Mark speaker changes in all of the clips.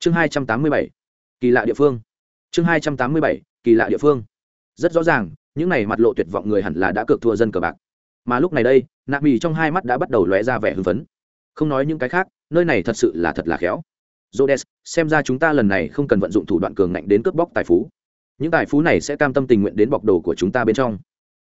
Speaker 1: chương hai trăm tám mươi bảy kỳ lạ địa phương chương hai trăm tám mươi bảy kỳ lạ địa phương rất rõ ràng những này mặt lộ tuyệt vọng người hẳn là đã cược thua dân cờ bạc mà lúc này đây nạ mì trong hai mắt đã bắt đầu lóe ra vẻ hưng phấn không nói những cái khác nơi này thật sự là thật là khéo jodes xem ra chúng ta lần này không cần vận dụng thủ đoạn cường ngạnh đến cướp bóc tài phú. Những tài phú này sẽ cam tâm tình nguyện đến bọc đồ của chúng ta bên trong.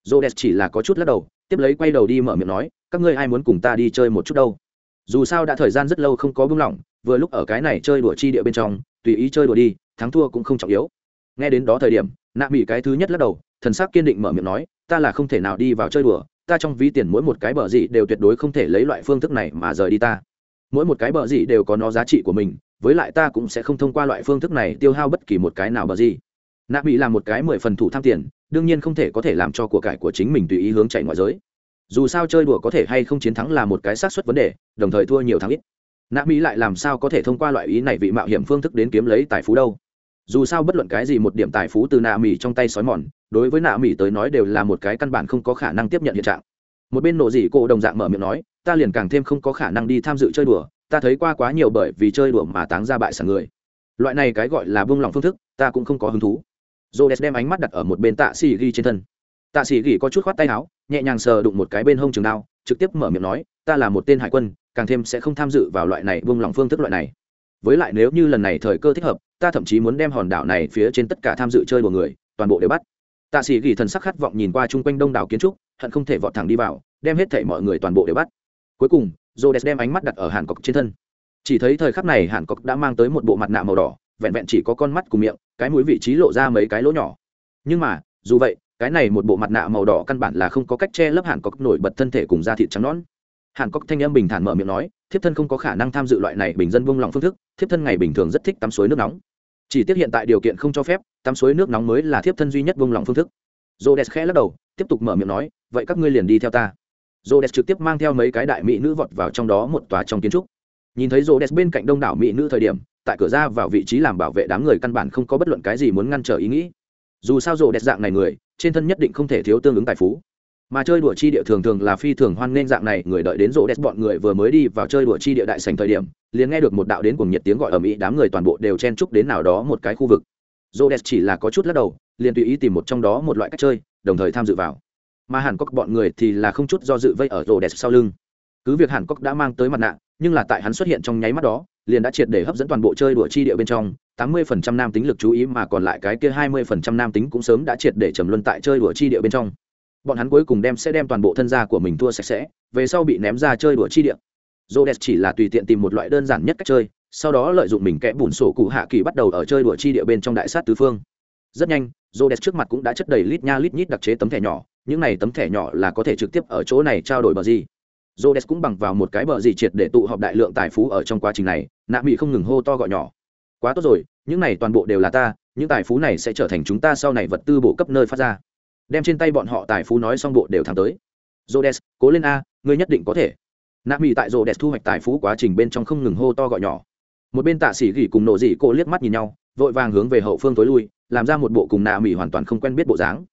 Speaker 1: jodes chỉ là có chút lắc đầu, tiếp lấy quay đầu đi mở miệng nói, các ngươi ai muốn cùng ta đi chơi một chút đâu? Dù sao đã thời gian rất lâu không có buông lỏng, vừa lúc ở cái này chơi đùa chi địa bên trong, tùy ý chơi đùa đi, thắng thua cũng không trọng yếu. Nghe đến đó thời điểm, Nạ mỹ cái thứ nhất lắc đầu, thần sắc kiên định mở miệng nói, ta là không thể nào đi vào chơi đùa, ta trong ví tiền mỗi một cái bờ gì đều tuyệt đối không thể lấy loại phương thức này mà rời đi ta. Mỗi một cái bờ gì đều có nó giá trị của mình với lại ta cũng sẽ không thông qua loại phương thức này tiêu hao bất kỳ một cái nào bờ gì. Nạ mỹ là một cái mười phần thủ tham tiền đương nhiên không thể có thể làm cho của cải của chính mình tùy ý hướng chạy ngoại giới dù sao chơi đùa có thể hay không chiến thắng là một cái xác suất vấn đề, đồng thời thua nhiều thắng ít. Nạ mỹ lại làm sao có thể thông qua loại ý này vị mạo hiểm phương thức đến kiếm lấy tài phú đâu? Dù sao bất luận cái gì một điểm tài phú từ nạ mỹ trong tay sói mòn, đối với nạ mỹ tới nói đều là một cái căn bản không có khả năng tiếp nhận hiện trạng. Một bên nổ dị cô đồng dạng mở miệng nói, ta liền càng thêm không có khả năng đi tham dự chơi đùa, ta thấy qua quá nhiều bởi vì chơi đùa mà táng ra bại sản người. Loại này cái gọi là buông lỏng phương thức, ta cũng không có hứng thú. J o đem ánh mắt đặt ở một bên tạ xì ghi trên thân. Tạ xì ghi có chút khoát tay áo nhẹ nhàng sờ đụng một cái bên hông trường đao, trực tiếp mở miệng nói, ta là một tên hải quân, càng thêm sẽ không tham dự vào loại này buông lỏng phương thức loại này. Với lại nếu như lần này thời cơ thích hợp, ta thậm chí muốn đem hòn đảo này phía trên tất cả tham dự chơi của người, toàn bộ đều bắt. Tạ sĩ ghi thần sắc khát vọng nhìn qua chung quanh đông đảo kiến trúc, hận không thể vọt thẳng đi vào, đem hết thảy mọi người toàn bộ đều bắt. Cuối cùng, Rhodes đem ánh mắt đặt ở hàn cọc trên thân. Chỉ thấy thời khắc này hàn cọc đã mang tới một bộ mặt nạ màu đỏ, vẹn vẹn chỉ có con mắt cùng miệng, cái mũi vị trí lộ ra mấy cái lỗ nhỏ. Nhưng mà, dù vậy cái này một bộ mặt nạ màu đỏ căn bản là không có cách che lấp hàn cốc nổi bật thân thể cùng da thịt trắng nõn hàn cốc thanh âm bình thản mở miệng nói thiếp thân không có khả năng tham dự loại này bình dân vung lòng phương thức thiếp thân ngày bình thường rất thích tắm suối nước nóng chỉ tiếc hiện tại điều kiện không cho phép tắm suối nước nóng mới là thiếp thân duy nhất vung lòng phương thức Rhodes khẽ lắc đầu, tiếp tục mở miệng nói, vậy các ngươi liền đi theo ta. Rhodes trực tiếp mang theo mấy cái đại mỹ nữ vọt vào trong đó một tòa trong kiến trúc. Nhìn thấy Rhodes bên cạnh đông đảo mỹ nữ thời điểm, tại cửa ra vào vị trí làm bảo vệ đám người căn bản không có bất luận cái gì muốn ngăn trở ý nghĩ. Dù sao Rhodes dạng này người, trên thân nhất định không thể thiếu tương ứng tài phú. Mà chơi đùa chi địa thường thường là phi thường hoan nghênh dạng này, người đợi đến Rhodes bọn người vừa mới đi vào chơi đùa chi địa đại sảnh thời điểm, liền nghe được một đạo đến cùng nhiệt tiếng gọi ở mỹ đám người toàn bộ đều chen chúc đến nào đó một cái khu vực. Rhodes chỉ là có chút lắc đầu, liền tùy ý tìm một trong đó một loại cách chơi đồng thời tham dự vào mà hàn cốc bọn người thì là không chút do dự vây ở rộ đẹp sau lưng cứ việc hàn cốc đã mang tới mặt nạ nhưng là tại hắn xuất hiện trong nháy mắt đó liền đã triệt để hấp dẫn toàn bộ chơi đùa chi địa bên trong tám mươi phần trăm nam tính lực chú ý mà còn lại cái kia hai mươi phần trăm nam tính cũng sớm đã triệt để trầm luân tại chơi đùa chi địa bên trong. Bọn hắn cuối cùng đem sẽ đem toàn bộ thân gia của mình thua sạch sẽ về sau bị ném ra chơi đùa chi địa. Rhodes chỉ là tùy tiện tìm một loại đơn giản nhất cách chơi, sau đó lợi dụng mình kẽ bùn sổ cụ hạ kỳ bắt đầu ở chơi đùa chi địa bên trong đại sát tứ phương. Rất nhanh Rhodes trước mặt cũng đã chất đầy lít nha lít nhít đặc chế tấm thẻ nhỏ những này tấm thẻ nhỏ là có thể trực tiếp ở chỗ này trao đổi bờ gì. Rhodes cũng bằng vào một cái bờ gì triệt để tụ họp đại lượng tài phú ở trong quá trình này nạ mỹ không ngừng hô to gọi nhỏ quá tốt rồi những này toàn bộ đều là ta những tài phú này sẽ trở thành chúng ta sau này vật tư bộ cấp nơi phát ra đem trên tay bọn họ tài phú nói xong bộ đều thắng tới Rhodes, cố lên a, ngươi nhất định có thể. Nạp Mỹ tại Rhodes thu hoạch tài phú quá trình bên trong không ngừng hô to gọi nhỏ. Một bên Tạ Sĩ Gỉ cùng nổ dị cô liếc mắt nhìn nhau, vội vàng hướng về hậu phương tối lui, làm ra một bộ cùng nạ mỹ hoàn toàn không quen biết bộ dáng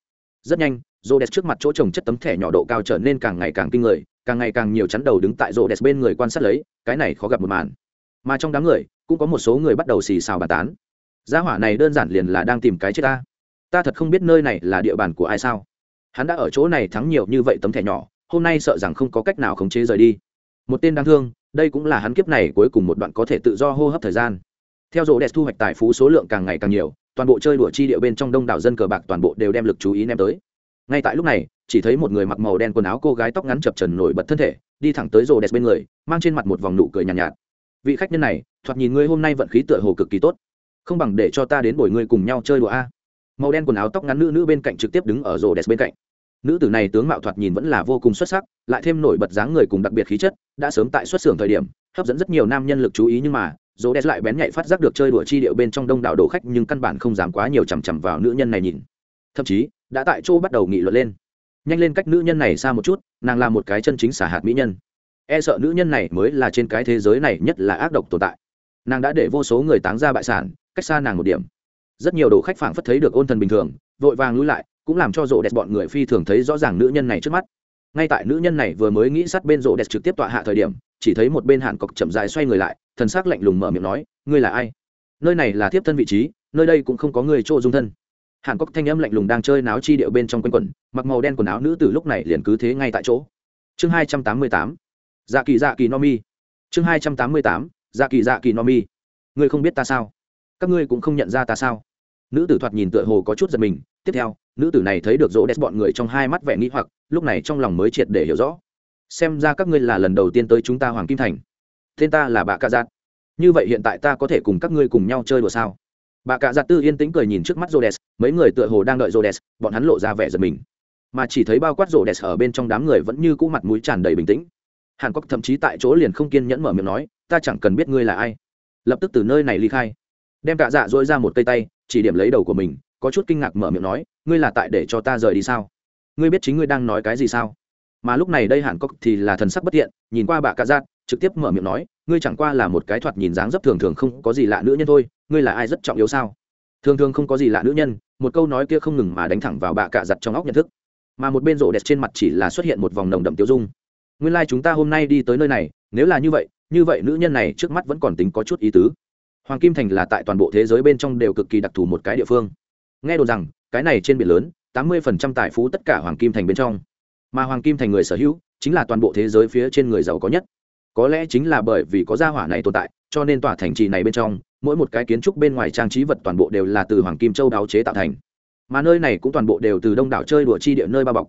Speaker 1: rất nhanh rô trước mặt chỗ trồng chất tấm thẻ nhỏ độ cao trở nên càng ngày càng kinh người càng ngày càng nhiều chắn đầu đứng tại rô đẹp bên người quan sát lấy cái này khó gặp một màn mà trong đám người cũng có một số người bắt đầu xì xào bàn tán. Gia hỏa này đơn giản liền là đang tìm cái chết ta. Ta thật không biết nơi này là địa bàn của ai sao. Hắn đã ở chỗ này thắng nhiều như vậy tấm thẻ nhỏ hôm nay sợ rằng không có cách nào khống chế rời đi. Một tên đáng thương đây cũng là hắn kiếp này cuối cùng một đoạn có thể tự do hô hấp thời gian. Theo rô đẹp thu hoạch tài phú số lượng càng ngày càng nhiều toàn bộ chơi đùa chi địa bên trong đông đảo dân cờ bạc toàn bộ đều đem lực chú ý ném tới. Ngay tại lúc này chỉ thấy một người mặc màu đen quần áo cô gái tóc ngắn chập trần nổi bật thân thể đi thẳng tới rồ đẹp bên người mang trên mặt một vòng nụ cười nhàn nhạt, nhạt vị khách nhân này, thoạt nhìn ngươi hôm nay vận khí tựa hồ cực kỳ tốt. Không bằng để cho ta đến bồi ngươi cùng nhau chơi đùa a. Màu đen quần áo tóc ngắn nữ nữ bên cạnh trực tiếp đứng ở rồ đẹp bên cạnh. Nữ tử này tướng mạo thoạt nhìn vẫn là vô cùng xuất sắc, lại thêm nổi bật dáng người cùng đặc biệt khí chất, đã sớm tại xuất xưởng thời điểm, hấp dẫn rất nhiều nam nhân lực chú ý nhưng mà rồ đẹp lại bén nhạy phát giác được chơi đùa chi điệu bên trong đông đảo đồ khách nhưng căn bản không dám quá nhiều chằm chằm vào nữ nhân này nhìn. Thậm chí, đã tại chỗ bắt đầu nghị luận lên. Nhanh lên cách nữ nhân này xa một chút, nàng là một cái chân chính xả hạt mỹ nhân e sợ nữ nhân này mới là trên cái thế giới này nhất là ác độc tồn tại. Nàng đã để vô số người táng ra bại sản cách xa nàng một điểm. Rất nhiều đồ khách phảng phất thấy được ôn thần bình thường vội vàng lui lại cũng làm cho rộ đẹp bọn người phi thường thấy rõ ràng nữ nhân này trước mắt. Ngay tại nữ nhân này vừa mới nghĩ sát bên rộ đẹp trực tiếp tọa hạ thời điểm chỉ thấy một bên hạn cọc chậm dài xoay người lại thần s ắ c lạnh lùng mở miệng nói ngươi là ai? Nơi này là thiếp thân vị trí nơi đây cũng không có người chỗ dung thân. Hàn cọc thanh âm lạnh lùng đang chơi náo chi điệu bên trong quanh quần, mặc màu đen quần áo nữ từ lúc này liền cứ thế ngay tại chỗ. Chương hai trăm tám mươi tám dạ kỳ dạ kỳ no mi. Chương hai trăm tám mươi tám dạ kỳ dạ kỳ no mi. Ngươi không biết ta sao? Các ngươi cũng không nhận ra ta sao? Nữ tử thoạt nhìn tựa hồ có chút giật mình. Tiếp theo, nữ tử này thấy được rỗ đẹp bọn người trong hai mắt vẻ nghĩ hoặc, lúc này trong lòng mới triệt để hiểu rõ. Xem ra các ngươi là lần đầu tiên tới chúng ta hoàng kim thành. Tên ta là bà cạ giạt. Như vậy hiện tại ta có thể cùng các ngươi cùng nhau chơi đùa sao? Bà cạ giặt tư yên tĩnh cười nhìn trước mắt rô đès mấy người tựa hồ đang đợi rô đès bọn hắn lộ ra vẻ giật mình. Mà chỉ thấy bao quát rô đès ở bên trong đám người vẫn như cũ mặt mũi tràn đầy bình tĩnh hàn cốc thậm chí tại chỗ liền không kiên nhẫn mở miệng nói, ta chẳng cần biết ngươi là ai. Lập tức từ nơi này ly khai. Đem cạ dạ dỗi ra một cây tay, chỉ điểm lấy đầu của mình, có chút kinh ngạc mở miệng nói, ngươi là tại để cho ta rời đi sao? Ngươi biết chính ngươi đang nói cái gì sao? Mà lúc này đây hàn cốc thì là thần sắc bất thiện, nhìn qua bà cạ dạ trực tiếp mở miệng nói, ngươi chẳng qua là một cái thoạt nhìn dáng dấp thường thường không có gì lạ nữ nhân thôi, ngươi là ai rất trọng yếu sao? Thường thường không có gì lạ nữ nhân, một câu nói kia không ngừng mà đánh thẳng vào bà cạ dạ giặt trong óc nhận thức. Mà một bên rổ đẹp trên mặt chỉ là xuất hiện một vòng nồng đậm tiêu dung nguyên lai、like、chúng ta hôm nay đi tới nơi này, nếu là như vậy như vậy nữ nhân này trước mắt vẫn còn tính có chút ý tứ. Hoàng kim thành là tại toàn bộ thế giới bên trong đều cực kỳ đặc thù một cái địa phương. Nghe đồn rằng, cái này trên biển lớn, tám mươi phần trăm tài phú tất cả hoàng kim thành bên trong. Mà hoàng kim thành người sở hữu, chính là toàn bộ thế giới phía trên người giàu có nhất. Có lẽ chính là bởi vì có gia hỏa này tồn tại, cho nên tòa thành trì này bên trong, mỗi một cái kiến trúc bên ngoài trang trí vật toàn bộ đều là từ hoàng kim châu đáo chế tạo thành. Mà nơi này cũng toàn bộ đều từ đông đảo chơi đùa chi địa nơi bao bọc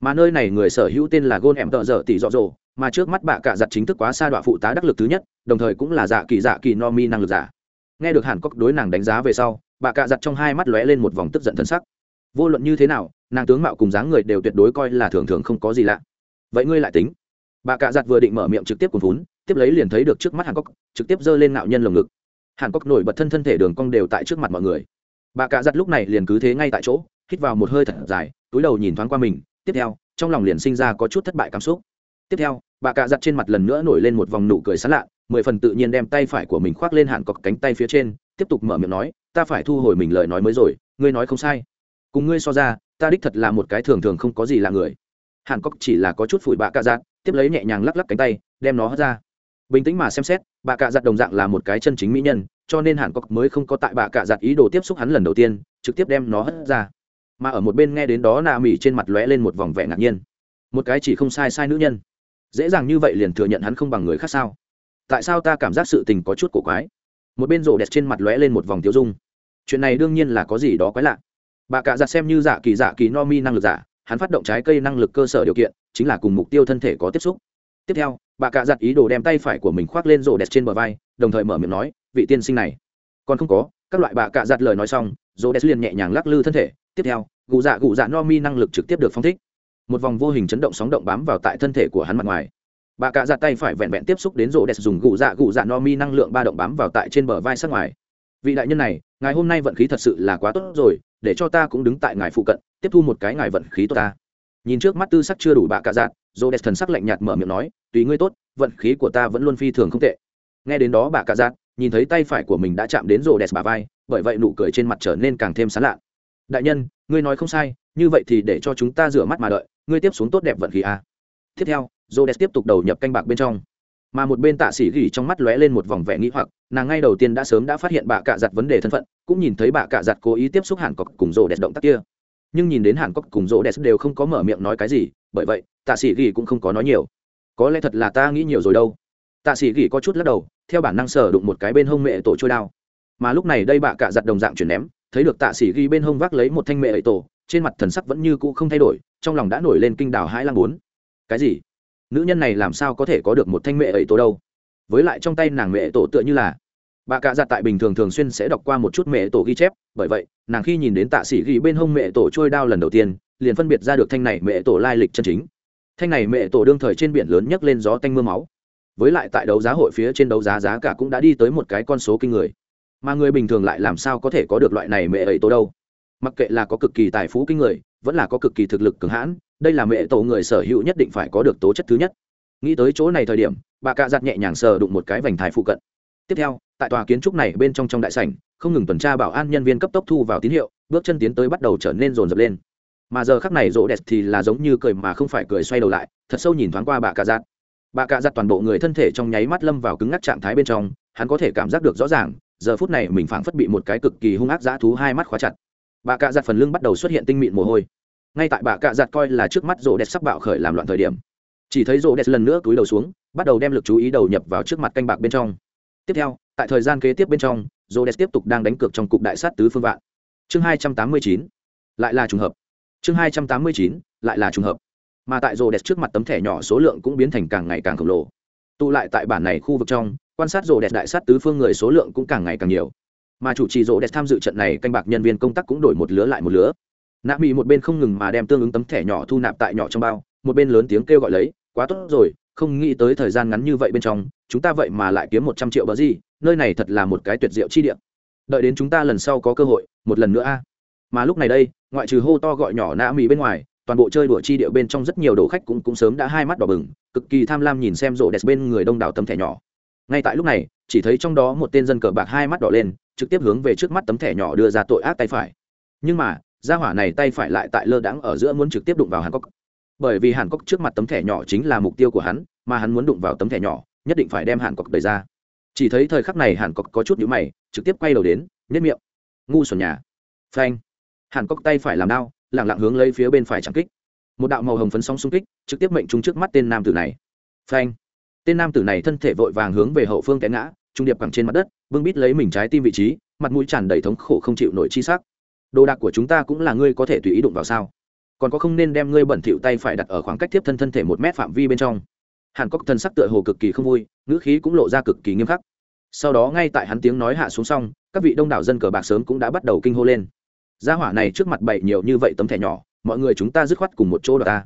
Speaker 1: mà nơi này người sở hữu tên là gôn em tợ dở tỷ dọ dỗ, mà trước mắt bạ cạ giặt chính thức quá xa đoạn phụ tá đắc lực thứ nhất, đồng thời cũng là dạ kỳ dạ kỳ no mi năng lực giả. Nghe được hàn cốc đối nàng đánh giá về sau, bạ cạ giặt trong hai mắt lóe lên một vòng tức giận thân sắc. Vô luận như thế nào, nàng tướng mạo cùng dáng người đều tuyệt đối coi là thường thường không có gì lạ. Vậy ngươi lại tính. Bà cạ giặt vừa định mở miệng trực tiếp cùng vốn tiếp lấy liền thấy được trước mắt hàn cốc trực tiếp giơ lên nạo nhân lồng ngực. Hàn cốc nổi bật thân thân thể đường cong đều tại trước mặt mọi người. Bà cạ giặt lúc này liền cứ thế ngay tại chỗ, hít vào một hơi thật dài, túi đầu nhìn thoáng qua mình tiếp theo, trong lòng liền sinh ra có chút thất bại cảm xúc. Tiếp theo, bà cạ giặt trên mặt lần nữa nổi lên một vòng nụ cười sán lạ, mười phần tự nhiên đem tay phải của mình khoác lên hạn cọc cánh tay phía trên, tiếp tục mở miệng nói, ta phải thu hồi mình lời nói mới rồi, ngươi nói không sai. Cùng ngươi so ra, ta đích thật là một cái thường thường không có gì là người. Hạn cọc chỉ là có chút phủi bà cạ giặt, tiếp lấy nhẹ nhàng lắc lắc cánh tay, đem nó hất ra. Bình tĩnh mà xem xét, bà cạ giặt đồng dạng là một cái chân chính mỹ nhân, cho nên hàn cốc mới không có tại bà cạ giặt ý đồ tiếp xúc hắn lần đầu tiên, trực tiếp đem nó hất ra mà ở một bên nghe đến đó nạ mỹ trên mặt lóe lên một vòng vẻ ngạc nhiên. Một cái chỉ không sai sai nữ nhân. Dễ dàng như vậy liền thừa nhận hắn không bằng người khác sao? Tại sao ta cảm giác sự tình có chút cổ quái? Một bên rộ đẹp trên mặt lóe lên một vòng tiêu dung. Chuyện này đương nhiên là có gì đó quái lạ. Bà cạ giặt xem như giả kỳ giả kỳ no mi năng lực giả, hắn phát động trái cây năng lực cơ sở điều kiện, chính là cùng mục tiêu thân thể có tiếp xúc. Tiếp theo, bà cạ giặt ý đồ đem tay phải của mình khoác lên rổ đẹp trên bờ vai, đồng thời mở miệng nói, vị tiên sinh này, còn không có. Các loại bà cạ giặt lời nói xong rổ đẹp liền nhẹ nhàng lắc lư thân thể. Tiếp theo gù dạ gù dạ no mi năng lực trực tiếp được phong thích. Một vòng vô hình chấn động sóng động bám vào tại thân thể của hắn mặt ngoài. Bà cạ dạ tay phải vẹn vẹn tiếp xúc đến rổ đẹp dùng gù dạ gù dạ no mi năng lượng ba động bám vào tại trên bờ vai sát ngoài. Vị đại nhân này, ngài hôm nay vận khí thật sự là quá tốt rồi, để cho ta cũng đứng tại ngài phụ cận, tiếp thu một cái ngài vận khí tốt ta. Nhìn trước mắt tư sắc chưa đủ bà cạ dạn rổ đẹp thần sắc lạnh nhạt mở miệng nói, tùy ngươi tốt, vận khí của ta vẫn luôn phi thường không tệ. Nghe đến đó bà cạ dạn nhìn thấy tay phải của mình đã chạm đến rổ đẹp bà vai, bởi vậy nụ cười trên mặt trở nên càng thêm sán lạ. Đại nhân ngươi nói không sai, như vậy thì để cho chúng ta rửa mắt mà đợi, ngươi tiếp xuống tốt đẹp vận khí a tiếp theo rô tiếp tục đầu nhập canh bạc bên trong. Mà một bên tạ sĩ gỉ trong mắt lóe lên một vòng vẻ nghĩ hoặc, nàng ngay đầu tiên đã sớm đã phát hiện bà cạ giặt vấn đề thân phận, cũng nhìn thấy bà cạ giặt cố ý tiếp xúc hàn cọc cùng rô đẹp động tác kia. Nhưng nhìn đến hàn cốc cùng rỗ đẹp đều không có mở miệng nói cái gì, bởi vậy, tạ sĩ ghi cũng không có nói nhiều. Có lẽ thật là ta nghĩ nhiều rồi đâu. Tạ sĩ ghi có chút lắc đầu, theo bản năng sở đụng một cái bên hông mẹ tổ trôi đao. Mà lúc này đây bạ cạ giặt đồng dạng chuyển ném thấy được tạ sĩ ghi bên hông vác lấy một thanh mẹ ấy tổ, trên mặt thần sắc vẫn như cũ không thay đổi, trong lòng đã nổi lên kinh đào hai lang bốn. Cái gì? Nữ nhân này làm sao có thể có được một thanh mẹ ấy tổ đâu? Với lại trong tay nàng mẹ tổ tựa như là bà cạ giặt tại bình thường thường xuyên sẽ đọc qua một chút mẹ tổ ghi chép, bởi vậy, nàng khi nhìn đến tạ sĩ ghi bên hông mẹ tổ trôi đao lần đầu tiên, liền phân biệt ra được thanh này mẹ tổ lai lịch chân chính. Thanh này mẹ tổ đương thời trên biển lớn nhấc lên gió tanh m ư a máu. Với lại tại đấu giá hội phía trên đấu giá giá cả cũng đã đi tới một cái con số kinh người mà người bình thường lại làm sao có thể có được loại này mẹ ấy tổ đâu? Mặc kệ là có cực kỳ tài phú kinh người, vẫn là có cực kỳ thực lực cường hãn, đây là mẹ tổ người sở hữu nhất định phải có được tố chất thứ nhất. Nghĩ tới chỗ này thời điểm, bà cạ giặt nhẹ nhàng sờ đụng một cái vành thai phụ cận. Tiếp theo, tại tòa kiến trúc này bên trong trong đại sảnh, không ngừng tuần tra bảo an nhân viên cấp tốc thu vào tín hiệu, bước chân tiến tới bắt đầu trở nên rồn rập lên. Mà giờ khắc này rỗ đẹp thì là giống như cười mà không phải cười xoay đầu lại, thật sâu nhìn thoáng qua bà cạ giặt. Bà cạ giặt toàn bộ người thân thể trong nháy mắt lâm vào cứng ngắc trạng thái bên trong, hắn có thể cảm giác được rõ ràng giờ phút này mình phảng phất bị một cái cực kỳ hung ác dã thú hai mắt khóa chặt. Bà cạ giặt phần lưng bắt đầu xuất hiện tinh mịn mồ hôi. Ngay tại bà cạ giặt coi là trước mắt rô đẹp sắp bạo khởi làm loạn thời điểm, chỉ thấy rô đẹp lần nữa túi đầu xuống, bắt đầu đem lực chú ý đầu nhập vào trước mặt canh bạc bên trong. Tiếp theo, tại thời gian kế tiếp bên trong rô đẹp tiếp tục đang đánh cược trong cục đại sát tứ phương vạn. Chương hai trăm tám mươi chín, lại là trùng hợp. Chương hai trăm tám mươi chín, lại là trùng hợp. Mà tại rô đẹp trước mặt tấm thẻ nhỏ số lượng cũng biến thành càng ngày càng khổng lồ. Tụ lại tại bản này khu vực trong quan sát rổ đẹp đại sát tứ phương người số lượng cũng càng ngày càng nhiều. Mà chủ trì rổ đẹp tham dự trận này, canh bạc nhân viên công tác cũng đổi một lứa lại một lứa. Nạ mỹ một bên không ngừng mà đem tương ứng tấm thẻ nhỏ thu nạp tại nhỏ trong bao, một bên lớn tiếng kêu gọi lấy, quá tốt rồi, không nghĩ tới thời gian ngắn như vậy bên trong, chúng ta vậy mà lại kiếm một trăm triệu bờ gì, nơi này thật là một cái tuyệt diệu chi điểm đợi đến chúng ta lần sau có cơ hội, một lần nữa a. Mà lúc này đây, ngoại trừ hô to gọi nhỏ nạ mỹ bên ngoài, toàn bộ chơi đùa chi điệu bên trong rất nhiều đồ khách cũng cũng sớm đã hai mắt đỏ bừng, cực kỳ tham lam nhìn xem rộ đẹp bên người đông đảo tấm thẻ nhỏ ngay tại lúc này, chỉ thấy trong đó một tên dân cờ bạc hai mắt đỏ lên, trực tiếp hướng về trước mắt tấm thẻ nhỏ đưa ra tội ác tay phải. Nhưng mà, gia hỏa này tay phải lại tại lơ đãng ở giữa muốn trực tiếp đụng vào hàn cốc bởi vì hàn cốc trước mặt tấm thẻ nhỏ chính là mục tiêu của hắn, mà hắn muốn đụng vào tấm thẻ nhỏ, nhất định phải đem hàn cốc đẩy ra. Chỉ thấy thời khắc này hàn cốc có chút nhũ mày, trực tiếp quay đầu đến nhất miệng. Ngu xuẩn nhà. Phanh. Hàn cốc tay phải làm đau lẳng lặng hướng lấy phía bên phải chẳng kích. Một đạo màu hồng phấn sóng xung kích, trực tiếp mệnh trúng trước mắt tên nam tử này. Phanh tên nam tử này thân thể vội vàng hướng về hậu phương té ngã, trung điệp cẳng trên mặt đất vương bít lấy mình trái tim vị trí, mặt mũi tràn đầy thống khổ không chịu nổi chi sắc. Đồ đạc của chúng ta cũng là ngươi có thể tùy ý đụng vào sao? Còn có không nên đem ngươi bẩn thỉu tay phải đặt ở khoảng cách tiếp thân thân thể một mét phạm vi bên trong. Hàn cốc thân sắc tựa hồ cực kỳ không vui, ngữ khí cũng lộ ra cực kỳ nghiêm khắc. Sau đó ngay tại hắn tiếng nói hạ xuống xong, các vị đông đảo dân cờ bạc sớm cũng đã bắt đầu kinh hô lên. Gia hỏa này trước mặt bậy nhiều như vậy tấm thẻ nhỏ, mọi người chúng ta dứt khoát cùng một chỗ đ ta.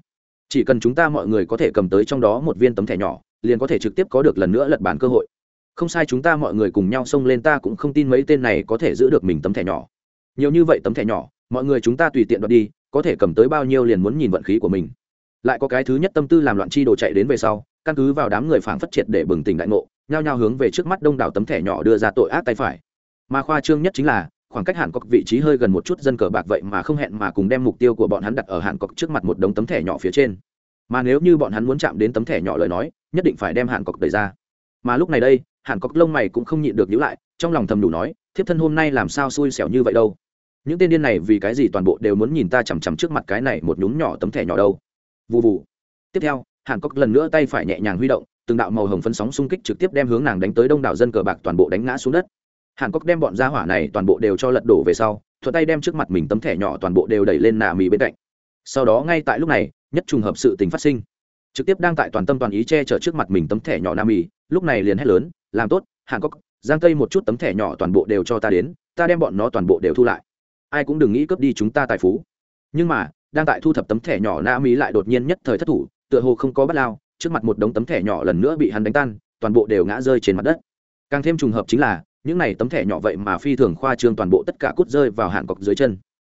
Speaker 1: Chỉ cần chúng ta mọi người có thể cầm tới trong đó một viên tấm thẻ nhỏ liền có thể trực tiếp có được lần nữa lật bản cơ hội. Không sai chúng ta mọi người cùng nhau xông lên ta cũng không tin mấy tên này có thể giữ được mình tấm thẻ nhỏ. Nhiều như vậy tấm thẻ nhỏ, mọi người chúng ta tùy tiện đoạt đi, có thể cầm tới bao nhiêu liền muốn nhìn vận khí của mình. Lại có cái thứ nhất tâm tư làm loạn chi đồ chạy đến về sau, căn cứ vào đám người phảng phất triệt để bừng tỉnh đại ngộ, nhao nhao hướng về trước mắt đông đảo tấm thẻ nhỏ đưa ra tội ác tay phải. Mà khoa trương nhất chính là, khoảng cách hàn cọc vị trí hơi gần một chút dân cờ bạc vậy mà không hẹn mà cùng đem mục tiêu của bọn hắn đặt ở hàn cọc trước mặt một đống tấm thẻ nhỏ phía trên. Mà nếu như bọn hắn muốn chạm đến tấm thẻ nhỏ lời nói nhất định phải đem hạn cọc đẩy ra. Mà lúc này đây, hạn cọc lông mày cũng không nhịn được nhữ lại, trong lòng thầm đủ nói, thiếp thân hôm nay làm sao xui xẻo như vậy đâu? Những tên điên này vì cái gì toàn bộ đều muốn nhìn ta chằm chằm trước mặt cái này một nhúm nhỏ tấm thẻ nhỏ đâu? Vụ vụ tiếp theo hàn cốc lần nữa tay phải nhẹ nhàng huy động, từng đạo màu hồng phân sóng xung kích trực tiếp đem hướng nàng đánh tới đông đảo dân cờ bạc toàn bộ đánh ngã xuống đất. Hàn cốc đem bọn gia hỏa này toàn bộ đều cho lật đổ về sau, thuận tay đem trước mặt mình tấm thẻ nhỏ toàn bộ đều đẩy lên nà mì bên cạnh. Sau đó ngay tại lúc này, nhất trùng hợp sự tình phát sinh trực tiếp đang tại toàn tâm toàn ý che chở trước mặt mình tấm thẻ nhỏ nam mì lúc này liền hét lớn, làm tốt, hàn cốc giang tây một chút tấm thẻ nhỏ toàn bộ đều cho ta đến, ta đem bọn nó toàn bộ đều thu lại. Ai cũng đừng nghĩ cướp đi chúng ta tài phú. Nhưng mà, đang tại thu thập tấm thẻ nhỏ na mỹ lại đột nhiên nhất thời thất thủ, tựa hồ không có bắt lao, trước mặt một đống tấm thẻ nhỏ lần nữa bị hắn đánh tan, toàn bộ đều ngã rơi trên mặt đất. Càng thêm trùng hợp chính là, những này tấm thẻ nhỏ vậy mà phi thường khoa trương toàn bộ tất cả cút rơi vào hạn cọc dưới chân.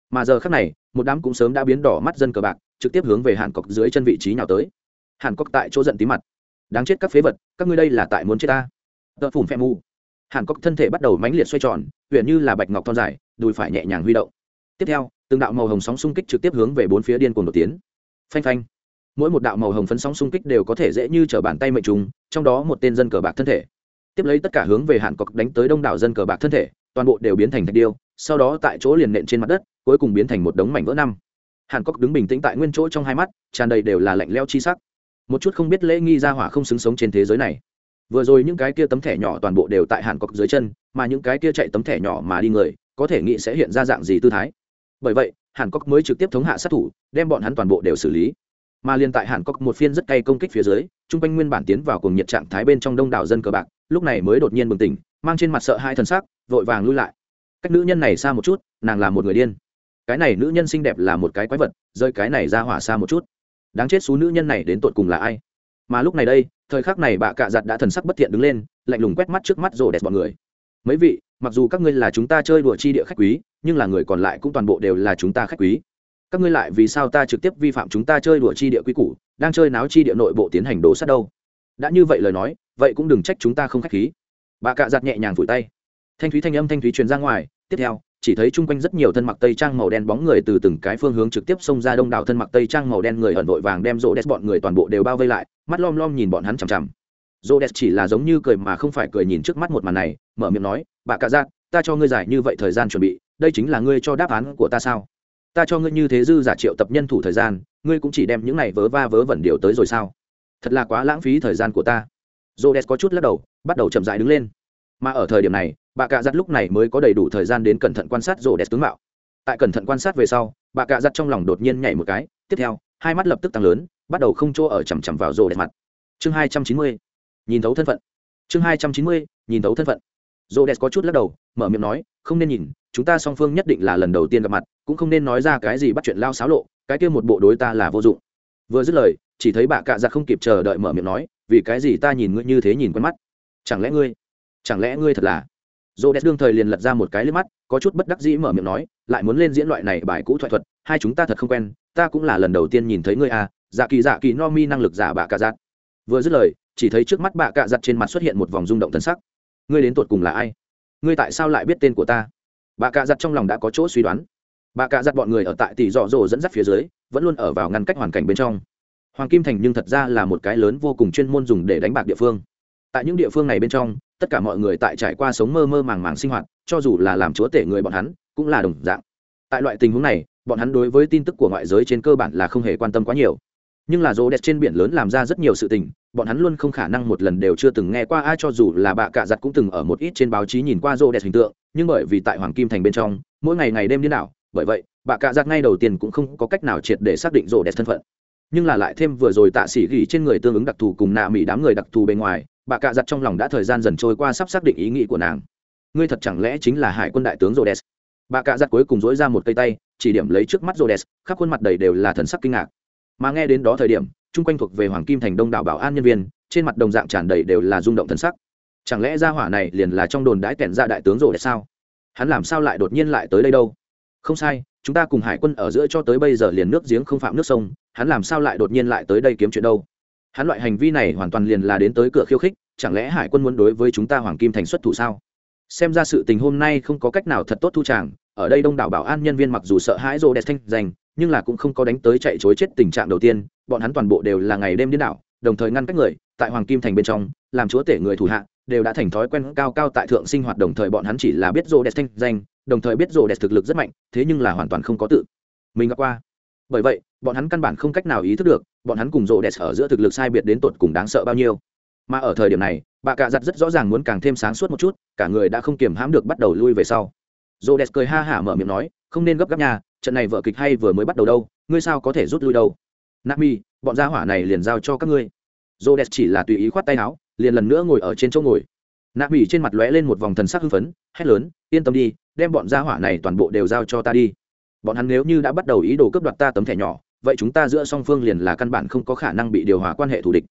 Speaker 1: Mà giờ khác này, một đám cũng sớm đã biến đỏ mắt dân cờ bạc, trực tiếp hướng về hạn cọc dưới chân vị trí nào tới hàn cốc tại chỗ giận tí mặt. Đáng chết các phế vật, các ngươi đây là tại muốn chết ta. Tợ phủn phe mu hàn cốc thân thể bắt đầu mãnh liệt xoay tròn huyện như là bạch ngọc thon dài, đùi phải nhẹ nhàng huy động. Tiếp theo, từng đạo màu hồng sóng xung kích trực tiếp hướng về bốn phía điên cuồng đột tiến. Phanh phanh. Mỗi một đạo màu hồng phấn sóng xung kích đều có thể dễ như t bàn tay mệnh trùng, trong đó một tên dân cờ bạc thân thể. Tiếp lấy tất cả hướng về hàn cốc đánh tới đông đảo dân cờ bạc thân thể, toàn bộ đều biến thành thạch điêu, sau đó tại chỗ liền nện trên mặt đất, cuối cùng biến thành một đống mảnh vỡ năm. Hàn cốc đứng bình tĩnh tại nguyên chỗ trong hai mắt, tràn đầy đều là lạnh leo chi sắc một chút không biết lễ nghi ra hỏa không xứng sống trên thế giới này. Vừa rồi những cái kia tấm thẻ nhỏ toàn bộ đều tại hàn cọc dưới chân, mà những cái kia chạy tấm thẻ nhỏ mà đi người, có thể nghĩ sẽ hiện ra dạng gì tư thái. Bởi vậy, hàn cọc mới trực tiếp thống hạ sát thủ, đem bọn hắn toàn bộ đều xử lý. Mà liên tại hàn cọc một phiên rất cay công kích phía dưới chung quanh nguyên bản tiến vào cùng nhiệt trạng thái bên trong đông đảo dân cờ bạc, lúc này mới đột nhiên bừng tỉnh, mang trên mặt sợ hai thần sắc, vội vàng lui lại. Cách nữ nhân này xa một chút, nàng là một người điên. Cái này nữ nhân xinh đẹp là một cái quái vật, rơi cái này ra hỏa xa một chút đáng chết số nữ nhân này đến tột cùng là ai? Mà lúc này đây, thời khắc này bà cạ giặt đã thần sắc bất thiện đứng lên, lạnh lùng quét mắt trước mắt rổ đẹp bọn người. Mấy vị, mặc dù các ngươi là chúng ta chơi đùa chi địa khách quý, nhưng là người còn lại cũng toàn bộ đều là chúng ta khách quý. Các ngươi lại vì sao ta trực tiếp vi phạm chúng ta chơi đùa chi địa quy củ, đang chơi náo chi địa nội bộ tiến hành đổ sát đâu? Đã như vậy lời nói, vậy cũng đừng trách chúng ta không khách khí. Bà cạ giặt nhẹ nhàng vùi tay. Thanh thúy thanh âm thanh thúy truyền ra ngoài, tiếp theo chỉ thấy chung quanh rất nhiều thân mặc tây trang màu đen bóng người từ từng cái phương hướng trực tiếp xông ra đông đảo thân mặc tây trang màu đen người ẩn vội vàng đem rô đès bọn người toàn bộ đều bao vây lại, mắt lom lom nhìn bọn hắn chằm chằm. Rô đès chỉ là giống như cười mà không phải cười nhìn trước mắt một màn này, mở miệng nói, bà cạ giác ta cho ngươi giải như vậy thời gian chuẩn bị, đây chính là ngươi cho đáp án của ta sao? Ta cho ngươi như thế dư giả triệu tập nhân thủ thời gian, ngươi cũng chỉ đem những này vớ va vớ vẩn điều tới rồi sao? Thật là quá lãng phí thời gian của ta. J o có chút lắc đầu, bắt đầu chậm dại đứng lên mà ở thời điểm này, bà cạ giặt lúc này mới có đầy đủ thời gian đến cẩn thận quan sát rổ đẹp tướng mạo. Tại cẩn thận quan sát về sau, bà cạ giặt trong lòng đột nhiên nhảy một cái, tiếp theo, hai mắt lập tức tăng lớn, bắt đầu không chỗ ở chằm chằm vào rô đẹp mặt. Chương hai trăm chín mươi, nhìn thấu thân phận. Chương hai trăm chín mươi, nhìn thấu thân phận. Rô đẹp có chút lắc đầu, mở miệng nói, không nên nhìn, chúng ta song phương nhất định là lần đầu tiên gặp mặt, cũng không nên nói ra cái gì bắt chuyện lao xáo lộ, cái kia một bộ đối ta là vô dụng. Vừa dứt lời, chỉ thấy bà cạ giặt không kịp chờ đợi mở miệng nói, vì cái gì ta nhìn ngươi như thế nhìn quen mắt? Chẳng lẽ ngươi chẳng lẽ ngươi thật là? Dô đẹp đương thời liền lật ra một cái lên mắt, có chút bất đắc dĩ mở miệng nói, lại muốn lên diễn loại này bài cũ thoại thuật, hai chúng ta thật không quen, ta cũng là lần đầu tiên nhìn thấy ngươi à dạ kỳ dạ kỳ no mi năng lực giả bạ cạ giặt. Vừa dứt lời, chỉ thấy trước mắt bạ cạ giặt trên mặt xuất hiện một vòng rung động thân sắc. Ngươi đến tột cùng là ai? Ngươi tại sao lại biết tên của ta? Bạ cạ giặt trong lòng đã có chỗ suy đoán. Bạ cạ giặt bọn người ở tại tỷ dọ dỗ dẫn dắt phía dưới, vẫn luôn ở vào ngăn cách hoàn cảnh bên trong. Hoàng kim thành nhưng thật ra là một cái lớn vô cùng chuyên môn dùng để đánh bạc địa phương. Tại những địa phương này bên trong tất cả mọi người tại trải qua sống mơ mơ màng màng sinh hoạt, cho dù là làm chúa tể người bọn hắn, cũng là đồng dạng. Tại loại tình huống này, bọn hắn đối với tin tức của ngoại giới trên cơ bản là không hề quan tâm quá nhiều. Nhưng là rô đẹp trên biển lớn làm ra rất nhiều sự tình, bọn hắn luôn không khả năng một lần đều chưa từng nghe qua ai cho dù là bạ cạ giặt cũng từng ở một ít trên báo chí nhìn qua rô đẹp hình tượng, nhưng bởi vì tại hoàng kim thành bên trong, mỗi ngày ngày đêm đi nào bởi vậy, bạ cạ giặt ngay đầu tiên cũng không có cách nào triệt để xác định rô đẹp thân phận. Nhưng là lại thêm vừa rồi tạ sĩ gỉ trên người tương ứng đặc thù cùng nạ mỹ đám người đặc thù bên ngoài bà cạ giặt trong lòng đã thời gian dần trôi qua sắp xác định ý nghĩ của nàng. Ngươi thật chẳng lẽ chính là hải quân đại tướng rhodes? Bà cạ giặt cuối cùng dối ra một cây tay, chỉ điểm lấy trước mắt rhodes, khắp khuôn mặt đầy đều là thần sắc kinh ngạc. Mà nghe đến đó thời điểm, chung quanh thuộc về hoàng kim thành đông đảo bảo an nhân viên, trên mặt đồng dạng tràn đầy đều là rung động thần sắc. Chẳng lẽ ra hỏa này liền là trong đồn đãi kẹn ra đại tướng rhodes sao? Hắn làm sao lại đột nhiên lại tới đây đâu? Không sai, chúng ta cùng hải quân ở giữa cho tới bây giờ liền nước giếng không phạm nước sông, hắn làm sao lại đột nhiên lại tới đây kiếm chuyện đâu? Hắn loại hành vi này hoàn toàn liền là đến tới cửa khiêu khích, chẳng lẽ hải quân muốn đối với chúng ta hoàng kim thành xuất thủ sao? Xem ra sự tình hôm nay không có cách nào thật tốt thu tràng, ở đây đông đảo bảo an nhân viên mặc dù sợ hãi rô đẹp thanh danh, nhưng là cũng không có đánh tới chạy chối chết tình trạng đầu tiên, bọn hắn toàn bộ đều là ngày đêm điên đảo, đồng thời ngăn cách người, tại hoàng kim thành bên trong, làm chúa tể người thủ hạ, đều đã thành thói quen cao cao tại thượng sinh hoạt, đồng thời bọn hắn chỉ là biết rô đẹp thanh danh, đồng thời biết rô đẹp thực lực rất mạnh, thế nhưng là hoàn toàn không có tự mình gặp qua. Bởi vậy, bọn hắn căn bản không cách nào ý thức được bọn hắn cùng rộ đẹp ở giữa thực lực sai biệt đến tột cùng đáng sợ bao nhiêu. Mà ở thời điểm này, bà cạ giặt rất rõ ràng muốn càng thêm sáng suốt một chút, cả người đã không kiềm hãm được bắt đầu lui về sau. Rộ đẹp cười ha hả mở miệng nói, không nên gấp gáp nhà trận này vợ kịch hay vừa mới bắt đầu đâu, ngươi sao có thể rút lui đâu? Nami, bọn gia hỏa này liền giao cho các ngươi. Rộ đẹp chỉ là tùy ý khoát tay áo, liền lần nữa ngồi ở trên chỗ ngồi. Nami trên mặt lóe lên một vòng thần sắc hưng phấn, hét lớn, yên tâm đi, đem bọn gia hỏa này toàn bộ đều giao cho ta đi. Bọn hắn nếu như đã bắt đầu ý đồ cướp đoạt ta tấm thẻ nhỏ vậy chúng ta giữa song phương liền là căn bản không có khả năng bị điều hòa quan hệ thù địch.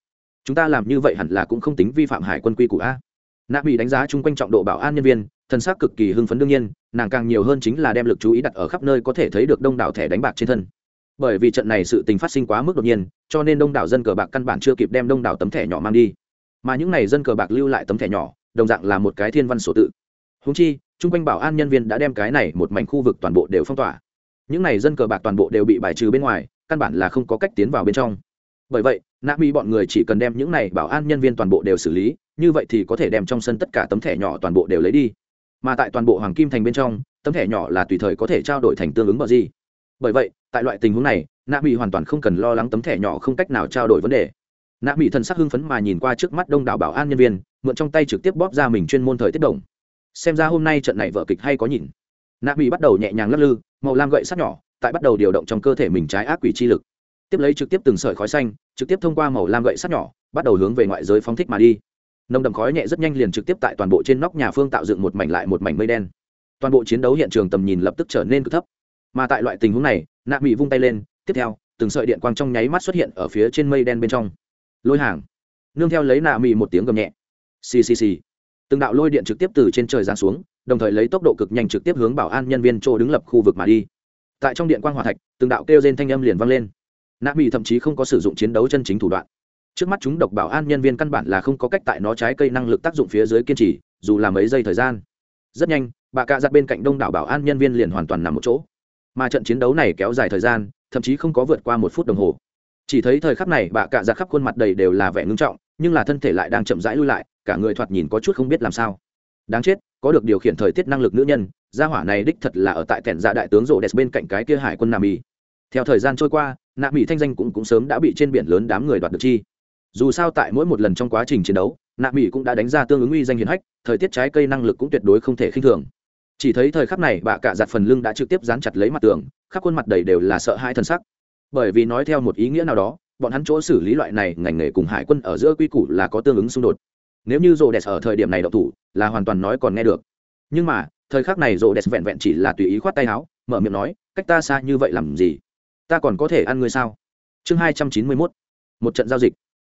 Speaker 1: Chúng ta làm như vậy hẳn là cũng không tính vi phạm hải quân quy củ a. Nạp bị đánh giá chung quanh trọng độ bảo an nhân viên thân xác cực kỳ hưng phấn đương nhiên, nàng càng nhiều hơn chính là đem lực chú ý đặt ở khắp nơi có thể thấy được đông đảo thẻ đánh bạc trên thân. Bởi vì trận này sự tình phát sinh quá mức đột nhiên, cho nên đông đảo dân cờ bạc căn bản chưa kịp đem đông đảo tấm thẻ nhỏ mang đi. Mà những n à y dân cờ bạc lưu lại tấm thẻ nhỏ, đồng dạng là một cái thiên văn sổ tự. Húng chi, chung quanh bảo an nhân viên đã đem cái này một mảnh khu vực toàn bộ đều phong tỏa. Những n à y dân cờ bạc toàn bộ đều bị bài trừ bên ngoài căn bản là không có cách tiến vào bên trong. Bởi vậy nạ mỹ bọn người chỉ cần đem những này bảo an nhân viên toàn bộ đều xử lý, như vậy thì có thể đem trong sân tất cả tấm thẻ nhỏ toàn bộ đều lấy đi. Mà tại toàn bộ hoàng kim thành bên trong, tấm thẻ nhỏ là tùy thời có thể trao đổi thành tương ứng bờ gì. Bởi vậy, tại loại tình huống này nạ mỹ hoàn toàn không cần lo lắng tấm thẻ nhỏ không cách nào trao đổi vấn đề. Nạ mỹ thần sắc hưng phấn mà nhìn qua trước mắt đông đảo bảo an nhân viên, mượn trong tay trực tiếp bóp ra mình chuyên môn thời tiết đồng. Xem ra hôm nay trận này vở kịch hay có nhìn. Nạ mỹ bắt đầu nhẹ nhàng lắc lư, màu lam gậy sắt nhỏ tại bắt đầu điều động trong cơ thể mình trái ác quỷ chi lực. Tiếp lấy trực tiếp từng sợi khói xanh, trực tiếp thông qua màu lam gậy sắt nhỏ, bắt đầu hướng về ngoại giới phóng thích mà đi. Nồng đậm khói nhẹ rất nhanh liền trực tiếp tại toàn bộ trên nóc nhà phương tạo dựng một mảnh lại một mảnh mây đen. Toàn bộ chiến đấu hiện trường tầm nhìn lập tức trở nên cực thấp. Mà tại loại tình huống này nạ mỹ vung tay lên, tiếp theo, từng sợi điện quang trong nháy mắt xuất hiện ở phía trên mây đen bên trong. Lôi hàng. Nương theo lấy nạ mỹ một tiếng gầm nhẹ. Xì xì xì. Từng đạo lôi điện trực tiếp từ trên trời giáng xuống, đồng thời lấy tốc độ cực nhanh trực tiếp hướng bảo an nhân viên chỗ đứng lập khu vực mà đi tại trong điện quang hỏa thạch, từng đạo kêu trên thanh âm liền vang lên. Nạ mỹ thậm chí không có sử dụng chiến đấu chân chính thủ đoạn. Trước mắt chúng độc bảo an nhân viên căn bản là không có cách tại nó trái cây năng lực tác dụng phía dưới kiên trì, dù là mấy giây thời gian. Rất nhanh, bà cạ giặt bên cạnh đông đảo bảo an nhân viên liền hoàn toàn nằm một chỗ. Mà trận chiến đấu này kéo dài thời gian, thậm chí không có vượt qua một phút đồng hồ. Chỉ thấy thời khắc này, bà cạ giặt khắp khuôn mặt đầy đều là vẻ ngưng trọng, nhưng là thân thể lại đang chậm rãi lui lại, cả người thoạt nhìn có chút không biết làm sao. Đáng chết, có được điều khiển thời tiết năng lực nữ nhân gia hỏa này đích thật là ở tại tẻn dạ đại tướng rộ đẹp bên cạnh cái kia hải quân nam mỹ theo thời gian trôi qua nạ mỹ thanh danh cũng, cũng sớm đã bị trên biển lớn đám người đoạt được chi. Dù sao tại mỗi một lần trong quá trình chiến đấu nạ mỹ cũng đã đánh ra tương ứng uy danh hiền hách thời tiết trái cây năng lực cũng tuyệt đối không thể khinh thường. Chỉ thấy thời khắc này bà cạ giặt phần lưng đã trực tiếp dán chặt lấy mặt tường khắp khuôn mặt đầy đều là sợ hãi t sắc. Bởi vì nói theo một ý nghĩa nào đó bọn hắn chỗ xử lý loại này ngành nghề cùng hải quân ở giữa quy củ là có tương ứng xung đột. Nếu như rồ đẹp ở thời điểm này đậu thủ là hoàn toàn nói còn nghe được. Nhưng mà thời khắc này rộ đẹp vẹn vẹn chỉ là tùy ý khoát tay áo, mở miệng nói, cách ta xa như vậy làm gì? Ta còn có thể ăn ngươi sao? Chương hai trăm chín mươi mốt, một trận giao dịch.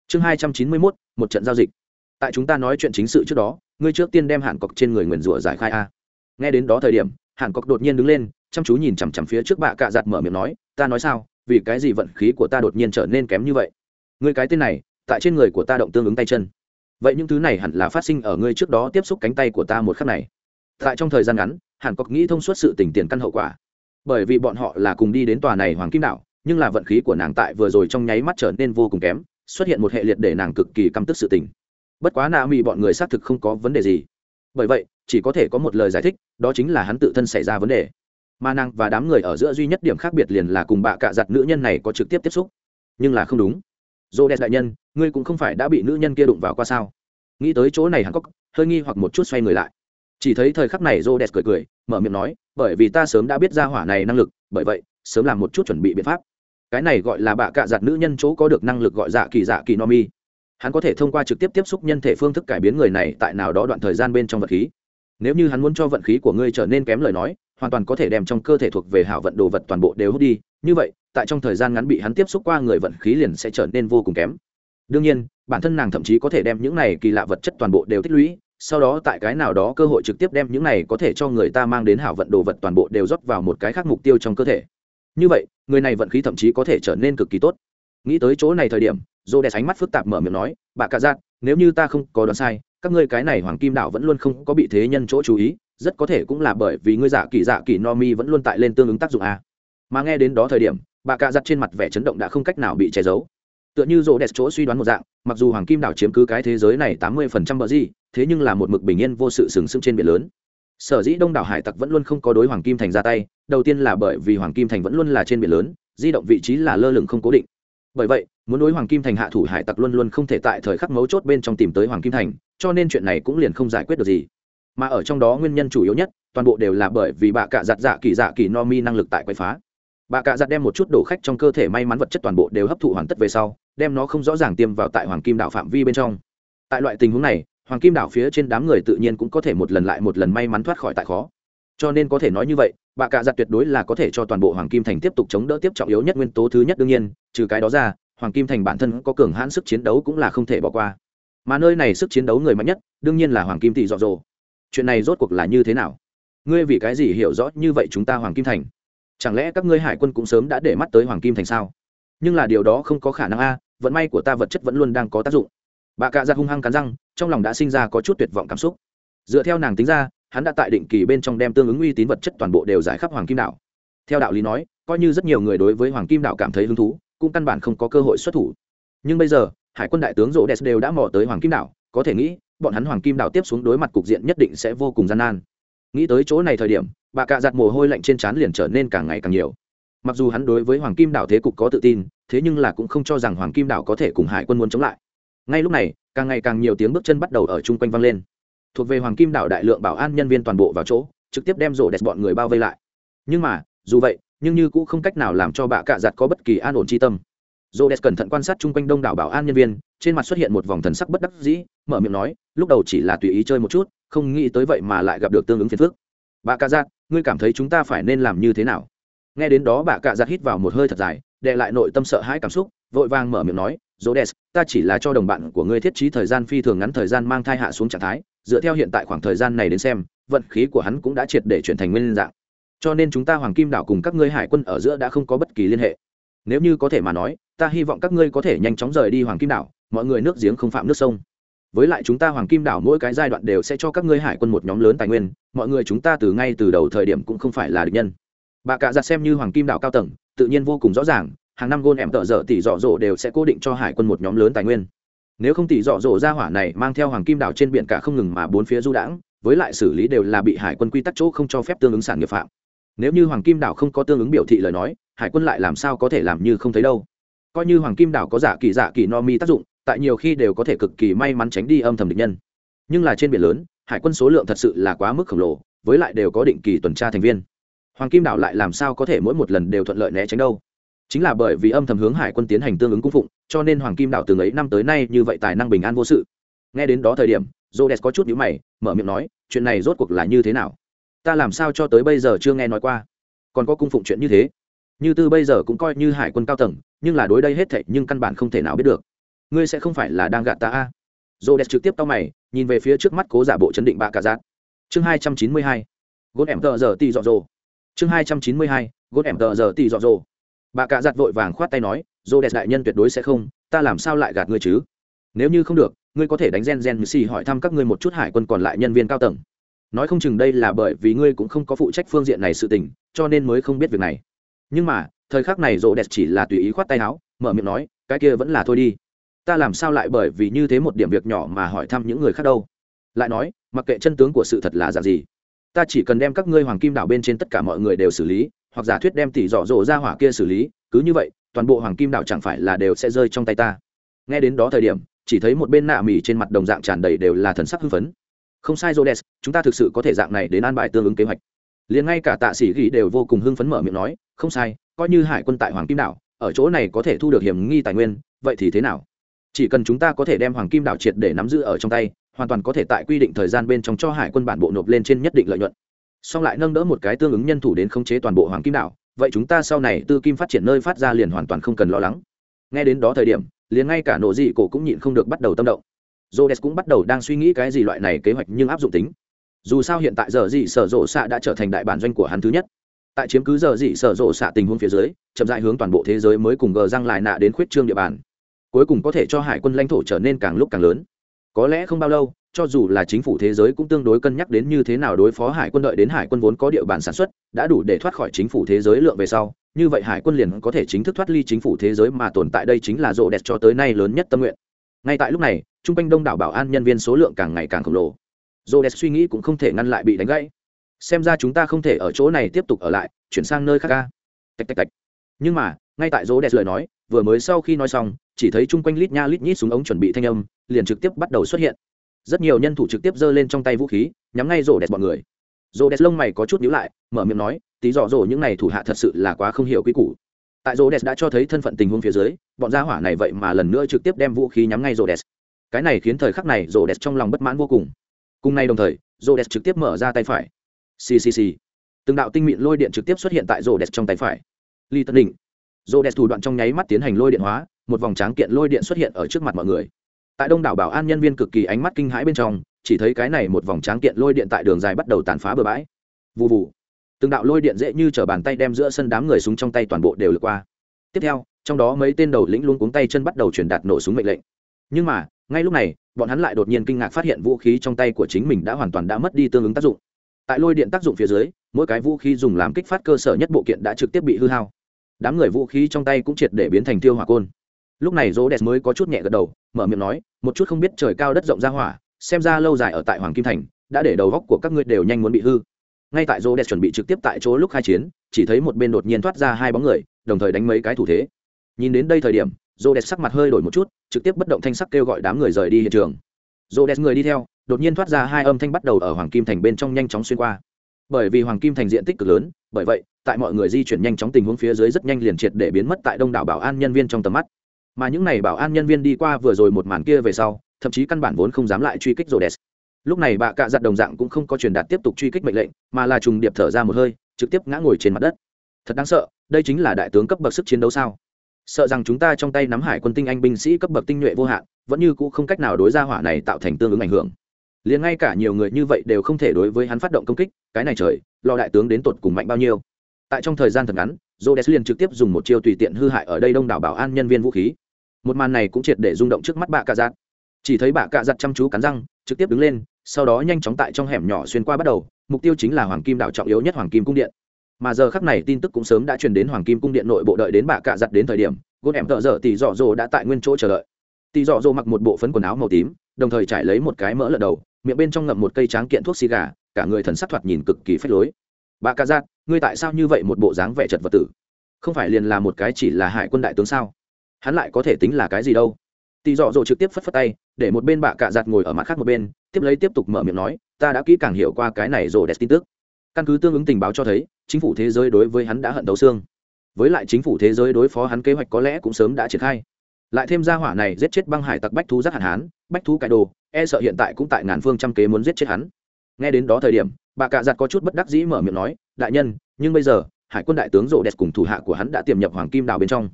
Speaker 1: Chương hai trăm chín mươi mốt, một trận giao dịch. Tại chúng ta nói chuyện chính sự trước đó, ngươi trước tiên đem hạn cọc trên người nguyền rủa giải khai a. Nghe đến đó thời điểm hạn cọc đột nhiên đứng lên, chăm chú nhìn chằm chằm phía trước bạ cạ giặt mở miệng nói, ta nói sao? Vì cái gì vận khí của ta đột nhiên trở nên kém như vậy? Ngươi cái tên này, tại trên người của ta động tương ứng tay chân. Vậy những thứ này hẳn là phát sinh ở ngươi trước đó tiếp xúc cánh tay của ta một khắc này tại trong thời gian ngắn, hàn cọc nghĩ thông suốt sự tình tiền căn hậu quả. Bởi vì bọn họ là cùng đi đến tòa này hoàng kim đạo nhưng là vận khí của nàng tại vừa rồi trong nháy mắt trở nên vô cùng kém, xuất hiện một hệ liệt để nàng cực kỳ căm tức sự tình. Bất quá nạ mỹ bọn người xác thực không có vấn đề gì. Bởi vậy, chỉ có thể có một lời giải thích, đó chính là hắn tự thân xảy ra vấn đề. Mà nàng và đám người ở giữa duy nhất điểm khác biệt liền là cùng bạ cạ giặt nữ nhân này có trực tiếp tiếp xúc. Nhưng là không đúng. Dô đẹp đại nhân, ngươi cũng không phải đã bị nữ nhân kia đụng vào qua sao? Nghĩ tới chỗ này hắn có hơi nghi hoặc một chút xoay người lại chỉ thấy thời khắc này rô đẹp cười cười, mở miệng nói, bởi vì ta sớm đã biết ra hỏa này năng lực, bởi vậy, sớm làm một chút chuẩn bị biện pháp. Cái này gọi là bạ cạ giặt nữ nhân chỗ có được năng lực gọi dạ kỳ dạ kỳ no mi. Hắn có thể thông qua trực tiếp tiếp xúc nhân thể phương thức cải biến người này tại nào đó đoạn thời gian bên trong vật khí. Nếu như hắn muốn cho vận khí của ngươi trở nên kém lời nói, hoàn toàn có thể đem trong cơ thể thuộc về hảo vận đồ vật toàn bộ đều hút đi. Như vậy, tại trong thời gian ngắn bị hắn tiếp xúc qua người vận khí liền sẽ trở nên vô cùng kém. Đương nhiên, bản thân nàng thậm chí có thể đem những này kỳ lạ vật chất toàn bộ đều tích lũy sau đó tại cái nào đó cơ hội trực tiếp đem những này có thể cho người ta mang đến hảo vận đồ vật toàn bộ đều rót vào một cái khác mục tiêu trong cơ thể. Như vậy, người này vận khí thậm chí có thể trở nên cực kỳ tốt. Nghĩ tới chỗ này thời điểm dô đẹp ánh mắt phức tạp mở miệng nói, bà cạ giác nếu như ta không có đoán sai, các ngươi cái này hoàng kim đạo vẫn luôn không có bị thế nhân chỗ chú ý, rất có thể cũng là bởi vì ngươi giả kỳ giả kỳ no mi vẫn luôn tại lên tương ứng tác dụng a. Mà nghe đến đó thời điểm, bà cạ giặt trên mặt vẻ chấn động đã không cách nào bị che giấu tựa như rô đẹp chỗ suy đoán một dạng, mặc dù hoàng kim đảo chiếm cứ cái thế giới này tám mươi phần trăm bờ gì, thế nhưng là một mực bình yên vô sự sừng sững trên biển lớn. Sở dĩ đông đảo hải tặc vẫn luôn không có đối hoàng kim thành ra tay, đầu tiên là bởi vì hoàng kim thành vẫn luôn là trên biển lớn, di động vị trí là lơ lửng không cố định. Bởi vậy, muốn đối hoàng kim thành hạ thủ, hải tặc luôn luôn không thể tại thời khắc mấu chốt bên trong tìm tới hoàng kim thành, cho nên chuyện này cũng liền không giải quyết được gì. Mà ở trong đó nguyên nhân chủ yếu nhất, toàn bộ đều là bởi vì bà cả giặt dạ kỳ dạ kỳ no mi năng lực tại quậy phá bà cạ giặt đem một chút đổ khách trong cơ thể may mắn vật chất toàn bộ đều hấp thụ hoàn tất về sau, đem nó không rõ ràng tiêm vào tại hoàng kim đảo phạm vi bên trong. Tại loại tình huống này, hoàng kim đảo phía trên đám người tự nhiên cũng có thể một lần lại một lần may mắn thoát khỏi tại khó. Cho nên có thể nói như vậy, bà cạ giặt tuyệt đối là có thể cho toàn bộ hoàng kim thành tiếp tục chống đỡ tiếp trọng yếu nhất nguyên tố thứ nhất đương nhiên, trừ cái đó ra, hoàng kim thành bản thân có cường hãn sức chiến đấu cũng là không thể bỏ qua. Mà nơi này sức chiến đấu người mạnh nhất, đương nhiên là hoàng kim tỷ dọ dồ chuyện này rốt cuộc là như thế nào? Ngươi vì cái gì hiểu rõ như vậy chúng ta hoàng kim thành? Chẳng lẽ các ngươi hải quân cũng sớm đã để mắt tới hoàng kim thành sao? Nhưng là điều đó không có khả năng a, vận may của ta vật chất vẫn luôn đang có tác dụng. Bà cạ ra hung hăng cắn răng, trong lòng đã sinh ra có chút tuyệt vọng cảm xúc. Dựa theo nàng tính ra, hắn đã tại định kỳ bên trong đem tương ứng uy tín vật chất toàn bộ đều giải khắp hoàng kim đảo. Theo đạo lý nói, coi như rất nhiều người đối với hoàng kim đảo cảm thấy hứng thú, cũng căn bản không có cơ hội xuất thủ. Nhưng bây giờ, hải quân đại tướng rô đès đều đã mò tới hoàng kim đảo, có thể nghĩ, bọn hắn hoàng kim đảo tiếp xuống đối mặt cục diện nhất định sẽ vô cùng gian nan. Nghĩ tới chỗ này thời điểm bà cạ giặt mồ hôi lạnh trên trán liền trở nên càng ngày càng nhiều. Mặc dù hắn đối với hoàng kim đảo thế cục có tự tin, thế nhưng là cũng không cho rằng hoàng kim đảo có thể cùng hải quân muốn chống lại. Ngay lúc này, càng ngày càng nhiều tiếng bước chân bắt đầu ở chung quanh vang lên. Thuộc về hoàng kim đảo đại lượng bảo an nhân viên toàn bộ vào chỗ, trực tiếp đem rổ đẹp bọn người bao vây lại. Nhưng mà, dù vậy, nhưng như cũng không cách nào làm cho bà cạ giặt có bất kỳ an ổn chi tâm. Rổ đẹp cẩn thận quan sát chung quanh đông đảo bảo an nhân viên, trên mặt xuất hiện một vòng thần sắc bất đắc dĩ, mở miệng nói, lúc đầu chỉ là tùy ý chơi một chút, không nghĩ tới vậy mà lại gặp được tương ứng phiền phức bà cạ giặt ngươi cảm thấy chúng ta phải nên làm như thế nào nghe đến đó bà cạ giặt hít vào một hơi thật dài đệ lại nội tâm sợ hãi cảm xúc vội vàng mở miệng nói Rhodes, ta chỉ là cho đồng bạn của ngươi thiết trí thời gian phi thường ngắn thời gian mang thai hạ xuống trạng thái, dựa theo hiện tại khoảng thời gian này đến xem, vận khí của hắn cũng đã triệt để chuyển thành nguyên dạng. Cho nên chúng ta Hoàng Kim đảo cùng các ngươi hải quân ở giữa đã không có bất kỳ liên hệ. Nếu như có thể mà nói, ta hy vọng các ngươi có thể nhanh chóng rời đi Hoàng Kim đảo, mọi người nước giếng không phạm nước sông. Với lại chúng ta Hoàng Kim đảo mỗi cái giai đoạn đều sẽ cho các ngươi hải quân một nhóm lớn tài nguyên, mọi người chúng ta từ ngay từ đầu thời điểm cũng không phải là địch nhân. Bà cả giặt xem như Hoàng Kim đảo cao tầng, tự nhiên vô cùng rõ ràng, hàng năm gôn em tợ dở tỷ dọ dỗ đều sẽ cố định cho hải quân một nhóm lớn tài nguyên. Nếu không tỷ dọ dỗ ra hỏa này mang theo hoàng kim đảo trên biển cả không ngừng mà bốn phía du đãng với lại xử lý đều là bị hải quân quy tắc chỗ không cho phép tương ứng sản nghiệp phạm. Nếu như hoàng kim đảo không có tương ứng biểu thị lời nói hải quân lại làm sao có thể làm như không thấy đâu? Coi như hoàng kim đảo có giả kỳ giả kỳ no mi tác dụng tại nhiều khi đều có thể cực kỳ may mắn tránh đi âm thầm địch nhân. Nhưng là trên biển lớn, hải quân số lượng thật sự là quá mức khổng lồ, với lại đều có định kỳ tuần tra thành viên. Hoàng kim đảo lại làm sao có thể mỗi một lần đều thuận lợi né tránh đâu? Chính là bởi vì âm thầm hướng hải quân tiến hành tương ứng cung phụng, cho nên hoàng kim đảo từng ấy năm tới nay như vậy tài năng bình an vô sự. Nghe đến đó thời điểm j có chút nhữ mày, mở miệng nói, chuyện này rốt cuộc là như thế nào? Ta làm sao cho tới bây giờ chưa nghe nói qua? Còn có cung phụng chuyện như thế? Như tư bây giờ cũng coi như hải quân cao tầng, nhưng là đối đây hết thệ nhưng căn bản không thể nào biết được ngươi sẽ không phải là đang gạt ta a. À. trực tiếp tao mày, nhìn về phía trước mắt cố giả bộ chấn định bạ cả giác. Chương hai trăm chín mươi hai. Gốt em tờ giờ tì dọ dồ. Chương hai trăm chín mươi hai gốt em tờ giờ tì dọ dồ. Bà cả giặt vội vàng khoát tay nói dồ đẹp đại nhân tuyệt đối sẽ không, ta làm sao lại gạt ngươi chứ? Nếu như không được, ngươi có thể đánh gen gen xì hỏi thăm các ngươi một chút hải quân còn lại nhân viên cao tầng. Nói không chừng đây là bởi vì ngươi cũng không có phụ trách phương diện này sự tình, cho nên mới không biết việc này. Nhưng mà, thời khắc này rộ đẹp chỉ là tùy ý khoát tay áo, mở miệng nói, cái kia vẫn là thôi đi ta làm sao lại bởi vì như thế một điểm việc nhỏ mà hỏi thăm những người khác đâu lại nói mặc kệ chân tướng của sự thật là dạng gì ta chỉ cần đem các ngươi hoàng kim đảo bên trên tất cả mọi người đều xử lý hoặc giả thuyết đem tỷ dọ dỗ ra hỏa kia xử lý cứ như vậy toàn bộ hoàng kim đảo chẳng phải là đều sẽ rơi trong tay ta nghe đến đó thời điểm chỉ thấy một bên nạ mỉ trên mặt đồng dạng tràn đầy đều là thần sắc hưng phấn không sai Rhodes, chúng ta thực sự có thể dạng này đến an bài tương ứng kế hoạch. Liền ngay cả Tạ Sĩ ghi đều vô cùng hưng phấn mở miệng nói, không sai, coi như hải quân tại Hoàng Kim đảo, ở chỗ này có thể thu được hiểm nghi tài nguyên, vậy thì thế nào? Chỉ cần chúng ta có thể đem Hoàng Kim đảo triệt để nắm giữ ở trong tay, hoàn toàn có thể tại quy định thời gian bên trong cho hải quân bản bộ nộp lên trên nhất định lợi nhuận. song lại nâng đỡ một cái tương ứng nhân thủ đến khống chế toàn bộ Hoàng Kim đảo, vậy chúng ta sau này tư kim phát triển nơi phát ra liền hoàn toàn không cần lo lắng. Nghe đến đó thời điểm, liền ngay cả nổ dị cổ cũng nhịn không được bắt đầu tâm động Rhodes cũng bắt đầu đang suy nghĩ cái gì loại này kế hoạch nhưng áp dụng tính. Dù sao hiện tại giờ dị sở rộ xạ đã trở thành đại bản doanh của hắn thứ nhất. Tại chiếm cứ giờ dị sở rộ xạ tình huống phía dưới, chậm rãi hướng toàn bộ thế giới mới cùng gờ răng lại nạ đến khuyết trương địa bàn. Cuối cùng có thể cho hải quân lãnh thổ trở nên càng lúc càng lớn. Có lẽ không bao lâu, cho dù là chính phủ thế giới cũng tương đối cân nhắc đến như thế nào đối phó hải quân đợi đến hải quân vốn có địa bàn sản xuất, đã đủ để thoát khỏi chính phủ thế giới lượng về sau, như vậy hải quân liền có thể chính thức thoát ly chính phủ thế giới mà tồn tại đây chính là rộ đẹp cho tới nay lớn nhất tâm nguyện. Ngay tại lúc này, trung quanh đông đảo bảo an nhân viên số lượng càng ngày càng khổng lồ j suy nghĩ cũng không thể ngăn lại bị đánh gãy xem ra chúng ta không thể ở chỗ này tiếp tục ở lại chuyển sang nơi khác ca tạch tạch tạch nhưng mà ngay tại j lời nói, vừa mới sau khi nói xong, chỉ thấy chung quanh lít nha lít nhít súng ống chuẩn bị thanh âm, liền trực tiếp bắt đầu xuất hiện. Rất nhiều nhân thủ trực tiếp giơ lên trong tay vũ khí, nhắm ngay rô đẹp bọn người. Rô đẹp lông mày có chút nhíu lại, mở miệng nói, tí dọ dỗ, những này thủ hạ thật sự là quá không hiểu quy củ. Tại rô đẹp đã cho thấy thân phận tình huống phía dưới, bọn gia hỏa này vậy mà lần nữa trực tiếp đem vũ khí nhắm ngay rô đẹp cái này khiến thời khắc này rô đẹp trong lòng bất mãn vô cùng. Cùng nay đồng thời, rô đẹp trực tiếp mở ra tay phải. Ccc từng đạo tinh mịn lôi điện trực tiếp xuất hiện tại rô đẹp trong tay phải. Ly tân định rô đẹp thủ đoạn trong nháy mắt tiến hành lôi điện hóa, một vòng tráng kiện lôi điện xuất hiện ở trước mặt mọi người. Tại đông đảo bảo an nhân viên cực kỳ ánh mắt kinh hãi bên trong, chỉ thấy cái này một vòng tráng kiện lôi điện tại đường dài bắt đầu tàn phá bừa bãi. Vụ vụ từng đạo lôi điện dễ như t r ở bàn tay đem giữa sân đám người súng trong tay toàn bộ đều lượt qua. Tiếp theo, trong đó mấy tên đầu lĩnh luôn cuống tay chân bắt đầu truyền đạt nổ súng mệnh lệnh. Nhưng mà, ngay lúc này, bọn hắn lại đột nhiên kinh ngạc phát hiện vũ khí trong tay của chính mình đã hoàn toàn đã mất đi tương ứng tác dụng. Tại lôi điện tác dụng phía dưới, mỗi cái vũ khí dùng làm kích phát cơ sở nhất bộ kiện đã trực tiếp bị hư hao đám người vũ khí trong tay cũng triệt để biến thành tiêu hỏa côn. Lúc này rô đẹp mới có chút nhẹ gật đầu, mở miệng nói, một chút không biết trời cao đất rộng ra hỏa, xem ra lâu dài ở tại hoàng kim thành, đã để đầu góc của các ngươi đều nhanh muốn bị hư. Ngay tại rô đẹp chuẩn bị trực tiếp tại chỗ lúc khai chiến, chỉ thấy một bên đột nhiên thoát ra hai bóng người, đồng thời đánh mấy cái thủ thế. Nhìn đến đây thời điểm rô đẹp sắc mặt hơi đổi một chút, trực tiếp bất động thanh sắc kêu gọi đám người rời đi hiện trường. Rô đẹp người đi theo, đột nhiên thoát ra hai âm thanh bắt đầu ở hoàng kim thành bên trong nhanh chóng xuyên qua bởi vì hoàng kim thành diện tích cực lớn, bởi vậy, tại mọi người di chuyển nhanh chóng tình huống phía dưới rất nhanh liền triệt để biến mất tại đông đảo bảo an nhân viên trong tầm mắt. Mà những n à y bảo an nhân viên đi qua vừa rồi một màn kia về sau, thậm chí căn bản vốn không dám lại truy kích rồ đèn lúc này bà cạ giặt đồng dạng cũng không có truyền đạt tiếp tục truy kích mệnh lệnh, mà là trùng điệp thở ra một hơi, trực tiếp ngã ngồi trên mặt đất. Thật đáng sợ, đây chính là đại tướng cấp bậc sức chiến đấu sao? Sợ rằng chúng ta trong tay nắm hải quân tinh anh binh sĩ cấp bậc tinh nhuệ vô hạn, vẫn như cũ không cách nào đối ra hỏa này tạo thành tương ứng ảnh hưởng liền ngay cả nhiều người như vậy đều không thể đối với hắn phát động công kích, cái này trời, lo đại tướng đến tột cùng mạnh bao nhiêu. Tại trong thời gian thật ngắn jodes liền trực tiếp dùng một chiêu tùy tiện hư hại ở đây đông đảo bảo an nhân viên vũ khí. Một màn này cũng triệt để rung động trước mắt bạ cạ giặt. Chỉ thấy bạ cạ giặt chăm chú cắn răng, trực tiếp đứng lên, sau đó nhanh chóng tại trong hẻm nhỏ xuyên qua bắt đầu, mục tiêu chính là hoàng kim đảo trọng yếu nhất hoàng kim cung điện. Mà giờ khắc này tin tức cũng sớm đã truyền đến hoàng kim cung điện nội bộ đợi đến bà cạ giặt đến thời điểm, gôn em thợ dở tỷ dọ dồ đã tại nguyên chỗ chờ đợi. Tỷ dọ dồ mặc một bộ phấn quần áo màu tím, đồng thời trải lấy một cái mỡ lợn đầu miệng bên trong ngậm một cây tráng kiện thuốc xì gà, cả người thần sắc thoạt nhìn cực kỳ phách lối. Bà ca giác, ngươi tại sao như vậy một bộ dáng vẻ chật vật tử? Không phải liền là một cái chỉ là hải quân đại tướng sao? Hắn lại có thể tính là cái gì đâu? Tỳ dọ dỗ trực tiếp phất phất tay, để một bên bà cạ giặt ngồi ở mặt khác một bên, tiếp lấy tiếp tục mở miệng nói, ta đã kỹ càng hiểu qua cái này rồ đẹp tin tức. Căn cứ tương ứng tình báo cho thấy, chính phủ thế giới đối với hắn đã hận đấu xương. Với lại chính phủ thế giới đối phó hắn kế hoạch có lẽ cũng sớm đã triển khai lại thêm ra hỏa này giết chết băng hải tặc bách thú rất hạn hán, bách thú cải đồ e sợ hiện tại cũng tại ngàn phương trăm kế muốn giết chết hắn. Nghe đến đó thời điểm, bà cạ giặt có chút bất đắc dĩ mở miệng nói, đại nhân, nhưng bây giờ, hải quân đại tướng rộ đẹp cùng thủ hạ của hắn đã tiềm nhập hoàng kim đảo bên trong.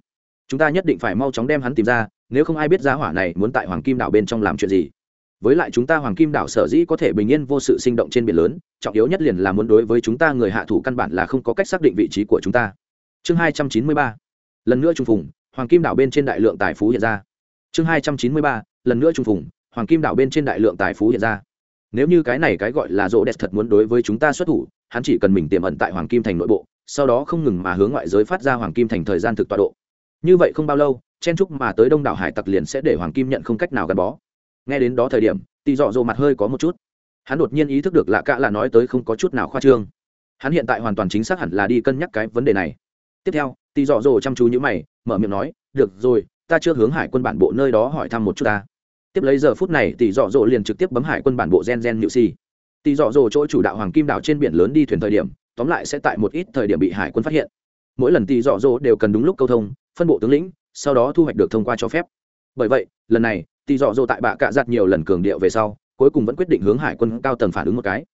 Speaker 1: Chúng ta nhất định phải mau chóng đem hắn tìm ra, nếu không ai biết ra hỏa này muốn tại hoàng kim đảo bên trong làm chuyện gì. Với lại chúng ta hoàng kim đảo sở dĩ có thể bình yên vô sự sinh động trên biển lớn, trọng yếu nhất liền là muốn đối với chúng ta người hạ thủ căn bản là không có cách xác định vị trí của chúng ta. Chương hai trăm chín mươi ba. Lần nữa trung phùng hoàng kim đảo bên trên đại lượng tài phú hiện ra. Chương hai trăm chín mươi ba, lần nữa trung phùng, hoàng kim đảo bên trên đại lượng tài phú hiện ra. Nếu như cái này cái gọi là rỗ đẹp thật muốn đối với chúng ta xuất thủ, hắn chỉ cần mình tiềm ẩn tại hoàng kim thành nội bộ, sau đó không ngừng mà hướng ngoại giới phát ra hoàng kim thành thời gian thực tọa độ. Như vậy không bao lâu, chen trúc mà tới đông đảo hải tặc liền sẽ để hoàng kim nhận không cách nào gắn bó. Nghe đến đó thời điểm, tỳ dọ dỗ mặt hơi có một chút. Hắn đột nhiên ý thức được lạ cạ là nói tới không có chút nào khoa trương. Hắn hiện tại hoàn toàn chính xác hẳn là đi cân nhắc cái vấn đề này. Tiếp theo tỳ dọ dỗ chăm chú như mày, mở miệng nói, được rồi, ta chưa hướng hải quân bản bộ nơi đó hỏi thăm một chút ta. Tiếp lấy giờ phút này tỷ dọ dỗ liền trực tiếp bấm hải quân bản bộ gen gen nhự si. Tỷ dọ dỗ chỗ chủ đạo hoàng kim đảo trên biển lớn đi thuyền thời điểm, tóm lại sẽ tại một ít thời điểm bị hải quân phát hiện. Mỗi lần tỷ dọ dỗ đều cần đúng lúc câu thông, phân bộ tướng lĩnh, sau đó thu hoạch được thông qua cho phép. Bởi vậy, lần này tỷ dọ dỗ tại bạ cạ giặt nhiều lần cường điệu về sau, cuối cùng vẫn quyết định hướng hải quân cao tầng phản ứng một cái.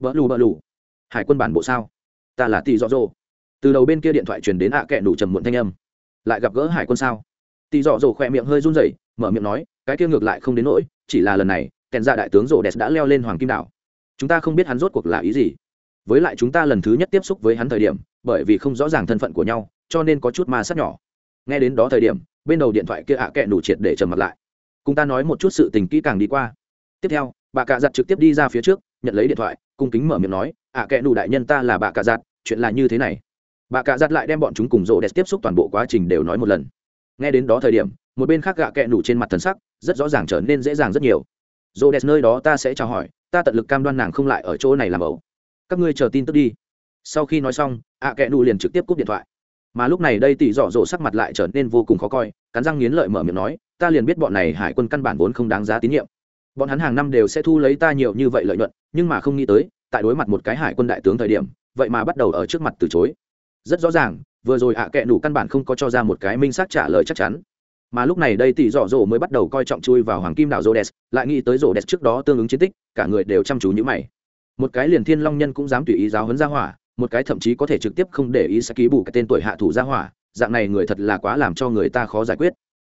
Speaker 1: Vỡ lù, bỡ lù. Hải quân bản bộ sao? Ta là tỷ dọ dỗ từ đầu bên kia điện thoại truyền đến ạ à kẹ nủ trầm muộn thanh âm. Lại gặp gỡ hải quân sao? Tì dọ dỗ khỏe miệng hơi run rẩy, mở miệng nói, cái kia ngược lại không đến nỗi, chỉ là lần này, kèn ra đại tướng rổ đẹp đã leo lên hoàng kim đảo. Chúng ta không biết hắn rốt cuộc là ý gì. Với lại chúng ta lần thứ nhất tiếp xúc với hắn thời điểm, bởi vì không rõ ràng thân phận của nhau, cho nên có chút ma sát nhỏ. Nghe đến đó thời điểm, bên đầu điện thoại kia ạ à kẹ đủ triệt để trầm mặt lại. Cùng ta nói một chút sự tình kỹ càng đi qua. Tiếp theo, bà cạ giặt trực tiếp đi ra phía trước, nhận lấy điện thoại, cung kính mở miệng nói, ạ à kẹ đủ đại nhân ta là bà cạ giặt, chuyện là như thế này bà cạ giặt lại đem bọn chúng cùng rộ đẹp tiếp xúc toàn bộ quá trình đều nói một lần. Nghe đến đó thời điểm, một bên khác gạ kẹ nủ trên mặt thần sắc rất rõ ràng trở nên dễ dàng rất nhiều. Rộ đẹp nơi đó ta sẽ chào hỏi, ta tận lực cam đoan nàng không lại ở chỗ này làm ẩu. Các ngươi chờ tin tức đi. Sau khi nói xong, ạ kẹ nủ liền trực tiếp cúp điện thoại. Mà lúc này đây tỷ dọ dỗ sắc mặt lại trở nên vô cùng khó coi, cắn răng nghiến lợi mở miệng nói, ta liền biết bọn này hải quân căn bản vốn không đáng giá tín nhiệm. Bọn hắn hàng năm đều sẽ thu lấy ta nhiều như vậy lợi nhuận, nhưng mà không nghĩ tới, tại đối mặt một cái hải quân đại tướng thời điểm, vậy mà bắt đầu ở trước mặt từ chối rất rõ ràng, vừa rồi ạ kệ nủ căn bản không có cho ra một cái minh xác trả lời chắc chắn. Mà lúc này đây tỷ dọ dỗ mới bắt đầu coi trọng chui vào hoàng kim đảo rô đès lại nghĩ tới rô đès trước đó tương ứng chiến tích, cả người đều chăm chú như mày. Một cái liền thiên long nhân cũng dám tùy ý giáo hấn ra hỏa, một cái thậm chí có thể trực tiếp không để ý sẽ ký bù cái tên tuổi hạ thủ ra hỏa, dạng này người thật là quá làm cho người ta khó giải quyết.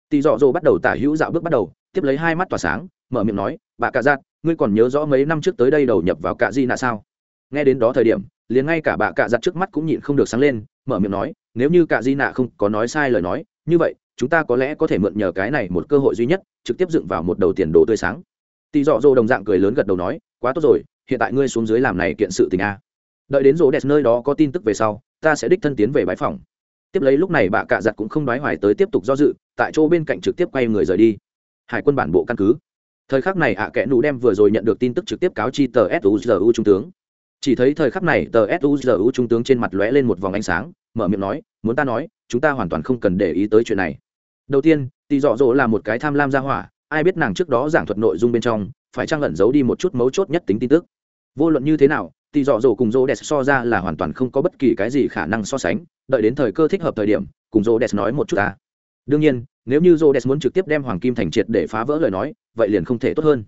Speaker 1: Tỷ dọ dỗ bắt đầu tả hữu dạo bước bắt đầu, tiếp lấy hai mắt tỏa sáng, mở miệng nói bà cạ giặt ngươi còn nhớ rõ mấy năm trước tới đây đầu nhập vào cạ di nạ sao? Nghe đến đó thời điểm, liền ngay cả bà cạ giặt trước mắt cũng nhịn không được sáng lên, mở miệng nói, nếu như cạ di nạ không có nói sai lời nói, như vậy, chúng ta có lẽ có thể mượn nhờ cái này một cơ hội duy nhất, trực tiếp dựng vào một đầu tiền đồ tươi sáng. Tỳ dọ dỗ đồng dạng cười lớn gật đầu nói, quá tốt rồi, hiện tại ngươi xuống dưới làm này kiện sự tình a. Đợi đến rỗ đẹp nơi đó có tin tức về sau, ta sẽ đích thân tiến về bãi phòng tiếp lấy lúc này bà cạ giặt cũng không đoái hoài tới tiếp tục do dự, tại chỗ bên cạnh trực tiếp quay người rời đi. Hải quân bản bộ căn cứ. Thời khắc này ạ à kẽ nụ đem vừa rồi nhận được tin tức trực tiếp cáo chi tờ suzu trung tướng chỉ thấy thời khắc này tờ suzu trung tướng trên mặt lóe lên một vòng ánh sáng, mở miệng nói, muốn ta nói, chúng ta hoàn toàn không cần để ý tới chuyện này. Đầu tiên tỷ dọ dỗ là một cái tham lam gia hỏa, ai biết nàng trước đó giảng thuật nội dung bên trong, phải trang lẩn giấu đi một chút mấu chốt nhất tính tin tức. Vô luận như thế nào tỷ dọ dỗ cùng dỗ đẹp so ra là hoàn toàn không có bất kỳ cái gì khả năng so sánh, đợi đến thời cơ thích hợp thời điểm, cùng dỗ đẹp nói một chút ta. Đương nhiên, nếu như dỗ đẹp muốn trực tiếp đem hoàng kim thành triệt để phá vỡ lời nói, vậy liền không thể tốt hơn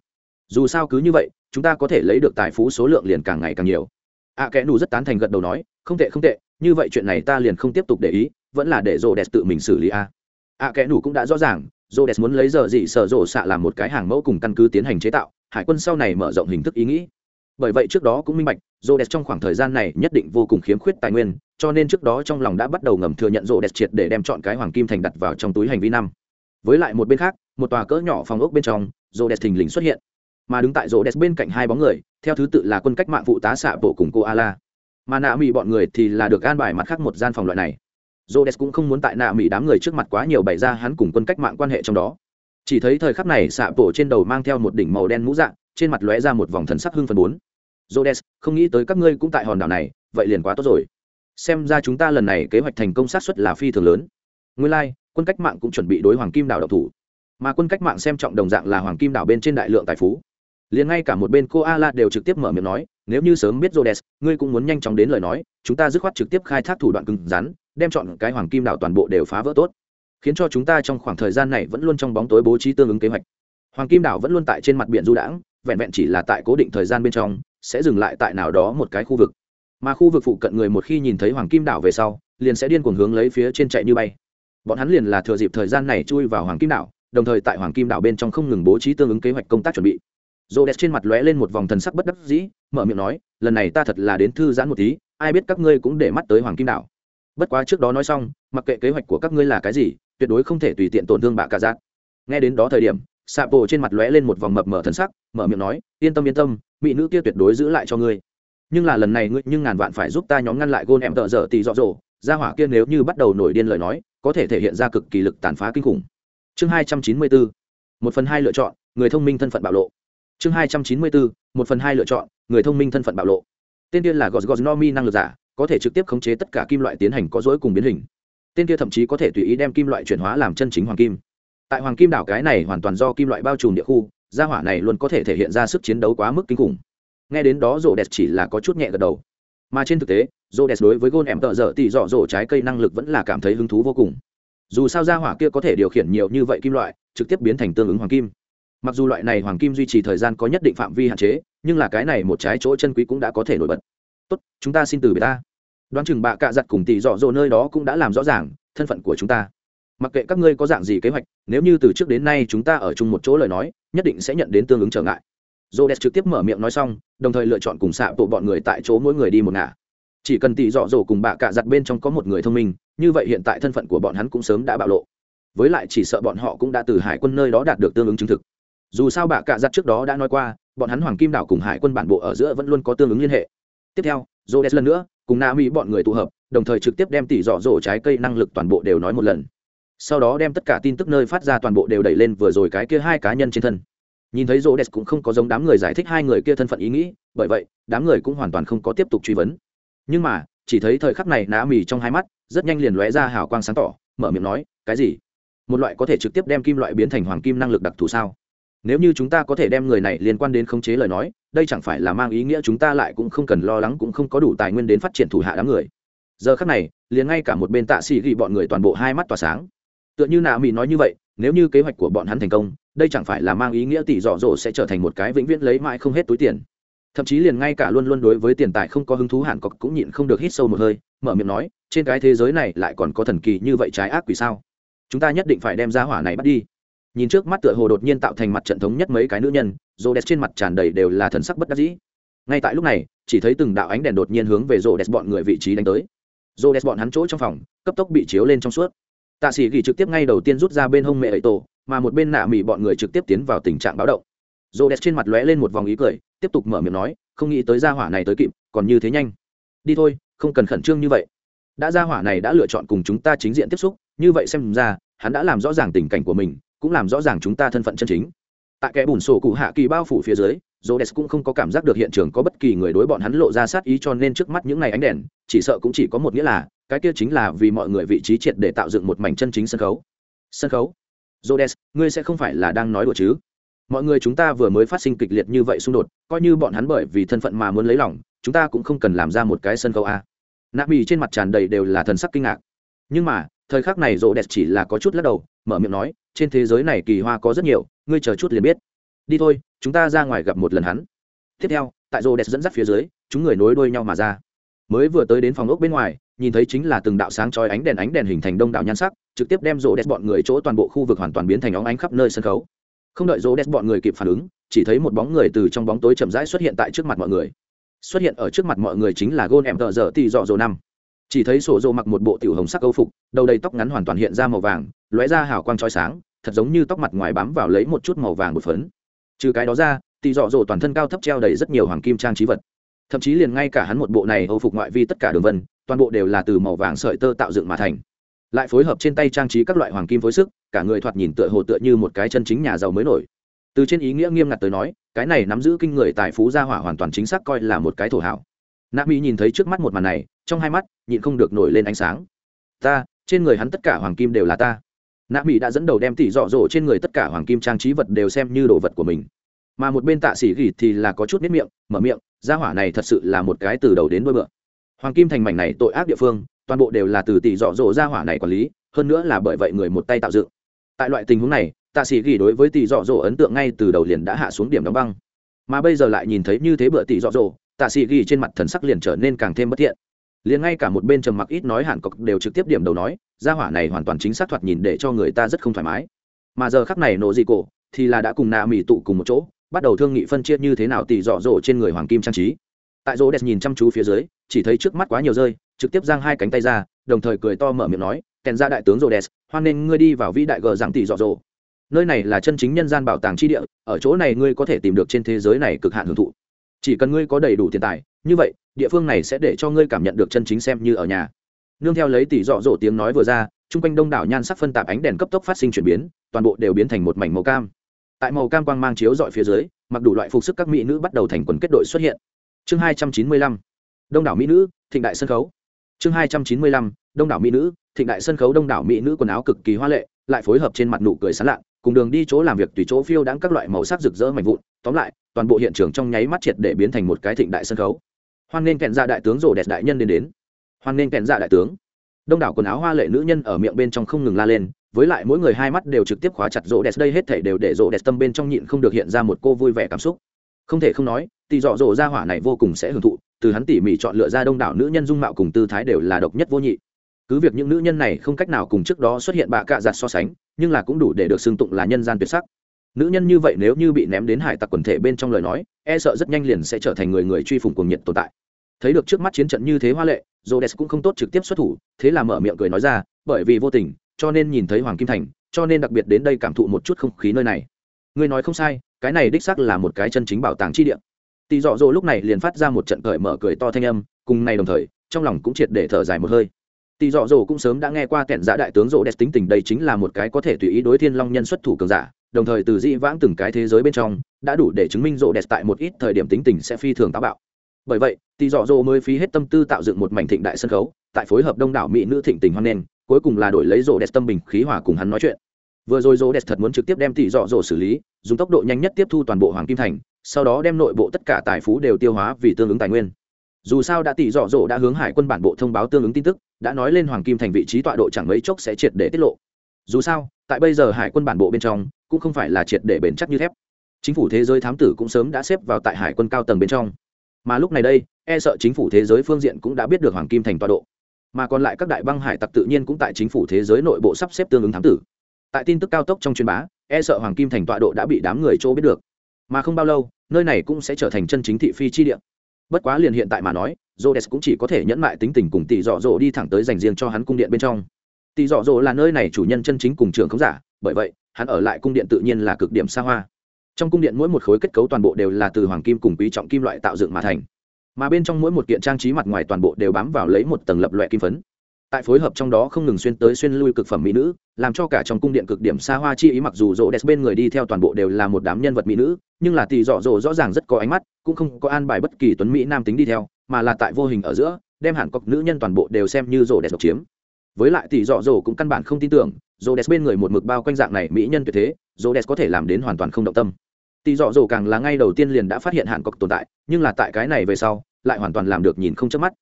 Speaker 1: dù sao cứ như vậy chúng ta có thể lấy được tài phú số lượng liền càng ngày càng nhiều. Ạ à, kẽ nù rất tán thành gật đầu nói không tệ không tệ như vậy chuyện này ta liền không tiếp tục để ý vẫn là để rô đẹp tự mình xử lý a. Ạ kẽ nù cũng đã rõ ràng rô đẹp muốn lấy giờ gì sở rổ xạ làm một cái hàng mẫu cùng căn cứ tiến hành chế tạo hải quân sau này mở rộng hình thức ý nghĩ. Bởi vậy trước đó cũng minh bạch rô đẹp trong khoảng thời gian này nhất định vô cùng khiếm khuyết tài nguyên cho nên trước đó trong lòng đã bắt đầu ngầm thừa nhận rô đẹp triệt để đem chọn cái hoàng kim thành đặt vào trong túi hành vi năm. Với lại một bên khác một tòa cỡ nhỏ phòng ốc bên trong rô đẹp thình lình xuất hiện mà đứng tại rô đẹp bên cạnh hai bóng người theo thứ tự là quân cách mạng vụ tá xạ bộ cùng cô ala mà nạ mỹ bọn người thì là được an bài mặt khác một gian phòng loại này Rhodes cũng không muốn tại nạ mỹ đám người trước mặt quá nhiều bày ra hắn cùng quân cách mạng quan hệ trong đó. Chỉ thấy thời khắc này xạ bộ trên đầu mang theo một đỉnh màu đen mũ dạng, trên mặt lóe ra một vòng thần sắc hưng phần bốn Rhodes, không nghĩ tới các ngươi cũng tại hòn đảo này, vậy liền quá tốt rồi. Xem ra chúng ta lần này kế hoạch thành công xác suất là phi thường lớn. Nguyên lai、like, quân cách mạng cũng chuẩn bị đối Hoàng Kim đảo độc thủ. Mà quân cách mạng xem trọng đồng dạng là Hoàng Kim đảo bên trên đại lượng tài phú. Liền ngay cả một bên cô Ala đều trực tiếp mở miệng nói, nếu như sớm biết Rhodes, ngươi cũng muốn nhanh chóng đến lời nói, chúng ta dứt khoát trực tiếp khai thác thủ đoạn cứng rắn, đem chọn cái Hoàng Kim đảo toàn bộ đều phá vỡ tốt, khiến cho chúng ta trong khoảng thời gian này vẫn luôn trong bóng tối bố trí tương ứng kế hoạch. Hoàng Kim đảo vẫn luôn tại trên mặt biển du đãng, vẹn vẹn chỉ là tại cố định thời gian bên trong, sẽ dừng lại tại nào đó một cái khu vực. Mà khu vực phụ cận người một khi nhìn thấy hoàng kim đảo về sau liền sẽ điên cuồng hướng lấy phía trên chạy như bay. Bọn hắn liền là thừa dịp thời gian này chui vào hoàng kim đảo đồng thời tại hoàng kim đảo bên trong không ngừng bố trí tương ứng kế hoạch công tác chuẩn bị rô đẹp trên mặt lóe lên một vòng thần sắc bất đắc dĩ, mở miệng nói, lần này ta thật là đến thư giãn một tí, ai biết các ngươi cũng để mắt tới hoàng kim đảo. Bất quá trước đó nói xong, mặc kệ kế hoạch của các ngươi là cái gì, tuyệt đối không thể tùy tiện tổn thương bạ cả giác. Nghe đến đó thời điểm sạ bộ trên mặt lóe lên một vòng mập mở thần sắc, mở miệng nói, yên tâm yên tâm, mỹ nữ kia tuyệt đối giữ lại cho ngươi. Nhưng là lần này ngươi nhưng ngàn vạn phải giúp ta nhóm ngăn lại gôn em tợ dở tì dọ dỗ. Ra hỏa kia nếu như bắt đầu nổi điên lời nói, có thể thể hiện ra cực kỳ lực tàn phá kinh khủng. Chương hai trăm chín mươi bốn, một phần hai lựa chọn, người thông minh thân phận bạo lộ chương hai trăm chín mươi bốn một phần hai lựa chọn, người thông minh thân phận bạo lộ. Tên kia là gos gos nomi năng lực giả, có thể trực tiếp khống chế tất cả kim loại tiến hành có dối cùng biến hình. Tên kia thậm chí có thể tùy ý đem kim loại chuyển hóa làm chân chính hoàng kim. Tại hoàng kim đảo cái này hoàn toàn do kim loại bao trùm địa khu, gia hỏa này luôn có thể thể hiện ra sức chiến đấu quá mức kinh khủng. Nghe đến đó rổ đẹp chỉ là có chút nhẹ gật đầu. Mà trên thực tế rổ đẹp đối với gôn em tợ dở tỉ dọ dỗ trái cây năng lực vẫn là cảm thấy hứng thú vô cùng. Dù sao gia hỏa kia có thể điều khiển nhiều như vậy kim loại, trực tiếp biến thành tương ứng hoàng kim mặc dù loại này hoàng kim duy trì thời gian có nhất định phạm vi hạn chế, nhưng là cái này một trái chỗ chân quý cũng đã có thể nổi bật. Tốt, chúng ta xin từ biệt ta. Đoán chừng bạ cạ giặt cùng tỷ dọ dỗ nơi đó cũng đã làm rõ ràng thân phận của chúng ta. Mặc kệ các ngươi có dạng gì kế hoạch, nếu như từ trước đến nay chúng ta ở chung một chỗ lời nói, nhất định sẽ nhận đến tương ứng trở ngại. Dô đẹp trực tiếp mở miệng nói xong, đồng thời lựa chọn cùng xạ bộ bọn người tại chỗ mỗi người đi một ngả. Chỉ cần tỷ dọ dỗ cùng bạ cạ giặt bên trong có một người thông minh, như vậy hiện tại thân phận của bọn hắn cũng sớm đã bạo lộ. Với lại chỉ sợ bọn họ cũng đã từ hải quân nơi đó đạt được tương ứng chứng thực dù sao bạ cạ giặt trước đó đã nói qua, bọn hắn hoàng kim đảo cùng hải quân bản bộ ở giữa vẫn luôn có tương ứng liên hệ. Tiếp theo dô đẹp lần nữa cùng na mỹ bọn người tụ hợp, đồng thời trực tiếp đem tỷ dọ dỗ trái cây năng lực toàn bộ đều nói một lần. Sau đó đem tất cả tin tức nơi phát ra toàn bộ đều đẩy lên vừa rồi cái kia hai cá nhân trên thân. Nhìn thấy rô đès cũng không có giống đám người giải thích hai người kia thân phận ý nghĩ, bởi vậy, đám người cũng hoàn toàn không có tiếp tục truy vấn. Nhưng mà, chỉ thấy thời khắc này Na mì trong hai mắt, rất nhanh liền lóe ra hào quang sáng tỏ, mở miệng nói, cái gì? Một loại có thể trực tiếp đem kim loại biến thành hoàng kim năng lực đặc thù sao? Nếu như chúng ta có thể đem người này liên quan đến khống chế lời nói, đây chẳng phải là mang ý nghĩa chúng ta lại cũng không cần lo lắng cũng không có đủ tài nguyên đến phát triển thủ hạ đám người. Giờ khắc này, liền ngay cả một bên tạ sĩ ghi bọn người toàn bộ hai mắt tỏa sáng. Tựa như nạ mỹ nói như vậy, nếu như kế hoạch của bọn hắn thành công, đây chẳng phải là mang ý nghĩa tỷ dọ dỗ sẽ trở thành một cái vĩnh viễn lấy mãi không hết túi tiền. Thậm chí liền ngay cả luôn luôn đối với tiền tài không có hứng thú hẳn cọc cũng nhịn không được hít sâu một hơi, mở miệng nói, trên cái thế giới này lại còn có thần kỳ như vậy trái ác quỷ sao? Chúng ta nhất định phải đem ra hỏa này bắt đi nhìn trước mắt tựa hồ đột nhiên tạo thành mặt trận thống nhất mấy cái nữ nhân rô đẹp trên mặt tràn đầy đều là thần sắc bất đắc dĩ. Ngay tại lúc này, chỉ thấy từng đạo ánh đèn đột nhiên hướng về rô đẹp bọn người vị trí đánh tới. Rô đẹp bọn hắn chỗ trong phòng, cấp tốc bị chiếu lên trong suốt. Tạ sĩ ghi trực tiếp ngay đầu tiên rút ra bên hông mẹ ấy tổ, mà một bên nạ mỹ bọn người trực tiếp tiến vào tình trạng báo động. Rô đẹp trên mặt lóe lên một vòng ý cười, tiếp tục mở miệng nói, không nghĩ tới gia hỏa này tới kịp, còn như thế nhanh. Đi thôi, không cần khẩn trương như vậy. Đã gia hỏa này đã lựa chọn cùng chúng ta chính diện tiếp xúc, như vậy xem ra, hắn đã làm rõ ràng tình cảnh của mình cũng làm rõ ràng chúng ta thân phận chân chính tại kẻ bùn sổ cụ hạ kỳ bao phủ phía dưới Rhodes cũng không có cảm giác được hiện trường có bất kỳ người đối bọn hắn lộ ra sát ý cho nên trước mắt những này ánh đèn, chỉ sợ cũng chỉ có một nghĩa là, cái kia chính là vì mọi người vị trí triệt để tạo dựng một mảnh chân chính sân khấu. Sân khấu? Rhodes, ngươi sẽ không phải là đang nói đùa chứ? Mọi người chúng ta vừa mới phát sinh kịch liệt như vậy xung đột, coi như bọn hắn bởi vì thân phận mà muốn lấy lòng, chúng ta cũng không cần làm ra một cái sân khấu a. Nạp Bì trên mặt tràn đầy đều là thần sắc kinh ngạc. Nhưng mà, thời khắc này Rhodes chỉ là có chút lắc đầu, mở miệng nói, trên thế giới này kỳ hoa có rất nhiều, ngươi chờ chút liền biết. Đi thôi chúng ta ra ngoài gặp một lần hắn. Tiếp theo tại rô đẹp dẫn dắt phía dưới chúng người nối đuôi nhau mà ra. Mới vừa tới đến phòng ốc bên ngoài nhìn thấy chính là từng đạo sáng chói ánh đèn ánh đèn hình thành đông đảo nhan sắc trực tiếp đem rô đẹp bọn người chỗ toàn bộ khu vực hoàn toàn biến thành óng ánh khắp nơi sân khấu. Không đợi rô đẹp bọn người kịp phản ứng chỉ thấy một bóng người từ trong bóng tối chậm rãi xuất hiện tại trước mặt mọi người. Xuất hiện ở trước mặt mọi người chính là gôn em tợ dở tì dọ dồ năm chỉ thấy sổ dồ mặc một bộ tiểu hồng sắc câu phục, đầu đầy tóc ngắn hoàn toàn hiện ra màu vàng, lóe ra hào quang trói sáng, thật giống như tóc mặt ngoài bám vào lấy một chút màu vàng một phấn. Trừ cái đó ra, tỷ dọ dồ toàn thân cao thấp treo đầy rất nhiều hoàng kim trang trí vật. Thậm chí liền ngay cả hắn một bộ này âu phục ngoại vi tất cả đường vân, toàn bộ đều là từ màu vàng sợi tơ tạo dựng mà thành. Lại phối hợp trên tay trang trí các loại hoàng kim phối sức, cả người thoạt nhìn tựa hồ tựa như một cái chân chính nhà giàu mới nổi. Từ trên ý nghĩa nghiêm ngặt tới nói, cái này nắm giữ kinh người tài phú gia hỏa hoàn toàn chính xác coi là một cái thổ hảo. Nạ mỹ nhìn thấy trước mắt một màn này trong hai mắt, nhịn không được nổi lên ánh sáng. Ta, trên người hắn tất cả hoàng kim đều là ta. Nạ mỹ đã dẫn đầu đem tỉ dọ dỗ trên người tất cả hoàng kim trang trí vật đều xem như đồ vật của mình. Mà một bên tạ sĩ gỉ thì là có chút nếp miệng, mở miệng, gia hỏa này thật sự là một cái từ đầu đến đôi bựa. Hoàng kim thành mảnh này tội ác địa phương, toàn bộ đều là từ tỷ dọ dỗ gia hỏa này quản lý, hơn nữa là bởi vậy người một tay tạo dựng. Tại loại tình huống này, tạ sĩ gỉ đối với tỷ dọ dỗ ấn tượng ngay từ đầu liền đã hạ xuống điểm đóng băng. Mà bây giờ lại nhìn thấy như thế bựa tỷ dọ dỗ tạ sĩ gỉ trên mặt thần sắc liền trở nên càng thêm bất thiện liền ngay cả một bên trầm mặc ít nói hẳn cọc đều trực tiếp điểm đầu nói, gia hỏa này hoàn toàn chính xác thoạt nhìn để cho người ta rất không thoải mái. Mà giờ khắc này nổ dị cổ, thì là đã cùng nạ mỹ tụ cùng một chỗ, bắt đầu thương nghị phân chia như thế nào tỷ dọ dỗ trên người hoàng kim trang trí. Tại rô đẹp nhìn chăm chú phía dưới, chỉ thấy trước mắt quá nhiều rơi, trực tiếp giang hai cánh tay ra, đồng thời cười to mở miệng nói, kèn ra đại tướng rô đẹp, hoan nên ngươi đi vào vĩ đại gờ giảng tỷ dọ dỗ nơi này là chân chính nhân gian bảo tàng tri địa, ở chỗ này ngươi có thể tìm được trên thế giới này cực hạn hưởng thụ chỉ cần ngươi có đầy đủ tiền tài, như vậy, địa phương này sẽ để cho ngươi cảm nhận được chân chính xem như ở nhà. Nương theo lấy tỷ dọ dỗ tiếng nói vừa ra, chung quanh đông đảo nhan sắc phân tạp ánh đèn cấp tốc phát sinh chuyển biến, toàn bộ đều biến thành một mảnh màu cam. Tại màu cam quang mang chiếu dọi phía dưới, mặc đủ loại phục sức các mỹ nữ bắt đầu thành quần kết đội xuất hiện. Chương hai trăm chín mươi lăm, đông đảo mỹ nữ, thịnh đại sân khấu. Chương hai trăm chín mươi lăm, đông đảo mỹ nữ, thịnh đại sân khấu, đông đảo mỹ nữ quần áo cực kỳ hoa lệ, lại phối hợp trên mặt nụ cười sán lạ cùng đường đi chỗ làm việc tùy chỗ phiêu đãng các loại màu sắc rực rỡ mạnh vụn, tóm lại, toàn bộ hiện trường trong nháy mắt triệt để biến thành một cái thịnh đại sân khấu. Hoan nên kẹn ra dạ đại tướng rổ đẹp đại nhân đến đến. Hoan nên kẹn ra dạ đại tướng. Đông đảo quần áo hoa lệ nữ nhân ở miệng bên trong không ngừng la lên, với lại mỗi người hai mắt đều trực tiếp khóa chặt rổ đẹp đây hết thể đều để rổ đẹp tâm bên trong nhịn không được hiện ra một cô vui vẻ cảm xúc. Không thể không nói, tỷ dọ dỗ ra hỏa này vô cùng sẽ hưởng thụ, từ hắn tỉ mỉ chọn lựa ra đông đảo nữ nhân dung mạo cùng tư thái đều là độc nhất vô nhị. Cứ việc những nữ nhân này không cách nào cùng trước đó xuất hiện bạ cạ giặt so sánh nhưng là cũng đủ để được xưng tụng là nhân gian tuyệt sắc nữ nhân như vậy nếu như bị ném đến hải tặc quần thể bên trong lời nói e sợ rất nhanh liền sẽ trở thành người người truy phủng cuồng nhiệt tồn tại thấy được trước mắt chiến trận như thế hoa lệ Rhodes cũng không tốt trực tiếp xuất thủ, thế là mở miệng cười nói ra, bởi vì vô tình, cho nên nhìn thấy Hoàng Kim Thành, cho nên đặc biệt đến đây cảm thụ một chút không khí nơi này. Ngươi nói không sai, cái này đích xác là một cái chân chính bảo tàng chi địa. tỳ Dọ Dỗ lúc này liền phát ra một trận cởi mở cười to thanh âm, cùng này đồng thời, trong lòng cũng triệt để thở dài một hơi. Tỷ Dọ Dỗ cũng sớm đã nghe qua kẹn giả đại tướng Rhodes tính tình đây chính là một cái có thể tùy ý đối thiên long nhân xuất thủ cường giả, đồng thời từ dị vãng từng cái thế giới bên trong, đã đủ để chứng minh Rhodes tại một ít thời điểm tính tình sẽ phi thường táo bạo. Bởi vậy tỷ dọ dỗ mới phí hết tâm tư tạo dựng một mảnh thịnh đại sân khấu tại phối hợp đông đảo mỹ nữ thịnh tình hoan nghênh cuối cùng là đổi lấy rổ đẹp tâm bình khí hòa cùng hắn nói chuyện. Vừa rồi rổ đẹp thật muốn trực tiếp đem tỷ dọ dỗ xử lý dùng tốc độ nhanh nhất tiếp thu toàn bộ hoàng kim thành sau đó đem nội bộ tất cả tài phú đều tiêu hóa vì tương ứng tài nguyên. Dù sao đã tỷ dọ dỗ đã hướng hải quân bản bộ thông báo tương ứng tin tức đã nói lên hoàng kim thành vị trí tọa độ chẳng mấy chốc sẽ triệt để tiết lộ. Dù sao, tại bây giờ hải quân bản bộ bên trong, cũng không phải là triệt để bền chắc như thép. Chính phủ thế giới thám tử cũng sớm đã xếp vào tại hải quân cao tầng bên trong. Mà lúc này đây e sợ chính phủ thế giới phương diện cũng đã biết được hoàng kim thành tọa độ. Mà còn lại các đại băng hải tặc tự nhiên cũng tại chính phủ thế giới nội bộ sắp xếp tương ứng thám tử. Tại tin tức cao tốc trong truyền bá e sợ hoàng kim thành tọa độ đã bị đám người chỗ biết được. Mà không bao lâu, nơi này cũng sẽ trở thành chân chính thị phi chi địa. Bất quá liền hiện tại mà nói Rhodes cũng chỉ có thể nhẫn mại tính tình cùng tỷ dọ dỗ đi thẳng tới dành riêng cho hắn cung điện bên trong. Tỷ dọ dỗ là nơi này chủ nhân chân chính cùng trường không giả, bởi vậy, hắn ở lại cung điện tự nhiên là cực điểm xa hoa. Trong cung điện mỗi một khối kết cấu toàn bộ đều là từ hoàng kim cùng quý trọng kim loại tạo dựng mà thành. Mà bên trong mỗi một kiện trang trí mặt ngoài toàn bộ đều bám vào lấy một tầng lập loại kim phấn tại phối hợp trong đó không ngừng xuyên tới xuyên lui cực phẩm mỹ nữ, làm cho cả trong cung điện cực điểm xa hoa chi ý mặc dù rỗ đẹp bên người đi theo toàn bộ đều là một đám nhân vật mỹ nữ, nhưng là tỷ dọ dỗ rõ ràng rất có ánh mắt, cũng không có an bài bất kỳ tuấn mỹ nam tính đi theo, mà là tại vô hình ở giữa, đem hẳn cọc nữ nhân toàn bộ đều xem như rỗ đẹp độc chiếm. Với lại tỷ dọ dỗ cũng căn bản không tin tưởng, rỗ đẹp bên người một mực bao quanh dạng này mỹ nhân tuyệt thế, rỗ đẹp có thể làm đến hoàn toàn không động tâm. Tỷ dọ dỗ càng là ngay đầu tiên liền đã phát hiện hẳn cọc tồn tại, nhưng là tại cái này về sau, lại hoàn toàn làm được nhìn không chớp mắt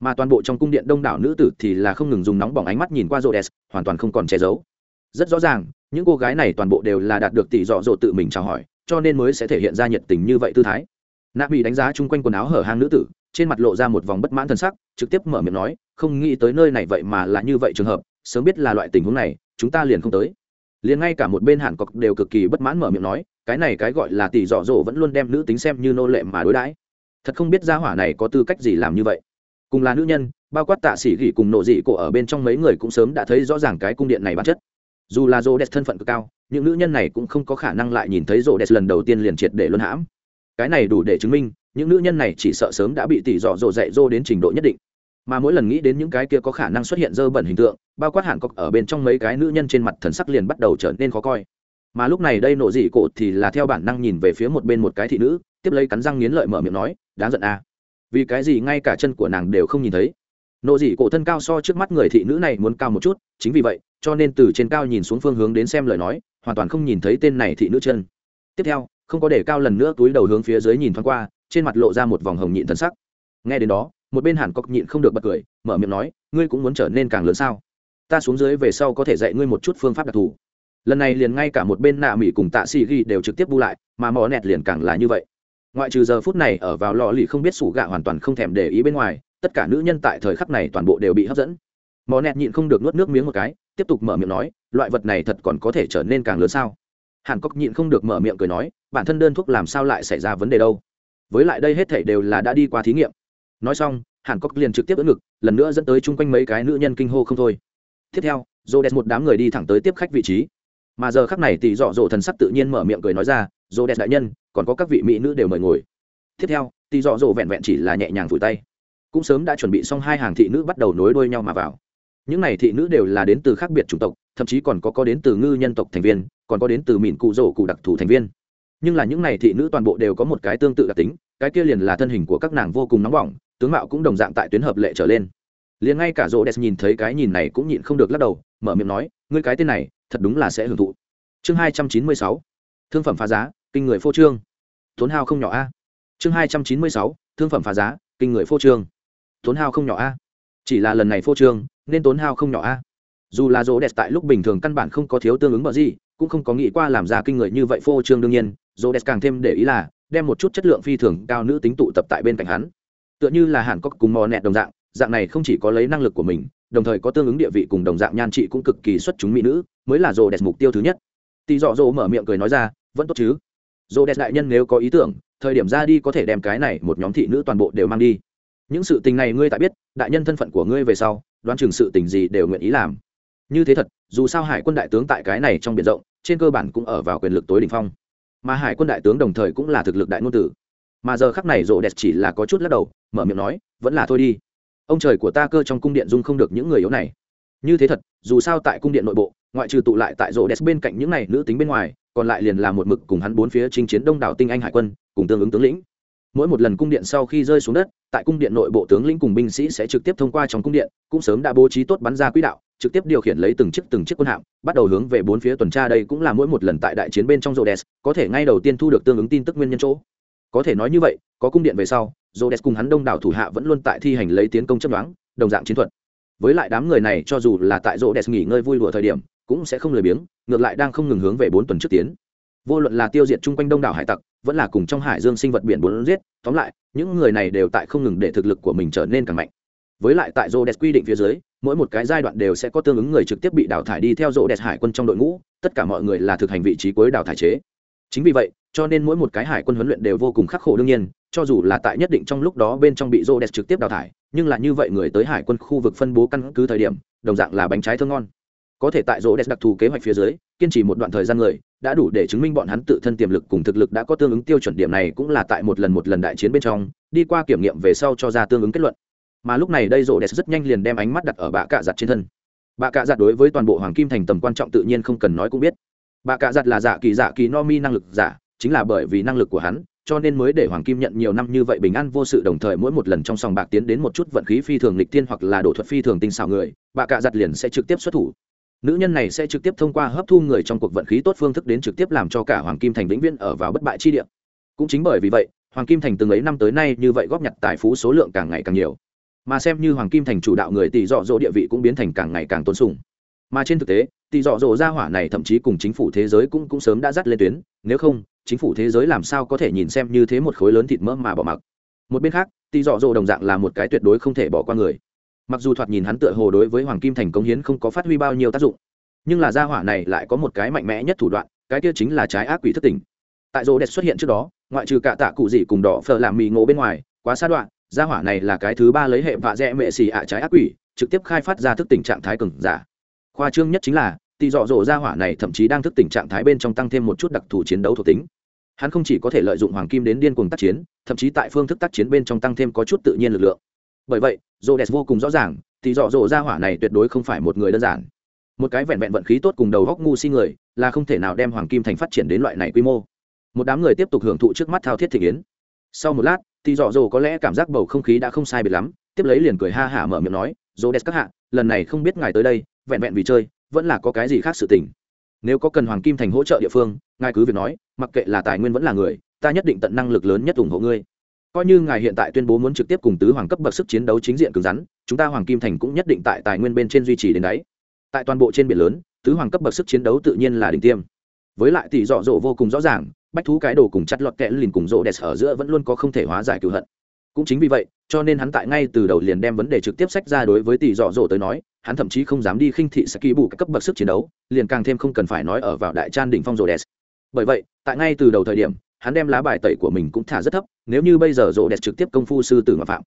Speaker 1: mà toàn bộ trong cung điện đông đảo nữ tử thì là không ngừng dùng nóng bỏng ánh mắt nhìn qua rô đès hoàn toàn không còn che giấu. Rất rõ ràng, những cô gái này toàn bộ đều là đạt được tỷ dọ dỗ tự mình chào hỏi, cho nên mới sẽ thể hiện ra nhiệt tình như vậy tư thái. Nạ bị đánh giá chung quanh quần áo hở hang nữ tử, trên mặt lộ ra một vòng bất mãn thân sắc, trực tiếp mở miệng nói, không nghĩ tới nơi này vậy mà là như vậy trường hợp, sớm biết là loại tình huống này, chúng ta liền không tới. Liền ngay cả một bên hàn cọc đều cực kỳ bất mãn mở miệng nói, cái này cái gọi là tỷ dọ dỗ vẫn luôn đem nữ tính xem như nô lệ mà đối đãi. Thật không biết gia hỏa này có tư cách gì làm như vậy cùng là nữ nhân, bao quát tạ sĩ gỉ cùng nộ dị cổ ở bên trong mấy người cũng sớm đã thấy rõ ràng cái cung điện này bản chất. Dù là rô đẹp thân phận cực cao, những nữ nhân này cũng không có khả năng lại nhìn thấy rô đẹp lần đầu tiên liền triệt để luân hãm. Cái này đủ để chứng minh, những nữ nhân này chỉ sợ sớm đã bị tỷ dọ dỗ dạy dô đến trình độ nhất định. Mà mỗi lần nghĩ đến những cái kia có khả năng xuất hiện dơ bẩn hình tượng, bao quát hạn cọc ở bên trong mấy cái nữ nhân trên mặt thần sắc liền bắt đầu trở nên khó coi. Mà lúc này đây nộ dị cổ thì là theo bản năng nhìn về phía một bên một cái thị nữ, tiếp lấy cắn răng nghiến lợi mở miệng nói, đáng giận à vì cái gì ngay cả chân của nàng đều không nhìn thấy? Nộ dị cổ thân cao so trước mắt người thị nữ này muốn cao một chút, chính vì vậy, cho nên từ trên cao nhìn xuống phương hướng đến xem lời nói, hoàn toàn không nhìn thấy tên này thị nữ chân. Tiếp theo, không có để cao lần nữa túi đầu hướng phía dưới nhìn thoáng qua, trên mặt lộ ra một vòng hồng nhịn thân sắc. Nghe đến đó, một bên hàn cọc nhịn không được bật cười, mở miệng nói, ngươi cũng muốn trở nên càng lớn sao? Ta xuống dưới về sau có thể dạy ngươi một chút phương pháp đặc thù. Lần này liền ngay cả một bên nạ mỹ cùng tạ xì ghi đều trực tiếp bu lại, mà mò nẹt liền càng là như vậy ngoại trừ giờ phút này ở vào lò lì không biết sủ gạ hoàn toàn không thèm để ý bên ngoài, tất cả nữ nhân tại thời khắc này toàn bộ đều bị hấp dẫn. Mò nẹt nhịn không được nuốt nước miếng một cái, tiếp tục mở miệng nói, loại vật này thật còn có thể trở nên càng lớn sao? Hàn cốc nhịn không được mở miệng cười nói, bản thân đơn thuốc làm sao lại xảy ra vấn đề đâu? Với lại đây hết thể đều là đã đi qua thí nghiệm. Nói xong, hàn cốc liền trực tiếp đỡ ngực, lần nữa dẫn tới chung quanh mấy cái nữ nhân kinh hô không thôi. Tiếp theo dô đẹp một đám người đi thẳng tới tiếp khách vị trí. Mà giờ khắc này thì dọ dỗ thần sắc tự nhiên mở miệng cười nói ra dô đẹp đại nhân còn có các vị mỹ nữ đều mời ngồi. Tiếp theo thì dọ dỗ vẹn vẹn chỉ là nhẹ nhàng vùi tay. Cũng sớm đã chuẩn bị xong hai hàng thị nữ bắt đầu nối đuôi nhau mà vào. Những này thị nữ đều là đến từ khác biệt chủng tộc, thậm chí còn có có đến từ ngư nhân tộc thành viên, còn có đến từ mìn cụ rổ cụ đặc thù thành viên. Nhưng là những này thị nữ toàn bộ đều có một cái tương tự đặc tính, cái kia liền là thân hình của các nàng vô cùng nóng bỏng, tướng mạo cũng đồng dạng tại tuyến hợp lệ trở lên. Liền ngay cả rô đès nhìn thấy cái nhìn này cũng nhịn không được lắc đầu, mở miệng nói, ngươi cái tên này, thật đúng là sẽ hưởng thụ. Chương hai trăm chín mươi sáu. Thương phẩm phá giá kinh người phô trương. Tốn hao không nhỏ a. Chương hai trăm chín mươi sáu, thương phẩm phá giá, kinh người phô trương. Tốn hao không nhỏ a. Chỉ là lần này phô trương, nên tốn hao không nhỏ a. Dù là rô đẹp tại lúc bình thường căn bản không có thiếu tương ứng bờ gì, cũng không có nghĩ qua làm ra kinh người như vậy phô trương đương nhiên. Rô đẹp càng thêm để ý là, đem một chút chất lượng phi thường cao nữ tính tụ tập tại bên cạnh hắn. Tựa như là hàn cốc cùng mò nẹt đồng dạng dạng này không chỉ có lấy năng lực của mình, đồng thời có tương ứng địa vị cùng đồng dạng nhan trị cũng cực kỳ xuất chúng mỹ nữ, mới là rô đẹp mục tiêu thứ nhất. Tì dọ dỗ mở miệng cười nói ra, vẫn tốt chứ? Rô đẹp đại nhân nếu có ý tưởng, thời điểm ra đi có thể đem cái này một nhóm thị nữ toàn bộ đều mang đi. Những sự tình này ngươi tại biết, đại nhân thân phận của ngươi về sau, đoán chừng sự tình gì đều nguyện ý làm. Như thế thật, dù sao hải quân đại tướng tại cái này trong biển rộng, trên cơ bản cũng ở vào quyền lực tối đ ỉ n h phong. Mà hải quân đại tướng đồng thời cũng là thực lực đại ngôn tử. Mà giờ khắc này rộ đẹp chỉ là có chút lắc đầu, mở miệng nói, vẫn là thôi đi. Ông trời của ta cơ trong cung điện dung không được những người yếu này. Như thế thật, dù sao tại cung điện nội bộ, ngoại trừ tụ lại tại rộ đẹp bên cạnh những này nữ tính bên ngoài còn lại liền là một mực cùng hắn bốn phía chinh chiến đông đảo tinh anh hải quân, cùng tương ứng tướng lĩnh. Mỗi một lần cung điện sau khi rơi xuống đất, tại cung điện nội bộ tướng lĩnh cùng binh sĩ sẽ trực tiếp thông qua trong cung điện, cũng sớm đã bố trí tốt bắn ra quỹ đạo, trực tiếp điều khiển lấy từng chiếc từng chiếc quân hạm, bắt đầu hướng về bốn phía tuần tra đây cũng là mỗi một lần tại đại chiến bên trong rô đès có thể ngay đầu tiên thu được tương ứng tin tức nguyên nhân chỗ. Có thể nói như vậy, có cung điện về sau rô đès cùng hắn đông đảo thủ hạ vẫn luôn tại thi hành lấy tiến công chấp đoán đồng dạng chiến thuật. Với lại đám người này cho dù là tại rô đès nghỉ ngơi vui đùa thời điểm cũng sẽ không lười biếng, ngược lại đang không ngừng hướng về bốn tuần trước tiến. Vô luận là tiêu diệt chung quanh đông đảo hải tặc, vẫn là cùng trong hải dương sinh vật biển bốn giết, tóm lại, những người này đều tại không ngừng để thực lực của mình trở nên càng mạnh. Với lại tại rô đẹp quy định phía dưới, mỗi một cái giai đoạn đều sẽ có tương ứng người trực tiếp bị đào thải đi theo rô đẹp hải quân trong đội ngũ, tất cả mọi người là thực hành vị trí cuối đào thải chế. Chính vì vậy, cho nên mỗi một cái hải quân huấn luyện đều vô cùng khắc khổ đương nhiên, cho dù là tại nhất định trong lúc đó bên trong bị rô đẹp trực tiếp đào thải, nhưng là như vậy người tới hải quân khu vực phân bố căn cứ thời điểm, đồng dạng là bánh trái thơ ngon có thể tại rỗ đẹp đặc thù kế hoạch phía dưới, kiên trì một đoạn thời gian người, đã đủ để chứng minh bọn hắn tự thân tiềm lực cùng thực lực đã có tương ứng tiêu chuẩn điểm này cũng là tại một lần một lần đại chiến bên trong, đi qua kiểm nghiệm về sau cho ra tương ứng kết luận. Mà lúc này đây rỗ đẹp rất nhanh liền đem ánh mắt đặt ở bạ cạ giặt trên thân. Bạ cạ giặt đối với toàn bộ hoàng kim thành tầm quan trọng tự nhiên không cần nói cũng biết. Bạ cạ giặt là giả kỳ giả kỳ no mi năng lực giả, chính là bởi vì năng lực của hắn, cho nên mới để hoàng kim nhận nhiều năm như vậy bình an vô sự đồng thời mỗi một lần trong sòng bạc tiến đến một chút vận khí phi thường lịch tiên hoặc là đổ thuật phi thường tinh xảo người, bạ cạ giặt liền sẽ trực tiếp xuất thủ nữ nhân này sẽ trực tiếp thông qua hấp thu người trong cuộc vận khí tốt phương thức đến trực tiếp làm cho cả hoàng kim thành vĩnh viễn ở vào bất bại chi địa. Cũng chính bởi vì vậy, hoàng kim thành từng ấy năm tới nay như vậy góp nhặt tài phú số lượng càng ngày càng nhiều. Mà xem như hoàng kim thành chủ đạo người tỷ dọ dỗ địa vị cũng biến thành càng ngày càng tôn sùng. Mà trên thực tế, tỷ dọ dỗ ra hỏa này thậm chí cùng chính phủ thế giới cũng cũng sớm đã dắt lên tuyến, nếu không, chính phủ thế giới làm sao có thể nhìn xem như thế một khối lớn thịt mỡ mà bỏ mặc. Một bên khác, tỷ dọ dỗ đồng dạng là một cái tuyệt đối không thể bỏ qua người mặc dù thoạt nhìn hắn tựa hồ đối với hoàng kim thành công hiến không có phát huy bao nhiêu tác dụng, nhưng là gia hỏa này lại có một cái mạnh mẽ nhất thủ đoạn, cái kia chính là trái ác quỷ thất tình tại rô đẹp xuất hiện trước đó, ngoại trừ cả tạ cụ gì cùng đỏ phở làm mì ngộ bên ngoài, quá xa đoạn, gia hỏa này là cái thứ ba lấy hệ vạ dẹ mệ xì ạ trái ác quỷ, trực tiếp khai phát ra thức tỉnh trạng thái cừng giả. Khoa trương nhất chính là, tỷ dọ dỗ gia hỏa này thậm chí đang thức tỉnh trạng thái bên trong tăng thêm một chút đặc thù chiến đấu thuộc tính. Hắn không chỉ có thể lợi dụng hoàng kim đến điên cuồng tác chiến, thậm chí tại phương thức tác chiến bên trong tăng thêm có chút tự nhiên lực lượng bởi vậy rô đès vô cùng rõ ràng, thì dọ dỗ ra hỏa này tuyệt đối không phải một người đơn giản. Một cái vẹn vẹn vận khí tốt cùng đầu góc ngu si người, là không thể nào đem hoàng kim thành phát triển đến loại này quy mô. Một đám người tiếp tục hưởng thụ trước mắt thao thiết thị yến. Sau một lát, thì dọ dỗ có lẽ cảm giác bầu không khí đã không sai biệt lắm, tiếp lấy liền cười ha hả mở miệng nói dô đès các hạ, lần này không biết ngài tới đây, vẹn vẹn vì chơi, vẫn là có cái gì khác sự tình. Nếu có cần hoàng kim thành hỗ trợ địa phương, ngài cứ việc nói, mặc kệ là tài nguyên vẫn là người, ta nhất định tận năng lực lớn nhất ủng hộ ngươi coi như ngài hiện tại tuyên bố muốn trực tiếp cùng tứ hoàng cấp bậc sức chiến đấu chính diện cứng rắn, chúng ta hoàng kim thành cũng nhất định tại tài nguyên bên trên duy trì đến đấy. Tại toàn bộ trên biển lớn, tứ hoàng cấp bậc sức chiến đấu tự nhiên là đỉnh tiêm. Với lại tỷ dọ dỗ vô cùng rõ ràng, bách thú cái đồ cùng chặt lọt kẽ lìn cùng rỗ đẹp ở giữa vẫn luôn có không thể hóa giải cựu hận. Cũng chính vì vậy, cho nên hắn tại ngay từ đầu liền đem vấn đề trực tiếp sách ra đối với tỷ dọ dỗ tới nói, hắn thậm chí không dám đi khinh thị sẽ kỳ bù các cấp bậc sức chiến đấu, liền càng thêm không cần phải nói ở vào đại trang đỉnh phong rỗ đẹp. Bởi vậy, tại ngay từ đầu thời điểm hắn đem lá bài tẩy của mình cũng thả rất thấp, nếu như bây giờ rổ đẹp trực tiếp công phu sư tử mà phạm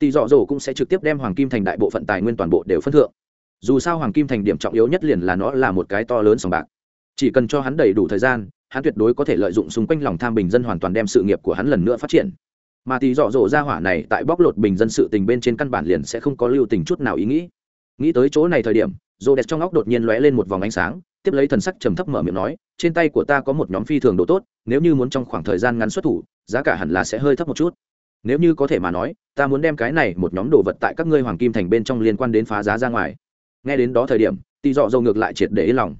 Speaker 1: tỷ dọ dỗ cũng sẽ trực tiếp đem hoàng kim thành đại bộ phận tài nguyên toàn bộ đều phân thượng. Dù sao hoàng kim thành điểm trọng yếu nhất liền là nó là một cái to lớn sòng bạc. Chỉ cần cho hắn đầy đủ thời gian, hắn tuyệt đối có thể lợi dụng xung quanh lòng tham bình dân hoàn toàn đem sự nghiệp của hắn lần nữa phát triển. Mà thì dọ dỗ ra hỏa này tại bóc lột bình dân sự tình bên trên căn bản liền sẽ không có lưu tình chút nào ý nghĩ. Nghĩ tới chỗ này thời điểm dồ đẹp trong óc đột nhiên lóe lên một vòng ánh sáng tiếp lấy thần sắc trầm thấp mở miệng nói, trên tay của ta có một nhóm phi thường độ tốt, nếu như muốn trong khoảng thời gian ngắn xuất thủ, giá cả hẳn là sẽ hơi thấp một chút. Nếu như có thể mà nói, ta muốn đem cái này một nhóm đồ vật tại các ngươi hoàng kim thành bên trong liên quan đến phá giá ra ngoài. Nghe đến đó thời điểm, tỳ dọ dầu ngược lại triệt để yên lòng.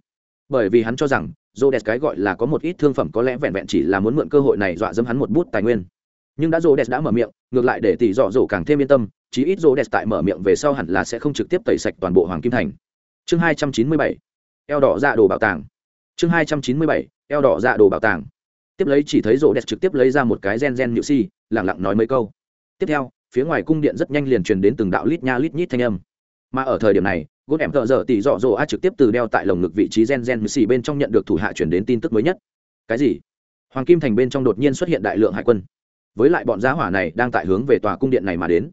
Speaker 1: Bởi vì hắn cho rằng dô đẹp cái gọi là có một ít thương phẩm có lẽ vẹn vẹn chỉ là muốn mượn cơ hội này dọa dẫm hắn một bút tài nguyên. Nhưng đã dô đẹp đã mở miệng, ngược lại để tỷ dọ dỗ càng thêm yên tâm, chí ít dô đẹp tại mở miệng về sau hẳn là sẽ không trực tiếp tẩy sạch toàn bộ hoàng kim thành. Chương hai trăm chín mươi bảy eo đỏ dạ đồ bảo tàng. Chương hai trăm chín mươi bảy, eo đỏ dạ đồ bảo tàng. Tiếp lấy chỉ thấy rộ đẹp trực tiếp lấy ra một cái gen gen nhự si lẳng lặng nói mấy câu. Tiếp theo, phía ngoài cung điện rất nhanh liền truyền đến từng đạo lít nha lít nhít thanh âm. Mà ở thời điểm này, gốt em thợ dở tỉ dọ dỗ a trực tiếp từ đeo tại lồng ngực vị trí gen gen nhự si bên trong nhận được thủ hạ chuyển đến tin tức mới nhất. Cái gì? Hoàng kim thành bên trong đột nhiên xuất hiện đại lượng hải quân. Với lại bọn giá hỏa này đang tại hướng về tòa cung điện này mà đến.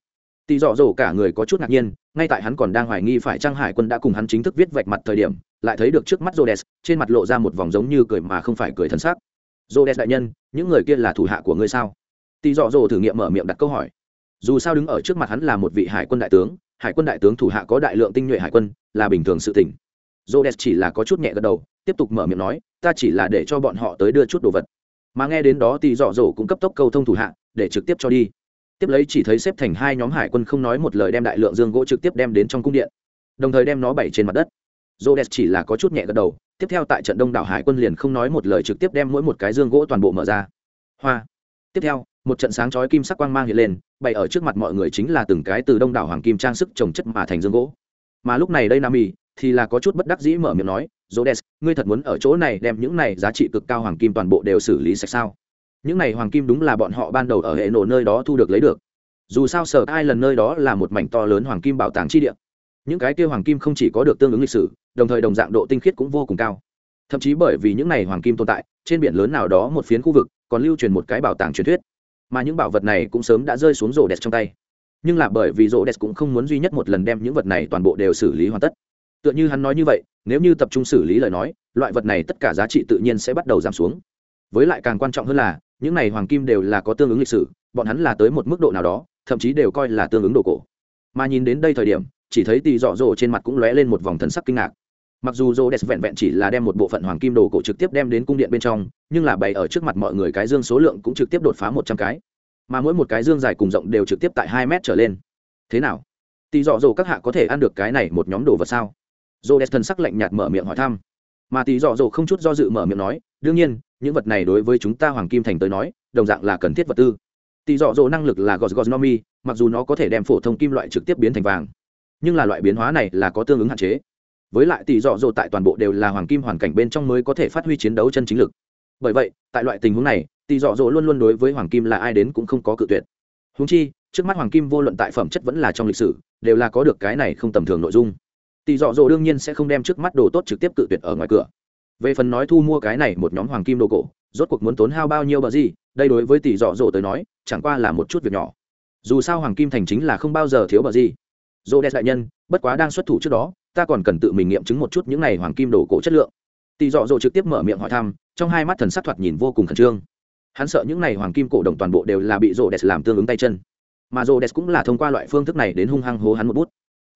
Speaker 1: Tỳ dọ dỗ cả người có chút ngạc nhiên, ngay tại hắn còn đang hoài nghi phải trang hải quân đã cùng hắn chính thức viết vạch mặt thời điểm lại thấy được trước mắt Rhodes, trên mặt lộ ra một vòng giống như cười mà không phải cười thần sắc. Rhodes đại nhân, những người kia là thủ hạ của ngươi sao? Tỷ Dọ Dỗ thử nghiệm mở miệng đặt câu hỏi. Dù sao đứng ở trước mặt hắn là một vị hải quân đại tướng, hải quân đại tướng thủ hạ có đại lượng tinh nhuệ hải quân là bình thường sự tình Rhodes chỉ là có chút nhẹ gật đầu tiếp tục mở miệng nói ta chỉ là để cho bọn họ tới đưa chút đồ vật mà nghe đến đó Tỷ dọ dỗ cũng cấp tốc câu thông thủ hạ để trực tiếp cho đi tiếp lấy chỉ thấy xếp thành hai nhóm hải quân không nói một lời đem đại lượng dương gỗ trực tiếp đem đến trong cung điện đồng thời đem nó bày trên mặt đất Rhodes chỉ là có chút nhẹ gật đầu tiếp theo tại trận đông đảo hải quân liền không nói một lời trực tiếp đem mỗi một cái dương gỗ toàn bộ mở ra. Hoa. Tiếp theo một trận sáng chói kim sắc quang mang hiện lên bày ở trước mặt mọi người chính là từng cái từ đông đảo hoàng kim trang sức trồng chất mà thành dương gỗ. Mà lúc này đây nam y thì là có chút bất đắc dĩ mở miệng nói Rhodes, ngươi thật muốn ở chỗ này đem những này giá trị cực cao hoàng kim toàn bộ đều xử lý sạch sao? Những này hoàng kim đúng là bọn họ ban đầu ở hệ nổ nơi đó thu được lấy được. Dù sao sở ai lần nơi đó là một mảnh to lớn hoàng kim bảo tàng chi địa những cái kia hoàng kim không chỉ có được tương ứng lịch sử, đồng thời đồng dạng độ tinh khiết cũng vô cùng cao. Thậm chí bởi vì những này hoàng kim tồn tại, trên biển lớn nào đó một phiến khu vực còn lưu truyền một cái bảo tàng truyền thuyết. Mà những bảo vật này cũng sớm đã rơi xuống rổ đẹp trong tay. Nhưng là bởi vì rổ đẹp cũng không muốn duy nhất một lần đem những vật này toàn bộ đều xử lý hoàn tất. Tựa như hắn nói như vậy, nếu như tập trung xử lý lời nói, loại vật này tất cả giá trị tự nhiên sẽ bắt đầu giảm xuống. Với lại càng quan trọng hơn là, những này hoàng kim đều là có tương ứng lịch sử, bọn hắn là tới một mức độ nào đó, thậm chí đều coi là tương ứng đồ cổ. Mà nhìn đến đây thời điểm chỉ thấy tì dọ dỗ trên mặt cũng lóe lên một vòng thần sắc kinh ngạc. Mặc dù rô đès vẹn vẹn chỉ là đem một bộ phận hoàng kim đồ cổ trực tiếp đem đến cung điện bên trong, nhưng là bày ở trước mặt mọi người cái dương số lượng cũng trực tiếp đột phá một trăm cái. Mà mỗi một cái dương dài cùng rộng đều trực tiếp tại hai mét trở lên. Thế nào? Tì dọ dỗ các hạ có thể ăn được cái này một nhóm đồ vật sao? Rô đès thần sắc lạnh nhạt mở miệng hỏi thăm. Mà tì dọ dỗ không chút do dự mở miệng nói, đương nhiên, những vật này đối với chúng ta hoàng kim thành tới nói, đồng dạng là cần thiết vật tư. Tì dọ dỗ năng lực là gos mặc dù nó có thể đem phổ thông kim loại trực tiếp biến thành vàng nhưng là loại biến hóa này là có tương ứng hạn chế. Với lại tỷ dọ dỗ tại toàn bộ đều là hoàng kim hoàn cảnh bên trong mới có thể phát huy chiến đấu chân chính lực. Bởi vậy, tại loại tình huống này, tỷ dọ dỗ luôn luôn đối với hoàng kim là ai đến cũng không có cự tuyệt. Húng chi, trước mắt hoàng kim vô luận tại phẩm chất vẫn là trong lịch sử, đều là có được cái này không tầm thường nội dung. Tỷ dọ dỗ đương nhiên sẽ không đem trước mắt đồ tốt trực tiếp cự tuyệt ở ngoài cửa. Về phần nói thu mua cái này một nhóm hoàng kim đồ cổ, rốt cuộc muốn tốn hao bao nhiêu bờ gì, đây đối với tỷ dọ dỗ tới nói, chẳng qua là một chút việc nhỏ. Dù sao hoàng kim thành chính là không bao giờ thiếu bờ gì dô đen đại nhân, bất quá đang xuất thủ trước đó, ta còn cần tự mình nghiệm chứng một chút những này hoàng kim đồ cổ chất lượng. Tỳ dọ dỗ trực tiếp mở miệng hỏi thăm, trong hai mắt thần sắc thoạt nhìn vô cùng khẩn trương. Hắn sợ những này hoàng kim cổ đồng toàn bộ đều là bị rô đès làm tương ứng tay chân. Mà rô đès cũng là thông qua loại phương thức này đến hung hăng hố hắn một bút.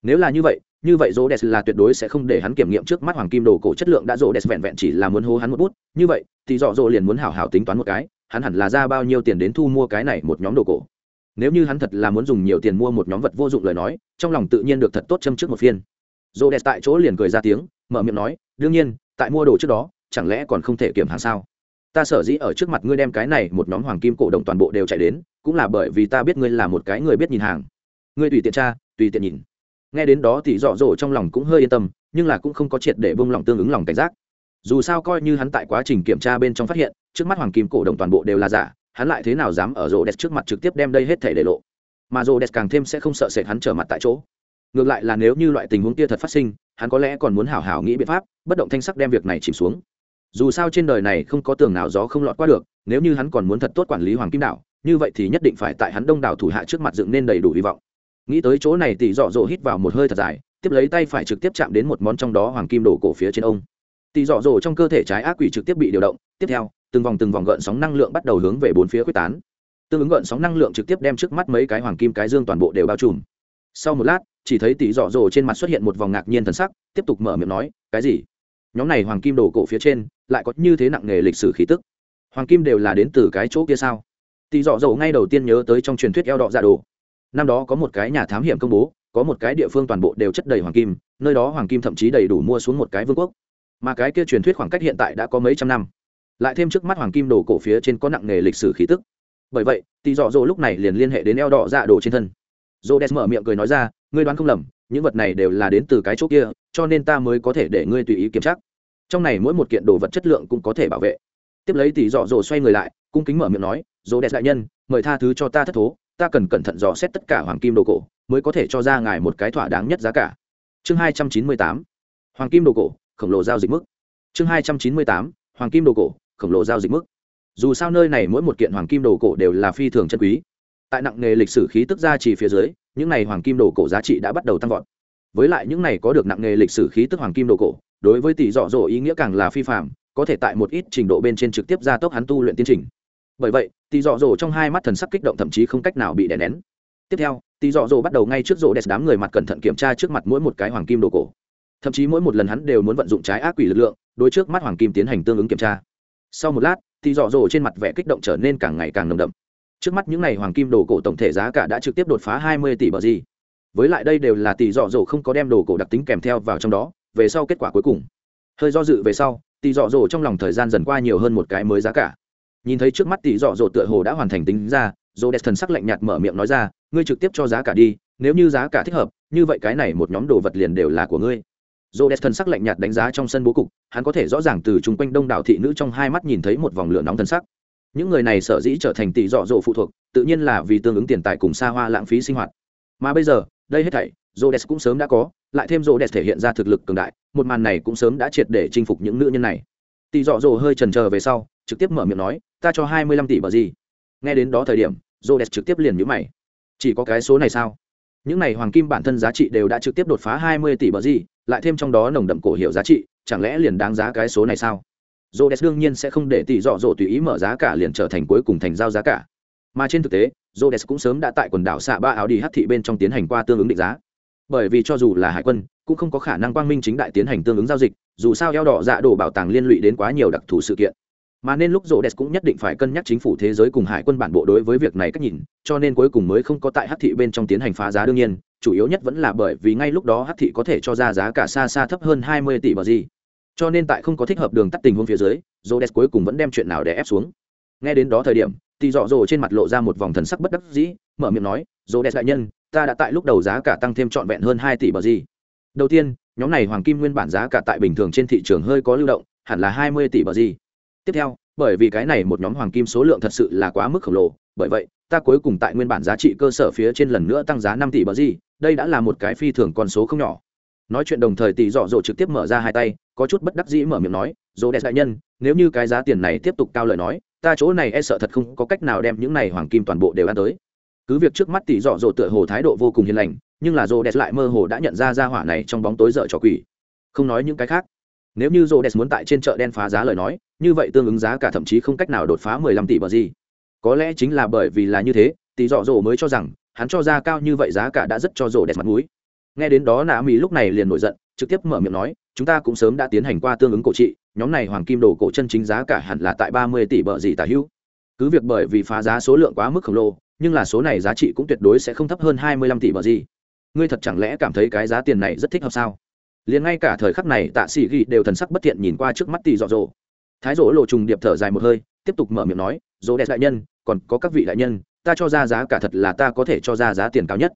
Speaker 1: Nếu là như vậy như vậy rô đès là tuyệt đối sẽ không để hắn kiểm nghiệm trước mắt hoàng kim đồ cổ chất lượng đã rô đès vẹn vẹn chỉ là muốn hô hắn một bút. Như vậy thì dọ dỗ liền muốn hảo hảo tính toán một cái, hắn hẳn là ra bao nhiêu tiền đến thu mua cái này một nhóm đồ cổ nếu như hắn thật là muốn dùng nhiều tiền mua một nhóm vật vô dụng lời nói, trong lòng tự nhiên được thật tốt châm trước một phiên. Dồ đẹp tại chỗ liền cười ra tiếng, mở miệng nói, đương nhiên, tại mua đồ trước đó, chẳng lẽ còn không thể kiểm hàng sao? Ta sở dĩ ở trước mặt ngươi đem cái này một nhóm hoàng kim cổ đồng toàn bộ đều chạy đến, cũng là bởi vì ta biết ngươi là một cái người biết nhìn hàng. Ngươi tùy tiện tra, tùy tiện nhìn. Nghe đến đó thì dọ dỗ trong lòng cũng hơi yên tâm, nhưng là cũng không có triệt để bông lòng tương ứng lòng cảnh giác. Dù sao coi như hắn tại quá trình kiểm tra bên trong phát hiện, trước mắt hoàng kim cổ đồng toàn bộ đều là giả hắn lại thế nào dám ở rô đẹp trước mặt trực tiếp đem đây hết thể để lộ? Mà rô đẹp càng thêm sẽ không sợ sệt hắn trở mặt tại chỗ. Ngược lại là nếu như loại tình huống kia thật phát sinh, hắn có lẽ còn muốn hảo hảo nghĩ biện pháp, bất động thanh sắc đem việc này chìm xuống. Dù sao trên đời này không có tường nào gió không lọt qua được, nếu như hắn còn muốn thật tốt quản lý hoàng kim đảo, như vậy thì nhất định phải tại hắn đông đảo thủ hạ trước mặt dựng nên đầy đủ hy vọng. Nghĩ tới chỗ này tỷ dọ dỗ hít vào một hơi thật dài, tiếp lấy tay phải trực tiếp chạm đến một món trong đó hoàng kim đổ cổ phía trên ông. Tỷ dọ dỗ trong cơ thể trái ác quỷ trực tiếp bị điều động, tiếp theo từng vòng từng vòng gợn sóng năng lượng bắt đầu hướng về bốn phía quyết tán. Tương ứng gợn sóng năng lượng trực tiếp đem trước mắt mấy cái hoàng kim cái dương toàn bộ đều bao trùm. Sau một lát, chỉ thấy tỷ dọ dỗ trên mặt xuất hiện một vòng ngạc nhiên thần sắc, tiếp tục mở miệng nói, cái gì? Nhóm này hoàng kim đổ cổ phía trên lại có như thế nặng nghề lịch sử khí tức? Hoàng kim đều là đến từ cái chỗ kia sao? Tỷ dọ dỗ ngay đầu tiên nhớ tới trong truyền thuyết eo đọ dạ đồ. Năm đó có một cái nhà thám hiểm công bố, có một cái địa phương toàn bộ đều chất đầy hoàng kim, nơi đó hoàng kim thậm chí đầy đủ mua xuống một cái vương quốc. Mà cái kia truyền thuyết khoảng cách hiện tại đã có mấy trăm năm lại thêm trước mắt hoàng kim đồ cổ phía trên có nặng nghề lịch sử khí tức. Bởi vậy, tỷ dọ dỗ lúc này liền liên hệ đến eo đỏ dạ đồ trên thân. Dô đès mở miệng cười nói ra, ngươi đoán không lầm, những vật này đều là đến từ cái chỗ kia, cho nên ta mới có thể để ngươi tùy ý kiểm tra. Trong này mỗi một kiện đồ vật chất lượng cũng có thể bảo vệ. Tiếp lấy tỷ dọ dỗ xoay người lại, cung kính mở miệng nói dô đès đại nhân, mời tha thứ cho ta thất thố, ta cần cẩn thận dò xét tất cả hoàng kim đồ cổ, mới có thể cho ra ngài một cái thỏa đáng nhất giá cả. Chương hai trăm chín mươi tám. Hoàng kim đồ cổ, khổng lồ giao dịch mức. Chương hai trăm chín mươi tám. Hoàng kim đồ cổ khổng lồ giao dịch mức. Dù sao nơi này mỗi một kiện hoàng kim đồ cổ đều là phi thường chân quý. Tại nặng nghề lịch sử khí tức gia chỉ phía dưới, những này hoàng kim đồ cổ giá trị đã bắt đầu tăng vọt. Với lại những này có được nặng nghề lịch sử khí tức hoàng kim đồ cổ, đối với tỷ dọ dỗ ý nghĩa càng là phi phạm có thể tại một ít trình độ bên trên trực tiếp gia tốc hắn tu luyện tiến trình. Bởi vậy, tỷ dọ dỗ trong hai mắt thần sắc kích động thậm chí không cách nào bị đè nén. Tiếp theo, tỷ dọ dỗ bắt đầu ngay trước rỗ đẹp đám người mặt cẩn thận kiểm tra trước mặt mỗi một cái hoàng kim đồ cổ. Thậm chí mỗi một lần hắn đều muốn vận dụng trái ác quỷ lực lượng, đối trước mắt hoàng kim tiến hành tương ứng kiểm tra sau một lát tỷ dọ dỗ trên mặt vẻ kích động trở nên càng ngày càng nồng đậm. Trước mắt những n à y hoàng kim đồ cổ tổng thể giá cả đã trực tiếp đột phá hai mươi tỷ bờ gì. Với lại đây đều là tỷ dọ dỗ không có đem đồ cổ đặc tính kèm theo vào trong đó, về sau kết quả cuối cùng. Hơi do dự về sau, tỷ dọ dỗ trong lòng thời gian dần qua nhiều hơn một cái mới giá cả. Nhìn thấy trước mắt tỷ dọ dỗ tựa hồ đã hoàn thành tính ra dồ đẹp thần sắc lạnh nhạt mở miệng nói ra, ngươi trực tiếp cho giá cả đi, nếu như giá cả thích hợp, như vậy cái này một nhóm đồ vật liền đều là của ngươi dỗ đẹp thần sắc lạnh nhạt đánh giá trong sân bố cục hắn có thể rõ ràng từ chung quanh đông đảo thị nữ trong hai mắt nhìn thấy một vòng lửa nóng thần sắc những người này sở dĩ trở thành tỷ dọ dỗ phụ thuộc tự nhiên là vì tương ứng tiền tài cùng xa hoa lãng phí sinh hoạt mà bây giờ đây hết thảy Rhodes cũng sớm đã có, lại thêm Rhodes thể hiện ra thực lực cường đại, một màn này cũng sớm đã triệt để chinh phục những nữ nhân này. Tỷ Dọ Dỗ hơi chần chờ về sau, trực tiếp mở miệng nói, "Ta cho hai mươi lăm tỷ bờ gì?" Nghe đến đó thời điểm, Rhodes trực tiếp liền nhíu mày. Chỉ có cái số này sao? Những này hoàng kim bản thân giá trị đều đã trực tiếp đột phá hai mươi tỷ bờ gì, lại thêm trong đó nồng đậm cổ hiệu giá trị, chẳng lẽ liền đáng giá cái số này sao? Rhodes đương nhiên sẽ không để tỷ Dọ Dỗ tùy ý mở giá cả liền trở thành cuối cùng thành giao giá cả. Mà trên thực tế, Rhodes cũng sớm đã tại quần đảo xạ ba áo đi hắc thị bên trong tiến hành qua tương ứng định giá bởi vì cho dù là hải quân cũng không có khả năng quang minh chính đại tiến hành tương ứng giao dịch dù sao eo đỏ dạ đổ bảo tàng liên lụy đến quá nhiều đặc thù sự kiện mà nên lúc rộ đẹp cũng nhất định phải cân nhắc chính phủ thế giới cùng hải quân bản bộ đối với việc này cách nhìn, cho nên cuối cùng mới không có tại hát thị bên trong tiến hành phá giá đương nhiên, chủ yếu nhất vẫn là bởi vì ngay lúc đó hát thị có thể cho ra giá cả xa xa thấp hơn hai mươi tỷ bờ gì. Cho nên tại không có thích hợp đường tắt tình huống phía dưới rộ đẹp cuối cùng vẫn đem chuyện nào để ép xuống. Nghe đến đó thời điểm thì dọ dồ trên mặt lộ ra một vòng thần sắc bất đắc dĩ, mở miệng nói rộ đẹp đại nhân, ta đã tại lúc đầu giá cả tăng thêm trọn vẹn hơn hai tỷ bờ gì. Đầu tiên, nhóm này hoàng kim nguyên bản giá cả tại bình thường trên thị trường hơi có lưu động, hẳn là hai mươi tỷ bờ gì tiếp theo, bởi vì cái này một nhóm hoàng kim số lượng thật sự là quá mức khổng lồ, bởi vậy, ta cuối cùng tại nguyên bản giá trị cơ sở phía trên lần nữa tăng giá năm tỷ bờ gì, đây đã là một cái phi thường con số không nhỏ. Nói chuyện đồng thời tỷ dọ dỗ trực tiếp mở ra hai tay, có chút bất đắc dĩ mở miệng nói, dỗ đẹp đại nhân, nếu như cái giá tiền này tiếp tục cao lời nói, ta chỗ này e sợ thật không có cách nào đem những này hoàng kim toàn bộ đều ăn tới. Cứ việc trước mắt tỷ dọ dỗ tựa hồ thái độ vô cùng hiền lành, nhưng là dỗ đẹp lại mơ hồ đã nhận ra ra hỏa này trong bóng tối dở trò quỷ. Không nói những cái khác nếu như rhodes muốn tại trên chợ đen phá giá lời nói, như vậy tương ứng giá cả thậm chí không cách nào đột phá mười lăm tỷ bờ gì. Có lẽ chính là bởi vì là như thế, tỷ dọ dỗ mới cho rằng, hắn cho ra cao như vậy giá cả đã rất cho rô đẹp mặt mũi. Nghe đến đó nạ mỹ lúc này liền nổi giận, trực tiếp mở miệng nói, chúng ta cũng sớm đã tiến hành qua tương ứng cổ trị, nhóm này hoàng kim đồ cổ chân chính giá cả hẳn là tại ba mươi tỷ bờ gì tả hữu. Cứ việc bởi vì phá giá số lượng quá mức khổng lồ, nhưng là số này giá trị cũng tuyệt đối sẽ không thấp hơn hai mươi lăm tỷ bờ gì. Ngươi thật chẳng lẽ cảm thấy cái giá tiền này rất thích hợp sao? Liền ngay cả thời khắc này tạ sĩ ghi đều thần sắc bất thiện nhìn qua trước mắt tỷ dọ dỗ. Thái dỗ lộ trùng điệp thở dài một hơi, tiếp tục mở miệng nói, dỗ đẹp đại nhân, còn có các vị đại nhân, ta cho ra giá cả thật là ta có thể cho ra giá tiền cao nhất.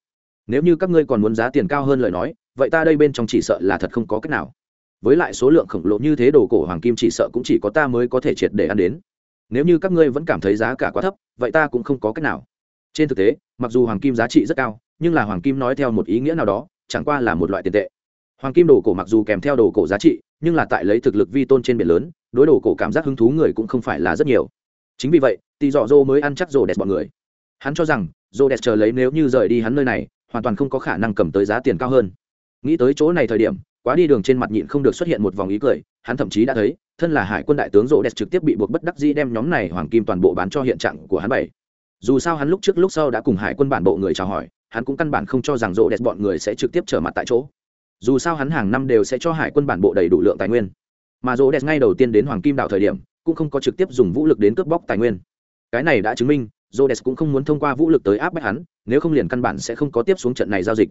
Speaker 1: Nếu như các ngươi còn muốn giá tiền cao hơn lời nói, vậy ta đây bên trong chỉ sợ là thật không có cách nào. Với lại số lượng khổng lồ như thế đồ cổ hoàng kim chỉ sợ cũng chỉ có ta mới có thể triệt để ăn đến. Nếu như các ngươi vẫn cảm thấy giá cả quá thấp, vậy ta cũng không có cách nào. Trên thực tế, mặc dù hoàng kim giá trị rất cao, nhưng là hoàng kim nói theo một ý nghĩa nào đó, chẳng qua là một loại tiền tệ hoàng kim đồ cổ mặc dù kèm theo đồ cổ giá trị, nhưng là tại lấy thực lực vi tôn trên biển lớn, đối đồ cổ cảm giác hứng thú người cũng không phải là rất nhiều. Chính vì vậy, tỷ dọ dô mới ăn chắc rồ đẹp bọn người. Hắn cho rằng rồ đẹp chờ lấy nếu như rời đi hắn nơi này, hoàn toàn không có khả năng cầm tới giá tiền cao hơn. Nghĩ tới chỗ này thời điểm, quá đi đường trên mặt nhịn không được xuất hiện một vòng ý cười, hắn thậm chí đã thấy, thân là hải quân đại tướng rộ đẹp trực tiếp bị buộc bất đắc dĩ đem nhóm này hoàng kim toàn bộ bán cho hiện trạng của hắn bảy. Dù sao hắn lúc trước lúc sau đã cùng hải quân bản bộ người chào hỏi, hắn cũng căn bản không cho rằng rộ đẹp bọn người sẽ trực tiếp trở mặt tại chỗ dù sao hắn hàng năm đều sẽ cho hải quân bản bộ đầy đủ lượng tài nguyên. Mà rộ đẹp ngay đầu tiên đến hoàng kim đảo thời điểm, cũng không có trực tiếp dùng vũ lực đến cướp bóc tài nguyên. Cái này đã chứng minh rộ đẹp cũng không muốn thông qua vũ lực tới áp bách hắn, nếu không liền căn bản sẽ không có tiếp xuống trận này giao dịch.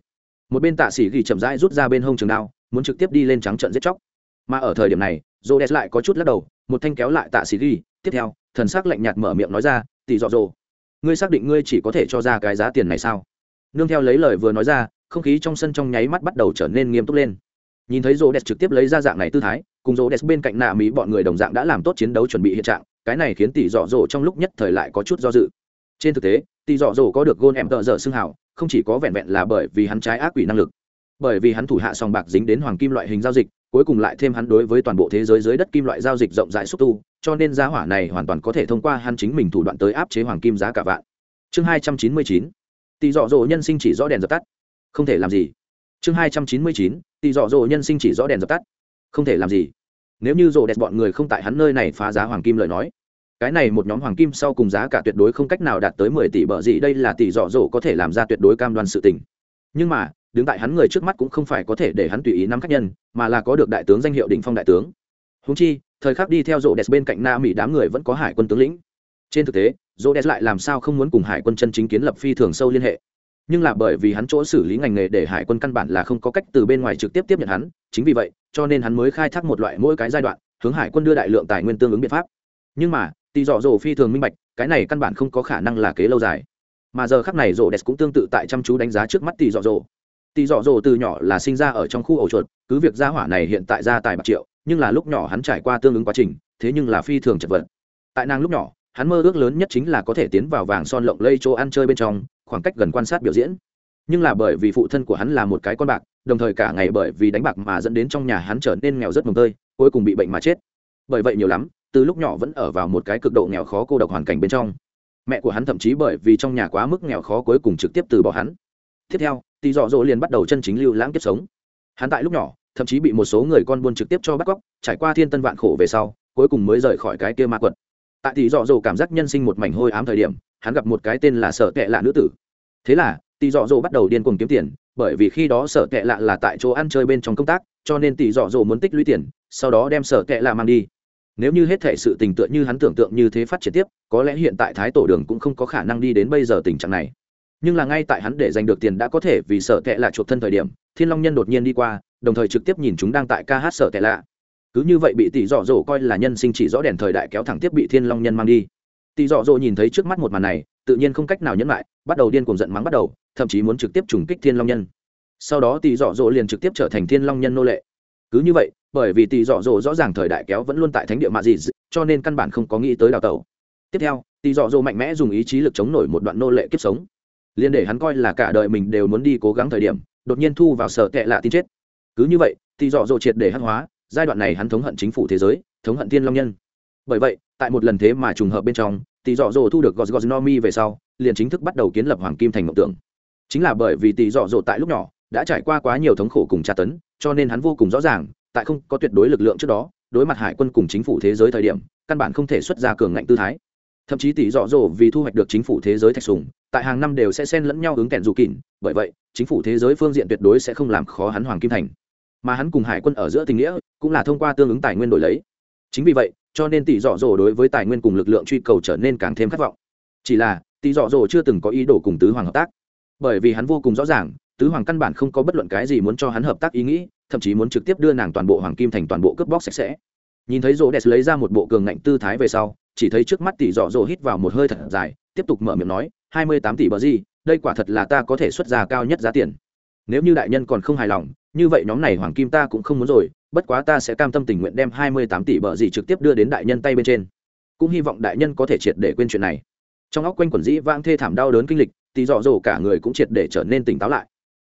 Speaker 1: Một bên tạ sĩ ghi chậm rãi rút ra bên hông trường đao, muốn trực tiếp đi lên trắng trận giết chóc. Mà ở thời điểm này, rô đès lại có chút lắc đầu, một thanh kéo lại tạ sĩ ghi, tiếp theo, thần s ắ c lạnh nhạt mở miệng nói ra, tỷ dọ dồ, ngươi xác định ngươi chỉ có thể cho ra cái giá tiền này sao? Nương theo lấy lời vừa nói ra không khí trong sân trong nháy mắt bắt đầu trở nên nghiêm túc lên. Nhìn thấy rô đès trực tiếp lấy ra dạng này tư thái, cùng rô đès bên cạnh nạ mỹ bọn người đồng dạng đã làm tốt chiến đấu chuẩn bị hiện trạng, cái này khiến tỷ dọ dồ trong lúc nhất thời lại có chút do dự. Trên thực tế, tỷ dọ dồ có được gôn em tợ dở xưng hào, không chỉ có vẹn vẹn là bởi vì hắn trái ác quỷ năng lực, bởi vì hắn thủ hạ sòng bạc dính đến hoàng kim loại hình giao dịch, cuối cùng lại thêm hắn đối với toàn bộ thế giới dưới đất kim loại giao dịch rộng rãi xúc tu, cho nên giá hỏa này hoàn toàn có thể thông qua hắn chính mình thủ đoạn tới áp chế hoàng kim giá cả vạn. Chương hai trăm chín mươi chín, tỷ dọ dỗ nhân sinh chỉ rõ đèn dập tắt không thể làm gì. Chương hai trăm chín mươi chín, tỷ dọ dỗ nhân sinh chỉ rõ đèn dập tắt. Không thể làm gì. Nếu như rộ đẹp bọn người không tại hắn nơi này phá giá hoàng kim lời nói, cái này một nhóm hoàng kim sau cùng giá cả tuyệt đối không cách nào đạt tới mười tỷ bờ gì đây là tỷ dọ dỗ có thể làm ra tuyệt đối cam đoan sự tình. Nhưng mà, đứng tại hắn người trước mắt cũng không phải có thể để hắn tùy ý nắm các nhân, mà là có được đại tướng danh hiệu đỉnh phong đại tướng. Húng chi, thời khắc đi theo rộ đẹp bên cạnh na mỹ đám người vẫn có hải quân tướng lĩnh. Trên thực tế rộ đẹp lại làm sao không muốn cùng hải quân chân chính kiến lập phi thường sâu liên hệ? Nhưng là bởi vì hắn chỗ xử lý ngành nghề để hải quân căn bản là không có cách từ bên ngoài trực tiếp tiếp nhận hắn, chính vì vậy, cho nên hắn mới khai thác một loại mỗi cái giai đoạn, hướng hải quân đưa đại lượng tài nguyên tương ứng biện pháp. Nhưng mà tỷ dọ dỗ phi thường minh bạch, cái này căn bản không có khả năng là kế lâu dài. Mà giờ khắc này rộ đẹp cũng tương tự tại chăm chú đánh giá trước mắt tỷ dọ dỗ tỷ dọ dỗ từ nhỏ là sinh ra ở trong khu ổ chuột, cứ việc gia hỏa này hiện tại gia tài bạc triệu, nhưng là lúc nhỏ hắn trải qua tương ứng quá trình, thế nhưng là phi thường chật vật. Tại nàng lúc nhỏ hắn mơ ước lớn nhất chính là có thể tiến vào vàng son lộng lây chỗ ăn chơi bên trong, khoảng cách gần quan sát biểu diễn. Nhưng là bởi vì phụ thân của hắn là một cái con bạc, đồng thời cả ngày bởi vì đánh bạc mà dẫn đến trong nhà hắn trở nên nghèo rất mồng tơi, cuối cùng bị bệnh mà chết. Bởi vậy nhiều lắm, từ lúc nhỏ vẫn ở vào một cái cực độ nghèo khó cô độc hoàn cảnh bên trong. Mẹ của hắn thậm chí bởi vì trong nhà quá mức nghèo khó cuối cùng trực tiếp từ bỏ hắn. Tiếp theo tỳ dọ dỗ liền bắt đầu chân chính lưu lãng kiếp sống. Hắn tại lúc nhỏ, thậm chí bị một số người con buôn trực tiếp cho bắt cóc, trải qua thiên tân vạn khổ về sau, cuối cùng mới rời khỏi cái kia ma quật tại tỷ dọ dỗ cảm giác nhân sinh một mảnh hôi ám thời điểm, hắn gặp một cái tên là sợ tệ lạ nữ tử. Thế là, tỷ dọ dỗ bắt đầu điên cuồng kiếm tiền, bởi vì khi đó sợ tệ lạ là tại chỗ ăn chơi bên trong công tác, cho nên tỷ dọ dỗ muốn tích lũy tiền, sau đó đem sợ tệ lạ mang đi. Nếu như hết thể sự tình tựa như hắn tưởng tượng như thế phát triển tiếp, có lẽ hiện tại thái tổ đường cũng không có khả năng đi đến bây giờ tình trạng này. Nhưng là ngay tại hắn để giành được tiền đã có thể vì sợ tệ lạ chuộc thân thời điểm, thiên long nhân đột nhiên đi qua, đồng thời trực tiếp nhìn chúng đang tại ca hát sợ tệ lạ cứ như vậy bị tỷ dọ dỗ coi là nhân sinh chỉ rõ đèn thời đại kéo thẳng tiếp bị thiên long nhân mang đi. Tỷ dọ dỗ nhìn thấy trước mắt một màn này, tự nhiên không cách nào nhẫn lại, bắt đầu điên cuồng giận mắng bắt đầu, thậm chí muốn trực tiếp trùng kích thiên long nhân. Sau đó tỷ dọ dỗ liền trực tiếp trở thành thiên long nhân nô lệ. Cứ như vậy, bởi vì tỷ dọ dỗ rõ ràng thời đại kéo vẫn luôn tại thánh địa mạ dị, cho nên căn bản không có nghĩ tới đào tẩu. Tiếp theo, tỷ dọ dỗ mạnh mẽ dùng ý chí lực chống nổi một đoạn nô lệ kiếp sống. Liên để hắn coi là cả đời mình đều muốn đi cố gắng thời điểm, đột nhiên thu vào sở tệ lạ tin chết. Cứ như vậy, tỷ dọ dỗ triệt để hắc hóa giai đoạn này hắn thống hận chính phủ thế giới, thống hận thiên long nhân. Bởi vậy, tại một lần thế mà trùng hợp bên trong, tỷ dọ dỗ thu được gosgosnomi về sau, liền chính thức bắt đầu kiến lập hoàng kim thành mộng tưởng. Chính là bởi vì tỷ dọ dỗ tại lúc nhỏ, đã trải qua quá nhiều thống khổ cùng tra tấn, cho nên hắn vô cùng rõ ràng, tại không có tuyệt đối lực lượng trước đó, đối mặt hải quân cùng chính phủ thế giới thời điểm, căn bản không thể xuất ra cường ngạnh tư thái. Thậm chí tỷ dọ dỗ vì thu hoạch được chính phủ thế giới thạch sùng, tại hàng năm đều sẽ xen lẫn nhau ứng kẹn dù kỉn bởi vậy, chính phủ thế giới phương diện tuyệt đối sẽ không làm khó hắn hoàng kim thành mà hắn cùng hải quân ở giữa tình nghĩa cũng là thông qua tương ứng tài nguyên đổi lấy. Chính vì vậy, cho nên tỷ dọ dỗ đối với tài nguyên cùng lực lượng truy cầu trở nên càng thêm khát vọng. Chỉ là, tỷ dọ dỗ chưa từng có ý đồ cùng tứ hoàng hợp tác. Bởi vì hắn vô cùng rõ ràng, tứ hoàng căn bản không có bất luận cái gì muốn cho hắn hợp tác ý nghĩ, thậm chí muốn trực tiếp đưa nàng toàn bộ hoàng kim thành toàn bộ cướp bóc sạch sẽ. Nhìn thấy rô đès lấy ra một bộ cường ngạnh tư thái về sau, chỉ thấy trước mắt tỷ dọ dỗ hít vào một hơi thật dài, tiếp tục mở miệng nói, hai mươi tám tỷ bờ gì, đây quả thật là ta có thể xuất ra cao nhất giá tiền. Nếu như đại nhân còn không hài lòng như vậy nhóm này hoàng kim ta cũng không muốn rồi, bất quá ta sẽ cam tâm tình nguyện đem hai mươi tám tỷ bờ gì trực tiếp đưa đến đại nhân tay bên trên. Cũng hy vọng đại nhân có thể triệt để quên chuyện này. Trong óc quanh quần dĩ vãng thê thảm đau đớn kinh lịch tỷ dọ dỗ cả người cũng triệt để trở nên tỉnh táo lại.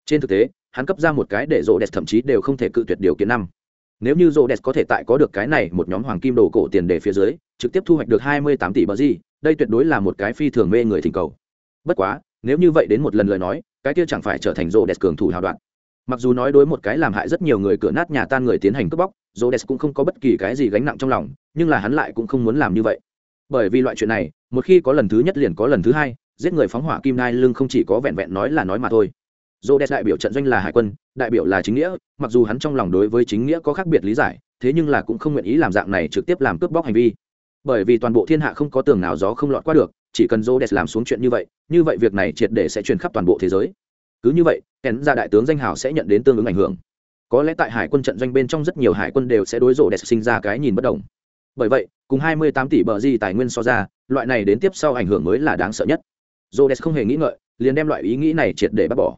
Speaker 1: Trên thực tế, hắn cấp ra một cái để rô đẹp thậm chí đều không thể cự tuyệt điều kiện năm. Nếu như rô đẹp có thể tại có được cái này một nhóm hoàng kim đồ cổ tiền để phía dưới, trực tiếp thu hoạch được hai mươi tám tỷ bờ gì, đây tuyệt đối là một cái phi thường mê người thỉnh cầu. Bất quá, nếu như vậy đến một lần lời nói, cái kia chẳng phải trở thành rô đẹp cường thủ hào đoạn mặc dù nói đối một cái làm hại rất nhiều người cửa nát nhà tan người tiến hành cướp bóc dô đès cũng không có bất kỳ cái gì gánh nặng trong lòng, nhưng là hắn lại cũng không muốn làm như vậy. Bởi vì loại chuyện này, một khi có lần thứ nhất liền có lần thứ hai, giết người phóng hỏa kim nai lưng không chỉ có vẹn vẹn nói là nói mà thôi. Dô đès đại biểu trận doanh là hải quân, đại biểu là chính nghĩa, mặc dù hắn trong lòng đối với chính nghĩa có khác biệt lý giải, thế nhưng là cũng không nguyện ý làm dạng này trực tiếp làm cướp bóc hành vi. Bởi vì toàn bộ thiên hạ không có tường nào gió không lọt qua được, chỉ cần dô đès làm xuống chuyện như vậy như vậy việc này triệt để sẽ truyền khắp toàn bộ thế giới. Cứ như vậy kèn ra đại tướng danh hào sẽ nhận đến tương ứng ảnh hưởng. Có lẽ tại hải quân trận doanh bên trong rất nhiều hải quân đều sẽ đối rộ đẹp sinh ra cái nhìn bất đồng. Bởi vậy, cùng 28 tỷ bờ di tài nguyên so ra, loại này đến tiếp sau ảnh hưởng mới là đáng sợ nhất. Rộ đẹp không hề nghĩ ngợi, liền đem loại ý nghĩ này triệt để bác bỏ.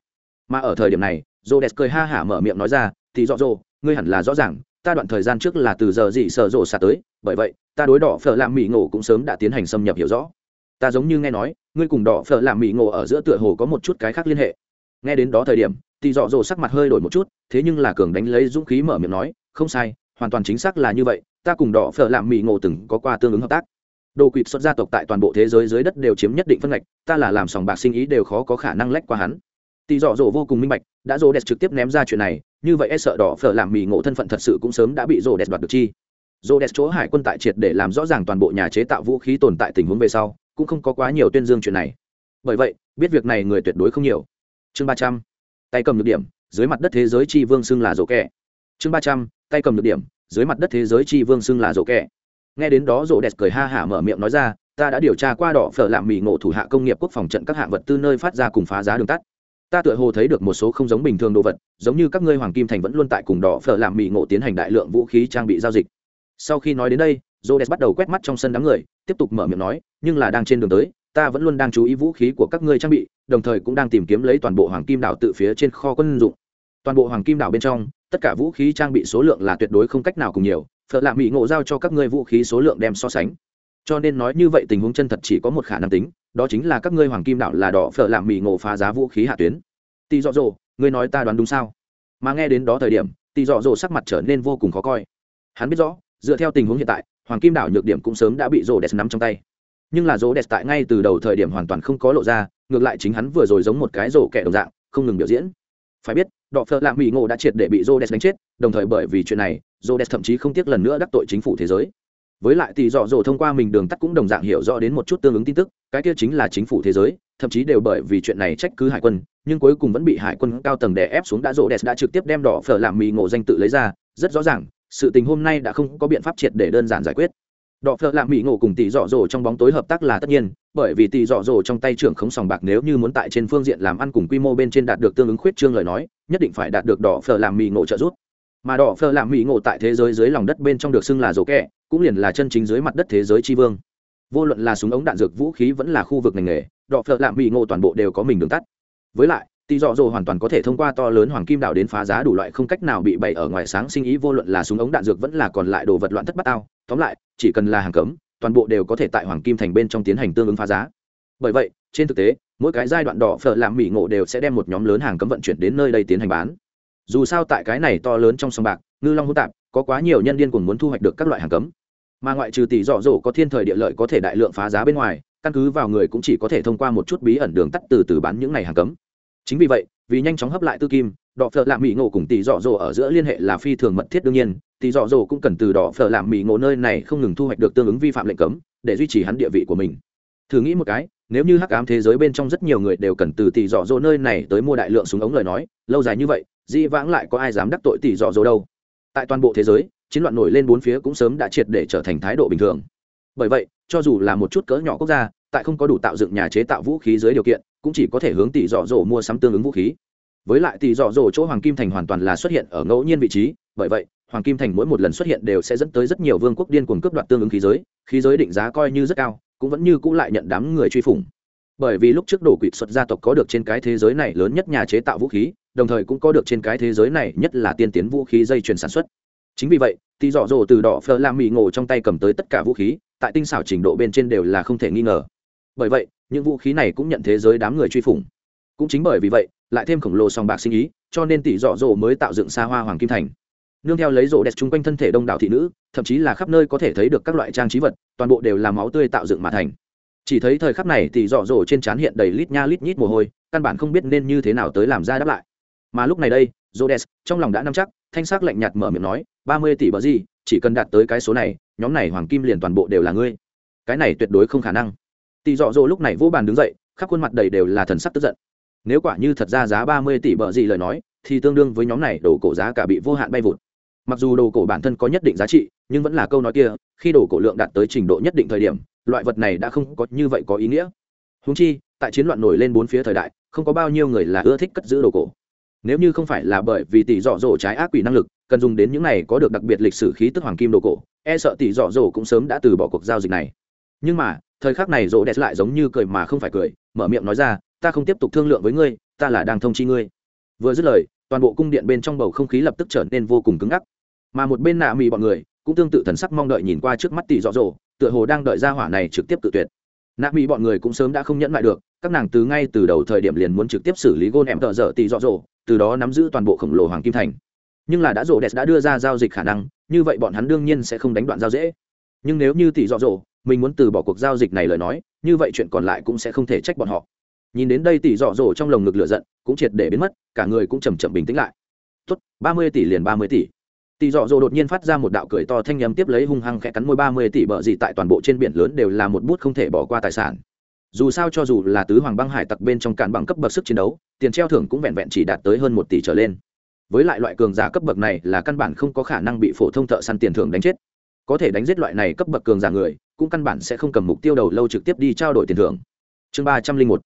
Speaker 1: Mà ở thời điểm này, rộ đẹp cười ha hả mở miệng nói ra, thì rõ rồ ngươi hẳn là rõ ràng, ta đoạn thời gian trước là từ giờ gì sợ rộ xa tới, bởi vậy, ta đối đỏ phở làm mỹ ngộ cũng sớm đã tiến hành xâm nhập hiểu rõ. Ta giống như nghe nói, ngươi cùng đỏ phở làm mỹ ngộ ở giữa tựa hồ có một chút cái khác liên hệ nghe đến đó thời điểm thì dọ dỗ sắc mặt hơi đổi một chút, thế nhưng là cường đánh lấy dũng khí mở miệng nói, không sai, hoàn toàn chính xác là như vậy, ta cùng đỏ phở làm mỹ ngộ từng có qua tương ứng hợp tác. Đồ quỵt xuất gia tộc tại toàn bộ thế giới dưới đất đều chiếm nhất định phân ngạch, ta là làm sòng bạc sinh ý đều khó có khả năng lách qua hắn. Tỳ dọ dỗ vô cùng minh bạch, đã rô đẹp trực tiếp ném ra chuyện này, như vậy e sợ đỏ phở làm mỹ ngộ thân phận thật sự cũng sớm đã bị rô đẹp đoạt được chi. Rô đẹp chỗ hải quân tại triệt để làm rõ ràng toàn bộ nhà chế tạo vũ khí tồn tại tình huống về sau, cũng không có quá nhiều tuyên dương chuyện này. Bởi vậy, biết việc này người tuyệt đối không nhiều chương ba trăm, tay cầm được điểm, dưới mặt đất thế giới chi vương xưng là rổ kẹ chương ba trăm, tay cầm được điểm, dưới mặt đất thế giới chi vương xưng là rổ kẹ nghe đến đó rổ đẹp cười ha hả mở miệng nói ra, ta đã điều tra qua đỏ phở lạm mì ngộ thủ hạ công nghiệp quốc phòng trận các hạng vật tư nơi phát ra cùng phá giá đường tắt. Ta tựa hồ thấy được một số không giống bình thường đồ vật, giống như các ngươi hoàng kim thành vẫn luôn tại cùng đỏ phở làm mì ngộ tiến hành đại lượng vũ khí trang bị giao dịch. Sau khi nói đến đây j bắt đầu quét mắt trong sân đám người, tiếp tục mở miệng nói, nhưng là đang trên đường tới ta vẫn luôn đang chú ý vũ khí của các ngươi trang bị, đồng thời cũng đang tìm kiếm lấy toàn bộ hoàng kim đảo tự phía trên kho quân dụng. Toàn bộ hoàng kim đảo bên trong, tất cả vũ khí trang bị số lượng là tuyệt đối không cách nào cùng nhiều, phở lạ mỹ ngộ giao cho các ngươi vũ khí số lượng đem so sánh. Cho nên nói như vậy tình huống chân thật chỉ có một khả năng tính, đó chính là các ngươi hoàng kim đảo là đỏ phở lạ mỹ ngộ phá giá vũ khí hạ tuyến. Tỳ dọ dỗ, ngươi nói ta đoán đúng sao? Mà nghe đến đó thời điểm tỳ dọ dỗ sắc mặt trở nên vô cùng khó coi. Hắn biết rõ, dựa theo tình huống hiện tại, hoàng kim đảo nhược điểm cũng sớm đã bị rổ đẹp nắm trong tay nhưng là rô đẹp tại ngay từ đầu thời điểm hoàn toàn không có lộ ra, ngược lại chính hắn vừa rồi giống một cái rổ kẻ đồng dạng, không ngừng biểu diễn. Phải biết, đọ phợ lạ mỹ ngộ đã triệt để bị rô đẹp đánh chết, đồng thời bởi vì chuyện này rô đẹp thậm chí không tiếc lần nữa đắc tội chính phủ thế giới. Với lại thì dọ dỗ thông qua mình đường tắt cũng đồng dạng hiểu rõ đến một chút tương ứng tin tức, cái kia chính là chính phủ thế giới, thậm chí đều bởi vì chuyện này trách cứ hải quân, nhưng cuối cùng vẫn bị hải quân cao tầng đè ép xuống đã rộ đẹp đã trực tiếp đem đỏ phở làm mì ngộ danh tự lấy ra, rất rõ ràng, sự tình hôm nay đã không có biện pháp triệt để đơn giản giải quyết đọ phở làm mỹ ngộ cùng tỷ dọ dỗ trong bóng tối hợp tác là tất nhiên, bởi vì tỷ dọ dỗ trong tay trưởng khống sòng bạc nếu như muốn tại trên phương diện làm ăn cùng quy mô bên trên đạt được tương ứng khuyết trương lời nói, nhất định phải đạt được đỏ phở làm mỹ ngộ trợ giúp. Mà đỏ phở làm mỹ ngộ tại thế giới dưới lòng đất bên trong được xưng là dồ kẹ cũng liền là chân chính dưới mặt đất thế giới tri vương. Vô luận là súng ống đạn dược vũ khí vẫn là khu vực ngành nghề, đọ phở làm mỹ ngộ toàn bộ đều có mình đường tắt. Với lại, tỷ dọ dỗ hoàn toàn có thể thông qua to lớn hoàng kim đảo đến phá giá đủ loại không cách nào bị bày ở ngoài sáng sinh ý, vô luận là súng ống đạn dược vẫn là còn lại đồ vật loạn thất bát ao tóm lại, chỉ cần là hàng cấm, toàn bộ đều có thể tại hoàng kim thành bên trong tiến hành tương ứng phá giá. Bởi vậy, trên thực tế, mỗi cái giai đoạn đỏ phở làm mỹ ngộ đều sẽ đem một nhóm lớn hàng cấm vận chuyển đến nơi đây tiến hành bán. Dù sao tại cái này to lớn trong sông bạc, ngư long hỗn tạp, có quá nhiều nhân viên cùng muốn thu hoạch được các loại hàng cấm. Mà ngoại trừ tỷ dọ dỗ có thiên thời địa lợi có thể đại lượng phá giá bên ngoài, căn cứ vào người cũng chỉ có thể thông qua một chút bí ẩn đường tắt từ từ bán những này hàng cấm. Chính vì vậy, vì nhanh chóng hấp lại tư kim, đỏ phở làm mỹ ngộ cùng tỷ dọ dỗ ở giữa liên hệ là phi thường mật thiết đương nhiên tỷ dọ dỗ cũng cần từ đỏ phở làm mì ngộ nơi này không ngừng thu hoạch được tương ứng vi phạm lệnh cấm, để duy trì hắn địa vị của mình. Thử nghĩ một cái, nếu như hắc ám thế giới bên trong rất nhiều người đều cần từ tỷ dọ dỗ nơi này tới mua đại lượng súng ống lời nói, lâu dài như vậy di vãng lại có ai dám đắc tội tỷ dọ dỗ đâu? Tại toàn bộ thế giới, chiến loạn nổi lên bốn phía cũng sớm đã triệt để trở thành thái độ bình thường. Bởi vậy, cho dù là một chút cỡ nhỏ quốc gia, tại không có đủ tạo dựng nhà chế tạo vũ khí dưới điều kiện, cũng chỉ có thể hướng tỷ dọ dỗ mua sắm tương ứng vũ khí với lại tỷ dọ dỗ chỗ hoàng kim thành hoàn toàn là xuất hiện ở ngẫu nhiên vị trí, bởi vậy, hoàng kim thành mỗi một lần xuất hiện đều sẽ dẫn tới rất nhiều vương quốc điên cuồng cướp đoạt tương ứng khí giới khí giới định giá coi như rất cao, cũng vẫn như cũ lại nhận đám người truy phủng. Bởi vì lúc trước đổ quỵt xuất gia tộc có được trên cái thế giới này lớn nhất nhà chế tạo vũ khí, đồng thời cũng có được trên cái thế giới này nhất là tiên tiến vũ khí dây chuyền sản xuất. Chính vì vậy thì dọ dỗ từ đỏ phờ lam mì ngộ trong tay cầm tới tất cả vũ khí, tại tinh xảo trình độ bên trên đều là không thể nghi ngờ. Bởi vậy, những vũ khí này cũng nhận thế giới đám người truy phủng. Cũng chính bởi vì vậy lại thêm khổng lồ song bạc sinh ý cho nên tỷ dọ dỗ mới tạo dựng xa hoa hoàng kim thành nương theo lấy rổ đẹp chung quanh thân thể đông đảo thị nữ thậm chí là khắp nơi có thể thấy được các loại trang trí vật toàn bộ đều là máu tươi tạo dựng mà thành chỉ thấy thời khắc này thì dọ dỗ trên trán hiện đầy lít nha lít nhít mồ hôi căn bản không biết nên như thế nào tới làm ra đáp lại mà lúc này đây Rhodes trong lòng đã nắm chắc, thanh sắc lạnh nhạt mở miệng nói, ba mươi tỷ bờ gì, chỉ cần đạt tới cái số này, nhóm này hoàng kim liền toàn bộ đều là ngươi. Cái này tuyệt đối không khả năng. Tỷ Dọ Dỗ lúc này vỗ bàn đứng dậy, khắp khuôn mặt đầy đều là thần sắc tức giận. Nếu quả như thật ra giá ba mươi tỷ bờ gì lời nói, thì tương đương với nhóm này đồ cổ giá cả bị vô hạn bay vụt. Mặc dù đồ cổ bản thân có nhất định giá trị, nhưng vẫn là câu nói kia, khi đồ cổ lượng đạt tới trình độ nhất định thời điểm, loại vật này đã không có như vậy có ý nghĩa. Huống chi, tại chiến loạn nổi lên bốn phía thời đại, không có bao nhiêu người là ưa thích cất giữ đồ cổ nếu như không phải là bởi vì tỷ dọ dỗ trái ác quỷ năng lực cần dùng đến những này có được đặc biệt lịch sử khí tức hoàng kim đồ cổ e sợ tỷ dọ dỗ cũng sớm đã từ bỏ cuộc giao dịch này nhưng mà thời khắc này rỗ đẹp lại giống như cười mà không phải cười mở miệng nói ra ta không tiếp tục thương lượng với ngươi, ta là đang thông chi ngươi. Vừa dứt lời, toàn bộ cung điện bên trong bầu không khí lập tức trở nên vô cùng cứng ngắc. Mà một bên nạ mì bọn người, cũng tương tự thần sắc mong đợi nhìn qua trước mắt tỷ dọ dỗ tựa hồ đang đợi ra hỏa này trực tiếp tự tuyệt. Nạ mì bọn người cũng sớm đã không nhẫn lại được, các nàng từ ngay từ đầu thời điểm liền muốn trực tiếp xử lý gôn em tợ dở tỷ dọ dỗ từ đó nắm giữ toàn bộ khổng lồ hoàng kim thành. Nhưng là đã rổ đẹp đã đưa ra giao dịch khả năng, như vậy bọn hắn đương nhiên sẽ không đánh đoạn giao dễ. Nhưng nếu như tỷ dọ dỗ mình muốn từ bỏ cuộc giao dịch này lời nói, như vậy chuyện còn lại cũng sẽ không thể trách bọn họ nhìn đến đây tỷ dọ dỗ trong lồng ngực lửa giận, cũng triệt để biến mất, cả người cũng chầm chậm bình tĩnh lại. Tốt, ba mươi tỷ liền ba mươi tỷ. Tỷ dọ dỗ đột nhiên phát ra một đạo cười to thanh nhầm tiếp lấy hung hăng khẽ cắn môi ba mươi tỷ bợ gì tại toàn bộ trên biển lớn đều là một bút không thể bỏ qua tài sản. Dù sao cho dù là tứ hoàng băng hải tặc bên trong cản bằng cấp bậc sức chiến đấu, tiền treo thưởng cũng vẹn vẹn chỉ đạt tới hơn một tỷ trở lên. Với lại loại cường giả cấp bậc này là căn bản không có khả năng bị phổ thông thợ săn tiền thưởng đánh chết. Có thể đánh giết loại này cấp bậc cường giả người, cũng căn bản sẽ không cầm mục tiêu đầu lâu trực tiếp đi trao đổi tiền thưởng. Chương ba trăm linh một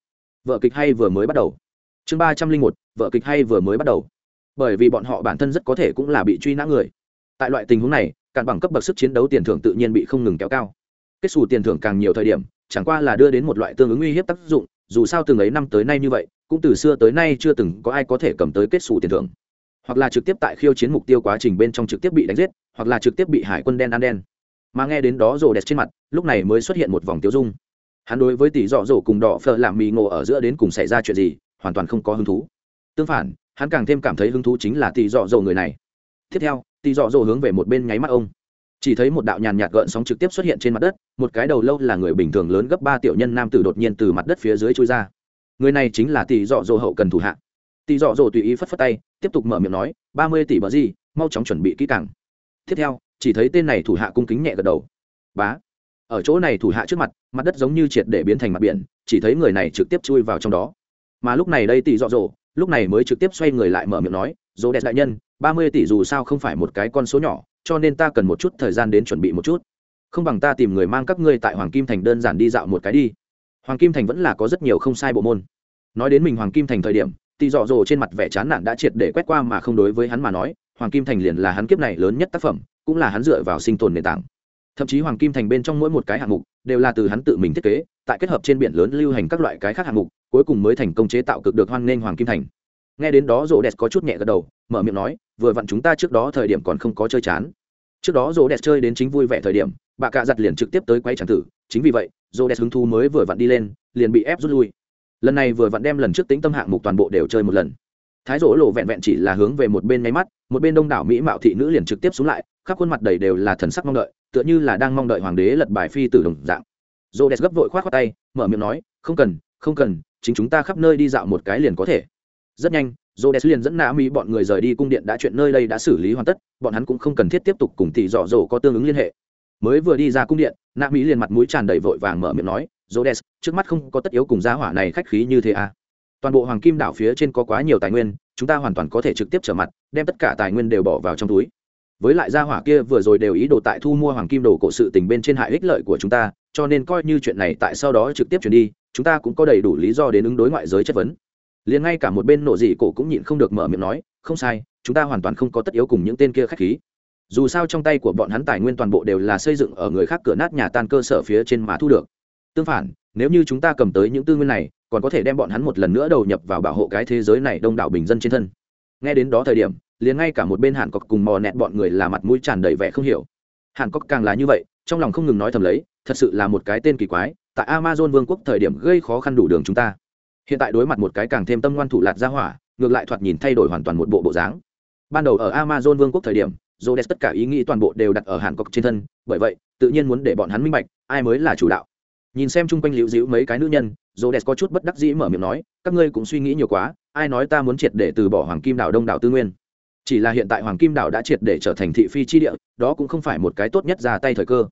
Speaker 1: vợ kịch hay vừa mới bắt đầu. Chương ba trăm linh một, vợ kịch hay vừa mới bắt đầu. Bởi vì bọn họ bản thân rất có thể cũng là bị truy nã người. Tại loại tình huống này, cạn bằng cấp bậc sức chiến đấu tiền thưởng tự nhiên bị không ngừng kéo cao. Kết xù tiền thưởng càng nhiều thời điểm, chẳng qua là đưa đến một loại tương ứng uy hiếp tác dụng, dù sao từng ấy năm tới nay như vậy, cũng từ xưa tới nay chưa từng có ai có thể cầm tới kết xù tiền thưởng. Hoặc là trực tiếp tại khiêu chiến mục tiêu quá trình bên trong trực tiếp bị đánh giết, hoặc là trực tiếp bị hải quân đen ăn đen. Mà nghe đến đó rồ đẹp trên mặt, lúc này mới xuất hiện một vòng tiêu dung hắn đối với tỷ dọ dỗ cùng đỏ phở làm mì ngộ ở giữa đến cùng xảy ra chuyện gì, hoàn toàn không có hứng thú. Tương phản, hắn càng thêm cảm thấy hứng thú chính là tỷ dọ dỗ người này. Tiếp theo, tỷ dọ dỗ hướng về một bên nháy mắt ông. Chỉ thấy một đạo nhàn nhạt gợn sóng trực tiếp xuất hiện trên mặt đất, một cái đầu lâu là người bình thường lớn gấp ba tiểu nhân nam tử đột nhiên từ mặt đất phía dưới chui ra. Người này chính là tỷ dọ dỗ hậu cần thủ hạ. Tỷ dọ dỗ tùy ý phất phất tay, tiếp tục mở miệng nói, ba mươi tỷ bờ gì, mau chóng chuẩn bị kỹ càng. Tiếp theo, chỉ thấy tên này thủ hạ cung kính nhẹ gật đầu. Bá ở chỗ này thủ hạ trước mặt mặt đất giống như triệt để biến thành mặt biển, chỉ thấy người này trực tiếp chui vào trong đó. Mà lúc này đây tỷ dọ dỗ, lúc này mới trực tiếp xoay người lại mở miệng nói, dỗ đẹp đại nhân, ba mươi tỷ dù sao không phải một cái con số nhỏ, cho nên ta cần một chút thời gian đến chuẩn bị một chút. Không bằng ta tìm người mang các ngươi tại hoàng kim thành đơn giản đi dạo một cái đi. Hoàng kim thành vẫn là có rất nhiều không sai bộ môn. Nói đến mình hoàng kim thành thời điểm, tỷ dọ dỗ trên mặt vẻ chán nản đã triệt để quét qua mà không đối với hắn mà nói, hoàng kim thành liền là hắn kiếp này lớn nhất tác phẩm, cũng là hắn dựa vào sinh tồn nền tảng thậm chí hoàng kim thành bên trong mỗi một cái hạng mục đều là từ hắn tự mình thiết kế, tại kết hợp trên biển lớn lưu hành các loại cái khác hạng mục, cuối cùng mới thành công chế tạo cực được hoan nghênh hoàng kim thành. Nghe đến đó rô đẹp có chút nhẹ gật đầu, mở miệng nói, vừa vặn chúng ta trước đó thời điểm còn không có chơi chán. Trước đó rô đẹp chơi đến chính vui vẻ thời điểm, bà cạ giặt liền trực tiếp tới quay tràng tử, chính vì vậy rô đẹp hứng thu mới vừa vặn đi lên, liền bị ép rút lui. Lần này vừa vặn đem lần trước tính tâm hạng mục toàn bộ đều chơi một lần. Thái rỗ lộ vẹn vẹn chỉ là hướng về một bên nháy mắt, một bên đông đảo mỹ mạo thị nữ liền trực tiếp xuống lại khắp khuôn mặt đầy đều là thần sắc mong đợi tựa như là đang mong đợi hoàng đế lật bài phi tử đồng dạng rô gấp vội k h o á t khoác tay mở miệng nói không cần không cần chính chúng ta khắp nơi đi dạo một cái liền có thể rất nhanh Rhodes liền dẫn Nami Mỹ bọn người rời đi cung điện đã chuyện nơi đây đã xử lý hoàn tất, bọn hắn cũng không cần thiết tiếp tục cùng tỷ dọ dỗ có tương ứng liên hệ. Mới vừa đi ra cung điện, Nami Mỹ liền mặt mũi tràn đầy vội vàng mở miệng nói, Rhodes, trước mắt không có tất yếu cùng gia hỏa này khách khí như thế à. Toàn bộ hoàng kim đảo phía trên có quá nhiều tài nguyên, chúng ta hoàn toàn có thể trực tiếp trở mặt, đem tất cả tài nguyên đều bỏ vào trong túi. Với lại gia hỏa kia vừa rồi đều ý đồ tại thu mua hoàng kim đồ cổ sự tình bên trên hại ích lợi của chúng ta, cho nên coi như chuyện này tại sau đó trực tiếp chuyển đi, chúng ta cũng có đầy đủ lý do đến ứng đối ngoại giới chất vấn. Liền ngay cả một bên nổ dị cổ cũng nhịn không được mở miệng nói, không sai, chúng ta hoàn toàn không có tất yếu cùng những tên kia khách khí. Dù sao trong tay của bọn hắn tài nguyên toàn bộ đều là xây dựng ở người khác cửa nát nhà tan cơ sở phía trên mà thu được. Tương phản nếu như chúng ta cầm tới những tư nguyên này còn có thể đem bọn hắn một lần nữa đầu nhập vào bảo hộ cái thế giới này đông đảo bình dân trên thân. Nghe đến đó thời điểm liền ngay cả một bên hàn cọc cùng mò nẹt bọn người là mặt mũi tràn đầy vẻ không hiểu hàn cọc càng là như vậy trong lòng không ngừng nói thầm lấy thật sự là một cái tên kỳ quái tại amazon vương quốc thời điểm gây khó khăn đủ đường chúng ta hiện tại đối mặt một cái càng thêm tâm ngoan thủ lạt ra hỏa ngược lại thoạt nhìn thay đổi hoàn toàn một bộ bộ dáng ban đầu ở amazon vương quốc thời điểm Rhodes tất cả ý nghĩ toàn bộ đều đặt ở Hàn cọc trên thân, bởi vậy, tự nhiên muốn để bọn hắn minh bạch, ai mới là chủ đạo. Nhìn xem chung quanh liễu dĩu mấy cái nữ nhân, Rhodes có chút bất đắc dĩ mở miệng nói, các ngươi cũng suy nghĩ nhiều quá, ai nói ta muốn triệt để từ bỏ Hoàng Kim đảo Đông đảo tư nguyên. Chỉ là hiện tại Hoàng Kim đảo đã triệt để trở thành thị phi chi địa, đó cũng không phải một cái tốt nhất ra tay thời cơ.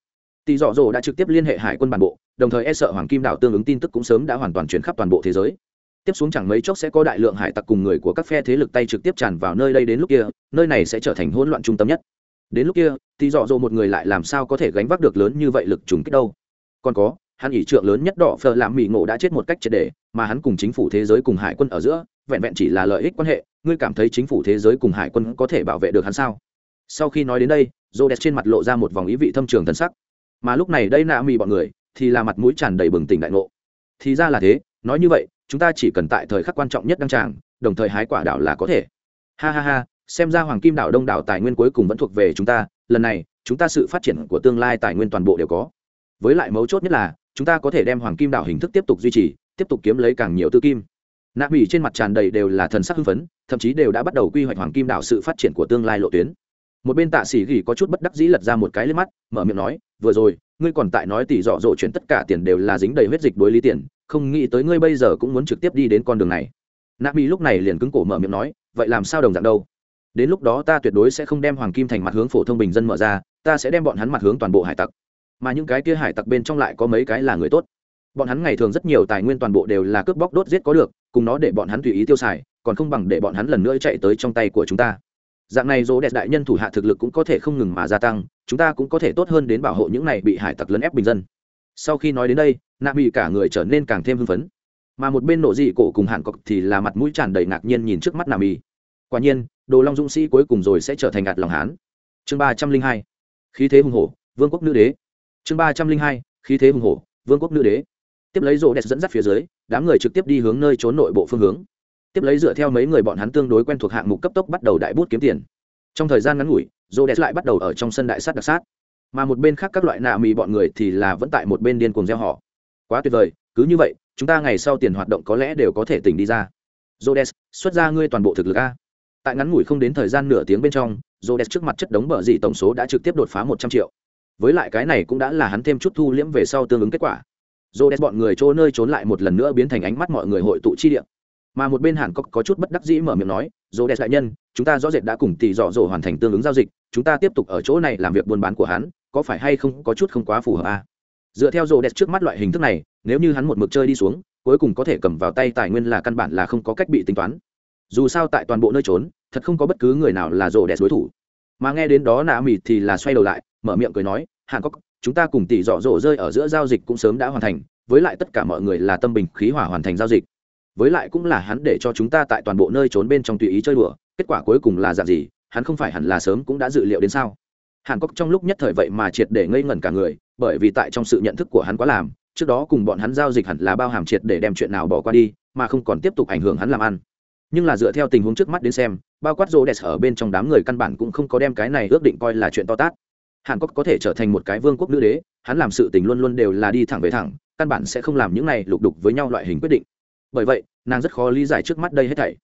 Speaker 1: Tỷ Dọ Dụ đã trực tiếp liên hệ hải quân bản bộ, đồng thời e sợ Hoàng Kim đảo tương ứng tin tức cũng sớm đã hoàn toàn chuyển khắp toàn bộ thế giới. Tiếp xuống chẳng mấy chốc sẽ có đại lượng hải tặc cùng người của các phe thế lực tay trực tiếp tràn vào nơi đây đến lúc kia nơi này sẽ trở thành hỗn loạn trung tâm nhất. Đến lúc kia thì dọ dỗ một người lại làm sao có thể gánh vác được lớn như vậy lực trùng kích đâu? Còn có hắn ỷ trượng lớn nhất đỏ phờ làm mỹ ngộ đã chết một cách triệt để mà hắn cùng chính phủ thế giới cùng hải quân ở giữa vẹn vẹn chỉ là lợi ích quan hệ ngươi cảm thấy chính phủ thế giới cùng hải quân có thể bảo vệ được hắn sao? Sau khi nói đến đây rô đẹp trên mặt lộ ra một vòng ý vị thâm trường thân sắc. Mà lúc này đây nạ mì bọn người, thì là mặt mũi tràn đầy bừng tỉnh đại ngộ. Thì ra là thế, nói như vậy, chúng ta chỉ cần tại thời khắc quan trọng nhất đăng tràng, đồng thời hái quả đảo là có thể. Ha ha ha, xem ra hoàng kim đảo đông đảo tài nguyên cuối cùng vẫn thuộc về chúng ta, lần này, chúng ta sự phát triển của tương lai tài nguyên toàn bộ đều có. Với lại mấu chốt nhất là, chúng ta có thể đem hoàng kim đảo hình thức tiếp tục duy trì, tiếp tục kiếm lấy càng nhiều tư kim nạ mỹ trên mặt tràn đầy đều là thần sắc hưng phấn, thậm chí đều đã bắt đầu quy hoạch hoàng kim đảo sự phát triển của tương lai lộ tuyến. Một bên tạ sĩ gỉ có chút bất đắc dĩ lật ra một cái lên mắt, mở miệng nói, vừa rồi, ngươi còn tại nói tỷ dọ dỗ chuyển tất cả tiền đều là dính đầy huyết dịch đối lý tiền, không nghĩ tới ngươi bây giờ cũng muốn trực tiếp đi đến con đường này. Nạ mỹ lúc này liền cứng cổ mở miệng nói, vậy làm sao đồng dạng đâu? Đến lúc đó ta tuyệt đối sẽ không đem hoàng kim thành mặt hướng phổ thông bình dân mở ra, ta sẽ đem bọn hắn mặt hướng toàn bộ hải tặc. Mà những cái kia hải tặc bên trong lại có mấy cái là người tốt. Bọn hắn ngày thường rất nhiều tài nguyên toàn bộ đều là cướp bóc đốt giết có được cùng nó để bọn hắn tùy ý tiêu xài, còn không bằng để bọn hắn lần nữa chạy tới trong tay của chúng ta. Dạng này dỗ đẹp đại nhân thủ hạ thực lực cũng có thể không ngừng mà gia tăng, chúng ta cũng có thể tốt hơn đến bảo hộ những này bị hải tặc lấn ép bình dân. Sau khi nói đến đây, nạ bị cả người trở nên càng thêm hưng phấn. Mà một bên nộ dị cổ cùng hàn cọc thì là mặt mũi tràn đầy ngạc nhiên nhìn trước mắt nà mì quả nhiên, đồ long dũng sĩ cuối cùng rồi sẽ trở thành ngạt lòng hán. Chương ba trăm linh hai, khí thế hùng hổ, vương quốc nữ đế. Chương ba trăm linh hai, khí thế hùng hổ, vương quốc nữ đế tiếp lấy rô đẹp dẫn dắt phía dưới đám người trực tiếp đi hướng nơi trốn nội bộ phương hướng. Tiếp lấy dựa theo mấy người bọn hắn tương đối quen thuộc hạng mục cấp tốc bắt đầu đại bút kiếm tiền. Trong thời gian ngắn ngủi rô đẹp lại bắt đầu ở trong sân đại sát đặc sát. Mà một bên khác các loại nạ mì bọn người thì là vẫn tại một bên điên cuồng gieo họ. Quá tuyệt vời cứ như vậy chúng ta ngày sau tiền hoạt động có lẽ đều có thể tỉnh đi ra. Rhodes, xuất ra ngươi toàn bộ thực lực a. Tại ngắn ngủi không đến thời gian nửa tiếng bên trong rô đès trước mặt chất đống bờ dị tổng số đã trực tiếp đột phá một trăm triệu. Với lại cái này cũng đã là hắn thêm chút thu liễm về sau tương ứng kết quả rô đès bọn người chỗ nơi trốn lại một lần nữa biến thành ánh mắt mọi người hội tụ chi điện mà một bên hàn Cốc có chút bất đắc dĩ mở miệng nói, rô đès đại nhân, chúng ta rõ rệt đã cùng tỷ dọ dỗ hoàn thành tương ứng giao dịch, chúng ta tiếp tục ở chỗ này làm việc buôn bán của hắn, có phải hay không có chút không quá phù hợp à? dựa theo rô đès trước mắt loại hình thức này, nếu như hắn một mực chơi đi xuống, cuối cùng có thể cầm vào tay tài nguyên là căn bản là không có cách bị tính toán. Dù sao tại toàn bộ nơi trốn, thật không có bất cứ người nào là rổ đẹp đối thủ. Mà nghe đến đó nạ mịt thì là xoay đầu lại, mở miệng cười nói, hàn cốc chúng ta cùng tỷ dọ dỗ rơi ở giữa giao dịch cũng sớm đã hoàn thành, với lại tất cả mọi người là tâm bình khí hỏa hoàn thành giao dịch. Với lại cũng là hắn để cho chúng ta tại toàn bộ nơi trốn bên trong tùy ý chơi đùa, kết quả cuối cùng là dạng gì, hắn không phải hẳn là sớm cũng đã dự liệu đến sao? Hàn cốc trong lúc nhất thời vậy mà triệt để ngây ngẩn cả người, bởi vì tại trong sự nhận thức của hắn quá làm, trước đó cùng bọn hắn giao dịch hẳn là bao hàm triệt để đem chuyện nào bỏ qua đi, mà không còn tiếp tục ảnh hưởng hắn làm ăn. Nhưng là dựa theo tình huống trước mắt đến xem, bao quát rô đẹp ở bên trong đám người căn bản cũng không có đem cái này ước định coi là chuyện to tát hàn quốc có thể trở thành một cái vương quốc nữ đế, hắn làm sự tình luôn luôn đều là đi thẳng về thẳng, căn bản sẽ không làm những này lục đục với nhau loại hình quyết định. Bởi vậy, nàng rất khó lý giải trước mắt đây hết thảy.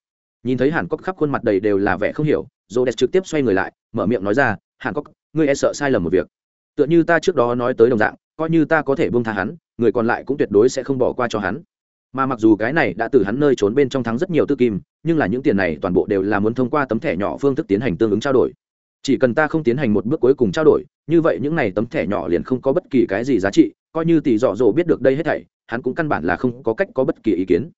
Speaker 1: Nhìn thấy hàn quốc khắp khuôn mặt đầy đều là vẻ không hiểu rô đẹp trực tiếp xoay người lại, mở miệng nói ra, hàn quốc, ngươi e sợ sai lầm một việc. Tựa như ta trước đó nói tới đồng dạng, coi như ta có thể buông tha hắn, người còn lại cũng tuyệt đối sẽ không bỏ qua cho hắn. Mà mặc dù cái này đã từ hắn nơi trốn bên trong thắng rất nhiều tư kim, nhưng là những tiền này toàn bộ đều là muốn thông qua tấm thẻ nhỏ phương thức tiến hành tương ứng trao đổi chỉ cần ta không tiến hành một bước cuối cùng trao đổi, như vậy những này tấm thẻ nhỏ liền không có bất kỳ cái gì giá trị, coi như tỷ dọ dỗ biết được đây hết thảy, hắn cũng căn bản là không có cách có bất kỳ ý kiến.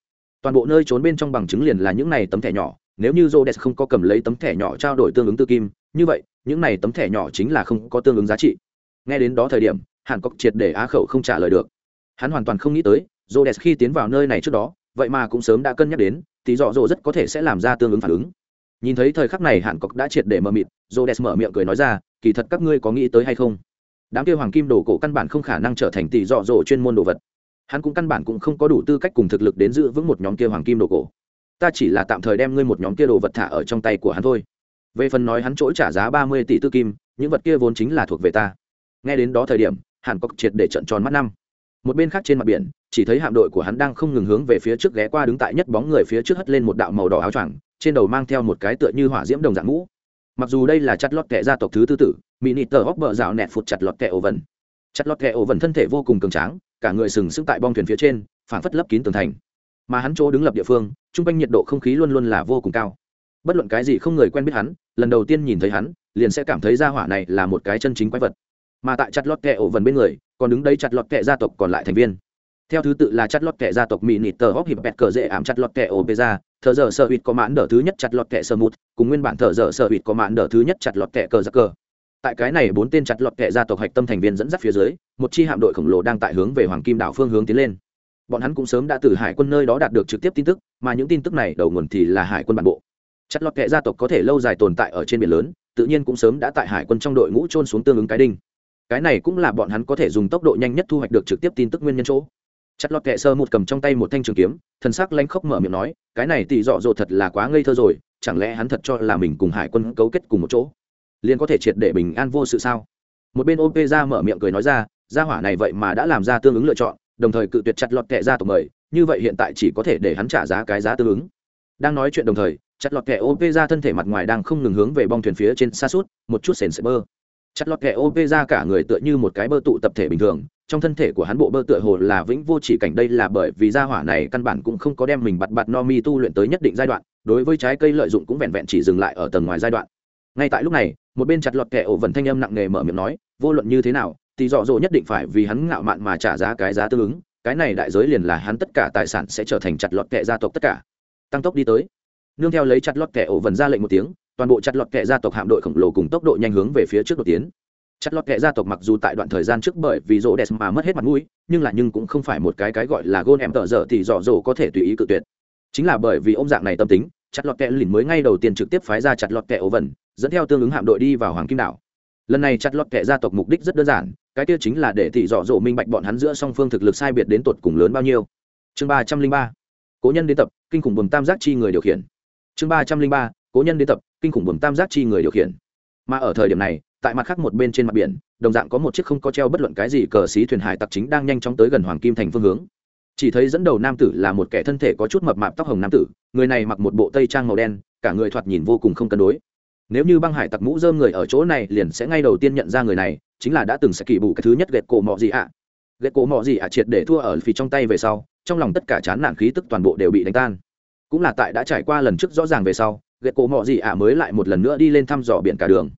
Speaker 1: Toàn bộ nơi trốn bên trong bằng chứng liền là những này tấm thẻ nhỏ, nếu như Rhodes không có cầm lấy tấm thẻ nhỏ trao đổi tương ứng tư kim, như vậy, những này tấm thẻ nhỏ chính là không có tương ứng giá trị. Nghe đến đó thời điểm, hàn cốc triệt để á khẩu không trả lời được. Hắn hoàn toàn không nghĩ tới, Rhodes khi tiến vào nơi này trước đó, vậy mà cũng sớm đã cân nhắc đến thì dọ dỗ rất có thể sẽ làm ra tương ứng phản ứng nhìn thấy thời khắc này hàn cốc đã triệt để mờ mịt j mở miệng cười nói ra, kỳ thật các ngươi có nghĩ tới hay không? Đám kia hoàng kim đồ cổ căn bản không khả năng trở thành tỷ dọ dỗ chuyên môn đồ vật. Hắn cũng căn bản cũng không có đủ tư cách cùng thực lực đến giữ vững một nhóm kia hoàng kim đồ cổ. Ta chỉ là tạm thời đem ngươi một nhóm kia đồ vật thả ở trong tay của hắn thôi. Về phần nói hắn chỗ trả giá ba mươi tỷ tư kim, những vật kia vốn chính là thuộc về ta. Nghe đến đó thời điểm, hàn cốc triệt để trận tròn mắt năm. Một bên khác trên mặt biển, chỉ thấy hạm đội của hắn đang không ngừng hướng về phía trước ghé qua đứng tại nhất bóng người phía trước hất lên một đạo màu đỏ áo choàng trên đầu mang theo một cái tựa như hỏa diễm đồng dạng mũ. Mặc dù đây là chặt lọt kẻ gia tộc thứ tư tử mỹ nị tờ hóc bờ rào nẹt phụt chặt lọt kẻ ổ vần. Chặt lọt kẻ ổ vần thân thể vô cùng cường tráng, cả người sừng sững tại bong thuyền phía trên, phảng phất lấp kín tường thành. Mà hắn chỗ đứng lập địa phương, trung quanh nhiệt độ không khí luôn luôn là vô cùng cao. Bất luận cái gì không người quen biết hắn, lần đầu tiên nhìn thấy hắn, liền sẽ cảm thấy ra hỏa này là một cái chân chính quái vật. Mà tại chặt lọt kẹ ổ vần bên người, còn đứng đây chặt lọt kẹ gia tộc còn lại thành viên theo thứ tự là chặt lọt kẻ gia tộc mỹ nịt tờ hóc hiệp bẹt cờ dễ ảm chặt lọt kẻ ổ bê ra thợ dở sợ hụt có mãn đỡ thứ nhất chặt lọt kẻ sơ mút cùng nguyên bản thợ dở sợ hụt có mãn đỡ thứ nhất chặt lọt kẻ cờ giặc cờ. Tại cái này bốn tên chặt lọt kẻ gia tộc hạch tâm thành viên dẫn dắt phía dưới, một chi hạm đội khổng lồ đang tại hướng về hoàng kim đảo phương hướng tiến lên. Bọn hắn cũng sớm đã từ hải quân nơi đó đạt được trực tiếp tin tức, mà những tin tức này đầu nguồn thì là hải quân bản bộ. Chặt lọt kệ gia tộc có thể lâu dài tồn tại ở trên biển lớn, tự nhiên cũng sớm đã tại hải quân trong đội ngũ trôn xuống tương ứng cái đinh. Cái này cũng là bọn hắn có thể dùng tốc độ nhanh nhất thu hoạch được trực tiếp tin tức nguyên nhân chỗ chặt lọt kệ sơ một cầm trong tay một thanh trường kiếm, thần sắc lanh khóc mở miệng nói, cái này tỉ dọ dột thật là quá ngây thơ rồi, chẳng lẽ hắn thật cho là mình cùng hải quân cấu kết cùng một chỗ? Liền có thể triệt để bình an vô sự sao? Một bên op ra mở miệng cười nói ra, gia hỏa này vậy mà đã làm ra tương ứng lựa chọn, đồng thời cự tuyệt chặt lọt kệ ra tộc mời, như vậy hiện tại chỉ có thể để hắn trả giá cái giá tương ứng. Đang nói chuyện đồng thời, chặt lọt kệ op ra thân thể mặt ngoài đang không ngừng hướng về bong thuyền phía trên xa suốt, một chút sền sệt bơ. Chặt lọt kệ op ra cả người tựa như một cái bơ tụ tập thể bình thường trong thân thể của hắn bộ bơ tựa hồ là vĩnh vô chỉ cảnh đây là bởi vì gia hỏa này căn bản cũng không có đem mình bặt bặt no mi tu luyện tới nhất định giai đoạn, đối với trái cây lợi dụng cũng vẹn vẹn chỉ dừng lại ở tầng ngoài giai đoạn. Ngay tại lúc này, một bên chặt lọt kẻ ổ vần thanh âm nặng nề mở miệng nói, vô luận như thế nào thì dọ dỗ nhất định phải vì hắn ngạo mạn mà trả giá cái giá tương ứng, cái này đại giới liền là hắn tất cả tài sản sẽ trở thành chặt lọt kẻ gia tộc tất cả. Tăng tốc đi tới. Nương theo lấy chặt lọt kẻ ổ vần ra lệnh một tiếng, toàn bộ chặt lọt kẻ gia tộc hạm đội khổng lồ cùng tốc độ nhanh hướng về phía trước đột tiến chặt lót kệ gia tộc mặc dù tại đoạn thời gian trước bởi vì rỗ đẹp mà mất hết mặt mũi, nhưng là nhưng cũng không phải một cái cái gọi là gôn em tờ dở thì dọ dỗ có thể tùy ý cự tuyệt. Chính là bởi vì ông dạng này tâm tính, chặt lọt kẹ lìn mới ngay đầu tiên trực tiếp phái ra chặt lọt kẹ ố vần, dẫn theo tương ứng hạm đội đi vào hoàng kim đảo. Lần này chặt lọt kẹ gia tộc mục đích rất đơn giản, cái kia chính là để thị dọ dỗ minh bạch bọn hắn giữa song phương thực lực sai biệt đến tột cùng lớn bao nhiêu. Chương ba trăm linh ba, cố nhân đến tập, kinh khủng buồm tam giác chi người điều khiển. Chương ba trăm linh ba, cố nhân đến tập, kinh khủng buồm tam giác chi người điều khiển. Mà ở thời điểm này tại mặt khác một bên trên mặt biển, đồng dạng có một chiếc không có treo bất luận cái gì cờ xí thuyền hải tặc chính đang nhanh chóng tới gần hoàng kim thành phương hướng. Chỉ thấy dẫn đầu nam tử là một kẻ thân thể có chút mập mạp tóc hồng nam tử, người này mặc một bộ tây trang màu đen, cả người thoạt nhìn vô cùng không cân đối. Nếu như băng hải tặc mũ dơm người ở chỗ này liền sẽ ngay đầu tiên nhận ra người này, chính là đã từng sẽ kỳ bù cái thứ nhất ghẹt cổ mọ gì ạ. À. ghẹt cổ mọ gì ạ triệt để thua ở phì trong tay về sau, trong lòng tất cả chán nản khí tức toàn bộ đều bị đánh tan. Cũng là tại đã trải qua lần trước rõ ràng về sau ghẹt cổ mọ gì ạ mới lại một lần nữa đi lên thăm dò biển cả đường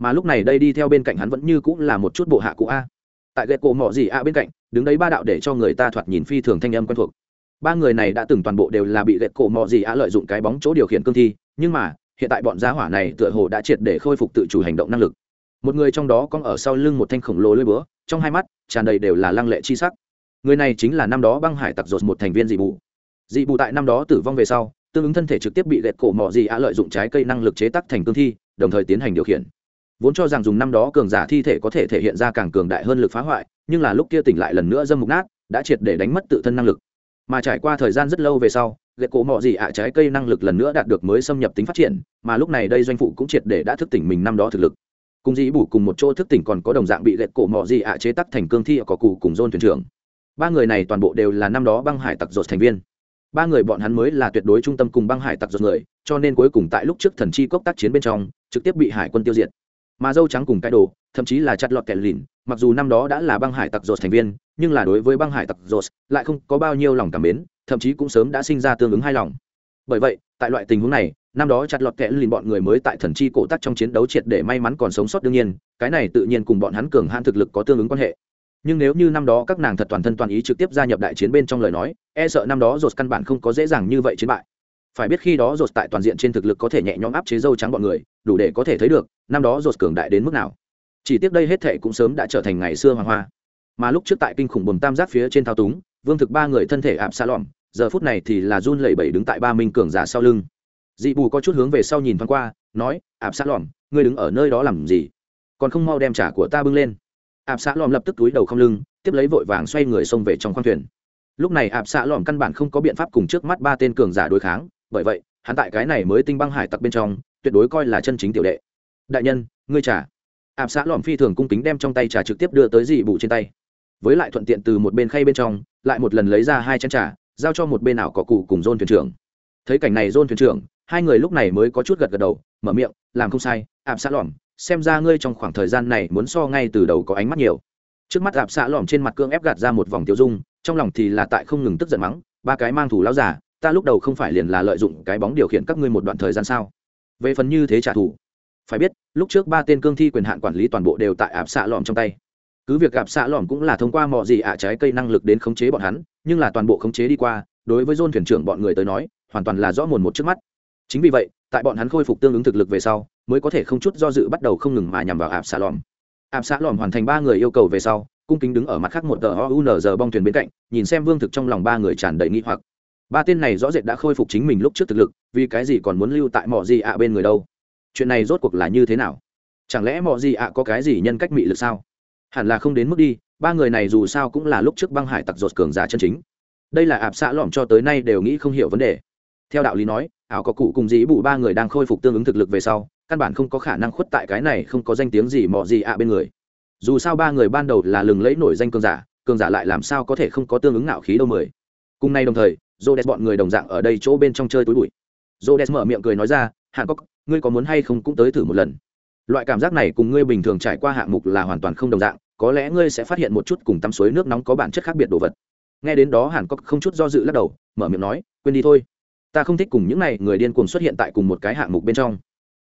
Speaker 1: mà lúc này đây đi theo bên cạnh hắn vẫn như cũng là một chút bộ hạ cũ a. Tại ghẹt cổ mỏ gì a bên cạnh, đứng đấy ba đạo để cho người ta thoạt nhìn phi thường thanh âm quen thuộc. Ba người này đã từng toàn bộ đều là bị ghẹt cổ mỏ gì a lợi dụng cái bóng chỗ điều khiển cương thi, nhưng mà, hiện tại bọn gia hỏa này tựa hồ đã triệt để khôi phục tự chủ hành động năng lực. Một người trong đó có ở sau lưng một thanh khổng lồ lưỡi búa, trong hai mắt tràn đầy đều là lăng lệ chi sắc. Người này chính là năm đó băng hải tặc dột một thành viên dị bù. Dị bù tại năm đó tử vong về sau, tương ứng thân thể trực tiếp bị lệch cổ mỏ dị a lợi dụng trái cây năng lực chế tắc thành cương thi, đồng thời tiến hành điều khiển vốn cho rằng dùng năm đó cường giả thi thể có thể thể hiện ra càng cường đại hơn lực phá hoại, nhưng là lúc kia tỉnh lại lần nữa dâm mục nát, đã triệt để đánh mất tự thân năng lực. Mà trải qua thời gian rất lâu về sau ghệ cổ mọ gì ạ trái cây năng lực lần nữa đạt được mới xâm nhập tính phát triển, mà lúc này đây doanh phụ cũng triệt để đã thức tỉnh mình năm đó thực lực. Cùng dĩ bủ cùng một chỗ thức tỉnh còn có đồng dạng bị ghệ cổ mọ gì ạ chế tắc thành cương thi ở cỏ cụ cùng dôn thuyền trưởng. Ba người này toàn bộ đều là năm đó băng hải tặc dột thành viên. Ba người bọn hắn mới là tuyệt đối trung tâm cùng băng hải tặc dột người, cho nên cuối cùng tại lúc trước thần chi cốc tác chiến bên trong, trực tiếp bị hải quân tiêu diệt mà dâu trắng cùng cái đồ, thậm chí là chặt lọt kẹt lìn, mặc dù năm đó đã là băng hải tặc dột thành viên, nhưng là đối với băng hải tặc dột lại không có bao nhiêu lòng cảm mến, thậm chí cũng sớm đã sinh ra tương ứng hai lòng. Bởi vậy, tại loại tình huống này, năm đó chặt lọt kẽ lìn bọn người mới tại thần chi cổ tắc trong chiến đấu triệt để may mắn còn sống sót đương nhiên, cái này tự nhiên cùng bọn hắn cường hãn thực lực có tương ứng quan hệ. Nhưng nếu như năm đó các nàng thật toàn thân toàn ý trực tiếp gia nhập đại chiến bên trong lời nói e sợ năm đó rột căn bản không có dễ dàng như vậy chiến bại phải biết khi đó rột tại toàn diện trên thực lực có thể nhẹ nhõm áp chế dâu trắng bọn người, đủ để có thể thấy được, năm đó rột cường đại đến mức nào. Chỉ tiếc đây hết thệ cũng sớm đã trở thành ngày xưa hoàng hoa. Mà lúc trước tại kinh khủng bầm tam giác phía trên thao túng, vương thực ba người thân thể ạp xa lỏm giờ phút này thì là run lẩy bẩy đứng tại ba minh cường giả sau lưng. Dị bù có chút hướng về sau nhìn thoáng qua, nói ạp xa lỏm ngươi đứng ở nơi đó làm gì? Còn không mau đem trả của ta bưng lên. Ạp xã lòm lập tức túi đầu không lưng, tiếp lấy vội vàng xoay người xông về trong khoang thuyền. Lúc này ạp xã lòm căn bản không có biện pháp cùng trước mắt ba tên cường giả đối kháng bởi vậy, hắn tại cái này mới tinh băng hải tặc bên trong, tuyệt đối coi là chân chính tiểu đệ. Đại nhân, ngươi trả ạp xã lòm phi thường cung kính đem trong tay trà trực tiếp đưa tới dị bụ trên tay. Với lại thuận tiện từ một bên khay bên trong, lại một lần lấy ra hai chén trà, giao cho một bên nào cỏ cụ cùng dôn thuyền trưởng. Thấy cảnh này dôn thuyền trưởng, hai người lúc này mới có chút gật gật đầu, mở miệng, làm không sai ạp xã lòm xem ra ngươi trong khoảng thời gian này muốn so ngay từ đầu có ánh mắt nhiều. Trước mắt ạp xã lòm trên mặt cương ép gạt ra một vòng tiêu dung, trong lòng thì là tại không ngừng tức giận mắng, ba cái mang thủ lão giả ta lúc đầu không phải liền là lợi dụng cái bóng điều khiển các ngươi một đoạn thời gian sao? Về phần như thế trả thù, phải biết, lúc trước ba tên cương thi quyền hạn quản lý toàn bộ đều tại ạp xạ lòm trong tay. Cứ việc ạp xạ lòm cũng là thông qua mọi gì ạ trái cây năng lực đến khống chế bọn hắn, nhưng là toàn bộ khống chế đi qua, đối với dôn thuyền trưởng bọn người tới nói, hoàn toàn là rõ mồn một trước mắt. Chính vì vậy, tại bọn hắn khôi phục tương ứng thực lực về sau, mới có thể không chút do dự bắt đầu không ngừng mà nhằm vào ạp xạ lòm. Ạp xạ lòm hoàn thành ba người yêu cầu về sau, cung kính đứng ở mặt khác một tờ ounz bong thuyền bên cạnh, nhìn xem vương thực trong lòng ba người tràn đầy nghi hoặc ba tên này rõ rệt đã khôi phục chính mình lúc trước thực lực, vì cái gì còn muốn lưu tại mỏ gì ạ bên người đâu? Chuyện này rốt cuộc là như thế nào? Chẳng lẽ mỏ gì ạ có cái gì nhân cách mị lực sao? Hẳn là không đến mức đi, ba người này dù sao cũng là lúc trước băng hải tặc dột cường giả chân chính. Đây là ạp xạ lỏm cho tới nay đều nghĩ không hiểu vấn đề. Theo đạo lý nói, ảo có cụ cùng dĩ bù ba người đang khôi phục tương ứng thực lực về sau, căn bản không có khả năng khuất tại cái này không có danh tiếng gì mò gì ạ bên người. Dù sao ba người ban đầu là lừng lẫy nổi danh cường giả cường giả lại làm sao có thể không có tương ứng nạo khí đâu mười. Cùng nay đồng thời Rhodes bọn người đồng dạng ở đây chỗ bên trong chơi túi bụi. Rhodes mở miệng cười nói ra, hạng cốc ngươi có muốn hay không cũng tới thử một lần? Loại cảm giác này cùng ngươi bình thường trải qua hạng mục là hoàn toàn không đồng dạng, có lẽ ngươi sẽ phát hiện một chút cùng tắm suối nước nóng có bản chất khác biệt đồ vật. Nghe đến đó hàn cốc không chút do dự lắc đầu, mở miệng nói, quên đi thôi. Ta không thích cùng những này người điên cuồng xuất hiện tại cùng một cái hạng mục bên trong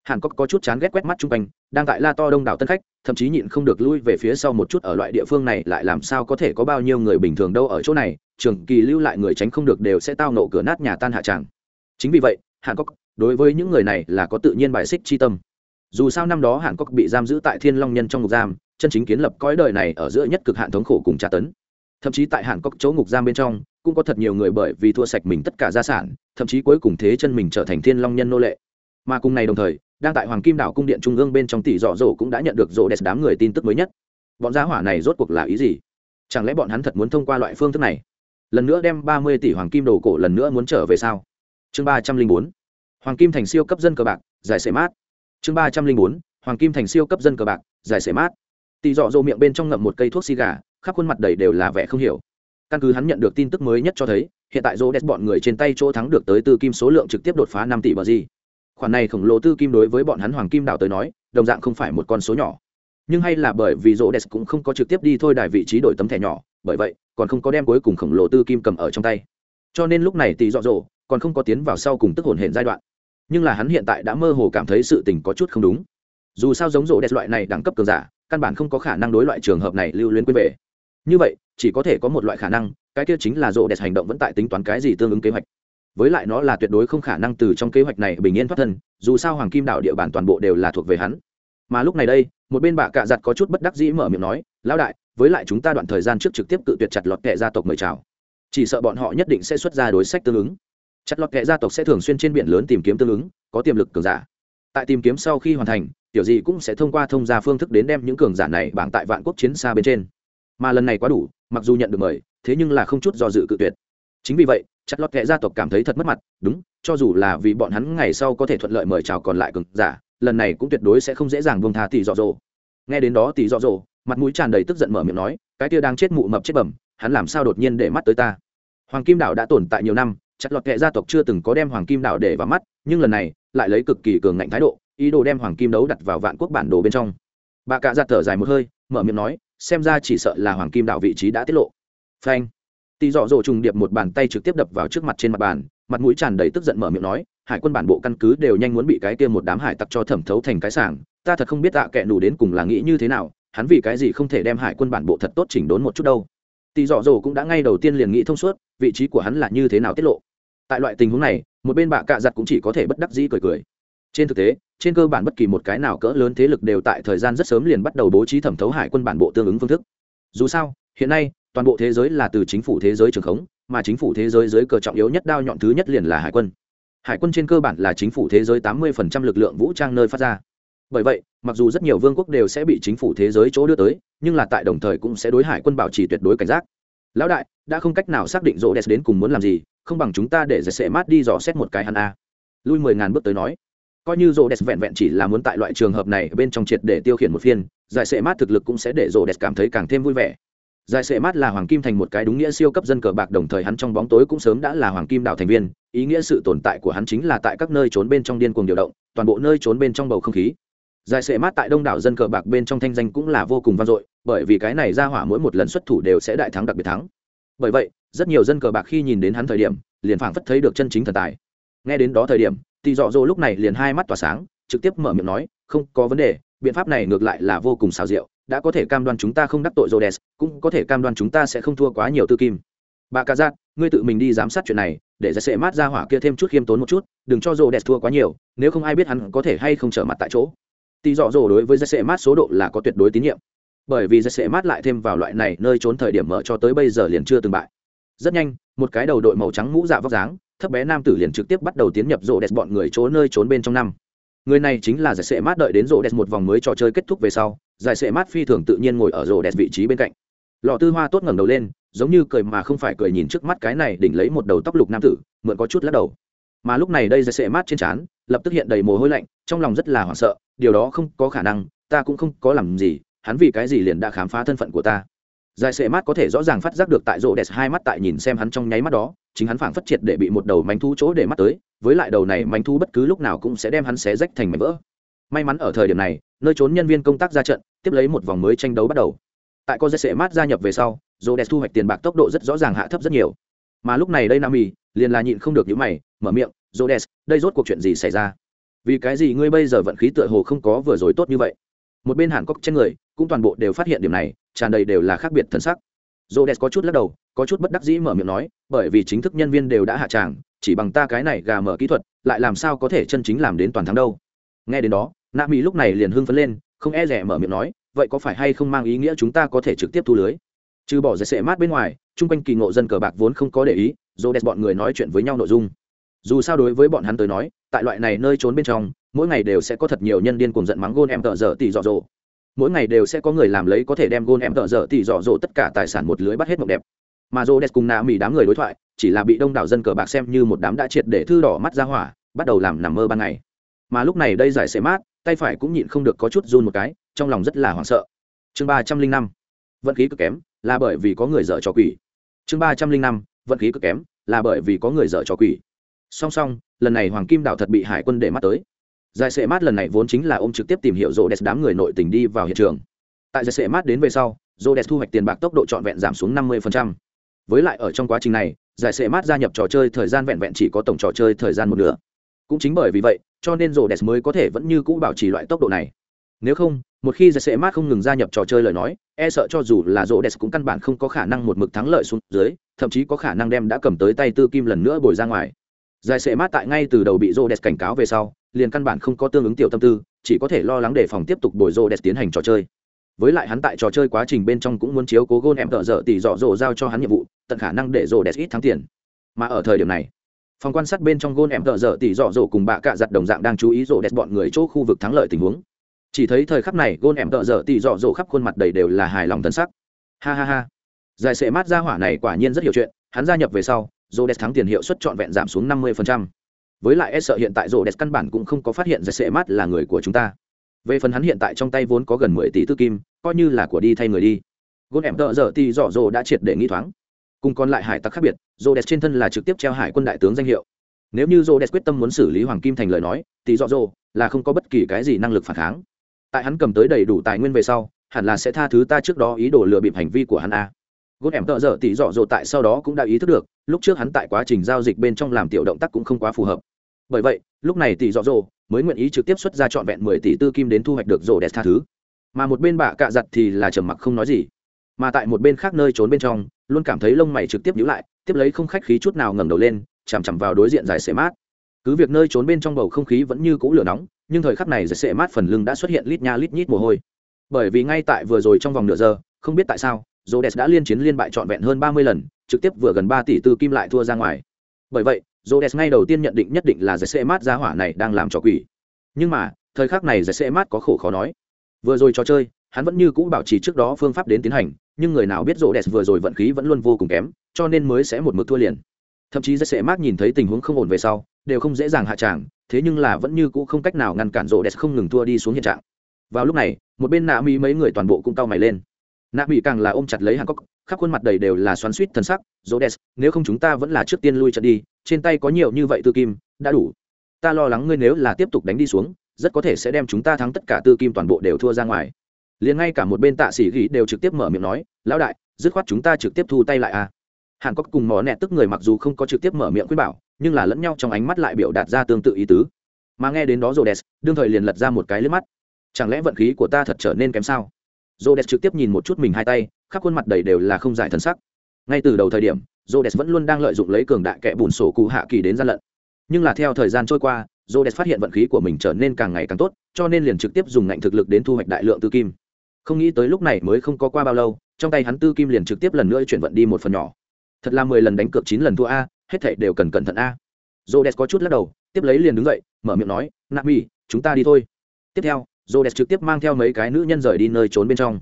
Speaker 1: hàn cốc có chút chán ghét quét mắt chung quanh, đang tại la to đông đảo tân khách, thậm chí nhịn không được lui về phía sau một chút ở loại địa phương này lại làm sao có thể có bao nhiêu người bình thường đâu ở chỗ này, trường kỳ lưu lại người tránh không được đều sẽ tao nộ cửa nát nhà tan hạ tràng. Chính vì vậy, hàn cốc đối với những người này là có tự nhiên bài xích chi tâm. Dù sao năm đó hàn cốc bị giam giữ tại thiên long nhân trong ngục giam, chân chính kiến lập cõi đời này ở giữa nhất cực hạn thống khổ cùng tra tấn. Thậm chí tại hàn cốc chỗ ngục giam bên trong, cũng có thật nhiều người bởi vì thua sạch mình tất cả gia sản, thậm chí cuối cùng thế chân mình trở thành thiên long nhân nô lệ. Mà cùng này đồng thời đang tại hoàng kim đảo cung điện trung ương bên trong tỷ dọ dỗ cũng đã nhận được rộ đẹp đám người tin tức mới nhất. Bọn gia hỏa này rốt cuộc là ý gì? Chẳng lẽ bọn hắn thật muốn thông qua loại phương thức này? Lần nữa đem ba mươi tỷ hoàng kim đồ cổ lần nữa muốn trở về sao? Chương ba trăm linh bốn, hoàng kim thành siêu cấp dân cờ bạc, giải sẻ mát. Chương ba trăm linh bốn, hoàng kim thành siêu cấp dân cờ bạc, giải sẻ mát. Tỷ dọ dỗ miệng bên trong ngậm một cây thuốc xì gà, khắp khuôn mặt đầy đều là vẻ không hiểu. Căn cứ hắn nhận được tin tức mới nhất cho thấy, hiện tại rô đét bọn người trên tay chỗ thắng được tới tư kim số lượng trực tiếp đột phá năm tỷ bờ gì khoản này khổng lồ tư kim đối với bọn hắn hoàng kim đảo tới nói, đồng dạng không phải một con số nhỏ. Nhưng hay là bởi vì rô đès cũng không có trực tiếp đi thôi đài vị trí đổi tấm thẻ nhỏ, bởi vậy, còn không có đem cuối cùng khổng lồ tư kim cầm ở trong tay. Cho nên lúc này tỷ dọ dỗ, còn không có tiến vào sau cùng tức hồn hển giai đoạn. Nhưng là hắn hiện tại đã mơ hồ cảm thấy sự tình có chút không đúng. Dù sao giống rô đès loại này đẳng cấp cường giả, căn bản không có khả năng đối loại trường hợp này lưu luyến quên về. Như vậy, chỉ có thể có một loại khả năng, cái kia chính là rô đẹp hành động vẫn tại tính toán cái gì tương ứng kế hoạch với lại nó là tuyệt đối không khả năng từ trong kế hoạch này bình yên thoát thân, dù sao hoàng kim đảo địa bàn toàn bộ đều là thuộc về hắn. Mà lúc này đây, một bên bà cạ giặt có chút bất đắc dĩ mở miệng nói, lão đại, với lại chúng ta đoạn thời gian trước trực tiếp cự tuyệt chặt lọt kệ gia tộc mời chào. Chỉ sợ bọn họ nhất định sẽ xuất ra đối sách tương ứng. Chặt lọt kệ gia tộc sẽ thường xuyên trên biển lớn tìm kiếm tương ứng, có tiềm lực cường giả. Tại tìm kiếm sau khi hoàn thành, tiểu gì cũng sẽ thông qua thông gia phương thức đến đem những cường giả này bảng tại vạn quốc chiến xa bên trên. Mà lần này quá đủ, mặc dù nhận được mời, thế nhưng là không chút do dự cự tuyệt. Chính vì vậy chặt lọt kệ gia tộc cảm thấy thật mất mặt, đúng, cho dù là vì bọn hắn ngày sau có thể thuận lợi mời chào còn lại cường giả, lần này cũng tuyệt đối sẽ không dễ dàng buông tha tỷ dọ dỗ. Nghe đến đó tỷ dọ dỗ, mặt mũi tràn đầy tức giận mở miệng nói, cái kia đang chết mụ mập chết bẩm, hắn làm sao đột nhiên để mắt tới ta? Hoàng kim đảo đã tồn tại nhiều năm, chặt lọt kệ gia tộc chưa từng có đem hoàng kim đảo để vào mắt, nhưng lần này, lại lấy cực kỳ cường ngạnh thái độ, ý đồ đem hoàng kim đấu đặt vào vạn quốc bản đồ bên trong. Bà cạ giặt thở dài một hơi, mở miệng nói, xem ra chỉ sợ là hoàng kim đảo vị trí đã tiết lộ. Phanh tỳ dọ dỗ trùng điệp một bàn tay trực tiếp đập vào trước mặt trên mặt bàn, mặt mũi tràn đầy tức giận mở miệng nói, hải quân bản bộ căn cứ đều nhanh muốn bị cái kia một đám hải tặc cho thẩm thấu thành cái sảng, ta thật không biết tạ à kệ nủ đến cùng là nghĩ như thế nào, hắn vì cái gì không thể đem hải quân bản bộ thật tốt chỉnh đốn một chút đâu. Tỳ dọ dỗ cũng đã ngay đầu tiên liền nghĩ thông suốt, vị trí của hắn là như thế nào tiết lộ. Tại loại tình huống này, một bên bạ cạ giặt cũng chỉ có thể bất đắc dĩ cười cười. Trên thực tế, trên cơ bản bất kỳ một cái nào cỡ lớn thế lực đều tại thời gian rất sớm liền bắt đầu bố trí thẩm thấu hải quân bản bộ tương ứng phương thức. Dù sao, hiện nay toàn bộ thế giới là từ chính phủ thế giới trường khống, mà chính phủ thế giới dưới cờ trọng yếu nhất đao nhọn thứ nhất liền là hải quân. Hải quân trên cơ bản là chính phủ thế giới tám mươi lực lượng vũ trang nơi phát ra. Bởi vậy, mặc dù rất nhiều vương quốc đều sẽ bị chính phủ thế giới chỗ đưa tới, nhưng là tại đồng thời cũng sẽ đối hải quân bảo trì tuyệt đối cảnh giác. Lão đại, đã không cách nào xác định rô đès đến cùng muốn làm gì, không bằng chúng ta để giải sệ mát đi dò xét một cái hắn a. Lui mười ngàn bước tới nói, coi như rô đès vẹn vẹn chỉ là muốn tại loại trường hợp này bên trong triệt để tiêu khiển một phiên, giải sệ mát thực lực cũng sẽ để rô đès cảm thấy càng thêm vui vẻ giải sệ mát là hoàng kim thành một cái đúng nghĩa siêu cấp dân cờ bạc, đồng thời hắn trong bóng tối cũng sớm đã là hoàng kim đạo thành viên, ý nghĩa sự tồn tại của hắn chính là tại các nơi trốn bên trong điên cuồng điều động, toàn bộ nơi trốn bên trong bầu không khí. Giải sệ mát tại đông đảo dân cờ bạc bên trong thanh danh cũng là vô cùng vang dội, bởi vì cái này ra hỏa mỗi một lần xuất thủ đều sẽ đại thắng đặc biệt thắng. Bởi vậy, rất nhiều dân cờ bạc khi nhìn đến hắn thời điểm, liền phảng phất thấy được chân chính thần tài. Nghe đến đó thời điểm thì dọ dỗ lúc này liền hai mắt tỏa sáng, trực tiếp mở miệng nói, không có vấn đề, biện pháp này ngược lại là vô cùng xào rượu đã có thể cam đoan chúng ta không đắc tội Rhodes, cũng có thể cam đoan chúng ta sẽ không thua quá nhiều tư kim. Bà Cả Giác, ngươi tự mình đi giám sát chuyện này, để giải sẽ mát ra hỏa kia thêm chút khiêm tốn một chút, đừng cho Rhodes thua quá nhiều, nếu không ai biết hắn có thể hay không trở mặt tại chỗ. Tỷ dọ dỗ đối với giải sẽ mát số độ là có tuyệt đối tín nhiệm. Bởi vì giải sẽ mát lại thêm vào loại này nơi trốn thời điểm mở cho tới bây giờ liền chưa từng bại. Rất nhanh, một cái đầu đội màu trắng mũ dạ vóc dáng, thấp bé nam tử liền trực tiếp bắt đầu tiến nhập Rhodes bọn người chỗ nơi trốn bên trong năm người này chính là giải sệ mát đợi đến rộ đẹp một vòng mới trò chơi kết thúc về sau, giải sệ mát phi thường tự nhiên ngồi ở rộ đẹp vị trí bên cạnh. Lọ tư hoa tốt ngẩng đầu lên, giống như cười mà không phải cười nhìn trước mắt cái này đỉnh lấy một đầu tóc lục nam tử, mượn có chút lắc đầu. Mà lúc này đây giải sệ mát trên trán, lập tức hiện đầy mồ hôi lạnh, trong lòng rất là hoảng sợ, điều đó không có khả năng, ta cũng không có làm gì, hắn vì cái gì liền đã khám phá thân phận của ta. Giải sệ mát có thể rõ ràng phát giác được tại rộ đẹp hai mắt tại nhìn xem hắn trong nháy mắt đó chính hắn phảng phất triệt để bị một đầu manh thú chỗ để mắt tới với lại đầu này manh thú bất cứ lúc nào cũng sẽ đem hắn xé rách thành mảnh vỡ. May mắn ở thời điểm này nơi trốn nhân viên công tác ra trận tiếp lấy một vòng mới tranh đấu bắt đầu. Tại con sẽ mát gia nhập về sau Rhodes đẹp thu hoạch tiền bạc tốc độ rất rõ ràng hạ thấp rất nhiều. Mà lúc này đây nam mì liền là nhịn không được những mày mở miệng Rhodes, đẹp đây rốt cuộc chuyện gì xảy ra? Vì cái gì ngươi bây giờ vận khí tựa hồ không có vừa rồi tốt như vậy? Một bên hàn cốc trên người cũng toàn bộ đều phát hiện điểm này tràn đầy đều là khác biệt thân sắc rộ đẹp có chút lắc đầu, có chút bất đắc dĩ mở miệng nói, bởi vì chính thức nhân viên đều đã hạ tràng, chỉ bằng ta cái này gà mở kỹ thuật, lại làm sao có thể chân chính làm đến toàn thắng đâu. Nghe đến đó nạ mỹ lúc này liền hưng phấn lên, không e rẻ mở miệng nói, vậy có phải hay không mang ý nghĩa chúng ta có thể trực tiếp thu lưới? Trừ bỏ giải sệ mát bên ngoài, chung quanh kỳ ngộ dân cờ bạc vốn không có để ý dồ đẹp bọn người nói chuyện với nhau nội dung. Dù sao đối với bọn hắn tới nói, tại loại này nơi trốn bên trong, mỗi ngày đều sẽ có thật nhiều nhân điên cùng giận mắng gôn em tợ dở tỉ dọ dỗ mỗi ngày đều sẽ có người làm lấy có thể đem gôn em tợ dở thì dọ dỗ tất cả tài sản một lưới bắt hết mộng đẹp. Mà rô đẹp cùng nạ mỹ đám người đối thoại, chỉ là bị đông đảo dân cờ bạc xem như một đám đã triệt để thư đỏ mắt ra hỏa, bắt đầu làm nằm mơ ban ngày. Mà lúc này đây giải xệ mát, tay phải cũng nhịn không được có chút run một cái, trong lòng rất là hoảng sợ. Chương ba trăm linh năm, vận khí cực kém, là bởi vì có người dở trò quỷ. Chương ba trăm linh năm, vận khí cực kém, là bởi vì có người dở trò quỷ. Song song, lần này hoàng kim đảo thật bị hải quân để mắt tới giải sệ mát lần này vốn chính là ôm trực tiếp tìm hiểu rô đès đám người nội tình đi vào hiện trường. Tại giải sệ mát đến về sau rô đès thu hoạch tiền bạc tốc độ trọn vẹn giảm xuống năm mươi với lại ở trong quá trình này, giải sệ mát gia nhập trò chơi thời gian vẹn vẹn chỉ có tổng trò chơi thời gian một nửa. Cũng chính bởi vì vậy, cho nên rô đès mới có thể vẫn như cũ bảo trì loại tốc độ này. Nếu không, một khi giải sệ mát không ngừng gia nhập trò chơi lời nói e sợ cho dù là rô đès cũng căn bản không có khả năng một mực thắng lợi xuống dưới, thậm chí có khả năng đem đã cầm tới tay tư kim lần nữa bồi ra ngoài. Giải sệ mát tại ngay từ đầu bị rô đès cảnh cáo về sau liền căn bản không có tương ứng tiểu tâm tư, chỉ có thể lo lắng để phòng tiếp tục bồi rô đẹp tiến hành trò chơi. Với lại hắn tại trò chơi quá trình bên trong cũng muốn chiếu cố gôn em tợ dở tỷ dọ dỗ giao cho hắn nhiệm vụ, tận khả năng để rô đẹp ít thắng tiền. Mà ở thời điểm này, phòng quan sát bên trong gôn em tợ dở tỷ dọ dỗ cùng bạ cạ giặt đồng dạng đang chú ý rô đẹp bọn người chỗ khu vực thắng lợi tình huống. Chỉ thấy thời khắc này gôn em tợ dở tỷ dọ dỗ khắp khuôn mặt đầy đều là hài lòng tân sắc. Ha ha ha. Giải sệ mát ra hỏa này quả nhiên rất hiểu chuyện, hắn gia nhập về sau, rô đẹp thắng tiền hiệu suất trọn vẹn giảm xuống năm mươi với lại e sợ hiện tại rô đẹp căn bản cũng không có phát hiện ra sệ mát là người của chúng ta. Về phần hắn hiện tại trong tay vốn có gần mười tỷ tư kim, coi như là của đi thay người đi. Gôn em tợ giờ thì dọ dồ đã triệt để nghi thoáng. Cùng còn lại hải tặc khác biệt rô đẹp trên thân là trực tiếp treo hải quân đại tướng danh hiệu. Nếu như rô đẹp quyết tâm muốn xử lý hoàng kim thành lời nói, thì dọ dồ là không có bất kỳ cái gì năng lực phản kháng. Tại hắn cầm tới đầy đủ tài nguyên về sau, hẳn là sẽ tha thứ ta trước đó ý đồ lừa bịp hành vi của hắn a. Gôn em tợ dở thì dọ dồ tại sau đó cũng đã ý thức được, lúc trước hắn tại quá trình giao dịch bên trong làm tiểu động tác cũng không quá phù hợp bởi vậy lúc này tỷ dọ dồ mới nguyện ý trực tiếp xuất ra trọn vẹn mười tỷ tư kim đến thu hoạch được rổ đẹp tha thứ. Mà một bên bạ cạ giặt thì là trầm mặc không nói gì. Mà tại một bên khác nơi trốn bên trong luôn cảm thấy lông mày trực tiếp nhíu lại tiếp lấy không khách khí chút nào ngẩng đầu lên chằm chằm vào đối diện giải sệ mát. Cứ việc nơi trốn bên trong bầu không khí vẫn như cũ lửa nóng nhưng thời khắc này giải sệ mát phần lưng đã xuất hiện lít nha lít nhít mồ hôi. Bởi vì ngay tại vừa rồi trong vòng nửa giờ không biết tại sao Rhodes đã liên chiến liên bại trọn vẹn hơn ba mươi lần, trực tiếp vừa gần ba tỷ tư kim lại thua ra ngoài. Bởi vậy, Rhodes ngay đầu tiên nhận định nhất định là Jesse Mát gia hỏa này đang làm trò quỷ. Nhưng mà, thời khắc này Jesse Mát có khổ khó nói. Vừa rồi trò chơi, hắn vẫn như cũ bảo trì trước đó phương pháp đến tiến hành, nhưng người nào biết Rhodes vừa rồi vận khí vẫn luôn vô cùng kém, cho nên mới sẽ một mực thua liền. Thậm chí Jesse Mát nhìn thấy tình huống không ổn về sau, đều không dễ dàng hạ tràng, thế nhưng là vẫn như cũ không cách nào ngăn cản Rhodes không ngừng thua đi xuống hiện trạng. Vào lúc này, một bên nạ mỹ mấy người toàn bộ cũng cau mày lên nạ mỹ càng là ôm chặt lấy hàn cốc khắp khuôn mặt đầy đều là xoắn suýt thân sắc, dỗ đès nếu không chúng ta vẫn là trước tiên lui trận đi, trên tay có nhiều như vậy tư kim, đã đủ. Ta lo lắng ngươi nếu là tiếp tục đánh đi xuống, rất có thể sẽ đem chúng ta thắng tất cả tư kim toàn bộ đều thua ra ngoài. Liền ngay cả một bên tạ sĩ ghi đều trực tiếp mở miệng nói, lão đại, dứt khoát chúng ta trực tiếp thu tay lại à. Hàn cốc cùng mò nẹt tức người mặc dù không có trực tiếp mở miệng khuyên bảo, nhưng là lẫn nhau trong ánh mắt lại biểu đạt ra tương tự ý tứ. Mà nghe đến đó rồi đès đương thời liền lật ra một cái lướt mắt. Chẳng lẽ vận khí của ta thật trở nên kém sao? J o trực tiếp nhìn một chút mình hai tay, khắp khuôn mặt đầy đều là không giải thân sắc. Ngay từ đầu thời điểm j o vẫn luôn đang lợi dụng lấy cường đại kẻ bùn sổ cụ hạ kỳ đến gian lận. Nhưng là theo thời gian trôi qua j o phát hiện vận khí của mình trở nên càng ngày càng tốt, cho nên liền trực tiếp dùng ngạnh thực lực đến thu hoạch đại lượng tư kim. Không nghĩ tới lúc này mới không có qua bao lâu, trong tay hắn tư kim liền trực tiếp lần nữa chuyển vận đi một phần nhỏ. Thật là mười lần đánh cược chín lần thua a, hết thảy đều cần cẩn thận a. J o có chút lắc đầu, tiếp lấy liền đứng dậy, mở miệng nói nami chúng ta đi thôi. Tiếp theo rô đẹp trực tiếp mang theo mấy cái nữ nhân rời đi nơi trốn bên trong.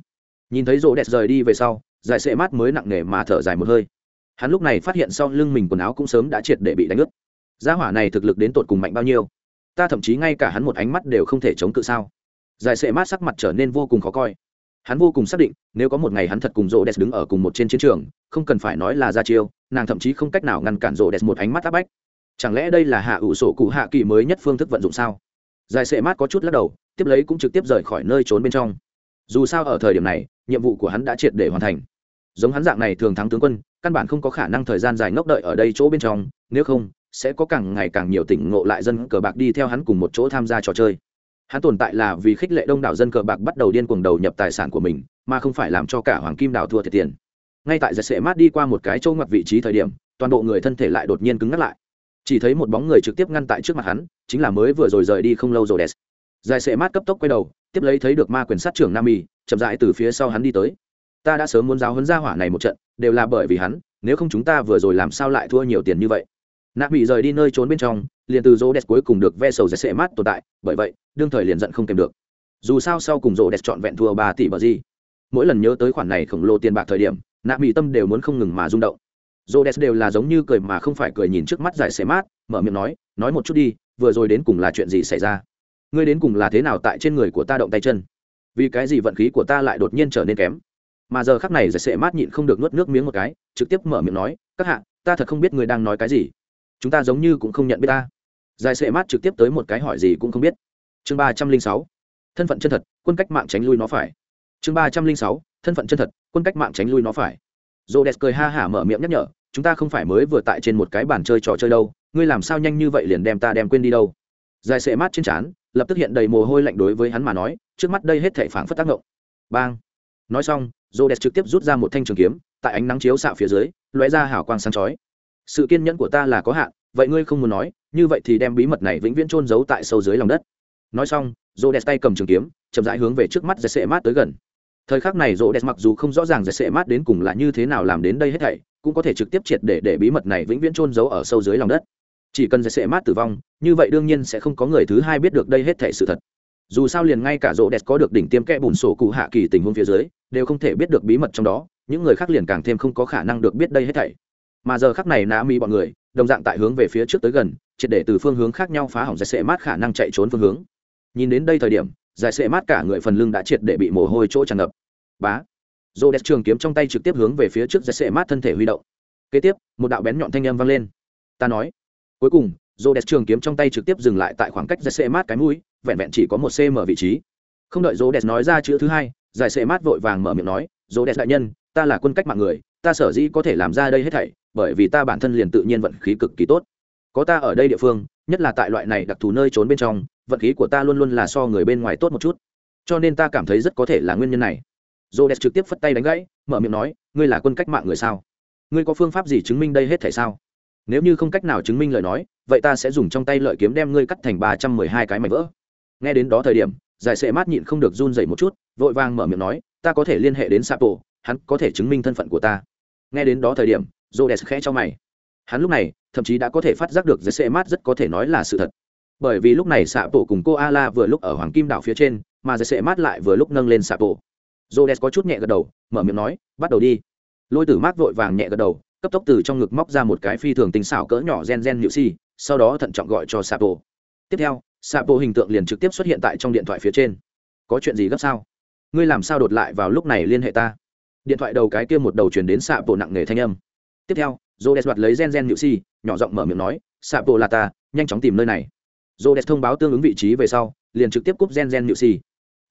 Speaker 1: Nhìn thấy rô đẹp rời đi về sau, giải sệ mát mới nặng nề mà thở dài một hơi. Hắn lúc này phát hiện sau lưng mình quần áo cũng sớm đã triệt để bị đánh ướt. Gia hỏa này thực lực đến tột cùng mạnh bao nhiêu? Ta thậm chí ngay cả hắn một ánh mắt đều không thể chống cự sao? Giải sệ mát sắc mặt trở nên vô cùng khó coi. Hắn vô cùng xác định, nếu có một ngày hắn thật cùng rô đẹp đứng ở cùng một trên chiến trường, không cần phải nói là ra chiêu, nàng thậm chí không cách nào ngăn cản rô đẹp một ánh mắt áp bách. Chẳng lẽ đây là hạ ủ sổ cụ hạ kỳ mới nhất phương thức vận dụng sao? Giải sệ mát có chút lắc đầu, tiếp lấy cũng trực tiếp rời khỏi nơi trốn bên trong. Dù sao ở thời điểm này, nhiệm vụ của hắn đã triệt để hoàn thành. Giống hắn dạng này thường thắng tướng quân, căn bản không có khả năng thời gian dài ngốc đợi ở đây chỗ bên trong, nếu không, sẽ có càng ngày càng nhiều tỉnh ngộ lại dân cờ bạc đi theo hắn cùng một chỗ tham gia trò chơi. Hắn tồn tại là vì khích lệ đông đảo dân cờ bạc bắt đầu điên cuồng đầu nhập tài sản của mình, mà không phải làm cho cả hoàng kim đào thua thiệt tiền. Ngay tại giật sệ mát đi qua một cái chỗ ngoặt vị trí thời điểm, toàn bộ người thân thể lại đột nhiên cứng ngắt lại chỉ thấy một bóng người trực tiếp ngăn tại trước mặt hắn, chính là mới vừa rồi rời đi không lâu rồi đès dài sệ mát cấp tốc quay đầu, tiếp lấy thấy được ma quyền sát trưởng nam mì chậm dại từ phía sau hắn đi tới. Ta đã sớm muốn giáo hấn gia hỏa này một trận, đều là bởi vì hắn, nếu không chúng ta vừa rồi làm sao lại thua nhiều tiền như vậy? Nạp bị rời đi nơi trốn bên trong, liền từ rô đẹp cuối cùng được ve sầu dài sệ mát tồn tại, bởi vậy, đương thời liền giận không kèm được. Dù sao sau cùng rô đẹp trọn vẹn thua ba tỷ bờ gì. Mỗi lần nhớ tới khoản này khổng lồ tiền bạc thời điểm nạp bị tâm đều muốn không ngừng mà rung động rô đẹp đều là giống như cười mà không phải cười nhìn trước mắt giải sệ mát, mở miệng nói nói một chút đi, vừa rồi đến cùng là chuyện gì xảy ra? Ngươi đến cùng là thế nào tại trên người của ta động tay chân? Vì cái gì vận khí của ta lại đột nhiên trở nên kém? Mà giờ khắc này giải sệ mát nhịn không được nuốt nước miếng một cái, trực tiếp mở miệng nói, các hạ, ta thật không biết người đang nói cái gì. Chúng ta giống như cũng không nhận biết ta. Giải sệ mát trực tiếp tới một cái hỏi gì cũng không biết. Chương ba trăm linh sáu, thân phận chân thật, quân cách mạng tránh lui nó phải. Chương ba trăm linh sáu, thân phận chân thật, quân cách mạng tránh lui nó phải dô đẹp cười ha hả mở miệng nhắc nhở, chúng ta không phải mới vừa tại trên một cái bàn chơi trò chơi đâu, ngươi làm sao nhanh như vậy liền đem ta đem quên đi đâu? Dài sệ mát trên trán, lập tức hiện đầy mồ hôi lạnh đối với hắn mà nói, trước mắt đây hết thể phản phất tác động. Bang! Nói xong rô đẹp trực tiếp rút ra một thanh trường kiếm, tại ánh nắng chiếu xạo phía dưới, lóe ra hào quang sáng chói. Sự kiên nhẫn của ta là có hạn, vậy ngươi không muốn nói, như vậy thì đem bí mật này vĩnh viễn trôn giấu tại sâu dưới lòng đất. Nói xong rô đẹp tay cầm trường kiếm, chậm rãi hướng về trước mắt dệt sệ mát tới gần thời khắc này rô đẹp mặc dù không rõ ràng giải sệ mát đến cùng là như thế nào làm đến đây hết thảy, cũng có thể trực tiếp triệt để để bí mật này vĩnh viễn trôn giấu ở sâu dưới lòng đất. Chỉ cần giải sệ mát tử vong, như vậy đương nhiên sẽ không có người thứ hai biết được đây hết thảy sự thật. Dù sao liền ngay cả rỗ đẹp có được đỉnh tiêm kẽ bùn sổ cụ hạ kỳ tình huống phía dưới, đều không thể biết được bí mật trong đó, những người khác liền càng thêm không có khả năng được biết đây hết thảy. Mà giờ khắc này nã mi bọn người, đồng dạng tại hướng về phía trước tới gần, triệt để từ phương hướng khác nhau phá hỏng giải sệ mát khả năng chạy trốn phương hướng. Nhìn đến đây thời điểm, giải sệ mát cả người phần lưng đã triệt để bị mồ hôi chỗ tràn ngập bá. Rô đẹp trường kiếm trong tay trực tiếp hướng về phía trước giải sệ mát thân thể huy động. Kế tiếp, một đạo bén nhọn thanh âm vang lên. Ta nói. Cuối cùng, rô đẹp trường kiếm trong tay trực tiếp dừng lại tại khoảng cách giải sệ mát cái mũi, vẹn vẹn chỉ có một cm vị trí. Không đợi rô đẹp nói ra chữ thứ hai giải sệ mát vội vàng mở miệng nói, rô đẹp đại nhân, ta là quân cách mạng người, ta sở dĩ có thể làm ra đây hết thảy, bởi vì ta bản thân liền tự nhiên vận khí cực kỳ tốt. Có ta ở đây địa phương, nhất là tại loại này đặc thù nơi trốn bên trong, vận khí của ta luôn luôn là so người bên ngoài tốt một chút. Cho nên ta cảm thấy rất có thể là nguyên nhân này dô đẹp trực tiếp phất tay đánh gãy, mở miệng nói, ngươi là quân cách mạng người sao? Ngươi có phương pháp gì chứng minh đây hết thể sao? Nếu như không cách nào chứng minh lời nói, vậy ta sẽ dùng trong tay lợi kiếm đem ngươi cắt thành ba trăm mười hai cái mảnh vỡ. Nghe đến đó thời điểm, giải sệ mát nhịn không được run dậy một chút, vội vàng mở miệng nói, ta có thể liên hệ đến sapo hắn có thể chứng minh thân phận của ta. Nghe đến đó thời điểm j khẽ cho mày. Hắn lúc này, thậm chí đã có thể phát giác được giải sệ mát rất có thể nói là sự thật. Bởi vì lúc này xạ bộ cùng cô a la vừa lúc ở hoàng kim đảo phía trên, mà giải sệ mát lại vừa lúc nâng lên xạ bộ j o có chút nhẹ gật đầu, mở miệng nói, bắt đầu đi. Lôi tử mát vội vàng nhẹ gật đầu, cấp tốc từ trong ngực móc ra một cái phi thường tinh xảo cỡ nhỏ gen gen nhự si sau đó thận trọng gọi cho sapo. Tiếp theo, sapo hình tượng liền trực tiếp xuất hiện tại trong điện thoại phía trên. Có chuyện gì gấp sao? Ngươi làm sao đột lại vào lúc này liên hệ ta? Điện thoại đầu cái kia một đầu chuyển đến sapo nặng nề thanh âm. Tiếp theo jodes đoạt lấy gen gen nhự si nhỏ giọng mở miệng nói, sapo là ta, nhanh chóng tìm nơi này. Jodes thông báo tương ứng vị trí về sau, liền trực tiếp cúp gen gen nhự si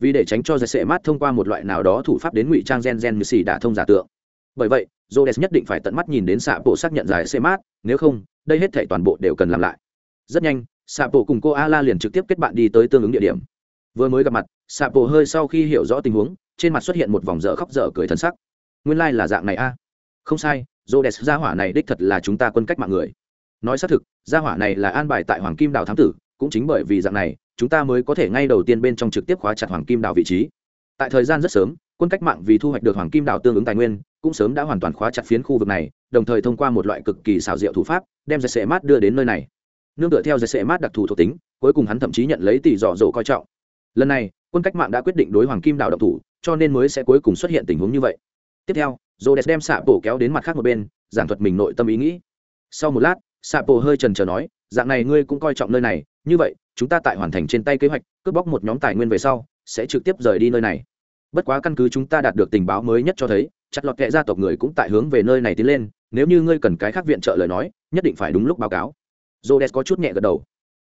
Speaker 1: vì để tránh cho giải sệ mát thông qua một loại nào đó thủ pháp đến ngụy trang gen gen như xì đã thông giả tượng. Bởi vậy jodes nhất định phải tận mắt nhìn đến xạ bộ xác nhận giải sệ mát, nếu không, đây hết thể toàn bộ đều cần làm lại. Rất nhanh, xạ bộ cùng cô a la liền trực tiếp kết bạn đi tới tương ứng địa điểm. Vừa mới gặp mặt, xạ bộ hơi sau khi hiểu rõ tình huống, trên mặt xuất hiện một vòng dở khóc dở cười thân sắc. Nguyên lai、like、là dạng này a. Không sai jodes gia hỏa này đích thật là chúng ta quân cách mạng người. Nói xác thực, gia hỏa này là an bài tại hoàng kim đào thám tử, cũng chính bởi vì dạng này chúng ta mới có thể ngay đầu tiên bên trong trực tiếp khóa chặt hoàng kim đảo vị trí. Tại thời gian rất sớm, quân cách mạng vì thu hoạch được hoàng kim đảo tương ứng tài nguyên, cũng sớm đã hoàn toàn khóa chặt phiến khu vực này, đồng thời thông qua một loại cực kỳ xảo diệu thủ pháp, đem dây sệ mát đưa đến nơi này. Nương tựa theo dây sệ mát đặc thù thuộc tính, cuối cùng hắn thậm chí nhận lấy tỷ dọ dỗ coi trọng. Lần này, quân cách mạng đã quyết định đối hoàng kim đảo độc thủ, cho nên mới sẽ cuối cùng xuất hiện tình huống như vậy. Tiếp theo dô đẹp đem xạ bổ kéo đến mặt khác một bên, giảng thuật mình nội tâm ý nghĩ. Sau một lát xạ bổ hơi trần trờ nói, dạng này ngươi cũng coi trọng nơi này như vậy, chúng ta tại hoàn thành trên tay kế hoạch, cướp bóc một nhóm tài nguyên về sau, sẽ trực tiếp rời đi nơi này. Bất quá căn cứ chúng ta đạt được tình báo mới nhất cho thấy, chặt lọt kệ gia tộc người cũng tại hướng về nơi này tiến lên, nếu như ngươi cần cái khác viện trợ lời nói, nhất định phải đúng lúc báo cáo. J có chút nhẹ gật đầu.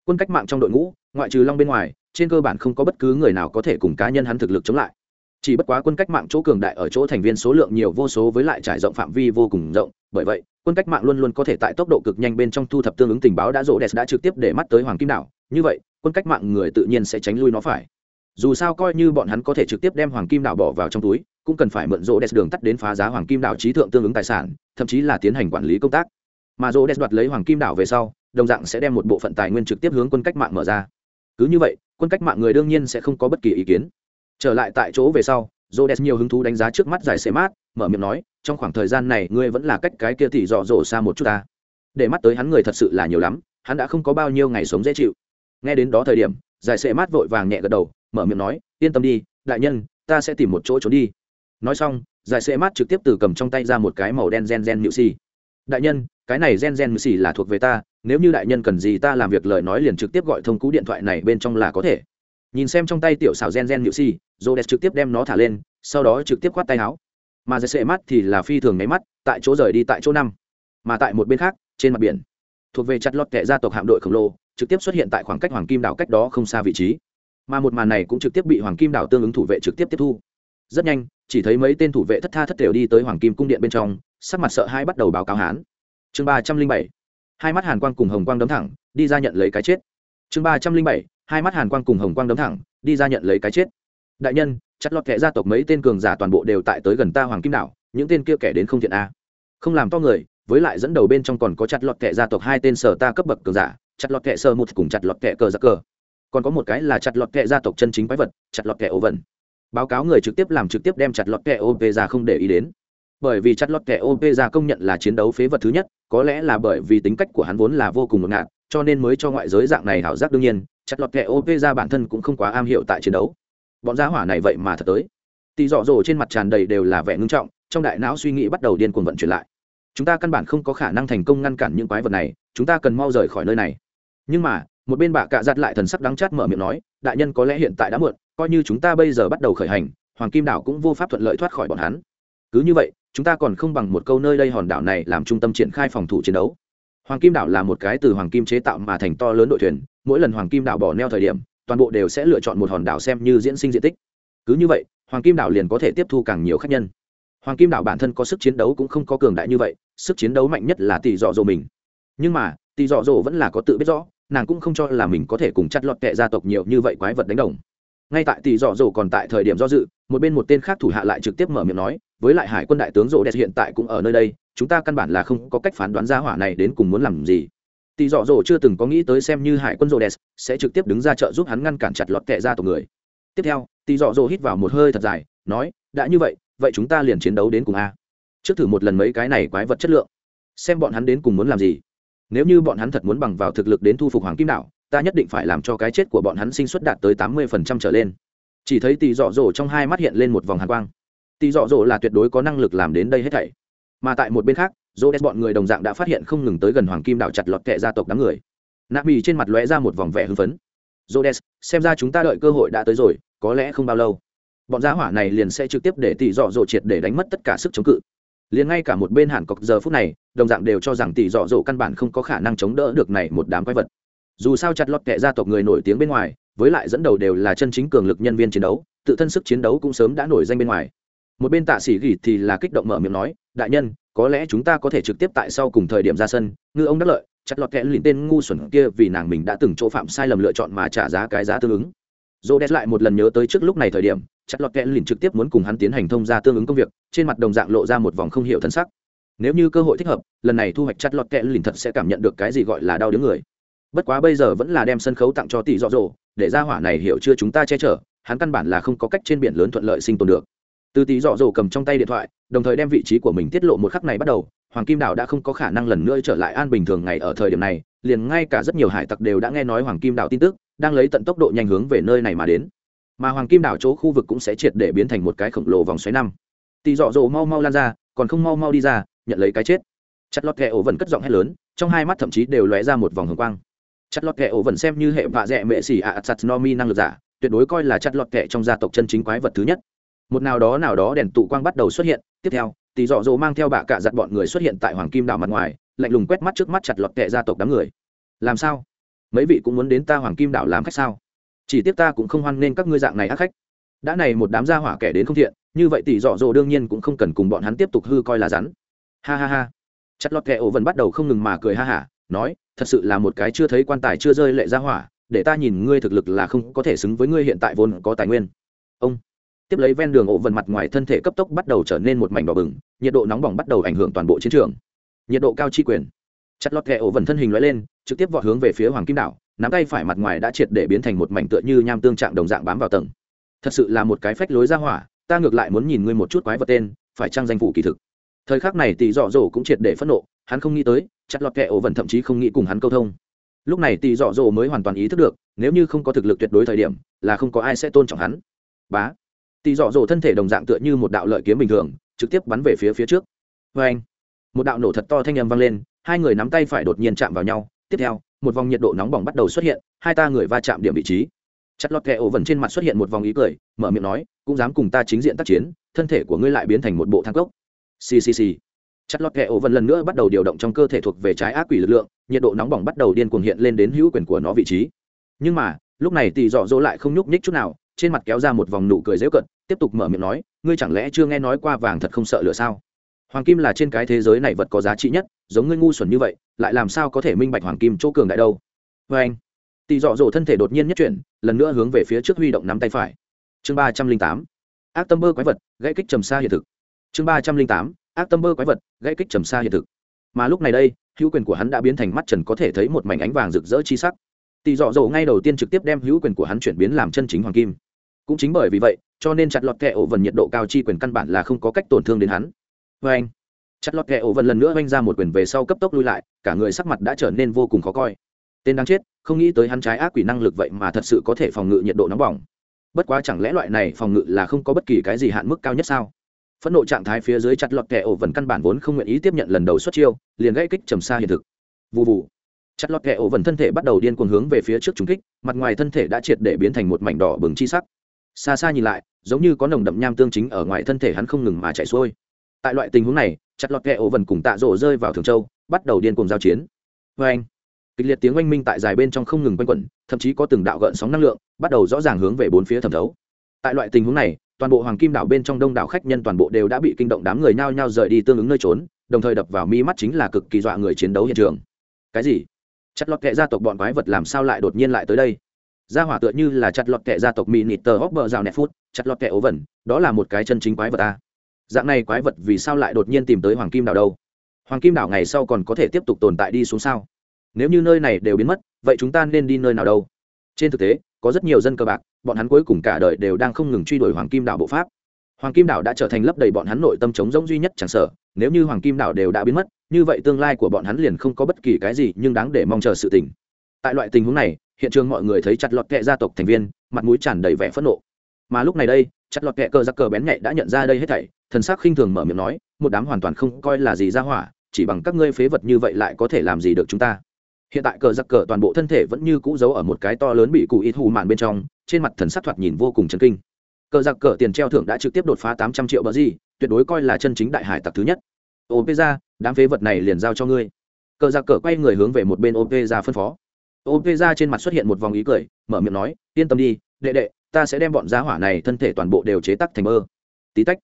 Speaker 1: Quân cách mạng trong đội ngũ, ngoại trừ long bên ngoài, trên cơ bản không có bất cứ người nào có thể cùng cá nhân hắn thực lực chống lại. Chỉ bất quá quân cách mạng chỗ cường đại ở chỗ thành viên số lượng nhiều vô số với lại trải rộng phạm vi vô cùng rộng, bởi vậy quân cách mạng luôn luôn có thể tại tốc độ cực nhanh bên trong thu thập tương ứng tình báo đã rộ đẹp đã trực tiếp để mắt tới hoàng kim đảo. Như vậy, quân cách mạng người tự nhiên sẽ tránh lui nó phải. Dù sao coi như bọn hắn có thể trực tiếp đem hoàng kim đảo bỏ vào trong túi, cũng cần phải mượn rỗ đẹp đường tắt đến phá giá hoàng kim đảo trí thượng tương ứng tài sản, thậm chí là tiến hành quản lý công tác. Mà rỗ đẹp đoạt lấy hoàng kim đảo về sau, đồng dạng sẽ đem một bộ phận tài nguyên trực tiếp hướng quân cách mạng mở ra. Cứ như vậy, quân cách mạng người đương nhiên sẽ không có bất kỳ ý kiến. Trở lại tại chỗ về sau, rỗ đẹp nhiều hứng thú đánh giá trước mắt giải xe mát mở miệng nói, trong khoảng thời gian này, ngươi vẫn là cách cái kia thì dọ dỗ xa một chút ta. Để mắt tới hắn người thật sự là nhiều lắm, hắn đã không có bao nhiêu ngày sống dễ chịu. Nghe đến đó thời điểm, giải sệ mát vội vàng nhẹ gật đầu, mở miệng nói, yên tâm đi, đại nhân, ta sẽ tìm một chỗ trốn đi. Nói xong, giải sệ mát trực tiếp từ cầm trong tay ra một cái màu đen gen gen nhự xì. Đại nhân, cái này gen gen nhự xì là thuộc về ta, nếu như đại nhân cần gì ta làm việc lời nói liền trực tiếp gọi thông cú điện thoại này bên trong là có thể. Nhìn xem trong tay tiểu xảo gen gen nhự xì dô đẹp trực tiếp đem nó thả lên, sau đó trực tiếp khoát tay áo mà dễ sệ mắt thì là phi thường nháy mắt, tại chỗ rời đi tại chỗ năm, mà tại một bên khác, trên mặt biển, thuộc về chặt lọt kệ gia tộc hạm đội khổng lồ, trực tiếp xuất hiện tại khoảng cách hoàng kim đảo cách đó không xa vị trí. Mà một màn này cũng trực tiếp bị hoàng kim đảo tương ứng thủ vệ trực tiếp tiếp thu. Rất nhanh, chỉ thấy mấy tên thủ vệ thất tha thất đều đi tới hoàng kim cung điện bên trong, sắc mặt sợ hai bắt đầu báo cáo hán. Chương ba trăm linh bảy, hai mắt hàn quang cùng hồng quang đấm thẳng, đi ra nhận lấy cái chết. Chương ba trăm linh bảy, hai mắt hàn quang cùng hồng quang đấm thẳng, đi ra nhận lấy cái chết. Đại nhân chặt lọt kẻ gia tộc mấy tên cường giả toàn bộ đều tại tới gần ta hoàng kim đảo, những tên kia kẻ đến không thiện a. Không làm to người, với lại dẫn đầu bên trong còn có chặt lọt kẻ gia tộc hai tên sở ta cấp bậc cường giả, chặt lọt kẻ sơ một cùng chặt lọt kẻ cờ giặc cờ. Còn có một cái là chặt lọt kẹ gia tộc chân chính quái vật, chặt lọt kẹ ô vần báo cáo người trực tiếp làm trực tiếp đem chặt lọt kẹ về ra không để ý đến. Bởi vì chặt lọt kẹ về ra công nhận là chiến đấu phế vật thứ nhất, có lẽ là bởi vì tính cách của hắn vốn là vô cùng ngột ngạt, cho nên mới cho ngoại giới dạng này hảo giác đương nhiên, chặt lọt kẹ về ra bản thân cũng không quá am hiểu tại chiến đấu bọn giá hỏa này vậy mà thật tới. Tì dọ dỗ trên mặt tràn đầy đều là vẻ ngưng trọng, trong đại não suy nghĩ bắt đầu điên cuồng vận chuyển lại. Chúng ta căn bản không có khả năng thành công ngăn cản những quái vật này, chúng ta cần mau rời khỏi nơi này. Nhưng mà, một bên bà cạ giặt lại thần sắc đắng chát mở miệng nói, đại nhân có lẽ hiện tại đã muộn, coi như chúng ta bây giờ bắt đầu khởi hành, hoàng kim đảo cũng vô pháp thuận lợi thoát khỏi bọn hắn. Cứ như vậy, chúng ta còn không bằng một câu nơi đây hòn đảo này làm trung tâm triển khai phòng thủ chiến đấu. Hoàng kim đảo là một cái từ hoàng kim chế tạo mà thành to lớn đội thuyền, mỗi lần hoàng kim đảo bỏ neo thời điểm toàn bộ đều sẽ lựa chọn một hòn đảo xem như diễn sinh diện tích. Cứ như vậy, hoàng kim đảo liền có thể tiếp thu càng nhiều khách nhân. Hoàng kim đảo bản thân có sức chiến đấu cũng không có cường đại như vậy, sức chiến đấu mạnh nhất là tỷ dọ dỗ mình. Nhưng mà, tỷ dọ dỗ vẫn là có tự biết rõ, nàng cũng không cho là mình có thể cùng chặt lọt kệ gia tộc nhiều như vậy quái vật đánh đồng. Ngay tại tỷ dọ dỗ còn tại thời điểm do dự, một bên một tên khác thủ hạ lại trực tiếp mở miệng nói, với lại hải quân đại tướng rộ đẹp hiện tại cũng ở nơi đây, chúng ta căn bản là không có cách phán đoán ra hỏa này đến cùng muốn làm gì tỷ dọ dỗ chưa từng có nghĩ tới xem như hải quân rộ sẽ trực tiếp đứng ra trợ giúp hắn ngăn cản chặt lọt kẻ ra tộc người. Tiếp theo tỷ dọ dỗ hít vào một hơi thật dài, nói, đã như vậy vậy chúng ta liền chiến đấu đến cùng a. Trước thử một lần mấy cái này quái vật chất lượng, xem bọn hắn đến cùng muốn làm gì. Nếu như bọn hắn thật muốn bằng vào thực lực đến thu phục hoàng kim đảo, ta nhất định phải làm cho cái chết của bọn hắn sinh suất đạt tới tám mươi phần trăm trở lên. Chỉ thấy tỷ dọ dỗ trong hai mắt hiện lên một vòng hàn quang. Tỷ dọ dỗ là tuyệt đối có năng lực làm đến đây hết thảy. Mà tại một bên khác dỗ đen bọn người đồng dạng đã phát hiện không ngừng tới gần hoàng kim đảo chặt lọt kệ gia tộc đám người. Nạ bì trên mặt lóe ra một vòng vẻ hưng phấn. Dỗ đen xem ra chúng ta đợi cơ hội đã tới rồi, có lẽ không bao lâu, bọn gia hỏa này liền sẽ trực tiếp để tỷ dọ dỗ triệt để đánh mất tất cả sức chống cự. Liền ngay cả một bên hàn cọc giờ phút này, đồng dạng đều cho rằng tỷ dọ dỗ căn bản không có khả năng chống đỡ được này một đám quái vật. Dù sao chặt lọt kệ gia tộc người nổi tiếng bên ngoài, với lại dẫn đầu đều là chân chính cường lực nhân viên chiến đấu, tự thân sức chiến đấu cũng sớm đã nổi danh bên ngoài một bên tạ sĩ gỉ thì là kích động mở miệng nói, đại nhân, có lẽ chúng ta có thể trực tiếp tại sau cùng thời điểm ra sân, ngư ông đắc lợi, chặt lọt kẽ lìn tên ngu xuẩn kia vì nàng mình đã từng chỗ phạm sai lầm lựa chọn mà trả giá cái giá tương ứng. Dô đét lại một lần nhớ tới trước lúc này thời điểm, chặt lọt kẽ lìn trực tiếp muốn cùng hắn tiến hành thông ra tương ứng công việc, trên mặt đồng dạng lộ ra một vòng không hiểu thân sắc. Nếu như cơ hội thích hợp, lần này thu hoạch chặt lọt kẽ lìn thật sẽ cảm nhận được cái gì gọi là đau đớn người. Bất quá bây giờ vẫn là đem sân khấu tặng cho tỷ dọ dỗ để ra hỏa này hiểu chưa chúng ta che chở, hắn căn bản là không có cách trên biển lớn thuận lợi sinh tồn được từ tí dọ dỗ cầm trong tay điện thoại, đồng thời đem vị trí của mình tiết lộ một khắc này bắt đầu, hoàng kim đảo đã không có khả năng lần nữa trở lại an bình thường ngày ở thời điểm này, liền ngay cả rất nhiều hải tặc đều đã nghe nói hoàng kim đảo tin tức, đang lấy tận tốc độ nhanh hướng về nơi này mà đến. Mà hoàng kim đảo chỗ khu vực cũng sẽ triệt để biến thành một cái khổng lồ vòng xoáy năm. Tỷ dọ dỗ mau mau lan ra, còn không mau mau đi ra, nhận lấy cái chết. Chặt lọt kẹ ổ vẫn cất giọng hét lớn, trong hai mắt thậm chí đều lóe ra một vòng hồng quang. Chặt lọt kẹ ổ vẫn xem như hệ vạ dẹ mệ xỉ ạ sắt no mi năng lực giả, tuyệt đối coi là chặt lọt kẹ trong gia tộc chân chính quái vật thứ nhất một nào đó nào đó đèn tụ quang bắt đầu xuất hiện. Tiếp theo tỷ dọ dỗ mang theo bạ cả giặt bọn người xuất hiện tại hoàng kim đảo mặt ngoài, lạnh lùng quét mắt trước mắt chặt lọt tệ gia tộc đám người. Làm sao? Mấy vị cũng muốn đến ta hoàng kim đảo làm khách sao? Chỉ tiếc ta cũng không hoan nên các ngươi dạng này ác khách. Đã này một đám gia hỏa kẻ đến không thiện, như vậy tỷ dọ dỗ đương nhiên cũng không cần cùng bọn hắn tiếp tục hư coi là rắn. Ha ha ha. Chặt lọt kẹ ổ vẫn bắt đầu không ngừng mà cười ha hả, nói, thật sự là một cái chưa thấy quan tài chưa rơi lệ gia hỏa, để ta nhìn ngươi thực lực là không có thể xứng với ngươi hiện tại vốn có tài nguyên. Ông tiếp lấy ven đường ổ vần mặt ngoài thân thể cấp tốc bắt đầu trở nên một mảnh đỏ bừng, nhiệt độ nóng bỏng bắt đầu ảnh hưởng toàn bộ chiến trường. Nhiệt độ cao chi quyền. Chặt lọt kẹ ổ vần thân hình loại lên, trực tiếp vọt hướng về phía hoàng kim đảo, nắm tay phải mặt ngoài đã triệt để biến thành một mảnh tựa như nham tương trạng đồng dạng bám vào tầng. Thật sự là một cái phách lối ra hỏa, ta ngược lại muốn nhìn ngươi một chút quái vật tên, phải trang danh phủ kỳ thực. Thời khắc này tỷ dọ dỗ cũng triệt để phẫn nộ, hắn không nghĩ tới, chặt lọt kẹ ổ vần thậm chí không nghĩ cùng hắn câu thông. Lúc này tỷ dọ dỗ mới hoàn toàn ý thức được, nếu như không có thực lực tuyệt đối thời điểm, là không có ai sẽ tôn trọng hắn. Bá tỳ dọ dỗ thân thể đồng dạng tựa như một đạo lợi kiếm bình thường, trực tiếp bắn về phía phía trước. Vê anh, một đạo nổ thật to thanh â m vang lên, hai người nắm tay phải đột nhiên chạm vào nhau. Tiếp theo, một vòng nhiệt độ nóng bỏng bắt đầu xuất hiện, hai ta người va chạm điểm vị trí. Chặt lọt kẹ ổ vần trên mặt xuất hiện một vòng ý cười, mở miệng nói, cũng dám cùng ta chính diện tác chiến, thân thể của ngươi lại biến thành một bộ thang cốc. Ccc chặt lọt kẹ ổ vần lần nữa bắt đầu điều động trong cơ thể thuộc về trái ác quỷ lực lượng, nhiệt độ nóng bỏng bắt đầu điên cuồng hiện lên đến hữu quyền của nó vị trí. Nhưng mà, lúc này tỳ dọ dỗ lại không nhúc nhích chút nào trên mặt kéo ra một vòng nụ cười dễu cận, tiếp tục mở miệng nói, ngươi chẳng lẽ chưa nghe nói qua vàng thật không sợ lửa sao? Hoàng kim là trên cái thế giới này vật có giá trị nhất, giống ngươi ngu xuẩn như vậy, lại làm sao có thể minh bạch hoàng kim chỗ cường đại đâu? Vê anh tỳ dọ dỗ thân thể đột nhiên nhất chuyển, lần nữa hướng về phía trước huy động nắm tay phải. Chương ba trăm linh tám, ác tâm bơ quái vật, gãy kích trầm xa hiện thực. Chương ba trăm linh tám, ác tâm bơ quái vật, gãy kích trầm xa hiện thực. Mà lúc này đây, hữu quyền của hắn đã biến thành mắt trần có thể thấy một mảnh ánh vàng rực rỡ chi sắc tỷ dọ dỗ ngay đầu tiên trực tiếp đem hữu quyền của hắn chuyển biến làm chân chính hoàng kim. Cũng chính bởi vì vậy, cho nên chặt lọt kẹ ổ vần nhiệt độ cao chi quyền căn bản là không có cách tổn thương đến hắn. Vê anh, chặt lọt kẹ ổ vần lần nữa oanh ra một quyền về sau cấp tốc lui lại, cả người sắc mặt đã trở nên vô cùng khó coi. Tên đáng chết, không nghĩ tới hắn trái ác quỷ năng lực vậy mà thật sự có thể phòng ngự nhiệt độ nóng bỏng. Bất quá chẳng lẽ loại này phòng ngự là không có bất kỳ cái gì hạn mức cao nhất sao? Phẫn nộ trạng thái phía dưới chặt lọt kẹ ổ vần căn bản vốn không nguyện ý tiếp nhận lần đầu xuất chiêu, liền gãy kích trầm xa hiện thực. Vụ vụ chặt lọt kẹo ổ vần thân thể bắt đầu điên cuồng hướng về phía trước trúng kích, mặt ngoài thân thể đã triệt để biến thành một mảnh đỏ bừng chi sắc. Xa xa nhìn lại, giống như có nồng đậm nham tương chính ở ngoài thân thể hắn không ngừng mà chạy xuôi. Tại loại tình huống này, chặt lọt kẹo ổ vần cùng tạ rổ rơi vào thường châu, bắt đầu điên cuồng giao chiến. Vê anh, kịch liệt tiếng oanh minh tại dài bên trong không ngừng quanh quẩn, thậm chí có từng đạo gợn sóng năng lượng bắt đầu rõ ràng hướng về bốn phía thẩm thấu. Tại loại tình huống này, toàn bộ hoàng kim đảo bên trong đông đảo khách nhân toàn bộ đều đã bị kinh động đám người nhao nhao rời đi tương ứng nơi trốn, đồng thời đập vào mi mắt chính là cực kỳ dọa người chiến đấu hiện trường. Cái gì? Chặt lọt kệ gia tộc bọn quái vật làm sao lại đột nhiên lại tới đây? Gia hỏa tựa như là chặt lọt kệ gia tộc mỹ nịt tờ hóc bờ rào nẹt phút, chặt lọt kệ ố vẩn, đó là một cái chân chính quái vật ta dạng này quái vật vì sao lại đột nhiên tìm tới hoàng kim đảo đâu? Hoàng kim đảo ngày sau còn có thể tiếp tục tồn tại đi xuống sao? Nếu như nơi này đều biến mất, vậy chúng ta nên đi nơi nào đâu? Trên thực tế, có rất nhiều dân cờ bạc, bọn hắn cuối cùng cả đời đều đang không ngừng truy đuổi hoàng kim đảo bộ pháp. Hoàng kim đảo đã trở thành lấp đầy bọn hắn nội tâm chống rỗng duy nhất chẳng sở nếu như hoàng kim đảo đều đã biến mất, như vậy tương lai của bọn hắn liền không có bất kỳ cái gì nhưng đáng để mong chờ sự tỉnh tại loại tình huống này, hiện trường mọi người thấy chặt lọt kệ gia tộc thành viên, mặt mũi tràn đầy vẻ phẫn nộ. Mà lúc này đây, chặt lọt kệ cờ giặc cờ bén nhạy đã nhận ra đây hết thảy, thần sắc khinh thường mở miệng nói, một đám hoàn toàn không coi là gì ra hỏa, chỉ bằng các ngươi phế vật như vậy lại có thể làm gì được chúng ta? Hiện tại cờ giặc cờ toàn bộ thân thể vẫn như cũ giấu ở một cái to lớn bị cụ ít hù mạn bên trong, trên mặt thần sắc thoạt nhìn vô cùng chấn kinh cờ giặc cờ tiền treo thưởng đã trực tiếp đột phá tám trăm triệu bờ gì, tuyệt đối coi là chân chính đại hải tặc thứ nhất. Ô pê ra đám phế vật này liền giao cho ngươi. Cờ giặc cờ quay người hướng về một bên ô pê ra phân phó. Ô pê ra trên mặt xuất hiện một vòng ý cười, mở miệng nói, yên tâm đi, đệ đệ, ta sẽ đem bọn giá hỏa này thân thể toàn bộ đều chế tắc thành mơ tí tách,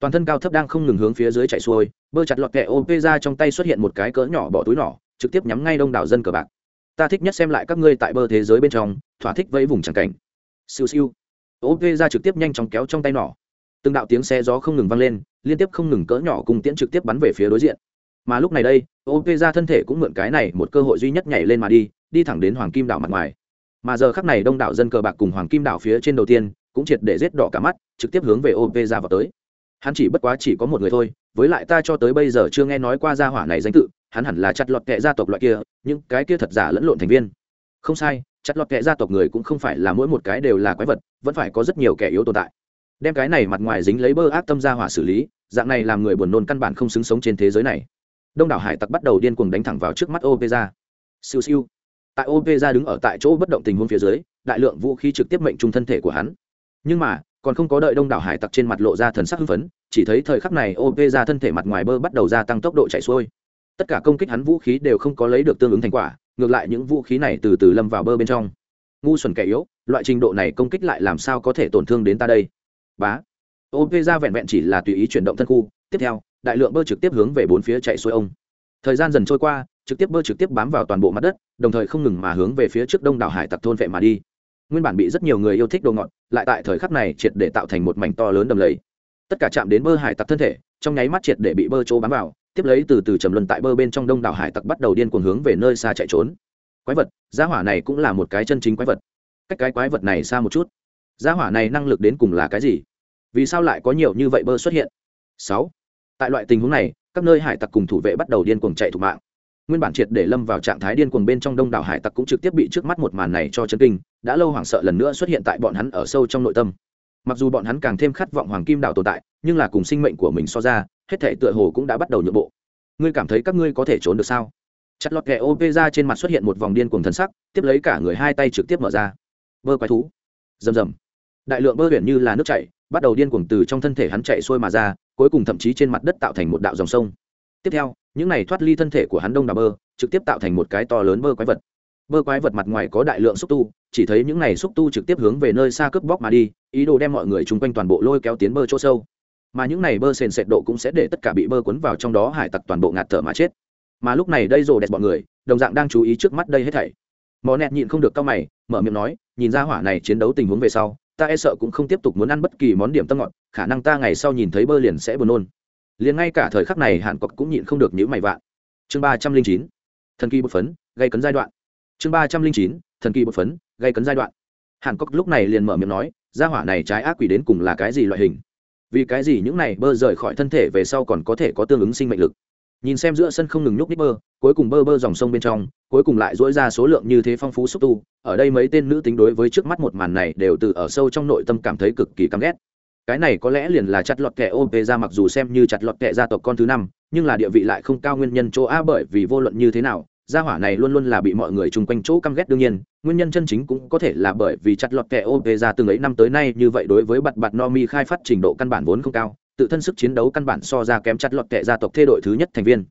Speaker 1: toàn thân cao thấp đang không ngừng hướng phía dưới chạy xuôi, bơ chặt lọt kẹ ô pê ra trong tay xuất hiện một cái cỡ nhỏ bỏ túi nhỏ, trực tiếp nhắm ngay đông đảo dân cờ bạc. Ta thích nhất xem lại các ngươi tại bơ thế giới bên trong, thỏa thích với vùng tràng cảnh. Siêu siêu ô Vê ra trực tiếp nhanh chóng kéo trong tay nỏ. Từng đạo tiếng xe gió không ngừng vang lên, liên tiếp không ngừng cỡ nhỏ cùng tiễn trực tiếp bắn về phía đối diện. Mà lúc này đây ô Vê ra thân thể cũng mượn cái này một cơ hội duy nhất nhảy lên mà đi đi thẳng đến hoàng kim đảo mặt ngoài. Mà giờ khắc này đông đảo dân cờ bạc cùng hoàng kim đảo phía trên đầu tiên, cũng triệt để rết đỏ cả mắt, trực tiếp hướng về ô Vê ra vào tới. Hắn chỉ bất quá chỉ có một người thôi, với lại ta cho tới bây giờ chưa nghe nói qua gia hỏa này danh tự, hắn hẳn là chặt lọt kệ gia tộc loại kia, những cái kia thật giả lẫn lộn thành viên. Không sai chặt lọt kệ gia tộc người cũng không phải là mỗi một cái đều là quái vật, vẫn phải có rất nhiều kẻ yếu tồn tại. Đem cái này mặt ngoài dính lấy bơ ác tâm ra hỏa xử lý, dạng này làm người buồn nôn căn bản không xứng sống trên thế giới này. Đông đảo hải tặc bắt đầu điên cuồng đánh thẳng vào trước mắt ô ra siêu siêu. Tại ô ra đứng ở tại chỗ bất động tình huống phía dưới, đại lượng vũ khí trực tiếp mệnh trung thân thể của hắn. Nhưng mà, còn không có đợi đông đảo hải tặc trên mặt lộ ra thần sắc hưng phấn, chỉ thấy thời khắc này ô ra thân thể mặt ngoài bơ bắt đầu gia tăng tốc độ chạy xuôi. Tất cả công kích hắn vũ khí đều không có lấy được tương ứng thành quả ngược lại những vũ khí này từ từ lâm vào bơ bên trong. Ngu xuẩn kẻ yếu, loại trình độ này công kích lại làm sao có thể tổn thương đến ta đây? Bá. Ô ra vẹn vẹn chỉ là tùy ý chuyển động thân khu, tiếp theo, đại lượng bơ trực tiếp hướng về bốn phía chạy xuôi ông. Thời gian dần trôi qua, trực tiếp bơ trực tiếp bám vào toàn bộ mặt đất, đồng thời không ngừng mà hướng về phía trước đông đảo hải tặc thôn vệ mà đi. Nguyên bản bị rất nhiều người yêu thích đồ ngọt lại tại thời khắc này triệt để tạo thành một mảnh to lớn đầm lầy. Tất cả chạm đến bơ hải tặc thân thể, trong nháy mắt triệt để bị bơ chỗ bám vào tiếp lấy từ từ trầm luân tại bờ bên trong đông đảo hải tặc bắt đầu điên cuồng hướng về nơi xa chạy trốn. Quái vật, gia hỏa này cũng là một cái chân chính quái vật. Cách cái quái vật này xa một chút. Gia hỏa này năng lực đến cùng là cái gì? Vì sao lại có nhiều như vậy bơ xuất hiện? Sáu. Tại loại tình huống này, các nơi hải tặc cùng thủ vệ bắt đầu điên cuồng chạy thủ mạng. Nguyên bản triệt để lâm vào trạng thái điên cuồng bên trong đông đảo hải tặc cũng trực tiếp bị trước mắt một màn này cho chân kinh, đã lâu hoảng sợ lần nữa xuất hiện tại bọn hắn ở sâu trong nội tâm. Mặc dù bọn hắn càng thêm khát vọng hoàng kim đảo tồn tại, nhưng là cùng sinh mệnh của mình so ra hết thể tựa hồ cũng đã bắt đầu nhượng bộ. Ngươi cảm thấy các ngươi có thể trốn được sao? Chặt lọt kẹ op ra trên mặt xuất hiện một vòng điên cuồng thân sắc, tiếp lấy cả người hai tay trực tiếp mở ra. Bơ quái thú. Rầm rầm. Đại lượng bơ huyền như là nước chảy, bắt đầu điên cuồng từ trong thân thể hắn chạy xuôi mà ra, cuối cùng thậm chí trên mặt đất tạo thành một đạo dòng sông. Tiếp theo, những này thoát ly thân thể của hắn đông đảo bơ, trực tiếp tạo thành một cái to lớn bơ quái vật. Bơ quái vật mặt ngoài có đại lượng xúc tu, chỉ thấy những này xúc tu trực tiếp hướng về nơi xa cướp bóc mà đi, ý đồ đem mọi người chung quanh toàn bộ lôi kéo tiến bơ chỗ sâu mà những này bơ sền sệt độ cũng sẽ để tất cả bị bơ cuốn vào trong đó hải tặc toàn bộ ngạt thở mà chết. Mà lúc này đây rồ đẹp bọn người, đồng dạng đang chú ý trước mắt đây hết thảy. Mò nẹt nhịn không được cao mày, mở miệng nói, nhìn ra hỏa này chiến đấu tình huống về sau, ta e sợ cũng không tiếp tục muốn ăn bất kỳ món điểm tâm ngọt, khả năng ta ngày sau nhìn thấy bơ liền sẽ buồn nôn. Liền ngay cả thời khắc này hàn cọc cũng nhịn không được nhữ mày vạn. Chương ba trăm linh chín, thần kỳ bột phấn, gây cấn giai đoạn. Chương ba trăm linh chín, thần kỳ bột phấn, gây cấn giai đoạn. Hàn cọc lúc này liền mở miệng nói ra hỏa này trái ác quỷ đến cùng là cái gì loại hình? Vì cái gì những này bơ rời khỏi thân thể về sau còn có thể có tương ứng sinh mệnh lực? Nhìn xem giữa sân không ngừng nhúc ních bơ, cuối cùng bơ bơ dòng sông bên trong, cuối cùng lại dỗi ra số lượng như thế phong phú xúc tu, ở đây mấy tên nữ tính đối với trước mắt một màn này đều từ ở sâu trong nội tâm cảm thấy cực kỳ căm ghét. Cái này có lẽ liền là chặt lọt kẻ ôm về ra mặc dù xem như chặt lọt kẻ gia tộc con thứ năm, nhưng là địa vị lại không cao nguyên nhân chỗ a bởi vì vô luận như thế nào gia hỏa này luôn luôn là bị mọi người chung quanh chỗ căm ghét đương nhiên, nguyên nhân chân chính cũng có thể là bởi vì chặt lọt kẻ ô về ra từng ấy năm tới nay như vậy đối với bặt bặt no mi khai phát trình độ căn bản vốn không cao, tự thân sức chiến đấu căn bản so ra kém chặt lọt kẻ gia tộc thê đội thứ nhất thành viên.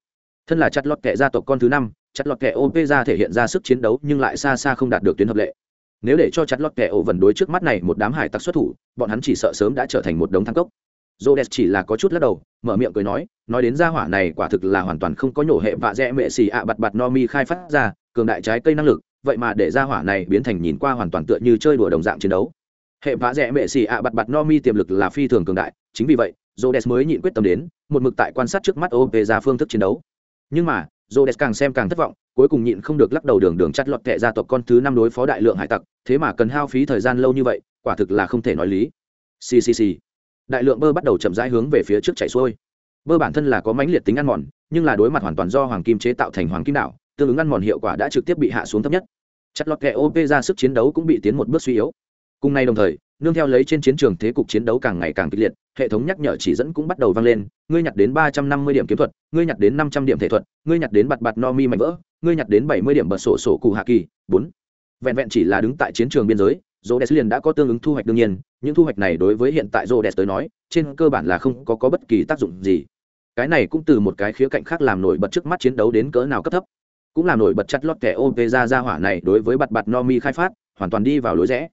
Speaker 1: Thân là chặt lọt kẻ gia tộc con thứ năm, chặt lọt kẻ ôm ra thể hiện ra sức chiến đấu nhưng lại xa xa không đạt được tuyến hợp lệ. Nếu để cho chặt lọt kẻ ô vần đối trước mắt này một đám hải tặc xuất thủ, bọn hắn chỉ sợ sớm đã trở thành một đống thang cốc j o chỉ là có chút lắc đầu, mở miệng cười nói nói đến gia hỏa này quả thực là hoàn toàn không có nhổ hệ vạ rẽ mệ xì ạ bặt bặt no mi khai phát ra, cường đại trái cây năng lực, vậy mà để ra hỏa này biến thành nhìn qua hoàn toàn tựa như chơi đùa đồng dạng chiến đấu. Hệ vạ rẽ mệ xì ạ bặt bặt no mi tiềm lực là phi thường cường đại, chính vì vậy jodes mới nhịn quyết tâm đến, một mực tại quan sát trước mắt ô về ra phương thức chiến đấu. Nhưng mà jodes càng xem càng thất vọng, cuối cùng nhịn không được lắc đầu đường đường chắt lọt tệ gia tộc con thứ năm đối phó đại lượng hải tặc, thế mà cần hao phí thời gian lâu như vậy, quả thực là không thể nói lý. Ccc đại lượng bơ bắt đầu chậm rãi hướng về phía trước chạy xuôi. Bơ bản thân là có mãnh liệt tính ăn mòn, nhưng là đối mặt hoàn toàn do hoàng kim chế tạo thành hoàng kim đảo, tương ứng ăn mòn hiệu quả đã trực tiếp bị hạ xuống thấp nhất. Chặt lọt kệ op ra sức chiến đấu cũng bị tiến một bước suy yếu. Cùng nay đồng thời, nương theo lấy trên chiến trường thế cục chiến đấu càng ngày càng kịch liệt, hệ thống nhắc nhở chỉ dẫn cũng bắt đầu vang lên, ngươi nhặt đến ba trăm năm mươi điểm kiếm thuật, ngươi nhặt đến năm trăm điểm thể thuật, ngươi nhặt đến bạt bạt no mi mạnh vỡ, ngươi nhặt đến bảy mươi điểm bật sổ sổ cụ hạ kỳ, bốn. Vẹn vẹn chỉ là đứng tại chiến trường biên giới Rhodes liền đã có tương ứng thu hoạch đương nhiên, những thu hoạch này đối với hiện tại Rhodes tới nói, trên cơ bản là không có có bất kỳ tác dụng gì. Cái này cũng từ một cái khía cạnh khác làm nổi bật trước mắt chiến đấu đến cỡ nào cấp thấp, cũng làm nổi bật chặt lót kẻ OP ra ra hỏa này đối với Bật Bật No Nomi khai phát, hoàn toàn đi vào lối rẽ.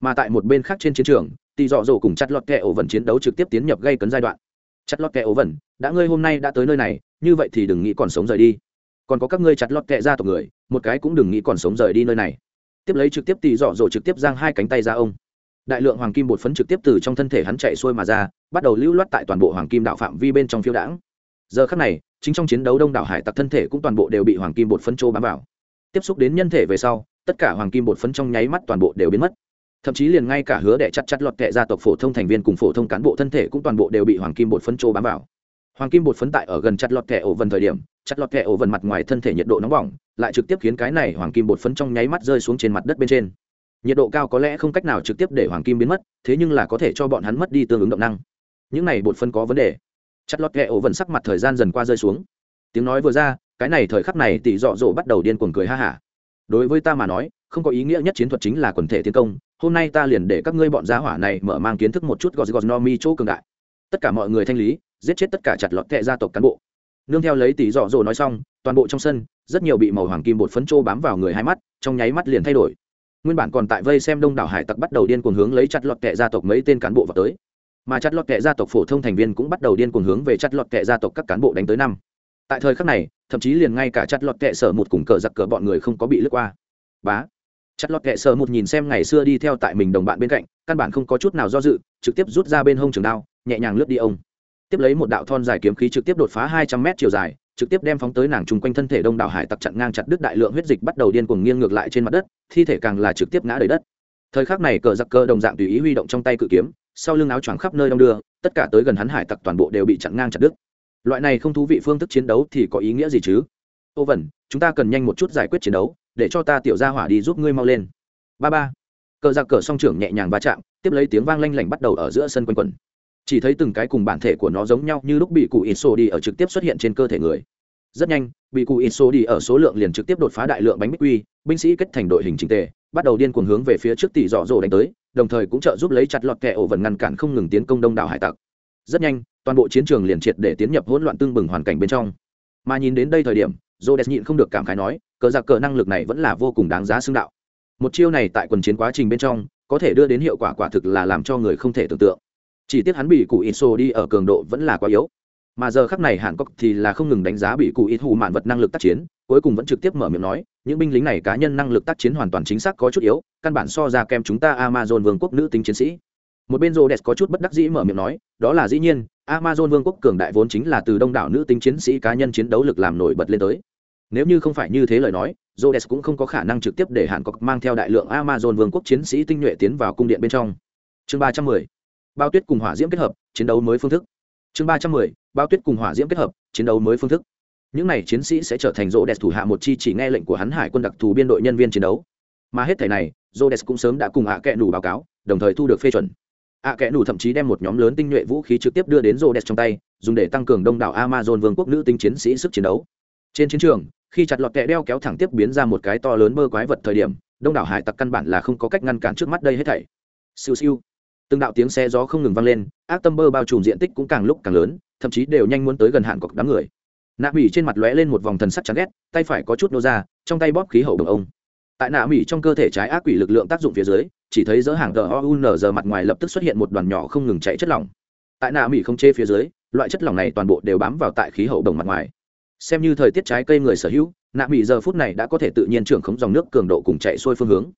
Speaker 1: Mà tại một bên khác trên chiến trường, tỷ dọ dỗ cùng chặt lót kẻ ổ vận chiến đấu trực tiếp tiến nhập gây cấn giai đoạn. Chặt lót kẻ ổ vận, đã ngươi hôm nay đã tới nơi này, như vậy thì đừng nghĩ còn sống rời đi. Còn có các ngươi chặt lót kẻ ra tộc người, một cái cũng đừng nghĩ còn sống rời đi nơi này tiếp lấy trực tiếp tỉ dọ dỗ trực tiếp giang hai cánh tay ra ông. Đại lượng hoàng kim bột phấn trực tiếp từ trong thân thể hắn chạy xuôi mà ra, bắt đầu lưu loát tại toàn bộ hoàng kim đạo phạm vi bên trong phiêu đãng. Giờ khắc này, chính trong chiến đấu đông đảo hải tặc thân thể cũng toàn bộ đều bị hoàng kim bột phấn trô bám vào. Tiếp xúc đến nhân thể về sau, tất cả hoàng kim bột phấn trong nháy mắt toàn bộ đều biến mất. Thậm chí liền ngay cả hứa đệ chặt chặt lọt kệ gia tộc phổ thông thành viên cùng phổ thông cán bộ thân thể cũng toàn bộ đều bị hoàng kim bột phấn trô bám vào. Hoàng kim bột phấn tại ở gần chặt lọt kệ ổ vần thời điểm chặt lọt kẹ ổ vần mặt ngoài thân thể nhiệt độ nóng bỏng, lại trực tiếp khiến cái này hoàng kim bột phấn trong nháy mắt rơi xuống trên mặt đất bên trên. Nhiệt độ cao có lẽ không cách nào trực tiếp để hoàng kim biến mất, thế nhưng là có thể cho bọn hắn mất đi tương ứng động năng. Những này bột phân có vấn đề. Chặt lọt kẹ ổ vần sắc mặt thời gian dần qua rơi xuống. Tiếng nói vừa ra, cái này thời khắc này tỷ dọ dỗ bắt đầu điên cuồng cười ha hả. Đối với ta mà nói, không có ý nghĩa nhất chiến thuật chính là quần thể tiến công, hôm nay ta liền để các ngươi bọn giá hỏa này mở mang kiến thức một chút gò chỗ cường đại. Tất cả mọi người thanh lý, giết chết tất cả chặt lọt kẹ gia tộc cán bộ nương theo lấy tỷ dọ dỗ nói xong, toàn bộ trong sân, rất nhiều bị màu hoàng kim bột phấn trô bám vào người hai mắt, trong nháy mắt liền thay đổi. Nguyên bản còn tại vây xem đông đảo hải tặc bắt đầu điên cuồng hướng lấy chặt lọt kệ gia tộc mấy tên cán bộ vào tới. Mà chặt lọt kệ gia tộc phổ thông thành viên cũng bắt đầu điên cuồng hướng về chặt lọt kệ gia tộc các cán bộ đánh tới năm. Tại thời khắc này, thậm chí liền ngay cả chặt lọt kệ sở một cùng cờ giặc cờ bọn người không có bị lướt qua. Bá. Chặt lọt kệ sở một nhìn xem ngày xưa đi theo tại mình đồng bạn bên cạnh, căn bản không có chút nào do dự, trực tiếp rút ra bên hông trường đao, nhẹ nhàng lướt đi ông tiếp lấy một đạo thon dài kiếm khí trực tiếp đột phá hai trăm mét chiều dài, trực tiếp đem phóng tới nàng chung quanh thân thể đông đảo hải tặc chặn ngang chặt đứt đại lượng huyết dịch bắt đầu điên cuồng nghiêng ngược lại trên mặt đất, thi thể càng là trực tiếp ngã đầy đất. Thời khắc này cờ giặc cơ đồng dạng tùy ý huy động trong tay cự kiếm, sau lưng áo choàng khắp nơi đông đưa, tất cả tới gần hắn hải tặc toàn bộ đều bị chặn ngang chặt đứt. Loại này không thú vị phương thức chiến đấu thì có ý nghĩa gì chứ? Ô vẩn chúng ta cần nhanh một chút giải quyết chiến đấu, để cho ta tiểu ra hỏa đi giúp ngươi mau lên. Ba ba. Cờ giặc cờ song trưởng nhẹ nhàng va chạm, tiếp lấy tiếng vang lanh lảnh bắt đầu ở giữa sân quanh quần chỉ thấy từng cái cùng bản thể của nó giống nhau như lúc bị cụ ít xô đi ở trực tiếp xuất hiện trên cơ thể người. Rất nhanh, bị cụ ít xô đi ở số lượng liền trực tiếp đột phá đại lượng bánh bích quy, binh sĩ kết thành đội hình trình tề, bắt đầu điên cuồng hướng về phía trước tỷ dọ dỗ đánh tới, đồng thời cũng trợ giúp lấy chặt lọt kẻ ổ vần ngăn cản không ngừng tiến công đông đảo hải tặc. Rất nhanh, toàn bộ chiến trường liền triệt để tiến nhập hỗn loạn tương bừng hoàn cảnh bên trong. Mà nhìn đến đây thời điểm dô đẹp nhịn không được cảm khái nói, cờ giặc cờ năng lực này vẫn là vô cùng đáng giá xưng đạo. Một chiêu này tại quần chiến quá trình bên trong, có thể đưa đến hiệu quả quả thực là làm cho người không thể tưởng tượng chỉ tiếc hắn bị cụ ít xô đi ở cường độ vẫn là quá yếu. Mà giờ khắc này hàn cốc thì là không ngừng đánh giá bị cụ ít hù mạn vật năng lực tác chiến, cuối cùng vẫn trực tiếp mở miệng nói, những binh lính này cá nhân năng lực tác chiến hoàn toàn chính xác có chút yếu, căn bản so ra kem chúng ta amazon vương quốc nữ tính chiến sĩ. Một bên rô đẹp có chút bất đắc dĩ mở miệng nói, đó là dĩ nhiên, amazon vương quốc cường đại vốn chính là từ đông đảo nữ tính chiến sĩ cá nhân chiến đấu lực làm nổi bật lên tới. Nếu như không phải như thế lời nói, Rhodes cũng không có khả năng trực tiếp để Hàn cốc mang theo đại lượng Amazon Vương quốc chiến sĩ tinh nhuệ tiến vào cung điện bên trong. Chương ba trăm mười bao tuyết cùng hỏa diễm kết hợp, chiến đấu mới phương thức. Chương ba trăm mười, bao tuyết cùng hỏa diễm kết hợp, chiến đấu mới phương thức. Những n à y chiến sĩ sẽ trở thành rô đẹp thủ hạ một chi chỉ nghe lệnh của hắn hải quân đặc thù biên đội nhân viên chiến đấu. Mà hết thẻ này rô đẹp cũng sớm đã cùng hạ à kẹ nủ báo cáo, đồng thời thu được phê chuẩn. Ạ à kẹ nủ thậm chí đem một nhóm lớn tinh nhuệ vũ khí trực tiếp đưa đến rô đẹp trong tay, dùng để tăng cường đông đảo amazon vương quốc nữ tinh chiến sĩ sức chiến đấu. Trên chiến trường, khi chặt lọt kẹ đeo kéo thẳng tiếp biến ra một cái to lớn mơ quái vật thời điểm, đông đảo hải tặc căn bản là không có cách ngăn cản trước mắt đây hết thảy. Siêu siêu từng đạo tiếng xe gió không ngừng vang lên, ác tâm bơ bao trùm diện tích cũng càng lúc càng lớn, thậm chí đều nhanh muốn tới gần hạn cọc đám người. Nạ mỹ trên mặt lóe lên một vòng thần sắc chán ghét, tay phải có chút nô ra, trong tay bóp khí hậu đồng ông. Tại nạ mỹ trong cơ thể trái ác quỷ lực lượng tác dụng phía dưới, chỉ thấy dỡ hàng tờ o giờ mặt ngoài lập tức xuất hiện một đoàn nhỏ không ngừng chạy chất lỏng. Tại nạ mỹ không chê phía dưới, loại chất lỏng này toàn bộ đều bám vào tại khí hậu đồng mặt ngoài. Xem như thời tiết trái cây người sở hữu, nạ mỹ giờ phút này đã có thể tự nhiên trưởng khống dòng nước cường độ cùng chạy xuôi phương hướng.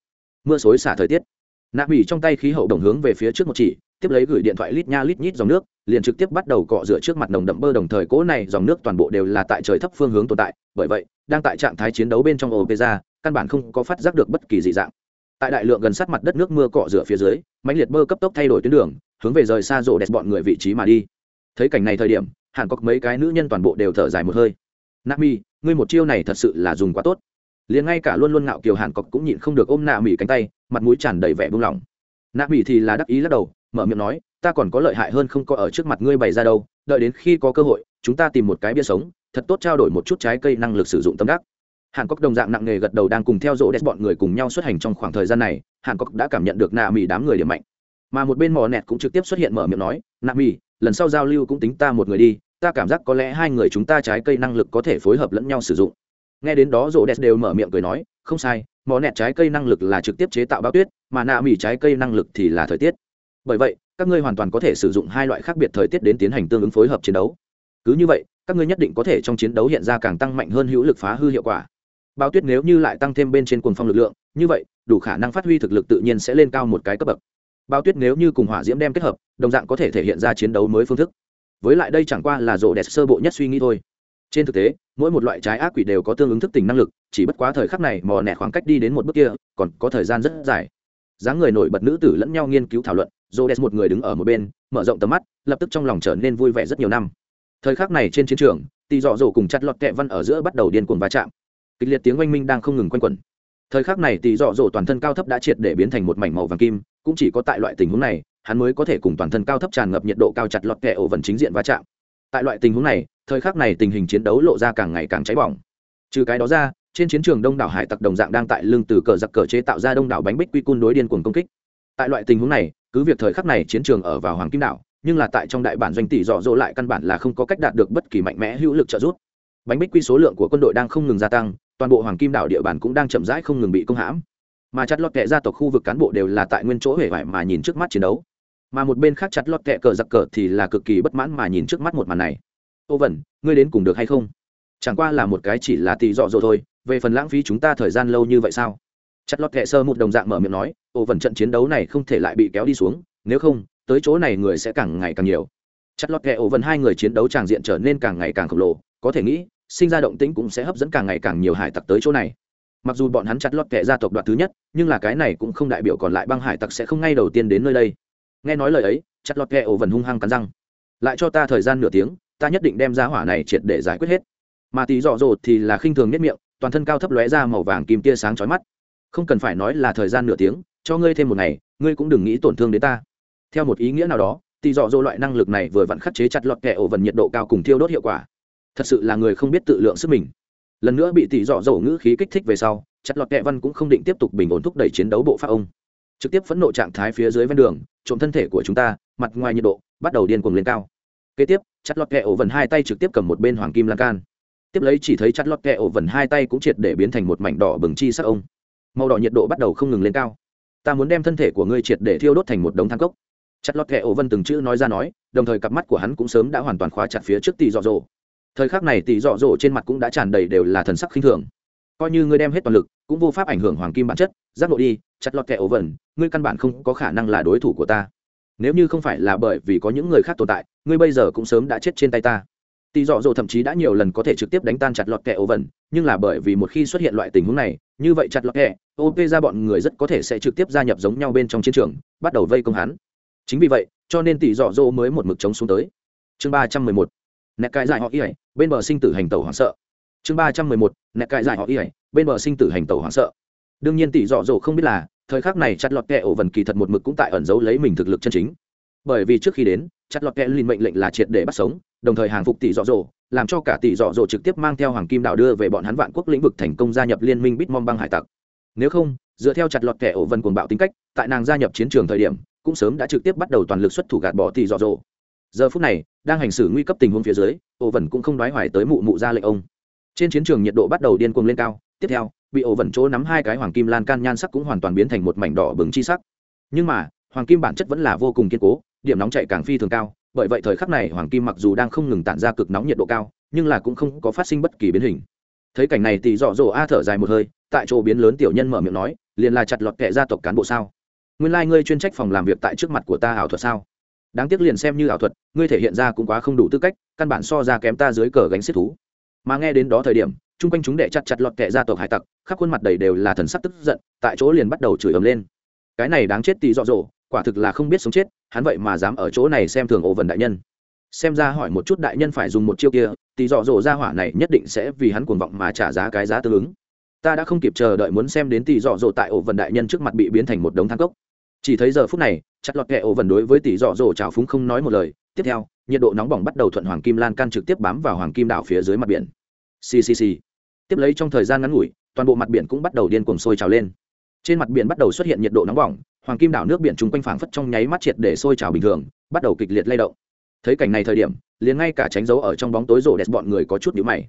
Speaker 1: Mưa xối xả thời tiết nạ mỹ trong tay khí hậu đồng hướng về phía trước một chỉ, tiếp lấy gửi điện thoại lít nha lít nhít dòng nước, liền trực tiếp bắt đầu cọ rửa trước mặt nồng đậm bơ đồng thời cỗ này dòng nước toàn bộ đều là tại trời thấp phương hướng tồn tại, bởi vậy, đang tại trạng thái chiến đấu bên trong opeza, căn bản không có phát giác được bất kỳ dị dạng. Tại đại lượng gần sát mặt đất nước mưa cọ rửa phía dưới, mãnh liệt bơ cấp tốc thay đổi tuyến đường, hướng về rời xa rộ đẹp bọn người vị trí mà đi. Thấy cảnh này thời điểm, hàn cốc mấy cái nữ nhân toàn bộ đều thở dài một hơi. Nami ngươi một chiêu này thật sự là dùng quá tốt. Liền ngay cả luôn luôn ngạo kiều hàn cốc cũng nhịn không được ôm nạ mỹ cánh tay mặt mũi tràn đầy vẻ buông lỏng. Nạ mỹ thì là đắc ý lắc đầu, mở miệng nói, ta còn có lợi hại hơn không có ở trước mặt ngươi bày ra đâu, đợi đến khi có cơ hội, chúng ta tìm một cái bia sống, thật tốt trao đổi một chút trái cây năng lực sử dụng tâm đắc. Hàn cốc đồng dạng nặng nề gật đầu đang cùng theo dỗ đẹp bọn người cùng nhau xuất hành trong khoảng thời gian này, hàn cốc đã cảm nhận được nạ mỹ đám người điểm mạnh. Mà một bên mò nẹt cũng trực tiếp xuất hiện mở miệng nói, nạ mỹ lần sau giao lưu cũng tính ta một người đi, ta cảm giác có lẽ hai người chúng ta trái cây năng lực có thể phối hợp lẫn nhau sử dụng. Nghe đến đó rỗ đẹp đều mở miệng cười nói, không sai mỏ nẹt trái cây năng lực là trực tiếp chế tạo bao tuyết, mà nạ mỹ trái cây năng lực thì là thời tiết. Bởi vậy, các ngươi hoàn toàn có thể sử dụng hai loại khác biệt thời tiết đến tiến hành tương ứng phối hợp chiến đấu. Cứ như vậy, các ngươi nhất định có thể trong chiến đấu hiện ra càng tăng mạnh hơn hữu lực phá hư hiệu quả. Bao tuyết nếu như lại tăng thêm bên trên cuồng phong lực lượng, như vậy, đủ khả năng phát huy thực lực tự nhiên sẽ lên cao một cái cấp bậc. Bao tuyết nếu như cùng hỏa diễm đem kết hợp, đồng dạng có thể thể hiện ra chiến đấu mới phương thức. Với lại đây chẳng qua là rộ đẹp sơ bộ nhất suy nghĩ thôi trên thực tế, mỗi một loại trái ác quỷ đều có tương ứng thức tỉnh năng lực, chỉ bất quá thời khắc này mò nẹt khoảng cách đi đến một bước kia, còn có thời gian rất dài. Dáng người nổi bật nữ tử lẫn nhau nghiên cứu thảo luận rộ đẹp một người đứng ở một bên, mở rộng tầm mắt, lập tức trong lòng trở nên vui vẻ rất nhiều năm. Thời khắc này trên chiến trường, tì dọ dỗ cùng chặt lọt kẹ văn ở giữa bắt đầu điên cuồng va chạm. Kịch liệt tiếng oanh minh đang không ngừng quanh quẩn. Thời khắc này tì dọ dỗ toàn thân cao thấp đã triệt để biến thành một mảnh màu vàng kim, cũng chỉ có tại loại tình huống này, hắn mới có thể cùng toàn thân cao thấp tràn ngập nhiệt độ cao chặt lọt kẹ ổ vần chính diện va chạm. Tại loại tình huống này thời khắc này tình hình chiến đấu lộ ra càng ngày càng cháy bỏng. Trừ cái đó ra, trên chiến trường đông đảo hải tặc đồng dạng đang tại lưng từ cờ giặc cờ chế tạo ra đông đảo bánh bích quy cun đối điên cuồng công kích. Tại loại tình huống này, cứ việc thời khắc này chiến trường ở vào hoàng kim đảo, nhưng là tại trong đại bản doanh tỷ dọ dỗ lại căn bản là không có cách đạt được bất kỳ mạnh mẽ hữu lực trợ giúp. Bánh bích quy số lượng của quân đội đang không ngừng gia tăng, toàn bộ hoàng kim đảo địa bàn cũng đang chậm rãi không ngừng bị công hãm. Mà chặt lọt kệ gia tộc khu vực cán bộ đều là tại nguyên chỗ hể vải mà nhìn trước mắt chiến đấu. Mà một bên khác chặt lọt kệ cờ giặc cờ thì là cực kỳ bất mãn mà nhìn trước mắt một màn này ô vẩn ngươi đến cùng được hay không? Chẳng qua là một cái chỉ là tì dọ dỗ thôi, về phần lãng phí chúng ta thời gian lâu như vậy sao? Chặt lọt kệ sơ một đồng dạng mở miệng nói ô vẩn trận chiến đấu này không thể lại bị kéo đi xuống, nếu không, tới chỗ này người sẽ càng ngày càng nhiều. Chặt lọt kệ ô vẩn hai người chiến đấu tràng diện trở nên càng ngày càng khổng lồ, có thể nghĩ, sinh ra động tĩnh cũng sẽ hấp dẫn càng ngày càng nhiều hải tặc tới chỗ này. Mặc dù bọn hắn chặt lọt kệ gia tộc đoạt thứ nhất, nhưng là cái này cũng không đại biểu còn lại băng hải tặc sẽ không ngay đầu tiên đến nơi đây. Nghe nói lời ấy, chặt lọt kệ ô vẩn hung hăng cắn răng. Lại cho ta thời gian nửa tiếng ta nhất định đem ra hỏa này triệt để giải quyết hết. Mà tí dọ dột thì là khinh thường nhất miệng, toàn thân cao thấp lóe ra màu vàng kim tia sáng chói mắt. Không cần phải nói là thời gian nửa tiếng, cho ngươi thêm một ngày, ngươi cũng đừng nghĩ tổn thương đến ta. Theo một ý nghĩa nào đó tỷ dọ dỗ loại năng lực này vừa vặn khắc chế chặt lọt kẻ ổ vần nhiệt độ cao cùng thiêu đốt hiệu quả. Thật sự là người không biết tự lượng sức mình. Lần nữa bị tỷ dọ dỗ ngữ khí kích thích về sau, chặt lọt kẻ văn cũng không định tiếp tục bình ổn thúc đẩy chiến đấu bộ pháp ông. Trực tiếp phẫn nộ trạng thái phía dưới ven đường, trộm thân thể của chúng ta, mặt ngoài nhiệt độ bắt đầu điên cuồng lên cao. Kế tiếp chặt lọt kẹ ổ vần hai tay trực tiếp cầm một bên hoàng kim lan can. Tiếp lấy chỉ thấy chặt lọt kẹ ổ vần hai tay cũng triệt để biến thành một mảnh đỏ bừng chi sắc ông. Màu đỏ nhiệt độ bắt đầu không ngừng lên cao. Ta muốn đem thân thể của ngươi triệt để thiêu đốt thành một đống thang cốc. Chặt lọt kẹ ổ vân từng chữ nói ra nói, đồng thời cặp mắt của hắn cũng sớm đã hoàn toàn khóa chặt phía trước tỷ dọ dỗ. Thời khắc này tỷ dọ dỗ trên mặt cũng đã tràn đầy đều là thần sắc khinh thường. Coi như ngươi đem hết toàn lực, cũng vô pháp ảnh hưởng hoàng kim bản chất. Giác ngộ đi, chặt lọt kẹ ổ vần, ngươi căn bản không có khả năng là đối thủ của ta nếu như không phải là bởi vì có những người khác tồn tại, ngươi bây giờ cũng sớm đã chết trên tay ta. Tỷ dọ dỗ thậm chí đã nhiều lần có thể trực tiếp đánh tan chặt lọt kẹ ô vần, nhưng là bởi vì một khi xuất hiện loại tình huống này, như vậy chặt lọt kẹ ok ra bọn người rất có thể sẽ trực tiếp gia nhập giống nhau bên trong chiến trường, bắt đầu vây công hắn. Chính vì vậy, cho nên tỷ dọ dỗ mới một mực chống xuống tới. Chương ba trăm mười một, nẹt cãi dài họ y bên bờ sinh tử hành tẩu hoảng sợ. Chương ba trăm mười một, nẹt cãi dài họ y bên bờ sinh tử hành tẩu hoảng sợ. Đương nhiên tỷ dọ dỗ không biết là thời khắc này chặt lọt kẹ ổ vần kỳ thật một mực cũng tại ẩn giấu lấy mình thực lực chân chính. Bởi vì trước khi đến, chặt lọt kẹ linh mệnh lệnh là triệt để bắt sống, đồng thời hàng phục tỷ dọ dỗ, làm cho cả tỷ dọ dỗ trực tiếp mang theo hoàng kim đạo đưa về bọn hắn vạn quốc lĩnh vực thành công gia nhập liên minh bitmom băng hải tặc. Nếu không, dựa theo chặt lọt kẻ ổ vần cuồng bạo tính cách, tại nàng gia nhập chiến trường thời điểm, cũng sớm đã trực tiếp bắt đầu toàn lực xuất thủ gạt bỏ tỷ dọ dỗ. Giờ phút này, đang hành xử nguy cấp tình huống phía dưới, ổ vần cũng không đoái hoài tới mụ mụ ra lệnh ông. Trên chiến trường nhiệt độ bắt đầu điên cuồng lên cao, tiếp theo bị ổ vẩn chỗ nắm hai cái hoàng kim lan can nhan sắc cũng hoàn toàn biến thành một mảnh đỏ bừng chi sắc. Nhưng mà, hoàng kim bản chất vẫn là vô cùng kiên cố, điểm nóng chạy càng phi thường cao, bởi vậy thời khắc này hoàng kim mặc dù đang không ngừng tản ra cực nóng nhiệt độ cao, nhưng là cũng không có phát sinh bất kỳ biến hình. Thấy cảnh này thì dọ dỗ a thở dài một hơi, tại chỗ biến lớn tiểu nhân mở miệng nói, liền là chặt lọt kệ gia tộc cán bộ sao? Nguyên lai、like、ngươi chuyên trách phòng làm việc tại trước mặt của ta ảo thuật sao? Đáng tiếc liền xem như ảo thuật, ngươi thể hiện ra cũng quá không đủ tư cách, căn bản so ra kém ta dưới cờ gánh xiết thú. Mà nghe đến đó thời điểm chung quanh chúng đệ chặt chặt lọt kệ gia tộc hải tặc, khắp khuôn mặt đầy đều là thần sắc tức giận, tại chỗ liền bắt đầu chửi ầm lên. Cái này đáng chết tỷ dọ dỗ, quả thực là không biết sống chết, hắn vậy mà dám ở chỗ này xem thường ổ vần đại nhân. Xem ra hỏi một chút đại nhân phải dùng một chiêu kia tỷ dọ dỗ ra hỏa này nhất định sẽ vì hắn cuồng vọng mà trả giá cái giá tương ứng. Ta đã không kịp chờ đợi muốn xem đến tỷ dọ dỗ tại ổ vần đại nhân trước mặt bị biến thành một đống thang cốc. Chỉ thấy giờ phút này, chặt lọt kẹ ổ vần đối với tỷ dọ dỗ trào phúng không nói một lời. Tiếp theo, nhiệt độ nóng bỏng bắt đầu thuận hoàng kim lan can trực tiếp bám vào hoàng kim đảo phía dưới mặt biển ccc tiếp lấy trong thời gian ngắn ngủi, toàn bộ mặt biển cũng bắt đầu điên cuồng sôi trào lên. Trên mặt biển bắt đầu xuất hiện nhiệt độ nóng bỏng, hoàng kim đảo nước biển chung quanh phảng phất trong nháy mắt triệt để sôi trào bình thường, bắt đầu kịch liệt lay động. Thấy cảnh này thời điểm, liền ngay cả tránh dấu ở trong bóng tối rổ đẹp bọn người có chút nhíu mày.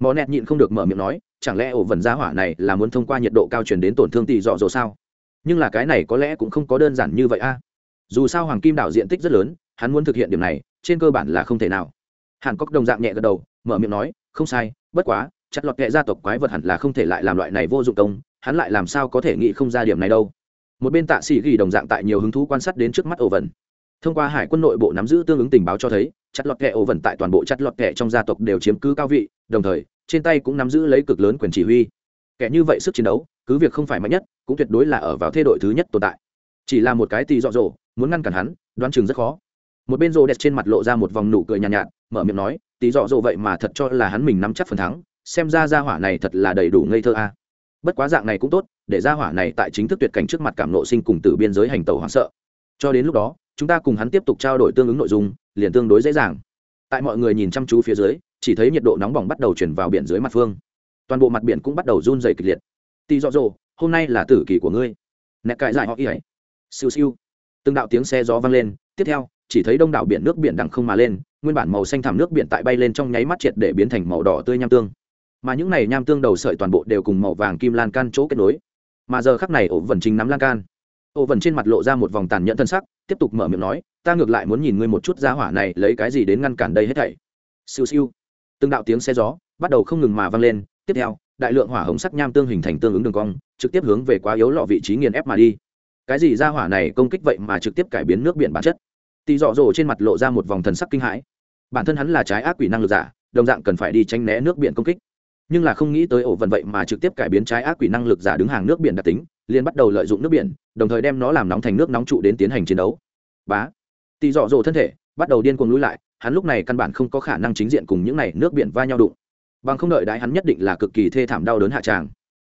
Speaker 1: Mò nẹt nhịn không được mở miệng nói, chẳng lẽ ổ vần giá hỏa này là muốn thông qua nhiệt độ cao truyền đến tổn thương tỷ dọ dỗ sao? Nhưng là cái này có lẽ cũng không có đơn giản như vậy a. Dù sao hoàng kim đảo diện tích rất lớn, hắn muốn thực hiện điểm này, trên cơ bản là không thể nào. Hàn cốc đồng dạng nhẹ gật đầu, mở miệng nói, không sai bất quá chặt lọt kệ gia tộc quái vật hẳn là không thể lại làm loại này vô dụng công hắn lại làm sao có thể nghĩ không ra điểm này đâu. Một bên tạ sĩ ghi đồng dạng tại nhiều hứng thú quan sát đến trước mắt ổ vần thông qua hải quân nội bộ nắm giữ tương ứng tình báo cho thấy chặt lọt kệ ổ vần tại toàn bộ chặt lọt kệ trong gia tộc đều chiếm cứ cao vị đồng thời trên tay cũng nắm giữ lấy cực lớn quyền chỉ huy. Kẻ như vậy sức chiến đấu cứ việc không phải mạnh nhất cũng tuyệt đối là ở vào thế đội thứ nhất tồn tại. Chỉ là một cái tì dọ dỗ muốn ngăn cản hắn đoán chừng rất khó. Một bên rô đẹp trên mặt lộ ra một vòng nụ cười nhàn nhạt, nhạt mở miệng nói tí dọ dỗ vậy mà thật cho là hắn mình nắm chắc phần thắng, xem ra gia hỏa này thật là đầy đủ ngây thơ a. Bất quá dạng này cũng tốt, để gia hỏa này tại chính thức tuyệt cảnh trước mặt cảm nộ sinh cùng từ biên giới hành tàu hoảng sợ. Cho đến lúc đó, chúng ta cùng hắn tiếp tục trao đổi tương ứng nội dung, liền tương đối dễ dàng. Tại mọi người nhìn chăm chú phía dưới, chỉ thấy nhiệt độ nóng bỏng bắt đầu chuyển vào biển dưới mặt phương. Toàn bộ mặt biển cũng bắt đầu run dày kịch liệt. Tì dọ dỗ, hôm nay là tử kỳ của ngươi. Nẹ cãi dài họ y ấy. Siêu siêu. Từng đạo tiếng xe gió vang lên, tiếp theo chỉ thấy đông đảo biển nước biển đằng không mà lên, nguyên bản màu xanh thảm nước biển tại bay lên trong nháy mắt triệt để biến thành màu đỏ tươi nham tương. Mà những này nham tương đầu sợi toàn bộ đều cùng màu vàng kim lan can chỗ kết nối. Mà giờ khắc này ổ vần chính nắm lan can. Ổ vần trên mặt lộ ra một vòng tàn nhẫn thân sắc, tiếp tục mở miệng nói, ta ngược lại muốn nhìn ngươi một chút giá hỏa này, lấy cái gì đến ngăn cản đây hết thảy. Siêu siêu. Từng đạo tiếng xe gió bắt đầu không ngừng mà vang lên, tiếp theo, đại lượng hỏa hống sắc nham tương hình thành tương ứng đường cong, trực tiếp hướng về quá yếu lọ vị trí nghiền ép mà đi. Cái gì ra hỏa này công kích vậy mà trực tiếp cải biến nước biển bản chất? Tì dọ dỗ trên mặt lộ ra một vòng thần sắc kinh hãi. Bản thân hắn là trái ác quỷ năng lực giả, đồng dạng cần phải đi tránh né nước biển công kích. Nhưng là không nghĩ tới ổ vận vậy mà trực tiếp cải biến trái ác quỷ năng lực giả đứng hàng nước biển đặc tính, liền bắt đầu lợi dụng nước biển, đồng thời đem nó làm nóng thành nước nóng trụ đến tiến hành chiến đấu. Bá. Tì dọ dỗ thân thể bắt đầu điên cuồng lui lại, hắn lúc này căn bản không có khả năng chính diện cùng những này nước biển va nhau đụng. Bằng không đợi đái hắn nhất định là cực kỳ thê thảm đau đớn hạ tràng.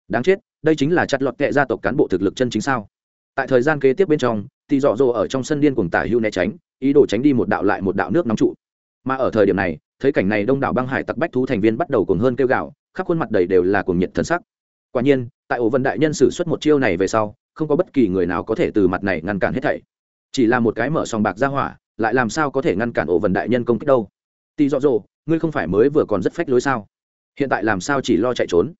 Speaker 1: Đáng chết, đây chính là chặt lọt kệ gia tộc cán bộ thực lực chân chính sao? Tại thời gian kế tiếp bên trong thì dọ dỗ ở trong sân điên cuồng tả hưu né tránh ý đồ tránh đi một đạo lại một đạo nước nóng trụ. Mà ở thời điểm này, thấy cảnh này đông đảo băng hải tặc bách thú thành viên bắt đầu cuồng hơn kêu gạo khắp khuôn mặt đầy đều là cuồng nhiệt thân sắc. Quả nhiên, tại ổ vân đại nhân sử xuất một chiêu này về sau, không có bất kỳ người nào có thể từ mặt này ngăn cản hết thảy. Chỉ là một cái mở sòng bạc ra hỏa, lại làm sao có thể ngăn cản ổ vận đại nhân công kích đâu? Tì dọ dỗ ngươi không phải mới vừa còn rất phách lối sao? Hiện tại làm sao chỉ lo chạy trốn?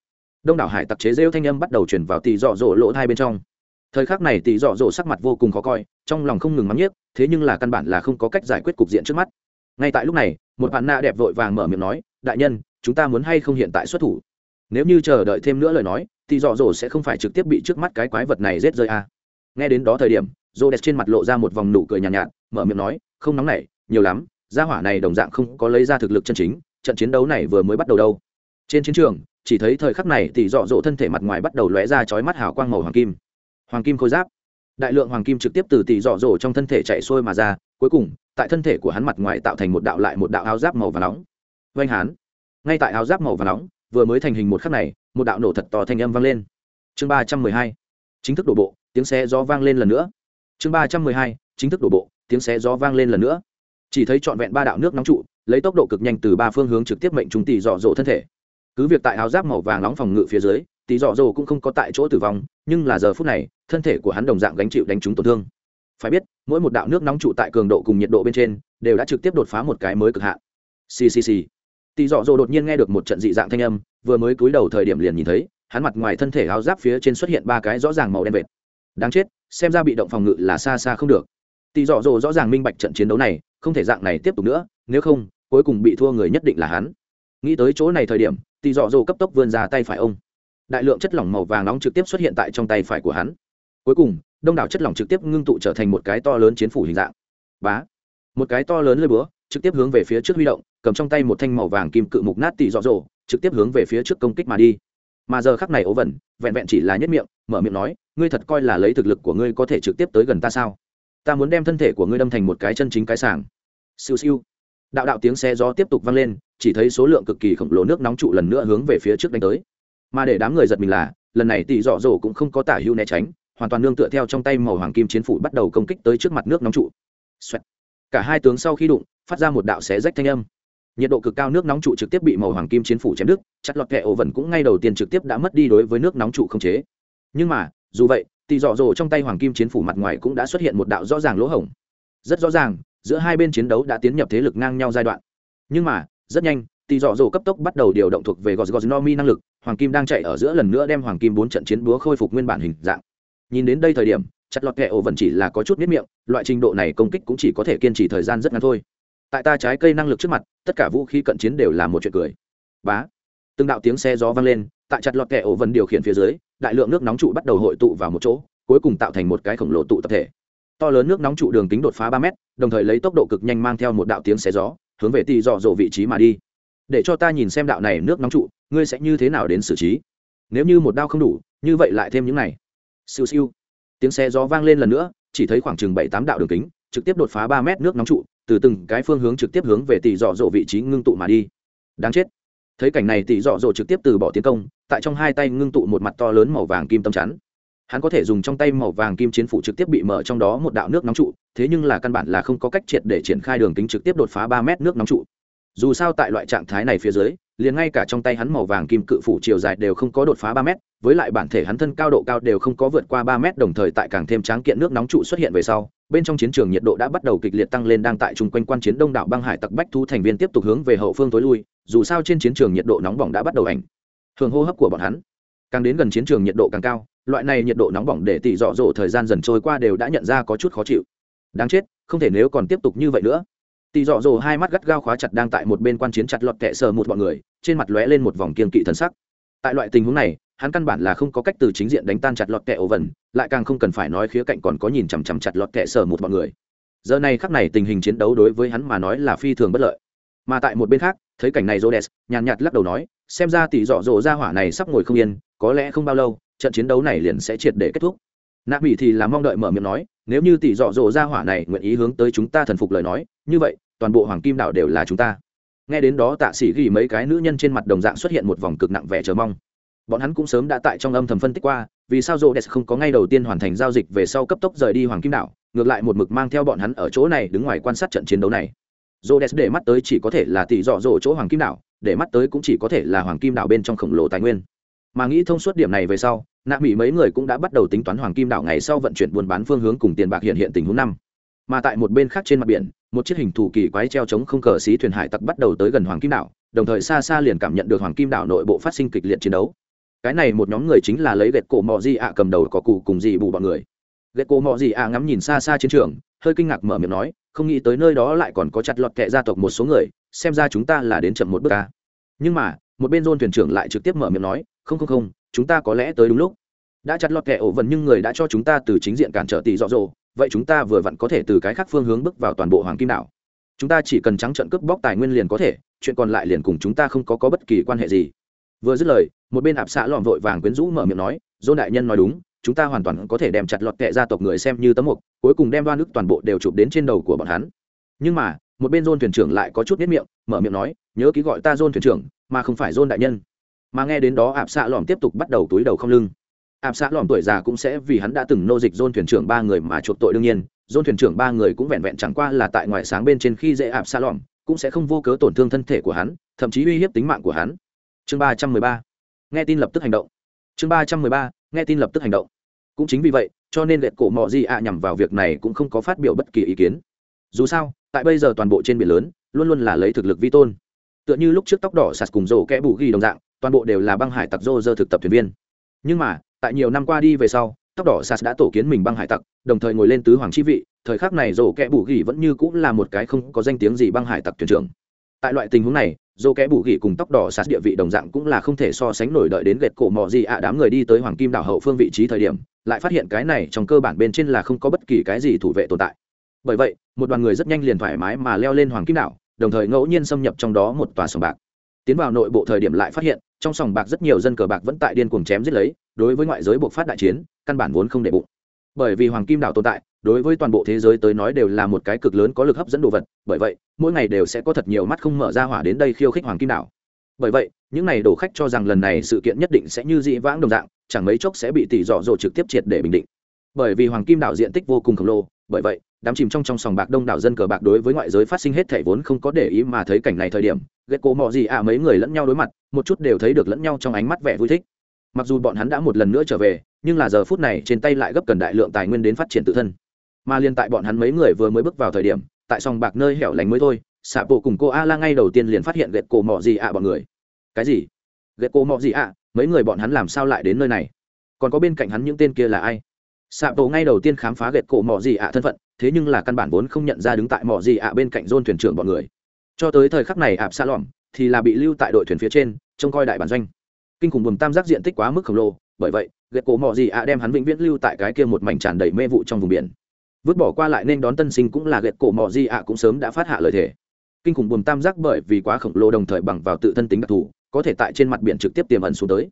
Speaker 1: Đông đảo hải tặc chế rêu thanh âm bắt đầu chuyển vào tì dọ dỗ lỗ hai bên trong. Thời khắc này tì dọ dỗ sắc mặt vô cùng khó coi, trong lòng không ngừng mắng nhiếc thế nhưng là căn bản là không có cách giải quyết cục diện trước mắt. Ngay tại lúc này một bạn nạ đẹp vội vàng mở miệng nói đại nhân chúng ta muốn hay không hiện tại xuất thủ? Nếu như chờ đợi thêm nữa lời nói thì dọ dỗ sẽ không phải trực tiếp bị trước mắt cái quái vật này rết rơi à. nghe đến đó thời điểm rô đẹp trên mặt lộ ra một vòng nụ cười nhàn nhạt, nhạt mở miệng nói không nóng nảy nhiều lắm gia hỏa này đồng dạng không có lấy ra thực lực chân chính trận chiến đấu này vừa mới bắt đầu đâu. Trên chiến trường chỉ thấy thời khắc này thì dọ dỗ thân thể mặt ngoài bắt đầu lóe ra chói mắt hào quang màu hoàng kim. Hoàng kim khôi giáp đại lượng hoàng kim trực tiếp từ tỷ dọ dỗ trong thân thể chạy xuôi mà ra, cuối cùng, tại thân thể của hắn mặt ngoài tạo thành một đạo lại một đạo áo giáp màu và nóng. Vanh hán. Ngay tại áo giáp màu và nóng, vừa mới thành hình một khắc này, một đạo nổ thật to thanh âm vang lên. Chương ba trăm mười hai. Chính thức đổ bộ, tiếng xe gió vang lên lần nữa. Chương ba trăm mười hai. Chính thức đổ bộ, tiếng xe gió vang lên lần nữa. Chỉ thấy trọn vẹn ba đạo nước nóng trụ, lấy tốc độ cực nhanh từ ba phương hướng trực tiếp mệnh chúng tỷ dọ dỗ thân thể. Cứ việc tại áo giáp màu vàng nóng phòng ngự phía dưới, tỷ dọ dỗ cũng không có tại chỗ tử vong, nhưng là giờ phút này thân thể của hắn đồng dạng gánh chịu đánh trúng tổn thương. Phải biết, mỗi một đạo nước nóng trụ tại cường độ cùng nhiệt độ bên trên, đều đã trực tiếp đột phá một cái mới cực hạn. Ccc tỷ dọ dỗ đột nhiên nghe được một trận dị dạng thanh âm, vừa mới cúi đầu thời điểm liền nhìn thấy, hắn mặt ngoài thân thể áo giáp phía trên xuất hiện ba cái rõ ràng màu đen vệt. Đáng chết, xem ra bị động phòng ngự là xa xa không được. Tỷ dọ dỗ rõ ràng minh bạch trận chiến đấu này, không thể dạng này tiếp tục nữa, nếu không, cuối cùng bị thua người nhất định là hắn. Nghĩ tới chỗ này thời điểm tỷ dọ dỗ cấp tốc vươn ra tay phải ông. Đại lượng chất lỏng màu vàng nóng trực tiếp xuất hiện tại trong tay phải của hắn cuối cùng, đông đảo chất lỏng trực tiếp ngưng tụ trở thành một cái to lớn chiến phủ hình dạng. Bá. Một cái to lớn lơi búa, trực tiếp hướng về phía trước huy động, cầm trong tay một thanh màu vàng kim cự mục nát tỷ dọ dỗ trực tiếp hướng về phía trước công kích mà đi. Mà giờ khắc này ố vẩn, vẹn vẹn chỉ là nhất miệng, mở miệng nói, ngươi thật coi là lấy thực lực của ngươi có thể trực tiếp tới gần ta sao? Ta muốn đem thân thể của ngươi đâm thành một cái chân chính cái sàng siêu siêu. Đạo đạo tiếng xe gió tiếp tục vang lên, chỉ thấy số lượng cực kỳ khổng lồ nước nóng trụ lần nữa hướng về phía trước đánh tới. Mà để đám người giật mình là, lần này tỷ dọ dỗ cũng không có tả hữu né tránh hoàn toàn nương tựa theo trong tay màu hoàng kim chiến phủ bắt đầu công kích tới trước mặt nước nóng trụ、Xoẹt. cả hai tướng sau khi đụng, phát ra một đạo xé rách thanh âm. Nhiệt độ cực cao nước nóng trụ trực tiếp bị màu hoàng kim chiến phủ chém đứt, chặt lọt kẹ ổ vẩn cũng ngay đầu tiên trực tiếp đã mất đi đối với nước nóng trụ không chế. Nhưng mà, dù vậy tỷ dọ dỗ trong tay hoàng kim chiến phủ mặt ngoài cũng đã xuất hiện một đạo rõ ràng lỗ hổng. Rất rõ ràng, giữa hai bên chiến đấu đã tiến nhập thế lực ngang nhau giai đoạn. Nhưng mà, rất nhanh tỷ dọ dỗ cấp tốc bắt đầu điều động thuộc về gosgosnomi năng lực, hoàng kim đang chạy ở giữa lần nữa đem hoàng kim bốn trận chiến búa khôi phục nguyên bản hình dạng nhìn đến đây thời điểm, chặt lọt kẹ ổ vẫn chỉ là có chút miết miệng, loại trình độ này công kích cũng chỉ có thể kiên trì thời gian rất ngắn thôi. Tại ta trái cây năng lực trước mặt, tất cả vũ khí cận chiến đều là một chuyện cười. Bá. Từng đạo tiếng xe gió vang lên, tại chặt lọt kẹ ổ vần điều khiển phía dưới, đại lượng nước nóng trụ bắt đầu hội tụ vào một chỗ, cuối cùng tạo thành một cái khổng lồ tụ tập thể. To lớn nước nóng trụ đường kính đột phá ba mét, đồng thời lấy tốc độ cực nhanh mang theo một đạo tiếng xe gió, hướng về tì dọ dỗ vị trí mà đi. Để cho ta nhìn xem đạo này nước nóng trụ, ngươi sẽ như thế nào đến xử trí? Nếu như một đao không đủ, như vậy lại thêm những này siêu siêu. Tiếng xe gió vang lên lần nữa, chỉ thấy khoảng chừng bảy tám đạo đường kính, trực tiếp đột phá ba mét nước nóng trụ, từ từng cái phương hướng trực tiếp hướng về tỷ dọ dỗ vị trí ngưng tụ mà đi. Đáng chết. Thấy cảnh này tỷ dọ dỗ trực tiếp từ bỏ tiến công, tại trong hai tay ngưng tụ một mặt to lớn màu vàng kim tâm chắn. Hắn có thể dùng trong tay màu vàng kim chiến phủ trực tiếp bị mở trong đó một đạo nước nóng trụ, thế nhưng là căn bản là không có cách triệt để triển khai đường kính trực tiếp đột phá ba mét nước nóng trụ dù sao tại loại trạng thái này phía dưới, liền ngay cả trong tay hắn màu vàng kim cự phủ chiều dài đều không có đột phá ba mét, với lại bản thể hắn thân cao độ cao đều không có vượt qua ba mét, đồng thời tại càng thêm tráng kiện nước nóng trụ xuất hiện về sau, bên trong chiến trường nhiệt độ đã bắt đầu kịch liệt tăng lên đang tại chung quanh quan chiến đông đảo băng hải tặc bách thu thành viên tiếp tục hướng về hậu phương tối lui, dù sao trên chiến trường nhiệt độ nóng bỏng đã bắt đầu ảnh hưởng hô hấp của bọn hắn. Càng đến gần chiến trường nhiệt độ càng cao, loại này nhiệt độ nóng bỏng để tỷ dọ dỗ thời gian dần trôi qua đều đã nhận ra có chút khó chịu. Đáng chết, không thể nếu còn tiếp tục như vậy nữa tỷ dọ dỗ hai mắt gắt gao khóa chặt đang tại một bên quan chiến chặt lọt kẹ sờ một bọn người, trên mặt lóe lên một vòng kiên kỵ thần sắc. Tại loại tình huống này, hắn căn bản là không có cách từ chính diện đánh tan chặt lọt kẹ ổ vần, lại càng không cần phải nói khía cạnh còn có nhìn chằm chằm chặt lọt kẹ sờ một bọn người. Giờ này khắc này tình hình chiến đấu đối với hắn mà nói là phi thường bất lợi. Mà tại một bên khác, thấy cảnh này Rhodes, nhàn nhạt lắc đầu nói, xem ra tỷ dọ dỗ ra hỏa này sắp ngồi không yên, có lẽ không bao lâu, trận chiến đấu này liền sẽ triệt để kết thúc. Nạ mỹ thì là mong đợi mở miệng nói nếu như tỷ dọ dỗ ra hỏa này nguyện ý hướng tới chúng ta thần phục lời nói, như vậy, toàn bộ hoàng kim đảo đều là chúng ta. Nghe đến đó tạ sĩ ghi mấy cái nữ nhân trên mặt đồng dạng xuất hiện một vòng cực nặng vẻ chờ mong. Bọn hắn cũng sớm đã tại trong âm thầm phân tích qua, vì sao rô đès không có ngay đầu tiên hoàn thành giao dịch về sau cấp tốc rời đi hoàng kim đảo, ngược lại một mực mang theo bọn hắn ở chỗ này đứng ngoài quan sát trận chiến đấu này. Rô đès để mắt tới chỉ có thể là tỷ dọ dỗ chỗ hoàng kim đảo, để mắt tới cũng chỉ có thể là hoàng kim đảo bên trong khổng lồ tài nguyên mà nghĩ thông suốt điểm này về sau, nạ mỹ mấy người cũng đã bắt đầu tính toán hoàng kim đảo ngày sau vận chuyển buôn bán phương hướng cùng tiền bạc hiện hiện tình huống năm. Mà tại một bên khác trên mặt biển, một chiếc hình thù kỳ quái treo chống không cờ xí thuyền hải tặc bắt đầu tới gần hoàng kim đảo, đồng thời xa xa liền cảm nhận được hoàng kim đảo nội bộ phát sinh kịch liệt chiến đấu. Cái này một nhóm người chính là lấy gạch cổ mò di ạ cầm đầu có cụ cùng dị bù bọn người. Gạch cổ mò di ạ ngắm nhìn xa xa chiến trường, hơi kinh ngạc mở miệng nói, không nghĩ tới nơi đó lại còn có chặt lọt kệ gia tộc một số người, xem ra chúng ta là đến chậm một bước ca nhưng mà, một bên dôn thuyền trưởng lại trực tiếp mở miệng nói không không không chúng ta có lẽ tới đúng lúc. Đã chặt lọt kệ ổ vần nhưng người đã cho chúng ta từ chính diện cản trở tỷ dọ dỗ vậy chúng ta vừa vặn có thể từ cái khác phương hướng bước vào toàn bộ hoàng kim đảo. Chúng ta chỉ cần trắng trận cướp bóc tài nguyên liền có thể chuyện còn lại liền cùng chúng ta không có, có bất kỳ quan hệ gì. Vừa dứt lời một bên ạp xạ lọn vội vàng quyến rũ mở miệng nói dôn đại nhân nói đúng chúng ta hoàn toàn có thể đem chặt lọt kệ gia tộc người xem như tấm mục cuối cùng đem đoan ức toàn bộ đều chụp đến trên đầu của bọn hắn. Nhưng mà một bên dôn thuyền trưởng lại có chút biết miệng mở miệng nói nhớ ký gọi ta dôn thuyền trưởng mà không phải dôn đại nhân mà nghe đến đó ạp xạ lòm tiếp tục bắt đầu túi đầu không lưng. ạp xạ lòm tuổi già cũng sẽ vì hắn đã từng nô dịch dôn thuyền trưởng ba người mà chuộc tội đương nhiên, dôn thuyền trưởng ba người cũng vẹn vẹn chẳng qua là tại ngoài sáng bên trên khi dễ ạp xạ lòm, cũng sẽ không vô cớ tổn thương thân thể của hắn, thậm chí uy hiếp tính mạng của hắn. Chương ba trăm mười ba. Nghe tin lập tức hành động. Chương ba trăm mười ba. Nghe tin lập tức hành động. Cũng chính vì vậy, cho nên lệ cổ mọ gì ạ nhằm vào việc này cũng không có phát biểu bất kỳ ý kiến. Dù sao, tại bây giờ toàn bộ trên biển lớn, luôn luôn là lấy thực lực vi tôn. Tựa như lúc trước tóc đỏ sạt cùng rổ kẽ bù ghi đồng dạng toàn bộ đều là băng hải tặc rô dơ thực tập thuyền viên. Nhưng mà, tại nhiều năm qua đi về sau, tóc đỏ sạt đã tổ kiến mình băng hải tặc, đồng thời ngồi lên tứ hoàng chi vị, thời khắc này rổ kẽ bù gỉ vẫn như cũng là một cái không có danh tiếng gì băng hải tặc thuyền trưởng. Tại loại tình huống này dô kẽ bù gỉ cùng tóc đỏ sạt địa vị đồng dạng cũng là không thể so sánh nổi đợi đến gệt cổ mò gì ạ đám người đi tới hoàng kim đảo hậu phương vị trí thời điểm, lại phát hiện cái này trong cơ bản bên trên là không có bất kỳ cái gì thủ vệ tồn tại. Bởi vậy, một đoàn người rất nhanh liền thoải mái mà leo lên hoàng kim đảo, đồng thời ngẫu nhiên xâm nhập trong đó một tòa sòng bạc tiến vào nội bộ thời điểm lại phát hiện, trong sòng bạc rất nhiều dân cờ bạc vẫn tại điên cuồng chém giết lấy, đối với ngoại giới buộc phát đại chiến, căn bản vốn không để bụng. Bởi vì hoàng kim đảo tồn tại, đối với toàn bộ thế giới tới nói đều là một cái cực lớn có lực hấp dẫn đồ vật, bởi vậy, mỗi ngày đều sẽ có thật nhiều mắt không mở ra hỏa đến đây khiêu khích hoàng kim đảo. Bởi vậy, những n à y đổ khách cho rằng lần này sự kiện nhất định sẽ như dị vãng đồng dạng, chẳng mấy chốc sẽ bị tỷ dọ dỗ trực tiếp triệt để bình định. Bởi vì hoàng kim đảo diện tích vô cùng khổng lồ, bởi vậy đám chìm trong trong sòng bạc đông đảo dân cờ bạc đối với ngoại giới phát sinh hết thảy vốn không có để ý mà thấy cảnh này thời điểm ghét cố mọ gì à mấy người lẫn nhau đối mặt, một chút đều thấy được lẫn nhau trong ánh mắt vẻ vui thích. Mặc dù bọn hắn đã một lần nữa trở về, nhưng là giờ phút này trên tay lại gấp cần đại lượng tài nguyên đến phát triển tự thân. Mà liên tại bọn hắn mấy người vừa mới bước vào thời điểm, tại sòng bạc nơi hẻo lánh mới thôi, xạ bộ cùng cô a la ngay đầu tiên liền phát hiện ghét cổ mọ gì ạ bọn người. Cái gì? Ghét cổ mọ gì ạ? Mấy người bọn hắn làm sao lại đến nơi này? Còn có bên cạnh hắn những tên kia là ai? Xạ bộ ngay đầu tiên khám phá ghét cổ mọ gì ạ thân phận thế nhưng là căn bản vốn không nhận ra đứng tại mỏ gì ạ bên cạnh dôn thuyền trưởng bọn người. Cho tới thời khắc này ạp xa lỏm thì là bị lưu tại đội thuyền phía trên, trông coi đại bản doanh. Kinh khủng buồm tam giác diện tích quá mức khổng lồ, bởi vậy ghệ cổ mỏ gì ạ đem hắn vĩnh viễn lưu tại cái kia một mảnh tràn đầy mê vụ trong vùng biển. Vứt bỏ qua lại nên đón tân sinh cũng là ghét cổ mỏ gì ạ cũng sớm đã phát hạ lời thề. Kinh khủng buồm tam giác bởi vì quá khổng lồ đồng thời bằng vào tự thân tính đặc thù, có thể tại trên mặt biển trực tiếp tiềm ẩn xuống tới.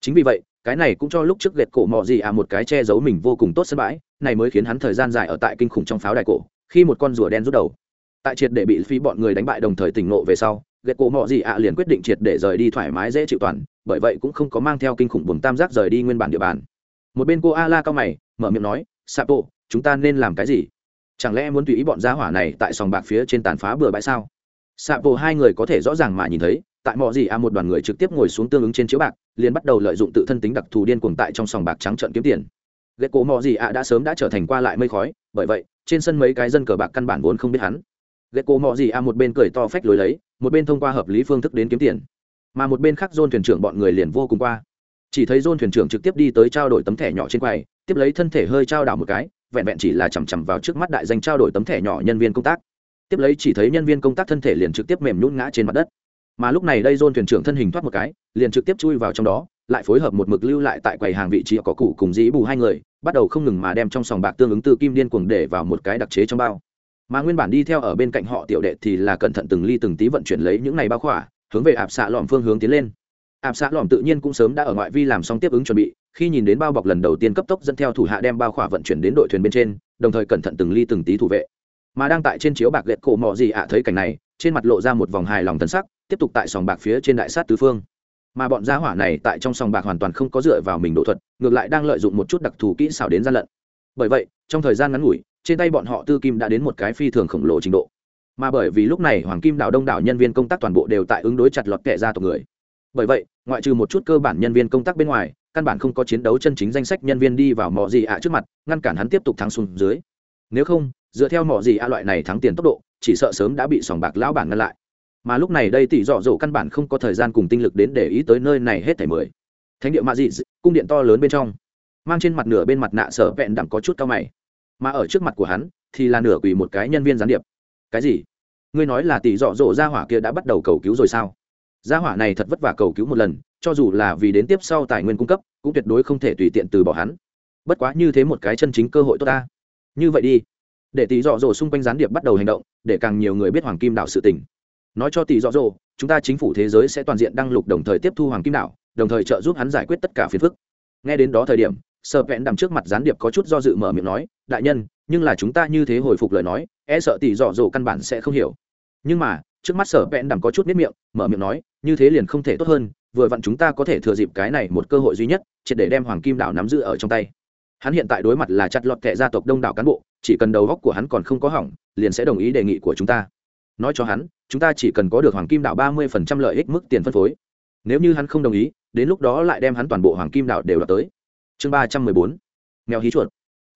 Speaker 1: Chính vì vậy cái này cũng cho lúc trước ghét cổ mò gì à một cái che giấu mình vô cùng tốt sân bãi, này mới khiến hắn thời gian dài ở tại kinh khủng trong pháo đài cổ, khi một con rùa đen rút đầu. Tại triệt để bị phi bọn người đánh bại đồng thời tỉnh nộ về sau ghét cổ mò gì ạ liền quyết định triệt để rời đi thoải mái dễ chịu toàn, bởi vậy cũng không có mang theo kinh khủng buồn tam giác rời đi nguyên bản địa bàn. Một bên cô a la cao mày, mở miệng nói, sapo, chúng ta nên làm cái gì? Chẳng lẽ muốn tùy ý bọn gia hỏa này tại sòng bạc phía trên tàn phá bừa bãi sao? Sapo hai người có thể rõ ràng mà nhìn thấy tại mọi gì a một đoàn người trực tiếp ngồi xuống tương ứng trên chiếu bạc, liền bắt đầu lợi dụng tự thân tính đặc thù điên cuồng tại trong sòng bạc trắng trợn kiếm tiền. Ghét cổ mọi gì à đã sớm đã trở thành qua lại mây khói, bởi vậy, trên sân mấy cái dân cờ bạc căn bản vốn không biết hắn. Ghét cổ mọi gì à một bên cười to phách lối lấy, một bên thông qua hợp lý phương thức đến kiếm tiền. Mà một bên khác dôn thuyền trưởng bọn người liền vô cùng qua. Chỉ thấy dôn thuyền trưởng trực tiếp đi tới trao đổi tấm thẻ nhỏ trên quầy, tiếp lấy thân thể hơi trao đảo một cái, vẹn vẹn chỉ là chằm chằm vào trước mắt đại danh trao đổi tấm thẻ nhỏ nhân viên công tác. Tiếp lấy chỉ thấy nhân viên công tác thân thể liền trực tiếp mềm nhún ngã trên mặt đất mà lúc này đây dôn thuyền trưởng thân hình thoát một cái, liền trực tiếp chui vào trong đó, lại phối hợp một mực lưu lại tại quầy hàng vị trí có cụ cùng dĩ bù hai người, bắt đầu không ngừng mà đem trong sòng bạc tương ứng từ kim điên cuồng để vào một cái đặc chế trong bao. Mà nguyên bản đi theo ở bên cạnh họ tiểu đệ thì là cẩn thận từng ly từng tí vận chuyển lấy những này bao khỏa, hướng về ạp xạ lòm phương hướng tiến lên. Ạp xạ lòm tự nhiên cũng sớm đã ở ngoại vi làm xong tiếp ứng chuẩn bị, khi nhìn đến bao bọc lần đầu tiên cấp tốc dẫn theo thủ hạ đem bao khỏa vận chuyển đến đội thuyền bên trên, đồng thời cẩn thận từng ly từng tí thủ vệ. Mà đang tại trên chiếu bạc lệch cổ mò gì ạ thấy cảnh này, trên mặt lộ ra một vòng hài lòng tân sắc tiếp tục tại sòng bạc phía trên đại sát tứ phương. Mà bọn gia hỏa này tại trong sòng bạc hoàn toàn không có dựa vào mình độ thuật, ngược lại đang lợi dụng một chút đặc thù kỹ xảo đến gian lận. Bởi vậy, trong thời gian ngắn ngủi, trên tay bọn họ tư kim đã đến một cái phi thường khổng lồ trình độ. Mà bởi vì lúc này hoàng kim đảo đông đảo nhân viên công tác toàn bộ đều tại ứng đối chặt lọt kệ ra tộc người. Bởi vậy, ngoại trừ một chút cơ bản nhân viên công tác bên ngoài, căn bản không có chiến đấu chân chính danh sách nhân viên đi vào mỏ gì ạ trước mặt, ngăn cản hắn tiếp tục thắng xuống dưới. Nếu không, dựa theo mỏ gì ạ loại này thắng tiền tốc độ, chỉ sợ sớm đã bị sòng bạc lão bản ngăn lại mà lúc này đây tỷ dọ dỗ căn bản không có thời gian cùng tinh lực đến để ý tới nơi này hết thảy mười. Thánh địa mạ dị, cung điện to lớn bên trong, mang trên mặt nửa bên mặt nạ sở vẹn đặng có chút cao mày. Mà ở trước mặt của hắn thì là nửa quỳ một cái nhân viên gián điệp. Cái gì? Ngươi nói là tỷ dọ dỗ gia hỏa kia đã bắt đầu cầu cứu rồi sao? Gia hỏa này thật vất vả cầu cứu một lần, cho dù là vì đến tiếp sau tài nguyên cung cấp, cũng tuyệt đối không thể tùy tiện từ bỏ hắn. Bất quá như thế một cái chân chính cơ hội tốt ta. Như vậy đi. Để tỷ dọ dỗ xung quanh gián điệp bắt đầu hành động, để càng nhiều người biết hoàng kim đảo sự tình nói cho tỷ dọ dỗ chúng ta chính phủ thế giới sẽ toàn diện đăng lục đồng thời tiếp thu hoàng kim đảo, đồng thời trợ giúp hắn giải quyết tất cả phiền phức. Nghe đến đó thời điểm sợ vẹn đằng trước mặt gián điệp có chút do dự mở miệng nói, đại nhân, nhưng là chúng ta như thế hồi phục lời nói e sợ tỷ dọ dỗ căn bản sẽ không hiểu. Nhưng mà, trước mắt sở vẹn đằng có chút miết miệng, mở miệng nói, như thế liền không thể tốt hơn, vừa vặn chúng ta có thể thừa dịp cái này một cơ hội duy nhất, triệt để đem hoàng kim đảo nắm giữ ở trong tay. Hắn hiện tại đối mặt là chặt lọt kệ gia tộc đông đảo cán bộ, chỉ cần đầu góc của hắn còn không có hỏng, liền sẽ đồng ý đề nghị của chúng ta. Nói cho hắn chúng ta chỉ cần có được hoàng kim đảo ba mươi phần trăm lợi ích mức tiền phân phối. Nếu như hắn không đồng ý, đến lúc đó lại đem hắn toàn bộ hoàng kim đảo đều đ tới. Chương ba trăm mười bốn. Mèo hí chuột.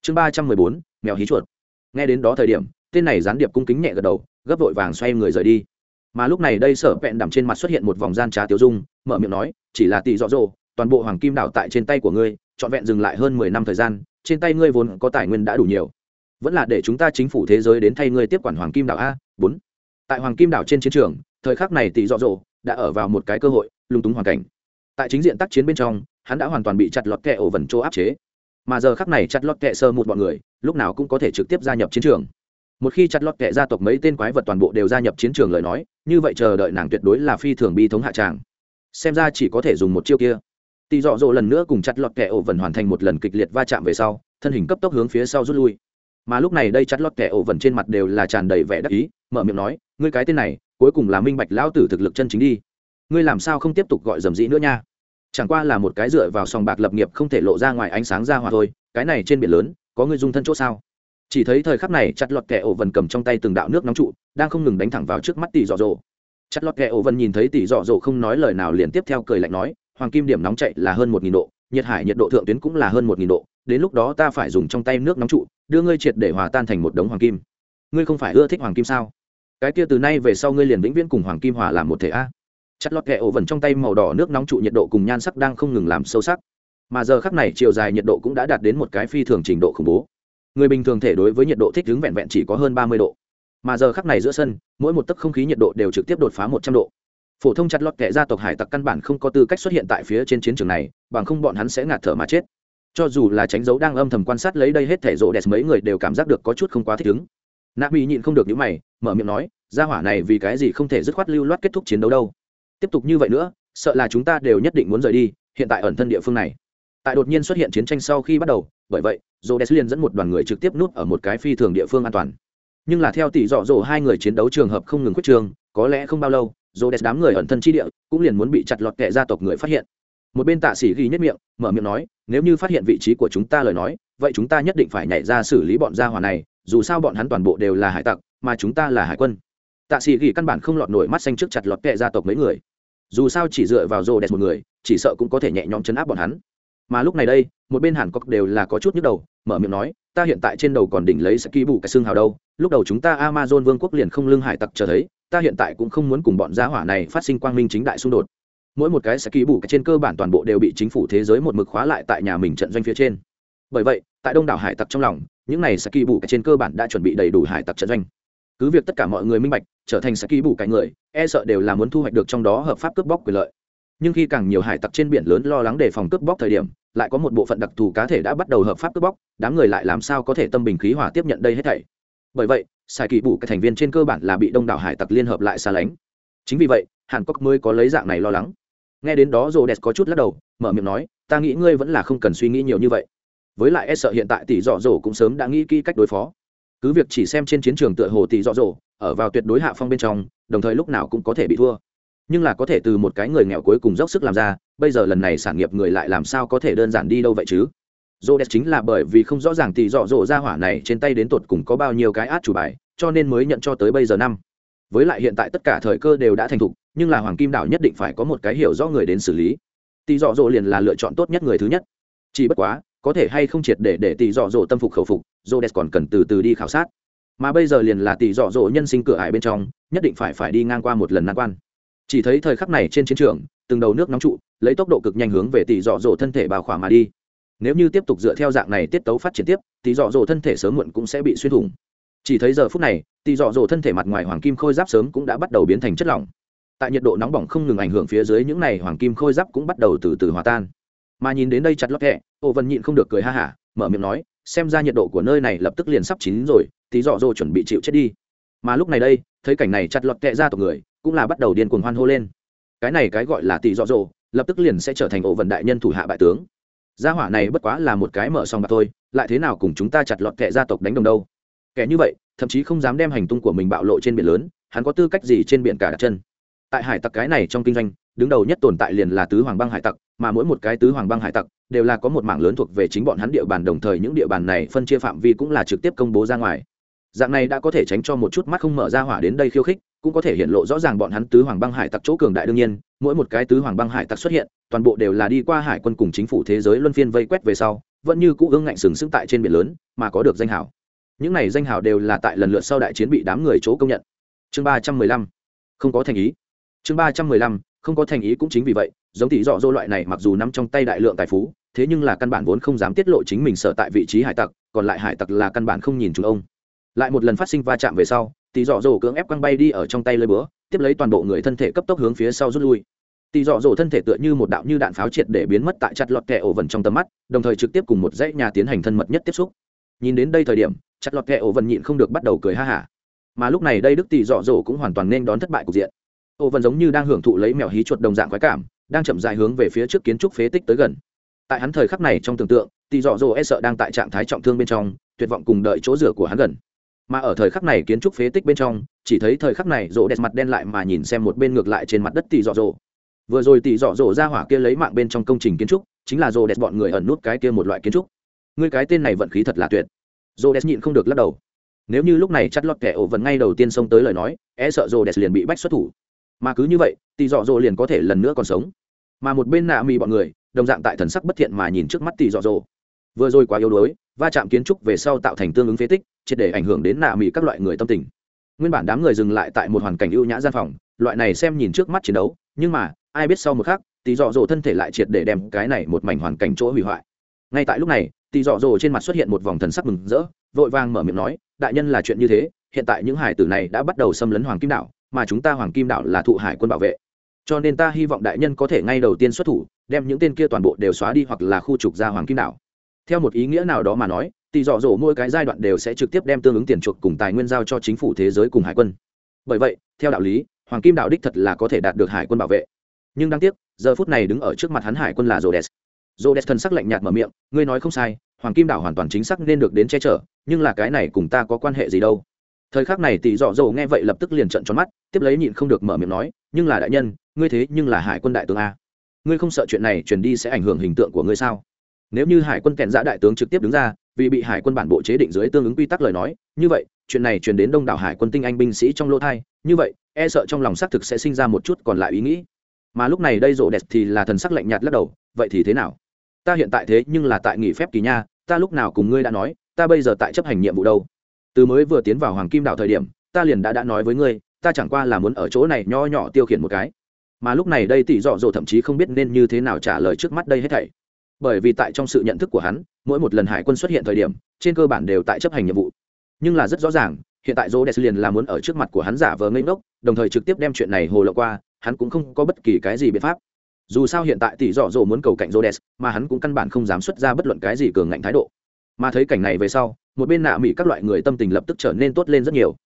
Speaker 1: Chương ba trăm mười bốn. Mèo hí chuột. Nghe đến đó thời điểm, tên này gián điệp cung kính nhẹ gật đầu, gấp vội vàng xoay người rời đi. Mà lúc này đây sở vẹn đằm trên mặt xuất hiện một vòng gian trá tiêu dung, mở miệng nói, chỉ là tỷ dọ dỗ toàn bộ hoàng kim đảo tại trên tay của ngươi, trọn vẹn dừng lại hơn mười năm thời gian, trên tay ngươi vốn có tài nguyên đã đủ nhiều. Vẫn là để chúng ta chính phủ thế giới đến thay ngươi tiếp quản hoàng kim đảo a, bốn tại hoàng kim đảo trên chiến trường, thời khắc này tỷ dọ dỗ đã ở vào một cái cơ hội, lung túng hoàn cảnh. Tại chính diện tác chiến bên trong, hắn đã hoàn toàn bị chặt lọt kẹ ổ vần chỗ áp chế. Mà giờ khắc này chặt lọt kẹ sơ một bọn người, lúc nào cũng có thể trực tiếp gia nhập chiến trường. Một khi chặt lọt kẹ gia tộc mấy tên quái vật toàn bộ đều gia nhập chiến trường lời nói, như vậy chờ đợi nàng tuyệt đối là phi thường bi thống hạ tràng. Xem ra chỉ có thể dùng một chiêu kia. Tỷ dọ dỗ lần nữa cùng chặt lọt kẹ ổ vần hoàn thành một lần kịch liệt va chạm về sau, thân hình cấp tốc hướng phía sau rút lui mà lúc này đây chặt lót kẻ ổ vần trên mặt đều là tràn đầy vẻ đắc ý, mở miệng nói, ngươi cái tên này, cuối cùng là minh bạch lão tử thực lực chân chính đi. Ngươi làm sao không tiếp tục gọi dầm dĩ nữa nha? Chẳng qua là một cái dựa vào sòng bạc lập nghiệp không thể lộ ra ngoài ánh sáng ra hòa thôi, cái này trên biển lớn, có người dung thân chỗ sao? Chỉ thấy thời khắc này, chặt lọt kẻ ổ vần cầm trong tay từng đạo nước nóng trụ, đang không ngừng đánh thẳng vào trước mắt tỷ dọ dỗ. Chặt lọt kẻ ổ vần nhìn thấy tỷ dọ dỗ không nói lời nào liền tiếp theo cười lạnh nói, hoàng kim điểm nóng chạy là hơn một nghìn độ nhiệt hải nhiệt độ thượng tuyến cũng là hơn một nghìn độ, đến lúc đó ta phải dùng trong tay nước nóng trụ, đưa ngươi triệt để hòa tan thành một đống hoàng kim. Ngươi không phải ưa thích hoàng kim sao? Cái kia từ nay về sau ngươi liền vĩnh viễn cùng hoàng kim hòa làm một thể a. Chặt lọt kẹ ổ vần trong tay màu đỏ nước nóng trụ nhiệt độ cùng nhan sắc đang không ngừng làm sâu sắc. Mà giờ khắc này chiều dài nhiệt độ cũng đã đạt đến một cái phi thường trình độ khủng bố. Người bình thường thể đối với nhiệt độ thích ứng vẹn vẹn chỉ có hơn ba mươi độ. Mà giờ khắc này giữa sân, mỗi một tấc không khí nhiệt độ đều trực tiếp đột phá một trăm độ phổ thông chặt lọt kẻ gia tộc hải tặc căn bản không có tư cách xuất hiện tại phía trên chiến trường này, bằng không bọn hắn sẽ ngạt thở mà chết. Cho dù là tránh dấu đang âm thầm quan sát lấy đây hết thể rộ đẹp, mấy người đều cảm giác được có chút không quá thích ứng. Nạ mỹ nhịn không được những mày, mở miệng nói, gia hỏa này vì cái gì không thể dứt khoát lưu loát kết thúc chiến đấu đâu? Tiếp tục như vậy nữa, sợ là chúng ta đều nhất định muốn rời đi, hiện tại ẩn thân địa phương này. Tại đột nhiên xuất hiện chiến tranh sau khi bắt đầu, bởi vậy, rộ đẹp liền dẫn một đoàn người trực tiếp nút ở một cái phi thường địa phương an toàn. Nhưng là theo tỷ dọ dỗ hai người chiến đấu trường hợp không ngừng quyết trường, có lẽ không bao lâu dồ đẹp đám người ẩn thân chi địa, cũng liền muốn bị chặt lọt kệ gia tộc người phát hiện. Một bên tạ sĩ ghi nhất miệng, mở miệng nói, nếu như phát hiện vị trí của chúng ta lời nói, vậy chúng ta nhất định phải nhảy ra xử lý bọn gia hỏa này, dù sao bọn hắn toàn bộ đều là hải tặc, mà chúng ta là hải quân. Tạ sĩ ghi căn bản không lọt nổi mắt xanh trước chặt lọt kệ gia tộc mấy người. Dù sao chỉ dựa vào rô đẹp một người, chỉ sợ cũng có thể nhẹ nhõm chấn áp bọn hắn. Mà lúc này đây, một bên hàn cốc đều là có chút nhức đầu, mở miệng nói, ta hiện tại trên đầu còn đỉnh lấy sẽ ký bù cái xương hào đâu, lúc đầu chúng ta amazon vương quốc liền không lương hải tặc chờ thấy ta hiện tại cũng không muốn cùng bọn gia hỏa này phát sinh quang minh chính đại xung đột. Mỗi một cái sẽ ký bù cái trên cơ bản toàn bộ đều bị chính phủ thế giới một mực khóa lại tại nhà mình trận doanh phía trên. Bởi vậy, tại đông đảo hải tặc trong lòng, những này sẽ ký bù cái trên cơ bản đã chuẩn bị đầy đủ hải tặc trận doanh. Cứ việc tất cả mọi người minh bạch, trở thành sẽ ký bù cái người e sợ đều là muốn thu hoạch được trong đó hợp pháp cướp bóc quyền lợi. Nhưng khi càng nhiều hải tặc trên biển lớn lo lắng đề phòng cướp bóc thời điểm, lại có một bộ phận đặc thù cá thể đã bắt đầu hợp pháp cướp bóc, đám người lại làm sao có thể tâm bình khí hòa tiếp nhận đây hết thảy? Bởi vậy Sai kỳ bù các thành viên trên cơ bản là bị đông đảo hải tặc liên hợp lại xa lánh. Chính vì vậy, hàn cốc mới có lấy dạng này lo lắng. Nghe đến đó rô đẹp có chút lắc đầu, mở miệng nói, ta nghĩ ngươi vẫn là không cần suy nghĩ nhiều như vậy. Với lại e sợ hiện tại tỷ dọ dỗ cũng sớm đã nghĩ kỹ cách đối phó. Cứ việc chỉ xem trên chiến trường tựa hồ tỷ dọ dỗ, ở vào tuyệt đối hạ phong bên trong, đồng thời lúc nào cũng có thể bị thua. Nhưng là có thể từ một cái người nghèo cuối cùng dốc sức làm ra, bây giờ lần này sản nghiệp người lại làm sao có thể đơn giản đi đâu vậy chứ? Dô đẹp chính là bởi vì không rõ ràng tỷ dọ dỗ ra hỏa này trên tay đến tột cùng có bao nhiêu cái át chủ bài, cho nên mới nhận cho tới bây giờ năm. Với lại hiện tại tất cả thời cơ đều đã thành thục, nhưng là hoàng kim đảo nhất định phải có một cái hiểu rõ người đến xử lý. Tỷ dọ dỗ liền là lựa chọn tốt nhất người thứ nhất. Chỉ bất quá, có thể hay không triệt để để tỷ dọ dỗ tâm phục khẩu phục dô đẹp còn cần từ từ đi khảo sát. Mà bây giờ liền là tỷ dọ dỗ nhân sinh cửa ải bên trong, nhất định phải phải đi ngang qua một lần nan quan. Chỉ thấy thời khắc này trên chiến trường, từng đầu nước nóng trụ, lấy tốc độ cực nhanh hướng về tỷ dọ dỗ thân thể bào khỏa mà đi nếu như tiếp tục dựa theo dạng này tiết tấu phát triển tiếp, thì dọ dỗ thân thể sớm muộn cũng sẽ bị xuyên thủng. Chỉ thấy giờ phút này tỷ dọ dỗ thân thể mặt ngoài hoàng kim khôi giáp sớm cũng đã bắt đầu biến thành chất lỏng. Tại nhiệt độ nóng bỏng không ngừng ảnh hưởng phía dưới những này hoàng kim khôi giáp cũng bắt đầu từ từ hòa tan. Mà nhìn đến đây chặt lót hẹ ô vân nhịn không được cười ha hả, mở miệng nói, xem ra nhiệt độ của nơi này lập tức liền sắp chín rồi tí dọ dỗ chuẩn bị chịu chết đi. Mà lúc này đây, thấy cảnh này chặt lọt kẹ ra tộc người, cũng là bắt đầu điên cuồng hoan hô lên. Cái này cái gọi là tỷ dọ dỗ, lập tức liền sẽ trở thành ổ vận đại nhân thủ hạ bại tướng gia hỏa này bất quá là một cái mở xong bạc thôi, lại thế nào cùng chúng ta chặt lọt kẻ gia tộc đánh đồng đâu? Kẻ như vậy, thậm chí không dám đem hành tung của mình bạo lộ trên biển lớn, hắn có tư cách gì trên biển cả đặt chân? Tại hải tặc cái này trong kinh doanh, đứng đầu nhất tồn tại liền là tứ hoàng băng hải tặc, mà mỗi một cái tứ hoàng băng hải tặc đều là có một mảng lớn thuộc về chính bọn hắn địa bàn, đồng thời những địa bàn này phân chia phạm vi cũng là trực tiếp công bố ra ngoài. Dạng này đã có thể tránh cho một chút mắt không mở ra hỏa đến đây khiêu khích cũng có thể hiện lộ rõ ràng bọn hắn tứ hoàng băng hải tặc chỗ cường đại đương nhiên, mỗi một cái tứ hoàng băng hải tặc xuất hiện, toàn bộ đều là đi qua hải quân cùng chính phủ thế giới luân phiên vây quét về sau, vẫn như cũ ương ngạnh sừng sững tại trên biển lớn, mà có được danh hào. Những này danh hào đều là tại lần lượt sau đại chiến bị đám người chỗ công nhận. Chương ba trăm mười lăm. Không có thành ý. Chương ba trăm mười lăm, không có thành ý cũng chính vì vậy, giống tỷ dọ dô loại này mặc dù nắm trong tay đại lượng tài phú, thế nhưng là căn bản vốn không dám tiết lộ chính mình sở tại vị trí hải tặc, còn lại hải tặc là căn bản không nhìn chúng ông. Lại một lần phát sinh va chạm về sau tỷ dọ dỗ cưỡng ép quăng bay đi ở trong tay lơi búa, tiếp lấy toàn bộ người thân thể cấp tốc hướng phía sau rút lui. Tỳ dọ dỗ thân thể tựa như một đạo như đạn pháo triệt để biến mất tại chặt lọt kẹ ổ vần trong tầm mắt, đồng thời trực tiếp cùng một dãy nhà tiến hành thân mật nhất tiếp xúc. Nhìn đến đây thời điểm, chặt lọt kẹ ổ vần nhịn không được bắt đầu cười ha hả. Mà lúc này đây đức tỳ dọ dỗ cũng hoàn toàn nên đón thất bại cục diện. Ổ vần giống như đang hưởng thụ lấy mèo hí chuột đồng dạng khoái cảm, đang chậm dài hướng về phía trước kiến trúc phế tích tới gần. Tại hắn thời khắc này trong tưởng tượng tỳ dọ dỗ e sợ đang tại trạng thái trọng thương bên trong, tuyệt vọng cùng đợi chỗ rửa của hắn gần mà ở thời khắc này kiến trúc phế tích bên trong, chỉ thấy thời khắc này rộ đẹp mặt đen lại mà nhìn xem một bên ngược lại trên mặt đất tỷ dọ dỗ vừa rồi tỷ dọ dỗ ra hỏa kia lấy mạng bên trong công trình kiến trúc, chính là rộ đẹp bọn người ẩn nút cái kia một loại kiến trúc. Người cái tên này vận khí thật là tuyệt. Rộ đẹp nhịn không được lắc đầu. Nếu như lúc này chắt lọt kẻ ổ vẫn ngay đầu tiên xông tới lời nói e sợ rộ đẹp liền bị bách xuất thủ. Mà cứ như vậy, tỷ dọ dỗ liền có thể lần nữa còn sống. Mà một bên nạ mì bọn người, đồng dạng tại thần sắc bất thiện mà nhìn trước mắt tỷ dọ dỗ vừa rồi quá yếu đuối, va chạm kiến trúc về sau tạo thành tương ứng phế tích, triệt để ảnh hưởng đến nạ mỹ các loại người tâm tình. Nguyên bản đám người dừng lại tại một hoàn cảnh ưu nhã gian phòng, loại này xem nhìn trước mắt chiến đấu, nhưng mà, ai biết sau một khắc tỷ dọ dỗ thân thể lại triệt để đem cái này một mảnh hoàn cảnh chỗ hủy hoại. Ngay tại lúc này tỷ dọ dỗ trên mặt xuất hiện một vòng thần sắc mừng rỡ, vội vàng mở miệng nói, đại nhân là chuyện như thế, hiện tại những hải tử này đã bắt đầu xâm lấn hoàng kim đảo, mà chúng ta hoàng kim đảo là thụ hải quân bảo vệ. Cho nên ta hy vọng đại nhân có thể ngay đầu tiên xuất thủ, đem những tên kia toàn bộ đều xóa đi hoặc là khu trục ra hoàng kim đảo theo một ý nghĩa nào đó mà nói, tỷ dọ dỗ mỗi cái giai đoạn đều sẽ trực tiếp đem tương ứng tiền chuộc cùng tài nguyên giao cho chính phủ thế giới cùng hải quân. Bởi vậy, theo đạo lý, hoàng kim đạo đích thật là có thể đạt được hải quân bảo vệ. Nhưng đáng tiếc, giờ phút này đứng ở trước mặt hắn hải quân là rô đès rô đès thần sắc lạnh nhạt mở miệng, ngươi nói không sai, hoàng kim đảo hoàn toàn chính xác nên được đến che chở, nhưng là cái này cùng ta có quan hệ gì đâu? Thời khắc này tỷ dọ dỗ nghe vậy lập tức liền trận tròn mắt, tiếp lấy nhịn không được mở miệng nói, nhưng là đại nhân, ngươi thế nhưng là hải quân đại tướng a. Ngươi không sợ chuyện này truyền đi sẽ ảnh hưởng hình tượng của ngươi sao? Nếu như hải quân kèn giã đại tướng trực tiếp đứng ra, vì bị hải quân bản bộ chế định dưới tương ứng quy tắc lời nói, như vậy, chuyện này truyền đến đông đảo hải quân tinh anh binh sĩ trong lỗ thai như vậy e sợ trong lòng xác thực sẽ sinh ra một chút còn lại ý nghĩ. Mà lúc này đây rộ đẹp thì là thần sắc lạnh nhạt lắc đầu, vậy thì thế nào? Ta hiện tại thế nhưng là tại nghỉ phép kỳ nha, ta lúc nào cùng ngươi đã nói, ta bây giờ tại chấp hành nhiệm vụ đâu? Từ mới vừa tiến vào hoàng kim đảo thời điểm, ta liền đã đã nói với ngươi, ta chẳng qua là muốn ở chỗ này nho nhỏ tiêu khiển một cái. Mà lúc này đây tỷ dọ dỗ thậm chí không biết nên như thế nào trả lời trước mắt đây hết thảy bởi vì tại trong sự nhận thức của hắn mỗi một lần hải quân xuất hiện thời điểm trên cơ bản đều tại chấp hành nhiệm vụ. Nhưng là rất rõ ràng hiện tại Jodes liền là muốn ở trước mặt của hắn giả vờ ngây ngốc đồng thời trực tiếp đem chuyện này hồ lộ qua hắn cũng không có bất kỳ cái gì biện pháp. Dù sao hiện tại tỷ dọ dỗ muốn cầu cạnh Jodes, mà hắn cũng căn bản không dám xuất ra bất luận cái gì cường ngạnh thái độ. Mà thấy cảnh này về sau một bên nạ mỹ các loại người tâm tình lập tức trở nên tốt lên rất nhiều.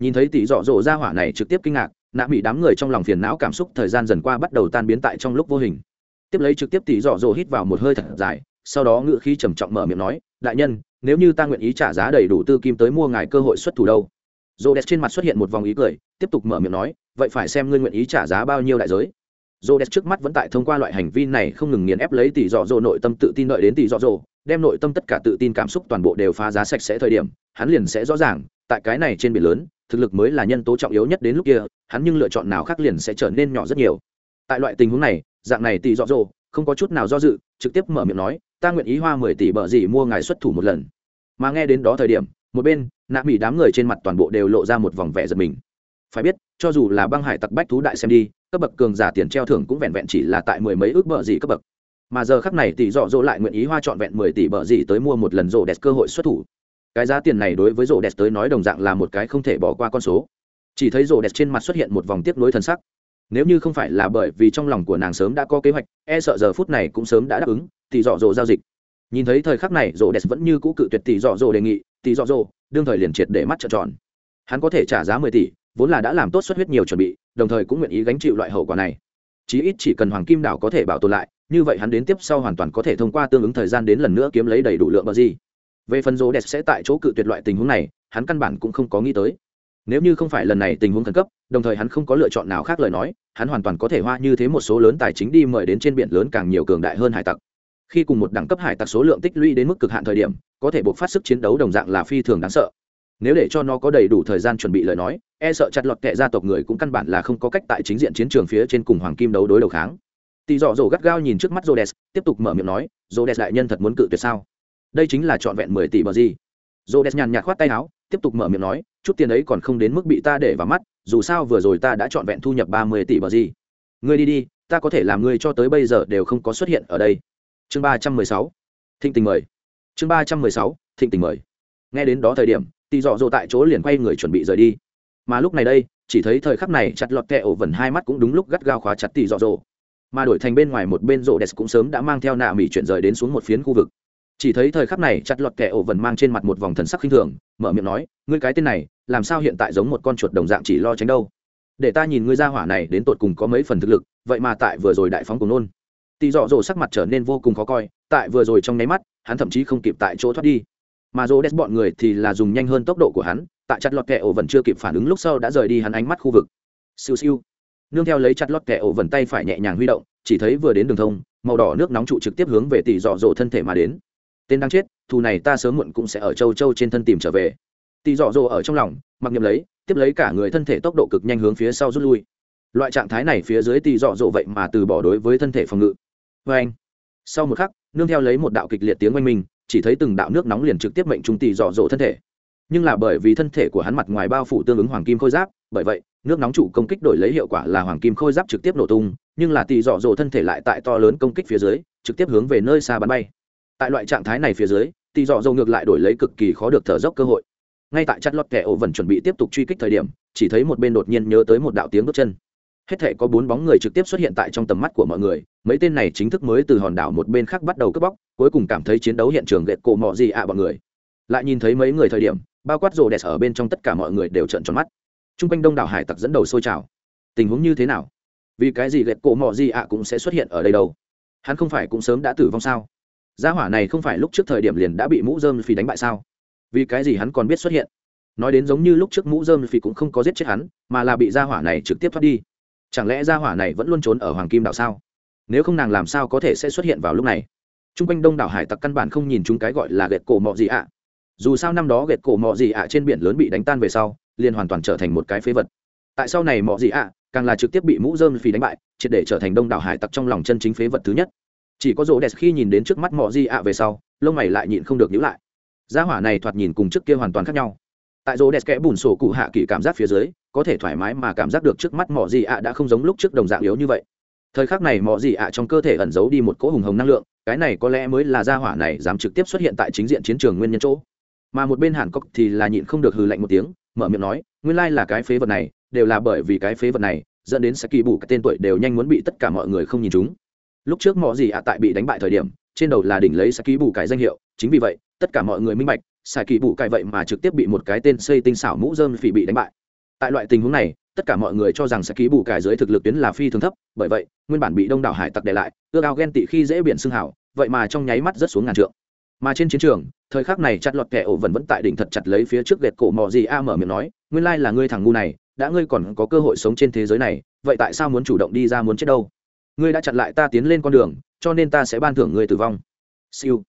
Speaker 1: Nhìn thấy tỷ dọ dỗ ra hỏa này trực tiếp kinh ngạc nạ mỹ đám người trong lòng phiền não cảm xúc thời gian dần qua bắt đầu tan biến tại trong lúc vô hình tiếp lấy trực tiếp tỷ dọ dỗ hít vào một hơi thật dài, sau đó ngự khí trầm trọng mở miệng nói, đại nhân, nếu như ta nguyện ý trả giá đầy đủ tư kim tới mua ngài cơ hội xuất thủ đâu? Dô đẹp trên mặt xuất hiện một vòng ý cười, tiếp tục mở miệng nói, vậy phải xem ngươi nguyện ý trả giá bao nhiêu đại giới. Dô đẹp trước mắt vẫn tại thông qua loại hành vi này không ngừng nghiền ép lấy tỷ dọ dỗ nội tâm tự tin đợi đến tỷ dọ dỗ, đem nội tâm tất cả tự tin cảm xúc toàn bộ đều phá giá sạch sẽ thời điểm, hắn liền sẽ rõ ràng, tại cái này trên biển lớn, thực lực mới là nhân tố trọng yếu nhất đến lúc kia, hắn nhưng lựa chọn nào khác liền sẽ trở nên nhỏ rất nhiều. Tại loại tình huống này dạng này tỷ dọ dỗ không có chút nào do dự, trực tiếp mở miệng nói, ta nguyện ý hoa mười tỷ bờ gì mua ngài xuất thủ một lần. Mà nghe đến đó thời điểm, một bên, nạ mỹ đám người trên mặt toàn bộ đều lộ ra một vòng vẻ giật mình. Phải biết, cho dù là băng hải tặc bách thú đại xem đi, cấp bậc cường giả tiền treo thưởng cũng vẹn vẹn chỉ là tại mười mấy ước bờ gì cấp bậc. Mà giờ khắc này tỷ dọ dỗ lại nguyện ý hoa trọn vẹn mười tỷ bờ gì tới mua một lần rổ đẹp cơ hội xuất thủ. Cái giá tiền này đối với rổ đẹp tới nói đồng dạng là một cái không thể bỏ qua con số. Chỉ thấy rổ đẹp trên mặt xuất hiện một vòng tiếp nối thân sắc nếu như không phải là bởi vì trong lòng của nàng sớm đã có kế hoạch e sợ giờ phút này cũng sớm đã đáp ứng, thì dọ dỗ giao dịch. Nhìn thấy thời khắc này rổ đẹp vẫn như cũ cự tuyệt tỷ dọ dỗ đề nghị, tỷ dọ dỗ, đương thời liền triệt để mắt trợn tròn. Hắn có thể trả giá mười tỷ, vốn là đã làm tốt xuất huyết nhiều chuẩn bị, đồng thời cũng nguyện ý gánh chịu loại hậu quả này. Chí ít chỉ cần hoàng kim đảo có thể bảo tồn lại, như vậy hắn đến tiếp sau hoàn toàn có thể thông qua tương ứng thời gian đến lần nữa kiếm lấy đầy đủ lượng bờ gì. Về phần rộ đẹp sẽ tại chỗ cự tuyệt loại tình huống này, hắn căn bản cũng không có nghĩ tới nếu như không phải lần này tình huống khẩn cấp, đồng thời hắn không có lựa chọn nào khác lời nói, hắn hoàn toàn có thể hoa như thế một số lớn tài chính đi mời đến trên biển lớn càng nhiều cường đại hơn hải tặc. Khi cùng một đẳng cấp hải tặc số lượng tích lũy đến mức cực hạn thời điểm, có thể buộc phát sức chiến đấu đồng dạng là phi thường đáng sợ. Nếu để cho nó có đầy đủ thời gian chuẩn bị lời nói e sợ chặt lọt kệ gia tộc người cũng căn bản là không có cách tại chính diện chiến trường phía trên cùng hoàng kim đấu đối đầu kháng. Tỳ dọ dỗ gắt gao nhìn trước mắt jodes tiếp tục mở miệng nói jodes đại nhân thật muốn cự tuyệt sao? Đây chính là trọn vẹn mười tỷ bờ gì? Jodes nhàn nhạt khoát tay áo tiếp tục mở miệng nói, chút tiền ấy còn không đến mức bị ta để vào mắt, dù sao vừa rồi ta đã trọn vẹn thu nhập ba mươi tỷ bờ gì. Ngươi đi đi, ta có thể làm ngươi cho tới bây giờ đều không có xuất hiện ở đây. Chương ba trăm mười sáu. Thịnh tình mời. Chương ba trăm mười sáu, thịnh tình mời. Nghe đến đó thời điểm tỷ dọ dỗ tại chỗ liền quay người chuẩn bị rời đi. Mà lúc này đây, chỉ thấy thời khắc này chặt lọt kẹ ổ vần hai mắt cũng đúng lúc gắt gao khóa chặt tỷ dọ dỗ. Mà đổi thành bên ngoài một bên rộ đẹp cũng sớm đã mang theo nạ mỹ chuyển rời đến xuống một phiến khu vực chỉ thấy thời khắc này chặt lọt kẻ ổ vần mang trên mặt một vòng thần sắc khinh thường, mở miệng nói, ngươi cái tên này, làm sao hiện tại giống một con chuột đồng dạng chỉ lo tránh đâu? Để ta nhìn ngươi ra hỏa này đến tột cùng có mấy phần thực lực, vậy mà tại vừa rồi đại phóng cùng nôn. Tỷ dọ dỗ sắc mặt trở nên vô cùng khó coi, tại vừa rồi trong nháy mắt, hắn thậm chí không kịp tại chỗ thoát đi. Mà dỗ đét bọn người thì là dùng nhanh hơn tốc độ của hắn, tại chặt lọt kẻ ổ vẫn chưa kịp phản ứng lúc sau đã rời đi hắn ánh mắt khu vực. Siêu siêu. Nương theo lấy chặt lọt kẻ ổ vần tay phải nhẹ nhàng huy động, chỉ thấy vừa đến đường thông, màu đỏ nước nóng trụ trực tiếp hướng về tỷ dọ dỗ thân thể mà đến tên đang chết, thù này ta sớm muộn cũng sẽ ở châu châu trên thân tìm trở về. Tỳ dọ dỗ ở trong lòng, mặc niệm lấy, tiếp lấy cả người thân thể tốc độ cực nhanh hướng phía sau rút lui. Loại trạng thái này phía dưới tỳ dọ dỗ vậy mà từ bỏ đối với thân thể phòng ngự. Vê anh, sau một khắc, nương theo lấy một đạo kịch liệt tiếng oanh minh, chỉ thấy từng đạo nước nóng liền trực tiếp mệnh trung tỳ dọ dỗ thân thể. Nhưng là bởi vì thân thể của hắn mặt ngoài bao phủ tương ứng hoàng kim khôi giáp, bởi vậy, nước nóng chủ công kích đổi lấy hiệu quả là hoàng kim khôi giáp trực tiếp nổ tung, nhưng là tỳ dọ dỗ thân thể lại tại to lớn công kích phía dưới, trực tiếp hướng về nơi xa bắn bay tại loại trạng thái này phía dưới, tỷ dọ dầu ngược lại đổi lấy cực kỳ khó được thở dốc cơ hội. Ngay tại chặt lọt kẻ ổ vần chuẩn bị tiếp tục truy kích thời điểm, chỉ thấy một bên đột nhiên nhớ tới một đạo tiếng bước chân. Hết thể có bốn bóng người trực tiếp xuất hiện tại trong tầm mắt của mọi người, mấy tên này chính thức mới từ hòn đảo một bên khác bắt đầu cướp bóc, cuối cùng cảm thấy chiến đấu hiện trường ghẹt cổ mọ gì ạ à bọn người. Lại nhìn thấy mấy người thời điểm, bao quát rồ đẹp ở bên trong tất cả mọi người đều trợn tròn mắt. T r u n g quanh đông đảo hải tặc dẫn đầu sôi trào. Tình huống như thế nào? Vì cái gì ghẹt cổ mọ gì ạ cũng sẽ xuất hiện ở đây đâu? Hắn không phải cũng sớm đã tử vong sao? Gia hỏa này không phải lúc trước thời điểm liền đã bị mũ dơm phì đánh bại sao? Vì cái gì hắn còn biết xuất hiện? Nói đến giống như lúc trước mũ dơm phì cũng không có giết chết hắn, mà là bị gia hỏa này trực tiếp thoát đi. Chẳng lẽ gia hỏa này vẫn luôn trốn ở hoàng kim đảo sao? Nếu không nàng làm sao có thể sẽ xuất hiện vào lúc này? T r u n g quanh đông đảo hải tặc căn bản không nhìn chúng cái gọi là gẹt cổ mọ gì ạ. Dù sao năm đó gệt cổ mọ gì ạ trên biển lớn bị đánh tan về sau, liền hoàn toàn trở thành một cái phế vật. Tại sau này mọ gì ạ, càng là trực tiếp bị mũ dơm phì đánh bại, triệt để trở thành đông đảo hải tặc trong lòng chân chính phế vật thứ nhất chỉ có rỗ đẹp khi nhìn đến trước mắt mọi gì ạ về sau, lông mày lại nhịn không được nhữ lại. Gia hỏa này thoạt nhìn cùng trước kia hoàn toàn khác nhau. Tại rỗ đẹp kẽ bùn sổ cụ hạ kỳ cảm giác phía dưới, có thể thoải mái mà cảm giác được trước mắt mọi gì ạ đã không giống lúc trước đồng dạng yếu như vậy. Thời khắc này mọi gì ạ trong cơ thể ẩn giấu đi một cỗ hùng hồng năng lượng, cái này có lẽ mới là gia hỏa này dám trực tiếp xuất hiện tại chính diện chiến trường nguyên nhân chỗ. Mà một bên hàn cốc thì là nhịn không được hừ lạnh một tiếng, mở miệng nói, nguyên lai là cái phế vật này, đều là bởi vì cái phế vật này, dẫn đến sẽ kỳ bù, cái tên tuổi đều nhanh muốn bị tất cả mọi người không nhìn chúng lúc trước mọi gì ạ tại bị đánh bại thời điểm, trên đầu là đỉnh lấy sẽ kỳ bù cải danh hiệu, chính vì vậy, tất cả mọi người minh bạch sai kỳ bù cải vậy mà trực tiếp bị một cái tên xây tinh xảo mũ dơm phỉ bị đánh bại. Tại loại tình huống này, tất cả mọi người cho rằng sẽ kỳ bù cải dưới thực lực tuyến là phi thường thấp, bởi vậy, nguyên bản bị đông đảo hải tặc để lại ưa cao ghen tị khi dễ biển xương hảo vậy mà trong nháy mắt rất xuống ngàn trượng. Mà trên chiến trường, thời khắc này chặt lọt kẻ ổ vẫn vẫn tại đỉnh thật chặt lấy phía trước gẹt cổ mò gì a mở miệng nói, nguyên lai là ngươi thằng ngu này, đã ngươi còn có cơ hội sống trên thế giới này, vậy tại sao muốn chủ động đi ra muốn chết đâu? Ngươi đã chặn lại ta tiến lên con đường, cho nên ta sẽ ban thưởng ngươi tử vong. Siêu.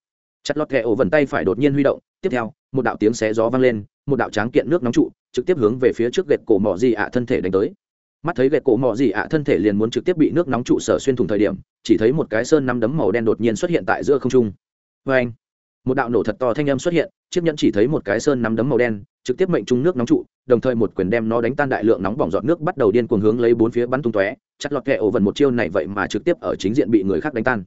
Speaker 1: Chặt lọt kẻ ổ vần tay phải đột nhiên huy động, tiếp theo, một đạo tiếng xé gió vang lên, một đạo tráng kiện nước nóng trụ, trực tiếp hướng về phía trước gậy cổ mỏ gì ạ thân thể đánh tới. Mắt thấy gậy cổ mỏ gì ạ thân thể liền muốn trực tiếp bị nước nóng trụ sở xuyên thủng thời điểm, chỉ thấy một cái sơn năm đấm màu đen đột nhiên xuất hiện tại giữa không trung. Vê anh một đạo nổ thật to thanh âm xuất hiện, chiếc nhẫn chỉ thấy một cái sơn nắm đấm màu đen trực tiếp mệnh trung nước nóng trụ, đồng thời một quyền đem nó đánh tan đại lượng nóng bỏng giọt nước bắt đầu điên cuồng hướng lấy bốn phía bắn tung tóe, chặt lọt kẹ ổ vần một chiêu này vậy mà trực tiếp ở chính diện bị người khác đánh tan.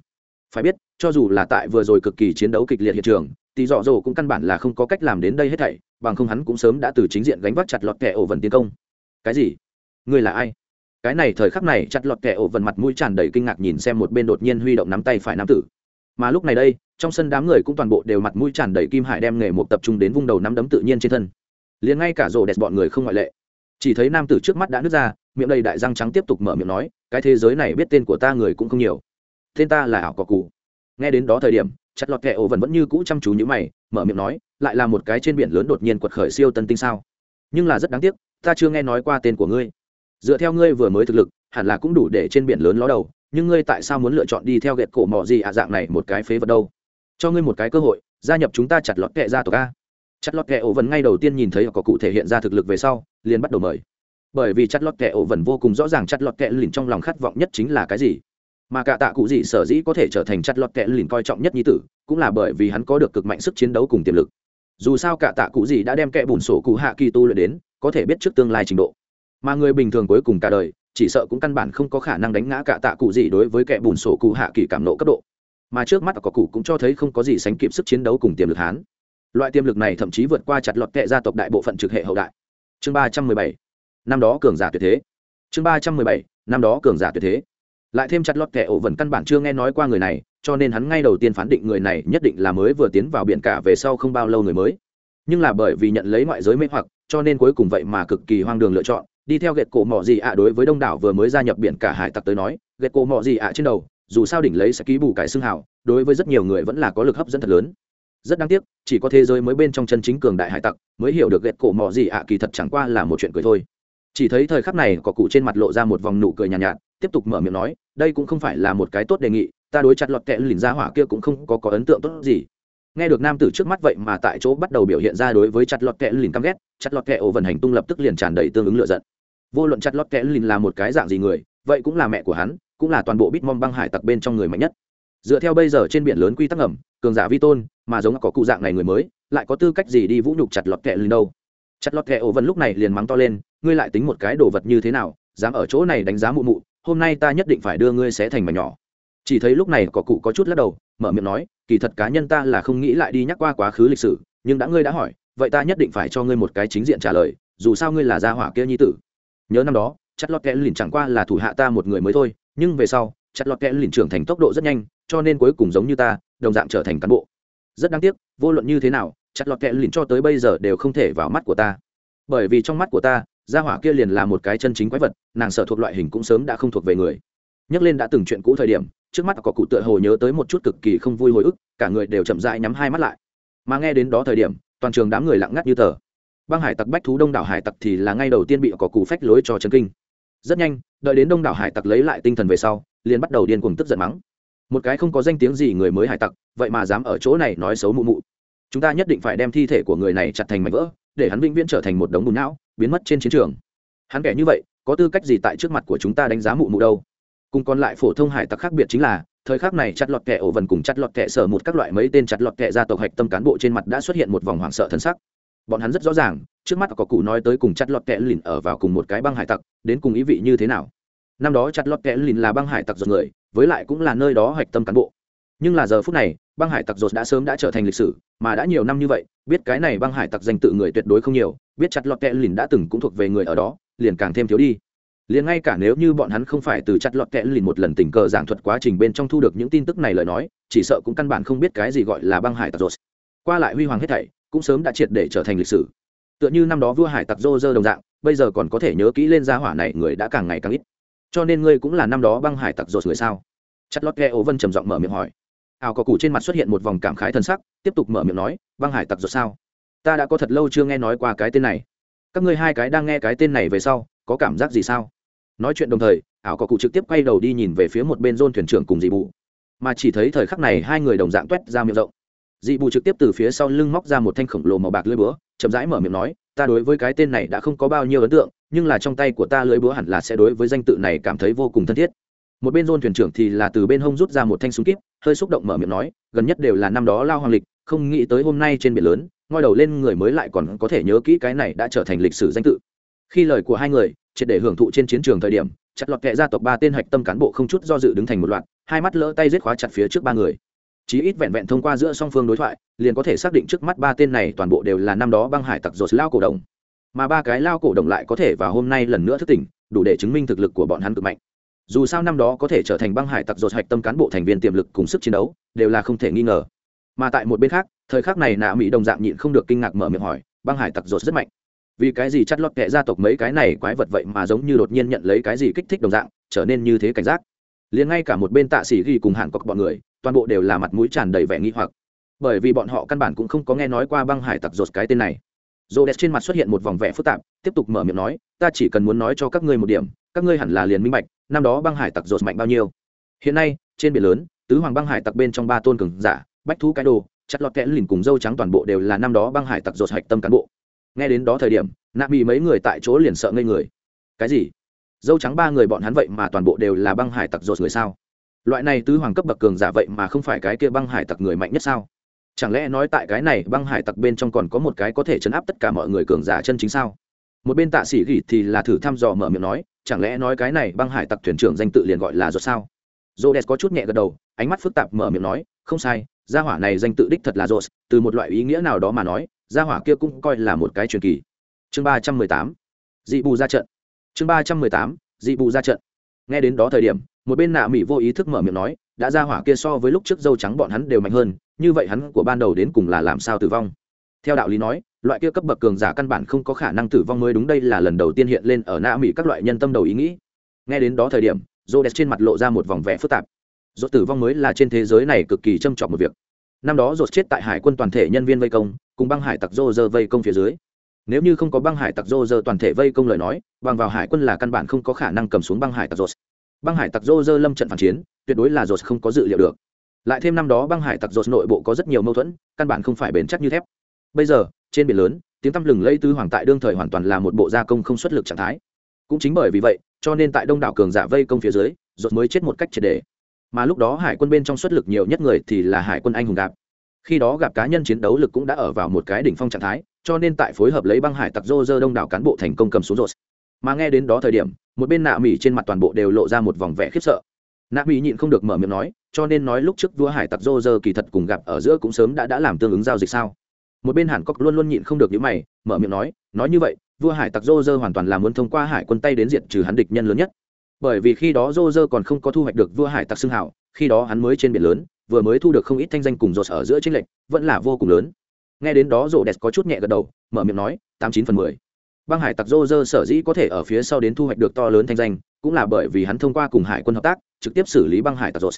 Speaker 1: Phải biết, cho dù là tại vừa rồi cực kỳ chiến đấu kịch liệt hiện trường, thì dọ dỗ cũng căn bản là không có cách làm đến đây hết thảy, bằng không hắn cũng sớm đã từ chính diện gánh vác chặt lọt kẹ ổ vần tiến công. Cái gì? Ngươi là ai? Cái này thời khắc này chặt lọt kẹ ổ vần mặt mũi tràn đầy kinh ngạc nhìn xem một bên đột nhiên huy động nắm tay phải nam tử. Mà lúc này đây, trong sân đám người cũng toàn bộ đều mặt mũi tràn đầy kim hải đem nghề một tập trung đến vung đầu nắm đấm tự nhiên trên thân liền ngay cả rổ đẹp bọn người không ngoại lệ. Chỉ thấy nam tử trước mắt đã nứt ra, miệng đầy đại răng trắng tiếp tục mở miệng nói, cái thế giới này biết tên của ta người cũng không nhiều. Tên ta là ảo cỏ cụ. Nghe đến đó thời điểm, chặt lọt kẹ ổ vẫn vẫn như cũ chăm chú như mày, mở miệng nói, lại là một cái trên biển lớn đột nhiên quật khởi siêu tân tinh sao? Nhưng là rất đáng tiếc, ta chưa nghe nói qua tên của ngươi. Dựa theo ngươi vừa mới thực lực, hẳn là cũng đủ để trên biển lớn ló đầu, nhưng ngươi tại sao muốn lựa chọn đi theo ghẹt cổ mỏ gì ạ dạng này một cái phế vật đâu? Cho ngươi một cái cơ hội, gia nhập chúng ta chặt lọt kệ ra tộc a chặt lọt kẹo ổ vần ngay đầu tiên nhìn thấy có cụ thể hiện ra thực lực về sau, liền bắt đầu mời. Bởi vì chặt lọt kẹo ổ vần vô cùng rõ ràng chặt lọt kẹo lìn trong lòng khát vọng nhất chính là cái gì. Mà cả tạ cụ gì sở dĩ có thể trở thành chặt lọt kẹo lìn coi trọng nhất như tử, cũng là bởi vì hắn có được cực mạnh sức chiến đấu cùng tiềm lực. Dù sao cả tạ cụ gì đã đem kẹo bùn sổ cụ hạ kỳ tu luyện đến, có thể biết trước tương lai trình độ. Mà người bình thường cuối cùng cả đời, chỉ sợ cũng căn bản không có khả năng đánh ngã cả tạ cụ gì đối với kẻ bùn sổ cụ hạ kỳ cảm nộ cấp độ. Mà trước mắt có cụ cũng cho thấy không có gì sánh kịp sức chiến đấu cùng tiềm lực hắn loại tiềm lực này thậm chí vượt qua chặt lọt kệ gia tộc đại bộ phận trực hệ hậu đại. Chương ba trăm mười bảy. Năm đó cường giả tuyệt thế. Chương ba trăm mười bảy. Năm đó cường giả tuyệt thế. Lại thêm chặt lọt kệ ổ vần căn bản chưa nghe nói qua người này, cho nên hắn ngay đầu tiên phán định người này nhất định là mới vừa tiến vào biển cả về sau không bao lâu người mới. Nhưng là bởi vì nhận lấy ngoại giới mê hoặc, cho nên cuối cùng vậy mà cực kỳ hoang đường lựa chọn. Đi theo gậy cổ mỏ gì ạ đối với đông đảo vừa mới gia nhập biển cả hải tặc tới nói gậy cổ mỏ gì ạ trên đầu, dù sao đỉnh lấy sẽ ký bù cải xương hào, đối với rất nhiều người vẫn là có lực hấp dẫn thật lớn rất đáng tiếc chỉ có thế giới mới bên trong chân chính cường đại hải tặc mới hiểu được ghẹt cổ mỏ gì ạ à, kỳ thật chẳng qua là một chuyện cười thôi. Chỉ thấy thời khắc này có cụ trên mặt lộ ra một vòng nụ cười nhàn nhạt, nhạt tiếp tục mở miệng nói đây cũng không phải là một cái tốt đề nghị ta đối chặt lọt kẹ lìn ra hỏa kia cũng không có có ấn tượng tốt gì. Nghe được nam tử trước mắt vậy mà tại chỗ bắt đầu biểu hiện ra đối với chặt lọt kẹ lìn căm ghét chặt lọt kẹ ổ vận hành tung lập tức liền tràn đầy tương ứng lựa giận. Vô luận chặt lọt kẹ lìn là một cái dạng gì người vậy cũng là mẹ của hắn cũng là toàn bộ bít mong băng hải tặc bên trong người mạnh nhất. Dựa theo bây giờ trên biển lớn quy tắc ẩm cường giả vi tôn mà giống có cụ dạng này người mới, lại có tư cách gì đi vũ nhục chặt lọt kẹ lên đâu? Chặt lọt kẹ ổ Vân lúc này liền mắng to lên, ngươi lại tính một cái đồ vật như thế nào, dám ở chỗ này đánh giá mụ mụ, hôm nay ta nhất định phải đưa ngươi xé thành mà nhỏ. Chỉ thấy lúc này có cụ có chút lắc đầu, mở miệng nói, kỳ thật cá nhân ta là không nghĩ lại đi nhắc qua quá khứ lịch sử, nhưng đã ngươi đã hỏi, vậy ta nhất định phải cho ngươi một cái chính diện trả lời, dù sao ngươi là gia hỏa kia nhi tử. Nhớ năm đó, chặt lọt kẽ lìn chẳng qua là thủ hạ ta một người mới thôi, nhưng về sau, chặt lọt kẽ lìn trưởng thành tốc độ rất nhanh, cho nên cuối cùng giống như ta, đồng dạng trở thành cán bộ rất đáng tiếc, vô luận như thế nào, chặt lọt kẹ lìn cho tới bây giờ đều không thể vào mắt của ta. Bởi vì trong mắt của ta, gia hỏa kia liền là một cái chân chính quái vật, nàng sợ thuộc loại hình cũng sớm đã không thuộc về người. Nhắc lên đã từng chuyện cũ thời điểm, trước mắt có cụ tựa hồ nhớ tới một chút cực kỳ không vui hồi ức, cả người đều chậm rãi nhắm hai mắt lại. Mà nghe đến đó thời điểm, toàn trường đám người lặng ngắt như tờ. Băng hải tặc bách thú đông đảo hải tặc thì là ngay đầu tiên bị có cụ phách lối cho chân kinh. Rất nhanh, đợi đến đông đảo hải tặc lấy lại tinh thần về sau, liền bắt đầu điên cuồng tức giận mắng một cái không có danh tiếng gì người mới hải tặc, vậy mà dám ở chỗ này nói xấu mụ mụ. Chúng ta nhất định phải đem thi thể của người này chặt thành mảnh vỡ, để hắn vĩnh viễn trở thành một đống bùn não, biến mất trên chiến trường. Hắn kẻ như vậy, có tư cách gì tại trước mặt của chúng ta đánh giá mụ mụ đâu? Cùng còn lại phổ thông hải tặc khác biệt chính là, thời khắc này chặt lọt kẻ ổ vần cùng chặt lọt kẻ sở một các loại mấy tên chặt lọt kẻ gia tộc hạch tâm cán bộ trên mặt đã xuất hiện một vòng hoảng sợ thân sắc. Bọn hắn rất rõ ràng, trước mắt có cụ nói tới cùng chặt lọt kẻ lìn ở vào cùng một cái băng hải tặc, đến cùng ý vị như thế nào. Năm đó chặt lọt kẻ lìn là băng hải tặc giật người với lại cũng là nơi đó hạch tâm cán bộ. Nhưng là giờ phút này, băng hải tặc dột đã sớm đã trở thành lịch sử, mà đã nhiều năm như vậy, biết cái này băng hải tặc danh tự người tuyệt đối không nhiều, biết chặt lọt kẹ lìn đã từng cũng thuộc về người ở đó, liền càng thêm thiếu đi. Liền ngay cả nếu như bọn hắn không phải từ chặt lọt kẽ lìn một lần tình cờ giảng thuật quá trình bên trong thu được những tin tức này lời nói, chỉ sợ cũng căn bản không biết cái gì gọi là băng hải tặc dột qua lại huy hoàng hết thảy, cũng sớm đã triệt để trở thành lịch sử. Tựa như năm đó vua hải tặc dô dơ đồng dạng, bây giờ còn có thể nhớ kỹ lên gia hỏa này người đã càng ngày càng ít cho nên ngươi cũng là năm đó băng hải tặc rột người sao? Chặt lót ghe ố vân trầm giọng mở miệng hỏi. Ảo có cụ trên mặt xuất hiện một vòng cảm khái thân sắc, tiếp tục mở miệng nói, băng hải tặc rột sao? Ta đã có thật lâu chưa nghe nói qua cái tên này. Các ngươi hai cái đang nghe cái tên này về sau, có cảm giác gì sao? Nói chuyện đồng thời, ảo có cụ trực tiếp quay đầu đi nhìn về phía một bên dôn thuyền trưởng cùng dị bù. Mà chỉ thấy thời khắc này hai người đồng dạng t u é t ra miệng rộng. Dị bù trực tiếp từ phía sau lưng móc ra một thanh khổng lồ màu bạc lưỡi búa, chậm rãi mở miệng nói, ta đối với cái tên này đã không có bao nhiêu ấn tượng nhưng là trong tay của ta lưỡi búa hẳn là sẽ đối với danh tự này cảm thấy vô cùng thân thiết. Một bên dôn thuyền trưởng thì là từ bên hông rút ra một thanh súng kíp, hơi xúc động mở miệng nói, gần nhất đều là năm đó lao hoàng lịch, không nghĩ tới hôm nay trên biển lớn, ngoi đầu lên người mới lại còn có thể nhớ kỹ cái này đã trở thành lịch sử danh tự. Khi lời của hai người, triệt để hưởng thụ trên chiến trường thời điểm, chặt lọt kệ gia tộc ba tên hạch tâm cán bộ không chút do dự đứng thành một loạt, hai mắt lỡ tay giết khóa chặt phía trước ba người. Chí ít vẹn vẹn thông qua giữa song phương đối thoại, liền có thể xác định trước mắt ba tên này toàn bộ đều là năm đó băng hải tặc dột lao cổ đồng mà ba cái lao cổ đồng lại có thể vào hôm nay lần nữa thức tỉnh, đủ để chứng minh thực lực của bọn hắn cực mạnh. Dù sao năm đó có thể trở thành băng hải tặc dột hạch tâm cán bộ thành viên tiềm lực cùng sức chiến đấu, đều là không thể nghi ngờ. Mà tại một bên khác, thời khắc này nạ mỹ đồng dạng nhịn không được kinh ngạc mở miệng hỏi, băng hải tặc dột rất mạnh. Vì cái gì chắt lót kệ gia tộc mấy cái này quái vật vậy mà giống như đột nhiên nhận lấy cái gì kích thích đồng dạng, trở nên như thế cảnh giác? Liền ngay cả một bên tạ sĩ ghi cùng hàn cọc bọn người, toàn bộ đều là mặt mũi tràn đầy vẻ nghi hoặc. Bởi vì bọn họ căn bản cũng không có nghe nói qua băng hải tặc dột cái tên này rô đẹp trên mặt xuất hiện một vòng vẻ phức tạp, tiếp tục mở miệng nói, ta chỉ cần muốn nói cho các ngươi một điểm, các ngươi hẳn là liền minh bạch, năm đó băng hải tặc rột mạnh bao nhiêu. Hiện nay, trên biển lớn, tứ hoàng băng hải tặc bên trong ba tôn cường giả, bách thú cái đồ, chặt lọt kẽ lìn cùng dâu trắng toàn bộ đều là năm đó băng hải tặc rột hạch tâm cán bộ. Nghe đến đó thời điểm, nạ bị mấy người tại chỗ liền sợ ngây người. Cái gì? Dâu trắng ba người bọn hắn vậy mà toàn bộ đều là băng hải tặc rột người sao? Loại này tứ hoàng cấp bậc cường giả vậy mà không phải cái kia băng hải tặc người mạnh nhất sao? Chẳng lẽ nói tại cái này băng hải tặc bên trong còn có một cái có thể chấn áp tất cả mọi người cường giả chân chính sao? Một bên tạ sĩ gỉ thì là thử thăm dò mở miệng nói, chẳng lẽ nói cái này băng hải tặc thuyền trưởng danh tự liền gọi là giọt sao? Rô đès có chút nhẹ gật đầu, ánh mắt phức tạp mở miệng nói, không sai, gia hỏa này danh tự đích thật là rột từ một loại ý nghĩa nào đó mà nói, gia hỏa kia cũng coi là một cái truyền kỳ. Chương ba trăm mười tám, dị bù ra trận. Chương ba trăm mười tám, dị bù ra trận. Nghe đến đó thời điểm, một bên nạ mỹ vô ý thức mở miệng nói đã ra hỏa kia so với lúc trước dâu trắng bọn hắn đều mạnh hơn, như vậy hắn của ban đầu đến cùng là làm sao tử vong? Theo đạo lý nói, loại kia cấp bậc cường giả căn bản không có khả năng tử vong mới đúng đây là lần đầu tiên hiện lên ở na mỹ các loại nhân tâm đầu ý nghĩ. Nghe đến đó thời điểm rô đẹp trên mặt lộ ra một vòng vẻ phức tạp. Rốt tử vong mới là trên thế giới này cực kỳ trâm trọng một việc. Năm đó rột chết tại hải quân toàn thể nhân viên vây công, cùng băng hải tặc rô rơ vây công phía dưới. Nếu như không có băng hải tặc rô rơ toàn thể vây công lời nói, bằng vào hải quân là căn bản không có khả năng cầm xuống băng hải tặc rột băng hải tặc rô rơ lâm trận phản chiến tuyệt đối là rột không có dự liệu được. Lại thêm năm đó băng hải tặc rột nội bộ có rất nhiều mâu thuẫn, căn bản không phải bền chắc như thép. Bây giờ, trên biển lớn, tiếng tăm lừng lây tứ hoàng tại đương thời hoàn toàn là một bộ gia công không xuất lực trạng thái. Cũng chính bởi vì vậy, cho nên tại đông đảo cường giả vây công phía dưới, rột mới chết một cách triệt đề mà lúc đó hải quân bên trong xuất lực nhiều nhất người thì là hải quân anh hùng gạp. Khi đó gặp cá nhân chiến đấu lực cũng đã ở vào một cái đỉnh phong trạng thái, cho nên tại phối hợp lấy băng hải tặc rô rơ đông đảo cán bộ thành công cầm xuống rột. Mà nghe đến đó thời điểm, một bên nạ mỉ trên mặt toàn bộ đều lộ ra một vòng vẻ khiếp sợ nạ mỹ nhịn không được mở miệng nói, cho nên nói lúc trước vua hải tặc rô rơ kỳ thật cùng gặp ở giữa cũng sớm đã đã làm tương ứng giao dịch sao? Một bên hàn cốc luôn luôn nhịn không được những mày, mở miệng nói nói như vậy, vua hải tặc rô rơ hoàn toàn là muốn thông qua hải quân tay đến diện trừ hắn địch nhân lớn nhất. Bởi vì khi đó rô rơ còn không có thu hoạch được vua hải tặc xưng hảo khi đó hắn mới trên biển lớn, vừa mới thu được không ít thanh danh cùng rột ở giữa chính lệnh vẫn là vô cùng lớn. Nghe đến đó rộ đẹp có chút nhẹ gật đầu, mở miệng nói, tám chín phần mười. Băng hải tặc rô rơ sở dĩ có thể ở phía sau đến thu hoạch được to lớn thanh danh cũng là bởi vì hắn thông qua cùng hải quân hợp tác, trực tiếp xử lý băng hải tặc rột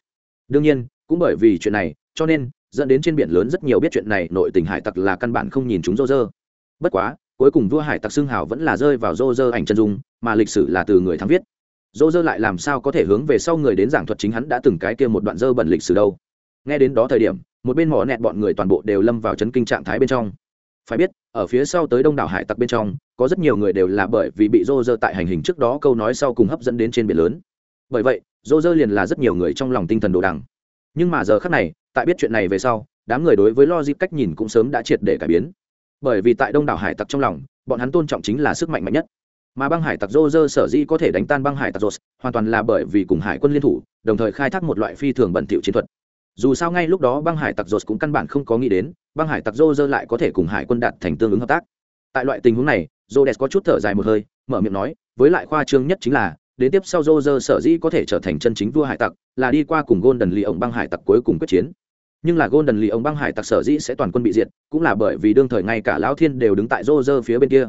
Speaker 1: đương nhiên, cũng bởi vì chuyện này, cho nên, dẫn đến trên biển lớn rất nhiều biết chuyện này, nội tình hải tặc là căn bản không nhìn chúng rô rơ bất quá, cuối cùng vua hải tặc xương hào vẫn là rơi vào rô rơ ảnh chân dung, mà lịch sử là từ người thắng viết. Rô rơ lại làm sao có thể hướng về sau người đến giảng thuật chính hắn đã từng cái kia một đoạn dơ bẩn lịch sử đâu. Nghe đến đó thời điểm, một bên mỏ nẹt bọn người toàn bộ đều lâm vào chấn kinh trạng thái bên trong. Phải biết, ở phía sau tới đông đảo hải tặc bên trong có rất nhiều người đều là bởi vì bị rô rơ tại hành hình trước đó câu nói sau cùng hấp dẫn đến trên biển lớn. Bởi vậy, rô rơ liền là rất nhiều người trong lòng tinh thần đồ đằng. Nhưng mà giờ khác này, tại biết chuyện này về sau, đám người đối với lo dịp cách nhìn cũng sớm đã triệt để cải biến. Bởi vì tại đông đảo hải tặc trong lòng, bọn hắn tôn trọng chính là sức mạnh mạnh nhất. Mà băng hải tặc rô rơ sở dĩ có thể đánh tan băng hải tặc rột hoàn toàn là bởi vì cùng hải quân liên thủ, đồng thời khai thác một loại phi thường bẩn thiệu chiến thuật. Dù sao ngay lúc đó băng hải tặc rột cũng căn bản không có nghĩ đến, băng hải tặc rô rơ lại có thể cùng hải quân đạt thành tương ứng hợp tác. Tại loại tình huống này Rhodes có chút thở dài một hơi, mở miệng nói, với lại khoa trương nhất chính là, đến tiếp sau Roger sở dĩ có thể trở thành chân chính vua hải tặc, là đi qua cùng golden Lee ông băng hải tặc cuối cùng quyết chiến. Nhưng là golden Lee ông băng hải tặc sở dĩ sẽ toàn quân bị diệt, cũng là bởi vì đương thời ngay cả lão thiên đều đứng tại Roger phía bên kia.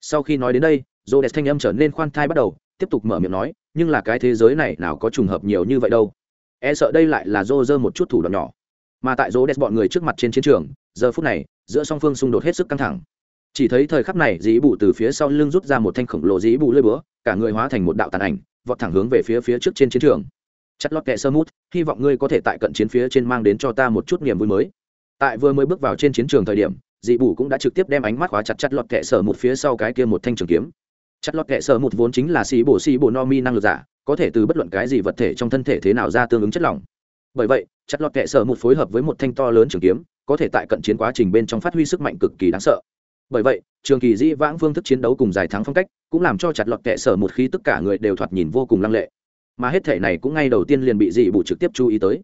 Speaker 1: Sau khi nói đến đây, Rhodes thanh âm trở nên khoan thai bắt đầu, tiếp tục mở miệng nói, nhưng là cái thế giới này nào có trùng hợp nhiều như vậy đâu. E sợ đây lại là Roger một chút thủ đoạn nhỏ. Mà tại Rhodes bọn người trước mặt trên chiến trường, giờ phút này, giữa song phương xung đột hết sức căng thẳng chỉ thấy thời khắc này, dĩ bụ từ phía sau lưng rút ra một thanh khổng lồ dĩ bụ lơi búa, cả người hóa thành một đạo tàn ảnh, vọt thẳng hướng về phía phía trước trên chiến trường. Chất lót kẹ sơ mút, hy vọng ngươi có thể tại cận chiến phía trên mang đến cho ta một chút niềm vui mới. Tại vừa mới bước vào trên chiến trường thời điểm dị bù cũng đã trực tiếp đem ánh mắt khóa chặt chặt lọt kẹ sở một phía sau cái kia một thanh trường kiếm. Chặt lọt kẹ sở một vốn chính là xì bổ xì bổ no mi năng lực giả, có thể từ bất luận cái gì vật thể trong thân thể thế nào ra tương ứng chất lỏng. Bởi vậy, chặt lọt kẹ sở một phối hợp với một thanh to lớn trường kiếm, có thể tại cận chiến quá trình bên trong phát huy sức mạnh cực kỳ đáng sợ bởi vậy, trường kỳ dĩ vãng phương thức chiến đấu cùng giải thắng phong cách cũng làm cho chặt lọt kệ sở một khí tất cả người đều thoạt nhìn vô cùng lăng lệ. Mà hết thể này cũng ngay đầu tiên liền bị dị bù trực tiếp chú ý tới.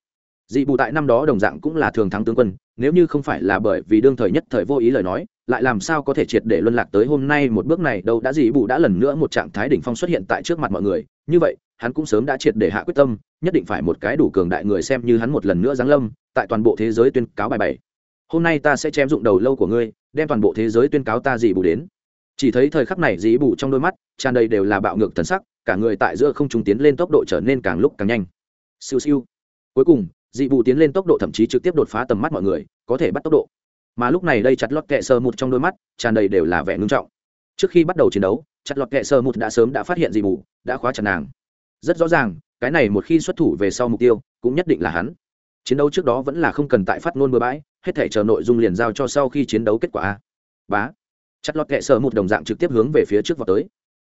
Speaker 1: Dị bù tại năm đó đồng dạng cũng là thường thắng tướng quân, nếu như không phải là bởi vì đương thời nhất thời vô ý lời nói, lại làm sao có thể triệt để luân lạc tới hôm nay một bước này đâu đã dị bù đã lần nữa một trạng thái đỉnh phong xuất hiện tại trước mặt mọi người. Như vậy, hắn cũng sớm đã triệt để hạ quyết tâm, nhất định phải một cái đủ cường đại người xem như hắn một lần nữa giáng lâm tại toàn bộ thế giới tuyên cáo bài bảy. Hôm nay ta sẽ chém dụng đầu lâu của ngươi đem toàn bộ thế giới tuyên cáo ta dị bù đến. Chỉ thấy thời khắc này dị bù trong đôi mắt, tràn đầy đều là bạo ngược thần sắc, cả người tại giữa không trung tiến lên tốc độ trở nên càng lúc càng nhanh. Siêu siêu. Cuối cùng, dị bù tiến lên tốc độ thậm chí trực tiếp đột phá tầm mắt mọi người, có thể bắt tốc độ. Mà lúc này đây chặt lọt kẹ sơ một trong đôi mắt, tràn đầy đều là vẻ ngưng trọng. Trước khi bắt đầu chiến đấu, chặt lọt kẹ sơ một đã sớm đã phát hiện dị bù, đã khóa chặt nàng. Rất rõ ràng, cái này một khi xuất thủ về sau mục tiêu, cũng nhất định là hắn. Chiến đấu trước đó vẫn là không cần tại phát ngôn bừa bãi hết thể chờ nội dung liền giao cho sau khi chiến đấu kết quả a. Bá. Chặt lọt kệ sở một đồng dạng trực tiếp hướng về phía trước vào tới.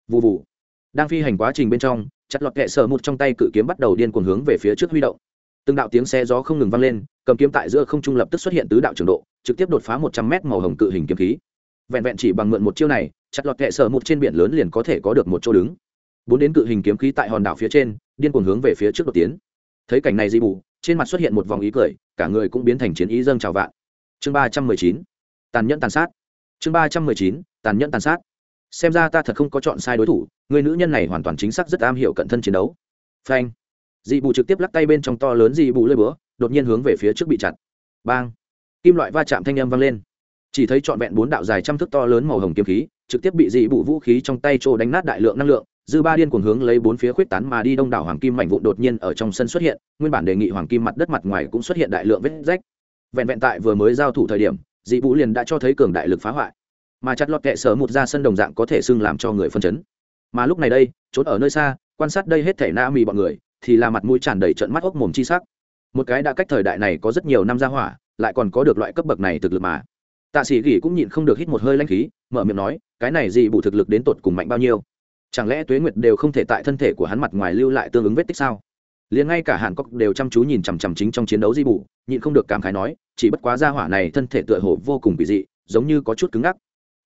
Speaker 1: Vụ vụ đang phi hành quá trình bên trong, chặt lọt kệ sở một trong tay cự kiếm bắt đầu điên cuồng hướng về phía trước huy động. Từng đạo tiếng xe gió không ngừng vang lên, cầm kiếm tại giữa không trung lập tức xuất hiện tứ đạo trường độ, trực tiếp đột phá một trăm mét màu hồng cự hình kiếm khí. Vẹn vẹn chỉ bằng mượn một chiêu này, chặt lọt kệ sở một trên biển lớn liền có thể có được một chỗ đứng. Bốn đến cự hình kiếm khí tại hòn đảo phía trên, điên cuồng hướng về phía trước đột tiến. Thấy cảnh này di bù trên mặt xuất hiện một vòng ý cười, cả người cũng biến thành chiến ý dâng trào vạn. Chương ba trăm mười chín, tàn nhẫn tàn sát. Chương ba trăm mười chín, tàn nhẫn tàn sát. Xem ra ta thật không có chọn sai đối thủ, người nữ nhân này hoàn toàn chính xác rất am hiểu cận thân chiến đấu. Phanh. Dị bù trực tiếp lắc tay bên trong to lớn dị bù lơi búa, đột nhiên hướng về phía trước bị chặt. Bang. Kim loại va chạm thanh âm vang lên. Chỉ thấy trọn vẹn bốn đạo dài trăm thước to lớn màu hồng kiếm khí, trực tiếp bị dị bù vũ khí trong tay trô đánh nát đại lượng năng lượng dư ba điên cuồng hướng lấy bốn phía khuyết tán mà đi, đông đảo hoàng kim mảnh vụn đột nhiên ở trong sân xuất hiện, nguyên bản đề nghị hoàng kim mặt đất mặt ngoài cũng xuất hiện đại lượng vết rách. Vẹn vẹn tại vừa mới giao thủ thời điểm, dị vũ liền đã cho thấy cường đại lực phá hoại. Mà chặt lọt kệ sở một ra sân đồng dạng có thể xưng làm cho người phân chấn. Mà lúc này đây, trốn ở nơi xa, quan sát đây hết thể na mì bọn người, thì là mặt mũi tràn đầy trận mắt ốc mồm chi sắc. Một cái đã cách thời đại này có rất nhiều năm ra hỏa, lại còn có được loại cấp bậc này thực lực mà. Tạ sĩ gỉ cũng nhịn không được hít một hơi lanh khí, mở miệng nói, cái này Dị bù thực lực đến tột cùng mạnh bao nhiêu? Chẳng lẽ tuế nguyệt đều không thể tại thân thể của hắn mặt ngoài lưu lại tương ứng vết tích sao? Liền ngay cả hàn cốc đều chăm chú nhìn chằm chằm chính trong chiến đấu di bù, nhịn không được cảm khái nói, chỉ bất quá ra hỏa này thân thể tựa hồ vô cùng kỳ dị, giống như có chút cứng ngắc.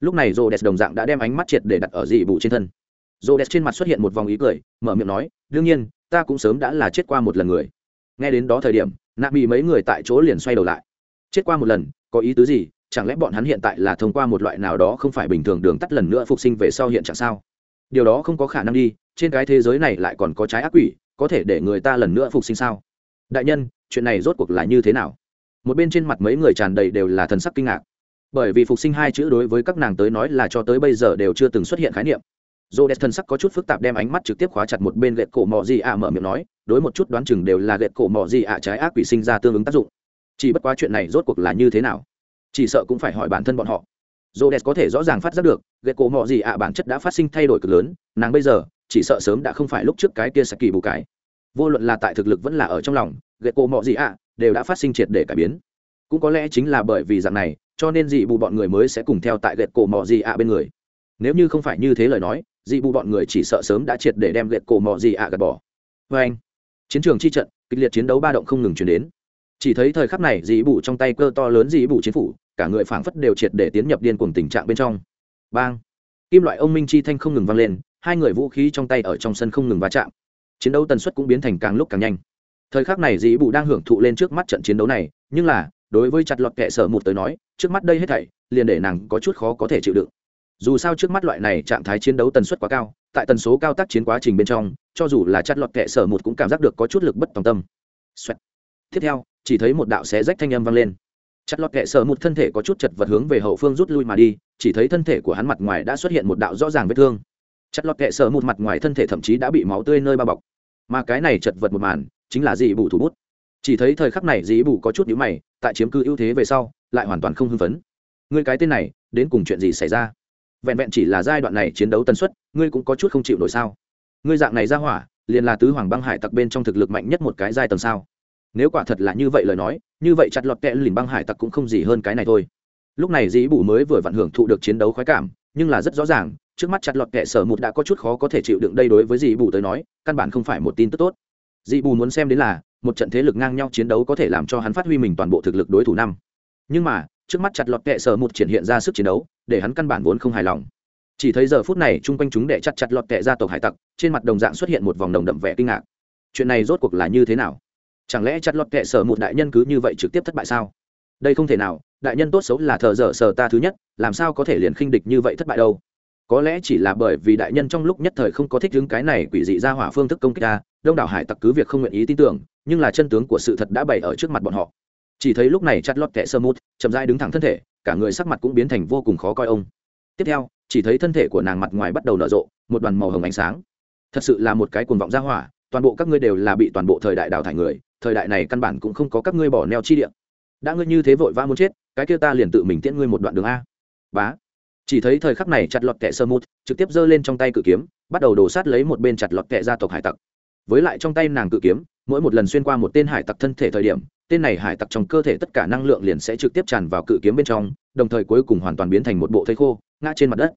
Speaker 1: Lúc này rô đès đồng dạng đã đem ánh mắt triệt để đặt ở Di bù trên thân. Rô đès trên mặt xuất hiện một vòng ý cười, mở miệng nói, đương nhiên, ta cũng sớm đã là chết qua một lần người. Nghe đến đó thời điểm nạ bị mấy người tại chỗ liền xoay đầu lại. Chết qua một lần, có ý tứ gì? Chẳng lẽ bọn hắn hiện tại là thông qua một loại nào đó không phải bình thường đường tắt lần nữa phục sinh về sau hiện trạng sao? Điều đó không có khả năng đi, trên cái thế giới này lại còn có trái ác quỷ, có thể để người ta lần nữa phục sinh sao? Đại nhân, chuyện này rốt cuộc là như thế nào? Một bên trên mặt mấy người tràn đầy đều là thần sắc kinh ngạc. Bởi vì phục sinh hai chữ đối với các nàng tới nói là cho tới bây giờ đều chưa từng xuất hiện khái niệm. Dô đẹp thần sắc có chút phức tạp đem ánh mắt trực tiếp khóa chặt một bên gậy cổ mò gì ạ mở miệng nói, đối một chút đoán chừng đều là gậy cổ mò gì ạ trái ác quỷ sinh ra tương ứng tác dụng. Chỉ bất quá chuyện này rốt cuộc là như thế nào? Chỉ sợ cũng phải hỏi bản thân bọn họ dô đẹp có thể rõ ràng phát giác được ghệ cổ mọi gì ạ à bản chất đã phát sinh thay đổi cực lớn, nàng bây giờ chỉ sợ sớm đã không phải lúc trước cái kia saki bù cái. Vô luận là tại thực lực vẫn là ở trong lòng ghệ cổ mọi gì ạ à đều đã phát sinh triệt để cải biến. Cũng có lẽ chính là bởi vì dạng này, cho nên dị bù bọn người mới sẽ cùng theo tại ghệ cổ mọi gì ạ à bên người. Nếu như không phải như thế lời nói, dị bù bọn người chỉ sợ sớm đã triệt để đem ghệ cổ mọi gì ạ gạt bỏ. Vê anh, chiến trường chi trận, kịch liệt chiến đấu ba động không ngừng chuyển đến. Chỉ thấy thời khắc này dị bù trong tay cơ to lớn dị bù chiến phủ cả người phảng phất đều triệt để tiến nhập điên cuồng tình trạng bên trong. Bang! Kim loại ông minh chi thanh không ngừng vang lên, hai người vũ khí trong tay ở trong sân không ngừng va chạm. Chiến đấu tần suất cũng biến thành càng lúc càng nhanh. Thời khắc này dĩ bù đang hưởng thụ lên trước mắt trận chiến đấu này, nhưng là, đối với chặt lọt kệ sở một tới nói, trước mắt đây hết thảy, liền để nàng có chút khó có thể chịu đựng. Dù sao trước mắt loại này trạng thái chiến đấu tần suất quá cao, tại tần số cao tác chiến quá trình bên trong, cho dù là chặt lọt kệ sở một cũng cảm giác được có chút lực bất tòng tâm、Xoẹt. tiếp theo, chỉ thấy một đạo xé rách thanh âm vang lên chặt lọt kệ sở một thân thể có chút chật vật hướng về hậu phương rút lui mà đi, chỉ thấy thân thể của hắn mặt ngoài đã xuất hiện một đạo rõ ràng vết thương. Chặt lọt kệ sở một mặt ngoài thân thể thậm chí đã bị máu tươi nơi bao bọc. Mà cái này chật vật một màn, chính là dị bù thủ bút. Chỉ thấy thời khắc này dị bù có chút nhíu mày, tại chiếm cư ưu thế về sau, lại hoàn toàn không hưng phấn. Ngươi cái tên này, đến cùng chuyện gì xảy ra? Vẹn vẹn chỉ là giai đoạn này chiến đấu tần suất, ngươi cũng có chút không chịu nổi sao? Ngươi dạng này ra hỏa, liền là tứ hoàng băng hải tặc bên trong thực lực mạnh nhất một cái giai tầng sao? Nếu quả thật là như vậy lời nói, như vậy chặt lọt kẹ lìn băng hải tặc cũng không gì hơn cái này thôi. Lúc này dĩ bù mới vừa vặn hưởng thụ được chiến đấu khoái cảm, nhưng là rất rõ ràng, trước mắt chặt lọt kẹ sở một đã có chút khó có thể chịu đựng đây đối với dĩ bù tới nói, căn bản không phải một tin tức tốt. Dĩ bù muốn xem đến là, một trận thế lực ngang nhau chiến đấu có thể làm cho hắn phát huy mình toàn bộ thực lực đối thủ năm. Nhưng mà, trước mắt chặt lọt kẹ sở một triển hiện ra sức chiến đấu, để hắn căn bản vốn không hài lòng. Chỉ thấy giờ phút này, chung quanh chúng để chặt chặt lọt kẹ ra tộc hải tặc, trên mặt đồng dạng xuất hiện một vòng đồng đậm vẻ kinh ngạc. Chuyện này rốt cuộc là như thế nào? Chẳng lẽ chặt lọt kệ sở một đại nhân cứ như vậy trực tiếp thất bại sao? Đây không thể nào, đại nhân tốt xấu là thờ dở sở ta thứ nhất, làm sao có thể liền khinh địch như vậy thất bại đâu? Có lẽ chỉ là bởi vì đại nhân trong lúc nhất thời không có thích đứng cái này quỷ dị ra hỏa phương thức công kích ta, đông đảo hải tặc cứ việc không nguyện ý tin tưởng, nhưng là chân tướng của sự thật đã bày ở trước mặt bọn họ. Chỉ thấy lúc này chặt lọt kệ sơ mút chậm dai đứng thẳng thân thể, cả người sắc mặt cũng biến thành vô cùng khó coi ông. Tiếp theo, chỉ thấy thân thể của nàng mặt ngoài bắt đầu nở rộ, một đoàn màu hồng ánh sáng. Thật sự là một cái cuồng vọng ra hỏa, toàn bộ các ngươi đều là bị toàn bộ thời đại đào thải người thời đại này căn bản cũng không có các ngươi bỏ neo chi địa. Đã ngươi như thế vội vã muốn chết, cái kia ta liền tự mình tiễn ngươi một đoạn đường a. Bá. Chỉ thấy thời khắc này chặt lọt kẻ sơ mút, trực tiếp giơ lên trong tay cự kiếm, bắt đầu đổ sát lấy một bên chặt lọt kẻ gia tộc hải tặc. Với lại trong tay nàng cự kiếm, mỗi một lần xuyên qua một tên hải tặc thân thể thời điểm, tên này hải tặc trong cơ thể tất cả năng lượng liền sẽ trực tiếp tràn vào cự kiếm bên trong, đồng thời cuối cùng hoàn toàn biến thành một bộ thây khô, ngã trên mặt đất.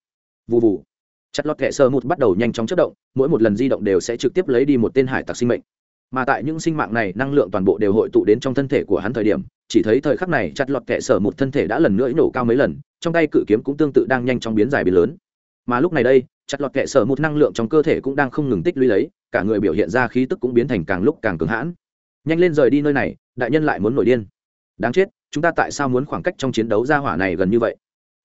Speaker 1: Vụ vụ chặt lọt kẻ sơ mút bắt đầu nhanh chóng chất động, mỗi một lần di động đều sẽ trực tiếp lấy đi một tên hải tặc sinh mệnh mà tại những sinh mạng này, năng lượng toàn bộ đều hội tụ đến trong thân thể của hắn thời điểm, chỉ thấy thời khắc này chặt lọt kẻ sở một thân thể đã lần nữa nổ cao mấy lần, trong tay cự kiếm cũng tương tự đang nhanh chóng biến dài biến lớn. Mà lúc này đây, chặt lọt kệ sở một năng lượng trong cơ thể cũng đang không ngừng tích lũy lấy, cả người biểu hiện ra khí tức cũng biến thành càng lúc càng cứng hãn. Nhanh lên rời đi nơi này, đại nhân lại muốn nổi điên. Đáng chết, chúng ta tại sao muốn khoảng cách trong chiến đấu ra hỏa này gần như vậy?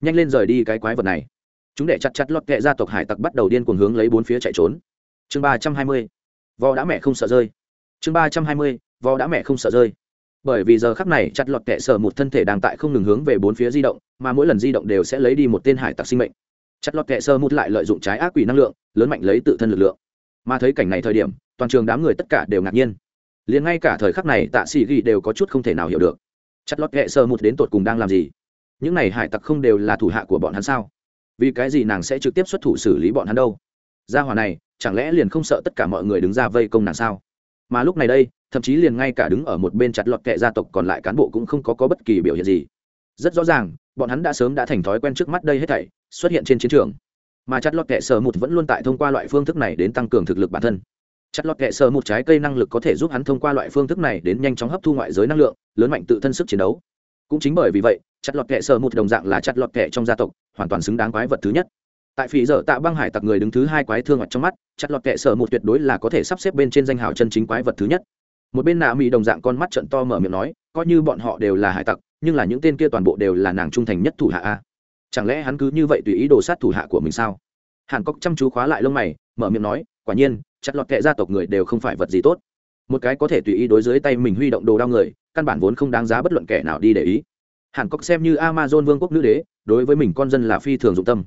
Speaker 1: Nhanh lên rời đi cái quái vật này. Chúng để chặt chặt lọt kệ gia tộc hải tặc bắt đầu điên cuồng hướng lấy bốn phía chạy trốn. Chương ba trăm hai mươi. Vò đã mẹ không sợ rơi chương ba trăm hai mươi, vò đã mẹ không sợ rơi. Bởi vì giờ khắc này, chặt lọt kệ sở một thân thể đang tại không ngừng hướng về bốn phía di động, mà mỗi lần di động đều sẽ lấy đi một tên hải tặc sinh mệnh. Chặt lọt kệ sơ mút lại lợi dụng trái ác quỷ năng lượng, lớn mạnh lấy tự thân lực lượng. Mà thấy cảnh này thời điểm, toàn trường đám người tất cả đều ngạc nhiên. Liền ngay cả thời khắc này, tạ sĩ ghi đều có chút không thể nào hiểu được. Chặt lọt kệ sơ mút đến tột cùng đang làm gì? Những này hải tặc không đều là thủ hạ của bọn hắn sao? Vì cái gì nàng sẽ trực tiếp xuất thủ xử lý bọn hắn đâu? Gia hòa này, chẳng lẽ liền không sợ tất cả mọi người đứng ra vây công nàng sao? Mà lúc này đây thậm chí liền ngay cả đứng ở một bên chặt lọt kệ gia tộc còn lại cán bộ cũng không có, có bất kỳ biểu hiện gì. Rất rõ ràng bọn hắn đã sớm đã thành thói quen trước mắt đây hết thảy xuất hiện trên chiến trường. Mà chặt lọt kệ sở một vẫn luôn tại thông qua loại phương thức này đến tăng cường thực lực bản thân. Chặt lọt kệ sở một trái cây năng lực có thể giúp hắn thông qua loại phương thức này đến nhanh chóng hấp thu ngoại giới năng lượng lớn mạnh tự thân sức chiến đấu. Cũng chính bởi vì vậy chặt lọt kệ sở một đồng dạng là chặt lọt kệ trong gia tộc hoàn toàn xứng đáng quái vật thứ nhất tại phỉ dở tạ băng hải tặc người đứng thứ hai quái thương mặt trong mắt, chặt lọt kệ sở một tuyệt đối là có thể sắp xếp bên trên danh hào chân chính quái vật thứ nhất. Một bên nạ mỹ đồng dạng con mắt trận to mở miệng nói, coi như bọn họ đều là hải tặc, nhưng là những tên kia toàn bộ đều là nàng trung thành nhất thủ hạ a. Chẳng lẽ hắn cứ như vậy tùy ý đồ sát thủ hạ của mình sao? Hàn cốc chăm chú khóa lại lông mày, mở miệng nói, quả nhiên, chặt lọt kệ gia tộc người đều không phải vật gì tốt. Một cái có thể tùy ý đối dưới tay mình huy động đồ đao người, căn bản vốn không đáng giá bất luận kẻ nào đi để ý. Hàn cốc xem như amazon vương quốc nữ đế, đối với mình con dân là phi thường dụng tâm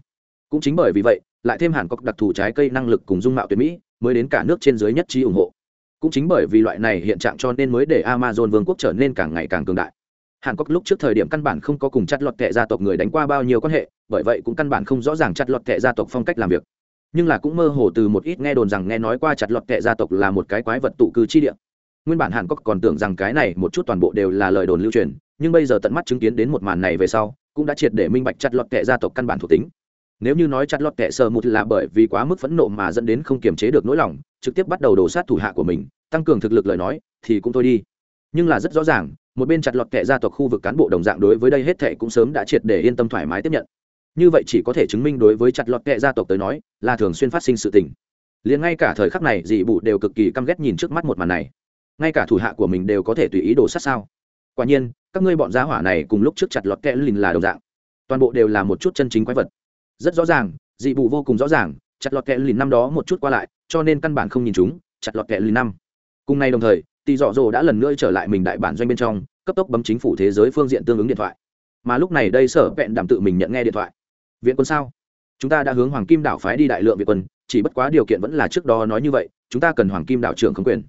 Speaker 1: cũng chính bởi vì vậy, lại thêm hàn cốc đặc thù trái cây năng lực cùng dung mạo tuyệt mỹ, mới đến cả nước trên dưới nhất trí ủng hộ. Cũng chính bởi vì loại này hiện trạng cho nên mới để amazon vương quốc trở nên càng ngày càng cường đại. Hàn cốc lúc trước thời điểm căn bản không có cùng chặt lọt kệ gia tộc người đánh qua bao nhiêu quan hệ, bởi vậy cũng căn bản không rõ ràng chặt lọt kệ gia tộc phong cách làm việc. Nhưng là cũng mơ hồ từ một ít nghe đồn rằng nghe nói qua chặt lọt kệ gia tộc là một cái quái vật tụ cư chi địa. Nguyên bản hàn cốc còn tưởng rằng cái này một chút toàn bộ đều là lời đồn lưu truyền, nhưng bây giờ tận mắt chứng kiến đến một màn này về sau, cũng đã triệt để minh bạch chặt lọt kệ gia tộc căn bản thuộc tính nếu như nói chặt lọt kệ sờ một là bởi vì quá mức phẫn nộ mà dẫn đến không kiềm chế được nỗi lòng, trực tiếp bắt đầu đổ sát thủ hạ của mình, tăng cường thực lực lời nói, thì cũng thôi đi. Nhưng là rất rõ ràng, một bên chặt lọt kệ gia tộc khu vực cán bộ đồng dạng đối với đây hết thệ cũng sớm đã triệt để yên tâm thoải mái tiếp nhận. Như vậy chỉ có thể chứng minh đối với chặt lọt kệ gia tộc tới nói, là thường xuyên phát sinh sự tình. Liền ngay cả thời khắc này, dị bụ đều cực kỳ căm ghét nhìn trước mắt một màn này. Ngay cả thủ hạ của mình đều có thể tùy ý đồ sát sao? Quả nhiên, các ngươi bọn gia hỏa này cùng lúc trước chặt lọt kệ lìn là đồng dạng. Toàn bộ đều là một chút chân chính quái vật rất rõ ràng, dị vụ vô cùng rõ ràng, chặt lọt kẹ lìn năm đó một chút qua lại, cho nên căn bản không nhìn chúng, chặt lọt kẹ lìn năm. Cùng ngày đồng thời tỷ dọ dồ đã lần nữa trở lại mình đại bản doanh bên trong, cấp tốc bấm chính phủ thế giới phương diện tương ứng điện thoại. Mà lúc này đây sở vẹn đảm tự mình nhận nghe điện thoại. Viện quân sao? Chúng ta đã hướng hoàng kim đảo phái đi đại lượng viện quân, chỉ bất quá điều kiện vẫn là trước đó nói như vậy, chúng ta cần hoàng kim đảo trưởng không quyền.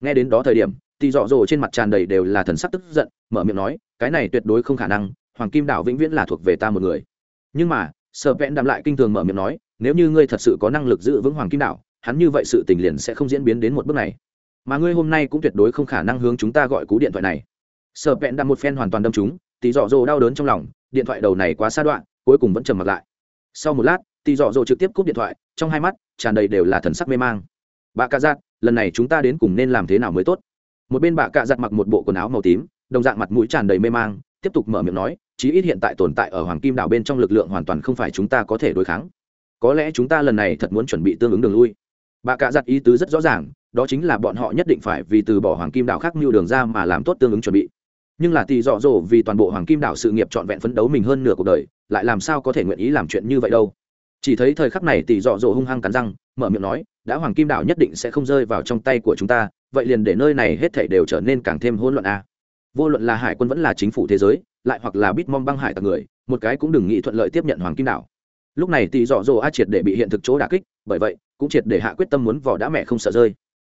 Speaker 1: Nghe đến đó thời điểm tỷ dọ dồ trên mặt tràn đầy đều là thần sắc tức giận, mở miệng nói, cái này tuyệt đối không khả năng, hoàng kim đảo vĩnh viễn là thuộc về ta một người. Nhưng mà sở vẹn đảm lại kinh thường mở miệng nói, nếu như ngươi thật sự có năng lực giữ vững hoàng kim đảo, hắn như vậy sự tình liền sẽ không diễn biến đến một bước này. Mà ngươi hôm nay cũng tuyệt đối không khả năng hướng chúng ta gọi cú điện thoại này. Sợ vẹn đâm một phen hoàn toàn đâm chúng tỷ dọ dồ đau đớn trong lòng, điện thoại đầu này quá xa đoạn, cuối cùng vẫn trầm mặt lại. Sau một lát tỷ dọ dồ trực tiếp cúp điện thoại, trong hai mắt tràn đầy đều là thần sắc mê mang. Bà cạ giặt lần này chúng ta đến cùng nên làm thế nào mới tốt? Một bên bà cạ giặt mặc một bộ quần áo màu tím, đồng dạng mặt mũi tràn đầy mê mang tiếp tục mở miệng nói, chí ít hiện tại tồn tại ở hoàng kim đảo bên trong lực lượng hoàn toàn không phải chúng ta có thể đối kháng. Có lẽ chúng ta lần này thật muốn chuẩn bị tương ứng đường lui. Bà cạ giặt ý tứ rất rõ ràng, đó chính là bọn họ nhất định phải vì từ bỏ hoàng kim đảo khác mưu đường ra mà làm tốt tương ứng chuẩn bị. Nhưng là tỷ dọ dỗ vì toàn bộ hoàng kim đảo sự nghiệp trọn vẹn phấn đấu mình hơn nửa cuộc đời, lại làm sao có thể nguyện ý làm chuyện như vậy đâu? Chỉ thấy thời khắc này tỷ dọ dỗ hung hăng cắn răng, mở miệng nói, đã hoàng kim đảo nhất định sẽ không rơi vào trong tay của chúng ta, vậy liền để nơi này hết thảy đều trở nên càng thêm hỗn loạn a vô luận là hải quân vẫn là chính phủ thế giới, lại hoặc là bít mong băng hải tặc người, một cái cũng đừng nghĩ thuận lợi tiếp nhận hoàng kim đảo. Lúc này tỷ dọ dỗ a triệt để bị hiện thực chỗ đả kích, bởi vậy, cũng triệt để hạ quyết tâm muốn vỏ đã mẹ không sợ rơi.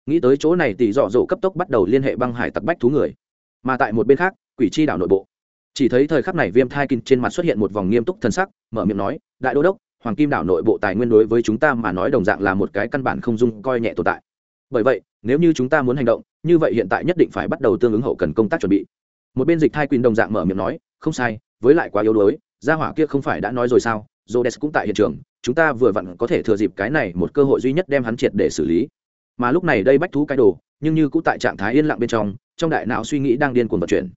Speaker 1: Nghĩ tới chỗ này tỷ dọ dỗ cấp tốc bắt đầu liên hệ băng hải tặc bách thú người. Mà tại một bên khác, quỷ chi đảo nội bộ. Chỉ thấy thời khắc này viêm thai kinh trên mặt xuất hiện một vòng nghiêm túc thân sắc, mở miệng nói, đại đô đốc, hoàng kim đảo nội bộ tài nguyên đối với chúng ta mà nói đồng dạng là một cái căn bản không dung coi nhẹ tồn tại. Bởi vậy, nếu như chúng ta muốn hành động như vậy hiện tại nhất định phải bắt đầu tương ứng hậu cần công tác chuẩn bị. Một bên dịch thai Quỳnh đồng dạng mở miệng nói, không sai, với lại quá yếu đuối, gia hỏa kia không phải đã nói rồi sao? Jodes cũng tại hiện trường, chúng ta vừa vặn có thể thừa dịp cái này một cơ hội duy nhất đem hắn triệt để xử lý. Mà lúc này đây bách thú cái đồ, nhưng như cũng tại trạng thái yên lặng bên trong trong đại não suy nghĩ đang điên cuồng vận chuyển.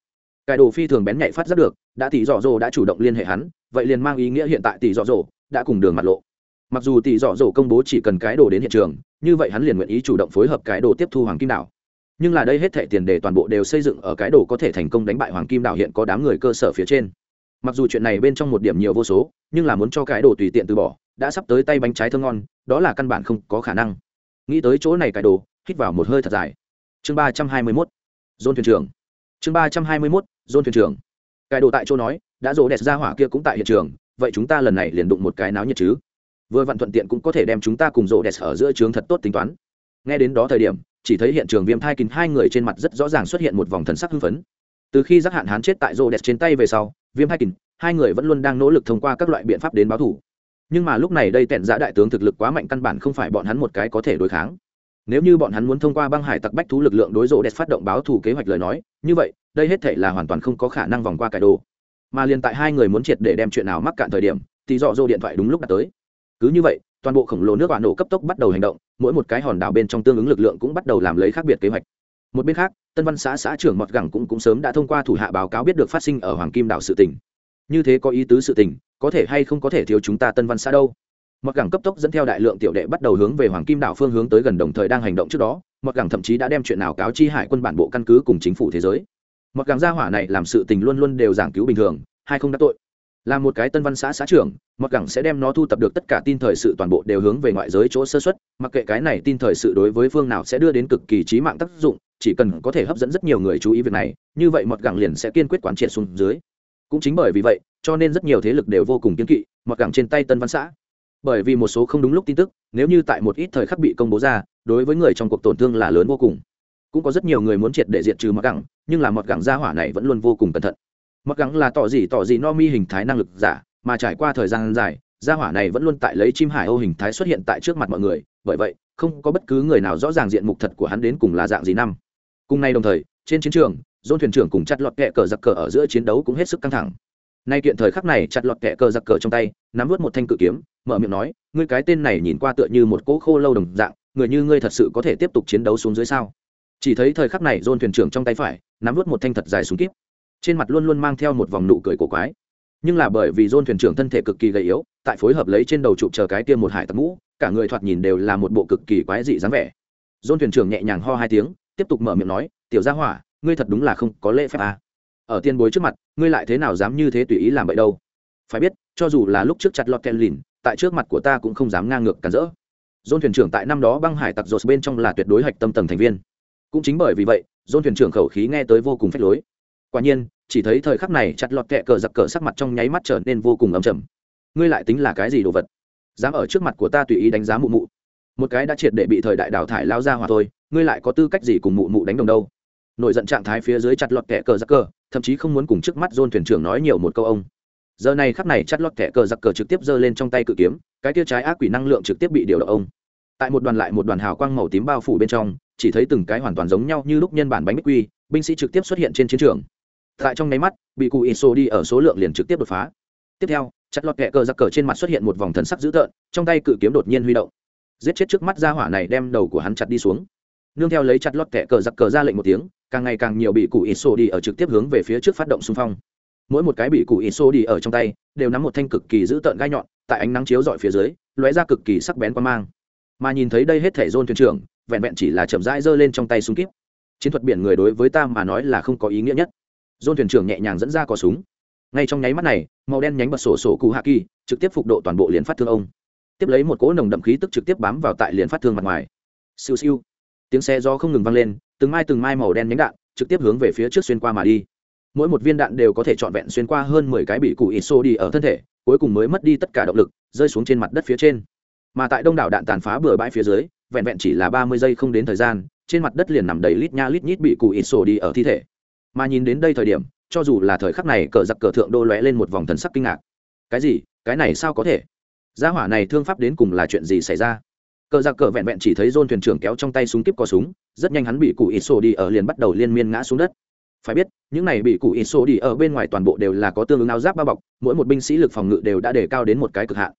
Speaker 1: Cái đồ phi thường bén nhạy phát rất được, đã tỷ dọ dỗ đã chủ động liên hệ hắn, vậy liền mang ý nghĩa hiện tại tỷ dọ dỗ đã cùng đường mặt lộ. Mặc dù tỷ dọ dỗ công bố chỉ cần cái đồ đến hiện trường, như vậy hắn liền nguyện ý chủ động phối hợp cái đồ tiếp thu hoàng kim đảo nhưng là đây hết thệ tiền đề toàn bộ đều xây dựng ở cái đồ có thể thành công đánh bại hoàng kim đảo hiện có đám người cơ sở phía trên. Mặc dù chuyện này bên trong một điểm nhiều vô số, nhưng là muốn cho cái đồ tùy tiện từ bỏ, đã sắp tới tay bánh trái thơ ngon, đó là căn bản không có khả năng. Nghĩ tới chỗ này cái đồ, hít vào một hơi thật dài. Chương ba trăm hai mươi mốt, dôn thuyền trưởng. Chương ba trăm hai mươi mốt, dôn thuyền trưởng. Cái đồ tại chỗ nói, đã rỗ đẹp ra hỏa kia cũng tại hiện trường, vậy chúng ta lần này liền đụng một cái náo nhiệt chứ? Vừa vặn thuận tiện cũng có thể đem chúng ta cùng rỗ đẹp ở giữa trường thật tốt tính toán. Nghe đến đó thời điểm chỉ thấy hiện trường viêm thai kín hai người trên mặt rất rõ ràng xuất hiện một vòng thần sắc hưng phấn. Từ khi giác hạn hán chết tại rô đẹp trên tay về sau, viêm thai kín, hai người vẫn luôn đang nỗ lực thông qua các loại biện pháp đến báo thủ nhưng mà lúc này đây tẹn giã đại tướng thực lực quá mạnh căn bản không phải bọn hắn một cái có thể đối kháng. Nếu như bọn hắn muốn thông qua băng hải tặc bách thú lực lượng đối rộ đẹp phát động báo thù kế hoạch lời nói, như vậy, đây hết thể là hoàn toàn không có khả năng vòng qua cải đồ. Mà liền tại hai người muốn triệt để đem chuyện nào mắc cạn thời điểm, thì dọ dô điện thoại đúng lúc đã tới. Cứ như vậy, toàn bộ khổng lồ nước bạn nổ cấp tốc bắt đầu hành động mỗi một cái hòn đảo bên trong tương ứng lực lượng cũng bắt đầu làm lấy khác biệt kế hoạch. Một bên khác tân văn xã xã trưởng mọt gẳng cũng, cũng sớm đã thông qua thủ hạ báo cáo biết được phát sinh ở hoàng kim đảo sự tỉnh như thế có ý tứ sự tình có thể hay không có thể thiếu chúng ta tân văn xã đâu? Mọt gẳng cấp tốc dẫn theo đại lượng tiểu đệ bắt đầu hướng về hoàng kim đảo phương hướng tới gần đồng thời đang hành động trước đó. Mọt gẳng thậm chí đã đem chuyện nào cáo chi hải quân bản bộ căn cứ cùng chính phủ thế giới. Mọt gẳng gia hỏa này làm sự tình luôn luôn đều giảng cứu bình thường hay không đã tội là một cái tân văn xã xã trưởng, mặc gẳng sẽ đem nó thu tập được tất cả tin thời sự toàn bộ đều hướng về ngoại giới chỗ sơ xuất, mặc kệ cái này tin thời sự đối với phương nào sẽ đưa đến cực kỳ trí mạng tác dụng, chỉ cần có thể hấp dẫn rất nhiều người chú ý việc này, như vậy mặc gẳng liền sẽ kiên quyết quán triệt xuống dưới. Cũng chính bởi vì vậy, cho nên rất nhiều thế lực đều vô cùng kiên kỵ, mặc gẳng trên tay tân văn xã. Bởi vì một số không đúng lúc tin tức, nếu như tại một ít thời khắc bị công bố ra, đối với người trong cuộc tổn thương là lớn vô cùng. Cũng có rất nhiều người muốn triệt để diệt trừ mặc gẳng, nhưng là mặc gẳng gia hỏa này vẫn luôn vô cùng cẩn thận mặc gắng là tỏ gì tỏ gì no mi hình thái năng lực giả, mà trải qua thời gian dài, gia hỏa này vẫn luôn tại lấy chim hải âu hình thái xuất hiện tại trước mặt mọi người. Bởi vậy, không có bất cứ người nào rõ ràng diện mục thật của hắn đến cùng là dạng gì năm. Cùng nay đồng thời, trên chiến trường, dôn thuyền trưởng cùng chặt lọt kẹ cờ giặc cờ ở giữa chiến đấu cũng hết sức căng thẳng. Nay kiện thời khắc này, chặt lọt kẹ cờ giặc cờ trong tay, nắm vớt một thanh cự kiếm, mở miệng nói, ngươi cái tên này nhìn qua tựa như một cỗ khô lâu đồng dạng, người như ngươi thật sự có thể tiếp tục chiến đấu xuống dưới sao? Chỉ thấy thời khắc này, dôn thuyền trưởng trong tay phải, nắm vớt một thanh thật dài súng kíp trên mặt luôn luôn mang theo một vòng nụ cười cổ quái. Nhưng là bởi vì dôn thuyền trưởng thân thể cực kỳ gầy yếu, tại phối hợp lấy trên đầu trụ chờ cái tiêm một hải tặc mũ, cả người thoạt nhìn đều là một bộ cực kỳ quái dị dáng vẻ. Dôn thuyền trưởng nhẹ nhàng ho hai tiếng, tiếp tục mở miệng nói, tiểu gia hỏa, ngươi thật đúng là không có lễ phép à. ở tiên bối trước mặt, ngươi lại thế nào dám như thế tùy ý làm vậy đâu? Phải biết, cho dù là lúc trước chặt lọt ken lìn, tại trước mặt của ta cũng không dám ngang ngược cản rỡ. Dôn thuyền trưởng tại năm đó băng hải tặc dột bên trong là tuyệt đối hạch tâm tầng thành viên. Cũng chính bởi vì vậy dôn thuyền trưởng khẩu khí nghe tới vô cùng phách lối quả nhiên, chỉ thấy thời khắc này chặt lọt kẹ cờ giặc cờ sắc mặt trong nháy mắt trở nên vô cùng ấm chầm ngươi lại tính là cái gì đồ vật? Dám ở trước mặt của ta tùy ý đánh giá mụ mụ. Một cái đã triệt để bị thời đại đào thải lao ra hòa thôi, ngươi lại có tư cách gì cùng mụ mụ đánh đồng đâu? Nổi giận trạng thái phía dưới chặt lọt kẻ cờ giặc cờ, thậm chí không muốn cùng trước mắt dôn thuyền trưởng nói nhiều một câu ông. Giờ này khắc này chặt lọt kẻ cờ giặc cờ trực tiếp giơ lên trong tay cự kiếm, cái tiêu trái ác quỷ năng lượng trực tiếp bị điều động ông. Tại một đoàn lại một đoàn hào quang màu tím bao phủ bên trong, chỉ thấy từng cái hoàn toàn giống nhau như lúc nhân bản bánh bích quy, binh sĩ trực tiếp xuất hiện trên chiến trường tại trong nháy mắt, bị cụ iso đi ở số lượng liền trực tiếp đột phá. Tiếp theo, chặt lọt kẹ cờ giặc cờ trên mặt xuất hiện một vòng thần sắc dữ tợn, trong tay cự kiếm đột nhiên huy động. Giết chết trước mắt ra hỏa này đem đầu của hắn chặt đi xuống. Nương theo lấy chặt lọt kẹ cờ giặc cờ ra lệnh một tiếng, càng ngày càng nhiều bị cụ iso đi ở trực tiếp hướng về phía trước phát động xung phong. Mỗi một cái bị cụ iso đi ở trong tay, đều nắm một thanh cực kỳ dữ tợn gai nhọn, tại ánh nắng chiếu dọi phía dưới, lóe ra cực kỳ sắc bén quan mang. Mà nhìn thấy đây hết thể dôn thuyền trưởng, vẹn vẹn chỉ là chậm rãi giơ lên trong tay súng kíp. Chiến thuật biển người đối với ta mà nói là không có ý nghĩa nhất dôn thuyền trưởng nhẹ nhàng dẫn ra cò súng. Ngay trong nháy mắt này, màu đen nhánh bật sổ sổ cụ hạ kỳ trực tiếp phục độ toàn bộ liền phát thương ông. Tiếp lấy một cỗ nồng đậm khí tức trực tiếp bám vào tại liền phát thương mặt ngoài. Siêu siêu. Tiếng xe do không ngừng vang lên, từng mai từng mai màu đen nhánh đạn trực tiếp hướng về phía trước xuyên qua mà đi. Mỗi một viên đạn đều có thể trọn vẹn xuyên qua hơn mười cái bị cụ ít xô đi ở thân thể, cuối cùng mới mất đi tất cả động lực, rơi xuống trên mặt đất phía trên. Mà tại đông đảo đạn tàn phá bừa bãi phía dưới, vẹn vẹn chỉ là ba mươi giây không đến thời gian, trên mặt đất liền nằm đầy lít nha lít nhít bị cụ ít xô đi ở thi thể mà nhìn đến đây thời điểm, cho dù là thời khắc này cờ giặc cờ thượng đô lóe lên một vòng thần sắc kinh ngạc. Cái gì? Cái này sao có thể? Gia hỏa này thương pháp đến cùng là chuyện gì xảy ra? Cờ giặc cờ vẹn vẹn chỉ thấy dôn thuyền trưởng kéo trong tay súng kíp có súng, rất nhanh hắn bị cụ ít sổ đi ở liền bắt đầu liên miên ngã xuống đất. Phải biết, những này bị cụ ít sổ đi ở bên ngoài toàn bộ đều là có tương ứng áo giáp bao bọc, mỗi một binh sĩ lực phòng ngự đều đã đề cao đến một cái cực hạn.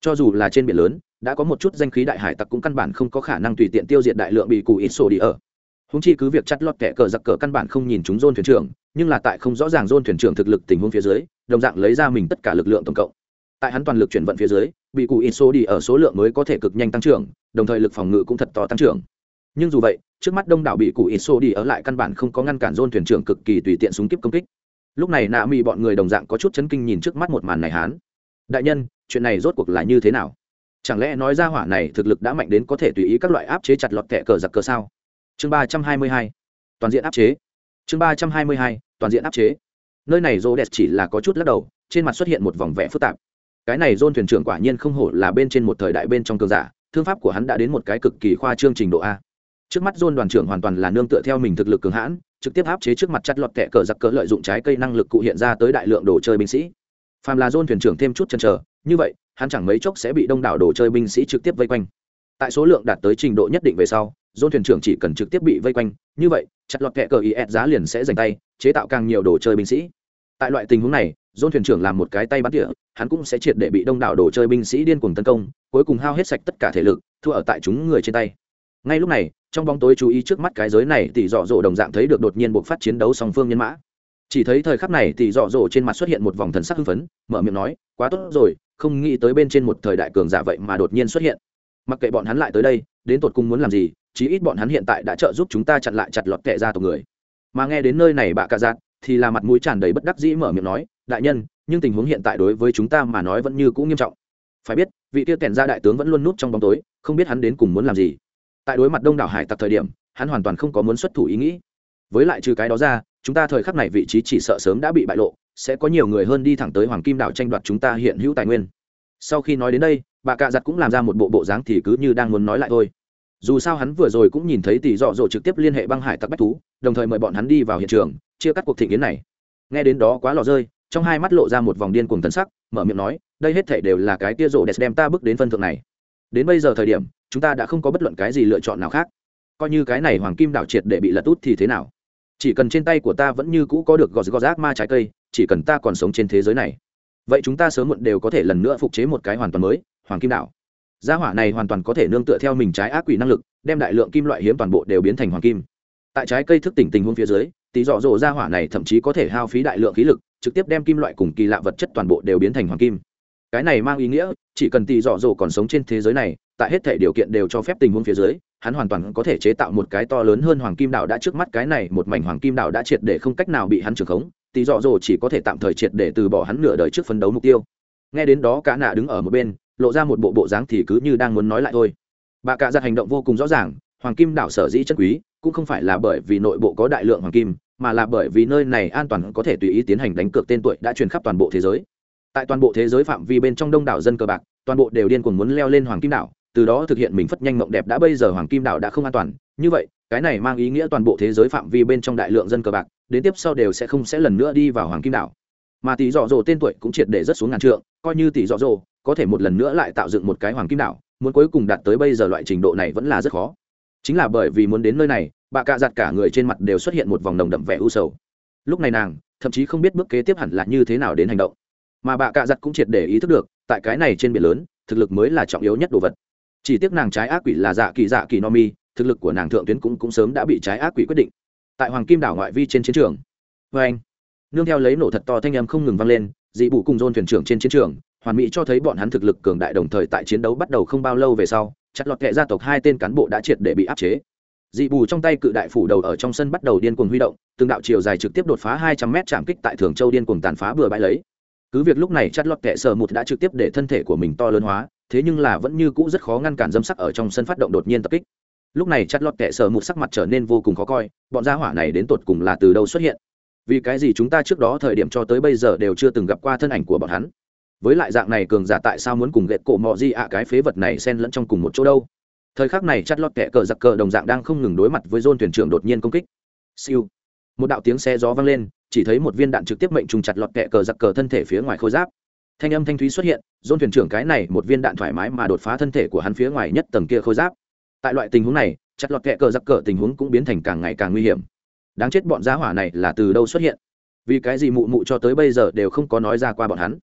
Speaker 1: Cho dù là trên biển lớn, đã có một chút danh khí đại hải tặc cũng căn bản không có khả năng tùy tiện tiêu diệt đại lượng bị cụ ít sổ đi ở húng chi cứ việc chắt lọt kẻ cờ giặc cờ căn bản không nhìn chúng dôn thuyền trưởng, nhưng là tại không rõ ràng dôn thuyền trưởng thực lực tình huống phía dưới, đồng dạng lấy ra mình tất cả lực lượng tổng cộng. Tại hắn toàn lực chuyển vận phía dưới, bị cụ in số đi ở số lượng mới có thể cực nhanh tăng trưởng, đồng thời lực phòng ngự cũng thật to tăng trưởng. Nhưng dù vậy, trước mắt đông đảo bị cụ in số đi ở lại căn bản không có ngăn cản dôn thuyền trưởng cực kỳ tùy tiện súng kíp công kích. Lúc này nạ mỹ bọn người đồng dạng có chút chấn kinh nhìn trước mắt một màn này hán. Đại nhân, chuyện này rốt cuộc là như thế nào? Chẳng lẽ nói ra hỏa này thực lực đã mạnh đến có thể tùy ý các loại áp chế chặt lọt kẹ cờ giặc cờ sao? Chương ba trăm hai mươi hai, toàn diện áp chế. Chương ba trăm hai mươi hai, toàn diện áp chế. Nơi này rô đẹp chỉ là có chút lắc đầu, trên mặt xuất hiện một vòng vẽ phức tạp. Cái này dôn thuyền trưởng quả nhiên không hổ là bên trên một thời đại bên trong cường giả, thương pháp của hắn đã đến một cái cực kỳ khoa trương trình độ a. Trước mắt dôn đoàn trưởng hoàn toàn là nương tựa theo mình thực lực cường hãn, trực tiếp áp chế trước mặt chặt lọt kẹ cờ giặc cờ lợi dụng trái cây năng lực cụ hiện ra tới đại lượng đồ chơi binh sĩ. Phàm là dôn thuyền trưởng thêm chút chần chờ, như vậy, hắn chẳng mấy chốc sẽ bị đông đảo đồ chơi binh sĩ trực tiếp vây quanh tại số lượng đạt tới trình độ nhất định về sau dôn thuyền trưởng chỉ cần trực tiếp bị vây quanh, như vậy, chặt lọt kẹ cờ is giá liền sẽ dành tay, chế tạo càng nhiều đồ chơi binh sĩ. Tại loại tình huống này dôn thuyền trưởng làm một cái tay bắn tỉa, hắn cũng sẽ triệt để bị đông đảo đồ chơi binh sĩ điên cuồng tấn công, cuối cùng hao hết sạch tất cả thể lực, thua ở tại chúng người trên tay. Ngay lúc này, trong bóng tối chú ý trước mắt cái giới này, tỷ dọ dỗ đồng dạng thấy được đột nhiên buộc phát chiến đấu song phương nhân mã. Chỉ thấy thời khắc này, tỷ dọ dỗ trên mặt xuất hiện một vòng thần sắc hưng phấn, mở miệng nói, quá tốt rồi, không nghĩ tới bên trên một thời đại cường giả vậy mà đột nhiên xuất hiện mặc kệ bọn hắn lại tới đây, đến tột cùng muốn làm gì, chí ít bọn hắn hiện tại đã trợ giúp chúng ta chặn lại chặt lọt kẻ ra tộc người. Mà nghe đến nơi này bạ cạ dạt thì là mặt mũi tràn đầy bất đắc dĩ mở miệng nói, đại nhân, nhưng tình huống hiện tại đối với chúng ta mà nói vẫn như cũ nghiêm trọng. Phải biết, vị tiêu kèn ra đại tướng vẫn luôn núp trong bóng tối, không biết hắn đến cùng muốn làm gì. Tại đối mặt đông đảo hải tặc thời điểm, hắn hoàn toàn không có muốn xuất thủ ý nghĩ. Với lại trừ cái đó ra, chúng ta thời khắc này vị trí chỉ sợ sớm đã bị bại lộ, sẽ có nhiều người hơn đi thẳng tới hoàng kim đảo tranh đoạt chúng ta hiện hữu tài nguyên. Sau khi nói đến đây bà cạ giặt cũng làm ra một bộ bộ dáng thì cứ như đang muốn nói lại thôi. Dù sao hắn vừa rồi cũng nhìn thấy tỷ dọ dỗ trực tiếp liên hệ băng hải tặc bách thú, đồng thời mời bọn hắn đi vào hiện trường, chia cắt cuộc thị kiến này. Nghe đến đó quá lò rơi, trong hai mắt lộ ra một vòng điên cuồng tân sắc, mở miệng nói, đây hết thể đều là cái tia rộ đẹp đem ta bước đến phân thượng này. Đến bây giờ thời điểm, chúng ta đã không có bất luận cái gì lựa chọn nào khác. Coi như cái này hoàng kim đảo triệt để bị lật út thì thế nào? Chỉ cần trên tay của ta vẫn như cũ có được gò gò rác ma trái cây, chỉ cần ta còn sống trên thế giới này. Vậy chúng ta sớm muộn đều có thể lần nữa phục chế một cái hoàn toàn mới hoàng kim đảo. Gia hỏa này hoàn toàn có thể nương tựa theo mình trái ác quỷ năng lực, đem đại lượng kim loại hiếm toàn bộ đều biến thành hoàng kim. Tại trái cây thức tỉnh tình huống phía dưới tỷ dọ dỗ gia hỏa này thậm chí có thể hao phí đại lượng khí lực, trực tiếp đem kim loại cùng kỳ lạ vật chất toàn bộ đều biến thành hoàng kim. Cái này mang ý nghĩa, chỉ cần tỷ dọ dỗ còn sống trên thế giới này, tại hết thể điều kiện đều cho phép tình huống phía dưới, hắn hoàn toàn có thể chế tạo một cái to lớn hơn hoàng kim đảo đã trước mắt cái này, một mảnh hoàng kim đảo đã triệt để không cách nào bị hắn trưởng khống tỷ dọ dỗ chỉ có thể tạm thời triệt để từ bỏ hắn nửa đời trước phấn đấu mục tiêu. Nghe đến đó, cả nạ đứng ở một bên lộ ra một bộ bộ dáng thì cứ như đang muốn nói lại thôi. Bà cả giặt hành động vô cùng rõ ràng, hoàng kim đảo sở dĩ chân quý, cũng không phải là bởi vì nội bộ có đại lượng hoàng kim, mà là bởi vì nơi này an toàn có thể tùy ý tiến hành đánh cược tên tuổi đã truyền khắp toàn bộ thế giới. Tại toàn bộ thế giới phạm vi bên trong đông đảo dân cờ bạc, toàn bộ đều điên cuồng muốn leo lên hoàng kim đảo, từ đó thực hiện mình phất nhanh mộng đẹp đã bây giờ hoàng kim đảo đã không an toàn. Như vậy, cái này mang ý nghĩa toàn bộ thế giới phạm vi bên trong đại lượng dân cờ bạc, đến tiếp sau đều sẽ không sẽ lần nữa đi vào hoàng kim đảo. Mà tỷ dọ dỗ tên tuổi cũng triệt để rất xuống ngàn trượng coi như tỷ dọ dỗ có thể một lần nữa lại tạo dựng một cái hoàng kim đảo, muốn cuối cùng đạt tới bây giờ loại trình độ này vẫn là rất khó. Chính là bởi vì muốn đến nơi này, bà cạ giặt cả người trên mặt đều xuất hiện một vòng đồng đậm vẻ u sầu. Lúc này nàng, thậm chí không biết bước kế tiếp hẳn là như thế nào đến hành động. Mà bà cạ giặt cũng triệt để ý thức được, tại cái này trên biển lớn, thực lực mới là trọng yếu nhất đồ vật. Chỉ tiếc nàng trái ác quỷ là dạ kỳ dạ kỳ no mi, thực lực của nàng thượng tuyến cũng cũng sớm đã bị trái ác quỷ quyết định. Tại hoàng kim đảo ngoại vi trên chiến trường. Vê anh nương theo lấy nổ thật to thanh âm không ngừng vang lên, dị bụ cùng dôn thuyền trưởng trên chiến trường, hoàn mỹ cho thấy bọn hắn thực lực cường đại đồng thời tại chiến đấu bắt đầu không bao lâu về sau, chặt lọt kệ gia tộc hai tên cán bộ đã triệt để bị áp chế. Dị bù trong tay cự đại phủ đầu ở trong sân bắt đầu điên cuồng huy động, từng đạo chiều dài trực tiếp đột phá hai trăm mét chạm kích tại thường châu điên cuồng tàn phá bừa bãi lấy. Cứ việc lúc này chặt lọt kệ sở một đã trực tiếp để thân thể của mình to lớn hóa, thế nhưng là vẫn như cũ rất khó ngăn cản dâm sắc ở trong sân phát động đột nhiên tập kích. Lúc này chặt lọt kệ sở một sắc mặt trở nên vô cùng khó coi, bọn gia hỏa này đến tột cùng là từ đâu xuất hiện? Vì cái gì chúng ta trước đó thời điểm cho tới bây giờ đều chưa từng gặp qua thân ảnh của bọn hắn? Với lại dạng này cường giả tại sao muốn cùng ghẹt cổ mọ di ạ cái phế vật này xen lẫn trong cùng một chỗ đâu? Thời khắc này chặt lót kẻ cờ giặc cờ đồng dạng đang không ngừng đối mặt với dôn thuyền trưởng đột nhiên công kích. Siêu. Một đạo tiếng xe gió vang lên, chỉ thấy một viên đạn trực tiếp mệnh trùng chặt lọt kẻ cờ giặc cờ thân thể phía ngoài khôi giáp. Thanh âm thanh thúy xuất hiện, dôn thuyền trưởng cái này một viên đạn thoải mái mà đột phá thân thể của hắn phía ngoài nhất tầng kia khôi giáp. Tại loại tình huống này, chặt lọt kẹ cờ giặc cờ tình huống cũng biến thành càng ngày càng nguy hiểm đáng chết bọn giá hỏa này là từ đâu xuất hiện? Vì cái gì mụ mụ cho tới bây giờ đều không có nói ra qua bọn hắn?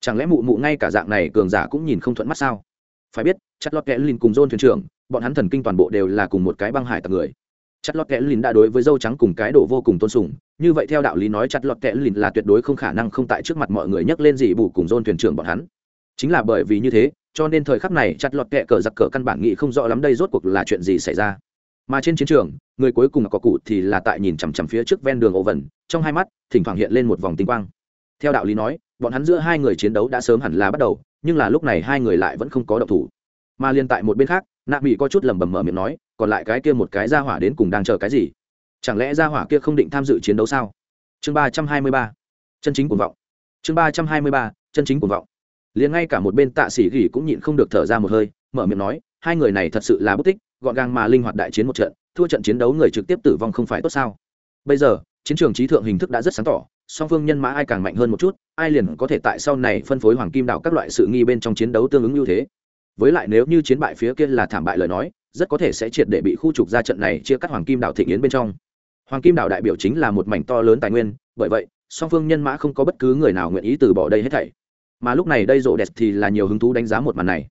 Speaker 1: Chẳng lẽ mụ mụ ngay cả dạng này cường giả cũng nhìn không thuận mắt sao? Phải biết chất lót kẽ lìn cùng dôn thuyền trưởng, bọn hắn thần kinh toàn bộ đều là cùng một cái băng hải tặc người. Chất lót kẽ lìn đã đối với dâu trắng cùng cái đổ vô cùng tôn sùng, như vậy theo đạo lý nói chất lót kẽ lìn là tuyệt đối không khả năng không tại trước mặt mọi người nhắc lên gì bù cùng dôn thuyền trưởng bọn hắn. Chính là bởi vì như thế, cho nên thời khắc này chặt lọt kẹ cờ giặc cờ căn bản nghĩ không rõ lắm đây rốt cuộc là chuyện gì xảy ra mà trên chiến trường, người cuối cùng có cụ thì là tại nhìn chằm chằm phía trước ven đường ổ vần trong hai mắt, thỉnh thoảng hiện lên một vòng tinh quang. Theo đạo lý nói, bọn hắn giữa hai người chiến đấu đã sớm hẳn là bắt đầu, nhưng là lúc này hai người lại vẫn không có động thủ. Mà liên tại một bên khác, nạ mỹ có chút lẩm bẩm mở miệng nói, còn lại cái kia một cái ra hỏa đến cùng đang chờ cái gì? Chẳng lẽ ra hỏa kia không định tham dự chiến đấu sao? Chương ba trăm hai mươi ba. Chân chính cuồng vọng. Chương ba trăm hai mươi ba, chân chính cuồng vọng. Liền ngay cả một bên tạ sĩ gỉ cũng nhịn không được thở ra một hơi, mở miệng nói, hai người này thật sự là bất tích gọn gàng mà linh hoạt đại chiến một trận, thua trận chiến đấu người trực tiếp tử vong không phải tốt sao? Bây giờ, chiến trường trí thượng hình thức đã rất sáng tỏ, song phương nhân mã ai càng mạnh hơn một chút, ai liền có thể tại sau này phân phối hoàng kim đạo các loại sự nghi bên trong chiến đấu tương ứng ưu thế. Với lại nếu như chiến bại phía kia là thảm bại lời nói, rất có thể sẽ triệt để bị khu trục ra trận này chia cắt hoàng kim đạo thịnh yến bên trong. Hoàng kim đạo đại biểu chính là một mảnh to lớn tài nguyên, bởi vậy, song phương nhân mã không có bất cứ người nào nguyện ý từ bỏ đây hết thảy. Mà lúc này đây rộ đẹp thì là nhiều hứng thú đánh giá một màn này.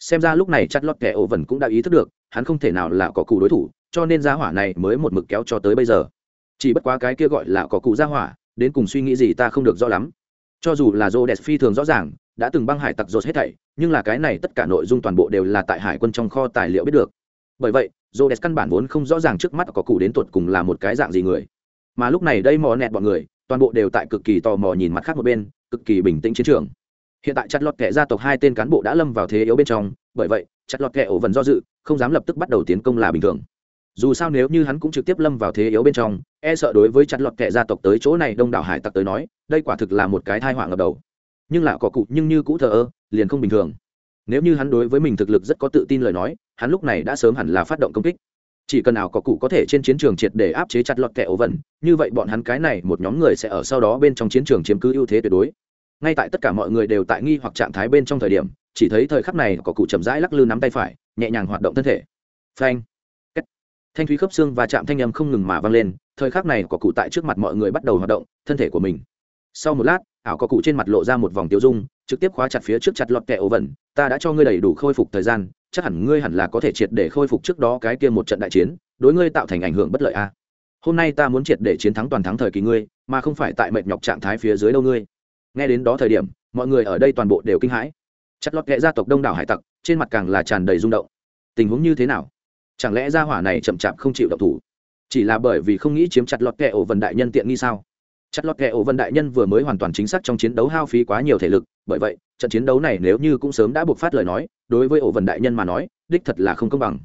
Speaker 1: Xem ra lúc này chặt lót kẻ ổ vần cũng đã ý thức được hắn không thể nào là có cụ đối thủ, cho nên gia hỏa này mới một mực kéo cho tới bây giờ. Chỉ bất quá cái kia gọi là có cụ gia hỏa, đến cùng suy nghĩ gì ta không được rõ lắm. Cho dù là rô đẹp phi thường rõ ràng, đã từng băng hải tặc rột hết thảy, nhưng là cái này tất cả nội dung toàn bộ đều là tại hải quân trong kho tài liệu biết được. Bởi vậy rô đẹp căn bản vốn không rõ ràng trước mắt có cụ đến tuột cùng là một cái dạng gì người. Mà lúc này đây mò nẹt bọn người, toàn bộ đều tại cực kỳ tò mò nhìn mặt khác một bên, cực kỳ bình tĩnh chiến trường. Hiện tại chặt lọt kẻ gia tộc hai tên cán bộ đã lâm vào thế yếu bên trong, bởi vậy, chặt lọt kẻ ổ vần do dự không dám lập tức bắt đầu tiến công là bình thường. Dù sao nếu như hắn cũng trực tiếp lâm vào thế yếu bên trong e sợ đối với chặt lọt kệ gia tộc tới chỗ này đông đảo hải tặc tới nói, đây quả thực là một cái thai họa ngập đầu. Nhưng là có cụ, nhưng như cũ thờ ơ, liền không bình thường. Nếu như hắn đối với mình thực lực rất có tự tin lời nói, hắn lúc này đã sớm hẳn là phát động công kích. Chỉ cần nào có cụ có thể trên chiến trường triệt để áp chế chặt lọt kẻ ổ vần, như vậy bọn hắn cái này một nhóm người sẽ ở sau đó bên trong chiến trường chiếm cứ ưu thế tuyệt đối. Ngay tại tất cả mọi người đều tại nghi hoặc trạng thái bên trong thời điểm, chỉ thấy thời khắc này có cụ chậm rãi lắc lư nắm tay phải nhẹ nhàng hoạt động thân thể. Phanh. Thanh thúy khớp xương và chạm thanh âm không ngừng mà vang lên, thời khắc này có cụ tại trước mặt mọi người bắt đầu hoạt động, thân thể của mình. Sau một lát, ảo có cụ trên mặt lộ ra một vòng tiêu dung, trực tiếp khóa chặt phía trước chặt lọt kẹ ổ vẩn, ta đã cho ngươi đầy đủ khôi phục thời gian, chắc hẳn ngươi hẳn là có thể triệt để khôi phục trước đó cái kia một trận đại chiến, đối ngươi tạo thành ảnh hưởng bất lợi a. Hôm nay ta muốn triệt để chiến thắng toàn thắng thời kỳ ngươi, mà không phải tại mệt nhọc trạng thái phía dưới đâu ngươi. Nghe đến đó thời điểm, mọi người ở đây toàn bộ đều kinh hãi chặt lọt kệ gia tộc đông đảo hải tặc, trên mặt càng là tràn đầy rung động. Tình huống như thế nào? Chẳng lẽ gia hỏa này chậm chạp không chịu động thủ? Chỉ là bởi vì không nghĩ chiếm chặt lọt kệ ổ vần đại nhân tiện nghi sao? Chặt lọt kệ ổ vần đại nhân vừa mới hoàn toàn chính xác trong chiến đấu hao phí quá nhiều thể lực, bởi vậy, trận chiến đấu này nếu như cũng sớm đã buộc phát lời nói, đối với ổ vần đại nhân mà nói, đích thật là không công bằng.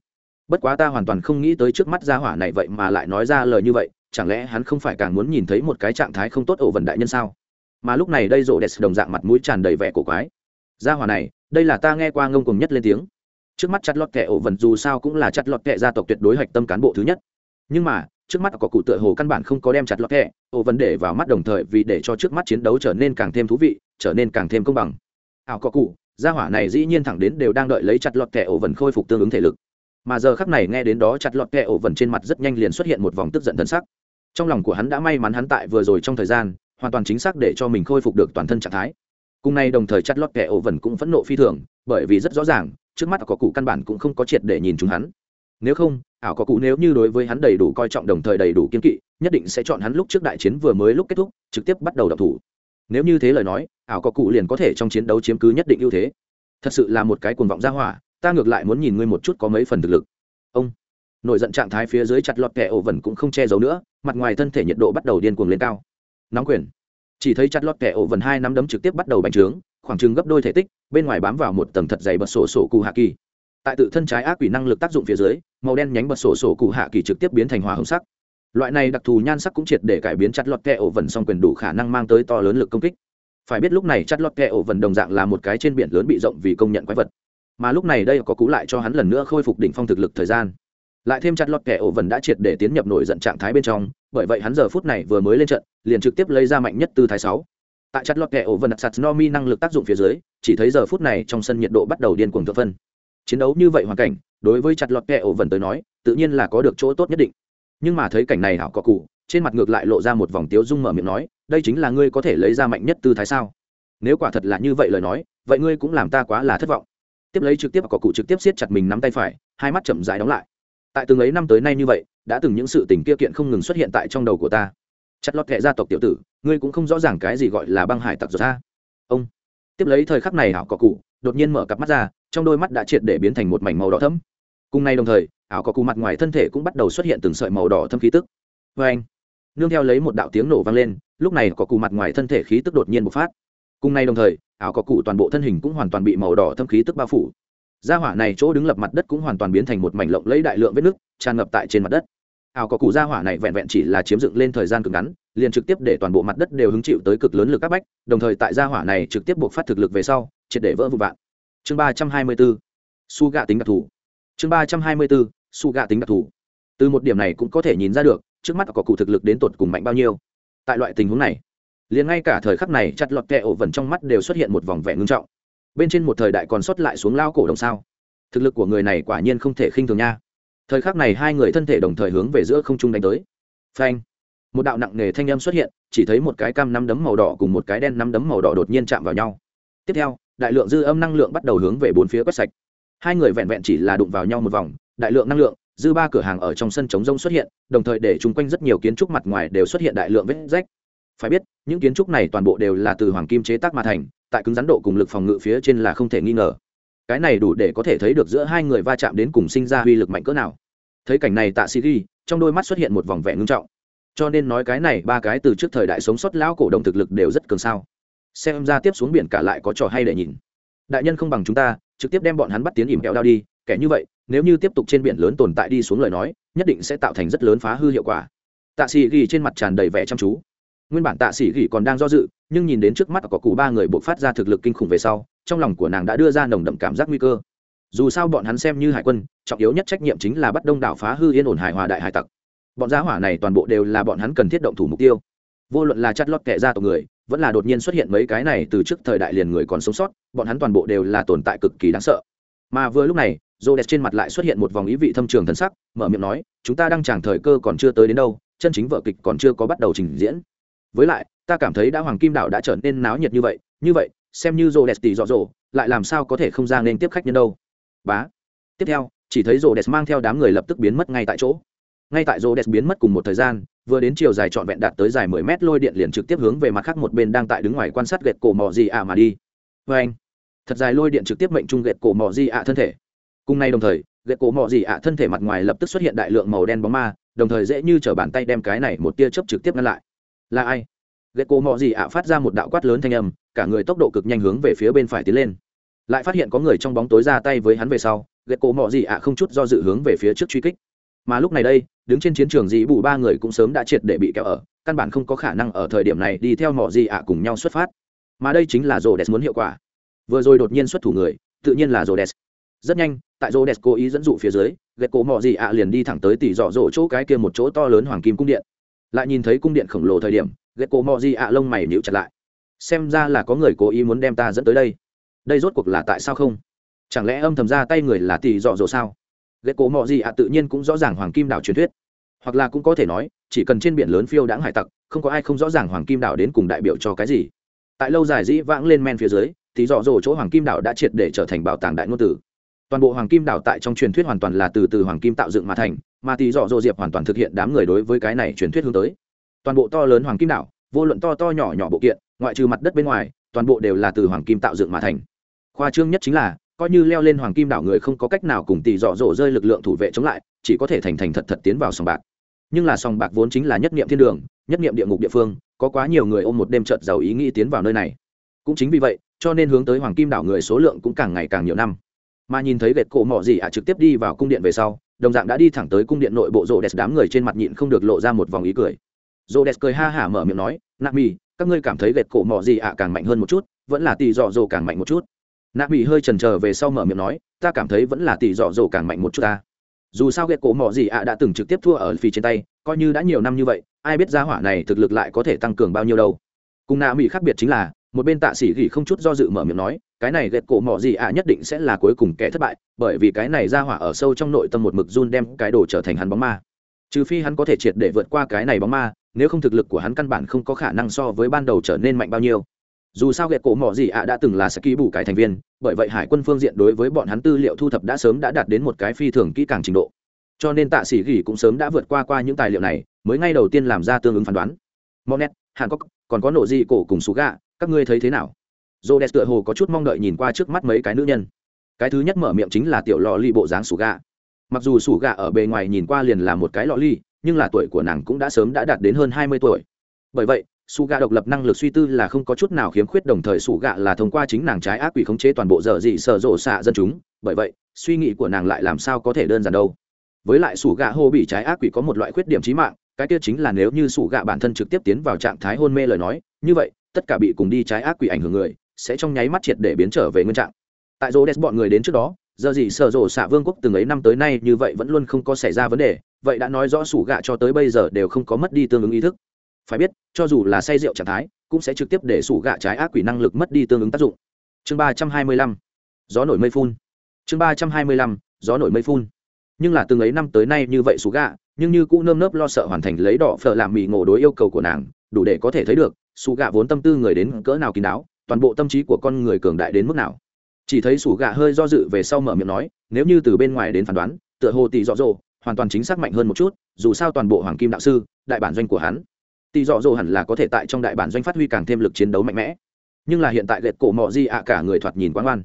Speaker 1: Bất quá ta hoàn toàn không nghĩ tới trước mắt gia hỏa này vậy mà lại nói ra lời như vậy, chẳng lẽ hắn không phải càng muốn nhìn thấy một cái trạng thái không tốt ổ vần đại nhân sao? Mà lúc này đây rộ đẹp đồng dạng mặt mũi tràn đầy vẻ cổ quái gia hỏa này, đây là ta nghe qua ngông cùng nhất lên tiếng. Trước mắt chặt lọt kẻ ổ vần dù sao cũng là chặt lọt kẻ gia tộc tuyệt đối hạch tâm cán bộ thứ nhất. Nhưng mà, trước mắt có cụ tựa hồ căn bản không có đem chặt lọt kẻ ổ vần để vào mắt đồng thời vì để cho trước mắt chiến đấu trở nên càng thêm thú vị, trở nên càng thêm công bằng. Ảo có cụ, gia hỏa này dĩ nhiên thẳng đến đều đang đợi lấy chặt lọt kẻ ổ vần khôi phục tương ứng thể lực. Mà giờ khắc này nghe đến đó chặt lọt kẻ ổ vần trên mặt rất nhanh liền xuất hiện một vòng tức giận thân sắc. Trong lòng của hắn đã may mắn hắn tại vừa rồi trong thời gian, hoàn toàn chính xác để cho mình khôi phục được toàn thân trạng thái cùng nay đồng thời chặt lót kẻ ổ vần cũng phẫn nộ phi thường, bởi vì rất rõ ràng, trước mắt có cụ căn bản cũng không có triệt để nhìn chúng hắn. Nếu không, ảo có cụ nếu như đối với hắn đầy đủ coi trọng đồng thời đầy đủ kiên kỵ, nhất định sẽ chọn hắn lúc trước đại chiến vừa mới lúc kết thúc, trực tiếp bắt đầu đập thủ. Nếu như thế lời nói, ảo có cụ liền có thể trong chiến đấu chiếm cứ nhất định ưu thế. Thật sự là một cái cuồng vọng ra hỏa, ta ngược lại muốn nhìn ngươi một chút có mấy phần thực lực. Ông, nổi giận trạng thái phía dưới chặt lọt kẻ ổ vần cũng không che giấu nữa, mặt ngoài thân thể nhiệt độ bắt đầu điên cuồng lên cao. Nóng quyền chỉ thấy chặt lọt kẻ ổ vần hai nắm đấm trực tiếp bắt đầu bành trướng, khoảng chừng gấp đôi thể tích, bên ngoài bám vào một tầng thật dày bật sổ sổ cụ hạ kỳ. Tại tự thân trái ác quỷ năng lực tác dụng phía dưới, màu đen nhánh bật sổ sổ cụ hạ kỳ trực tiếp biến thành hòa hồng sắc. Loại này đặc thù nhan sắc cũng triệt để cải biến chặt lọt kẹ ổ vần song quyền đủ khả năng mang tới to lớn lực công kích. Phải biết lúc này chặt lọt kẹ ổ vần đồng dạng là một cái trên biển lớn bị rộng vì công nhận quái vật. Mà lúc này đây có cú lại cho hắn lần nữa khôi phục đỉnh phong thực lực thời gian lại thêm chặt lọt kẻ ổ vần đã triệt để tiến nhập nổi giận trạng thái bên trong, bởi vậy hắn giờ phút này vừa mới lên trận, liền trực tiếp lấy ra mạnh nhất từ thái sáu. Tại chặt lọt kẻ ổ vần sạt no mi năng lực tác dụng phía dưới, chỉ thấy giờ phút này trong sân nhiệt độ bắt đầu điên cuồng thượng phân. Chiến đấu như vậy hoàn cảnh, đối với chặt lọt kẻ ổ vần tới nói, tự nhiên là có được chỗ tốt nhất định. Nhưng mà thấy cảnh này hảo có cụ, trên mặt ngược lại lộ ra một vòng tiếu dung mở miệng nói, đây chính là ngươi có thể lấy ra mạnh nhất tư thái sao? Nếu quả thật là như vậy lời nói, vậy ngươi cũng làm ta quá là thất vọng. Tiếp lấy trực tiếp có cụ trực tiếp siết chặt mình nắm tay phải, hai mắt chậm dài đóng lại tại từng ấy năm tới nay như vậy, đã từng những sự tình kia kiện không ngừng xuất hiện tại trong đầu của ta. Chặt lọt kệ gia tộc tiểu tử, ngươi cũng không rõ ràng cái gì gọi là băng hải tặc rồi ta ông. Tiếp lấy thời khắc này ảo cỏ cụ đột nhiên mở cặp mắt ra, trong đôi mắt đã triệt để biến thành một mảnh màu đỏ thấm cùng nay đồng thời, ảo cỏ cụ mặt ngoài thân thể cũng bắt đầu xuất hiện từng sợi màu đỏ thâm khí tức. Vê anh, nương theo lấy một đạo tiếng nổ vang lên, lúc này cỏ cụ mặt ngoài thân thể khí tức đột nhiên bộc phát. Cùng nay đồng thời, ảo cỏ cụ toàn bộ thân hình cũng hoàn toàn bị màu đỏ thâm khí tức bao phủ gia hỏa này chỗ đứng lập mặt đất cũng hoàn toàn biến thành một mảnh lộng lấy đại lượng vết nước tràn ngập tại trên mặt đất. Ảo có cụ gia hỏa này vẹn vẹn chỉ là chiếm dựng lên thời gian cực ngắn, liền trực tiếp để toàn bộ mặt đất đều hứng chịu tới cực lớn lực các bách, đồng thời tại gia hỏa này trực tiếp buộc phát thực lực về sau, triệt để vỡ vụ vạn. Chương ba trăm hai mươi bốn, su gạ tính đặc thù. Chương ba trăm hai mươi bốn, su gạ tính đặc thù. Từ một điểm này cũng có thể nhìn ra được, trước mắt có cụ thực lực đến tột cùng mạnh bao nhiêu. Tại loại tình huống này, liền ngay cả thời khắc này, chặt lọt kẹ ổ vẩn trong mắt đều xuất hiện một vòng vẻ ngưng trọng bên trên một thời đại còn sót lại xuống lao cổ đồng sao? Thực lực của người này quả nhiên không thể khinh thường nha. Thời khắc này hai người thân thể đồng thời hướng về giữa không trung đánh tới. Phanh! Một đạo nặng nề thanh âm xuất hiện, chỉ thấy một cái cam nắm đấm màu đỏ cùng một cái đen nắm đấm màu đỏ đột nhiên chạm vào nhau. Tiếp theo, đại lượng dư âm năng lượng bắt đầu hướng về bốn phía quét sạch. Hai người vẹn vẹn chỉ là đụng vào nhau một vòng, đại lượng năng lượng, dư ba cửa hàng ở trong sân chống rông xuất hiện, đồng thời để chung quanh rất nhiều kiến trúc mặt ngoài đều xuất hiện đại lượng vết rách. Phải biết, những kiến trúc này toàn bộ đều là từ hoàng kim chế tác mà thành tại cứng rắn độ cùng lực phòng ngự phía trên là không thể nghi ngờ. Cái này đủ để có thể thấy được giữa hai người va chạm đến cùng sinh ra uy lực mạnh cỡ nào. Thấy cảnh này tạ sĩ ghi, trong đôi mắt xuất hiện một vòng vẻ ngưng trọng. Cho nên nói cái này ba cái từ trước thời đại sống sót lão cổ đồng thực lực đều rất cường sao. Xem ra tiếp xuống biển cả lại có trò hay để nhìn. Đại nhân không bằng chúng ta, trực tiếp đem bọn hắn bắt tiến ỉm kẹo đao đi, kẻ như vậy, nếu như tiếp tục trên biển lớn tồn tại đi xuống lời nói, nhất định sẽ tạo thành rất lớn phá hư hiệu quả. Tạ sĩ ghi trên mặt tràn đầy vẻ chăm chú. Nguyên bản tạ sĩ ghi còn đang do dự nhưng nhìn đến trước mắt có cụ ba người buộc phát ra thực lực kinh khủng về sau, trong lòng của nàng đã đưa ra nồng đậm cảm giác nguy cơ. Dù sao bọn hắn xem như hải quân, trọng yếu nhất trách nhiệm chính là bắt đông đảo phá hư yên ổn hải hòa đại hải tặc. Bọn gia hỏa này toàn bộ đều là bọn hắn cần thiết động thủ mục tiêu. Vô luận là chắt lót kẻ ra tộc người, vẫn là đột nhiên xuất hiện mấy cái này từ trước thời đại liền người còn sống sót, bọn hắn toàn bộ đều là tồn tại cực kỳ đáng sợ. Mà vừa lúc này rô đẹp trên mặt lại xuất hiện một vòng ý vị thâm trường thân sắc, mở miệng nói, chúng ta đang chẳng thời cơ còn chưa tới đến đâu, chân chính vở kịch còn chưa có bắt đầu trình diễn. Với lại ta cảm thấy đã hoàng kim đảo đã trở nên náo nhiệt như vậy như vậy, xem như rô đẹp tỉ dọ dỗ, lại làm sao có thể không ra nên tiếp khách nhân đâu. Bá. Tiếp theo, chỉ thấy rô đẹp mang theo đám người lập tức biến mất ngay tại chỗ. Ngay tại rô đẹp biến mất cùng một thời gian, vừa đến chiều dài trọn vẹn đạt tới dài mười mét, lôi điện liền trực tiếp hướng về mặt khác một bên đang tại đứng ngoài quan sát gậy cổ mò gì ạ mà đi. Vê anh, thật dài lôi điện trực tiếp mệnh trung gậy cổ mò gì ạ thân thể. Cùng nay đồng thời gậy cổ mò gì ạ thân thể mặt ngoài lập tức xuất hiện đại lượng màu đen bóng ma, đồng thời dễ như t bàn tay đem cái này một tia chớp trực tiếp ngăn lại. Là ai? Gậy cô mò gì ạ phát ra một đạo quát lớn thanh âm, cả người tốc độ cực nhanh hướng về phía bên phải tiến lên. Lại phát hiện có người trong bóng tối ra tay với hắn về sau gậy cô mò gì ạ không chút do dự hướng về phía trước truy kích. Mà lúc này đây, đứng trên chiến trường dĩ bù ba người cũng sớm đã triệt để bị kéo ở, căn bản không có khả năng ở thời điểm này đi theo mỏ gì ạ cùng nhau xuất phát. Mà đây chính là rô đès muốn hiệu quả. Vừa rồi đột nhiên xuất thủ người, tự nhiên là rô đès rất nhanh, tại rô đès cố ý dẫn dụ phía dưới ghét cổ mỏ gì ạ liền đi thẳng tới tỉ dọ dỗ chỗ cái kia một chỗ to lớn hoàng kim cung điện. Lại nhìn thấy cung điện khổng lồ thời điểm ghét cổ mò gì ạ lông mày nhịu chặt lại. Xem ra là có người cố ý muốn đem ta dẫn tới đây. Đây rốt cuộc là tại sao không? Chẳng lẽ âm thầm ra tay người là tỷ dọ dỗ sao? Ghét cổ mò gì ạ tự nhiên cũng rõ ràng hoàng kim đảo truyền thuyết. Hoặc là cũng có thể nói, chỉ cần trên biển lớn phiêu đãng hải tặc, không có ai không rõ ràng hoàng kim đảo đến cùng đại biểu cho cái gì. Tại lâu dài dĩ vãng lên men phía dưới thì dọ dỗ chỗ hoàng kim đảo đã triệt để trở thành bảo tàng đại ngôn tử. Toàn bộ hoàng kim đảo tại trong truyền thuyết hoàn toàn là từ từ hoàng kim tạo dựng mà thành, mà thì dọ dỗ diệp hoàn toàn thực hiện đám người đối với cái này truyền thuyết hướng tới toàn bộ to lớn hoàng kim đảo, vô luận to to nhỏ nhỏ bộ kiện, ngoại trừ mặt đất bên ngoài, toàn bộ đều là từ hoàng kim tạo dựng mà thành. Khoa trương nhất chính là, coi như leo lên hoàng kim đảo người không có cách nào cùng tỷ dọ dỗ rơi lực lượng thủ vệ chống lại, chỉ có thể thành thành thật thật tiến vào sòng bạc. Nhưng là sòng bạc vốn chính là nhất niệm thiên đường, nhất niệm địa ngục địa phương, có quá nhiều người ôm một đêm trợt giàu ý nghĩ tiến vào nơi này. Cũng chính vì vậy, cho nên hướng tới hoàng kim đảo người số lượng cũng càng ngày càng nhiều năm. Mà nhìn thấy vệt cổ mỏ gì ạ trực tiếp đi vào cung điện về sau, đồng dạng đã đi thẳng tới cung điện nội bộ rộ đẹp đám người trên mặt nhịn không được lộ ra một vòng ý cười rô đès cười ha hả mở miệng nói nạ mì các ngươi cảm thấy vệt cổ mỏ gì ạ càng mạnh hơn một chút, vẫn là tỷ dọ dồ càng mạnh một chút. Nạ mì hơi trần trờ về sau mở miệng nói, ta cảm thấy vẫn là tỷ dọ dồ càng mạnh một chút ta. Dù sao ghét cổ mỏ gì ạ đã từng trực tiếp thua ở phì trên tay, coi như đã nhiều năm như vậy, ai biết giá hỏa này thực lực lại có thể tăng cường bao nhiêu đâu. Cùng nạ mì khác biệt chính là, một bên tạ sĩ gỉ không chút do dự mở miệng nói, cái này ghét cổ mỏ gì ạ nhất định sẽ là cuối cùng kẻ thất bại, bởi vì cái này ra hỏa ở sâu trong nội tâm một mực run đem cái đồ trở thành hắn bóng ma. Trừ phi hắn có thể triệt để vượt qua cái này bóng ma nếu không thực lực của hắn căn bản không có khả năng so với ban đầu trở nên mạnh bao nhiêu. Dù sao ghẹt cổ mỏ gì ạ đã từng là sẽ ký bù cái thành viên, bởi vậy hải quân phương diện đối với bọn hắn tư liệu thu thập đã sớm đã đạt đến một cái phi thường kỹ càng trình độ. Cho nên tạ sĩ gỉ cũng sớm đã vượt qua qua những tài liệu này, mới ngay đầu tiên làm ra tương ứng phán đoán. Monet, hàn cốc còn có nộ gì cổ cùng xú gạ các ngươi thấy thế nào? Dô đẹp tựa hồ có chút mong đợi nhìn qua trước mắt mấy cái nữ nhân. Cái thứ nhất mở miệng chính là tiểu lò ly bộ dáng sủ gạ mặc dù sủ gạ ở bề ngoài nhìn qua liền là một cái lò ly nhưng là tuổi của nàng cũng đã sớm đã đạt đến hơn hai mươi tuổi. Bởi vậy, su gạ độc lập năng lực suy tư là không có chút nào khiếm khuyết, đồng thời su gạ là thông qua chính nàng trái ác quỷ khống chế toàn bộ dở dị sở rộ xạ dân chúng. Bởi vậy, suy nghĩ của nàng lại làm sao có thể đơn giản đâu. Với lại su gạ hô bị trái ác quỷ có một loại khuyết điểm trí mạng, cái kia chính là nếu như su gạ bản thân trực tiếp tiến vào trạng thái hôn mê lời nói, như vậy, tất cả bị cùng đi trái ác quỷ ảnh hưởng người, sẽ trong nháy mắt triệt để biến trở về nguyên trạng. Tại rô đès bọn người đến trước đó, giờ gì sở rộ xạ vương quốc từng ấy năm tới nay như vậy vẫn luôn không có xảy ra vấn đề vậy đã nói rõ sủ gạ cho tới bây giờ đều không có mất đi tương ứng ý thức. Phải biết, cho dù là say rượu trạng thái, cũng sẽ trực tiếp để sủ gạ trái ác quỷ năng lực mất đi tương ứng tác dụng. Chương ba trăm hai mươi lăm, gió nổi mây phun. Chương ba trăm hai mươi lăm, gió nổi mây phun. Nhưng là từng ấy năm tới nay như vậy sủ gạ, nhưng như cũng nơm nớp lo sợ hoàn thành lấy đỏ phở làm mì ngộ đối yêu cầu của nàng, đủ để có thể thấy được, sủ gạ vốn tâm tư người đến cỡ nào kín đáo, toàn bộ tâm trí của con người cường đại đến mức nào. Chỉ thấy sủ gạ hơi do dự về sau mở miệng nói, nếu như từ bên ngoài đến phán đoán, tựa hồ tỷ dọ dỗ hoàn toàn chính xác mạnh hơn một chút, dù sao toàn bộ hoàng kim đạo sư, đại bản doanh của hắn, tỷ dọ dỗ hẳn là có thể tại trong đại bản doanh phát huy càng thêm lực chiến đấu mạnh mẽ. Nhưng là hiện tại lệch cổ mọ di ạ cả người thoạt nhìn quán oan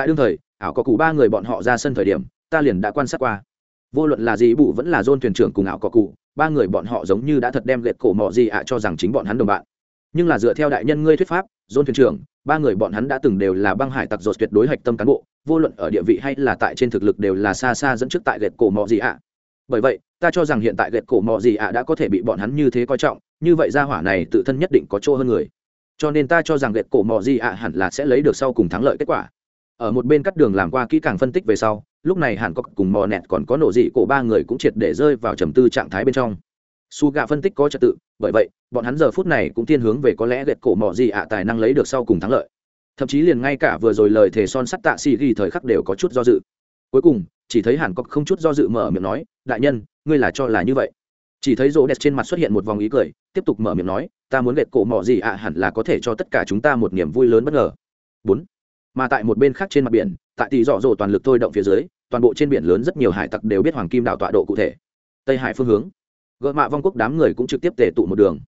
Speaker 1: tại đương thời, ảo có cụ ba người bọn họ ra sân thời điểm, ta liền đã quan sát qua. Vô luận là gì bụ vẫn là dôn thuyền trưởng cùng ảo có cụ, ba người bọn họ giống như đã thật đem lệch cổ mọ di ạ cho rằng chính bọn hắn đồng bạn. Nhưng là dựa theo đại nhân ngươi thuyết pháp, dôn thuyền trưởng, ba người bọn hắn đã từng đều là băng hải tặc dột tuyệt đối hạch tâm cán bộ, vô luận ở địa vị hay là tại trên thực lực đều là xa xa dẫn trước tại gệt cổ mọ di ạ bởi vậy, ta cho rằng hiện tại gệt cổ mò gì ạ đã có thể bị bọn hắn như thế coi trọng, như vậy gia hỏa này tự thân nhất định có chỗ hơn người. Cho nên ta cho rằng gệt cổ mò gì ạ hẳn là sẽ lấy được sau cùng thắng lợi kết quả. Ở một bên cắt đường làm qua kỹ càng phân tích về sau, lúc này hẳn có cùng mò nẹt còn có nổ dị cổ ba người cũng triệt để rơi vào trầm tư trạng thái bên trong. Su gạ phân tích có trật tự, bởi vậy, bọn hắn giờ phút này cũng thiên hướng về có lẽ gệt cổ mò gì ạ tài năng lấy được sau cùng thắng lợi. Thậm chí liền ngay cả vừa rồi lời thề son sắt tạ xì ghi thời khắc đều có chút do dự. Cuối cùng chỉ thấy hàn cốc không chút do dự mở miệng nói, đại nhân, ngươi là cho là như vậy. Chỉ thấy rô đẹp trên mặt xuất hiện một vòng ý cười, tiếp tục mở miệng nói, ta muốn gệt cổ mỏ gì ạ, hẳn là có thể cho tất cả chúng ta một niềm vui lớn bất ngờ. Bốn. Mà tại một bên khác trên mặt biển, tại tỷ dọ dỗ toàn lực thôi động phía dưới, toàn bộ trên biển lớn rất nhiều hải tặc đều biết hoàng kim đảo tọa độ cụ thể. Tây hải phương hướng. Gợ mạ vong quốc đám người cũng trực tiếp tề tụ một đường.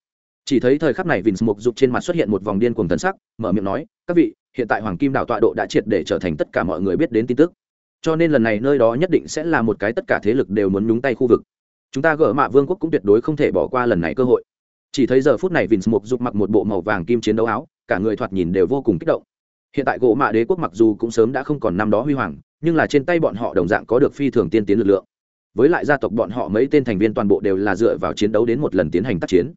Speaker 1: Chỉ thấy thời khắc này vinh mục dục trên mặt xuất hiện một vòng điên cuồng thần sắc, mở miệng nói, các vị, hiện tại hoàng kim đảo tọa độ đã triệt để trở thành tất cả mọi người biết đến tin tức cho nên lần này nơi đó nhất định sẽ là một cái tất cả thế lực đều muốn nhúng tay khu vực. Chúng ta gỡ mạ vương quốc cũng tuyệt đối không thể bỏ qua lần này cơ hội. Chỉ thấy giờ phút này vinh mục giục mặc một bộ màu vàng kim chiến đấu áo, cả người thoạt nhìn đều vô cùng kích động. Hiện tại gỗ mạ đế quốc mặc dù cũng sớm đã không còn năm đó huy hoàng, nhưng là trên tay bọn họ đồng dạng có được phi thường tiên tiến lực lượng. Với lại gia tộc bọn họ mấy tên thành viên toàn bộ đều là dựa vào chiến đấu đến một lần tiến hành tác chiến.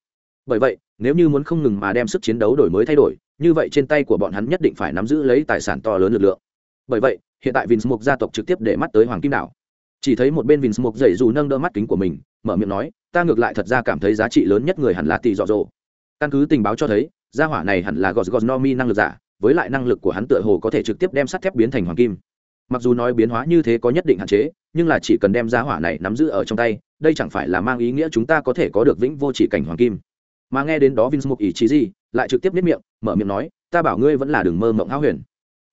Speaker 1: Bởi vậy, nếu như muốn không ngừng mà đem sức chiến đấu đổi mới thay đổi, như vậy trên tay của bọn hắn nhất định phải nắm giữ lấy tài sản to lớn lực lượng bởi vậy, hiện tại vinsmuk gia tộc trực tiếp để mắt tới hoàng kim đảo. Chỉ thấy một bên vinsmuk dậy dù nâng đỡ mắt kính của mình, mở miệng nói, ta ngược lại thật ra cảm thấy giá trị lớn nhất người hẳn là tỷ dọ dỗ. Căn cứ tình báo cho thấy, gia hỏa này hẳn là gos gos nomi năng lực giả, với lại năng lực của hắn tựa hồ có thể trực tiếp đem sắt thép biến thành hoàng kim. Mặc dù nói biến hóa như thế có nhất định hạn chế, nhưng là chỉ cần đem gia hỏa này nắm giữ ở trong tay, đây chẳng phải là mang ý nghĩa chúng ta có thể có được vĩnh vô chỉ cảnh hoàng kim. Mà nghe đến đó Vinh mục ý chí gì, lại trực tiếp biết miệng, mở miệng nói, ta bảo ngươi vẫn là đường mơ mộng háo huyền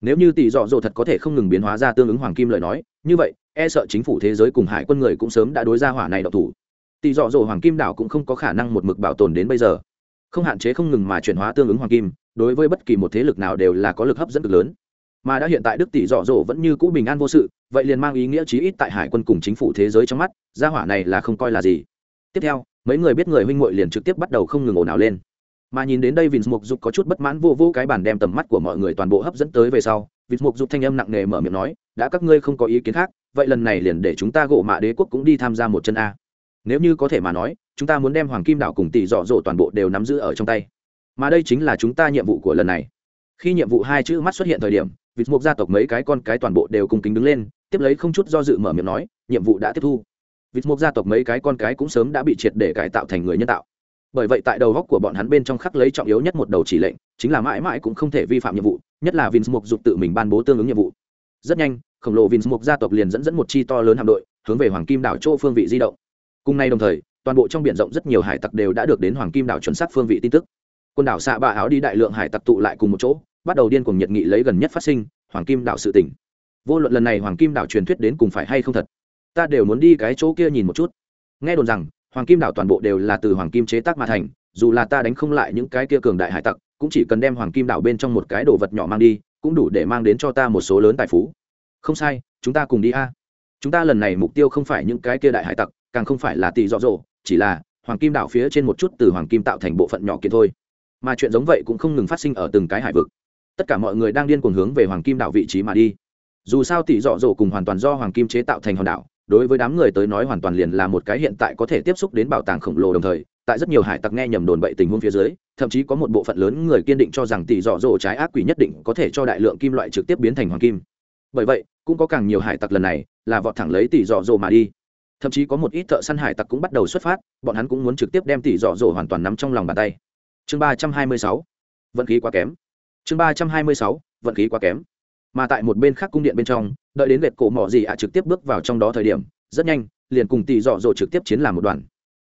Speaker 1: nếu như tỷ dọ dỗ thật có thể không ngừng biến hóa ra tương ứng hoàng kim lời nói, như vậy e sợ chính phủ thế giới cùng hải quân người cũng sớm đã đối ra hỏa này độc thủ. Tỷ dọ dỗ hoàng kim đảo cũng không có khả năng một mực bảo tồn đến bây giờ. Không hạn chế không ngừng mà chuyển hóa tương ứng hoàng kim, đối với bất kỳ một thế lực nào đều là có lực hấp dẫn cực lớn. Mà đã hiện tại đức tỷ dọ dỗ vẫn như cũ bình an vô sự, vậy liền mang ý nghĩa chí ít tại hải quân cùng chính phủ thế giới trong mắt gia hỏa này là không coi là gì. Tiếp theo, mấy người biết người huynh muội liền trực tiếp bắt đầu không ngừng ồn ào lên mà nhìn đến đây vịt mục dục có chút bất mãn vô vô cái bản đem tầm mắt của mọi người toàn bộ hấp dẫn tới về sau vịt mục dục thanh âm nặng nề mở miệng nói, đã các ngươi không có ý kiến khác, vậy lần này liền để chúng ta gộ mạ đế quốc cũng đi tham gia một chân a. Nếu như có thể mà nói, chúng ta muốn đem hoàng kim đảo cùng tỷ dọ dỗ toàn bộ đều nắm giữ ở trong tay. Mà đây chính là chúng ta nhiệm vụ của lần này. Khi nhiệm vụ hai chữ mắt xuất hiện thời điểm vịt mục gia tộc mấy cái con cái toàn bộ đều cùng kính đứng lên, tiếp lấy không chút do dự mở miệng nói, nhiệm vụ đã tiếp thu. Vịt mục gia tộc mấy cái con cái cũng sớm đã bị triệt để cải tạo thành người nhân tạo bởi vậy tại đầu góc của bọn hắn bên trong khắc lấy trọng yếu nhất một đầu chỉ lệnh, chính là mãi mãi cũng không thể vi phạm nhiệm vụ, nhất là vins mục dục tự mình ban bố tương ứng nhiệm vụ. Rất nhanh, khổng lồ vins mục gia tộc liền dẫn dẫn một chi to lớn hạm đội, hướng về hoàng kim đảo chỗ phương vị di động. Cùng nay đồng thời, toàn bộ trong biển rộng rất nhiều hải tặc đều đã được đến hoàng kim đảo chuẩn xác phương vị tin tức. Quần đảo xạ bạ áo đi đại lượng hải tặc tụ lại cùng một chỗ, bắt đầu điên cuồng nhiệt nghị lấy gần nhất phát sinh, hoàng kim đảo sự tỉnh vô luận lần này hoàng kim đảo truyền thuyết đến cùng phải hay không thật, ta đều muốn đi cái chỗ kia nhìn một chút. Nghe đồn rằng hoàng kim đảo toàn bộ đều là từ hoàng kim chế tác mà thành, dù là ta đánh không lại những cái kia cường đại hải tặc, cũng chỉ cần đem hoàng kim đảo bên trong một cái đồ vật nhỏ mang đi, cũng đủ để mang đến cho ta một số lớn tài phú. Không sai, chúng ta cùng đi a. Chúng ta lần này mục tiêu không phải những cái kia đại hải tặc, càng không phải là tỷ dọ dỗ, chỉ là hoàng kim đảo phía trên một chút từ hoàng kim tạo thành bộ phận nhỏ kia thôi. Mà chuyện giống vậy cũng không ngừng phát sinh ở từng cái hải vực. Tất cả mọi người đang điên cuồng hướng về hoàng kim đảo vị trí mà đi. Dù sao tỷ dọ dỗ cùng hoàn toàn do hoàng kim chế tạo thành hòn đảo đối với đám người tới nói hoàn toàn liền là một cái hiện tại có thể tiếp xúc đến bảo tàng khổng lồ đồng thời, tại rất nhiều hải tặc nghe nhầm đồn bậy tình huống phía dưới, thậm chí có một bộ phận lớn người kiên định cho rằng tỷ dọ dỗ trái ác quỷ nhất định có thể cho đại lượng kim loại trực tiếp biến thành hoàng kim. Bởi vậy, cũng có càng nhiều hải tặc lần này là vọt thẳng lấy tỷ dọ dỗ mà đi. Thậm chí có một ít thợ săn hải tặc cũng bắt đầu xuất phát, bọn hắn cũng muốn trực tiếp đem tỷ dọ dỗ hoàn toàn nắm trong lòng bàn tay. Chương ba trăm hai mươi sáu, vận khí quá kém. Chương ba trăm hai mươi sáu, vận khí quá kém. Mà tại một bên khác cung điện bên trong đợi đến gệt cổ mỏ gì ạ trực tiếp bước vào trong đó thời điểm, rất nhanh, liền cùng tỷ dọ dỗ trực tiếp chiến làm một đoàn.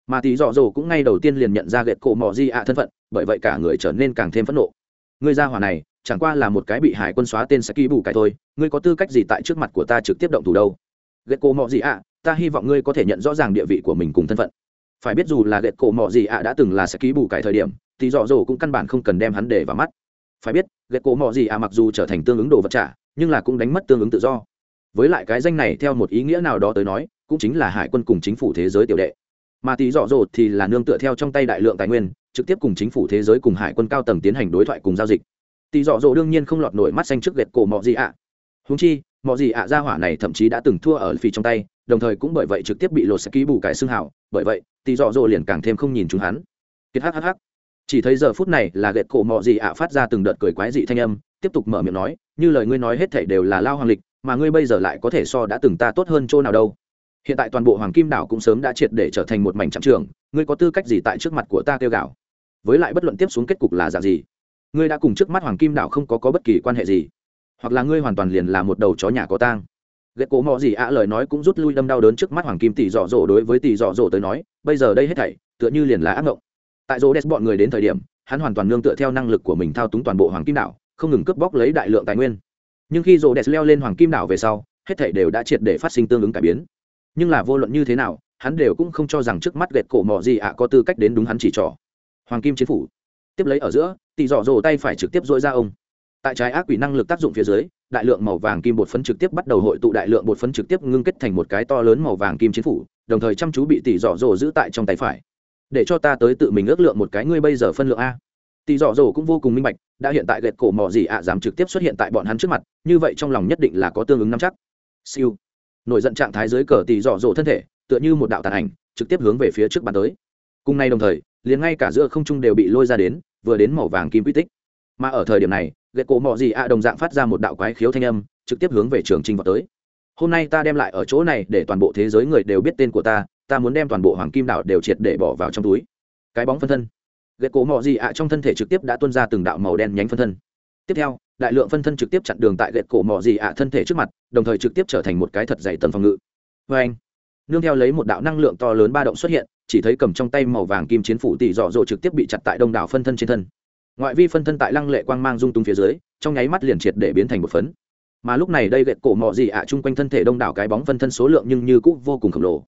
Speaker 1: Mà tỷ dọ dỗ cũng ngay đầu tiên liền nhận ra gệt cổ mỏ gì ạ thân phận, bởi vậy cả người trở nên càng thêm phẫn nộ. Người ra hỏa này, chẳng qua là một cái bị hải quân xóa tên sẽ ký bù cái thôi, ngươi có tư cách gì tại trước mặt của ta trực tiếp động thủ đâu? Ghét cổ mọ gì ạ, ta hy vọng ngươi có thể nhận rõ ràng địa vị của mình cùng thân phận. Phải biết dù là ghét cổ mọ gì ạ đã từng là sẽ ký bù cái thời điểm thì dọ dỗ cũng căn bản không cần đem hắn để vào mắt. Phải biết ghét cổ mọ gì ạ mặc dù trở thành tương ứng đồ vật trả, nhưng là cũng đánh mất tương ứng tự do với lại cái danh này theo một ý nghĩa nào đó tới nói, cũng chính là hải quân cùng chính phủ thế giới tiểu đệ. Mà tí dọ dỗ thì là nương tựa theo trong tay đại lượng tài nguyên, trực tiếp cùng chính phủ thế giới cùng hải quân cao tầng tiến hành đối thoại cùng giao dịch. Tỷ dọ dỗ đương nhiên không lọt nổi mắt xanh trước gẹt cổ mọ gì ạ. Húng chi, mọ gì ạ ra hỏa này thậm chí đã từng thua ở phi trong tay, đồng thời cũng bởi vậy trực tiếp bị lột sẽ ký bù cải xương hảo bởi vậy, tỷ dọ dỗ liền càng thêm không nhìn chúng hắn. Kiệt hhh chỉ thấy giờ phút này là gẹt cổ mọ gì ạ phát ra từng đợt cười quái dị thanh âm, tiếp tục mở miệng nói, như lời ngươi nói hết thảy đều là lao hoàng lịch mà ngươi bây giờ lại có thể so đã từng ta tốt hơn chỗ nào đâu. Hiện tại toàn bộ hoàng kim đảo cũng sớm đã triệt để trở thành một mảnh trạm trường ngươi có tư cách gì tại trước mặt của ta kêu gạo với lại bất luận tiếp xuống kết cục là dạng gì ngươi đã cùng trước mắt hoàng kim đảo không có, có bất kỳ quan hệ gì. Hoặc là ngươi hoàn toàn liền là một đầu chó nhà có tang. Ghét cố mò gì ạ lời nói cũng rút lui đâm đau đớn trước mắt hoàng kim tỷ dọ dỗ đối với tỷ dọ dỗ tới nói bây giờ đây hết thảy tựa như liền là ác mộng. Tại rô đès bọn người đến thời điểm hắn hoàn toàn nương tựa theo năng lực của mình thao túng toàn bộ hoàng kim đảo không ngừng cướp bóc lấy đại lượng tài nguyên nhưng khi rô đès leo lên hoàng kim đảo về sau, hết thảy đều đã triệt để phát sinh tương ứng cải biến. Nhưng là vô luận như thế nào, hắn đều cũng không cho rằng trước mắt gẹt cổ mò gì ạ có tư cách đến đúng hắn chỉ trỏ. Hoàng kim chiến phủ. Tiếp lấy ở giữa, tỷ dọ dỗ tay phải trực tiếp dội ra ông. Tại trái ác quỷ năng lực tác dụng phía dưới, đại lượng màu vàng kim bột phấn trực tiếp bắt đầu hội tụ đại lượng bột phấn trực tiếp ngưng kết thành một cái to lớn màu vàng kim chiến phủ, đồng thời chăm chú bị tỷ dọ dỗ giữ tại trong tay phải. Để cho ta tới tự mình ước lượng một cái ngươi bây giờ phân lượng a tỷ dọ dỗ cũng vô cùng minh bạch, đã hiện tại gẹt cổ mò gì ạ dám trực tiếp xuất hiện tại bọn hắn trước mặt, như vậy trong lòng nhất định là có tương ứng nắm chắc. Siêu. Nổi giận trạng thái dưới cờ tỷ dọ dỗ thân thể, tựa như một đạo tàn ảnh, trực tiếp hướng về phía trước bàn tới. Cùng nay đồng thời, liền ngay cả giữa không trung đều bị lôi ra đến, vừa đến màu vàng kim quy tích. Mà ở thời điểm này ghệ cổ mọ gì ạ đồng dạng phát ra một đạo quái khiếu thanh âm, trực tiếp hướng về trường trinh vào tới. Hôm nay ta đem lại ở chỗ này để toàn bộ thế giới người đều biết tên của ta ta muốn đem toàn bộ hoàng kim đảo đều triệt để bỏ vào trong túi. Cái bóng phân thân ghệ cổ mọ gì ạ, trong thân thể trực tiếp đã tuôn ra từng đạo màu đen nhánh phân thân. Tiếp theo, đại lượng phân thân trực tiếp chặn đường tại ghệ cổ mọ gì ạ thân thể trước mặt, đồng thời trực tiếp trở thành một cái thật dày tầng phòng ngự. Vê anh, nương theo lấy một đạo năng lượng to lớn ba động xuất hiện, chỉ thấy cầm trong tay màu vàng kim chiến phủ tỷ dọ dỗ trực tiếp bị chặt tại đông đảo phân thân trên thân. Ngoại vi phân thân tại lăng lệ quang mang dung tung phía dưới, trong nháy mắt liền triệt để biến thành một phấn. Mà lúc này đây gậy cổ mọ gì ạ, chung quanh thân thể đông đảo cái bóng phân thân số lượng nhưng như cũ vô cùng khổng lồ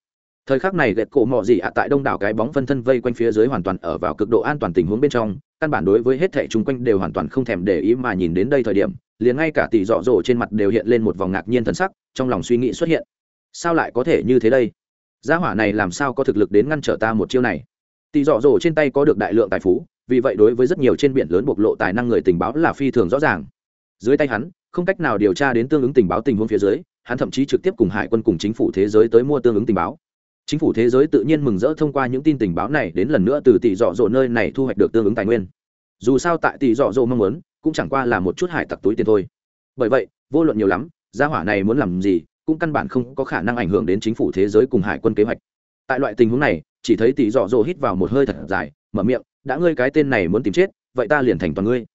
Speaker 1: thời khắc này gậy cổ mò gì ạ tại đông đảo cái bóng phân thân vây quanh phía dưới hoàn toàn ở vào cực độ an toàn tình huống bên trong, căn bản đối với hết thẻ chung quanh đều hoàn toàn không thèm để ý mà nhìn đến đây thời điểm, liền ngay cả tỷ dọ dỗ trên mặt đều hiện lên một vòng ngạc nhiên thần sắc, trong lòng suy nghĩ xuất hiện. Sao lại có thể như thế đây? Gia hỏa này làm sao có thực lực đến ngăn trở ta một chiêu này? Tỷ dọ dỗ trên tay có được đại lượng tài phú, vì vậy đối với rất nhiều trên biển lớn bộc lộ tài năng người tình báo là phi thường rõ ràng. Dưới tay hắn, không cách nào điều tra đến tương ứng tình báo tình huống phía dưới, hắn thậm chí trực tiếp cùng hải quân cùng chính phủ thế giới tới mua tương ứng tình báo chính phủ thế giới tự nhiên mừng rỡ thông qua những tin tình báo này đến lần nữa từ tỷ dọ dỗ nơi này thu hoạch được tương ứng tài nguyên. Dù sao tại tỷ dọ dỗ mong muốn, cũng chẳng qua là một chút hải tặc túi tiền thôi. Bởi vậy, vô luận nhiều lắm, gia hỏa này muốn làm gì, cũng căn bản không có khả năng ảnh hưởng đến chính phủ thế giới cùng hải quân kế hoạch. Tại loại tình huống này, chỉ thấy tỷ dọ dỗ hít vào một hơi thật dài, mở miệng, đã ngươi cái tên này muốn tìm chết, vậy ta liền thành toàn ngươi.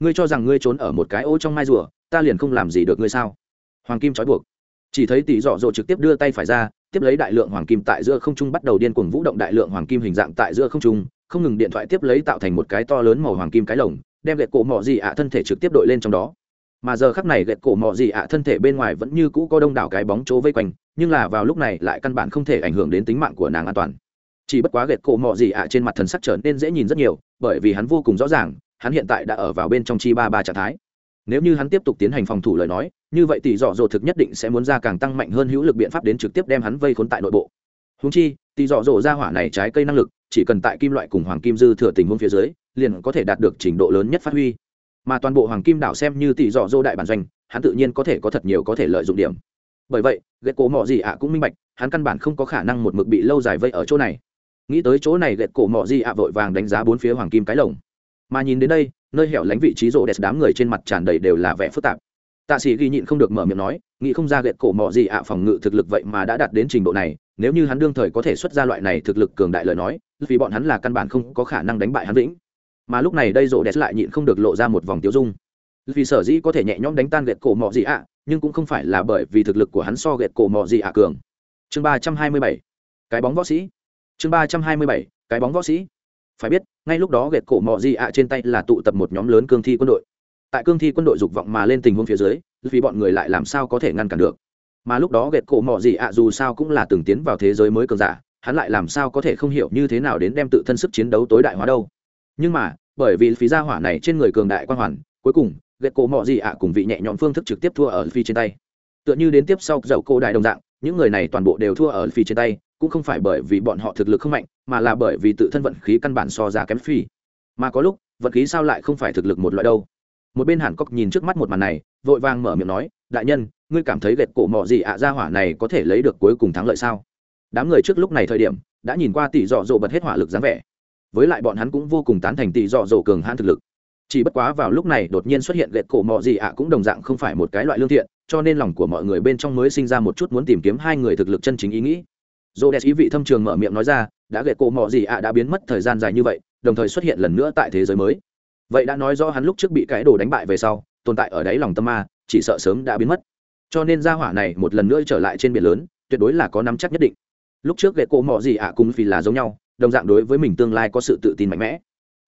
Speaker 1: Ngươi cho rằng ngươi trốn ở một cái ô trong mai rùa, ta liền không làm gì được ngươi sao? Hoàng kim trói buộc. Chỉ thấy tỷ dọ dỗ trực tiếp đưa tay phải ra tiếp lấy đại lượng hoàng kim tại giữa không trung bắt đầu điên cuồng vũ động đại lượng hoàng kim hình dạng tại giữa không trung, không ngừng điện thoại tiếp lấy tạo thành một cái to lớn màu hoàng kim cái lồng, đem gậy cổ mỏ gì ạ thân thể trực tiếp đội lên trong đó. Mà giờ khắc này gậy cổ mỏ gì ạ thân thể bên ngoài vẫn như cũ có đông đảo cái bóng chỗ vây quanh, nhưng là vào lúc này lại căn bản không thể ảnh hưởng đến tính mạng của nàng an toàn. Chỉ bất quá gậy cổ mỏ gì ạ trên mặt thần sắc trở nên dễ nhìn rất nhiều, bởi vì hắn vô cùng rõ ràng, hắn hiện tại đã ở vào bên trong chi ba ba trạng thái nếu như hắn tiếp tục tiến hành phòng thủ lời nói, như vậy tỷ dọ dồ thực nhất định sẽ muốn ra càng tăng mạnh hơn hữu lực biện pháp đến trực tiếp đem hắn vây khốn tại nội bộ. Húng chi, tỷ dọ dồ ra hỏa này trái cây năng lực, chỉ cần tại kim loại cùng hoàng kim dư thừa tình huống phía dưới, liền có thể đạt được trình độ lớn nhất phát huy. Mà toàn bộ hoàng kim đảo xem như tỷ dọ dô đại bản doanh, hắn tự nhiên có thể có thật nhiều có thể lợi dụng điểm. Bởi vậy ghét cổ mọ gì ạ cũng minh bạch, hắn căn bản không có khả năng một mực bị lâu dài vây ở chỗ này. Nghĩ tới chỗ này ghét cổ mọ gì ạ vội vàng đánh giá bốn phía hoàng kim cái lồng. Mà nhìn đến đây nơi hẻo lánh vị trí rộ đẹp đám người trên mặt tràn đầy đều là vẻ phức tạp. Tạ sĩ ghi nhịn không được mở miệng nói, nghĩ không ra ghét cổ mọ gì ạ, phòng ngự thực lực vậy mà đã đạt đến trình độ này, nếu như hắn đương thời có thể xuất ra loại này thực lực cường đại lời nói, vì bọn hắn là căn bản không có khả năng đánh bại hắn vĩnh. Mà lúc này đây rộ đẹp lại nhịn không được lộ ra một vòng tiêu dung. Vì sở dĩ có thể nhẹ nhõm đánh tan ghét cổ mọ gì ạ, nhưng cũng không phải là bởi vì thực lực của hắn so ghét cổ mọ gì ạ cường. Chương ba trăm hai mươi bảy, cái bóng võ sĩ. Chương ba trăm hai mươi bảy, cái bóng võ sĩ phải biết, ngay lúc đó ghét cổ mọ di ạ trên tay là tụ tập một nhóm lớn cương thi quân đội. Tại cương thi quân đội dục vọng mà lên tình huống phía dưới, vì bọn người lại làm sao có thể ngăn cản được. Mà lúc đó ghét cổ mọ gì ạ dù sao cũng là từng tiến vào thế giới mới cường giả, hắn lại làm sao có thể không hiểu như thế nào đến đem tự thân sức chiến đấu tối đại hóa đâu. Nhưng mà, bởi vì phí gia hỏa này trên người cường đại quan hoàn, cuối cùng ghét cổ mọ gì ạ cùng vị nhẹ nhõm phương thức trực tiếp thua ở phi trên tay. Tựa như đến tiếp sau dậu cổ đại đồng dạng, những người này toàn bộ đều thua ở phi trên tay cũng không phải bởi vì bọn họ thực lực không mạnh, mà là bởi vì tự thân vận khí căn bản so ra kém phi. Mà có lúc, vận khí sao lại không phải thực lực một loại đâu. Một bên hàn cốc nhìn trước mắt một màn này, vội vàng mở miệng nói, đại nhân, ngươi cảm thấy gệt cổ mọ gì ạ à ra hỏa này có thể lấy được cuối cùng thắng lợi sao? Đám người trước lúc này thời điểm, đã nhìn qua tỷ dọ dỗ bật hết hỏa lực dáng vẻ. Với lại bọn hắn cũng vô cùng tán thành tỷ dọ dỗ cường hãn thực lực. Chỉ bất quá vào lúc này đột nhiên xuất hiện gệt cổ mọ gì ạ cũng đồng dạng không phải một cái loại lương thiện, cho nên lòng của mọi người bên trong mới sinh ra một chút muốn tìm kiếm hai người thực lực chân chính ý nghĩ dô đẹp ý vị thâm trường mở miệng nói ra, đã gậy cổ mọ gì ạ, đã biến mất thời gian dài như vậy, đồng thời xuất hiện lần nữa tại thế giới mới. Vậy đã nói rõ hắn lúc trước bị cái đồ đánh bại về sau, tồn tại ở đáy lòng tâm ma, chỉ sợ sớm đã biến mất. Cho nên gia hỏa này một lần nữa trở lại trên biển lớn, tuyệt đối là có nắm chắc nhất định. Lúc trước gậy cổ mọ gì ạ cũng vì là giống nhau, đồng dạng đối với mình tương lai có sự tự tin mạnh mẽ.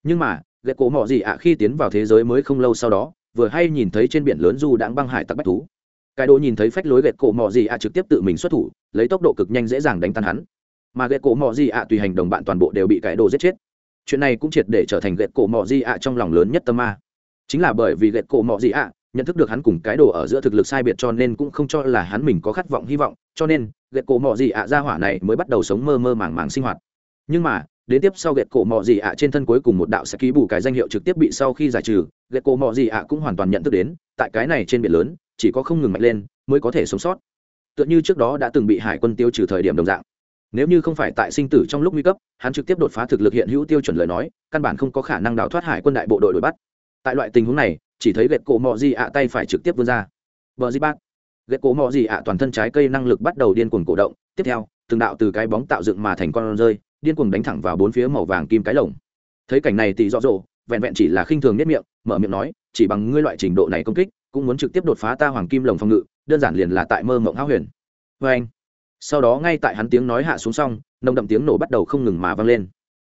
Speaker 1: Nhưng mà gậy cổ mọ gì ạ khi tiến vào thế giới mới không lâu sau đó, vừa hay nhìn thấy trên biển lớn du đãng băng hải tặc bách thú cái đồ nhìn thấy phách lối ghệ cổ mò gì ạ trực tiếp tự mình xuất thủ, lấy tốc độ cực nhanh dễ dàng đánh tan hắn. Mà ghệ cổ mò gì ạ tùy hành đồng bạn toàn bộ đều bị cái đồ giết chết. Chuyện này cũng triệt để trở thành ghệ cổ mò gì ạ trong lòng lớn nhất tâm ma. Chính là bởi vì ghệ cổ mò gì ạ nhận thức được hắn cùng cái đồ ở giữa thực lực sai biệt cho nên cũng không cho là hắn mình có khát vọng hy vọng, cho nên ghệ cổ mò gì ạ ra hỏa này mới bắt đầu sống mơ mơ màng màng sinh hoạt. Nhưng mà, đến tiếp sau ghệ cổ mò gì ạ trên thân cuối cùng một đạo sẽ ký bù cái danh hiệu trực tiếp bị sau khi giải trừ ghệ cổ mò gì ạ cũng hoàn toàn nhận thức đến, tại cái này trên biển lớn chỉ có không ngừng mạnh lên mới có thể sống sót. Tựa như trước đó đã từng bị hải quân tiêu trừ thời điểm đồng dạng. Nếu như không phải tại sinh tử trong lúc nguy cấp, hắn trực tiếp đột phá thực lực hiện hữu tiêu chuẩn lời nói, căn bản không có khả năng đào thoát hải quân đại bộ đội đuổi bắt. Tại loại tình huống này, chỉ thấy gậy cổ mọ gì ạ tay phải trực tiếp vươn ra. Vợ di bác gậy cổ mọ gì ạ toàn thân trái cây năng lực bắt đầu điên cuồng cổ động, tiếp theo, từng đạo từ cái bóng tạo dựng mà thành con rơi, điên cuồng đánh thẳng vào bốn phía màu vàng kim cái lồng. Thấy cảnh này thì rõ rộ vẹn vẹn chỉ là khinh thường nhất miệng, mở miệng nói, chỉ bằng ngươi loại trình độ này công kích cũng muốn trực tiếp đột phá ta hoàng kim lồng phòng ngự, đơn giản liền là tại mơ mộng háo huyền. Vê anh, sau đó ngay tại hắn tiếng nói hạ xuống xong, nồng đậm tiếng nổ bắt đầu không ngừng mà vang lên.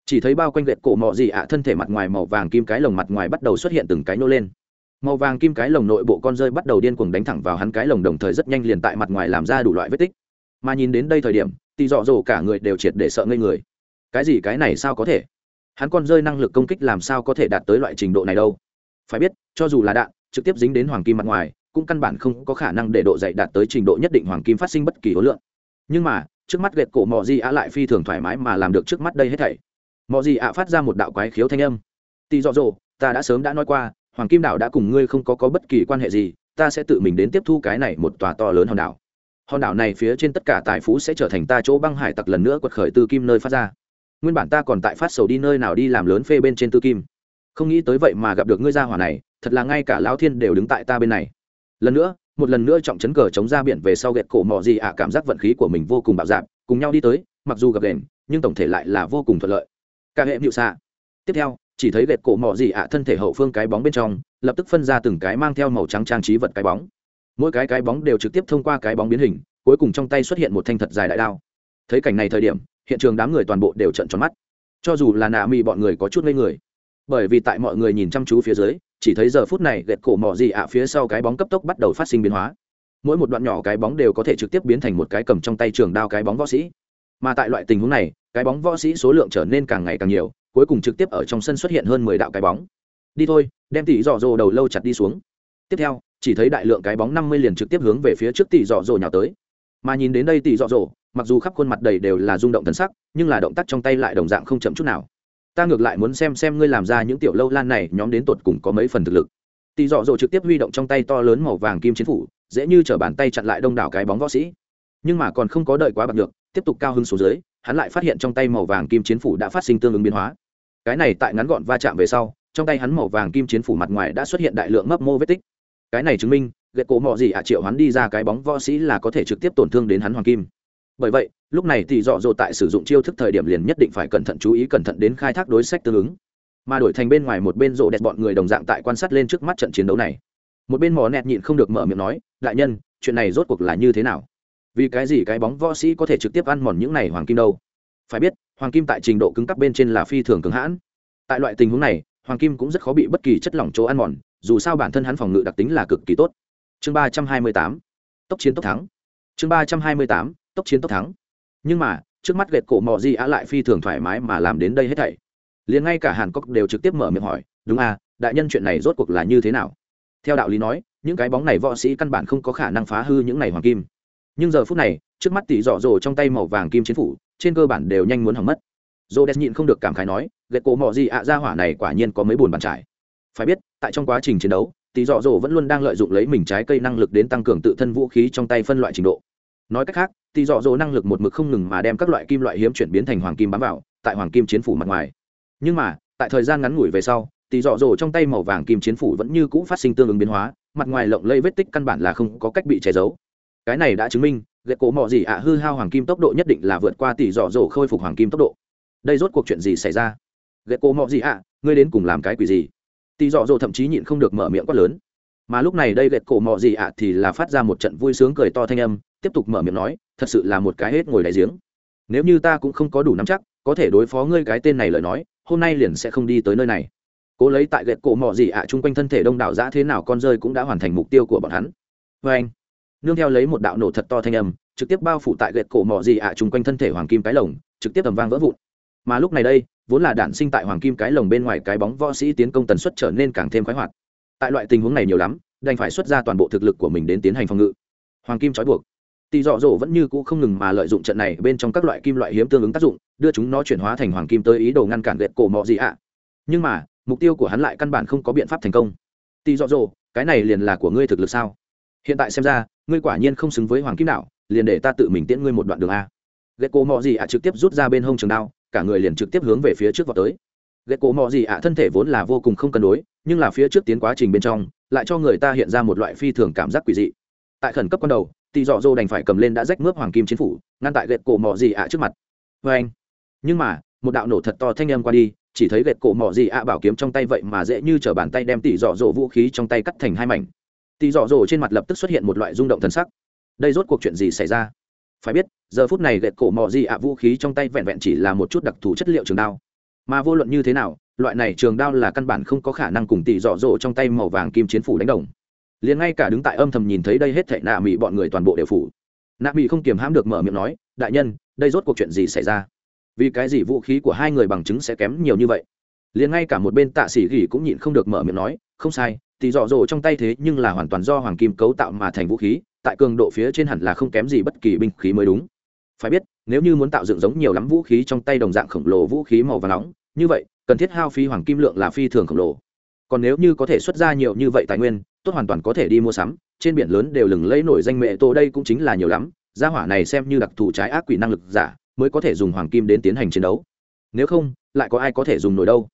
Speaker 1: Chỉ thấy bao quanh gậy cổ mọ gì ạ thân thể mặt ngoài màu vàng kim cái lồng mặt ngoài bắt đầu xuất hiện từng cái nô lên. Màu vàng kim cái lồng nội bộ con rơi bắt đầu điên cuồng đánh thẳng vào hắn cái lồng đồng thời rất nhanh liền tại mặt ngoài làm ra đủ loại vết tích. Mà nhìn đến đây thời điểm, tì dọ dỗ cả người đều triệt để sợ ngây người. Cái gì, cái này sao có thể? Hắn con rơi năng lực công kích làm sao có thể đạt tới loại trình độ này đâu? Phải biết, cho dù là đạn trực tiếp dính đến hoàng kim mặt ngoài, cũng căn bản không có khả năng để độ dày đạt tới trình độ nhất định hoàng kim phát sinh bất kỳ hối lượng. Nhưng mà, trước mắt gệt cổ mò di ạ lại phi thường thoải mái mà làm được trước mắt đây hết thảy. Mò di ạ phát ra một đạo quái khiếu thanh âm. Tì dọ dồ, ta đã sớm đã nói qua, hoàng kim đảo đã cùng ngươi không có có bất kỳ quan hệ gì, ta sẽ tự mình đến tiếp thu cái này một tòa to lớn hòn đảo. Hòn đảo này phía trên tất cả tài phú sẽ trở thành ta chỗ băng hải tặc lần nữa quật khởi từ kim nơi phát ra. Nguyên bản ta còn tại phát sầu đi nơi nào đi làm lớn phê bên trên tư kim. Không nghĩ tới vậy mà gặp được ngươi gia hỏa này thật là ngay cả lão thiên đều đứng tại ta bên này. Lần nữa, một lần nữa trọng chấn cờ chống ra biển về sau ghẹt cổ mò gì ạ, cảm giác vận khí của mình vô cùng bạo dạp cùng nhau đi tới, mặc dù gặp đèn nhưng tổng thể lại là vô cùng thuận lợi. Ca hệ nhự xạ. Tiếp theo, chỉ thấy ghẹt cổ mò gì ạ, thân thể hậu phương cái bóng bên trong, lập tức phân ra từng cái mang theo màu trắng trang trí vật cái bóng. Mỗi cái cái bóng đều trực tiếp thông qua cái bóng biến hình, cuối cùng trong tay xuất hiện một thanh thật dài đại đao. Thấy cảnh này thời điểm, hiện trường đám người toàn bộ đều trận tròn mắt. Cho dù là nạ mị bọn người có chút ngây người, bởi vì tại mọi người nhìn chăm chú phía dưới chỉ thấy giờ phút này gẹt cổ mỏ gì ạ phía sau cái bóng cấp tốc bắt đầu phát sinh biến hóa. Mỗi một đoạn nhỏ cái bóng đều có thể trực tiếp biến thành một cái cầm trong tay trường đao cái bóng võ sĩ. Mà tại loại tình huống này, cái bóng võ sĩ số lượng trở nên càng ngày càng nhiều, cuối cùng trực tiếp ở trong sân xuất hiện hơn mười đạo cái bóng. Đi thôi, đem tỷ dọ dồ đầu lâu chặt đi xuống. Tiếp theo, chỉ thấy đại lượng cái bóng năm mươi liền trực tiếp hướng về phía trước tỷ dọ dồ nhào tới. Mà nhìn đến đây tỷ dọ dồ, mặc dù khắp khuôn mặt đầy đều là rung động thần sắc, nhưng là động tác trong tay lại đồng dạng không chậm chút nào ta ngược lại muốn xem xem ngươi làm ra những tiểu lâu lan này, nhóm đến tột cùng có mấy phần thực lực. Tỳ dọ dỗ trực tiếp huy động trong tay to lớn màu vàng kim chiến phủ, dễ như t bàn tay chặn lại đông đảo cái bóng võ sĩ. Nhưng mà còn không có đợi quá bật được, tiếp tục cao hứng xuống dưới, hắn lại phát hiện trong tay màu vàng kim chiến phủ đã phát sinh tương ứng biến hóa. Cái này tại ngắn gọn va chạm về sau, trong tay hắn màu vàng kim chiến phủ mặt ngoài đã xuất hiện đại lượng mấp mô vết tích. Cái này chứng minh ghệ cổ mọ gì ạ triệu hắn đi ra cái bóng võ sĩ là có thể trực tiếp tổn thương đến hắn hoàng kim. Bởi vậy lúc này thì dọ dỗ tại sử dụng chiêu thức thời điểm liền nhất định phải cẩn thận chú ý cẩn thận đến khai thác đối sách tương ứng. Mà đổi thành bên ngoài một bên rộ đẹp bọn người đồng dạng tại quan sát lên trước mắt trận chiến đấu này. Một bên mỏ nẹt nhịn không được mở miệng nói, đại nhân, chuyện này rốt cuộc là như thế nào? Vì cái gì cái bóng võ sĩ có thể trực tiếp ăn mòn những này hoàng kim đâu? Phải biết, hoàng kim tại trình độ cứng cấp bên trên là phi thường cứng hãn. Tại loại tình huống này, hoàng kim cũng rất khó bị bất kỳ chất lỏng chỗ ăn mòn, dù sao bản thân hắn phòng ngự đặc tính là cực kỳ tốt. Chương ba trăm hai mươi tám, tốc chiến tốc thắng. Chương ba trăm hai mươi tám, tốc chiến tốc thắng nhưng mà, trước mắt gậy cổ mò di á lại phi thường thoải mái mà làm đến đây hết thảy. Liền ngay cả hàn cốc đều trực tiếp mở miệng hỏi, đúng à đại nhân chuyện này rốt cuộc là như thế nào? Theo đạo lý nói, những cái bóng này võ sĩ căn bản không có khả năng phá hư những này hoàng kim. Nhưng giờ phút này, trước mắt tỷ dọ dồ trong tay màu vàng kim chiến phủ, trên cơ bản đều nhanh muốn hỏng mất. Dồ đès nhịn không được cảm khái nói gậy cổ mò gì ạ ra hỏa này quả nhiên có mấy buồn bàn trải. Phải biết, tại trong quá trình chiến đấu, tỷ dọ dồ vẫn luôn đang lợi dụng lấy mình trái cây năng lực đến tăng cường tự thân vũ khí trong tay phân loại trình độ. Nói cách khác tỷ dọ dỗ năng lực một mực không ngừng mà đem các loại kim loại hiếm chuyển biến thành hoàng kim bám vào, tại hoàng kim chiến phủ mặt ngoài. Nhưng mà, tại thời gian ngắn ngủi về sau tỷ dọ dỗ trong tay màu vàng kim chiến phủ vẫn như cũ phát sinh tương ứng biến hóa, mặt ngoài lộng lây vết tích căn bản là không có cách bị che giấu. Cái này đã chứng minh ghệ cổ mọ gì ạ, hư hao hoàng kim tốc độ nhất định là vượt qua tỷ dọ dỗ khôi phục hoàng kim tốc độ. Đây rốt cuộc chuyện gì xảy ra? Ghệ cổ mọ gì ạ, ngươi đến cùng làm cái quỷ gì? Tỷ dọ dỗ thậm chí nhịn không được mở miệng quát lớn. Mà lúc này đây ghệ cổ mọ gì ạ thì là phát ra một trận vui sướng cười to thanh âm, tiếp tục mở miệng nói thật sự là một cái hết ngồi đáy giếng. Nếu như ta cũng không có đủ nắm chắc, có thể đối phó ngươi cái tên này lời nói, hôm nay liền sẽ không đi tới nơi này. Cố lấy tại gậy cổ mỏ gì ạ, chung quanh thân thể đông đảo giã thế nào con rơi cũng đã hoàn thành mục tiêu của bọn hắn. Vê anh, nương theo lấy một đạo nổ thật to thanh âm, trực tiếp bao phủ tại gậy cổ mỏ gì ạ, chung quanh thân thể hoàng kim cái lồng, trực tiếp tầm vang vỡ vụn. Mà lúc này đây, vốn là đản sinh tại hoàng kim cái lồng bên ngoài cái bóng võ sĩ tiến công tần suất trở nên càng thêm khoái hoạt. Tại loại tình huống này nhiều lắm, đành phải xuất ra toàn bộ thực lực của mình đến tiến hành phòng ngự. Hoàng kim trói buộc tỷ dọ dỗ vẫn như cũ không ngừng mà lợi dụng trận này bên trong các loại kim loại hiếm tương ứng tác dụng, đưa chúng nó chuyển hóa thành hoàng kim tới ý đồ ngăn cản gậy cổ mọ gì ạ. Nhưng mà, mục tiêu của hắn lại căn bản không có biện pháp thành công. Tỷ dọ dỗ, cái này liền là của ngươi thực lực sao? Hiện tại xem ra, ngươi quả nhiên không xứng với hoàng kim đạo liền để ta tự mình tiễn ngươi một đoạn đường a. Gậy cổ mọ gì ạ trực tiếp rút ra bên hông trường đao, cả người liền trực tiếp hướng về phía trước vào tới. Gậy cổ mọ gì ạ thân thể vốn là vô cùng không cân đối, nhưng là phía trước tiến quá trình bên trong, lại cho người ta hiện ra một loại phi thường cảm giác quỷ dị. Tại khẩn cấp ban đầu tỷ dọ dô đành phải cầm lên đã rách mướp hoàng kim chiến phủ, ngăn tại gậy cổ mỏ gì ạ trước mặt. Vê anh. Nhưng mà, một đạo nổ thật to thanh âm qua đi, chỉ thấy gậy cổ mỏ gì ạ bảo kiếm trong tay vậy mà dễ như chở bàn tay đem tỷ dọ dỗ vũ khí trong tay cắt thành hai mảnh. Tỷ dọ dỗ trên mặt lập tức xuất hiện một loại rung động thần sắc. Đây rốt cuộc chuyện gì xảy ra? Phải biết, giờ phút này gậy cổ mỏ gì ạ vũ khí trong tay vẹn vẹn chỉ là một chút đặc thù chất liệu trường đao. Mà vô luận như thế nào, loại này trường đao là căn bản không có khả năng cùng tỷ dọ dỗ trong tay màu vàng kim chiến phủ đánh đồng liền ngay cả đứng tại âm thầm nhìn thấy đây hết thảy nạ mỹ bọn người toàn bộ đều phủ. Nạ mỹ không kiềm hãm được mở miệng nói, đại nhân, đây rốt cuộc chuyện gì xảy ra? Vì cái gì vũ khí của hai người bằng chứng sẽ kém nhiều như vậy? Liền ngay cả một bên tạ sĩ gỉ cũng nhịn không được mở miệng nói, không sai thì dọ dỗ trong tay thế nhưng là hoàn toàn do hoàng kim cấu tạo mà thành vũ khí, tại cường độ phía trên hẳn là không kém gì bất kỳ binh khí mới đúng. Phải biết, nếu như muốn tạo dựng giống nhiều lắm vũ khí trong tay đồng dạng khổng lồ vũ khí màu và nóng, như vậy, cần thiết hao phí hoàng kim lượng là phi thường khổng lồ còn nếu như có thể xuất ra nhiều như vậy tài nguyên, tốt hoàn toàn có thể đi mua sắm, trên biển lớn đều lừng lẫy nổi danh mẹ tô đây cũng chính là nhiều lắm, gia hỏa này xem như đặc thù trái ác quỷ năng lực giả, mới có thể dùng hoàng kim đến tiến hành chiến đấu. Nếu không, lại có ai có thể dùng nổi đâu?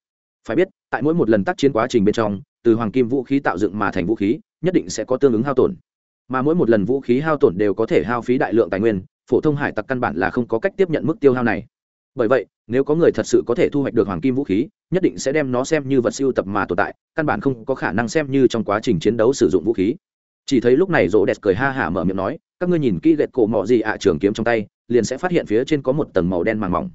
Speaker 1: Phải biết, tại mỗi một lần tác chiến quá trình bên trong, từ hoàng kim vũ khí tạo dựng mà thành vũ khí, nhất định sẽ có tương ứng hao tổn. Mà mỗi một lần vũ khí hao tổn đều có thể hao phí đại lượng tài nguyên, phổ thông hải tặc căn bản là không có cách tiếp nhận mức tiêu hao này. Bởi vậy nếu có người thật sự có thể thu hoạch được hoàng kim vũ khí, nhất định sẽ đem nó xem như vật siêu tập mà tồn tại, căn bản không có khả năng xem như trong quá trình chiến đấu sử dụng vũ khí. Chỉ thấy lúc này rỗ đẹp cười ha hả mở miệng nói, các ngươi nhìn kỹ gậy cổ mọ gì ạ, trường kiếm trong tay, liền sẽ phát hiện phía trên có một tầng màu đen màng mỏng.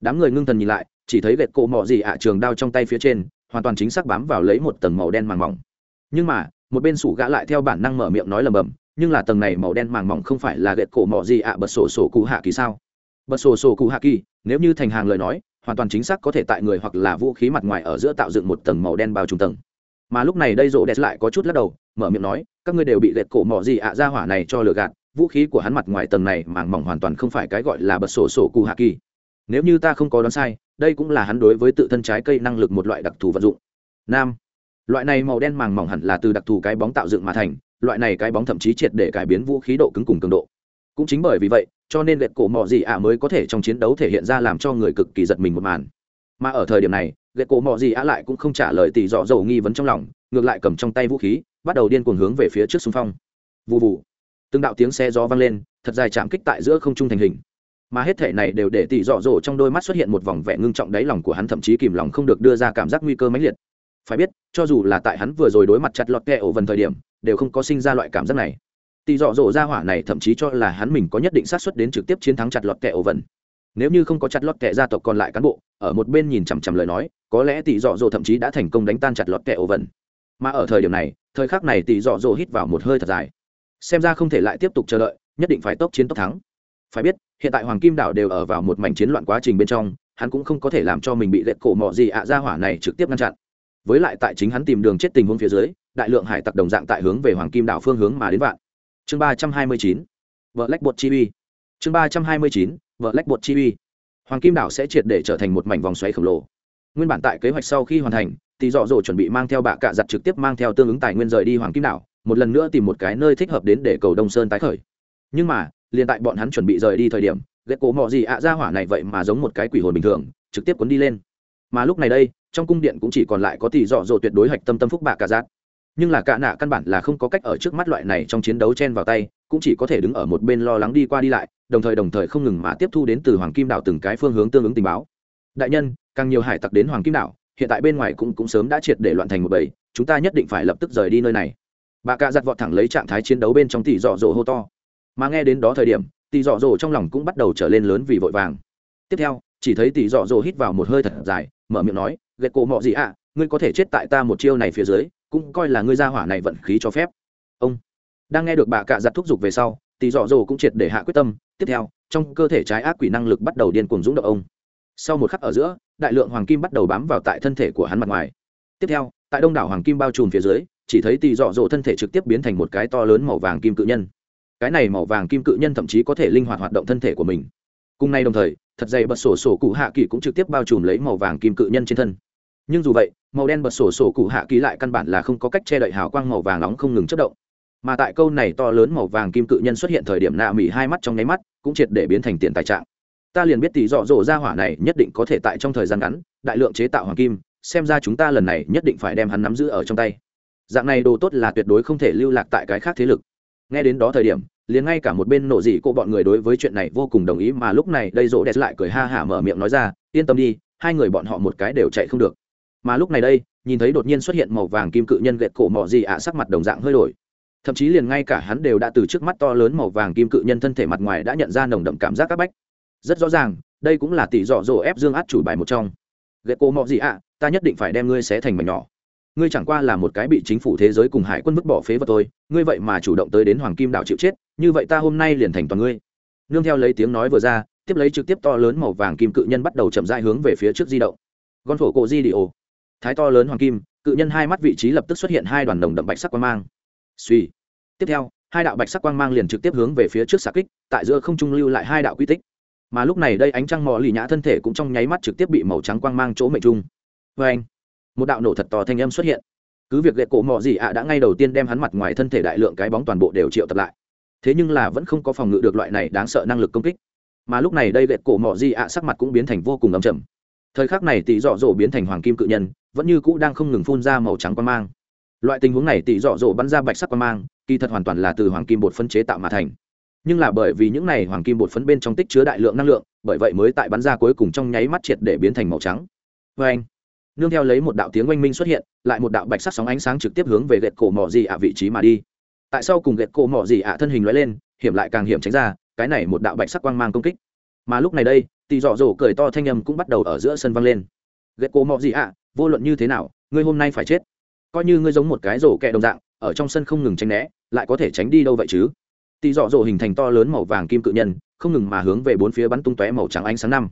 Speaker 1: Đám người ngưng thần nhìn lại, chỉ thấy gậy cổ mọ gì ạ, trường đao trong tay phía trên, hoàn toàn chính xác bám vào lấy một tầng màu đen màng mỏng. Nhưng mà, một bên sủ gã lại theo bản năng mở miệng nói lầm bầm, nhưng là tầng này màu đen màng mỏng không phải là gậy cổ mọ gì ạ, bật sổ sổ cụ hạ kỳ sao? Bật sổ sổ cụ hạ kỳ nếu như thành hàng lời nói, hoàn toàn chính xác có thể tại người hoặc là vũ khí mặt ngoài ở giữa tạo dựng một tầng màu đen bao trùm tầng. Mà lúc này đây rộ đẹp lại có chút lắc đầu, mở miệng nói, các ngươi đều bị lệch cổ mỏ gì ạ, ra hỏa này cho lừa gạt, vũ khí của hắn mặt ngoài tầng này màng mỏng hoàn toàn không phải cái gọi là bật sổ sổ cù hạ kỳ. Nếu như ta không có đoán sai, đây cũng là hắn đối với tự thân trái cây năng lực một loại đặc thù vận dụng. Nam. Loại này màu đen màng mỏng hẳn là từ đặc thù cái bóng tạo dựng mà thành, loại này cái bóng thậm chí triệt để cải biến vũ khí độ cứng cùng cường độ. Cũng chính bởi vì vậy cho nên lệ cổ mọ gì ạ mới có thể trong chiến đấu thể hiện ra làm cho người cực kỳ giật mình một màn. Mà ở thời điểm này, lệ cổ mọ gì ạ lại cũng không trả lời tỷ dọ dầu nghi vấn trong lòng, ngược lại cầm trong tay vũ khí, bắt đầu điên cuồng hướng về phía trước xung phong. Vụ vụ từng đạo tiếng xe gió vang lên, thật dài chạm kích tại giữa không trung thành hình. Mà hết thể này đều để tỷ dọ dỗ trong đôi mắt xuất hiện một vòng vẻ ngưng trọng đáy lòng của hắn thậm chí kìm lòng không được đưa ra cảm giác nguy cơ mãnh liệt. Phải biết, cho dù là tại hắn vừa rồi đối mặt chặt lọt kẹ ổ vần thời điểm, đều không có sinh ra loại cảm giác này tỷ dọ dỗ ra hỏa này thậm chí cho là hắn mình có nhất định xác suất đến trực tiếp chiến thắng chặt lọt kẹ ổ vần. Nếu như không có chặt lọt kẹ gia tộc còn lại cán bộ, ở một bên nhìn chằm chằm lời nói, có lẽ tỷ dọ dỗ thậm chí đã thành công đánh tan chặt lọt kẹ ổ vần. Mà ở thời điểm này, thời khắc này tỷ dọ dỗ hít vào một hơi thật dài. Xem ra không thể lại tiếp tục chờ đợi, nhất định phải tốc chiến tốc thắng. Phải biết, hiện tại hoàng kim đảo đều ở vào một mảnh chiến loạn quá trình bên trong, hắn cũng không có thể làm cho mình bị lệch cổ mọ gì ạ ra hỏa này trực tiếp ngăn chặn. Với lại tại chính hắn tìm đường chết tình huống phía dưới, đại lượng hải tặc đồng dạng tại hướng về hoàng kim đảo phương hướng mà đến vạn chương ba trăm hai mươi chín, vợ lách bột chi uy. Chương ba trăm hai mươi chín, vợ lách bột chi uy. Hoàng kim đảo sẽ triệt để trở thành một mảnh vòng xoáy khổng lồ. Nguyên bản tại kế hoạch sau khi hoàn thành, thì dọ dỗ chuẩn bị mang theo bạ cạ giặt trực tiếp mang theo tương ứng tài nguyên rời đi hoàng kim đảo, một lần nữa tìm một cái nơi thích hợp đến để cầu đông sơn tái khởi. Nhưng mà, liền tại bọn hắn chuẩn bị rời đi thời điểm ghét cổ mò gì ạ ra hỏa này vậy mà giống một cái quỷ hồn bình thường, trực tiếp cuốn đi lên. Mà lúc này đây, trong cung điện cũng chỉ còn lại có tỷ dọ dỗ tuyệt đối hạch tâm tâm phúc bạ cạ giặt nhưng là cả nạ căn bản là không có cách ở trước mắt loại này trong chiến đấu chen vào tay, cũng chỉ có thể đứng ở một bên lo lắng đi qua đi lại, đồng thời đồng thời không ngừng mà tiếp thu đến từ hoàng kim đảo từng cái phương hướng tương ứng tình báo. Đại nhân, càng nhiều hải tặc đến hoàng kim đảo, hiện tại bên ngoài cũng cũng sớm đã triệt để loạn thành một bầy, chúng ta nhất định phải lập tức rời đi nơi này. Bà cạ giặt vọt thẳng lấy trạng thái chiến đấu bên trong tỷ dọ dỗ hô to. Mà nghe đến đó thời điểm, tỷ dọ dỗ trong lòng cũng bắt đầu trở lên lớn vì vội vàng. Tiếp theo, chỉ thấy tỷ dọ dỗ hít vào một hơi thật dài, mở miệng nói ghét cổ mọ gì ạ? Ngươi có thể chết tại ta một chiêu này phía dưới, cũng coi là ngươi ra hỏa này vận khí cho phép. Ông đang nghe được bà cạ giặt thúc giục về sau tỷ dọ dỗ cũng triệt để hạ quyết tâm. Tiếp theo, trong cơ thể trái ác quỷ năng lực bắt đầu điên cuồng dũng động ông. Sau một khắc ở giữa, đại lượng hoàng kim bắt đầu bám vào tại thân thể của hắn mặt ngoài. Tiếp theo, tại đông đảo hoàng kim bao trùm phía dưới, chỉ thấy tỷ dọ dỗ thân thể trực tiếp biến thành một cái to lớn màu vàng kim cự nhân. Cái này màu vàng kim cự nhân thậm chí có thể linh hoạt hoạt động thân thể của mình. Cùng nay đồng thời, thật dày bật sổ sổ cụ hạ kỳ cũng trực tiếp bao trùm lấy màu vàng kim cự nhân trên thân. Nhưng dù vậy màu đen bật sổ sổ cụ hạ kỳ lại căn bản là không có cách che đậy hào quang màu vàng nóng không ngừng chất động. Mà tại câu này to lớn màu vàng kim cự nhân xuất hiện thời điểm nạ mỹ hai mắt trong nháy mắt cũng triệt để biến thành tiền tài trạng. Ta liền biết tỷ dọ dỗ ra hỏa này nhất định có thể tại trong thời gian ngắn, đại lượng chế tạo hoàng kim, xem ra chúng ta lần này nhất định phải đem hắn nắm giữ ở trong tay. Dạng này đồ tốt là tuyệt đối không thể lưu lạc tại cái khác thế lực. Nghe đến đó thời điểm, liền ngay cả một bên nổ dị cô bọn người đối với chuyện này vô cùng đồng ý mà lúc này đây rỗ đẹp lại cười ha hả mở miệng nói ra, yên tâm đi, hai người bọn họ một cái đều chạy không được mà lúc này đây, nhìn thấy đột nhiên xuất hiện màu vàng kim cự nhân gậy cổ mỏ gì ạ, sắc mặt đồng dạng hơi đổi. Thậm chí liền ngay cả hắn đều đã từ trước mắt to lớn màu vàng kim cự nhân thân thể mặt ngoài đã nhận ra nồng đậm cảm giác các bách. Rất rõ ràng, đây cũng là tỷ dọ dỗ ép dương át chủ bài một trong. Gậy cổ mỏ gì ạ, ta nhất định phải đem ngươi xé thành mảnh nhỏ. Ngươi chẳng qua là một cái bị chính phủ thế giới cùng hải quân vứt bỏ phế vật tôi ngươi vậy mà chủ động tới đến hoàng kim đạo chịu chết, như vậy ta hôm nay liền thành toàn ngươi. Nương theo lấy tiếng nói vừa ra, tiếp lấy trực tiếp to lớn màu vàng kim cự nhân bắt đầu chậm rãi hướng về phía trước di động. Con phổ cổ di đi ồ thái to lớn hoàng kim, cự nhân hai mắt vị trí lập tức xuất hiện hai đoàn đồng đậm bạch sắc quang mang. Suy. Tiếp theo, hai đạo bạch sắc quang mang liền trực tiếp hướng về phía trước xạ kích, tại giữa không trung lưu lại hai đạo quy tích. Mà lúc này đây ánh trăng mò lì nhã thân thể cũng trong nháy mắt trực tiếp bị màu trắng quang mang chỗ mệnh trung. Vê anh, một đạo nổ thật to thanh âm xuất hiện. Cứ việc lệ cổ mò gì ạ đã ngay đầu tiên đem hắn mặt ngoài thân thể đại lượng cái bóng toàn bộ đều triệu tập lại. Thế nhưng là vẫn không có phòng ngự được loại này đáng sợ năng lực công kích. Mà lúc này đây lệ cổ mò gì ạ sắc mặt cũng biến thành vô cùng ấm chầm thời khắc này tỷ dọ dỗ biến thành hoàng kim cự nhân vẫn như cũ đang không ngừng phun ra màu trắng quang mang. Loại tình huống này tỷ dọ dỗ bắn ra bạch sắc quang mang, kỳ thật hoàn toàn là từ hoàng kim bột phân chế tạo mà thành. Nhưng là bởi vì những này hoàng kim bột phấn bên trong tích chứa đại lượng năng lượng, bởi vậy mới tại bắn ra cuối cùng trong nháy mắt triệt để biến thành màu trắng. Vê anh, nương theo lấy một đạo tiếng oanh minh xuất hiện, lại một đạo bạch sắc sóng ánh sáng trực tiếp hướng về gậy cổ mỏ gì ạ vị trí mà đi. Tại sao cùng gậy cổ mỏ gì ạ thân hình loại lên, hiểm lại càng hiểm tránh ra, cái này một đạo bạch sắc quang mang công kích. Mà lúc này đây tỷ dọ dỗ cười to thanh âm cũng bắt đầu ở giữa sân vang lên gậy cổ mọ gì ạ? Vô luận như thế nào, ngươi hôm nay phải chết. Coi như ngươi giống một cái rổ kẹ đồng dạng, ở trong sân không ngừng tránh né, lại có thể tránh đi đâu vậy chứ? Tỳ dọ dỗ hình thành to lớn màu vàng kim cự nhân, không ngừng mà hướng về bốn phía bắn tung tóe màu trắng ánh sáng năm.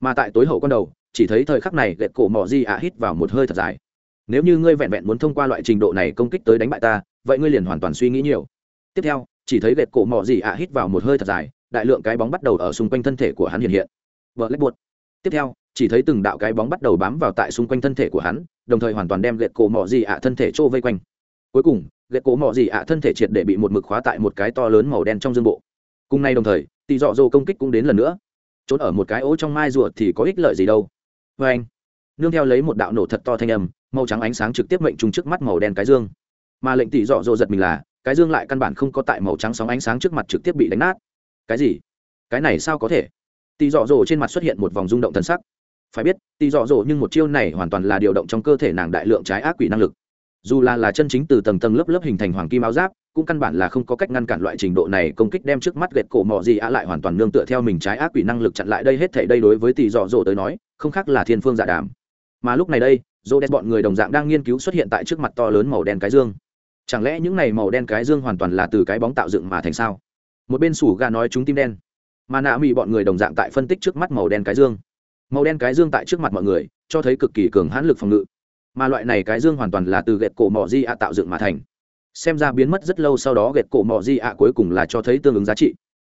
Speaker 1: Mà tại tối hậu con đầu, chỉ thấy thời khắc này gậy cổ mỏ di ạ hít vào một hơi thật dài. Nếu như ngươi vẹn vẹn muốn thông qua loại trình độ này công kích tới đánh bại ta, vậy ngươi liền hoàn toàn suy nghĩ nhiều. Tiếp theo, chỉ thấy gậy cổ mỏ di ạ hít vào một hơi thật dài, đại lượng cái bóng bắt đầu ở xung quanh thân thể của hắn hiện hiện. Vợ lách buột. Tiếp theo chỉ thấy từng đạo cái bóng bắt đầu bám vào tại xung quanh thân thể của hắn, đồng thời hoàn toàn đem gậy cổ mỏ gì ạ thân thể trô vây quanh. Cuối cùng gậy cổ mỏ gì ạ thân thể triệt để bị một mực khóa tại một cái to lớn màu đen trong dương bộ. Cùng nay đồng thời, tỷ dọ dô công kích cũng đến lần nữa. Trốn ở một cái ố trong mai ruột thì có ích lợi gì đâu. Vê anh, nương theo lấy một đạo nổ thật to thanh âm, màu trắng ánh sáng trực tiếp mệnh trùng trước mắt màu đen cái dương. Mà lệnh tỷ dọ dô giật mình là, cái dương lại căn bản không có tại màu trắng sóng ánh sáng trước mặt trực tiếp bị đánh nát. Cái gì? Cái này sao có thể? Tỷ dọ dỗ trên mặt xuất hiện một vòng rung động thần sắc phải biết tỷ dọ dỗ nhưng một chiêu này hoàn toàn là điều động trong cơ thể nàng đại lượng trái ác quỷ năng lực. Dù là là chân chính từ tầng tầng lớp lớp hình thành hoàng kim áo giáp, cũng căn bản là không có cách ngăn cản loại trình độ này công kích đem trước mắt gệt cổ mò gì ạ lại hoàn toàn nương tựa theo mình trái ác quỷ năng lực chặn lại đây hết thể đây đối với tỷ dọ dỗ tới nói, không khác là thiên phương dạ đàm. Mà lúc này đây, dỗ đen bọn người đồng dạng đang nghiên cứu xuất hiện tại trước mặt to lớn màu đen cái dương. Chẳng lẽ những này màu đen cái dương hoàn toàn là từ cái bóng tạo dựng mà thành sao? Một bên sủ gà nói chúng tim đen. Mà nạ mỹ bọn người đồng dạng tại phân tích trước mắt màu đen cái dương màu đen cái dương tại trước mặt mọi người, cho thấy cực kỳ cường hãn lực phòng ngự. Mà loại này cái dương hoàn toàn là từ ghẹt cổ mỏ di ạ tạo dựng mà thành. Xem ra biến mất rất lâu sau đó ghẹt cổ mỏ di ạ cuối cùng là cho thấy tương ứng giá trị.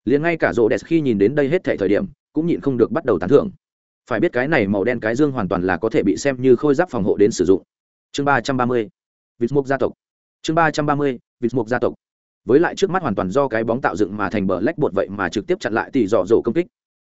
Speaker 1: Liền ngay cả rộ đẹp khi nhìn đến đây hết thể thời điểm, cũng nhịn không được bắt đầu tán thưởng. Phải biết cái này màu đen cái dương hoàn toàn là có thể bị xem như khôi giáp phòng hộ đến sử dụng. Chương ba trăm ba mươi, vịt mục gia tộc. Chương ba trăm ba mươi, vịt mục gia tộc. Với lại trước mắt hoàn toàn do cái bóng tạo dựng mà thành bờ lách bột vậy mà trực tiếp chặn lại tỷ dọ dỗ công kích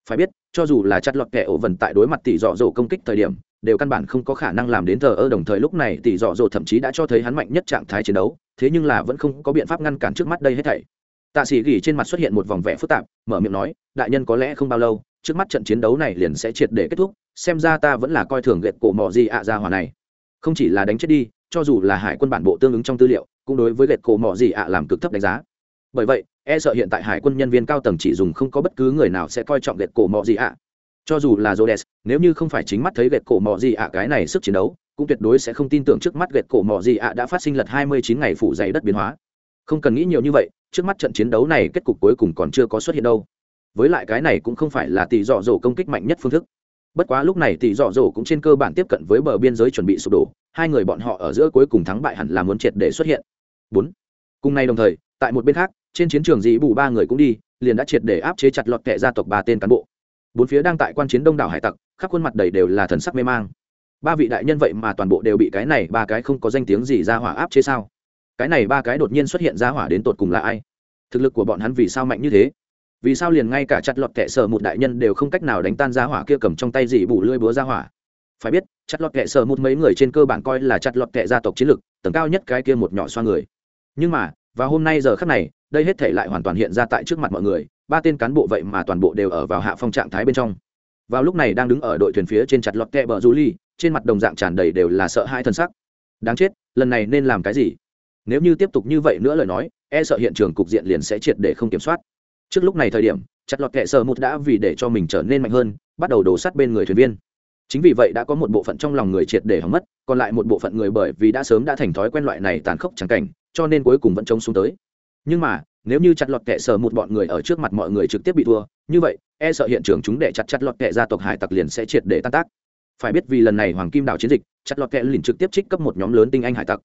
Speaker 1: phải biết, cho dù là chặt lọt kẻ ổ vần tại đối mặt tỷ dọ dỗ công kích thời điểm, đều căn bản không có khả năng làm đến thờ ơ đồng thời lúc này tỷ dọ dỗ thậm chí đã cho thấy hắn mạnh nhất trạng thái chiến đấu, thế nhưng là vẫn không có biện pháp ngăn cản trước mắt đây hết thảy. Tạ sĩ gỉ trên mặt xuất hiện một vòng vẻ phức tạp, mở miệng nói, đại nhân có lẽ không bao lâu, trước mắt trận chiến đấu này liền sẽ triệt để kết thúc, xem ra ta vẫn là coi thường gậy cổ mò gì ạ ra hòa này. Không chỉ là đánh chết đi, cho dù là hải quân bản bộ tương ứng trong tư liệu, cũng đối với gậy cổ mò gì ạ làm cực thấp đánh giá. Bởi vậy e sợ hiện tại hải quân nhân viên cao tầng chỉ dùng không có bất cứ người nào sẽ coi trọng gẹt cổ mọ gì ạ. Cho dù là Rhodes, nếu như không phải chính mắt thấy gẹt cổ mọ gì ạ cái này sức chiến đấu cũng tuyệt đối sẽ không tin tưởng trước mắt gẹt cổ mọ gì ạ đã phát sinh lật 29 ngày phủ dày đất biến hóa. Không cần nghĩ nhiều như vậy trước mắt trận chiến đấu này kết cục cuối cùng còn chưa có xuất hiện đâu. Với lại cái này cũng không phải là tỷ dọ dỗ công kích mạnh nhất phương thức. Bất quá lúc này tỷ dọ dỗ cũng trên cơ bản tiếp cận với bờ biên giới chuẩn bị sụp đổ hai người bọn họ ở giữa cuối cùng thắng bại hẳn là muốn triệt để xuất hiện. Bốn. Cùng nay đồng thời tại một bên khác trên chiến trường dĩ bù ba người cũng đi, liền đã triệt để áp chế chặt lọt kệ gia tộc ba tên cán bộ. Bốn phía đang tại quan chiến đông đảo hải tặc, khắp khuôn mặt đầy đều là thần sắc mê mang. Ba vị đại nhân vậy mà toàn bộ đều bị cái này ba cái không có danh tiếng gì ra hỏa áp chế sao? Cái này ba cái đột nhiên xuất hiện ra hỏa đến tột cùng là ai? Thực lực của bọn hắn vì sao mạnh như thế? Vì sao liền ngay cả chặt lọt kệ sở một đại nhân đều không cách nào đánh tan ra hỏa kia cầm trong tay dị bù lưỡi búa ra hỏa? Phải biết, chặt lọt kệ sở một mấy người trên cơ bản coi là chặt lọt kệ gia tộc chiến lực, tầng cao nhất cái kia một nhỏ xoa người. Nhưng mà và hôm nay giờ khắc này, đây hết thể lại hoàn toàn hiện ra tại trước mặt mọi người, ba tên cán bộ vậy mà toàn bộ đều ở vào hạ phong trạng thái bên trong. Vào lúc này đang đứng ở đội thuyền phía trên chặt lọt kẹ bờ du ly trên mặt đồng dạng tràn đầy đều là sợ hai thân sắc. Đáng chết, lần này nên làm cái gì? Nếu như tiếp tục như vậy nữa lời nói e sợ hiện trường cục diện liền sẽ triệt để không kiểm soát. Trước lúc này thời điểm, chặt lọt kẹ sơ một đã vì để cho mình trở nên mạnh hơn, bắt đầu đổ sát bên người thuyền viên. Chính vì vậy đã có một bộ phận trong lòng người triệt để hỏng mất, còn lại một bộ phận người bởi vì đã sớm đã thành thói quen loại này tàn khốc chẳng cảnh cho nên cuối cùng vẫn trông xuống tới. Nhưng mà, nếu như chặt lọt kệ sở một bọn người ở trước mặt mọi người trực tiếp bị thua, như vậy e sợ hiện trường chúng để chặt chặt lọt kệ gia tộc hải tặc liền sẽ triệt để tan tác. Phải biết vì lần này hoàng kim đảo chiến dịch, chặt lọt kệ liền trực tiếp trích cấp một nhóm lớn tinh anh hải tặc.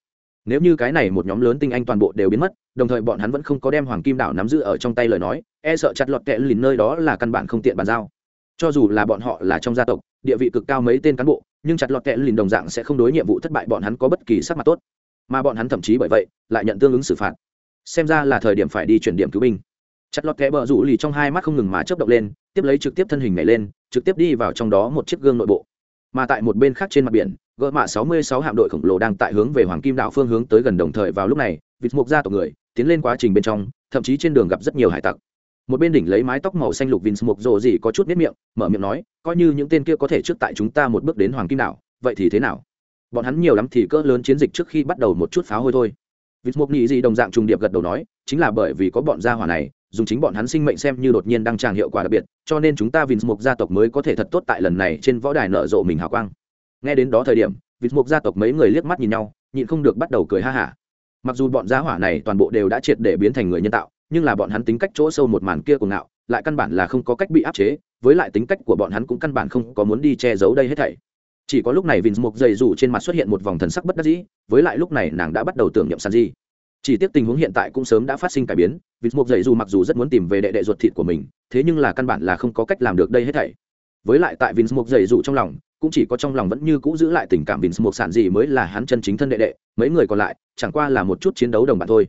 Speaker 1: Nếu như cái này một nhóm lớn tinh anh toàn bộ đều biến mất, đồng thời bọn hắn vẫn không có đem hoàng kim đảo nắm giữ ở trong tay lời nói e sợ chặt lọt kệ lìn nơi đó là căn bản không tiện bàn giao. Cho dù là bọn họ là trong gia tộc, địa vị cực cao mấy tên cán bộ, nhưng chặt lọt kệ lìn đồng dạng sẽ không đối nhiệm vụ thất bại bọn hắn có bất kỳ sắc mặt tốt mà bọn hắn thậm chí bởi vậy lại nhận tương ứng xử phạt. Xem ra là thời điểm phải đi chuyển điểm cứu binh. Chặt lọt kẽ bờ rủ lì trong hai mắt không ngừng mà chớp động lên, tiếp lấy trực tiếp thân hình nhảy lên, trực tiếp đi vào trong đó một chiếc gương nội bộ. Mà tại một bên khác trên mặt biển, gỡ mạ 66 hạm đội khổng lồ đang tại hướng về hoàng kim đảo phương hướng tới gần đồng thời vào lúc này, vịt mục ra tộc người tiến lên quá trình bên trong, thậm chí trên đường gặp rất nhiều hải tặc. Một bên đỉnh lấy mái tóc màu xanh lục vinh mục rồ gì có chút nếp miệng, mở miệng nói, coi như những tên kia có thể trước tại chúng ta một bước đến hoàng kim đảo vậy thì thế nào? Bọn hắn nhiều lắm thì cỡ lớn chiến dịch trước khi bắt đầu một chút pháo hôi thôi. Vịt mộc nhị gì đồng dạng trùng điệp gật đầu nói, chính là bởi vì có bọn gia hỏa này, dùng chính bọn hắn sinh mệnh xem như đột nhiên đăng tràng hiệu quả đặc biệt, cho nên chúng ta vịt mộc gia tộc mới có thể thật tốt tại lần này trên võ đài nở rộ mình hào quang. Nghe đến đó thời điểm vịt mộc gia tộc mấy người liếc mắt nhìn nhau, nhịn không được bắt đầu cười ha hả. Mặc dù bọn gia hỏa này toàn bộ đều đã triệt để biến thành người nhân tạo, nhưng là bọn hắn tính cách chỗ sâu một màn kia của ngạo, lại căn bản là không có cách bị áp chế, với lại tính cách của bọn hắn cũng căn bản không có muốn đi che giấu đây hết thảy chỉ có lúc này vinh mục dày rủ trên mặt xuất hiện một vòng thần sắc bất đắc dĩ, với lại lúc này nàng đã bắt đầu tưởng niệm san di chỉ tiếc tình huống hiện tại cũng sớm đã phát sinh cải biến Vinh mục dày dù mặc dù rất muốn tìm về đệ đệ ruột thịt của mình, thế nhưng là căn bản là không có cách làm được đây hết thảy. Với lại tại Vinh mục dày dụ trong lòng, cũng chỉ có trong lòng vẫn như cũ giữ lại tình cảm Vinh mục sản gì mới là hắn chân chính thân đệ đệ, mấy người còn lại, chẳng qua là một chút chiến đấu đồng bạn thôi.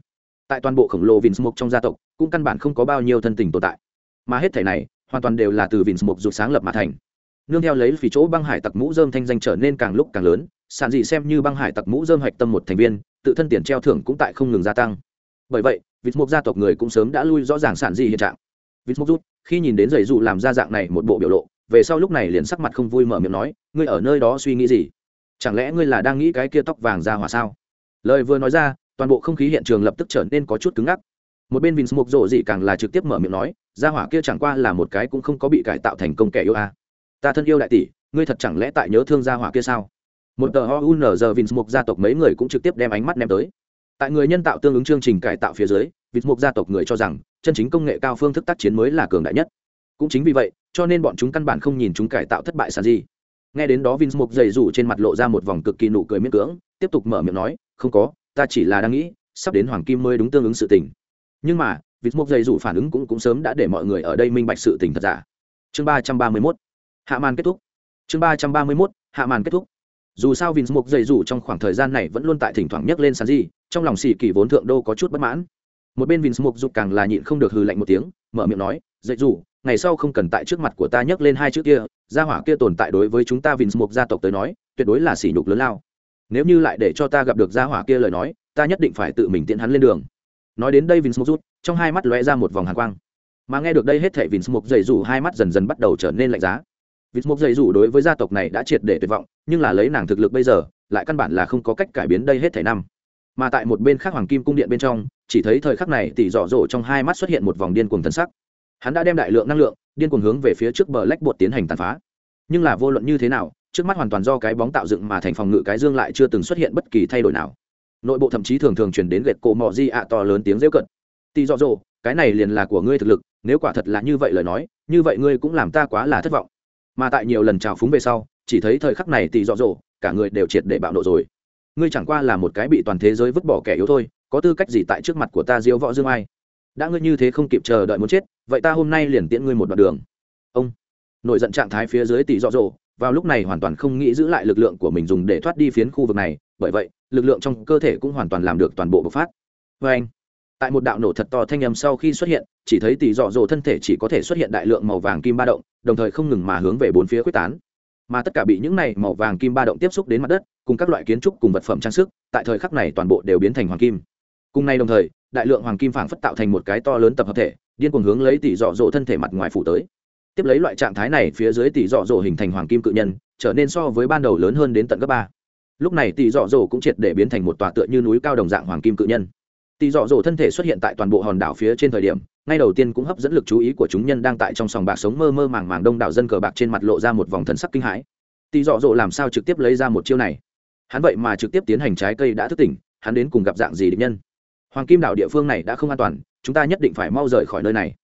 Speaker 1: Tại toàn bộ khổng lồ Vinh mục trong gia tộc, cũng căn bản không có bao nhiêu thân tình tồn tại. Mà hết thảy này, hoàn toàn đều là từ Vinh mục rụt sáng lập mà thành nương theo lấy phí chỗ băng hải tặc mũ dơm thanh danh trở nên càng lúc càng lớn sản dị xem như băng hải tặc mũ dơm hạch tâm một thành viên, tự thân tiền treo thưởng cũng tại không ngừng gia tăng. Bởi vậy, vịt mục gia tộc người cũng sớm đã lui rõ ràng sản dị hiện trạng. Vịt mục rút, khi nhìn đến giày dụ làm ra dạng này một bộ biểu lộ, về sau lúc này liền sắc mặt không vui mở miệng nói, ngươi ở nơi đó suy nghĩ gì? Chẳng lẽ ngươi là đang nghĩ cái kia tóc vàng ra hỏa sao? Lời vừa nói ra, toàn bộ không khí hiện trường lập tức trở nên có chút cứng ngắc. Một bên vịt mục rộ dị càng là trực tiếp mở miệng nói, ra hỏa kia chẳng qua là một cái cũng không có bị cải tạo thành công kẻ yêu a ta thân yêu đại tỷ, ngươi thật chẳng lẽ tại nhớ thương gia hỏa kia sao? Một tờ ho giờ vins mục gia tộc mấy người cũng trực tiếp đem ánh mắt ném tới. Tại người nhân tạo tương ứng chương trình cải tạo phía dưới vins mục gia tộc người cho rằng, chân chính công nghệ cao phương thức tác chiến mới là cường đại nhất. Cũng chính vì vậy, cho nên bọn chúng căn bản không nhìn chúng cải tạo thất bại sàn gì. Nghe đến đó vins mục dày rủ trên mặt lộ ra một vòng cực kỳ nụ cười miễn cưỡng, tiếp tục mở miệng nói, không có, ta chỉ là đang nghĩ, sắp đến hoàng kim mới đúng tương ứng sự tình. Nhưng mà, vince mục dày rủ phản ứng cũng cũng sớm đã để mọi người ở đây minh bạch sự tình thật giả. Chương ba trăm ba mươi mốt hạ màn kết thúc. Chương ba trăm ba mươi mốt, hạ màn kết thúc. Dù sao vinh mục dày dù trong khoảng thời gian này vẫn luôn tại thỉnh thoảng nhấc lên sàn gì trong lòng xì kỳ vốn thượng đô có chút bất mãn. Một bên vinh mục dục càng là nhịn không được hừ lạnh một tiếng, mở miệng nói, dạy dù ngày sau không cần tại trước mặt của ta nhấc lên hai chữ kia, gia hỏa kia tồn tại đối với chúng ta vinh mục gia tộc tới nói, tuyệt đối là sỉ nhục lớn lao. Nếu như lại để cho ta gặp được gia hỏa kia lời nói, ta nhất định phải tự mình tiện hắn lên đường. Nói đến đây vinh mục rút, trong hai mắt lóe ra một vòng hàn quang. Mà nghe được đây hết thảy vinh mục dày dù hai mắt dần dần bắt đầu trở nên lạnh giá vịt mục dày dù đối với gia tộc này đã triệt để tuyệt vọng, nhưng là lấy nàng thực lực bây giờ, lại căn bản là không có cách cải biến đây hết thảy năm. Mà tại một bên khác hoàng kim cung điện bên trong, chỉ thấy thời khắc này tỷ dọ dỗ trong hai mắt xuất hiện một vòng điên cuồng thân sắc. Hắn đã đem đại lượng năng lượng, điên cuồng hướng về phía trước bờ lách bột tiến hành tàn phá. Nhưng là vô luận như thế nào, trước mắt hoàn toàn do cái bóng tạo dựng mà thành phòng ngự cái dương lại chưa từng xuất hiện bất kỳ thay đổi nào. Nội bộ thậm chí thường thường chuyển đến gệt cổ mò di ạ to lớn tiếng rêu cận tỷ dọ dỗ cái này liền là của ngươi thực lực, nếu quả thật là như vậy lời nói, như vậy ngươi cũng làm ta quá là thất vọng mà tại nhiều lần trào phúng về sau, chỉ thấy thời khắc này tỷ dọ dỗ, cả người đều triệt để bạo nộ rồi. Ngươi chẳng qua là một cái bị toàn thế giới vứt bỏ kẻ yếu thôi, có tư cách gì tại trước mặt của ta diễu võ dương ai? Đã ngươi như thế không kịp chờ đợi muốn chết, vậy ta hôm nay liền tiễn ngươi một đoạn đường. Ông. Nội giận trạng thái phía dưới tỷ dọ dỗ, vào lúc này hoàn toàn không nghĩ giữ lại lực lượng của mình dùng để thoát đi phiến khu vực này, bởi vậy, lực lượng trong cơ thể cũng hoàn toàn làm được toàn bộ bộc phát. Vê anh tại một đạo nổ thật to thanh âm sau khi xuất hiện, chỉ thấy tỷ dọ dỗ thân thể chỉ có thể xuất hiện đại lượng màu vàng kim ba động, đồng thời không ngừng mà hướng về bốn phía quyết tán. Mà tất cả bị những này màu vàng kim ba động tiếp xúc đến mặt đất, cùng các loại kiến trúc cùng vật phẩm trang sức, tại thời khắc này toàn bộ đều biến thành hoàng kim. Cùng nay đồng thời, đại lượng hoàng kim phảng phất tạo thành một cái to lớn tập hợp thể, điên cuồng hướng lấy tỷ dọ dỗ thân thể mặt ngoài phủ tới. Tiếp lấy loại trạng thái này phía dưới tỷ dọ dỗ hình thành hoàng kim cự nhân, trở nên so với ban đầu lớn hơn đến tận gấp ba. Lúc này tỷ dọ dỗ cũng triệt để biến thành một tòa tựa như núi cao đồng dạng hoàng kim cự nhân tỷ dọ dỗ thân thể xuất hiện tại toàn bộ hòn đảo phía trên thời điểm, ngay đầu tiên cũng hấp dẫn lực chú ý của chúng nhân đang tại trong sòng bạc sống mơ mơ màng màng đông đảo dân cờ bạc trên mặt lộ ra một vòng thần sắc kinh hãi. Tỷ dọ dỗ làm sao trực tiếp lấy ra một chiêu này? Hắn vậy mà trực tiếp tiến hành trái cây đã thức tỉnh, hắn đến cùng gặp dạng gì địch nhân? Hoàng kim đảo địa phương này đã không an toàn, chúng ta nhất định phải mau rời khỏi nơi này.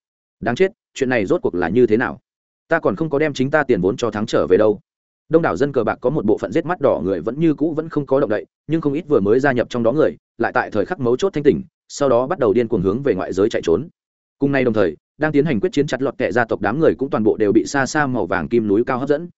Speaker 1: Đáng chết, chuyện này rốt cuộc là như thế nào? Ta còn không có đem chính ta tiền vốn cho thắng trở về đâu. Đông đảo dân cờ bạc có một bộ phận giết mắt đỏ người vẫn như cũ vẫn không có động đậy, nhưng không ít vừa mới gia nhập trong đó người lại tại thời khắc mấu chốt thanh tỉnh, sau đó bắt đầu điên cuồng hướng về ngoại giới chạy trốn. Cùng nay đồng thời, đang tiến hành quyết chiến chặt lọt kệ gia tộc đám người cũng toàn bộ đều bị xa xa màu vàng kim núi cao hấp dẫn.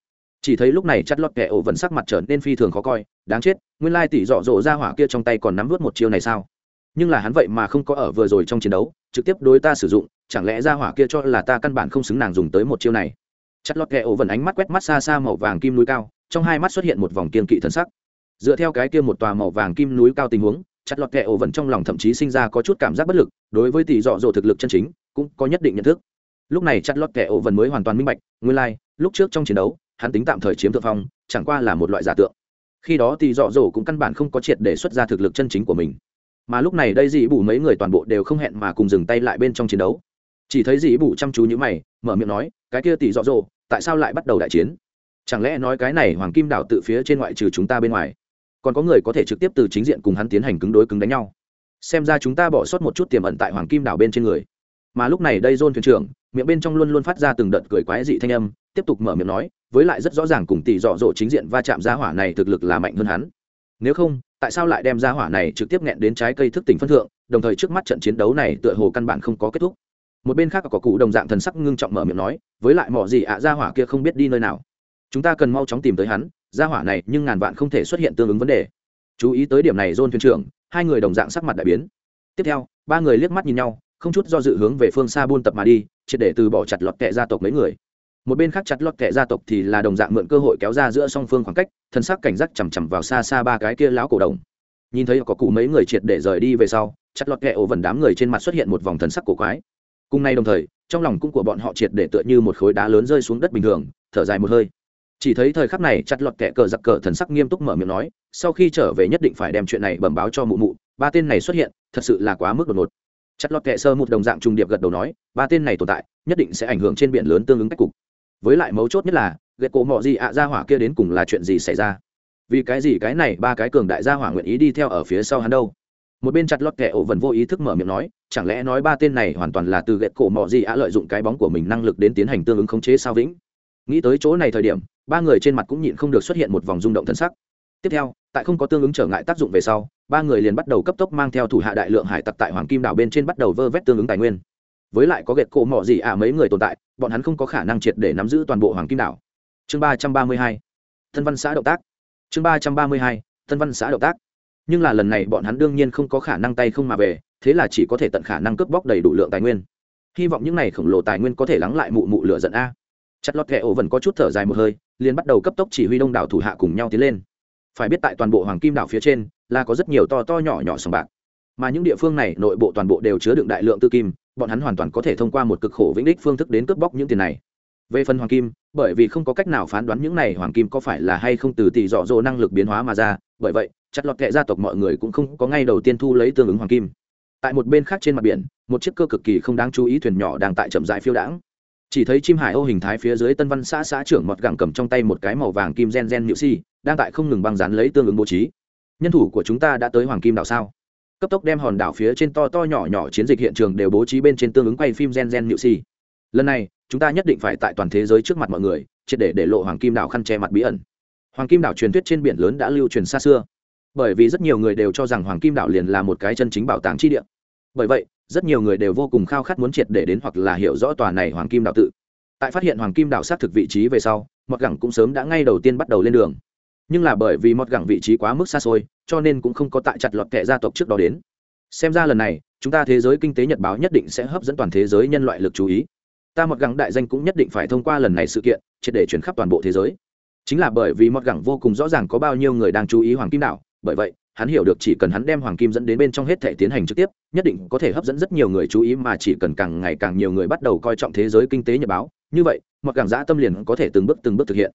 Speaker 1: Chỉ thấy lúc này chặt lọt kệ ổ vẫn sắc mặt trở nên phi thường khó coi, đáng chết, nguyên lai tỷ dọ dỗ ra hỏa kia trong tay còn nắm vớt một chiêu này sao? Nhưng là hắn vậy mà không có ở vừa rồi trong chiến đấu, trực tiếp đối ta sử dụng, chẳng lẽ ra hỏa kia cho là ta căn bản không xứng nàng dùng tới một chiêu này? Chặt lọt kệ ổ vẫn ánh mắt quét mắt xa xa màu vàng kim núi cao, trong hai mắt xuất hiện một vòng kiên kỵ thân sắc. Dựa theo cái kia một tòa màu vàng kim núi cao tình huống chặt lọt kẹo ổ vẫn trong lòng thậm chí sinh ra có chút cảm giác bất lực đối với tỷ dọ dỗ thực lực chân chính cũng có nhất định nhận thức. Lúc này chặt lọt kẹo ổ vẫn mới hoàn toàn minh bạch nguyên lai、like, lúc trước trong chiến đấu hắn tính tạm thời chiếm thượng phong chẳng qua là một loại giả tượng. Khi đó tỷ dọ dỗ cũng căn bản không có triệt để xuất ra thực lực chân chính của mình. Mà lúc này đây dị bù mấy người toàn bộ đều không hẹn mà cùng dừng tay lại bên trong chiến đấu. Chỉ thấy dị bù chăm chú như mày mở miệng nói cái kia tỷ dọ dỗ tại sao lại bắt đầu đại chiến? Chẳng lẽ nói cái này hoàng kim đảo tự phía trên ngoại trừ chúng ta bên ngoài? Còn có người có thể trực tiếp từ chính diện cùng hắn tiến hành cứng đối cứng đánh nhau. Xem ra chúng ta bỏ sót một chút tiềm ẩn tại hoàng kim đảo bên trên người. Mà lúc này đây dôn thuyền trưởng, miệng bên trong luôn luôn phát ra từng đợt cười quái dị thanh âm, tiếp tục mở miệng nói, với lại rất rõ ràng cùng tỷ dọ dỗ chính diện va chạm ra hỏa này thực lực là mạnh hơn hắn. Nếu không, tại sao lại đem ra hỏa này trực tiếp nghẹn đến trái cây thức tỉnh phân thượng, đồng thời trước mắt trận chiến đấu này tựa hồ căn bản không có kết thúc. Một bên khác có cụ đồng dạng thần sắc ngưng trọng mở miệng nói, với lại mỏ gì ạ, ra hỏa kia không biết đi nơi nào. Chúng ta cần mau chóng tìm tới hắn gia hỏa này nhưng ngàn vạn không thể xuất hiện tương ứng vấn đề. Chú ý tới điểm này dôn thuyền trưởng, hai người đồng dạng sắc mặt đại biến. Tiếp theo, ba người liếc mắt nhìn nhau, không chút do dự hướng về phương xa buôn tập mà đi, triệt để từ bỏ chặt lọt kệ gia tộc mấy người. Một bên khác chặt lọt kệ gia tộc thì là đồng dạng mượn cơ hội kéo ra giữa song phương khoảng cách, thân sắc cảnh giác chằm chằm vào xa xa ba cái kia lão cổ đồng. Nhìn thấy có cụ mấy người triệt để rời đi về sau, chặt lọt kệ ổ vần đám người trên mặt xuất hiện một vòng thần sắc cổ quái. Cùng nay đồng thời, trong lòng cung của bọn họ triệt để tựa như một khối đá lớn rơi xuống đất bình thường, thở dài một hơi chỉ thấy thời khắc này, chặt lọt kẻ cờ giặc cờ thần sắc nghiêm túc mở miệng nói, sau khi trở về nhất định phải đem chuyện này bẩm báo cho mụ mụ, ba tên này xuất hiện, thật sự là quá mức đột ngột. Chặt lọt kẻ sơ một đồng dạng trùng điệp gật đầu nói, ba tên này tồn tại, nhất định sẽ ảnh hưởng trên biển lớn tương ứng cách cục. Với lại mấu chốt nhất là ghệ cổ mọ gì ạ, ra hỏa kia đến cùng là chuyện gì xảy ra? Vì cái gì cái này, ba cái cường đại gia hỏa nguyện ý đi theo ở phía sau hắn đâu? Một bên chặt lọt kẻ ổ vần vô ý thức mở miệng nói, chẳng lẽ nói ba tên này hoàn toàn là từ ghệ cổ mọ gì ạ lợi dụng cái bóng của mình năng lực đến tiến hành tương ứng khống chế sao vĩnh? Nghĩ tới chỗ này thời điểm ba người trên mặt cũng nhịn không được xuất hiện một vòng rung động thân sắc. Tiếp theo, tại không có tương ứng trở ngại tác dụng về sau, ba người liền bắt đầu cấp tốc mang theo thủ hạ đại lượng hải tặc tại hoàng kim đảo bên trên bắt đầu vơ vét tương ứng tài nguyên. Với lại có ghẹt cổ mỏ gì à mấy người tồn tại, bọn hắn không có khả năng triệt để nắm giữ toàn bộ hoàng kim đảo. Chương ba trăm ba mươi hai, thân văn xã động tác. Chương ba trăm ba mươi hai, thân văn xã động tác. Nhưng là lần này bọn hắn đương nhiên không có khả năng tay không mà về, thế là chỉ có thể tận khả năng cướp bóc đầy đủ lượng tài nguyên. Hy vọng những n à y khổng lồ tài nguyên có thể lắng lại mụ mụ lửa giận a. Chặt lọt kẻ ổ vẫn có chút thở dài một hơi liền bắt đầu cấp tốc chỉ huy đông đảo thủ hạ cùng nhau tiến lên. Phải biết tại toàn bộ hoàng kim đảo phía trên, là có rất nhiều to to nhỏ nhỏ sòng bạc. Mà những địa phương này, nội bộ toàn bộ đều chứa đựng đại lượng tư kim, bọn hắn hoàn toàn có thể thông qua một cực khổ vĩnh đích phương thức đến cướp bóc những tiền này. Về phần hoàng kim, bởi vì không có cách nào phán đoán những này hoàng kim có phải là hay không từ tỷ dọ dỗ năng lực biến hóa mà ra, bởi vậy, chặt lọt kệ gia tộc mọi người cũng không có ngay đầu tiên thu lấy tương ứng hoàng kim. Tại một bên khác trên mặt biển, một chiếc cơ cực kỳ không đáng chú ý thuyền nhỏ đang tại chậm dại phiêu đãng chỉ thấy chim hải âu hình thái phía dưới tân văn xã xã trưởng mọt gẳng cầm trong tay một cái màu vàng kim gen gen nhự si, đang tại không ngừng băng rán lấy tương ứng bố trí. Nhân thủ của chúng ta đã tới hoàng kim đảo sao? Cấp tốc đem hòn đảo phía trên to to nhỏ nhỏ chiến dịch hiện trường đều bố trí bên trên tương ứng quay phim gen gen nhự si. Lần này, chúng ta nhất định phải tại toàn thế giới trước mặt mọi người, triệt để để lộ hoàng kim đảo khăn che mặt bí ẩn. Hoàng kim đảo truyền thuyết trên biển lớn đã lưu truyền xa xưa. Bởi vì rất nhiều người đều cho rằng hoàng kim đảo liền là một cái chân chính bảo tàng chi địa bởi vậy, rất nhiều người đều vô cùng khao khát muốn triệt để đến hoặc là hiểu rõ tòa này hoàng kim đảo tự. Tại phát hiện hoàng kim đảo xác thực vị trí về sau, mọt gẳng cũng sớm đã ngay đầu tiên bắt đầu lên đường. Nhưng là bởi vì mọt gẳng vị trí quá mức xa xôi, cho nên cũng không có tại chặt lọt kệ gia tộc trước đó đến. Xem ra lần này, chúng ta thế giới kinh tế nhật báo nhất định sẽ hấp dẫn toàn thế giới nhân loại lực chú ý. Ta mọt gẳng đại danh cũng nhất định phải thông qua lần này sự kiện, triệt để chuyển khắp toàn bộ thế giới. Chính là bởi vì mọt gẳng vô cùng rõ ràng có bao nhiêu người đang chú ý hoàng kim đảo, bởi vậy hắn hiểu được chỉ cần hắn đem hoàng kim dẫn đến bên trong hết thể tiến hành trực tiếp, nhất định có thể hấp dẫn rất nhiều người chú ý mà chỉ cần càng ngày càng nhiều người bắt đầu coi trọng thế giới kinh tế nhật báo. Như vậy mặc gẳng giã tâm liền có thể từng bước từng bước thực hiện.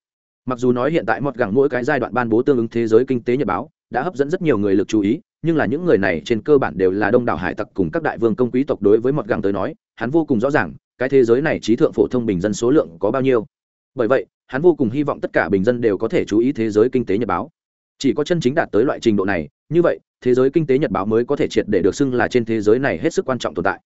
Speaker 1: Mặc dù nói hiện tại mặc gẳng mỗi cái giai đoạn ban bố tương ứng thế giới kinh tế nhật báo đã hấp dẫn rất nhiều người lực chú ý, nhưng là những người này trên cơ bản đều là đông đảo hải tặc cùng các đại vương công quý tộc đối với mọt gẳng tới nói, hắn vô cùng rõ ràng, cái thế giới này trí thượng phổ thông bình dân số lượng có bao nhiêu. Bởi vậy, hắn vô cùng hy vọng tất cả bình dân đều có thể chú ý thế giới kinh tế nhật báo chỉ có chân chính đạt tới loại trình độ này, như vậy, thế giới kinh tế nhật báo mới có thể triệt để được xưng là trên thế giới này hết sức quan trọng tồn tại.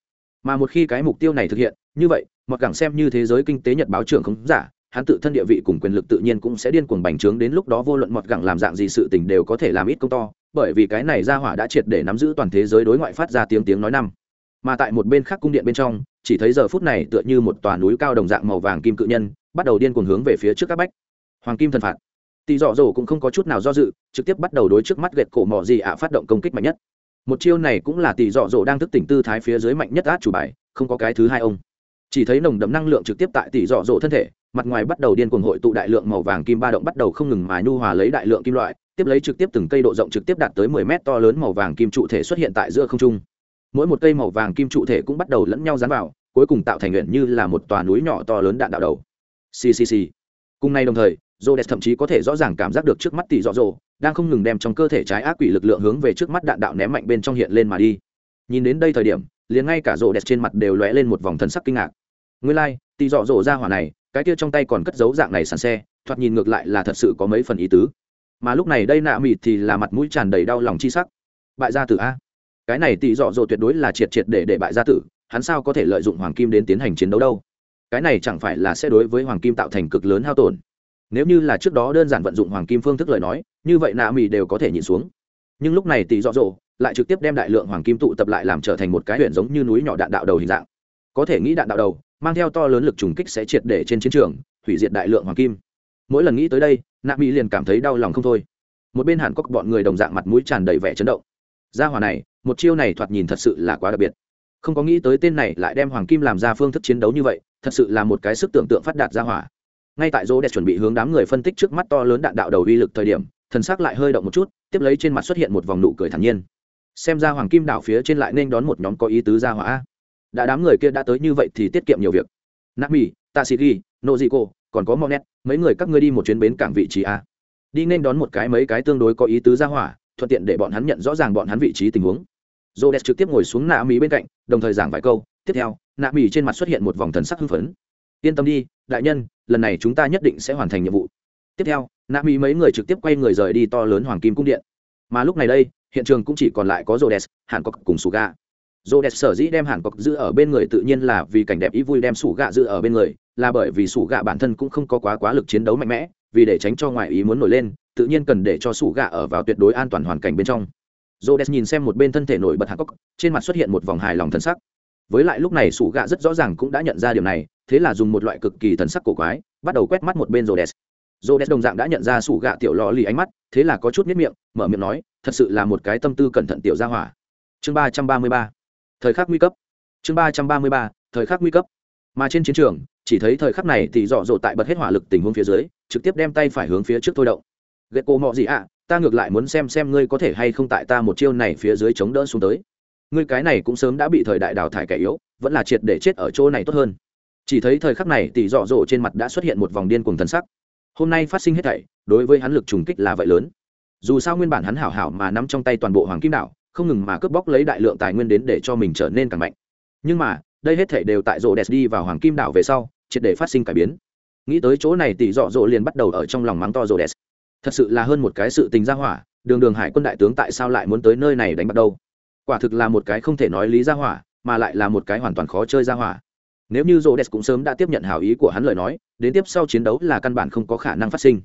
Speaker 1: Mà một khi cái mục tiêu này thực hiện, như vậy mặc cảng xem như thế giới kinh tế nhật báo trưởng không giả, hắn tự thân địa vị cùng quyền lực tự nhiên cũng sẽ điên cuồng bành trướng đến lúc đó vô luận mọt gẳng làm dạng gì sự tình đều có thể làm ít công to, bởi vì cái này ra hỏa đã triệt để nắm giữ toàn thế giới đối ngoại phát ra tiếng tiếng nói năm. Mà tại một bên khác cung điện bên trong, chỉ thấy giờ phút này tựa như một tòa núi cao đồng dạng màu vàng kim cự nhân, bắt đầu điên cuồng hướng về phía trước các bách. Hoàng kim thần phạt tỷ dọ dỗ cũng không có chút nào do dự, trực tiếp bắt đầu đối trước mắt gẹt cổ mỏ gì ạ phát động công kích mạnh nhất. Một chiêu này cũng là tỷ dọ dỗ đang thức tỉnh tư thái phía dưới mạnh nhất át chủ bài, không có cái thứ hai ông. Chỉ thấy nồng đậm năng lượng trực tiếp tại tỷ dọ dỗ thân thể, mặt ngoài bắt đầu điên cuồng hội tụ đại lượng màu vàng kim ba động bắt đầu không ngừng mà nhu hòa lấy đại lượng kim loại, tiếp lấy trực tiếp từng cây độ rộng trực tiếp đạt tới mười mét to lớn màu vàng kim trụ thể xuất hiện tại giữa không trung. Mỗi một cây màu vàng kim trụ thể cũng bắt đầu lẫn nhau dán vào, cuối cùng tạo thành nguyện như là một tòa núi nhỏ to lớn đạn đạo đầu. Ccc cùng nay đồng thời Rhodes thậm chí có thể rõ ràng cảm giác được trước mắt tỷ dọ dỗ đang không ngừng đem trong cơ thể trái ác quỷ lực lượng hướng về trước mắt đạn đạo ném mạnh bên trong hiện lên mà đi. Nhìn đến đây thời điểm, liền ngay cả Rhodes trên mặt đều lóe lên một vòng thần sắc kinh ngạc. Nguyên lai, like, tỷ dọ dỗ ra hỏa này, cái kia trong tay còn cất giấu dạng này sàn xe, thoạt nhìn ngược lại là thật sự có mấy phần ý tứ. Mà lúc này đây nạ mịt thì là mặt mũi tràn đầy đau lòng chi sắc. Bại gia tử a. Cái này tỷ dọ dỗ tuyệt đối là triệt triệt để để bại gia tử, hắn sao có thể lợi dụng hoàng kim đến tiến hành chiến đấu đâu? Cái này chẳng phải là sẽ đối với hoàng kim tạo thành cực lớn hao tổn nếu như là trước đó đơn giản vận dụng hoàng kim phương thức lời nói, như vậy nạ mỹ đều có thể nhịn xuống. Nhưng lúc này tỷ dọ dỗ lại trực tiếp đem đại lượng hoàng kim tụ tập lại làm trở thành một cái huyện giống như núi nhỏ đạn đạo đầu hình dạng. Có thể nghĩ đạn đạo đầu, mang theo to lớn lực trùng kích sẽ triệt để trên chiến trường, hủy diệt đại lượng hoàng kim. Mỗi lần nghĩ tới đây, nạ mỹ liền cảm thấy đau lòng không thôi. Một bên hàn cốc bọn người đồng dạng mặt mũi tràn đầy vẻ chấn động. Gia hỏa này, một chiêu này thoạt nhìn thật sự là quá đặc biệt. Không có nghĩ tới tên này lại đem hoàng kim làm ra phương thức chiến đấu như vậy, thật sự là một cái sức tưởng tượng phát đạt ra hỏa ngay tại rô đẹp chuẩn bị hướng đám người phân tích trước mắt to lớn đạn đạo đầu uy lực thời điểm, thần sắc lại hơi động một chút, tiếp lấy trên mặt xuất hiện một vòng nụ cười thản nhiên. Xem ra hoàng kim đảo phía trên lại nên đón một nhóm có ý tứ gia hỏa. Đã đám người kia đã tới như vậy thì tiết kiệm nhiều việc. Nami tasiri nozico còn có monet, mấy người các ngươi đi một chuyến bến cảng vị trí a. Đi nên đón một cái mấy cái tương đối có ý tứ gia hỏa, thuận tiện để bọn hắn nhận rõ ràng bọn hắn vị trí tình huống. J o trực tiếp ngồi xuống nạ mỹ bên cạnh, đồng thời giảng vài câu. Tiếp theo nạ mỹ trên mặt xuất hiện một vòng thần sắc hưng phấn yên tâm đi, đại nhân, lần này chúng ta nhất định sẽ hoàn thành nhiệm vụ. Tiếp theo, nạ mỹ mấy người trực tiếp quay người rời đi to lớn hoàng kim cung điện. Mà lúc này đây, hiện trường cũng chỉ còn lại có rô đès hàn cốc cùng sủ gà rô đès sở dĩ đem hàn cốc giữ ở bên người tự nhiên là vì cảnh đẹp ý vui đem sủ gà giữ ở bên người, là bởi vì sủ gà bản thân cũng không có quá quá lực chiến đấu mạnh mẽ, vì để tránh cho ngoại ý muốn nổi lên, tự nhiên cần để cho sủ gà ở vào tuyệt đối an toàn hoàn cảnh bên trong. Rô đès nhìn xem một bên thân thể nổi bật hàn cốc trên mặt xuất hiện một vòng hài lòng thân sắc với lại lúc này sủ gạ rất rõ ràng cũng đã nhận ra điều này, thế là dùng một loại cực kỳ thần sắc cổ quái, bắt đầu quét mắt một bên rô đès rô đès đồng dạng đã nhận ra sủ gạ tiểu lò lì ánh mắt, thế là có chút miết miệng, mở miệng nói, thật sự là một cái tâm tư cẩn thận tiểu gia hỏa. Chương ba trăm ba mươi ba. Thời khắc nguy cấp. Chương ba trăm ba mươi ba, thời khắc nguy cấp. Mà trên chiến trường, chỉ thấy thời khắc này thì dọ dỗ tại bật hết hỏa lực tình huống phía dưới, trực tiếp đem tay phải hướng phía trước thôi động. Ghét cô mọ gì ạ? Ta ngược lại muốn xem xem ngươi có thể hay không tại ta một chiêu này phía dưới chống đỡ xuống tới ngươi cái này cũng sớm đã bị thời đại đào thải kẻ yếu, vẫn là triệt để chết ở chỗ này tốt hơn. Chỉ thấy thời khắc này tỷ dọ dỗ trên mặt đã xuất hiện một vòng điên cùng thần sắc. Hôm nay phát sinh hết thảy, đối với hắn lực trùng kích là vậy lớn. Dù sao nguyên bản hắn hảo hảo mà nắm trong tay toàn bộ hoàng kim đảo, không ngừng mà cướp bóc lấy đại lượng tài nguyên đến để cho mình trở nên càng mạnh. Nhưng mà, đây hết thảy đều tại rộ đẹp đi vào hoàng kim đảo về sau, triệt để phát sinh cải biến. Nghĩ tới chỗ này tỷ dọ dỗ liền bắt đầu ở trong lòng mắng to rộ đẹp. Thật sự là hơn một cái sự tình gia hỏa, đường đường hải quân đại tướng tại sao lại muốn tới nơi này đánh bắt đâu? Quả thực là một cái không thể nói lý gia hỏa, mà lại là một cái hoàn toàn khó chơi gia hỏa. Nếu như rô đès cũng sớm đã tiếp nhận hảo ý của hắn lời nói, đến tiếp sau chiến đấu là căn bản không có khả năng phát sinh.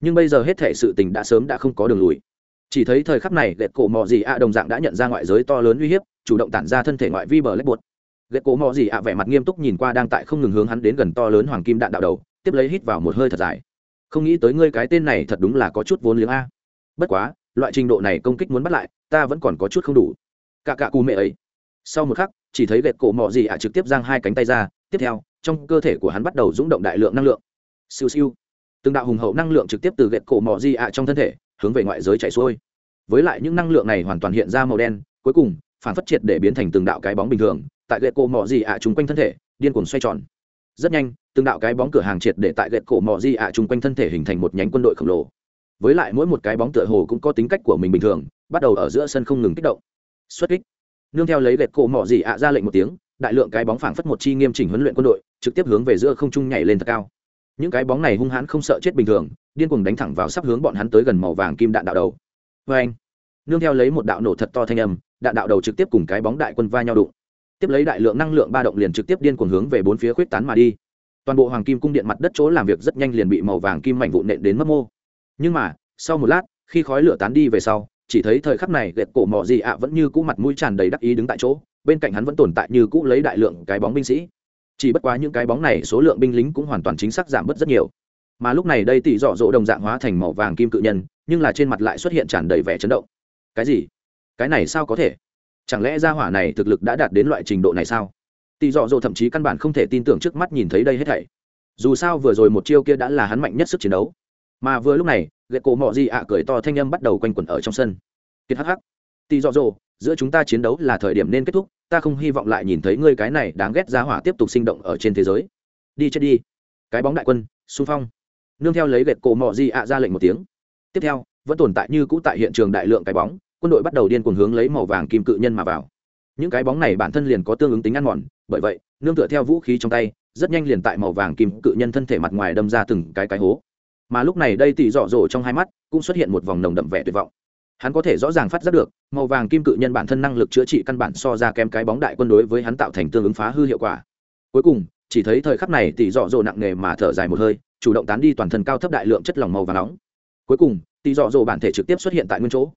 Speaker 1: Nhưng bây giờ hết thể sự tình đã sớm đã không có đường lùi. Chỉ thấy thời khắc này ghét cổ mò gì ạ đồng dạng đã nhận ra ngoại giới to lớn uy hiếp, chủ động tản ra thân thể ngoại vi bờ lách buột ghét cổ mò gì ạ vẻ mặt nghiêm túc nhìn qua đang tại không ngừng hướng hắn đến gần to lớn hoàng kim đạn đạo đầu, tiếp lấy hít vào một hơi thật dài. Không nghĩ tới ngươi cái tên này thật đúng là có chút vốn liếng a. Bất quá, loại trình độ này công kích muốn bắt lại, ta vẫn còn có chút không đủ cả cả cù mẹ ấy. Sau một khắc, chỉ thấy ghét cổ mò gì ạ trực tiếp giang hai cánh tay ra, tiếp theo, trong cơ thể của hắn bắt đầu rung động đại lượng năng lượng. Siêu siêu. Từng đạo hùng hậu năng lượng trực tiếp từ ghét cổ mò di ạ trong thân thể, hướng về ngoại giới chạy xuôi. Với lại những năng lượng này hoàn toàn hiện ra màu đen, cuối cùng, phản phất triệt để biến thành từng đạo cái bóng bình thường, tại ghét cổ mò di ạ chung quanh thân thể, điên cuồng xoay tròn. Rất nhanh, từng đạo cái bóng cửa hàng triệt để tại ghét cổ mò di ạ chung quanh thân thể hình thành một nhánh quân đội khổng lồ. Với lại mỗi một cái bóng tựa hồ cũng có tính cách của mình bình thường, bắt đầu ở giữa sân không ngừng kích động xuất kích. Nương theo lấy ghét cổ mỏ gì ạ ra lệnh một tiếng, đại lượng cái bóng phảng phất một chi nghiêm chỉnh huấn luyện quân đội, trực tiếp hướng về giữa không trung nhảy lên thật cao. Những cái bóng này hung hãn không sợ chết bình thường, điên cuồng đánh thẳng vào sắp hướng bọn hắn tới gần màu vàng kim đạn đạo đầu. Vê anh nương theo lấy một đạo nổ thật to thanh âm, đạn đạo đầu trực tiếp cùng cái bóng đại quân va nhau đụng. Tiếp lấy đại lượng năng lượng ba động liền trực tiếp điên cuồng hướng về bốn phía khuyết tán mà đi. Toàn bộ hoàng kim cung điện mặt đất chỗ làm việc rất nhanh liền bị màu vàng kim mảnh vụn nện đến mất mô. Nhưng mà, sau một lát, khi khói lửa tán đi về sau chỉ thấy thời khắc này gẹt cổ mỏ gì ạ vẫn như cũ mặt mũi tràn đầy đắc ý đứng tại chỗ, bên cạnh hắn vẫn tồn tại như cũ lấy đại lượng cái bóng binh sĩ. Chỉ bất quá những cái bóng này số lượng binh lính cũng hoàn toàn chính xác giảm bớt rất nhiều. Mà lúc này đây tỷ dọ dỗ đồng dạng hóa thành màu vàng kim cự nhân, nhưng là trên mặt lại xuất hiện tràn đầy vẻ chấn động. Cái gì? Cái này sao có thể? Chẳng lẽ gia hỏa này thực lực đã đạt đến loại trình độ này sao? Tỷ dọ dỗ thậm chí căn bản không thể tin tưởng trước mắt nhìn thấy đây hết thảy. Dù sao vừa rồi một chiêu kia đã là hắn mạnh nhất sức chiến đấu mà vừa lúc này ghệ cổ mọ gì ạ cười to thanh âm bắt đầu quanh quẩn ở trong sân. Kiệt hắc hắc. Tì dọ dồ, giữa chúng ta chiến đấu là thời điểm nên kết thúc, ta không hy vọng lại nhìn thấy ngươi cái này đáng ghét giá hỏa tiếp tục sinh động ở trên thế giới. Đi chết đi. Cái bóng đại quân, xung phong. Nương theo lấy gệt cổ mọ di ạ ra lệnh một tiếng. Tiếp theo, vẫn tồn tại như cũ tại hiện trường đại lượng cái bóng, quân đội bắt đầu điên cuồng hướng lấy màu vàng kim cự nhân mà vào. Những cái bóng này bản thân liền có tương ứng tính ăn mòn, bởi vậy, nương tựa theo vũ khí trong tay, rất nhanh liền tại màu vàng kim cự nhân thân thể mặt ngoài đâm ra từng cái cái hố mà lúc này đây tỷ dọ dỗ trong hai mắt cũng xuất hiện một vòng nồng đậm vẻ tuyệt vọng. Hắn có thể rõ ràng phát giác được, màu vàng kim cự nhân bản thân năng lực chữa trị căn bản so ra kém cái bóng đại quân đối với hắn tạo thành tương ứng phá hư hiệu quả. Cuối cùng, chỉ thấy thời khắc này tỷ dọ dỗ nặng nề mà thở dài một hơi, chủ động tán đi toàn thân cao thấp đại lượng chất lỏng màu và nóng. Cuối cùng tỷ dọ dỗ bản thể trực tiếp xuất hiện tại nguyên chỗ.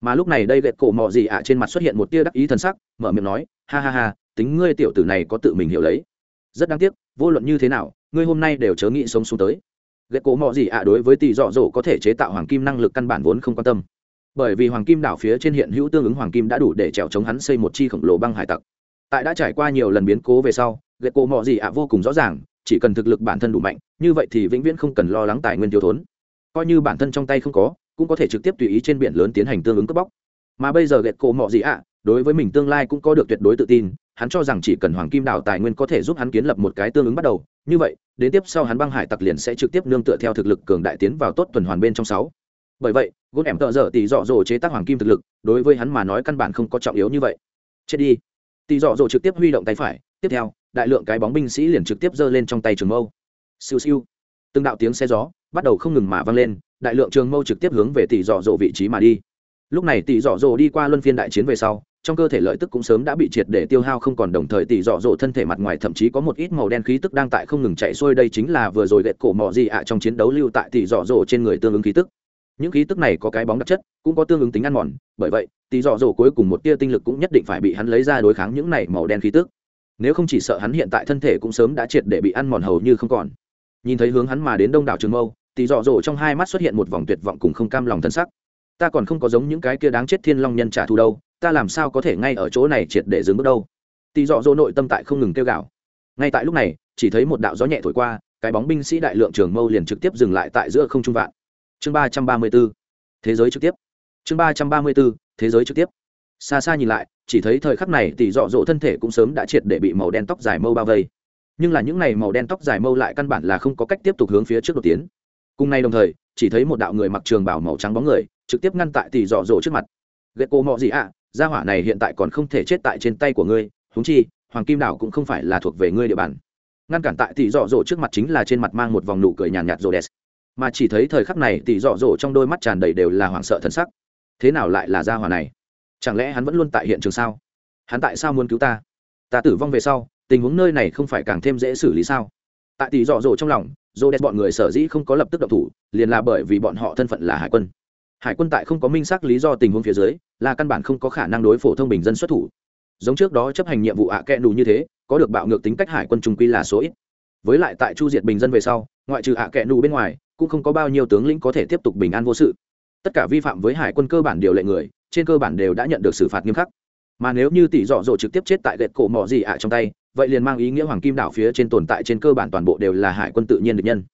Speaker 1: Mà lúc này đây gậy cổ mò gì ạ trên mặt xuất hiện một tia đắc ý thần sắc, mở miệng nói, ha ha ha, tính ngươi tiểu tử này có tự mình hiểu lấy. Rất đáng tiếc, vô luận như thế nào, ngươi hôm nay đều chớ nghĩ sống xuống tới ghét cố mọ gì ạ, đối với tỷ dọ dỗ có thể chế tạo hoàng kim năng lực căn bản vốn không quan tâm. Bởi vì hoàng kim đảo phía trên hiện hữu tương ứng hoàng kim đã đủ để trèo chống hắn xây một chi khổng lồ băng hải tặc. Tại đã trải qua nhiều lần biến cố về sau ghét cố mọ gì ạ vô cùng rõ ràng, chỉ cần thực lực bản thân đủ mạnh, như vậy thì vĩnh viễn không cần lo lắng tài nguyên thiếu thốn. Coi như bản thân trong tay không có, cũng có thể trực tiếp tùy ý trên biển lớn tiến hành tương ứng cướp bóc. Mà bây giờ ghét cố mọ gì ạ, đối với mình tương lai cũng có được tuyệt đối tự tin hắn cho rằng chỉ cần hoàng kim đảo tài nguyên có thể giúp hắn kiến lập một cái tương ứng bắt đầu, như vậy, đến tiếp sau hắn băng hải tặc liền sẽ trực tiếp nương tựa theo thực lực cường đại tiến vào tốt tuần hoàn bên trong sáu. Bởi vậy, gôn ẻm tợ dở tỷ dọ dỗ chế tác hoàng kim thực lực, đối với hắn mà nói căn bản không có trọng yếu như vậy. Chết đi. Tỷ dọ dỗ trực tiếp huy động tay phải, tiếp theo, đại lượng cái bóng binh sĩ liền trực tiếp giơ lên trong tay trường mâu. Siêu siêu. Từng đạo tiếng xe gió bắt đầu không ngừng mà vang lên, đại lượng trường mâu trực tiếp hướng về tỷ dọ dỗ vị trí mà đi. Lúc này tỷ dọ dỗ đi qua luân phiên đại chiến về sau trong cơ thể lợi tức cũng sớm đã bị triệt để tiêu hao không còn đồng thời tỷ dọ dỗ thân thể mặt ngoài thậm chí có một ít màu đen khí tức đang tại không ngừng chạy xuôi đây chính là vừa rồi gẹt cổ mọ gì ạ trong chiến đấu lưu tại tỷ dọ dỗ trên người tương ứng khí tức. Những khí tức này có cái bóng đặc chất, cũng có tương ứng tính ăn mòn, bởi vậy tỷ dọ dỗ cuối cùng một tia tinh lực cũng nhất định phải bị hắn lấy ra đối kháng những này màu đen khí tức. Nếu không chỉ sợ hắn hiện tại thân thể cũng sớm đã triệt để bị ăn mòn hầu như không còn. Nhìn thấy hướng hắn mà đến đông đảo trường mâu tỷ dọ dỗ trong hai mắt xuất hiện một vòng tuyệt vọng cùng không cam lòng thân sắc. Ta còn không có giống những cái kia đáng chết thiên long nhân trả thù đâu ta làm sao có thể ngay ở chỗ này triệt để dừng bước đâu? Tỷ dọ dỗ nội tâm tại không ngừng kêu gào. Ngay tại lúc này chỉ thấy một đạo gió nhẹ thổi qua cái bóng binh sĩ đại lượng trường mâu liền trực tiếp dừng lại tại giữa không trung vạn. Chương ba trăm ba mươi b ố thế giới trực tiếp. Chương ba trăm ba mươi b ố thế giới trực tiếp. Xa xa nhìn lại chỉ thấy thời khắc này tỷ dọ dỗ thân thể cũng sớm đã triệt để bị màu đen tóc dài mâu bao vây. Nhưng là những n à y màu đen tóc dài mâu lại căn bản là không có cách tiếp tục hướng phía trước đột tiến. Cùng nay đồng thời chỉ thấy một đạo người mặc trường bảo màu trắng bóng người trực tiếp ngăn tại tỷ dọ dỗ trước mặt. Ghét cô mọ gì ạ? à, gia hỏa này hiện tại còn không thể chết tại trên tay của ngươi húng chi, hoàng kim đảo cũng không phải là thuộc về ngươi địa bàn. Ngăn cản tại tỷ dọ dỗ trước mặt chính là trên mặt mang một vòng nụ cười nhàn nhạt rồ đèn mà chỉ thấy thời khắc này tỷ dọ dỗ trong đôi mắt tràn đầy đều là hoảng sợ thân sắc. Thế nào lại là gia hỏa này? Chẳng lẽ hắn vẫn luôn tại hiện trường sao? Hắn tại sao muốn cứu ta? Ta tử vong về sau, tình huống nơi này không phải càng thêm dễ xử lý sao? Tại tỷ dọ dỗ trong lòng dô đẹp bọn người sở dĩ không có lập tức động thủ, liền là bởi vì bọn họ thân phận là hải quân hải quân tại không có minh xác lý do tình huống phía dưới, là căn bản không có khả năng đối phổ thông bình dân xuất thủ. Giống trước đó chấp hành nhiệm vụ ạ à kẹ đủ như thế, có được bạo ngược tính cách hải quân trung quy là số ít. Với lại tại chu diệt bình dân về sau, ngoại trừ ạ à kẹ đủ bên ngoài, cũng không có bao nhiêu tướng lĩnh có thể tiếp tục bình an vô sự. Tất cả vi phạm với hải quân cơ bản điều lệ người, trên cơ bản đều đã nhận được xử phạt nghiêm khắc. Mà nếu như tỷ dọ dỗ trực tiếp chết tại gậy cổ mỏ gì ạ trong tay, vậy liền mang ý nghĩa hoàng kim đảo phía trên tồn tại trên cơ bản toàn bộ đều là hải quân tự nhiên được nhân.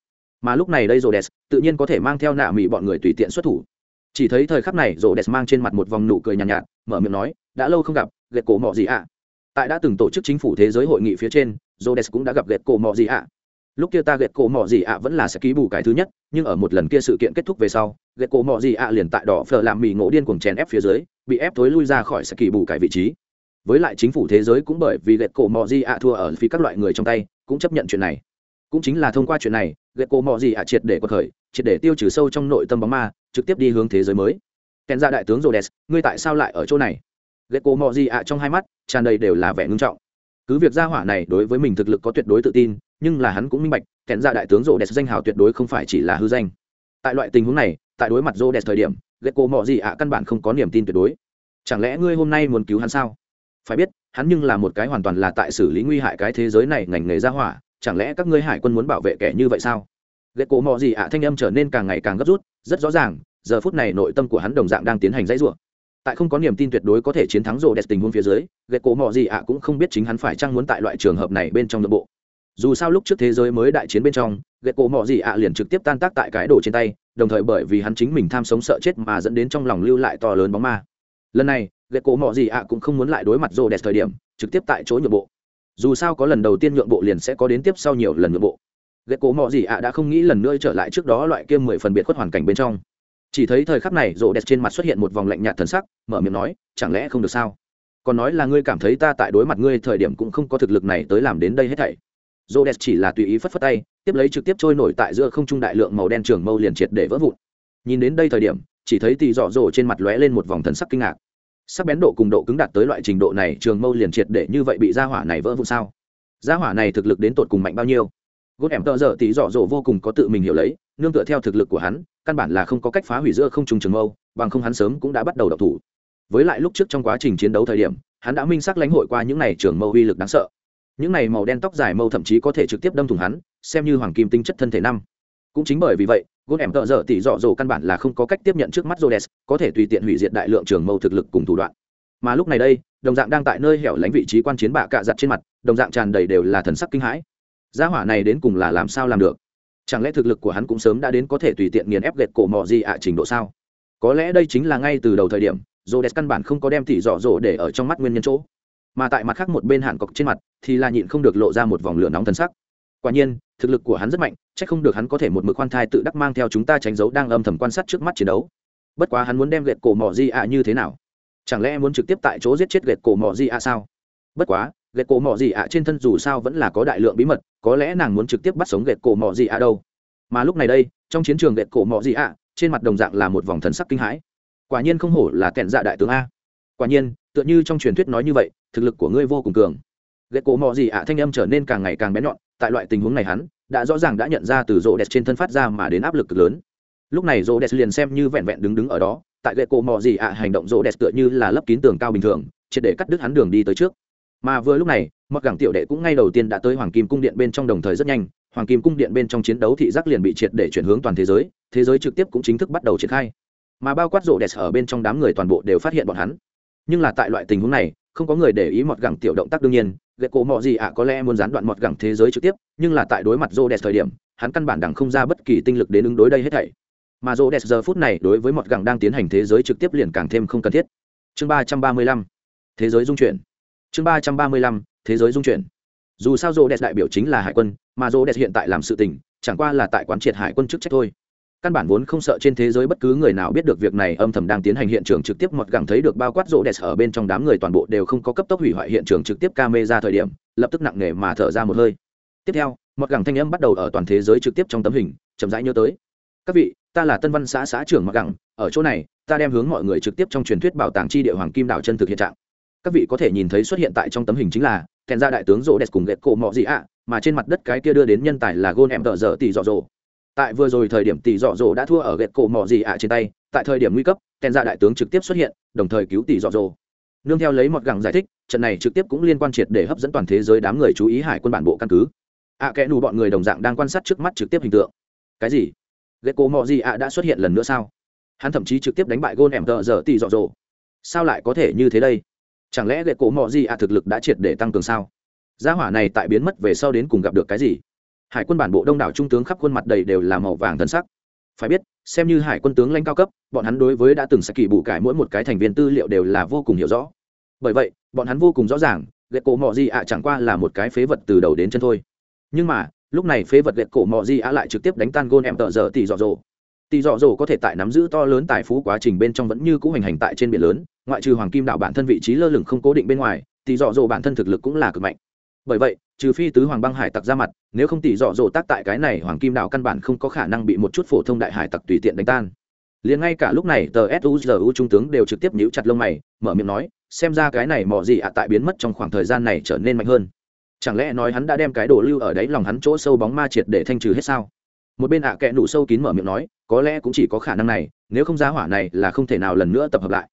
Speaker 1: Mà lúc này đây rô đès tự nhiên có thể mang theo nạ mỹ bọn người tùy tiện xuất thủ chỉ thấy thời khắc này rổ đẹp mang trên mặt một vòng nụ cười nhàn nhạt, nhạt mở miệng nói đã lâu không gặp gẹt cổ mỏ gì ạ? Tại đã từng tổ chức chính phủ thế giới hội nghị phía trên rổ đẹp cũng đã gặp gẹt cổ mỏ gì ạ. Lúc kia ta gẹt cổ mỏ gì ạ vẫn là sẽ ký bù cái thứ nhất nhưng ở một lần kia sự kiện kết thúc về sau gẹt cổ mỏ gì ạ liền tại đỏ phở làm mì ngộ điên cuồng chèn ép phía dưới bị ép thối lui ra khỏi sẽ kỳ bù cái vị trí. Với lại chính phủ thế giới cũng bởi vì gẹt cổ mỏ gì ạ thua ở phía các loại người trong tay cũng chấp nhận chuyện này. Cũng chính là thông qua chuyện này gẹt cổ mỏ gì ạ triệt để quật khởi triệt để tiêu trừ sâu trong nội tâm bóng ma trực tiếp đi hướng thế giới mới. Kèn ra đại tướng Rhodes, ngươi tại sao lại ở chỗ này? Ghét cô mò gì ạ trong hai mắt tràn đầy đều là vẻ ngưng trọng. Cứ việc gia hỏa này đối với mình thực lực có tuyệt đối tự tin nhưng là hắn cũng minh bạch kèn ra đại tướng rô danh hào tuyệt đối không phải chỉ là hư danh. Tại loại tình huống này tại đối mặt rô thời điểm ghét cô mọ gì ạ căn bản không có niềm tin tuyệt đối. Chẳng lẽ ngươi hôm nay muốn cứu hắn sao? Phải biết hắn nhưng là một cái hoàn toàn là tại xử lý nguy hại cái thế giới này ngành nghề ra hỏa chẳng lẽ các ngươi hải quân muốn bảo vệ kẻ như vậy sao? Ghét cổ mọ gì ạ thanh âm trở nên càng ngày càng gấp rút rất rõ ràng, giờ phút này nội tâm của hắn đồng dạng đang tiến hành dãy rủa. Tại không có niềm tin tuyệt đối có thể chiến thắng rồ đẹp tình huống phía dưới ghét cổ mọ gì ạ cũng không biết chính hắn phải chăng muốn tại loại trường hợp này bên trong nội bộ. Dù sao lúc trước thế giới mới đại chiến bên trong ghét cổ mọ gì ạ liền trực tiếp tan tác tại cái đồ trên tay, đồng thời bởi vì hắn chính mình tham sống sợ chết mà dẫn đến trong lòng lưu lại to lớn bóng ma. Lần này ghét cổ mọ gì ạ cũng không muốn lại đối mặt rồ đẹp thời điểm, trực tiếp tại chỗ nhượng bộ. Dù sao có lần đầu tiên nhượng bộ liền sẽ có đến tiếp sau nhiều lần nhượng bộ ghét cổ mọ gì ạ đã không nghĩ lần nữa trở lại trước đó loại kia mười phần biệt khuất hoàn cảnh bên trong. Chỉ thấy thời khắc này, rộ đẹp trên mặt xuất hiện một vòng lạnh nhạt thần sắc, mở miệng nói, chẳng lẽ không được sao? Còn nói là ngươi cảm thấy ta tại đối mặt ngươi thời điểm cũng không có thực lực này tới làm đến đây hết thảy. Rộ đẹp chỉ là tùy ý phất phất tay, tiếp lấy trực tiếp trôi nổi tại giữa không trung đại lượng màu đen trường mâu liền triệt để vỡ vụn. Nhìn đến đây thời điểm, chỉ thấy tỳ dọ dỗ trên mặt lóe lên một vòng thần sắc kinh ngạc. Sắc bén độ cùng độ cứng đạt tới loại trình độ này, trường mâu liền triệt để như vậy bị gia hỏa này vỡ vụn sao? Gia hỏa này thực lực đến tột cùng mạnh bao nhiêu? Gốt ẻm tợ dở tí dọ dỗ vô cùng có tự mình hiểu lấy nương tựa theo thực lực của hắn căn bản là không có cách phá hủy giữa không trùng trường mâu bằng không hắn sớm cũng đã bắt đầu đọc thủ. Với lại lúc trước trong quá trình chiến đấu thời điểm hắn đã minh xác lãnh hội qua những này trường mâu uy lực đáng sợ. Những này màu đen tóc dài mâu thậm chí có thể trực tiếp đâm thủng hắn xem như hoàng kim tinh chất thân thể năm. Cũng chính bởi vì vậy gốt em tợ dở tỉ dọ dỗ căn bản là không có cách tiếp nhận trước mắt Rhodes, có thể tùy tiện hủy diệt đại lượng trường mâu thực lực cùng thủ đoạn. Mà lúc này đây đồng dạng đang tại nơi hẻo lánh vị trí quan chiến bạ cạ giặt trên mặt đồng dạng tràn đầy đều là thần sắc kinh hãi gia hỏa này đến cùng là làm sao làm được? Chẳng lẽ thực lực của hắn cũng sớm đã đến có thể tùy tiện nghiền ép gệt cổ mò gì ạ trình độ sao? Có lẽ đây chính là ngay từ đầu thời điểm, Rhodes căn bản không có đem tỉ dọ dỗ để ở trong mắt nguyên nhân chỗ. Mà tại mặt khác một bên hạn cọc trên mặt, thì là nhịn không được lộ ra một vòng lửa nóng thân sắc. Quả nhiên, thực lực của hắn rất mạnh c h ắ c không được hắn có thể một mực khoan thai tự đắc mang theo chúng ta tránh dấu đang âm thầm quan sát trước mắt chiến đấu. Bất quá hắn muốn đem gậy cổ mỏ di ạ như thế nào? Chẳng lẽ muốn trực tiếp tại chỗ giết chết gậy cổ mỏ di ạ sao? Bất quá gậy cổ mỏ gì ạ trên thân dù sao vẫn là có đại lượng bí mật, có lẽ nàng muốn trực tiếp bắt sống gậy cổ mỏ gì ạ đâu. Mà lúc này đây, trong chiến trường gậy cổ mỏ gì ạ, trên mặt đồng dạng là một vòng thần sắc kinh hãi. Quả nhiên không hổ là kẹn dạ đại tướng a. Quả nhiên, tựa như trong truyền thuyết nói như vậy, thực lực của ngươi vô cùng cường. Ghẹt cổ mỏ gì ạ thanh âm trở nên càng ngày càng bén nhọn, tại loại tình huống này hắn, đã rõ ràng đã nhận ra từ rộ đẹp trên thân phát ra mà đến áp lực cực lớn. Lúc này rộ đẹp liền xem như vẹn vẹn đứng đứng ở đó, tại ghẹt cổ mỏ gì ạ hành động rộ đẹp tựa như là lấp kín tường cao bình thường, triệt để cắt đứt hắn đường đi tới trước mà vừa lúc này mặc gẳng tiểu đệ cũng ngay đầu tiên đã tới hoàng kim cung điện bên trong đồng thời rất nhanh, hoàng kim cung điện bên trong chiến đấu thị giác liền bị triệt để chuyển hướng toàn thế giới thế giới trực tiếp cũng chính thức bắt đầu triển khai. Mà bao quát rộ đẹp ở bên trong đám người toàn bộ đều phát hiện bọn hắn. Nhưng là tại loại tình huống này, không có người để ý mọt gẳng tiểu động tác đương nhiên ghệ cổ mọ gì ạ, có lẽ muốn gián đoạn mọt gẳng thế giới trực tiếp, nhưng là tại đối mặt rô đẹp thời điểm, hắn căn bản đẳng không ra bất kỳ tinh lực đến ứng đối đây hết thảy. Mà rô đẹp giờ phút này đối với mọt gẳng đang tiến hành thế giới trực tiếp liền càng thêm không cần thiết. Chương ba trăm ba mươi lăm, thế giới dung chuyển chương ba trăm ba mươi lăm, thế giới dung chuyển. Dù sao rô đẹp đại biểu chính là hải quân, mà rô đẹp hiện tại làm sự tình, chẳng qua là tại quán triệt hải quân chức trách thôi. Căn bản vốn không sợ trên thế giới bất cứ người nào biết được việc này âm thầm đang tiến hành hiện trường trực tiếp mọt gẳng thấy được bao quát rỗ đẹp ở bên trong đám người toàn bộ đều không có cấp tốc hủy hoại hiện trường trực tiếp camera thời điểm, lập tức nặng nề mà thở ra một hơi. Tiếp theo, mọt gẳng thanh âm bắt đầu ở toàn thế giới trực tiếp trong tấm hình, chậm rãi nhớ tới. Các vị, ta là tân văn xã xã trưởng mọt gẳng, ở chỗ này, ta đem hướng mọi người trực tiếp trong truyền thuyết bảo tàng tri địa hoàng kim đảo chân thực hiện trạng các vị có thể nhìn thấy xuất hiện tại trong tấm hình chính là kèn ra đại tướng rô đẹp cùng ghét cổ mọ gì ạ mà trên mặt đất cái kia đưa đến nhân tài là gôn em tợ dở tỷ dọ dỗ. Tại vừa rồi thời điểm tỷ dọ dỗ đã thua ở ghét cổ mọ gì ạ trên tay tại thời điểm nguy cấp kèn ra đại tướng trực tiếp xuất hiện đồng thời cứu tỷ dọ dỗ. Nương theo lấy một gẳng giải thích trận này trực tiếp cũng liên quan triệt để hấp dẫn toàn thế giới đám người chú ý hải quân bản bộ căn cứ. Ạ à, kẽ nù bọn người đồng dạng đang quan sát trước mắt trực tiếp hình tượng. Cái gì? Ghét cổ mọ gì ạ đã xuất hiện lần nữa sao? Hắn thậm chí trực tiếp đánh bại gôn em tợ dở tỷ dọ dỗ. Sao lại có thể như thế đây? Chẳng lẽ gậy cổ mọ gì ạ thực lực đã triệt để tăng cường sao? Gia hỏa này tại biến mất về sau đến cùng gặp được cái gì? Hải quân bản bộ đông đảo trung tướng khắp khuôn mặt đầy đều là màu vàng thân sắc. Phải biết, xem như hải quân tướng lãnh cao cấp, bọn hắn đối với đã từng sẽ kỳ bù cải mỗi một cái thành viên tư liệu đều là vô cùng hiểu rõ. Bởi vậy, bọn hắn vô cùng rõ ràng gậy cổ mọ gì ạ chẳng qua là một cái phế vật từ đầu đến chân thôi. Nhưng mà, lúc này phế vật gậy cổ mọ gì ạ lại trực tiếp đánh tan gôn em tợ dở tỷ dọ dỗ. Tỷ dọ dỗ có thể tại nắm giữ to lớn tài phú quá trình bên trong vẫn như cũ hành hành tại trên biển lớn ngoại trừ hoàng kim đạo bản thân vị trí lơ lửng không cố định bên ngoài, tỷ dọ dỗ bản thân thực lực cũng là cực mạnh. Bởi vậy, trừ phi tứ hoàng băng hải tặc ra mặt, nếu không tỷ dọ dỗ tác tại cái này hoàng kim đảo căn bản không có khả năng bị một chút phổ thông đại hải tặc tùy tiện đánh tan. Liền ngay cả lúc này, tờ suzu trung tướng đều trực tiếp nhíu chặt lông mày, mở miệng nói, xem ra cái này mò gì ạ tại biến mất trong khoảng thời gian này trở nên mạnh hơn. Chẳng lẽ nói hắn đã đem cái đồ lưu ở đấy lòng hắn chỗ sâu bóng ma triệt để thanh trừ hết sao? Một bên ạ à kẽ nụ sâu kín mở miệng nói, có lẽ cũng chỉ có khả năng này, nếu không giá hỏa này là không thể nào lần nữa tập hợp lại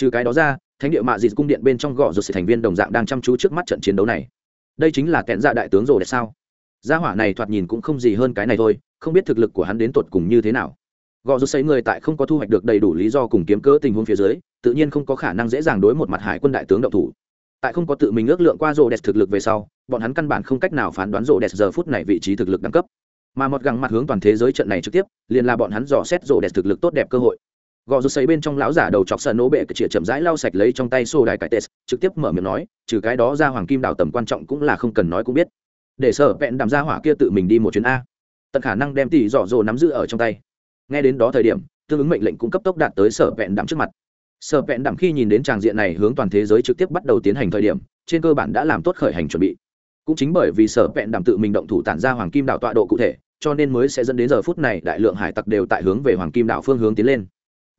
Speaker 1: trừ cái đó ra, thánh địa mạ dịt cung điện bên trong gõ rột sự thành viên đồng dạng đang chăm chú trước mắt trận chiến đấu này. Đây chính là kẹn dạ đại tướng rồ đẹp sao? Gia hỏa này thoạt nhìn cũng không gì hơn cái này thôi, không biết thực lực của hắn đến tột cùng như thế nào. Gò rút xấy người tại không có thu hoạch được đầy đủ lý do cùng kiếm cớ tình huống phía dưới, tự nhiên không có khả năng dễ dàng đối một mặt hải quân đại tướng động thủ. Tại không có tự mình ước lượng qua rô đẹp thực lực về sau, bọn hắn căn bản không cách nào phán đoán rô đẹp giờ phút này vị trí thực lực đẳng cấp. Mà một găng mặt hướng toàn thế giới trận này trực tiếp, liền là bọn hắn dò xét rô đẹp thực lực tốt đẹp cơ hội gò rút xấy bên trong lão giả đầu chọc sợ nổ bệ cái chĩa chậm rãi lau sạch lấy trong tay xô đài cải tes trực tiếp mở miệng nói, trừ cái đó ra hoàng kim đào tầm quan trọng cũng là không cần nói cũng biết. Để sở vẹn đàm ra hỏa kia tự mình đi một chuyến a. Tận khả năng đem tỷ dọ dồ nắm giữ ở trong tay. Nghe đến đó thời điểm, tương ứng mệnh lệnh cũng cấp tốc đạt tới sở vẹn đàm trước mặt. Sở vẹn đàm khi nhìn đến tràng diện này hướng toàn thế giới trực tiếp bắt đầu tiến hành thời điểm, trên cơ bản đã làm tốt khởi hành chuẩn bị. Cũng chính bởi vì sở vẹn đàm tự mình động thủ tản ra hoàng kim đảo tọa độ cụ thể, cho nên mới sẽ dẫn đến giờ phút này đại lượng hải tặc đều tại hướng về hoàng kim đảo phương hướng tiến lên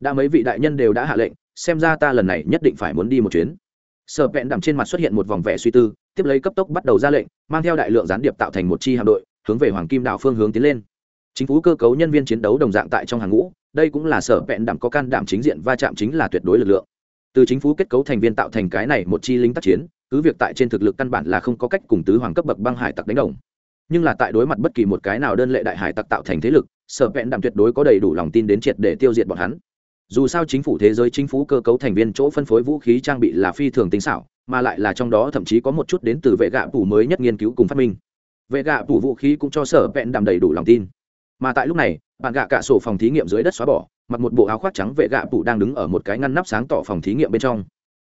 Speaker 1: đã mấy vị đại nhân đều đã hạ lệnh, xem ra ta lần này nhất định phải muốn đi một chuyến. Sở vẹn đạm trên mặt xuất hiện một vòng vẻ suy tư, tiếp lấy cấp tốc bắt đầu ra lệnh, mang theo đại lượng gián điệp tạo thành một chi hạm đội, hướng về hoàng kim đảo phương hướng tiến lên. Chính phủ cơ cấu nhân viên chiến đấu đồng dạng tại trong hàng ngũ, đây cũng là sở vẹn đạm có can đảm chính diện va chạm chính là tuyệt đối lực lượng. Từ chính phủ kết cấu thành viên tạo thành cái này một chi lính tác chiến, cứ việc tại trên thực lực căn bản là không có cách cùng tứ hoàng cấp bậc băng hải tặc đánh đồng. Nhưng là tại đối mặt bất kỳ một cái nào đơn lệ đại hải tặc tạo thành thế lực, sở vẹn đạm tuyệt đối có đầy đủ lòng tin đến triệt để tiêu diệt bọn hắn dù sao chính phủ thế giới chính phủ cơ cấu thành viên chỗ phân phối vũ khí trang bị là phi thường tính xảo, mà lại là trong đó thậm chí có một chút đến từ vệ gạ phủ mới nhất nghiên cứu cùng phát minh. Vệ gạ phủ vũ khí cũng cho sở vẹn đảm đầy đủ lòng tin. Mà tại lúc này, bạn gạ cả sổ phòng thí nghiệm dưới đất xóa bỏ, mặc một bộ áo khoác trắng vệ gạ phủ đang đứng ở một cái ngăn nắp sáng tỏ phòng thí nghiệm bên trong.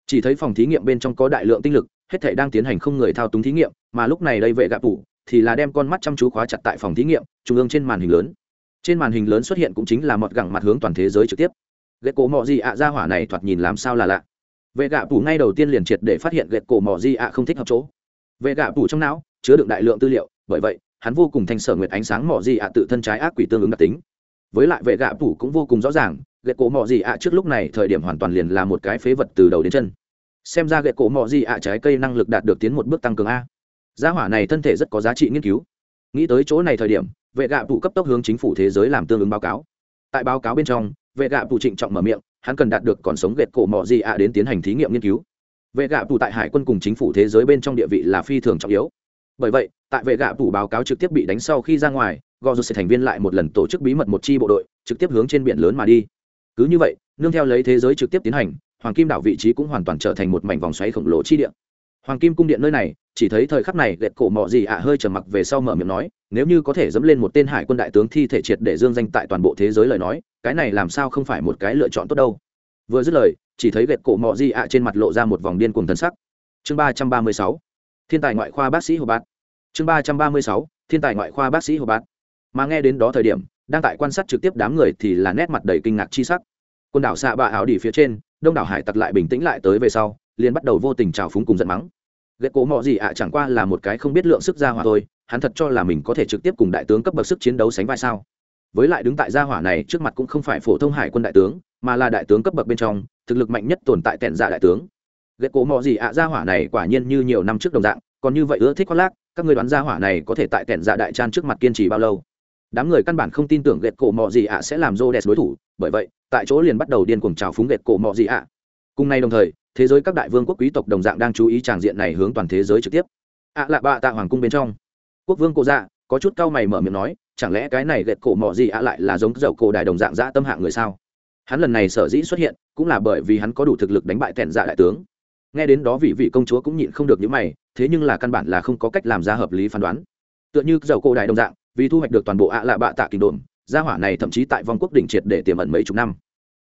Speaker 1: Chỉ thấy phòng thí nghiệm bên trong có đại lượng tinh lực, hết thể đang tiến hành không người thao túng thí nghiệm, mà lúc này đây vệ gạ phủ thì là đem con mắt chăm chú khóa chặt tại phòng thí nghiệm, trung ương trên màn hình lớn. Trên màn hình lớn xuất hiện cũng chính là một gẳng mặt hướng toàn thế giới trực tiếp ghét cổ mọ gì ạ? Ra hỏa này thoạt nhìn làm sao là lạ. Vệ gạ phủ ngay đầu tiên liền triệt để phát hiện ghét cổ mọ gì ạ không thích hợp chỗ. Vệ gạ phủ trong não chứa đựng đại lượng tư liệu, bởi vậy, hắn vô cùng thanh sở nguyệt ánh sáng mọ gì ạ tự thân trái ác quỷ tương ứng đặc tính. Với lại vệ gạ phủ cũng vô cùng rõ ràng ghét cổ mọ gì ạ trước lúc này thời điểm hoàn toàn liền là một cái phế vật từ đầu đến chân. Xem ra ghét cổ mọ gì ạ trái cây năng lực đạt được tiến một bước tăng cường a. Gia hỏa này thân thể rất có giá trị nghiên cứu. Nghĩ tới chỗ này thời điểm, vệ gạ phụ cấp tốc hướng chính phủ thế giới làm tương ứng báo cáo. Tại báo cáo bên trong vệ gạ tù trịnh trọng mở miệng, hắn cần đạt được còn sống ghẹt cổ mò gì ạ đến tiến hành thí nghiệm nghiên cứu. Vệ gạ tù tại hải quân cùng chính phủ thế giới bên trong địa vị là phi thường trọng yếu. Bởi vậy, tại vệ gạ tù báo cáo trực tiếp bị đánh sau khi ra ngoài gò rột sẽ thành viên lại một lần tổ chức bí mật một chi bộ đội, trực tiếp hướng trên biển lớn mà đi. Cứ như vậy, nương theo lấy thế giới trực tiếp tiến hành, hoàng kim đảo vị trí cũng hoàn toàn trở thành một mảnh vòng xoáy khổng lồ chi điện hoàng kim cung điện nơi này, chỉ thấy thời khắc này ghẹt cổ mọ gì ạ hơi trầm mặc về sau mở miệng nói, nếu như có thể dẫm lên một tên hải quân đại tướng thi thể triệt để dương danh tại toàn bộ thế giới lời nói cái này làm sao không phải một cái lựa chọn tốt đâu. Vừa dứt lời, chỉ thấy ghẹt cổ mọ gì ạ trên mặt lộ ra một vòng điên cuồng thân sắc. Chương ba trăm ba mươi sáu, thiên tài ngoại khoa bác sĩ hồ bát chương ba trăm ba mươi sáu, thiên tài ngoại khoa bác sĩ hồ bát mà nghe đến đó thời điểm, đang tại quan sát trực tiếp đám người thì là nét mặt đầy kinh ngạc chi sắc. Quần đảo xạ bạ áo đỉ phía trên, đông đảo hải tặc lại bình tĩnh lại tới về sau, liền bắt đầu vô tình trào phúng cùng giận mắng. Ghét cổ mọ gì ạ chẳng qua là một cái không biết lượng sức ra hỏa thôi, hắn thật cho là mình có thể trực tiếp cùng đại tướng cấp bậc sức chiến đấu sánh vai sao với lại đứng tại gia hỏa này trước mặt cũng không phải phổ thông hải quân đại tướng, mà là đại tướng cấp bậc bên trong, thực lực mạnh nhất tồn tại tẻn dạ đại tướng. Ghét cổ mọ gì ạ, gia hỏa này quả nhiên như nhiều năm trước đồng dạng, còn như vậy ưa thích khoác lác, các người đoán gia hỏa này có thể tại tẻn dạ đại tràn trước mặt kiên trì bao lâu? Đám người căn bản không tin tưởng ghét cổ mọ gì ạ sẽ làm rô đẹp đối thủ, bởi vậy, tại chỗ liền bắt đầu điên cuồng trào phúng ghét cổ mọ gì ạ. Cùng nay đồng thời, thế giới các đại vương quốc quý tộc đồng dạng đang chú ý tràng diện này hướng toàn thế giới trực tiếp. Ạ lạ bạ tạ hoàng cung bên trong. Quốc vương cổ dạ có chút cau mày mở miệng nói chẳng lẽ cái này gẹt cổ mọ gì ạ lại là giống dầu cổ đài đồng dạng dã tâm hạng người sao? Hắn lần này sở dĩ xuất hiện, cũng là bởi vì hắn có đủ thực lực đánh bại tẹn dạ đại tướng. Nghe đến đó vị vị công chúa cũng nhịn không được những mày, thế nhưng là căn bản là không có cách làm ra hợp lý phán đoán. Tựa như dầu cổ đài đồng dạng, vì thu hoạch được toàn bộ ạ lạ bạ tạ kinh đồn, gia hỏa này thậm chí tại vòng quốc đỉnh triệt để tiềm ẩn mấy chục năm.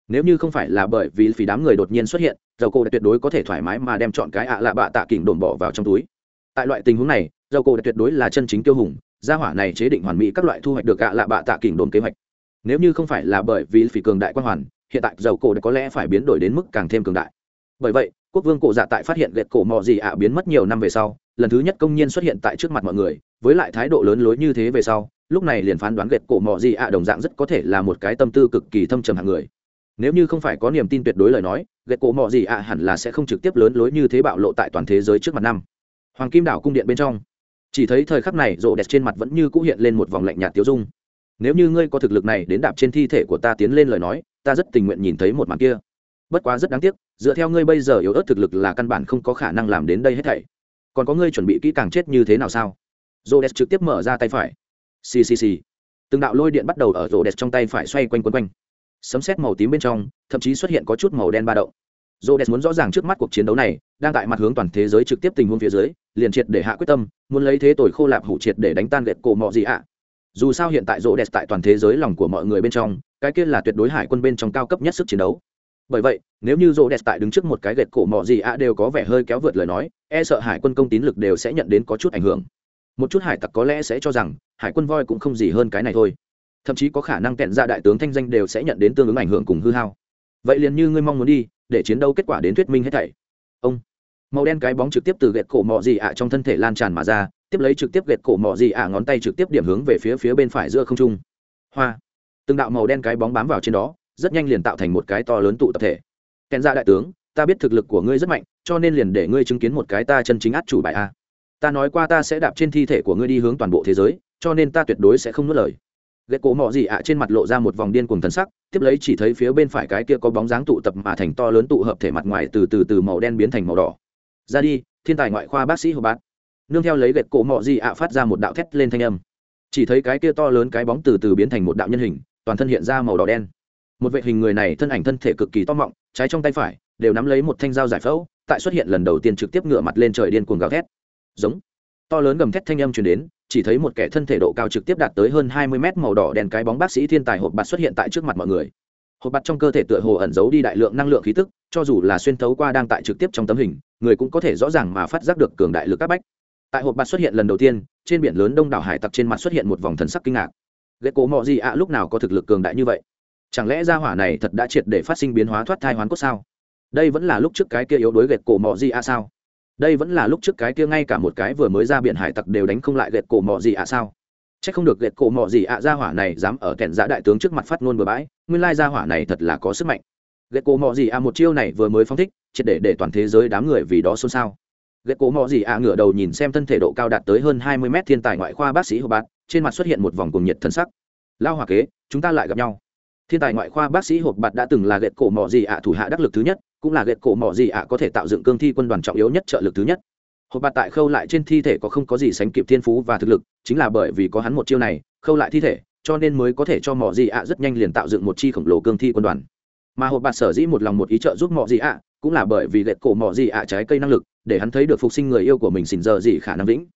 Speaker 1: Nếu như không phải là bởi vì phí đám người đột nhiên xuất hiện, dầu cổ tuyệt đối có thể thoải mái mà đem chọn cái ạ lạ bạ tạ kình đồn bỏ vào trong túi. Tại loại tình huống này, dầu cổ tuyệt đối là chân chính tiêu hùng gia hỏa này chế định hoàn mỹ các loại thu hoạch được gạ lạ bạ tạ kỉnh đồn kế hoạch. Nếu như không phải là bởi vì phỉ cường đại quan hoàn, hiện tại dầu cổ có lẽ phải biến đổi đến mức càng thêm cường đại. Bởi vậy, quốc vương cổ dạ tại phát hiện gậy cổ mò gì ạ biến mất nhiều năm về sau, lần thứ nhất công nhiên xuất hiện tại trước mặt mọi người, với lại thái độ lớn lối như thế về sau, lúc này liền phán đoán gậy cổ mò gì ạ đồng dạng rất có thể là một cái tâm tư cực kỳ thâm trầm hạng người. Nếu như không phải có niềm tin tuyệt đối lời nói ghét cổ mọ gì ạ hẳn là sẽ không trực tiếp lớn lối như thế bạo lộ tại toàn thế giới trước mặt năm. Hoàng kim đảo cung điện bên trong chỉ thấy thời khắc này, rộ đẹp trên mặt vẫn như c ũ hiện lên một vòng lạnh nhạt tiêu dung. Nếu như ngươi có thực lực này đến đạp trên thi thể của ta tiến lên lời nói, ta rất tình nguyện nhìn thấy một màn kia. Bất quá rất đáng tiếc, dựa theo ngươi bây giờ yếu ớt thực lực là căn bản không có khả năng làm đến đây hết thảy. Còn có ngươi chuẩn bị kỹ càng chết như thế nào sao? Rô đès trực tiếp mở ra tay phải. Ccc từng đạo lôi điện bắt đầu ở rô đès trong tay phải xoay quanh quấn quanh. Sấm xét màu tím bên trong, thậm chí xuất hiện có chút màu đen ba động. Rhodes muốn rõ ràng trước mắt cuộc chiến đấu này, đang tại mặt hướng toàn thế giới trực tiếp tình huống phía dưới, liền triệt để hạ quyết tâm, muốn lấy thế tồi khô lạp hủ triệt để đánh tan lệch cổ mọ gì ạ. Dù sao hiện tại rô tại toàn thế giới lòng của mọi người bên trong, cái kia là tuyệt đối hải quân bên trong cao cấp nhất sức chiến đấu. Bởi vậy, nếu như rô tại đứng trước một cái lệch cổ mọ gì ạ đều có vẻ hơi kéo vượt lời nói e sợ hải quân công tín lực đều sẽ nhận đến có chút ảnh hưởng. Một chút hải tặc có lẽ sẽ cho rằng, hải quân voi cũng không gì hơn cái này thôi. Thậm chí có khả năng kẹn ra đại tướng thanh danh đều sẽ nhận đến tương ứng ảnh hưởng cùng hư hao. Vậy liền như ngươi mong muốn đi để chiến đấu kết quả đến thuyết minh hết thảy. Ông, màu đen cái bóng trực tiếp từ gẹt cổ mọ gì ạ trong thân thể lan tràn mà ra, tiếp lấy trực tiếp gẹt cổ mọ gì ạ ngón tay trực tiếp điểm hướng về phía phía bên phải giữa không trung. Hoa, từng đạo màu đen cái bóng bám vào trên đó, rất nhanh liền tạo thành một cái to lớn tụ tập thể. Kèn ra đại tướng, ta biết thực lực của ngươi rất mạnh, cho nên liền để ngươi chứng kiến một cái ta chân chính át chủ bài a. Ta nói qua ta sẽ đạp trên thi thể của ngươi đi hướng toàn bộ thế giới, cho nên ta tuyệt đối sẽ không nuốt lời ghế cổ mọ gì ạ trên mặt lộ ra một vòng điên cuồng thần sắc, tiếp lấy chỉ thấy phía bên phải cái kia có bóng dáng tụ tập mà thành to lớn tụ hợp thể mặt ngoài từ từ từ màu đen biến thành màu đỏ. Ra đi, thiên tài ngoại khoa bác sĩ hộp bát nương theo lấy ghế cổ mọ gì ạ phát ra một đạo thét lên thanh âm. Chỉ thấy cái kia to lớn cái bóng từ từ biến thành một đạo nhân hình, toàn thân hiện ra màu đỏ đen. Một vệ hình người này thân ảnh thân thể cực kỳ to mọng, trái trong tay phải đều nắm lấy một thanh dao giải phẫu, tại xuất hiện lần đầu tiên trực tiếp ngựa mặt lên trời điên cuồng gào thét. Giống to lớn gầm thét thanh âm truyền đến, chỉ thấy một kẻ thân thể độ cao trực tiếp đạt tới hơn hai mươi mét màu đỏ đèn cái bóng bác sĩ thiên tài hộp bạt xuất hiện tại trước mặt mọi người. Hộp bạt trong cơ thể tựa hồ ẩn giấu đi đại lượng năng lượng khí tức, cho dù là xuyên thấu qua đang tại trực tiếp trong tấm hình, người cũng có thể rõ ràng mà phát giác được cường đại lực các bách. Tại hộp bạt xuất hiện lần đầu tiên, trên biển lớn đông đảo hải tặc trên mặt xuất hiện một vòng thần sắc kinh ngạc. Ghế cố mọ gì ạ, lúc nào có thực lực cường đại như vậy? Chẳng lẽ gia hỏa này thật đã triệt để phát sinh biến hóa thoát thai hoán cốt sao? Đây vẫn là lúc trước cái kia yếu đối ghét cổ mọ gì ạ sao? Đây vẫn là lúc trước cái kia ngay cả một cái vừa mới ra biển hải tặc đều đánh không lại gẹt cổ mọ gì ạ sao? C h ắ c không được gẹt cổ mọ gì ạ gia hỏa này dám ở kẻn giã đại tướng trước mặt phát ngôn bừa bãi, nguyên lai gia hỏa này thật là có sức mạnh. Gẹt cổ mọ gì ạ một chiêu này vừa mới phong thích, triệt để để toàn thế giới đám người vì đó xôn xao. Gẹt cổ mọ gì ạ ngửa đầu nhìn xem thân thể độ cao đạt tới hơn hai mươi mét thiên tài ngoại khoa bác sĩ hô bạt, trên mặt xuất hiện một vòng cùng nhiệt thân sắc. Lao hòa kế, chúng ta lại gặp nhau. Thiên tài ngoại khoa bác sĩ hộp bạt đã từng là gẹt cổ mọ gì ạ thủ hạ đắc lực thứ nhất cũng là ghẹt cổ mỏ gì ạ, có thể tạo dựng cương thi quân đoàn trọng yếu nhất trợ lực thứ nhất. Hộp bạt tại khâu lại trên thi thể có không có gì sánh kịp thiên phú và thực lực, chính là bởi vì có hắn một chiêu này, khâu lại thi thể, cho nên mới có thể cho mỏ gì ạ rất nhanh liền tạo dựng một chi khổng lồ cương thi quân đoàn. Mà hộp bạt sở dĩ một lòng một ý trợ giúp mỏ gì ạ, cũng là bởi vì ghẹt cổ mỏ gì ạ trái cây năng lực, để hắn thấy được phục sinh người yêu của mình xỉn giờ gì khả năng vĩnh.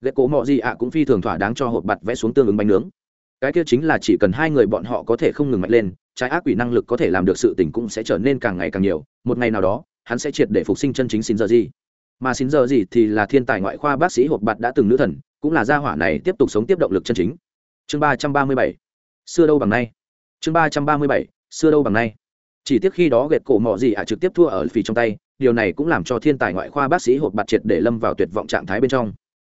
Speaker 1: Ghẹt cổ mỏ gì ạ cũng phi thường thỏa đáng cho hộp bạt vẽ xuống tương ứng bánh nướng. Cái kia chính là chỉ cần hai người bọn họ có thể không ngừng mạnh lên trái ác quỷ năng lực có thể làm được sự tình cũng sẽ trở nên càng ngày càng nhiều, một ngày nào đó, hắn sẽ triệt để phục sinh chân chính xin giờ gì mà xin giờ gì thì là thiên tài ngoại khoa bác sĩ hộp bạt đã từng nữ thần, cũng là gia hỏa này tiếp tục sống tiếp động lực chân chính. Chương ba trăm ba mươi bảy. Xưa đâu bằng nay. Chương ba trăm ba mươi bảy. Xưa đâu bằng nay. Chỉ tiếc khi đó gệt cổ mọ gì ạ trực tiếp thua ở phì trong tay, điều này cũng làm cho thiên tài ngoại khoa bác sĩ hộp bạt triệt để lâm vào tuyệt vọng trạng thái bên trong.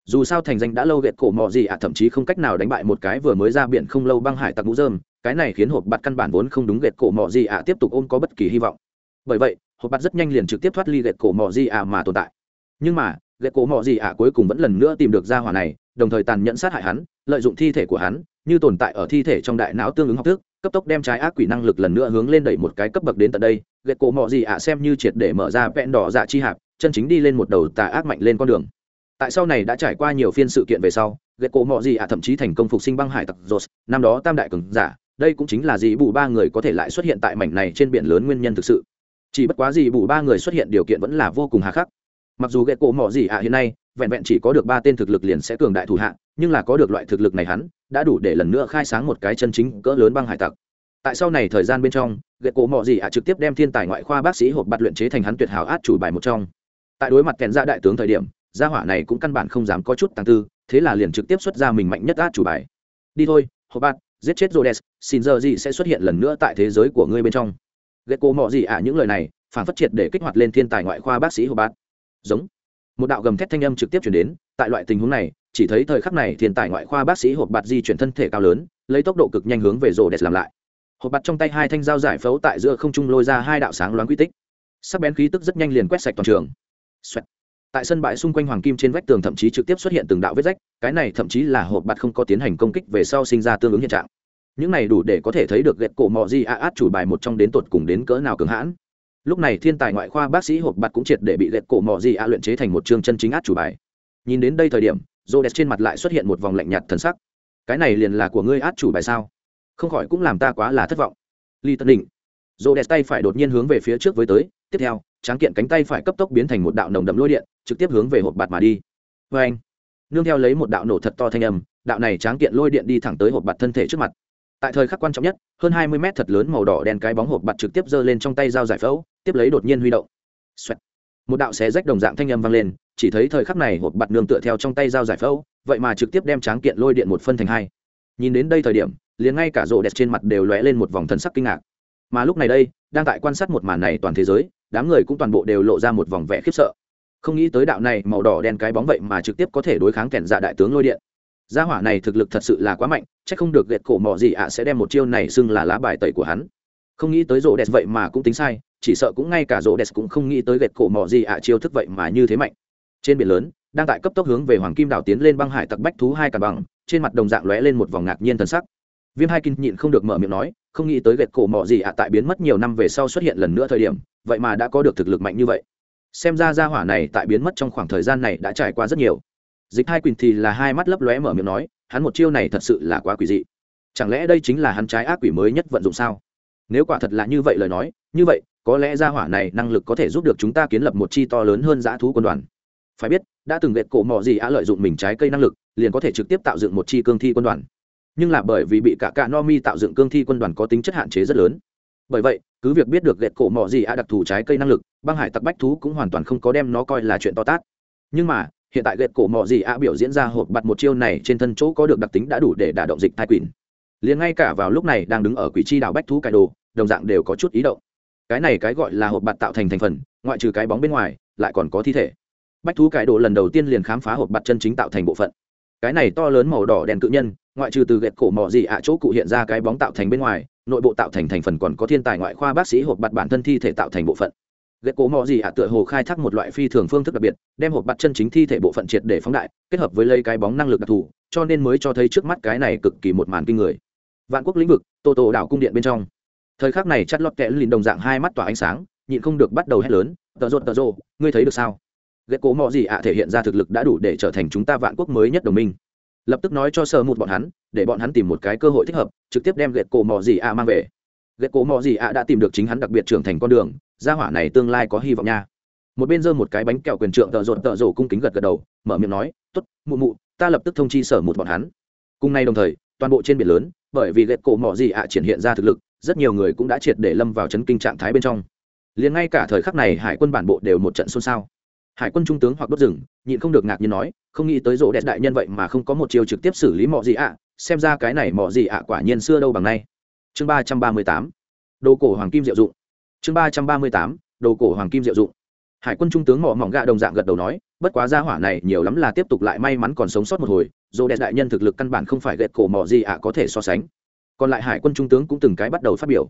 Speaker 1: Dù sao thành danh đã lâu gệt cổ mọ gì ạ thậm chí không cách nào đánh bại một cái vừa mới ra biển không lâu băng hải tặc mũ dơm cái này khiến hộp bạt căn bản vốn không đúng gệt cổ mọ gì ạ tiếp tục ôm có bất kỳ hy vọng. Bởi vậy, hộp bạt rất nhanh liền trực tiếp thoát ly gệt cổ mọ gì ạ mà tồn tại. Nhưng mà gệt cổ mọ gì ạ cuối cùng vẫn lần nữa tìm được ra hỏa này, đồng thời tàn nhẫn sát hại hắn, lợi dụng thi thể của hắn, như tồn tại ở thi thể trong đại não tương ứng học thức, cấp tốc đem trái ác quỷ năng lực lần nữa hướng lên đẩy một cái cấp bậc đến tận đây. Gệt cổ mọ gì ạ xem như triệt để mở ra vẹn đỏ dạ chi hạp, chân chính đi lên một đầu tà ác mạnh lên con đường. Tại sau này đã trải qua nhiều phiên sự kiện về sau ghét cổ mọ gì ạ thậm chí thành công phục sinh băng hải tặc rột năm đó tam đại cường giả đây cũng chính là gì bù ba người có thể lại xuất hiện tại mảnh này trên biển lớn nguyên nhân thực sự. Chỉ bất quá gì bù ba người xuất hiện điều kiện vẫn là vô cùng hà khắc. Mặc dù ghẹ cổ mọ gì ạ, hiện nay, vẹn vẹn chỉ có được ba tên thực lực liền sẽ cường đại thủ hạ, nhưng là có được loại thực lực này hắn, đã đủ để lần nữa khai sáng một cái chân chính cỡ lớn băng hải tặc. Tại sau này thời gian bên trong ghẹ cổ mọ gì ạ trực tiếp đem thiên tài ngoại khoa bác sĩ hộp bạt luyện chế thành hắn tuyệt hảo át chủ bài một trong. Tại đối mặt kèn ra đại tướng thời điểm, gia hỏa này cũng căn bản không dám có chút tăng tư, thế là liền trực tiếp xuất ra mình mạnh nhất át chủ bài. Đi thôi, hộp bát giết chết Rhodes, xin giờ gì sẽ xuất hiện lần nữa tại thế giới của ngươi bên trong. Ghét cô mọ gì ạ những lời này, phản phất triệt để kích hoạt lên thiên tài ngoại khoa bác sĩ Hobart. Giống. Một đạo gầm thét thanh âm trực tiếp truyền đến, tại loại tình huống này, chỉ thấy thời khắc này thiên tài ngoại khoa bác sĩ Hobart di chuyển thân thể cao lớn, lấy tốc độ cực nhanh hướng về Rhodes làm lại. Hobart trong tay hai thanh dao giải phẫu tại giữa không trung lôi ra hai đạo sáng loáng quy tích. Sắc bén khí tức rất nhanh liền quét sạch toàn trường. Xoẹt tại sân bãi xung quanh hoàng kim trên vách tường thậm chí trực tiếp xuất hiện từng đạo vết rách cái này thậm chí là hộp bạt không có tiến hành công kích về sau sinh ra tương ứng hiện trạng những này đủ để có thể thấy được ghẹt cổ mò di a át chủ bài một trong đến tột cùng đến cỡ nào cường hãn. Lúc này thiên tài ngoại khoa bác sĩ hộp bạt cũng triệt để bị ghẹt cổ mò di a luyện chế thành một chương chân chính át chủ bài. Nhìn đến đây thời điểm rô đẹp trên mặt lại xuất hiện một vòng lạnh nhạt thần sắc. Cái này liền là của ngươi át chủ bài sao? Không khỏi cũng làm ta quá là thất vọng. Ly tân định. Rô đẹp tay phải đột nhiên hướng về phía trước với tới. Tiếp theo, tráng kiện cánh tay phải cấp tốc biến thành một đạo nồng đậm lôi điện, trực tiếp hướng về hộp bạt mà đi. Vê anh. Nương theo lấy một đạo nổ thật to thanh âm, đạo này tráng kiện lôi điện đi thẳng tới hộp bạt thân thể trước mặt tại thời khắc quan trọng nhất, hơn hai mươi mét thật lớn màu đỏ đen cái bóng hộp bặt trực tiếp giơ lên trong tay dao giải phẫu, tiếp lấy đột nhiên huy động、Xoẹt. Một đạo xé rách đồng dạng thanh âm vang lên, chỉ thấy thời khắc này hộp bặt nương tựa theo trong tay dao giải phẫu, vậy mà trực tiếp đem tráng kiện lôi điện một phân thành hai. Nhìn đến đây thời điểm, liền ngay cả rộ đẹp trên mặt đều lóe lên một vòng thần sắc kinh ngạc. Mà lúc này đây, đang tại quan sát một màn này toàn thế giới, đám người cũng toàn bộ đều lộ ra một vòng vẻ khiếp sợ. Không nghĩ tới đạo này màu đỏ đen cái bóng vậy mà trực tiếp có thể đối kháng kẻn dạ đại tướng lôi điện gia hỏa này thực lực thật sự là quá mạnh c h ắ c không được ghẹt cổ mò gì ạ sẽ đem một chiêu này xưng là lá bài tẩy của hắn. Không nghĩ tới rô đès vậy mà cũng tính sai, chỉ sợ cũng ngay cả rô đès cũng không nghĩ tới ghẹt cổ mò gì ạ chiêu thức vậy mà như thế mạnh. Trên biển lớn, đang tại cấp tốc hướng về hoàng kim đảo tiến lên băng hải tặc bách thú hai cả bằng, trên mặt đồng dạng lóe lên một vòng ngạc nhiên thần sắc. Viêm hai kinh nhịn không được mở miệng nói, không nghĩ tới ghẹt cổ mọ gì ạ tại biến mất nhiều năm về sau xuất hiện lần nữa thời điểm, vậy mà đã có được thực lực mạnh như vậy. Xem ra gia hỏa này tại biến mất trong khoảng thời gian này đã trải qua rất nhiều dịch hai quỳnh thì là hai mắt lấp lóe mở miệng nói, hắn một chiêu này thật sự là quá quỷ dị. Chẳng lẽ đây chính là hắn trái ác quỷ mới nhất vận dụng sao? Nếu quả thật là như vậy lời nói, như vậy, có lẽ gia hỏa này năng lực có thể giúp được chúng ta kiến lập một chi to lớn hơn dã thú quân đoàn. Phải biết, đã từng gậy cổ mọ gì á lợi dụng mình trái cây năng lực, liền có thể trực tiếp tạo dựng một chi cương thi quân đoàn. Nhưng là bởi vì bị cả cả no mi tạo dựng cương thi quân đoàn có tính chất hạn chế rất lớn. Bởi vậy, cứ việc biết được gậy cổ mọ gì á đặc thù trái cây năng lực, băng hải tặc bách thú cũng hoàn toàn không có đem nó coi là chuyện to tát. Nhưng mà hiện tại ghẹt cổ mò gì ạ biểu diễn ra hộp bặt một chiêu này trên thân chỗ có được đặc tính đã đủ để đả động dịch thai quỷ liền ngay cả vào lúc này đang đứng ở quỷ chi đảo bách thú cải đồ, đồng dạng đều có chút ý động. Cái này cái gọi là hộp bạt tạo thành thành phần, ngoại trừ cái bóng bên ngoài, lại còn có thi thể. Bách thú cải đồ lần đầu tiên liền khám phá hộp bạt chân chính tạo thành bộ phận. Cái này to lớn màu đỏ đèn cự nhân, ngoại trừ từ ghẹt cổ mò gì ạ chỗ cụ hiện ra cái bóng tạo thành bên ngoài, nội bộ tạo thành thành phần còn có thiên tài ngoại khoa bác sĩ hộp bạt bản thân thi thể tạo thành bộ phận gậy cố mỏ gì ạ, tựa hồ khai thác một loại phi thường phương thức đặc biệt, đem hộp bạt chân chính thi thể bộ phận triệt để phóng đại, kết hợp với lấy cái bóng năng lực đặc thù, cho nên mới cho thấy trước mắt cái này cực kỳ một màn kinh người. Vạn quốc lĩnh vực, tô tô đảo cung điện bên trong. Thời khắc này chắt lót kẽ lìn đồng dạng hai mắt tỏa ánh sáng, nhịn không được bắt đầu hét lớn, tợ rột, tợ rô ngươi thấy được sao? Ghét cố mò gì ạ thể hiện ra thực lực đã đủ để trở thành chúng ta vạn quốc mới nhất đồng minh. Lập tức nói cho sơ một bọn hắn, để bọn hắn tìm một cái cơ hội thích hợp, trực tiếp đem ghét cổ mò gì ạ mang về. Ghét cổ mò gì ạ đã tìm được chính hắn đặc biệt trưởng thành con đường gia hỏa này tương lai có hy vọng nha. Một bên giơ một cái bánh kẹo quyền trượng tợ rộn tợ rổ cung kính gật gật đầu, mở miệng nói t ố t mụ mụ, ta lập tức thông chi sở một bọn hắn. Cùng nay đồng thời, toàn bộ trên biển lớn, bởi vì ghét cổ mỏ gì ạ triển hiện ra thực lực, rất nhiều người cũng đã triệt để lâm vào chấn kinh trạng thái bên trong. Liền ngay cả thời khắc này hải quân bản bộ đều một trận xôn xao. Hải quân trung tướng hoặc đốt rừng, nhịn không được ngạc nhiên nói, không nghĩ tới rộ đẹp đại nhân vậy mà không có một chiều trực tiếp xử lý mọ gì ạ, xem ra cái này mọ gì ạ quả nhiên xưa đâu bằng nay. Chương ba trăm ba mươi tám. Đồ cổ hoàng kim diệu dụng chương ba trăm ba mươi tám, đồ cổ hoàng kim diệu dụng. Hải quân trung tướng mỏ mỏng gạ đồng dạng gật đầu nói, bất quá gia hỏa này nhiều lắm là tiếp tục lại may mắn còn sống sót một hồi dồ đẹp đại nhân thực lực căn bản không phải gậy cổ mỏ gì ạ có thể so sánh. Còn lại hải quân trung tướng cũng từng cái bắt đầu phát biểu.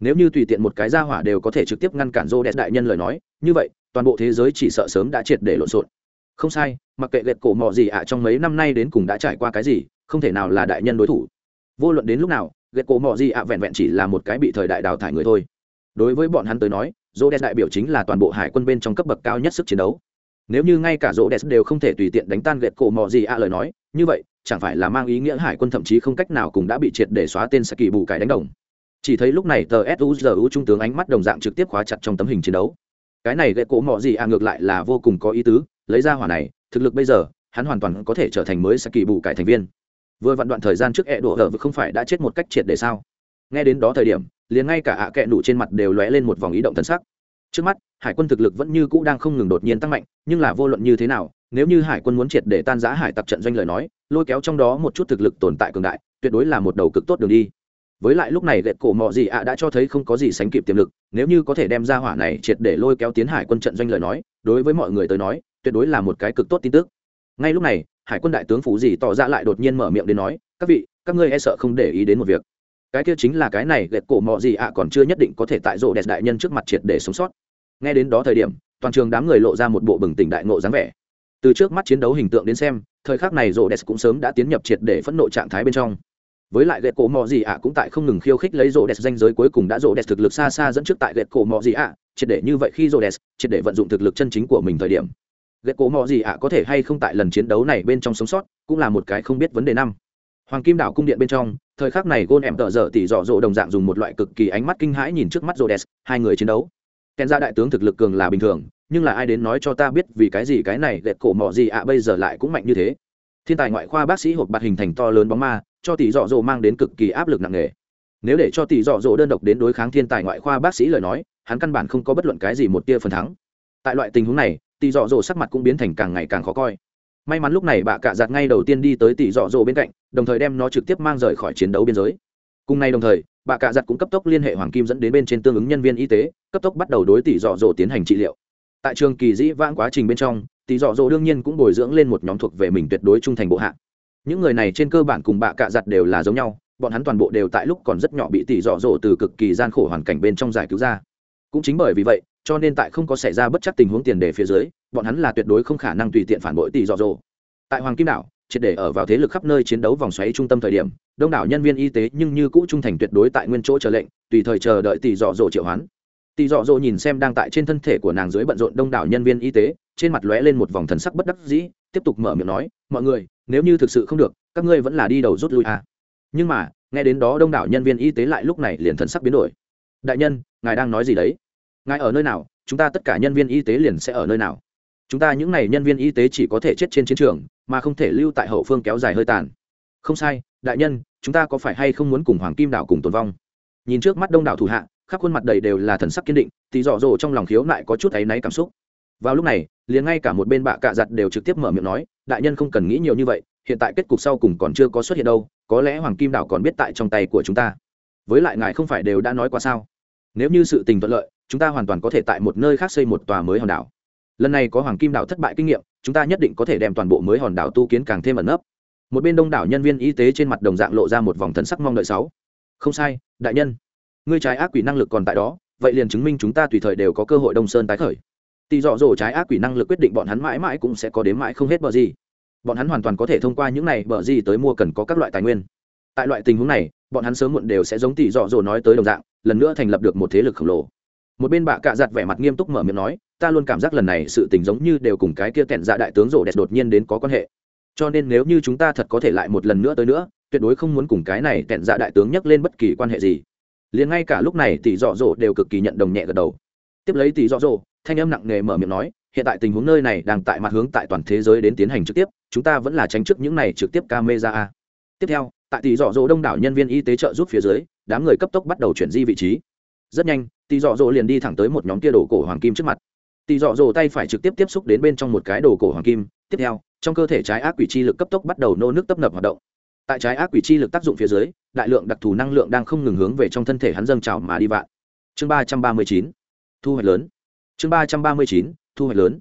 Speaker 1: Nếu như tùy tiện một cái gia hỏa đều có thể trực tiếp ngăn cản dô đẹp đại nhân lời nói, như vậy, toàn bộ thế giới chỉ sợ sớm đã triệt để lộn xộn. Không sai, mặc kệ gậy cổ mỏ gì ạ trong mấy năm nay đến cùng đã trải qua cái gì, không thể nào là đại nhân đối thủ. Vô luận đến lúc nào gậy cổ mỏ gì ạ vẹn vẹn chỉ là một cái bị thời đại đào thải người thôi đối với bọn hắn tới nói rỗ đen đại biểu chính là toàn bộ hải quân bên trong cấp bậc cao nhất sức chiến đấu. Nếu như ngay cả rỗ đen đều không thể tùy tiện đánh tan gậy cổ mò gì ạ lời nói, như vậy, chẳng phải là mang ý nghĩa hải quân thậm chí không cách nào cũng đã bị triệt để xóa tên sẽ kỳ bù cải đánh đồng. Chỉ thấy lúc này tờ suzu trung tướng ánh mắt đồng dạng trực tiếp khóa chặt trong tấm hình chiến đấu. Cái này gậy cổ mò gì ạ ngược lại là vô cùng có ý tứ, lấy ra hỏa này, thực lực bây giờ, hắn hoàn toàn có thể trở thành mới sẽ kỳ bù cải thành viên. Vừa vặn đoạn thời gian trước ẹ đổ ở không phải đã chết một cách triệt để sao? Nghe đến đó thời điểm, liền ngay cả ạ kẹ nụ trên mặt đều lóe lên một vòng ý động thân sắc. Trước mắt, hải quân thực lực vẫn như cũ đang không ngừng đột nhiên tăng mạnh, nhưng là vô luận như thế nào, nếu như hải quân muốn triệt để tan giã hải tặc trận doanh lời nói, lôi kéo trong đó một chút thực lực tồn tại cường đại, tuyệt đối là một đầu cực tốt đường đi. Với lại lúc này gậy cổ mọ gì ạ đã cho thấy không có gì sánh kịp tiềm lực, nếu như có thể đem ra hỏa này triệt để lôi kéo tiến hải quân trận doanh lời nói, đối với mọi người tới nói, tuyệt đối là một cái cực tốt tin tức. Ngay lúc này, hải quân đại tướng phủ gì tỏ ra lại đột nhiên mở miệng đến nói, các vị, các ngươi e sợ không để ý đến một việc cái kia chính là cái này gậy cổ mọ gì ạ à, còn chưa nhất định có thể tại rộ đẹp đại nhân trước mặt triệt để sống sót. Nghe đến đó thời điểm, toàn trường đám người lộ ra một bộ bừng tỉnh đại ngộ dáng vẻ. Từ trước mắt chiến đấu hình tượng đến xem, thời khắc này rộ đẹp cũng sớm đã tiến nhập triệt để phẫn nộ trạng thái bên trong. Với lại gậy cổ Mọ gì ạ à, cũng tại không ngừng khiêu khích lấy rộ đẹp danh giới cuối cùng đã rộ đẹp thực lực xa xa dẫn trước tại gậy cổ Mọ gì ạ à, triệt để như vậy khi rộ đẹp, triệt để vận dụng thực lực chân chính của mình thời điểm. Gậy cổ Mọ gì ạ có thể hay không tại lần chiến đấu này bên trong sống sót, cũng là một cái không biết vấn đề năm hoàng kim đảo cung điện bên trong, thời khắc này gôn em tợ dở tỉ dọ dỗ đồng dạng dùng một loại cực kỳ ánh mắt kinh hãi nhìn trước mắt rô đèn hai người chiến đấu. Kèn ra đại tướng thực lực cường là bình thường, nhưng là ai đến nói cho ta biết vì cái gì cái này gẹt cổ mỏ gì ạ, bây giờ lại cũng mạnh như thế. Thiên tài ngoại khoa bác sĩ hộp bạt hình thành to lớn bóng ma, cho tỷ dọ dỗ mang đến cực kỳ áp lực nặng nề. Nếu để cho tỷ dọ dỗ đơn độc đến đối kháng thiên tài ngoại khoa bác sĩ lời nói, hắn căn bản không có bất luận cái gì một tia phần thắng. Tại loại tình huống này tỷ dọ dỗ sắc mặt cũng biến thành càng ngày càng khó coi may mắn lúc này bà cạ giặt ngay đầu tiên đi tới tỷ dọ dỗ bên cạnh, đồng thời đem nó trực tiếp mang rời khỏi chiến đấu biên giới. Cùng ngày đồng thời bà cạ giặt cũng cấp tốc liên hệ hoàng kim dẫn đến bên trên tương ứng nhân viên y tế, cấp tốc bắt đầu đối tỷ dọ dỗ tiến hành trị liệu. Tại trường kỳ dĩ vãng quá trình bên trong tỷ dọ dỗ đương nhiên cũng bồi dưỡng lên một nhóm thuộc về mình tuyệt đối trung thành bộ hạ. Những người này trên cơ bản cùng bạ cạ giặt đều là giống nhau, bọn hắn toàn bộ đều tại lúc còn rất nhỏ bị tỷ dọ dỗ từ cực kỳ gian khổ hoàn cảnh bên trong giải cứu ra. Cũng chính bởi vì vậy cho nên tại không có xảy ra bất chắc tình huống tiền đề phía dưới, bọn hắn là tuyệt đối không khả năng tùy tiện phản bội tỷ dọ dỗ. Tại hoàng kim đảo, triệt để ở vào thế lực khắp nơi chiến đấu vòng xoáy trung tâm thời điểm, đông đảo nhân viên y tế nhưng như cũ trung thành tuyệt đối tại nguyên chỗ chờ lệnh, tùy thời chờ đợi tỷ dọ dỗ triệu hoán. Tỷ dọ dỗ nhìn xem đang tại trên thân thể của nàng dưới bận rộn đông đảo nhân viên y tế, trên mặt lóe lên một vòng thần sắc bất đắc dĩ, tiếp tục mở miệng nói, mọi người, nếu như thực sự không được, các ngươi vẫn là đi đầu rút lui à. nhưng mà, nghe đến đó đông đảo nhân viên y tế lại lúc này liền thần sắc biến đổi. Đại nhân, ngài đang nói gì đấy? Ngài ở nơi nào, chúng ta tất cả nhân viên y tế liền sẽ ở nơi nào. Chúng ta những n à y nhân viên y tế chỉ có thể chết trên chiến trường, mà không thể lưu tại hậu phương kéo dài hơi tàn. Không sai, đại nhân, chúng ta có phải hay không muốn cùng hoàng kim đảo cùng tồn vong? Nhìn trước mắt đông đảo thủ hạ, khắp khuôn mặt đầy đều là thần sắc kiên định, thì dọ dỗ trong lòng khiếu lại có chút áy náy cảm xúc. Vào lúc này, liền ngay cả một bên bạ cạ giặt đều trực tiếp mở miệng nói, đại nhân không cần nghĩ nhiều như vậy, hiện tại kết cục sau cùng còn chưa có xuất hiện đâu, có lẽ hoàng kim đảo còn biết tại trong tay của chúng ta. Với lại ngài không phải đều đã nói qua sao? Nếu như sự tình thuận lợi chúng ta hoàn toàn có thể tại một nơi khác xây một tòa mới hòn đảo. Lần này có hoàng kim đảo thất bại kinh nghiệm, chúng ta nhất định có thể đem toàn bộ mới hòn đảo tu kiến càng thêm ẩn nấp. Một bên đông đảo nhân viên y tế trên mặt đồng dạng lộ ra một vòng thần sắc mong đợi sáu. Không sai, đại nhân. Ngươi trái ác quỷ năng lực còn tại đó, vậy liền chứng minh chúng ta tùy thời đều có cơ hội đông sơn tái khởi. Tỳ dọ dỗ trái ác quỷ năng lực quyết định bọn hắn mãi mãi cũng sẽ có đến mãi không hết bờ gì. Bọn hắn hoàn toàn có thể thông qua những này bờ gì tới mua cần có các loại tài nguyên. Tại loại tình huống này, bọn hắn sớm muộn đều sẽ giống tỷ dọ dỗ nói tới đồng dạng, lần nữa thành lập được một thế lực khổng lồ một bên bạ cạ giặt vẻ mặt nghiêm túc mở miệng nói, ta luôn cảm giác lần này sự tình giống như đều cùng cái kia kẹn dạ đại tướng rổ đẹp đột nhiên đến có quan hệ. Cho nên nếu như chúng ta thật có thể lại một lần nữa tới nữa, tuyệt đối không muốn cùng cái này kẹn dạ đại tướng nhắc lên bất kỳ quan hệ gì. Liền ngay cả lúc này tỷ dọ dỗ đều cực kỳ nhận đồng nhẹ gật đầu. Tiếp lấy tỷ dọ dỗ thanh âm nặng nề mở miệng nói, hiện tại tình huống nơi này đang tại mặt hướng tại toàn thế giới đến tiến hành trực tiếp, chúng ta vẫn là tránh trước những này trực tiếp camera tiếp theo, tại tỷ dọ dỗ đông đảo nhân viên y tế trợ giúp phía dưới, đám người cấp tốc bắt đầu chuyển di vị trí rất nhanh tỷ dọ dỗ liền đi thẳng tới một nhóm kia đồ cổ hoàng kim trước mặt. Tỷ dọ dỗ tay phải trực tiếp tiếp xúc đến bên trong một cái đồ cổ hoàng kim. Tiếp theo, trong cơ thể trái ác quỷ chi lực cấp tốc bắt đầu nô nước tấp nập hoạt động. Tại trái ác quỷ chi lực tác dụng phía dưới, đại lượng đặc thù năng lượng đang không ngừng hướng về trong thân thể hắn dâng trào mà đi vạn. Chương ba trăm ba mươi chín, thu hoạch lớn. Chương ba trăm ba mươi chín, thu hoạch lớn.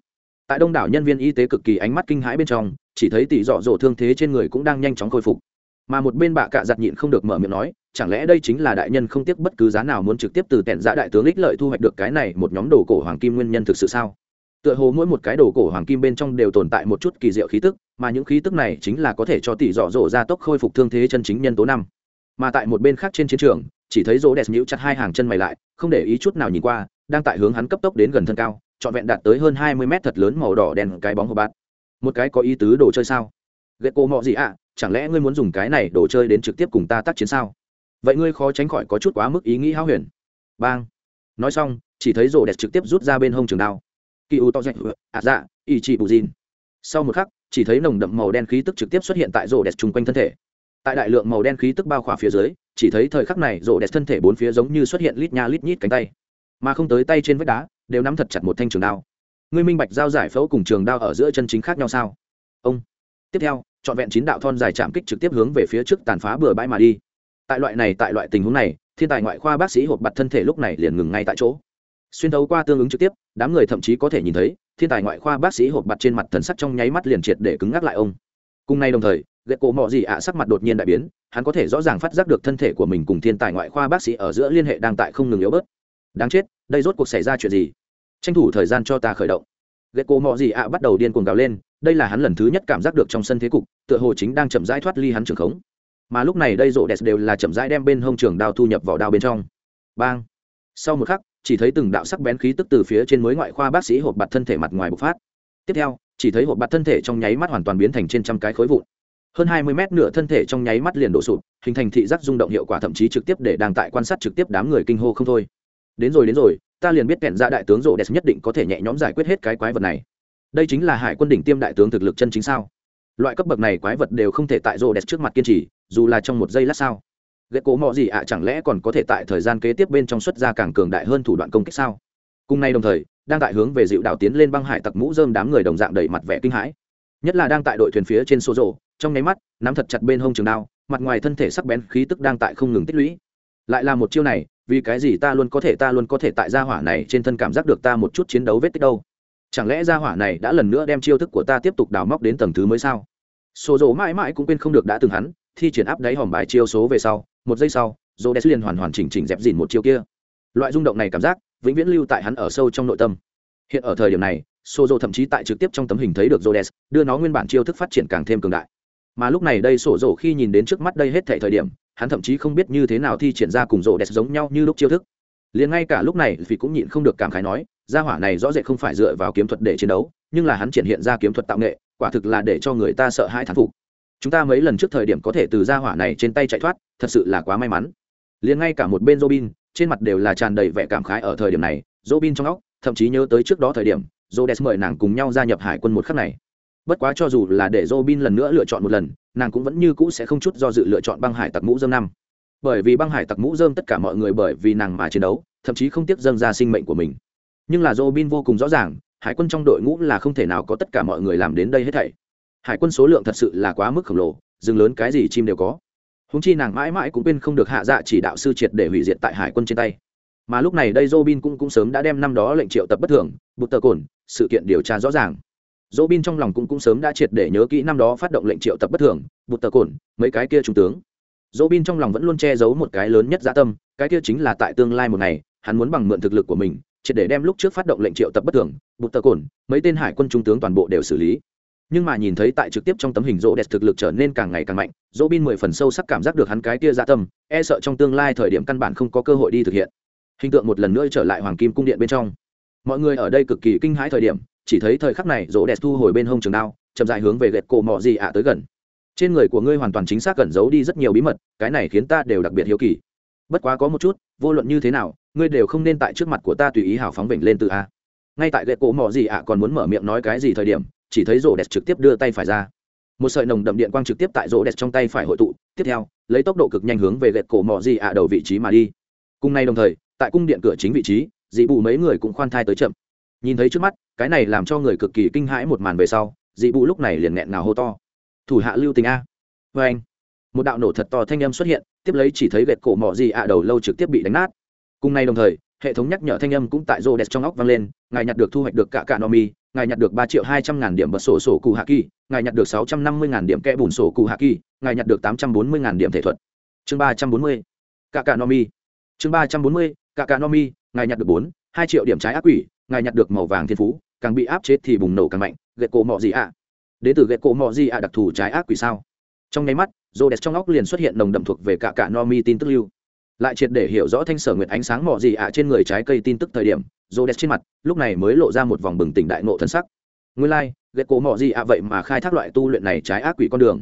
Speaker 1: Tại đông đảo nhân viên y tế cực kỳ ánh mắt kinh hãi bên trong, chỉ thấy tỷ dọ dỗ thương thế trên người cũng đang nhanh chóng khôi phục mà một bên bạ cạ giặt nhịn không được mở miệng nói, chẳng lẽ đây chính là đại nhân không tiếc bất cứ giá nào muốn trực tiếp từ tẹn giã đại tướng ích lợi thu hoạch được cái này một nhóm đồ cổ hoàng kim nguyên nhân thực sự sao? Tựa hồ mỗi một cái đồ cổ hoàng kim bên trong đều tồn tại một chút kỳ diệu khí tức, mà những khí tức này chính là có thể cho tỷ dọ dỗ ra tốc khôi phục thương thế chân chính nhân tố năm. Mà tại một bên khác trên chiến trường, chỉ thấy rỗ đẹp nhũ chặt hai hàng chân mày lại, không để ý chút nào nhìn qua, đang tại hướng hắn cấp tốc đến gần thân cao, trọn vẹn đạt tới hơn hai mươi mét thật lớn màu đỏ đen cái bóng hộp bát một cái có ý tứ đồ chơi sao? Ghét cô mọ gì ạ? Chẳng lẽ ngươi muốn dùng cái này đồ chơi đến trực tiếp cùng ta tác chiến sao? Vậy ngươi khó tránh khỏi có chút quá mức ý nghĩ háo huyền. Bang. Nói xong, chỉ thấy rổ đẹp trực tiếp rút ra bên hông trường đao. Kỳ u to dạch ạ ừ, à dạ ý chị bù dìn. Sau một khắc, chỉ thấy nồng đậm màu đen khí tức trực tiếp xuất hiện tại rổ đẹp chung quanh thân thể. Tại đại lượng màu đen khí tức bao khỏa phía dưới, chỉ thấy thời khắc này rổ đẹp thân thể bốn phía giống như xuất hiện lít nha lít nhít cánh tay. Mà không tới tay trên vách đá, đều nắm thật chặt một thanh trường đao. Ngươi minh bạch giao giải phẫu cùng trường đao ở giữa chân chính khác nhau sao? Ông tiếp theo, trọn vẹn chín đạo thon dài chạm kích trực tiếp hướng về phía trước tàn phá bừa bãi mà đi. Tại loại này, tại loại tình huống này, thiên tài ngoại khoa bác sĩ hộp bặt thân thể lúc này liền ngừng ngay tại chỗ. Xuyên thấu qua tương ứng trực tiếp, đám người thậm chí có thể nhìn thấy, thiên tài ngoại khoa bác sĩ hộp bặt trên mặt thần sắc trong nháy mắt liền triệt để cứng ngắc lại ông. Cùng nay đồng thời ghệ cổ mọ gì ạ, sắc mặt đột nhiên đại biến, hắn có thể rõ ràng phát giác được thân thể của mình cùng thiên tài ngoại khoa bác sĩ ở giữa liên hệ đang tại không ngừng yếu bớt. Đáng chết, đây rốt cuộc xảy ra chuyện gì? Tranh thủ thời gian cho ta khởi động ghệ cổ mọ gì ạ bắt đầu điên cuồng gào lên, đây là hắn lần thứ nhất cảm giác được trong sân thế cục, tựa hồ chính đang chậm rãi thoát ly hắn trường khống. Mà lúc này đây rộ đẹp đều là chậm rãi đem bên hông trường đao thu nhập vào đao bên trong. Bang! Sau một khắc, chỉ thấy từng đạo sắc bén khí tức từ phía trên mới ngoại khoa bác sĩ hộp bạt thân thể mặt ngoài bộc phát. Tiếp theo, chỉ thấy hộp bạt thân thể trong nháy mắt hoàn toàn biến thành trên trăm cái khối vụn. Hơn hai mươi mét nửa thân thể trong nháy mắt liền đổ sụp, hình thành thị giác rung động hiệu quả thậm chí trực tiếp để đang tại quan sát trực tiếp đám người kinh hô không thôi. Đến rồi đến rồi ta liền biết kẹn ra dạ đại tướng rộ đẹp nhất định có thể nhẹ nhõm giải quyết hết cái quái vật này. Đây chính là hải quân đỉnh tiêm đại tướng thực lực chân chính sao? Loại cấp bậc này quái vật đều không thể tại Rộ đẹp trước mặt kiên trì, dù là trong một giây lát sao? Ghét cố mọ gì ạ, chẳng lẽ còn có thể tại thời gian kế tiếp bên trong xuất ra càng cường đại hơn thủ đoạn công kích sao? Cùng nay đồng thời, đang tại hướng về dịu đảo tiến lên băng hải tặc mũ dơm đám người đồng dạng đầy mặt vẻ kinh hãi. Nhất là đang tại đội thuyền phía trên số rộ, trong nháy mắt, nắm thật chặt bên hông trường đao, mặt ngoài thân thể sắc bén, khí tức đang tại không ngừng tích lũy. Lại là một chiêu này vì cái gì ta luôn có thể ta luôn có thể tại gia hỏa này trên thân cảm giác được ta một chút chiến đấu vết tích đâu? Chẳng lẽ gia hỏa này đã lần nữa đem chiêu thức của ta tiếp tục đào móc đến tầng thứ mới sao? Số dỗ mãi mãi cũng quên không được đã từng hắn thi triển áp đáy hòm bài chiêu số về sau một giây sau dỗ đès liền hoàn hoàn chỉnh chỉnh dẹp dìn một chiêu kia. Loại rung động này cảm giác vĩnh viễn lưu tại hắn ở sâu trong nội tâm. Hiện ở thời điểm này Sozo thậm chí tại trực tiếp trong tấm hình thấy được Rhodes, đưa nó nguyên bản chiêu thức phát triển càng thêm cường đại. mà lúc này đây sổ dỗ khi nhìn đến trước mắt đây hết thảy thời điểm hắn thậm chí không biết như thế nào thi triển ra cùng rổ đẹp giống nhau như lúc chiêu thức. Liền ngay cả lúc này vì cũng nhịn không được cảm khái nói, gia hỏa này rõ rệt không phải dựa vào kiếm thuật để chiến đấu, nhưng là hắn triển hiện ra kiếm thuật tạo nghệ, quả thực là để cho người ta sợ hãi thán phục. Chúng ta mấy lần trước thời điểm có thể từ gia hỏa này trên tay chạy thoát, thật sự là quá may mắn. Liền ngay cả một bên robin, trên mặt đều là tràn đầy vẻ cảm khái ở thời điểm này, robin trong óc, thậm chí nhớ tới trước đó thời điểm jodes mời nàng cùng nhau gia nhập hải quân một khắc này. Bất quá cho dù là để robin lần nữa lựa chọn một lần nàng cũng vẫn như cũ sẽ không chút do dự lựa chọn băng hải tặc mũ dơm năm. Bởi vì băng hải tặc mũ dơm tất cả mọi người bởi vì nàng mà chiến đấu, thậm chí không tiếc dâng ra sinh mệnh của mình. Nhưng là robin vô cùng rõ ràng, hải quân trong đội ngũ là không thể nào có tất cả mọi người làm đến đây hết thảy. Hải quân số lượng thật sự là quá mức khổng lồ, rừng lớn cái gì chim đều có. Húng chi nàng mãi mãi cũng quên không được hạ dạ chỉ đạo sư triệt để hủy diệt tại hải quân trên tay. Mà lúc này đây robin cũng cũng sớm đã đem năm đó lệnh triệu tập bất thường, bụt tờ cồn, sự kiện điều tra rõ ràng. Dỗ Bin trong lòng cũng cũng sớm đã triệt để nhớ kỹ năm đó phát động lệnh triệu tập bất thường, bụt tờ cồn mấy cái kia trung tướng. Dỗ Bin trong lòng vẫn luôn che giấu một cái lớn nhất dã tâm, cái kia chính là tại tương lai một ngày, hắn muốn bằng mượn thực lực của mình, triệt để đem lúc trước phát động lệnh triệu tập bất thường, bụt tờ cồn mấy tên hải quân trung tướng toàn bộ đều xử lý. Nhưng mà nhìn thấy tại trực tiếp trong tấm hình rỗ đẹp thực lực trở nên càng ngày càng mạnh, dỗ bin mười phần sâu sắc cảm giác được hắn cái kia dạ tâm e sợ trong tương lai thời điểm căn bản không có cơ hội đi thực hiện. Hình tượng một lần nữa trở lại hoàng kim cung điện bên trong. Mọi người ở đây cực kỳ kinh hãi thời điểm chỉ thấy thời khắc này rỗ đẹp thu hồi bên hông trường đao, chậm dài hướng về gậy cổ mò gì ạ tới gần. Trên người của ngươi hoàn toàn chính xác cẩn giấu đi rất nhiều bí mật, cái này khiến ta đều đặc biệt hiếu kỳ. Bất quá có một chút, vô luận như thế nào, ngươi đều không nên tại trước mặt của ta tùy ý hào phóng vểnh lên từ a. Ngay tại gậy cổ mò gì ạ còn muốn mở miệng nói cái gì thời điểm, chỉ thấy rỗ đẹp trực tiếp đưa tay phải ra. Một sợi nồng đậm điện quang trực tiếp tại rỗ đẹp trong tay phải hội tụ, tiếp theo, lấy tốc độ cực nhanh hướng về gậy cổ mò gì ạ đầu vị trí mà đi. Cùng nay đồng thời, tại cung điện cửa chính vị trí, dị bù mấy người cũng khoan thai tới chậm nhìn thấy trước mắt, cái này làm cho người cực kỳ kinh hãi một màn về sau, dị bù lúc này liền nghẹn ngào hô to. Thủ hạ lưu tình a. Vê anh, một đạo nổ thật to thanh âm xuất hiện, tiếp lấy chỉ thấy gậy cổ mỏ gì ạ đầu lâu trực tiếp bị đánh nát. Cùng nay đồng thời, hệ thống nhắc nhở thanh âm cũng tại rô đẹp trong óc vang lên, ngài nhặt được thu hoạch được cả cả no mi, ngài nhặt được ba triệu hai trăm ngàn điểm bật sổ sổ cụ hạ kỳ, ngài nhặt được sáu trăm năm mươi ngàn điểm kẽ bùn sổ cụ hạ kỳ, ngài nhặt được tám trăm bốn mươi ngàn điểm thể thuật. Chương ba trăm bốn mươi, cả cả no mi. Chương ba trăm bốn mươi, cả cả no mi, ngài nhặt được bốn, hai triệu điểm trái ác quỷ ngài nhặt được màu vàng thiên phú càng bị áp chết thì bùng nổ càng mạnh gậy cổ mọ gì ạ? À? đến từ gậy cổ mọ gì ạ đặc thù trái ác quỷ sao? Trong nháy mắt rô đẹp trong óc liền xuất hiện nồng đậm thuộc về cả cả no mi tin tức lưu. Lại triệt để hiểu rõ thanh sở nguyệt ánh sáng mỏ gì ạ trên người trái cây tin tức thời điểm rô đẹp trên mặt lúc này mới lộ ra một vòng bừng tỉnh đại ngộ thân sắc. Nguyên lai、like, ghét cổ mỏ gì ạ vậy mà khai thác loại tu luyện này trái ác quỷ con đường.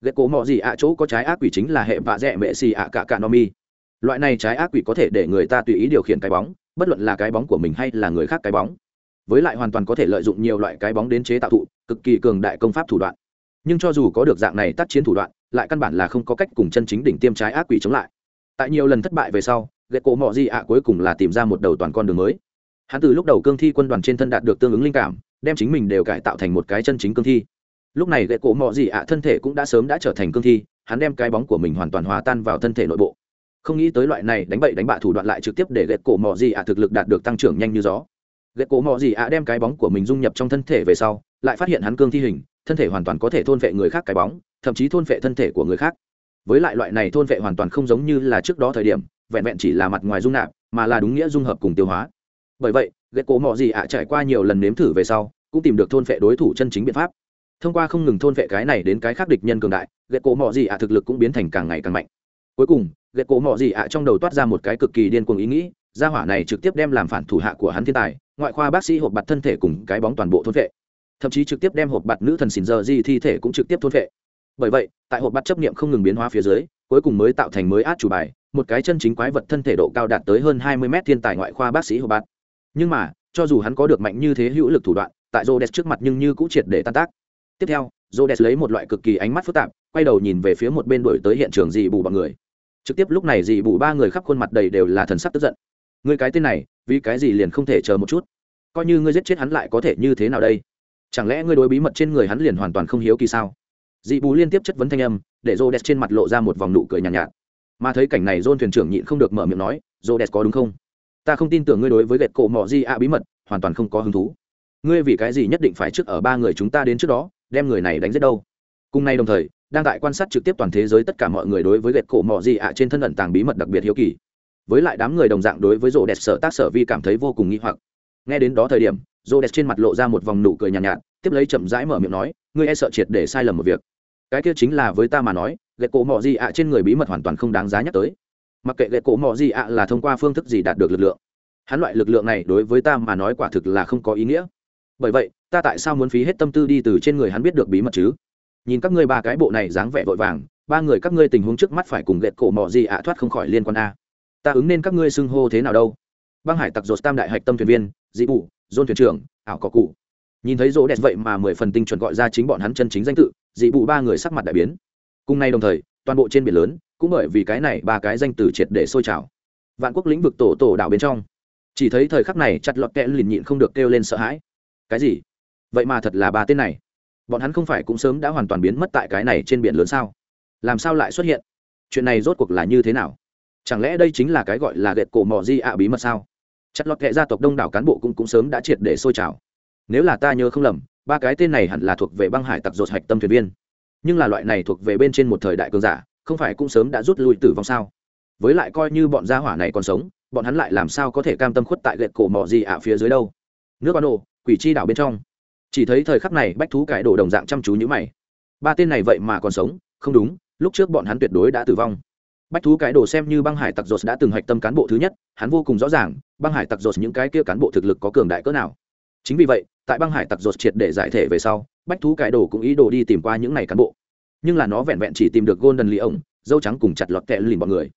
Speaker 1: Ghét cổ mỏ gì ạ chỗ có trái ác quỷ chính là hệ vạ dẹ mệ xì ạ cả cả no mi loại này trái ác quỷ có thể để người ta tùy ý điều khiển cái bóng bất luận là cái bóng của mình hay là người khác cái bóng. Với lại hoàn toàn có thể lợi dụng nhiều loại cái bóng đến chế tạo thụ, cực kỳ cường đại công pháp thủ đoạn. Nhưng cho dù có được dạng này tác chiến thủ đoạn, lại căn bản là không có cách cùng chân chính đỉnh tiêm trái ác quỷ chống lại. Tại nhiều lần thất bại về sau ghệ cổ mọ gì ạ cuối cùng là tìm ra một đầu toàn con đường mới. Hắn từ lúc đầu cương thi quân đoàn trên thân đạt được tương ứng linh cảm, đem chính mình đều cải tạo thành một cái chân chính cương thi. Lúc này ghệ cổ mọ gì ạ thân thể cũng đã sớm đã trở thành cương thi, hắn đem cái bóng của mình hoàn toàn hòa tan vào thân thể nội bộ không nghĩ tới loại này đánh bậy đánh bạ thủ đoạn lại trực tiếp để ghét cổ mò gì ạ thực lực đạt được tăng trưởng nhanh như gió. Ghét cổ mò gì ạ đem cái bóng của mình dung nhập trong thân thể về sau, lại phát hiện hắn cương thi hình, thân thể hoàn toàn có thể thôn vệ người khác cái bóng, thậm chí thôn vệ thân thể của người khác. Với lại loại này thôn vệ hoàn toàn không giống như là trước đó thời điểm, vẹn vẹn chỉ là mặt ngoài dung nạp, mà là đúng nghĩa dung hợp cùng tiêu hóa. Bởi vậy ghét cổ mò gì ạ trải qua nhiều lần nếm thử về sau, cũng tìm được thôn vệ đối thủ chân chính biện pháp. Thông qua không ngừng thôn vệ cái này đến cái khác địch nhân cường đại ghét cổ mò gì ạ thực lực cũng biến thành càng ngày càng mạnh cuối cùng ghệ cổ mọ gì ạ trong đầu toát ra một cái cực kỳ điên cuồng ý nghĩ, gia hỏa này trực tiếp đem làm phản thủ hạ của hắn thiên tài, ngoại khoa bác sĩ hộp bặt thân thể cùng cái bóng toàn bộ thôn vệ. Thậm chí trực tiếp đem hộp bặt nữ thần xỉn giờ di thi thể cũng trực tiếp thôn vệ. Bởi vậy, tại hộp bắt chấp nghiệm không ngừng biến hóa phía dưới, cuối cùng mới tạo thành mới át chủ bài, một cái chân chính quái vật thân thể độ cao đạt tới hơn hai mươi mét thiên tài ngoại khoa bác sĩ hộp bát nhưng mà, cho dù hắn có được mạnh như thế hữu lực thủ đoạn, tại rô trước mặt nhưng như cũng triệt để tan tác. Tiếp theo rô lấy một loại cực kỳ ánh mắt phức tạp, quay đầu nhìn về phía một bên đổi tới hiện trường dị bù bằng người trực tiếp lúc này dị bù ba người khắp khuôn mặt đầy đều là thần sắc tức giận. Người cái tên này vì cái gì liền không thể chờ một chút? Coi như ngươi giết chết hắn lại có thể như thế nào đây? Chẳng lẽ ngươi đối bí mật trên người hắn liền hoàn toàn không hiếu kỳ sao? Dị bù liên tiếp chất vấn thanh âm để rô đès trên mặt lộ ra một vòng nụ cười nhàn nhạt, nhạt. Mà thấy cảnh này dôn thuyền trưởng nhịn không được mở miệng nói rô đès có đúng không? Ta không tin tưởng ngươi đối với gạch cổ mỏ di ạ bí mật hoàn toàn không có hứng thú. Ngươi vì cái gì nhất định phải trước ở ba người chúng ta đến trước đó đem người này đánh giết đâu? Cùng nay đồng thời đang tại quan sát trực tiếp toàn thế giới tất cả mọi người đối với gạch cổ mọ di ạ trên thân ẩn tàng bí mật đặc biệt hiếu kỳ. Với lại đám người đồng dạng đối với rô đẹp sở tác sở vi cảm thấy vô cùng nghi hoặc. Nghe đến đó thời điểm rô đẹp trên mặt lộ ra một vòng nụ cười nhàn nhạt, nhạt tiếp lấy chậm rãi mở miệng nói ngươi e sợ triệt để sai lầm một việc. Cái kia chính là với ta mà nói ghệ cổ mọ gì ạ trên người bí mật hoàn toàn không đáng giá nhắc tới. Mặc kệ ghệ cổ mọ gì ạ là thông qua phương thức gì đạt được lực lượng hắn loại lực lượng này đối với ta mà nói quả thực là không có ý nghĩa. Bởi vậy ta tại sao muốn phí hết tâm tư đi từ trên người hắn biết được bí mật chứ? Nhìn các ngươi ba cái bộ này dáng vẻ vội vàng, ba người các ngươi tình huống trước mắt phải cùng ghệ cổ mò gì ạ thoát không khỏi liên quan a. Ta ứng nên các ngươi xưng hô thế nào đâu? Băng hải tặc dột tam đại hạch tâm thuyền viên, dị bụ dôn thuyền trưởng, ảo có cụ. Nhìn thấy rỗ đẹp vậy mà mười phần tinh chuẩn gọi ra chính bọn hắn chân chính danh tự, dị bụ ba người sắc mặt đại biến. Cùng nay đồng thời, toàn bộ trên biển lớn, cũng bởi vì cái này ba cái danh từ triệt để sôi trào. Vạn quốc lĩnh vực tổ tổ đảo bên trong. Chỉ thấy thời khắc này chặt lọt kẽ lìn nhịn không được kêu lên sợ hãi. Cái gì? Vậy mà thật là ba tên này bọn hắn không phải cũng sớm đã hoàn toàn biến mất tại cái này trên biển lớn sao? Làm sao lại xuất hiện? Chuyện này rốt cuộc là như thế nào? Chẳng lẽ đây chính là cái gọi là ghẹt cổ mò di ạ bí mật sao? Chặt lọt kệ gia tộc đông đảo cán bộ cũng cũng sớm đã triệt để sôi trào. Nếu là ta nhớ không lầm, ba cái tên này hẳn là thuộc về băng hải tặc dột hạch tâm thuyền viên. Nhưng là loại này thuộc về bên trên một thời đại cường giả, không phải cũng sớm đã rút lui tử vong sao? Với lại coi như bọn gia hỏa này còn sống, bọn hắn lại làm sao có thể cam tâm khuất tại ghẹt cổ mò di ạ phía dưới đâu? Nước ban đồ quỷ chi đảo bên trong chỉ thấy thời khắc này bách thú cải đổ đồng dạng chăm chú như mày. Ba tên này vậy mà còn sống, không đúng, lúc trước bọn hắn tuyệt đối đã tử vong. Bách thú cái đồ xem như băng hải tặc dột đã từng hạch tâm cán bộ thứ nhất, hắn vô cùng rõ ràng, băng hải tặc dột những cái kia cán bộ thực lực có cường đại cỡ nào. Chính vì vậy, tại băng hải tặc dột triệt để giải thể về sau, bách thú cái đồ cũng ý đồ đi tìm qua những n à y cán bộ. Nhưng là nó vẹn vẹn chỉ tìm được golden lì ổng dâu trắng cùng chặt lọt tệ lìn bọn người.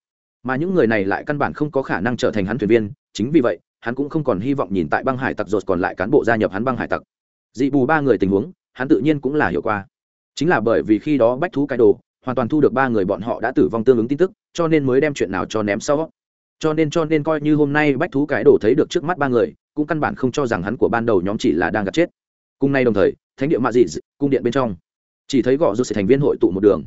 Speaker 1: Mà những người này lại căn bản không có khả năng trở thành hắn thuyền viên, chính vì vậy, hắn cũng không còn hy vọng nhìn tại băng hải tặc dột còn lại cán bộ gia nhập hắn băng hải tặc dị bù ba người tình huống, hắn tự nhiên cũng là hiểu qua. Chính là bởi vì khi đó bách thú cái đồ hoàn toàn thu được ba người bọn họ đã tử vong tương ứng tin tức, cho nên mới đem chuyện nào cho ném sau. Cho nên cho nên coi như hôm nay bách thú cái đồ thấy được trước mắt ba người, cũng căn bản không cho rằng hắn của ban đầu nhóm chỉ là đang gặp chết. Cùng nay đồng thời, thánh địa mạ dị cung điện bên trong, chỉ thấy gọ rút sẽ thành viên hội tụ một đường.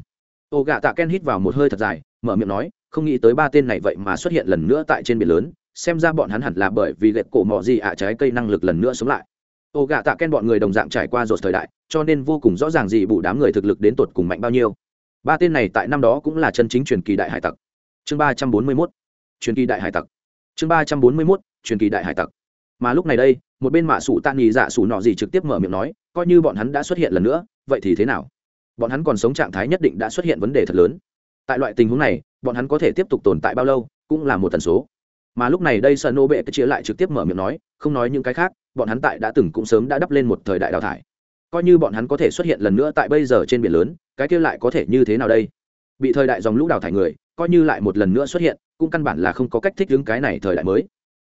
Speaker 1: Ô gạ tạ ken hít vào một hơi thật dài, mở miệng nói, không nghĩ tới ba tên này vậy mà xuất hiện lần nữa tại trên biển lớn, xem ra bọn hắn hẳn là bởi vì gậy cổ mỏ gì ạ trái cây năng lực lần nữa sống lại ô gạ tạ ken bọn người đồng dạng trải qua rột thời đại, cho nên vô cùng rõ ràng gì bù đám người thực lực đến tột cùng mạnh bao nhiêu. Ba tên này tại năm đó cũng là chân chính truyền kỳ đại hải tặc. Chương ba trăm bốn mươi mốt, truyền kỳ đại hải tặc. Chương ba trăm bốn mươi mốt, truyền kỳ đại hải tặc. Mà lúc này đây, một bên mạ sủ tạ nghỉ dạ sủ nọ gì trực tiếp mở miệng nói, coi như bọn hắn đã xuất hiện lần nữa, vậy thì thế nào? Bọn hắn còn sống trạng thái nhất định đã xuất hiện vấn đề thật lớn. Tại loại tình huống này, bọn hắn có thể tiếp tục tồn tại bao lâu, cũng là một tần số. Mà lúc này đây sợ nô bệ chia lại trực tiếp mở miệng nói, không nói những cái khác bọn hắn tại đã từng cũng sớm đã đắp lên một thời đại đào thải. Coi như bọn hắn có thể xuất hiện lần nữa tại bây giờ trên biển lớn, cái kia lại có thể như thế nào đây? Bị thời đại dòng lũ đào thải người, coi như lại một lần nữa xuất hiện, cũng căn bản là không có cách thích ứng cái này thời đại mới.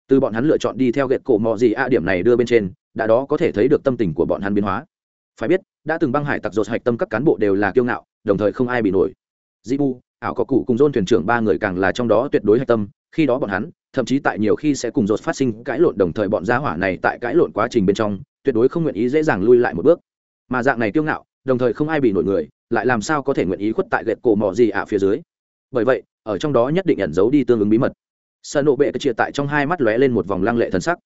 Speaker 1: Từ bọn hắn lựa chọn đi theo ghẹt cổ mò gì a điểm này đưa bên trên, đã đó có thể thấy được tâm tình của bọn hắn biến hóa. Phải biết, đã từng băng hải tặc dột hạch tâm các cán bộ đều là kiêu ngạo, đồng thời không ai bị nổi. Dị bu ảo có cụ cùng dôn thuyền trưởng ba người càng là trong đó tuyệt đối hạch tâm, khi đó bọn hắn thậm chí tại nhiều khi sẽ cùng dột phát sinh cãi lộn đồng thời bọn gia hỏa này tại cãi lộn quá trình bên trong, tuyệt đối không nguyện ý dễ dàng lui lại một bước. Mà dạng này kiêu ngạo, đồng thời không ai bị nổi người, lại làm sao có thể nguyện ý khuất tại gậy cổ mò gì ạ phía dưới? Bởi vậy, ở trong đó nhất định ẩn giấu đi tương ứng bí mật. Sợ nộ bệ chia tại trong hai mắt lóe lên một vòng lăng lệ thần sắc.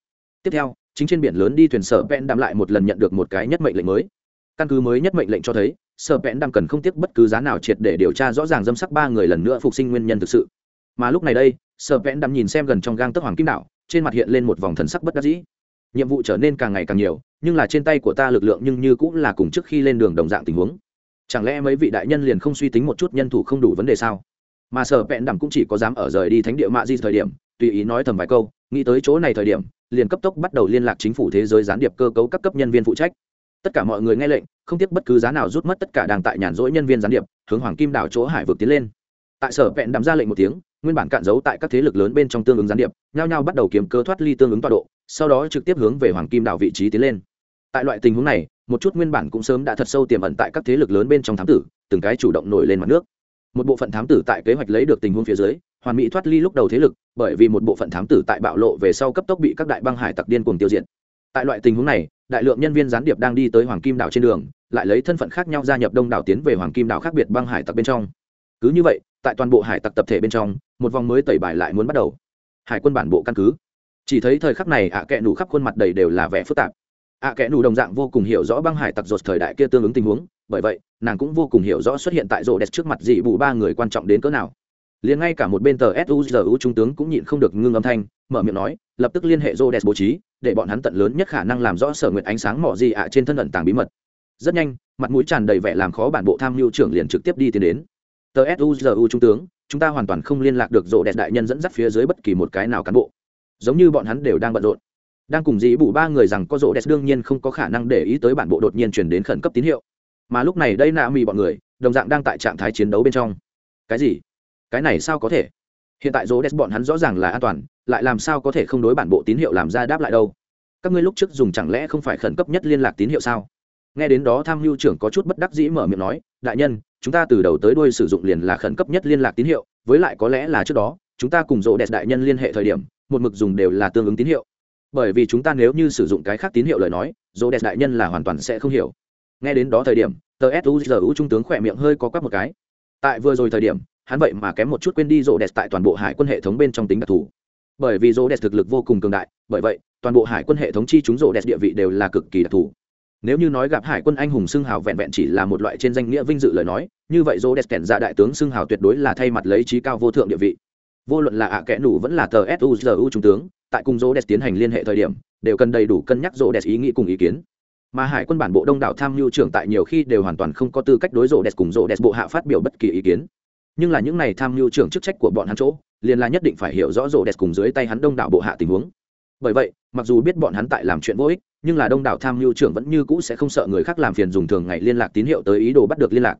Speaker 1: Tiếp theo, chính trên biển lớn đi thuyền sở pen đạm lại một lần nhận được một cái nhất mệnh lệnh mới. Căn cứ mới nhất mệnh lệnh cho thấy, sở pen đạm cần không tiếc bất cứ giá nào triệt để điều tra rõ ràng dâm sắc ba người lần nữa phục sinh nguyên nhân thực sự mà lúc này đây, sở vẽn đắm nhìn xem gần trong gang tấc hoàng kim đạo trên mặt hiện lên một vòng thần sắc bất đắc dĩ. Nhiệm vụ trở nên càng ngày càng nhiều, nhưng là trên tay của ta lực lượng nhưng như cũng là cùng trước khi lên đường đồng dạng tình huống. Chẳng lẽ mấy vị đại nhân liền không suy tính một chút nhân thủ không đủ vấn đề sao? Mà sở vẹn đẳng cũng chỉ có dám ở rời đi thánh địa mạ di thời điểm, tùy ý nói thầm vài câu, nghĩ tới chỗ này thời điểm, liền cấp tốc bắt đầu liên lạc chính phủ thế giới gián điệp cơ cấu các cấp nhân viên phụ trách. Tất cả mọi người nghe lệnh, không tiếc bất cứ giá nào rút mất tất cả đang tại nhàn rỗi nhân viên gián điệp, hướng hoàng kim đảo chỗ hải vực tiến lên. Tại sở vẹn đắm ra lệnh một tiếng nguyên bản cạn giấu tại các thế lực lớn bên trong tương ứng gián điệp, nhao nhao bắt đầu kiếm cơ thoát ly tương ứng tọa độ, sau đó trực tiếp hướng về hoàng kim đảo vị trí tiến lên. Tại loại tình huống này, một chút nguyên bản cũng sớm đã thật sâu tiềm ẩn tại các thế lực lớn bên trong thám tử, từng cái chủ động nổi lên mặt nước. Một bộ phận thám tử tại kế hoạch lấy được tình huống phía dưới, hoàn mỹ thoát ly lúc đầu thế lực, bởi vì một bộ phận thám tử tại bạo lộ về sau cấp tốc bị các đại băng hải tặc điên cuồng tiêu diệt. Tại loại tình huống này, đại lượng nhân viên gián điệp đang đi tới hoàng kim đảo trên đường, lại lấy thân phận khác nhau gia nhập đông đảo tiến về hoàng kim đảo khác biệt băng hải tặc bên trong cứ như vậy, tại toàn bộ hải tặc tập thể bên trong, một vòng mới tẩy bài lại muốn bắt đầu. Hải quân bản bộ căn cứ. Chỉ thấy thời khắc này ạ à kẹ nủ khắp khuôn mặt đầy đều là vẻ phức tạp. Ạ à kẽ nủ đồng dạng vô cùng hiểu rõ băng hải tặc dột thời đại kia tương ứng tình huống, bởi vậy, nàng cũng vô cùng hiểu rõ xuất hiện tại rộ đẹp trước mặt dị vụ ba người quan trọng đến cỡ nào. Liền ngay cả một bên tờ suzu trung tướng cũng nhịn không được ngưng âm thanh, mở miệng nói, lập tức liên hệ rô đẹp bố trí, để bọn hắn tận lớn nhất khả năng làm rõ sở nguyện ánh sáng mỏ gì ạ trên thân ẩn tàng bí mật. Rất nhanh, mặt mũi tràn đầy vẻ làm khó bản bộ tham mưu trưởng liền trực tiếp đi tiến đến tờ suzu trung tướng, chúng ta hoàn toàn không liên lạc được rộ đẹp đại nhân dẫn dắt phía dưới bất kỳ một cái nào cán bộ. Giống như bọn hắn đều đang bận rộn. Đang cùng dĩ bù ba người rằng có rộ đẹp đương nhiên không có khả năng để ý tới bản bộ đột nhiên chuyển đến khẩn cấp tín hiệu. Mà lúc này đây nạ mì bọn người, đồng dạng đang tại trạng thái chiến đấu bên trong. Cái gì? Cái này sao có thể? Hiện tại rô đès bọn hắn rõ ràng là an toàn, lại làm sao có thể không đối bản bộ tín hiệu làm ra đáp lại đâu? Các ngươi lúc trước dùng chẳng lẽ không phải khẩn cấp nhất liên lạc tín hiệu sao? Nghe đến đó tham mưu trưởng có chút bất đắc dĩ mở miệng nói đại nhân, chúng ta từ đầu tới đuôi sử dụng liền là khẩn cấp nhất liên lạc tín hiệu, với lại có lẽ là trước đó, chúng ta cùng rộ đẹp đại nhân liên hệ thời điểm, một mực dùng đều là tương ứng tín hiệu. Bởi vì chúng ta nếu như sử dụng cái khác tín hiệu lời nói, rộ đẹp đại nhân là hoàn toàn sẽ không hiểu. Nghe đến đó thời điểm, tờ suzu trung tướng khỏe miệng hơi có quắc một cái. Tại vừa rồi thời điểm, hắn vậy mà kém một chút quên đi rộ đẹp tại toàn bộ hải quân hệ thống bên trong tính đặc thù. Bởi vì rộ đẹp thực lực vô cùng cường đại, bởi vậy, toàn bộ hải quân hệ thống chi chúng rộ đẹp địa vị đều là cực kỳ đặc thù nếu như nói gặp hải quân anh hùng xưng hào vẹn vẹn chỉ là một loại trên danh nghĩa vinh dự lời nói, như vậy rô đẹp kèn ra đại tướng xưng hào tuyệt đối là thay mặt lấy trí cao vô thượng địa vị. Vô luận là ạ à kẽ nủ vẫn là tờ suzu trung tướng, tại cùng rô đẹp tiến hành liên hệ thời điểm, đều cần đầy đủ cân nhắc rô đẹp ý nghĩ cùng ý kiến. Mà hải quân bản bộ đông đảo tham mưu trưởng tại nhiều khi đều hoàn toàn không có tư cách đối rô đẹp cùng rô đẹp bộ hạ phát biểu bất kỳ ý kiến. Nhưng là những này tham mưu trưởng chức trách của bọn hắn chỗ, liền là nhất định phải hiểu rõ rô đẹp cùng dưới tay hắn đông đảo bộ hạ tình huống. Bởi vậy, mặc dù biết bọn hắn tại làm chuyện vô ích nhưng là đông đảo tham mưu trưởng vẫn như cũ sẽ không sợ người khác làm phiền dùng thường ngày liên lạc tín hiệu tới ý đồ bắt được liên lạc.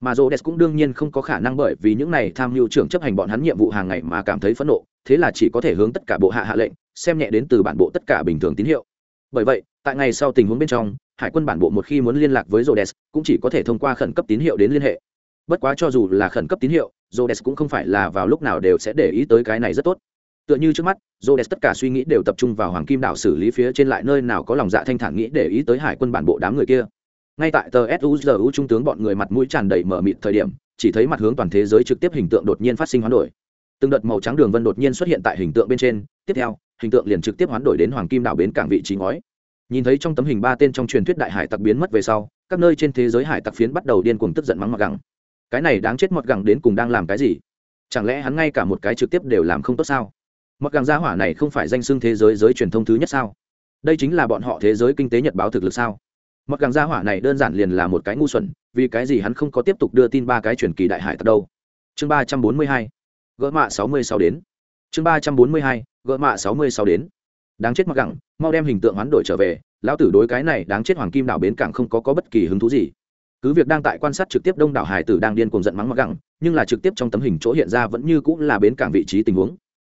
Speaker 1: Mà rô đès cũng đương nhiên không có khả năng bởi vì những này tham mưu trưởng chấp hành bọn hắn nhiệm vụ hàng ngày mà cảm thấy phẫn nộ, thế là chỉ có thể hướng tất cả bộ hạ hạ lệnh, xem nhẹ đến từ bản bộ tất cả bình thường tín hiệu. Bởi vậy, tại ngày sau tình huống bên trong, hải quân bản bộ một khi muốn liên lạc với rô đès cũng chỉ có thể thông qua khẩn cấp tín hiệu đến liên hệ. Bất quá cho dù là khẩn cấp tín hiệu rô đès cũng không phải là vào lúc nào đều sẽ để ý tới cái này rất tốt tựa như trước mắt Rhodes tất cả suy nghĩ đều tập trung vào Hoàng Kim đảo xử lý phía trên lại nơi nào có lòng dạ thanh thản nghĩ để ý tới hải quân bản bộ đám người kia. Ngay tại tờ SUZU trung tướng bọn người mặt mũi tràn đầy mở mịt thời điểm, chỉ thấy mặt hướng toàn thế giới trực tiếp hình tượng đột nhiên phát sinh hoán đổi. Từng đợt màu trắng đường vân đột nhiên xuất hiện tại hình tượng bên trên, tiếp theo, hình tượng liền trực tiếp hoán đổi đến Hoàng Kim đảo bến cảng vị trí ngói. Nhìn thấy trong tấm hình ba tên trong truyền thuyết đại hải tặc biến mất về sau, các nơi trên thế giới hải tặc phiến bắt đầu điên cuồng tức giận mắng mặc gẳng. Cái này đáng chết mọt gẳng đến cùng đang làm cái gì? Chẳng lẽ hắn ngay cả một cái trực tiếp đều làm không tốt sao? Mặc càng gia hỏa này không phải danh xưng thế giới giới truyền thông thứ nhất sao? Đây chính là bọn họ thế giới kinh tế nhật báo thực lực sao? Mặc càng gia hỏa này đơn giản liền là một cái ngu xuẩn vì cái gì hắn không có tiếp tục đưa tin ba cái truyền kỳ đại hải tặc đâu? Chương ba trăm bốn mươi hai gỡ mạ sáu mươi sáu đến. Chương ba trăm bốn mươi hai gỡ mạ sáu mươi sáu đến. Đáng chết mặc gẳng mau đem hình tượng hoán đổi trở về lão tử đối cái này đáng chết hoàng kim đảo bến cảng không có, có bất kỳ hứng thú gì. Cứ việc đang tại quan sát trực tiếp đông đảo hải tử đang điên cuồng giận mắng mặc gẳng nhưng là trực tiếp trong tấm hình chỗ hiện ra vẫn như cũng là bến cảng vị trí tình huống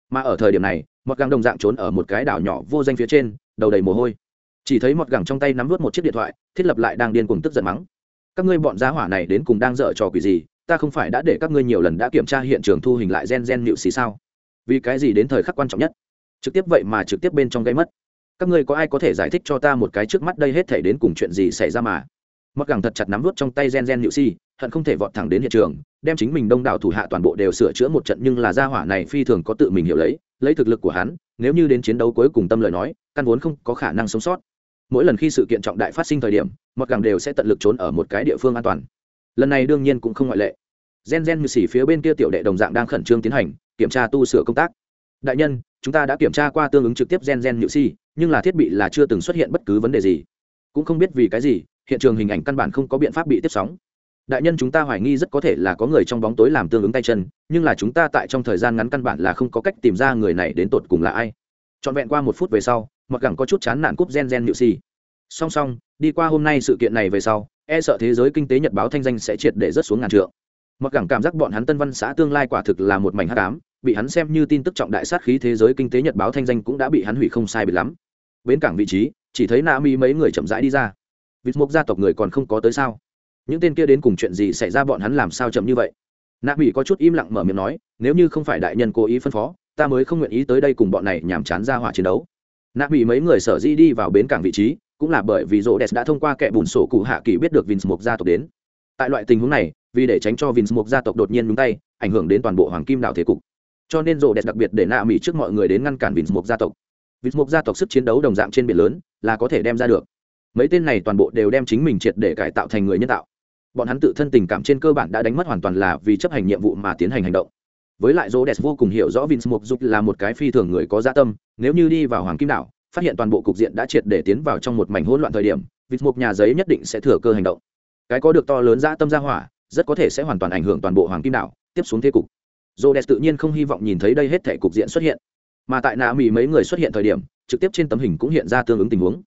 Speaker 1: mà ở thời điểm này, mọt gẳng đồng dạng trốn ở một cái đảo nhỏ vô danh phía trên, đầu đầy mồ hôi. Chỉ thấy mọt gẳng trong tay nắm vớt một chiếc điện thoại, thiết lập lại đang điên cùng tức giận mắng. Các ngươi bọn giá hỏa này đến cùng đang dở trò quỷ gì, ta không phải đã để các ngươi nhiều lần đã kiểm tra hiện trường thu hình lại gen gen nhịu xì sao? Vì cái gì đến thời khắc quan trọng nhất? Trực tiếp vậy mà trực tiếp bên trong gây mất. Các ngươi có ai có thể giải thích cho ta một cái trước mắt đây hết thể đến cùng chuyện gì xảy ra mà? Mặc gẳng thật chặt nắm vút trong tay gen gen nhịu xì hận không thể vọt thẳng đến hiện trường, đem chính mình đông đảo thủ hạ toàn bộ đều sửa chữa một trận nhưng là gia hỏa này phi thường có tự mình hiểu lấy lấy thực lực của hắn, nếu như đến chiến đấu cuối cùng tâm lời nói, căn vốn không có khả năng sống sót. Mỗi lần khi sự kiện trọng đại phát sinh thời điểm mặc càng đều sẽ tận lực trốn ở một cái địa phương an toàn. Lần này đương nhiên cũng không ngoại lệ. Gen gen như xỉ phía bên kia tiểu đệ đồng dạng đang khẩn trương tiến hành, kiểm tra tu sửa công tác. Đại nhân, chúng ta đã kiểm tra qua tương ứng trực tiếp gen gen nhự si, nhưng là thiết bị là chưa từng xuất hiện bất cứ vấn đề gì. Cũng không biết vì cái gì, hiện trường hình ảnh căn bản không có biện pháp bị tiếp sóng đại nhân chúng ta hoài nghi rất có thể là có người trong bóng tối làm tương ứng tay chân, nhưng là chúng ta tại trong thời gian ngắn căn bản là không có cách tìm ra người này đến tột cùng là ai. Trọn vẹn qua một phút về sau, mặc gẳng có chút chán nản cúp gen gen nhự xì song song, đi qua hôm nay sự kiện này về sau e sợ thế giới kinh tế nhật báo thanh danh sẽ triệt để rớt xuống ngàn trượng. Mặc gẳng cảm giác bọn hắn tân văn xã tương lai quả thực là một mảnh hát cám bị hắn xem như tin tức trọng đại sát khí thế giới kinh tế nhật báo thanh danh cũng đã bị hắn hủy không sai bị lắm. Bến cảng vị trí, chỉ thấy na mi mấy người chậm rãi đi ra. Vịt mục gia tộc người còn không có tới sao? Những tên kia đến cùng chuyện gì xảy ra bọn hắn làm sao chậm như vậy? Nạ mỹ có chút im lặng mở miệng nói, nếu như không phải đại nhân cố ý phân phó, ta mới không nguyện ý tới đây cùng bọn này nhàm chán ra hỏa chiến đấu. Nạ mỹ mấy người sở di đi vào bến cảng vị trí, cũng là bởi vì rô đès đã thông qua kẻ bùn sổ cụ hạ kỳ biết được vins mục gia tộc đến. Tại loại tình huống này, vì để tránh cho vins mục gia tộc đột nhiên nhúng tay, ảnh hưởng đến toàn bộ hoàng kim đảo thế cục. Cho nên rô đès đặc biệt để nạ mỹ trước mọi người đến ngăn cản vins mục gia tộc. Vins mục gia tộc sức chiến đấu đồng dạng trên biển lớn, là có thể đem ra được. Mấy tên này toàn bộ đều đem chính mình triệt để cải tạo thành người nhân tạo bọn hắn tự thân tình cảm trên cơ bản đã đánh mất hoàn toàn là vì chấp hành nhiệm vụ mà tiến hành hành động. Với lại rô đès vô cùng hiểu rõ vince mục dục là một cái phi thường người có gia tâm, nếu như đi vào hoàng kim đảo, phát hiện toàn bộ cục diện đã triệt để tiến vào trong một mảnh hỗn loạn thời điểm vịt mục nhà giấy nhất định sẽ thừa cơ hành động. Cái có được to lớn dạ tâm ra hỏa, rất có thể sẽ hoàn toàn ảnh hưởng toàn bộ hoàng kim đảo, tiếp xuống thế cục. Dô đẹp tự nhiên không hy vọng nhìn thấy đây hết thể cục diện xuất hiện. Mà tại nạ mỹ mấy người xuất hiện thời điểm, trực tiếp trên tấm hình cũng hiện ra tương ứng tình huống.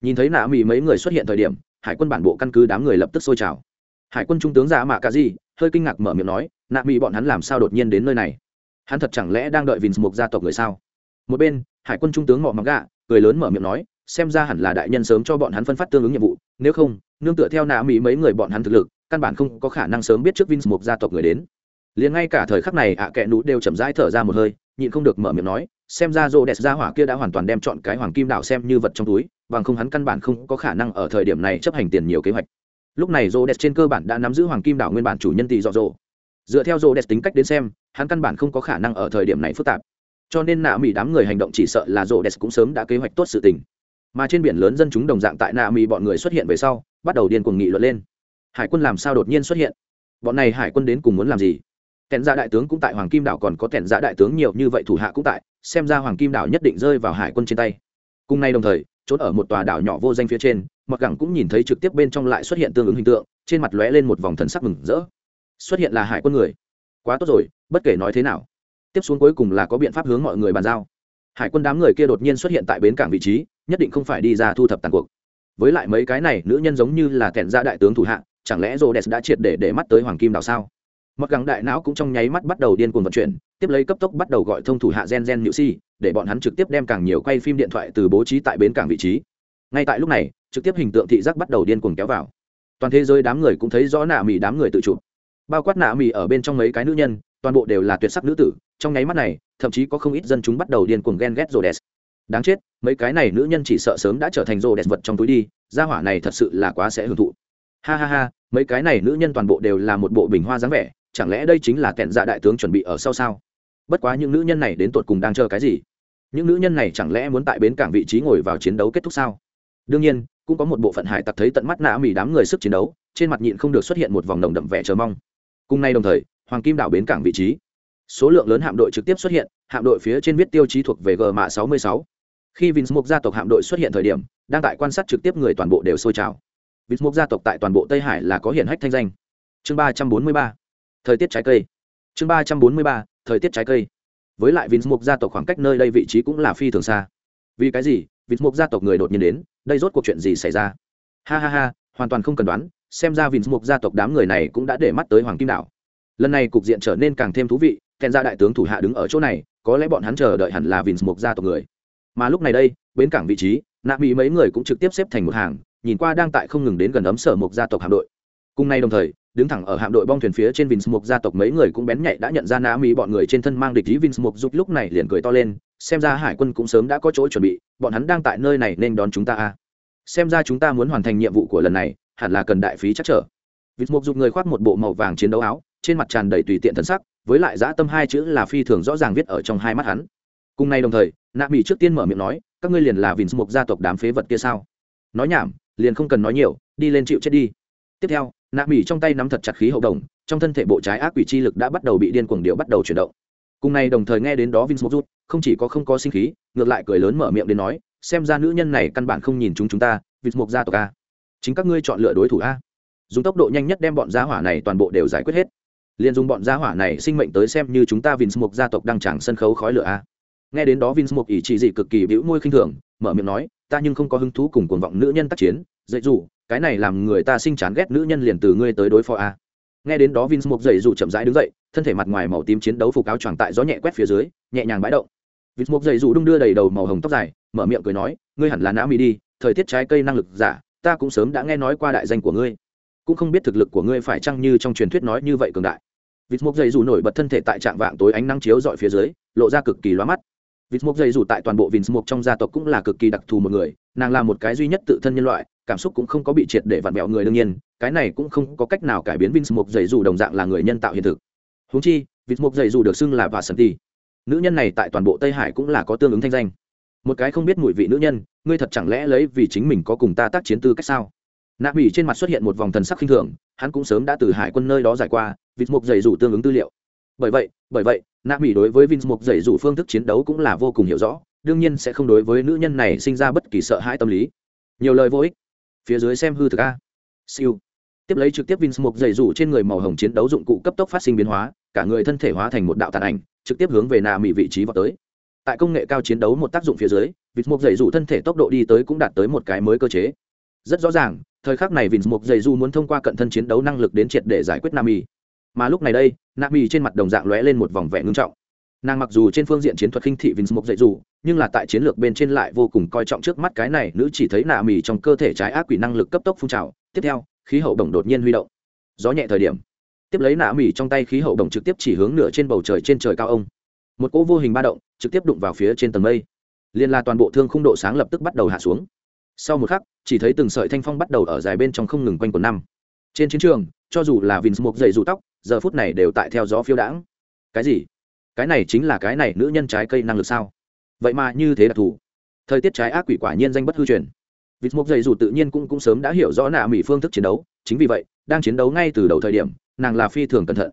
Speaker 1: Nhìn thấy nạ mỹ mấy người xuất hiện thời điểm, hải quân bản bộ căn cứ đám người lập tức sôi trào hải quân trung tướng giả mạ cả gì hơi kinh ngạc mở miệng nói, nạ mỹ bọn hắn làm sao đột nhiên đến nơi này? Hắn thật chẳng lẽ đang đợi vinh mục gia tộc người sao? Một bên, hải quân trung tướng mọ mặc gạ cười lớn mở miệng nói, xem ra hẳn là đại nhân sớm cho bọn hắn phân phát tương ứng nhiệm vụ, nếu không, nương tựa theo nạ mỹ mấy người bọn hắn thực lực, căn bản không có khả năng sớm biết trước vinh mục gia tộc người đến. Liền ngay cả thời khắc này, ạ à kẽ nú đều chậm rãi thở ra một hơi, nhịn không được mở miệng nói, xem ra rô đẹp ra hỏa kia đã hoàn toàn đem chọn cái hoàng kim đảo xem như vật trong túi, bằng không hắn căn bản không có khả năng ở thời điểm này chấp hành tiền nhiều kế hoạch lúc này rô đẹp trên cơ bản đã nắm giữ hoàng kim đảo nguyên bản chủ nhân tỷ dọ dỗ. Dựa theo rô đẹp tính cách đến xem, hắn căn bản không có khả năng ở thời điểm này phức tạp. Cho nên nạ mỹ đám người hành động chỉ sợ là rô đẹp cũng sớm đã kế hoạch tốt sự tình. Mà trên biển lớn dân chúng đồng dạng tại nạ mỹ bọn người xuất hiện về sau, bắt đầu điên cuồng nghị luận lên. Hải quân làm sao đột nhiên xuất hiện? Bọn này hải quân đến cùng muốn làm gì? Kèn dạ đại tướng cũng tại hoàng kim đảo còn có kèn dạ đại tướng nhiều như vậy thủ hạ cũng tại, xem ra hoàng kim đảo nhất định rơi vào hải quân trên tay. Cùng nay đồng thời trốn ở một tòa đảo nhỏ vô danh phía trên mặc gẳng cũng nhìn thấy trực tiếp bên trong lại xuất hiện tương ứng hình tượng, trên mặt lóe lên một vòng thần sắc mừng rỡ. Xuất hiện là hải quân người. Quá tốt rồi, bất kể nói thế nào. Tiếp xuống cuối cùng là có biện pháp hướng mọi người bàn giao. Hải quân đám người kia đột nhiên xuất hiện tại bến cảng vị trí, nhất định không phải đi ra thu thập tàn cuộc. Với lại mấy cái này, nữ nhân giống như là kẹn ra đại tướng thủ hạ, chẳng lẽ rô đès đã triệt để để mắt tới hoàng kim đào sao? Mặc gắng đại não cũng trong nháy mắt bắt đầu điên cuồng vận chuyển, tiếp lấy cấp tốc bắt đầu gọi thông thủ hạ gen gen nhự si, để bọn hắn trực tiếp đem càng nhiều quay phim điện thoại từ bố trí tại bến cảng vị trí ngay tại lúc này, trực tiếp hình tượng thị giác bắt đầu điên cuồng kéo vào. Toàn thế giới đám người cũng thấy rõ nạ mì đám người tự chụp. Bao quát nạ mì ở bên trong mấy cái nữ nhân, toàn bộ đều là tuyệt sắc nữ tử, trong nháy mắt này, thậm chí có không ít dân chúng bắt đầu điên cuồng ghen ghét rô đès đáng chết, mấy cái này nữ nhân chỉ sợ sớm đã trở thành rô đès vật trong túi đi, gia hỏa này thật sự là quá sẽ hưởng thụ. Ha ha ha, mấy cái này nữ nhân toàn bộ đều là một bộ bình hoa dáng vẻ, chẳng lẽ đây chính là kẹn dạ đại tướng chuẩn bị ở sau sao? Bất quá những nữ nhân này đến tột cùng đang chờ cái gì? Những nữ nhân này chẳng lẽ muốn tại bến cảng vị trí ngồi vào chiến đấu kết thúc sao? Đương nhiên, cũng có một bộ phận hải tặc thấy tận mắt nã mỉ đám người sức chiến đấu, trên mặt nhịn không được xuất hiện một vòng đồng đậm vẻ chờ mong. Cùng nay đồng thời, hoàng kim đảo bến cảng vị trí. Số lượng lớn hạm đội trực tiếp xuất hiện, hạm đội phía trên viết tiêu chí thuộc về g mạ 66. khi vinsmok gia tộc hạm đội xuất hiện thời điểm, đang tại quan sát trực tiếp người toàn bộ đều sôi trào. Vinsmok gia tộc tại toàn bộ tây hải là có hiển hách thanh danh. Chương ba trăm bốn mươi ba. Thời tiết trái cây. Chương ba trăm bốn mươi ba. Thời tiết trái cây. Với lại vinsmok gia tộc khoảng cách nơi đây vị trí cũng là phi thường xa. Vì cái gì? Vinsmok gia tộc người đột nhiên đến, đây rốt cuộc chuyện gì xảy ra? Ha ha ha, hoàn toàn không cần đoán, xem ra vinsmok gia tộc đám người này cũng đã để mắt tới hoàng kim đảo. Lần này cục diện trở nên càng thêm thú vị, kèn ra đại tướng thủ hạ đứng ở chỗ này, có lẽ bọn hắn chờ đợi hẳn là vinsmok gia tộc người. Mà lúc này đây, bến cảng vị trí, nạ mỹ mấy người cũng trực tiếp xếp thành một hàng, nhìn qua đang tại không ngừng đến gần ấm sở Mục gia tộc hạm đội. Cùng nay đồng thời đứng thẳng ở hạm đội bong thuyền phía trên Vinsmoke gia tộc mấy người cũng bén nhạy đã nhận ra Nã Mỹ bọn người trên thân mang địch ý Vinsmoke giúp lúc này liền cười to lên, xem ra hải quân cũng sớm đã có chỗ chuẩn bị, bọn hắn đang tại nơi này nên đón chúng ta a. Xem ra chúng ta muốn hoàn thành nhiệm vụ của lần này, hẳn là cần đại phí chắc trở. Vinsmoke giúp người khoác một bộ màu vàng chiến đấu áo, trên mặt tràn đầy tùy tiện thần sắc, với lại dã tâm hai chữ là phi thường rõ ràng viết ở trong hai mắt hắn. Cùng nay đồng thời, Nã Mỹ trước tiên mở miệng nói, các ngươi liền là Vinsmoke gia tộc đám phế vật kia sao? Nói nhảm, liền không cần nói nhiều, đi lên chịu chết đi. Tiếp theo, nạ mỹ trong tay nắm thật chặt khí hậu đồng trong thân thể bộ trái ác quỷ chi lực đã bắt đầu bị điên cuồng điệu bắt đầu chuyển động. Cùng này đồng thời nghe đến đó vince rút không chỉ có không có sinh khí ngược lại cười lớn mở miệng đến nói xem ra nữ nhân này căn bản không nhìn chúng chúng ta vince mục gia tộc a. Chính các ngươi chọn lựa đối thủ a. Dùng tốc độ nhanh nhất đem bọn gia hỏa này toàn bộ đều giải quyết hết. Liền dùng bọn gia hỏa này sinh mệnh tới xem như chúng ta vince mục gia tộc đang chẳng sân khấu khói lửa a. Nghe đến đó vince mục ỷ chỉ dị cực kỳ bĩu môi khinh thường mở miệng nói ta nhưng không có hứng thú cùng cuồng vọng nữ nhân tác chiến dạy dù cái này làm người ta sinh chán ghét nữ nhân liền từ ngươi tới đối phó a. Nghe đến đó vince mục dậy dù chậm rãi đứng dậy, thân thể mặt ngoài màu tím chiến đấu phục áo choàng tại gió nhẹ quét phía dưới, nhẹ nhàng bãi động. Vince mục dậy dù đung đưa đầy đầu màu hồng tóc dài, mở miệng cười nói, ngươi hẳn là nã mỹ đi, thời tiết trái cây năng lực giả, ta cũng sớm đã nghe nói qua đại danh của ngươi. Cũng không biết thực lực của ngươi phải chăng như trong truyền thuyết nói như vậy cường đại. Vịt mục dày dù nổi bật thân thể tại trạng vạng tối ánh nắng chiếu dọi phía dưới, lộ ra cực kỳ loa mắt. Vịt mục dày dù tại toàn bộ vịt mục trong gia tộc cũng là cực kỳ đặc thù một người nàng là một cái duy nhất tự thân nhân loại cảm xúc cũng không có bị triệt để vặn vẹo người đương nhiên cái này cũng không có cách nào cải biến Vinh Mục dày dù đồng dạng là người nhân tạo hiện thực. húng chi, Vinh Mục dày dù được xưng là và sân tỷ. Nữ nhân này tại toàn bộ Tây Hải cũng là có tương ứng thanh danh. Một cái không biết mùi vị nữ nhân, ngươi thật chẳng lẽ lấy vì chính mình có cùng ta tác chiến tư cách sao? Nạp Bỉ trên mặt xuất hiện một vòng thần sắc khinh thường, hắn cũng sớm đã từ hải quân nơi đó giải qua, Vinh Mục dày dù tương ứng tư liệu. Bởi vậy, bởi vậy, Nạp Bỉ đối với Vinh Mục dày dù phương thức chiến đấu cũng là vô cùng hiểu rõ, đương nhiên sẽ không đối với nữ nhân này sinh ra bất kỳ sợ hãi tâm lý. Nhiều lời vô ích. Phía dưới xem hư thực a. Siêu. Tiếp lấy trực tiếp Vinh Mục dày rủ trên người màu hồng chiến đấu dụng cụ cấp tốc phát sinh biến hóa, cả người thân thể hóa thành một đạo tàn ảnh, trực tiếp hướng về nà mỹ vị trí vào tới. Tại công nghệ cao chiến đấu một tác dụng phía dưới Vinh Mục dày rủ thân thể tốc độ đi tới cũng đạt tới một cái mới cơ chế. Rất rõ ràng, thời khắc này Vinh Mục dày rủ muốn thông qua cận thân chiến đấu năng lực đến triệt để giải quyết nami mà lúc này đây nami trên mặt đồng dạng lóe lên một vòng vẻ ngưng trọng nàng mặc dù trên phương diện chiến thuật khinh thị Vince một dạy dù nhưng là tại chiến lược bên trên lại vô cùng coi trọng trước mắt cái này, nữ chỉ thấy nạ mì trong cơ thể trái ác quỷ năng lực cấp tốc phun trào. Tiếp theo, khí hậu đồng đột nhiên huy động. Gió nhẹ thời điểm, tiếp lấy nạ mì trong tay khí hậu đồng trực tiếp chỉ hướng nửa trên bầu trời trên trời cao ông. Một cỗ vô hình ba động, trực tiếp đụng vào phía trên tầng mây. Liên la toàn bộ thương khung độ sáng lập tức bắt đầu hạ xuống. Sau một khắc, chỉ thấy từng sợi thanh phong bắt đầu ở dài bên trong không ngừng quanh quần năm. Trên chiến trường, cho dù là vinh dậy dày dù tóc, giờ phút này đều tại theo gió phiêu đãng. Cái gì? Cái này chính là cái này nữ nhân trái cây năng lực sao? Vậy mà như thế đặc thù thời tiết trái ác quỷ quả nhiên danh bất hư truyền. Vịt mộc dày dù tự nhiên cũng cũng sớm đã hiểu rõ nạ mỹ phương thức chiến đấu, chính vì vậy, đang chiến đấu ngay từ đầu thời điểm, nàng là phi thường cẩn thận.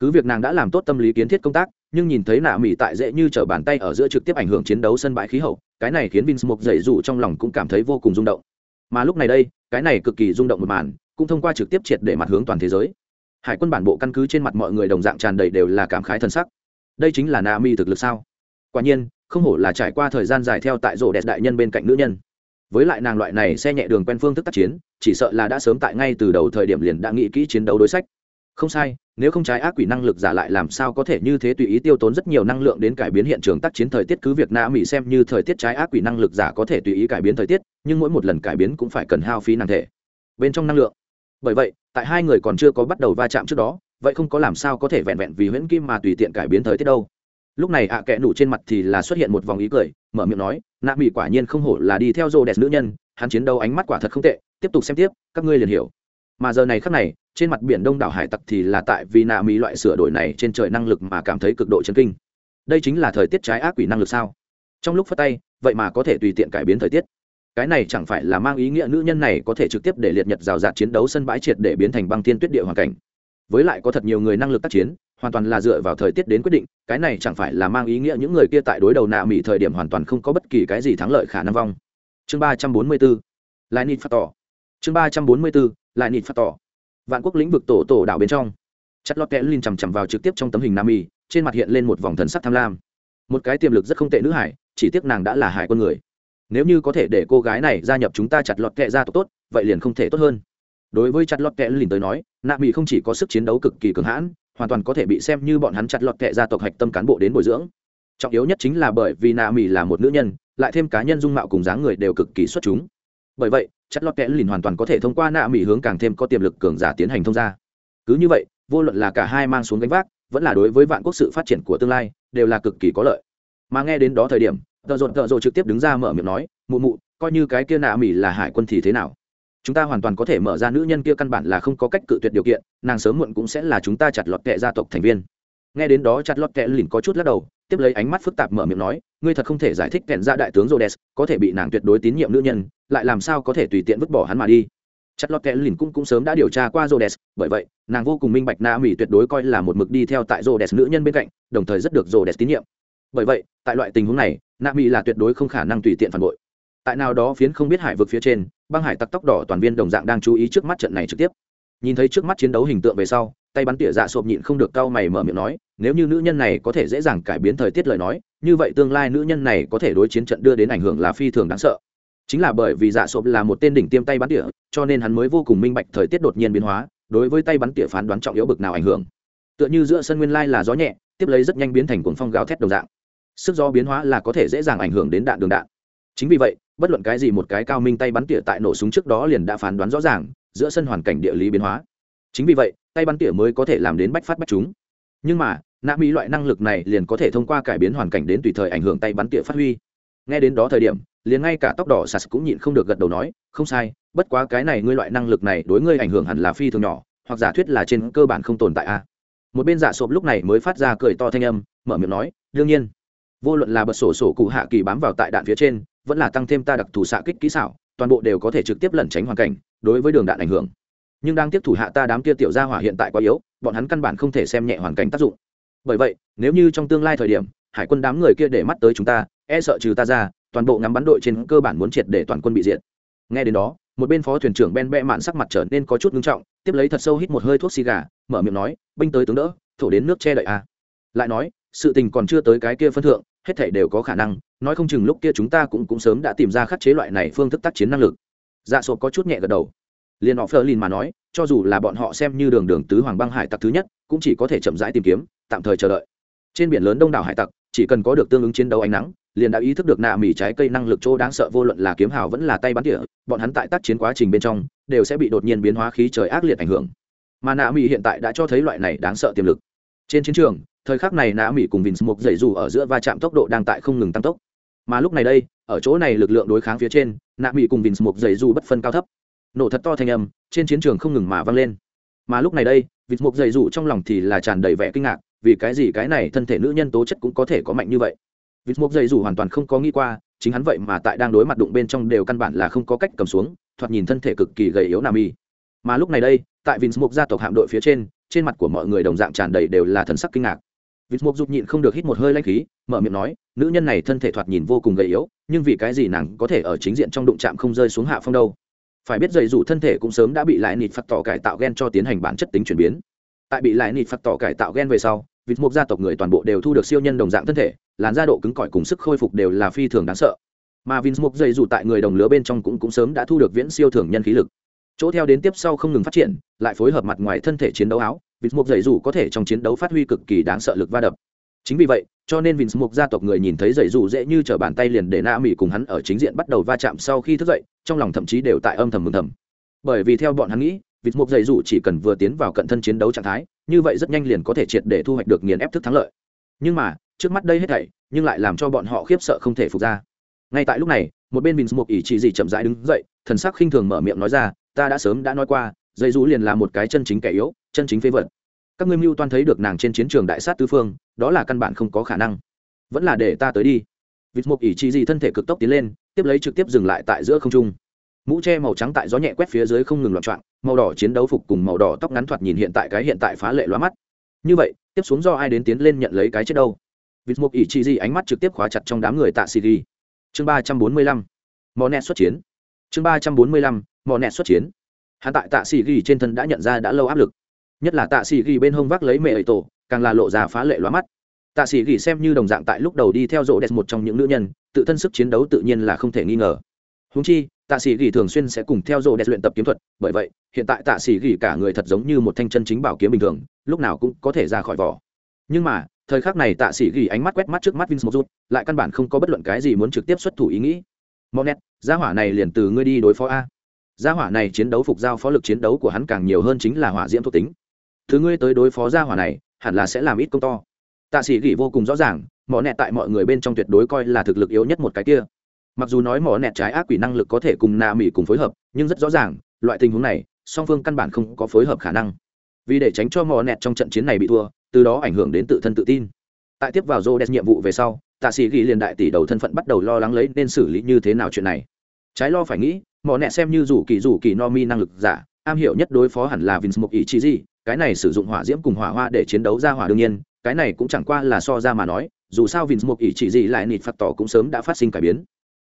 Speaker 1: Cứ việc nàng đã làm tốt tâm lý kiến thiết công tác, nhưng nhìn thấy nạ mỹ tại dễ như t r ở bàn tay ở giữa trực tiếp ảnh hưởng chiến đấu sân bãi khí hậu, cái này khiến vin mộc dày dù trong lòng cũng cảm thấy vô cùng rung động. Mà lúc này đây, cái này cực kỳ rung động một màn, cũng thông qua trực tiếp triệt để mặt hướng toàn thế giới. Hải quân bản bộ căn cứ trên mặt mọi người đồng dạng tràn đầy đều là cảm khái thân sắc đây chính là nạ mi thực lực sao? Quả nhiên, không hổ là trải qua thời gian dài theo tại rổ đẹp đại nhân bên cạnh nữ nhân. Với lại nàng loại này xe nhẹ đường quen phương thức tác chiến, chỉ sợ là đã sớm tại ngay từ đầu thời điểm liền đã nghĩ kỹ chiến đấu đối sách. Không sai, nếu không trái ác quỷ năng lực giả lại làm sao có thể như thế tùy ý tiêu tốn rất nhiều năng lượng đến cải biến hiện trường tác chiến thời tiết cứ việc na mỹ xem như thời tiết trái ác quỷ năng lực giả có thể tùy ý cải biến thời tiết, nhưng mỗi một lần cải biến cũng phải cần hao phí năng thể. Bên trong năng lượng. Bởi vậy, tại hai người còn chưa có bắt đầu va chạm trước đó vậy không có làm sao có thể vẹn vẹn vì huyễn kim mà tùy tiện cải biến thời tiết đâu. Lúc này ạ à kẽ nủ trên mặt thì là xuất hiện một vòng ý cười, mở miệng nói, nạ mỹ quả nhiên không hổ là đi theo rô đẹp nữ nhân, hắn chiến đấu ánh mắt quả thật không tệ, tiếp tục xem tiếp, các ngươi liền hiểu. Mà giờ này khắc này, trên mặt biển đông đảo hải tặc thì là tại vì nạ mỹ loại sửa đổi này trên trời năng lực mà cảm thấy cực độ chấn kinh. Đây chính là thời tiết trái ác quỷ năng lực sao? Trong lúc phát tay, vậy mà có thể tùy tiện cải biến thời tiết. Cái này chẳng phải là mang ý nghĩa nữ nhân này có thể trực tiếp để liệt nhật rào rạt chiến đấu sân bãi triệt để biến thành băng tiên tuyết địa hoàn cảnh với lại có thật nhiều người năng lực tác chiến, hoàn toàn là dựa vào thời tiết đến quyết định, cái này chẳng phải là mang ý nghĩa những người kia tại đối đầu nạ mỹ thời điểm hoàn toàn không có bất kỳ cái gì thắng lợi khả năng vong. Chương ba trăm bốn mươi bốn lại nịt phát tỏ chương ba trăm bốn mươi bốn lại nịt phát tỏ vạn quốc lĩnh vực tổ tổ đảo bên trong. Chất lót kẽ linh chằm chằm vào trực tiếp trong tấm hình nam mỹ trên mặt hiện lên một vòng thần sắc tham lam. Một cái tiềm lực rất không tệ nữ hải, chỉ tiếc nàng đã là hải con người. Nếu như có thể để cô gái này gia nhập chúng ta chặt lọt kệ ra tốt tốt, vậy liền không thể tốt hơn đối với chặt lọt kẹ lìn tới nói, nạ mỹ không chỉ có sức chiến đấu cực kỳ cường hãn, hoàn toàn có thể bị xem như bọn hắn chặt lọt kẹ gia tộc hạch tâm cán bộ đến bồi dưỡng. Trọng yếu nhất chính là bởi vì nạ mỹ là một nữ nhân, lại thêm cá nhân dung mạo cùng dáng người đều cực kỳ xuất chúng. Bởi vậy, chặt lọt kẽ lìn hoàn toàn có thể thông qua nạ mỹ hướng càng thêm có tiềm lực cường giả tiến hành thông gia. Cứ như vậy, vô luận là cả hai mang xuống gánh vác, vẫn là đối với vạn quốc sự phát triển của tương lai, đều là cực kỳ có lợi. Mà nghe đến đó thời điểm, tợ rộn tợ rộn trực tiếp đứng ra mở miệng nói, mụ mụ, coi như cái kia nạ mỹ là hải quân thì thế nào? Chúng ta hoàn toàn có thể mở ra nữ nhân kia căn bản là không có cách cự tuyệt điều kiện, nàng sớm muộn cũng sẽ là chúng ta chặt lọt kệ gia tộc thành viên. Nghe đến đó chặt lọt kệ lìn có chút lắc đầu, tiếp lấy ánh mắt phức tạp mở miệng nói, ngươi thật không thể giải thích kẹn ra đại tướng rhodes có thể bị nàng tuyệt đối tín nhiệm nữ nhân, lại làm sao có thể tùy tiện vứt bỏ hắn mà đi? Chặt lọt kệ lìn cũng cũng sớm đã điều tra qua rhodes, bởi vậy, nàng vô cùng minh bạch na mỹ tuyệt đối coi là một mực đi theo tại rhodes nữ nhân bên cạnh, đồng thời rất được rhodes tín nhiệm. Bởi vậy, tại loại tình huống này, na mỹ là tuyệt đối không khả năng tùy tiện phản bội tại nào đó phiến không biết hải vực phía trên, băng hải tặc tóc đỏ toàn viên đồng dạng đang chú ý trước mắt trận này trực tiếp. Nhìn thấy trước mắt chiến đấu hình tượng về sau, tay bắn tỉa dạ sộp nhịn không được cau mày mở miệng nói, nếu như nữ nhân này có thể dễ dàng cải biến thời tiết lời nói, như vậy tương lai nữ nhân này có thể đối chiến trận đưa đến ảnh hưởng là phi thường đáng sợ. Chính là bởi vì dạ sộp là một tên đỉnh tiêm tay bắn tỉa, cho nên hắn mới vô cùng minh bạch thời tiết đột nhiên biến hóa, đối với tay bắn tỉa phán đoán trọng yếu bực nào ảnh hưởng. Tựa như giữa sân nguyên lai là gió nhẹ, tiếp lấy rất nhanh biến thành cuồng phong gáo thét đồng dạng. Sức gió biến hóa là có thể dễ dàng ảnh hưởng đến đạn đường đạn. Chính vì vậy bất luận cái gì một cái cao minh tay bắn tỉa tại nổ súng trước đó liền đã phán đoán rõ ràng, giữa sân hoàn cảnh địa lý biến hóa. Chính vì vậy, tay bắn tỉa mới có thể làm đến bách phát bách chúng. Nhưng mà, nạ mỹ loại năng lực này liền có thể thông qua cải biến hoàn cảnh đến tùy thời ảnh hưởng tay bắn tỉa phát huy. Nghe đến đó thời điểm, liền ngay cả tóc đỏ sas cũng nhịn không được gật đầu nói, không sai, bất quá cái này ngươi loại năng lực này đối ngươi ảnh hưởng hẳn là phi thường nhỏ, hoặc giả thuyết là trên cơ bản không tồn tại a. Một bên giả sộp lúc này mới phát ra cười to thanh âm, mở miệng nói, đương nhiên. Vô luận là bật sổ sổ cụ hạ kỳ bám vào tại đạn phía trên vẫn là tăng thêm ta đặc thù xạ kích kỹ xảo, toàn bộ đều có thể trực tiếp lẩn tránh hoàn cảnh, đối với đường đạn ảnh hưởng. Nhưng đang tiếp thủ hạ ta đám kia tiểu gia hỏa hiện tại quá yếu, bọn hắn căn bản không thể xem nhẹ hoàn cảnh tác dụng. Bởi vậy, nếu như trong tương lai thời điểm, hải quân đám người kia để mắt tới chúng ta e sợ trừ ta ra, toàn bộ ngắm bắn đội trên cơ bản muốn triệt để toàn quân bị diệt. Nghe đến đó, một bên phó thuyền trưởng ben bẹ mạn sắc mặt trở nên có chút ngưng trọng, tiếp lấy thật sâu hít một hơi thuốc xì gà, mở miệng nói, binh tới tướng đỡ, thổ đến nước che đậy a à. lại nói, sự tình còn chưa tới cái kia phân thượng hết thể đều có khả năng, nói không chừng lúc kia chúng ta cũng cũng sớm đã tìm ra khắc chế loại này phương thức tác chiến năng lực. Dạ sộp có chút nhẹ gật đầu. Liền họ phơ lin mà nói, cho dù là bọn họ xem như đường đường tứ hoàng băng hải tặc thứ nhất, cũng chỉ có thể chậm rãi tìm kiếm, tạm thời chờ đợi. Trên biển lớn đông đảo hải tặc, chỉ cần có được tương ứng chiến đấu ánh nắng, liền đã ý thức được nạ mỉ trái cây năng lực chỗ đáng sợ vô luận là kiếm hào vẫn là tay bắn địa bọn hắn tại tác chiến quá trình bên trong, đều sẽ bị đột nhiên biến hóa khí trời ác liệt ảnh hưởng. Mà nạ mỉ hiện tại đã cho thấy loại này đáng sợ tiềm lực. Trên chiến trường thời khắc này nã mỹ cùng vinh mục dậy dù ở giữa va chạm tốc độ đang tại không ngừng tăng tốc. Mà lúc này đây, ở chỗ này lực lượng đối kháng phía trên nạ mỹ cùng vinh mục dậy dù bất phân cao thấp. Nổ thật to thanh âm, trên chiến trường không ngừng mà vang lên. Mà lúc này đây vịt mục dậy dù trong lòng thì là tràn đầy vẻ kinh ngạc, vì cái gì cái này thân thể nữ nhân tố chất cũng có thể có mạnh như vậy? Vịt mục dậy dù hoàn toàn không có nghĩ qua, chính hắn vậy mà tại đang đối mặt đụng bên trong đều căn bản là không có cách cầm xuống, thoạt nhìn thân thể cực kỳ gầy yếu nam y mà lúc này đây, tại vịt mục gia tộc hạm đội phía trên trên mặt của mọi người đồng dạng tràn đầy đều là thần sắc kinh ngạc vịt mục rụt nhịn không được hít một hơi lanh khí, mở miệng nói, nữ nhân này thân thể thoạt nhìn vô cùng gầy yếu, nhưng vì cái gì nàng có thể ở chính diện trong đụng chạm không rơi xuống hạ phong đâu? Phải biết dày dù thân thể cũng sớm đã bị lại nịt phạt tỏ cải tạo gen cho tiến hành bản chất tính chuyển biến. Tại bị lại nịt phạt tỏ cải tạo gen về sau, vịt mục gia tộc người toàn bộ đều thu được siêu nhân đồng dạng thân thể, làn da độ cứng cỏi cùng sức khôi phục đều là phi thường đáng sợ. Mà vịt mục dày dù tại người đồng lứa bên trong cũng cũng sớm đã thu được viễn siêu thường nhân khí lực. Chỗ theo đến tiếp sau không ngừng phát triển, lại phối hợp mặt ngoài thân thể chiến đấu áo vịt mục dày dù có thể trong chiến đấu phát huy cực kỳ đáng sợ lực va đập chính vì vậy cho nên Vince Mục gia tộc người nhìn thấy dậy dù dễ như trở bàn tay liền để Na Mỹ cùng hắn ở chính diện bắt đầu va chạm sau khi thức dậy, trong lòng thậm chí đều tại âm thầm mừng thầm. Bởi vì theo bọn hắn nghĩ, Vịt Mục dậy dù chỉ cần vừa tiến vào cận thân chiến đấu trạng thái, như vậy rất nhanh liền có thể triệt để thu hoạch được nghiền ép thức thắng lợi. Nhưng mà, trước mắt đây hết thảy, nhưng lại làm cho bọn họ khiếp sợ không thể phục ra. Ngay tại lúc này, một bên Vince Mục ỷ chỉ gì chậm rãi đứng dậy, thần sắc khinh thường mở miệng nói ra, ta đã sớm đã nói qua, dậy dù liền là một cái chân chính kẻ yếu, chân chính phế vật. Các ngươi mưu toan thấy được nàng trên chiến trường đại sát tứ phương, đó là căn bản không có khả năng. Vẫn là để ta tới đi. Vịt mục ỷ chi gì thân thể cực tốc tiến lên, tiếp lấy trực tiếp dừng lại tại giữa không trung. Mũ che màu trắng tại gió nhẹ quét phía dưới không ngừng loạn trọn màu đỏ chiến đấu phục cùng màu đỏ tóc ngắn thoạt nhìn hiện tại cái hiện tại phá lệ loa mắt. Như vậy, tiếp xuống do ai đến tiến lên nhận lấy cái chết đâu? Vịt mục ỷ chi gì ánh mắt trực tiếp khóa chặt trong đám người tạ xì chương ba trăm bốn mươi lăm, mò nẹt xuất chiến. Chương ba trăm bốn mươi lăm, mò nẹt xuất chiến. Hạ tại tạ xì trên thân đã nhận ra đã lâu áp lực nhất là tạ sĩ ghi bên hông vác lấy mẹ ấy tổ, càng là lộ ra phá lệ loa mắt. Tạ sĩ ghi xem như đồng dạng tại lúc đầu đi theo rộ đẹp một trong những nữ nhân, tự thân sức chiến đấu tự nhiên là không thể nghi ngờ. Húng chi, tạ sĩ ghi thường xuyên sẽ cùng theo rộ đẹp luyện tập kiếm thuật, bởi vậy, hiện tại tạ sĩ ghi cả người thật giống như một thanh chân chính bảo kiếm bình thường, lúc nào cũng có thể ra khỏi vỏ. Nhưng mà, thời khắc này tạ sĩ ghi ánh mắt quét mắt trước mắt vince một lại căn bản không có bất luận cái gì muốn trực tiếp xuất thủ ý nghĩ. Monet, gia hỏa này liền từ ngươi đi đối phó a. Gia hỏa này chiến đấu phục giao phó lực chiến đấu của hắn càng nhiều hơn chính là hỏa diễm thuộc tính thứ ngươi tới đối phó gia hỏa này, hẳn là sẽ làm ít công to. Tạ sĩ gỉ vô cùng rõ ràng, mỏ nẹt tại mọi người bên trong tuyệt đối coi là thực lực yếu nhất một cái kia. Mặc dù nói mỏ nẹt trái ác quỷ năng lực có thể cùng nà mỹ cùng phối hợp, nhưng rất rõ ràng, loại tình huống này, song phương căn bản không có phối hợp khả năng. Vì để tránh cho mỏ nẹt trong trận chiến này bị thua, từ đó ảnh hưởng đến tự thân tự tin. Tại tiếp vào rô đẹp nhiệm vụ về sau, tạ sĩ ghi liền đại tỷ đầu thân phận bắt đầu lo lắng lấy nên xử lý như thế nào chuyện này. Trái lo phải nghĩ, mỏ nẹt xem như rủ kỳ rủ kỳ no mi năng lực giả am hiểu nhất đối phó hẳn là vince một ý chí gì, cái này sử dụng hỏa diễm cùng hỏa hoa để chiến đấu ra hỏa đương nhiên, cái này cũng chẳng qua là so ra mà nói, dù sao vince một ý chỉ gì lại nịt phạt tỏ cũng sớm đã phát sinh cải biến.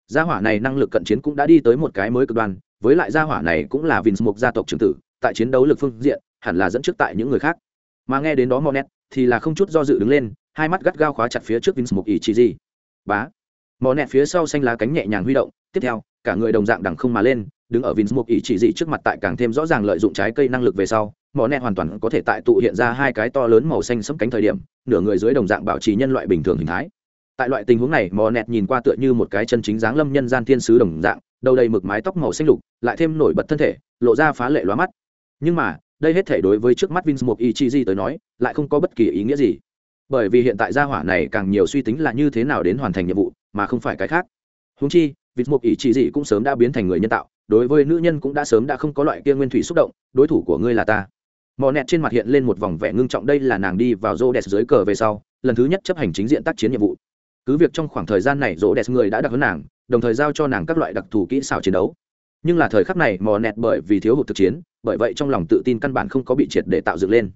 Speaker 1: Gia hỏa này năng lực cận chiến cũng đã đi tới một cái mới cực đoan, với lại gia hỏa này cũng là vince một gia tộc trưởng tử, tại chiến đấu lực phương diện, hẳn là dẫn trước tại những người khác. Mà nghe đến đó monet thì là không chút do dự đứng lên, hai mắt gắt gao khóa chặt phía trước vince một ý chỉ gì. Bá. Monet phía sau xanh lá cánh nhẹ nhàng huy động, tiếp theo, cả người đồng dạng đằng không mà lên đứng ở Vince mục ý chỉ dị trước mặt tại càng thêm rõ ràng lợi dụng trái cây năng lực về sau, mỏ nẹ hoàn toàn có thể tại tụ hiện ra hai cái to lớn màu xanh sẫm cánh thời điểm, nửa người dưới đồng dạng bảo trì nhân loại bình thường hình thái. Tại loại tình huống này, mỏ nẹt nhìn qua tựa như một cái chân chính dáng lâm nhân gian thiên sứ đồng dạng, đầu đầy mực mái tóc màu xanh lục, lại thêm nổi bật thân thể, lộ ra phá lệ lóa mắt. Nhưng mà, đây hết thể đối với trước mắt Vince mục ý chỉ dị tới nói, lại không có bất kỳ ý nghĩa gì. Bởi vì hiện tại gia hỏa này càng nhiều suy tính là như thế nào đến hoàn thành nhiệm vụ, mà không phải cái khác. Huống chi, Vince mục ý chỉ dị cũng sớm đã biến thành người nhân tạo, đối với nữ nhân cũng đã sớm đã không có loại kia nguyên thủy xúc động, đối thủ của ngươi là ta. Mò nẹt trên mặt hiện lên một vòng vẻ ngưng trọng, đây là nàng đi vào rô đẹp dưới cờ về sau, lần thứ nhất chấp hành chính diện tác chiến nhiệm vụ. Cứ việc trong khoảng thời gian này rô đẹp người đã đặc hơn nàng, đồng thời giao cho nàng các loại đặc thù kỹ xảo chiến đấu. Nhưng là thời khắc này mò nẹt bởi vì thiếu hụt thực chiến, bởi vậy trong lòng tự tin căn bản không có bị triệt để tạo dựng lên.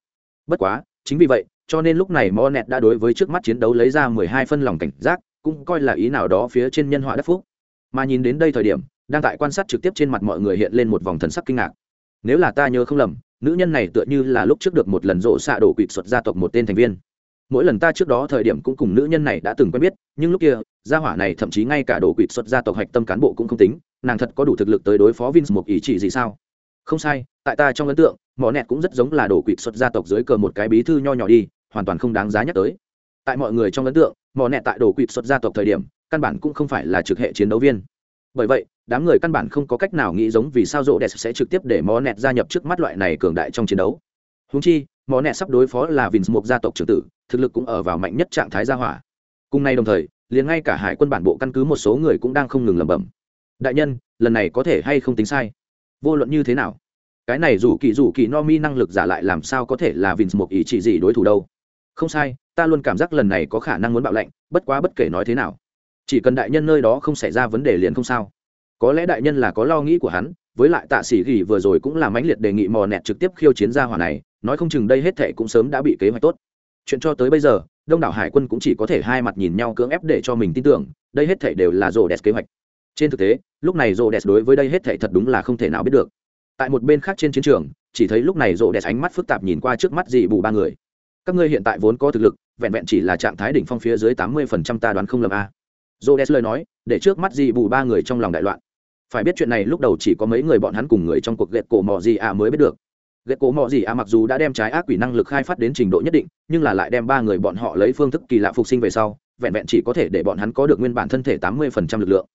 Speaker 1: Bất quá, chính vì vậy, cho nên lúc này mò nẹt đã đối với trước mắt chiến đấu lấy ra mười hai phân lòng cảnh giác, cũng coi là ý nào đó phía trên nhân họa đất phúc. Mà nhìn đến đây thời điểm đang tại quan sát trực tiếp trên mặt mọi người hiện lên một vòng thần sắc kinh ngạc nếu là ta nhớ không lầm nữ nhân này tựa như là lúc trước được một lần rộ xạ đổ quỵt xuất gia tộc một tên thành viên mỗi lần ta trước đó thời điểm cũng cùng nữ nhân này đã từng quen biết nhưng lúc kia gia hỏa này thậm chí ngay cả đổ quỵt xuất gia tộc hạch tâm cán bộ cũng không tính nàng thật có đủ thực lực tới đối phó Vince một ý chỉ gì sao? Không sai, tại ta trong ấn tượng, mỏ nẹt cũng rất giống là đổ quỵt xuất gia tộc dưới cờ một cái bí thư nho nhỏ đi, hoàn toàn không đáng giá nhắc tới. Tại mọi người trong ấn tượng, mỏ nẹt tại đổ quỵt xuất gia tộc thời điểm, căn bản cũng không phải là trực hệ chiến đấu viên. Bởi vậy, đám người căn bản không có cách nào nghĩ giống vì sao rộ đẹp sẽ trực tiếp để mỏ nẹt gia nhập trước mắt loại này cường đại trong chiến đấu. húng chi, mỏ nẹt sắp đối phó là vins một gia tộc trưởng tử, thực lực cũng ở vào mạnh nhất trạng thái gia hỏa. Cùng nay đồng thời, liền ngay cả hải quân bản bộ căn cứ một số người cũng đang không ngừng lẩm bẩm. Đại nhân lần này có thể hay không tính sai? Vô luận như thế nào? Cái này dù kỳ dù kỳ no mi năng lực giả lại làm sao có thể là vins một ý chỉ gì đối thủ đâu? Không sai ta luôn cảm giác lần này có khả năng muốn bạo lệnh bất quá bất kể nói thế nào chỉ cần đại nhân nơi đó không xảy ra vấn đề liền không sao có lẽ đại nhân là có lo nghĩ của hắn, với lại tạ sĩ gỉ vừa rồi cũng là mãnh liệt đề nghị mò nẹt trực tiếp khiêu chiến gia hỏa này, nói không chừng đây hết thệ cũng sớm đã bị kế hoạch tốt. Chuyện cho tới bây giờ, đông đảo hải quân cũng chỉ có thể hai mặt nhìn nhau cưỡng ép để cho mình tin tưởng, đây hết thệ đều là rồ đẹp kế hoạch. Trên thực tế, lúc này rô đẹp đối với đây hết thệ thật đúng là không thể nào biết được. Tại một bên khác trên chiến trường, chỉ thấy lúc này rô đẹp ánh mắt phức tạp nhìn qua trước mắt dị bù ba người. Các ngươi hiện tại vốn có thực lực, vẹn vẹn chỉ là trạng thái đỉnh phong phía dưới tám mươi phần trăm ta đoán không lầm a. Rô đẹp lời nói, để trước mắt dị bù ba người trong lòng đại loạn phải biết chuyện này lúc đầu chỉ có mấy người bọn hắn cùng người trong cuộc ghẹt cổ mò gì à mới biết được. Ghẹt cổ mò gì à mặc dù đã đem trái ác quỷ năng lực khai phát đến trình độ nhất định, nhưng là lại đem ba người bọn họ lấy phương thức kỳ lạ phục sinh về sau, vẹn vẹn chỉ có thể để bọn hắn có được nguyên bản thân thể tám mươi phần trăm lực lượng.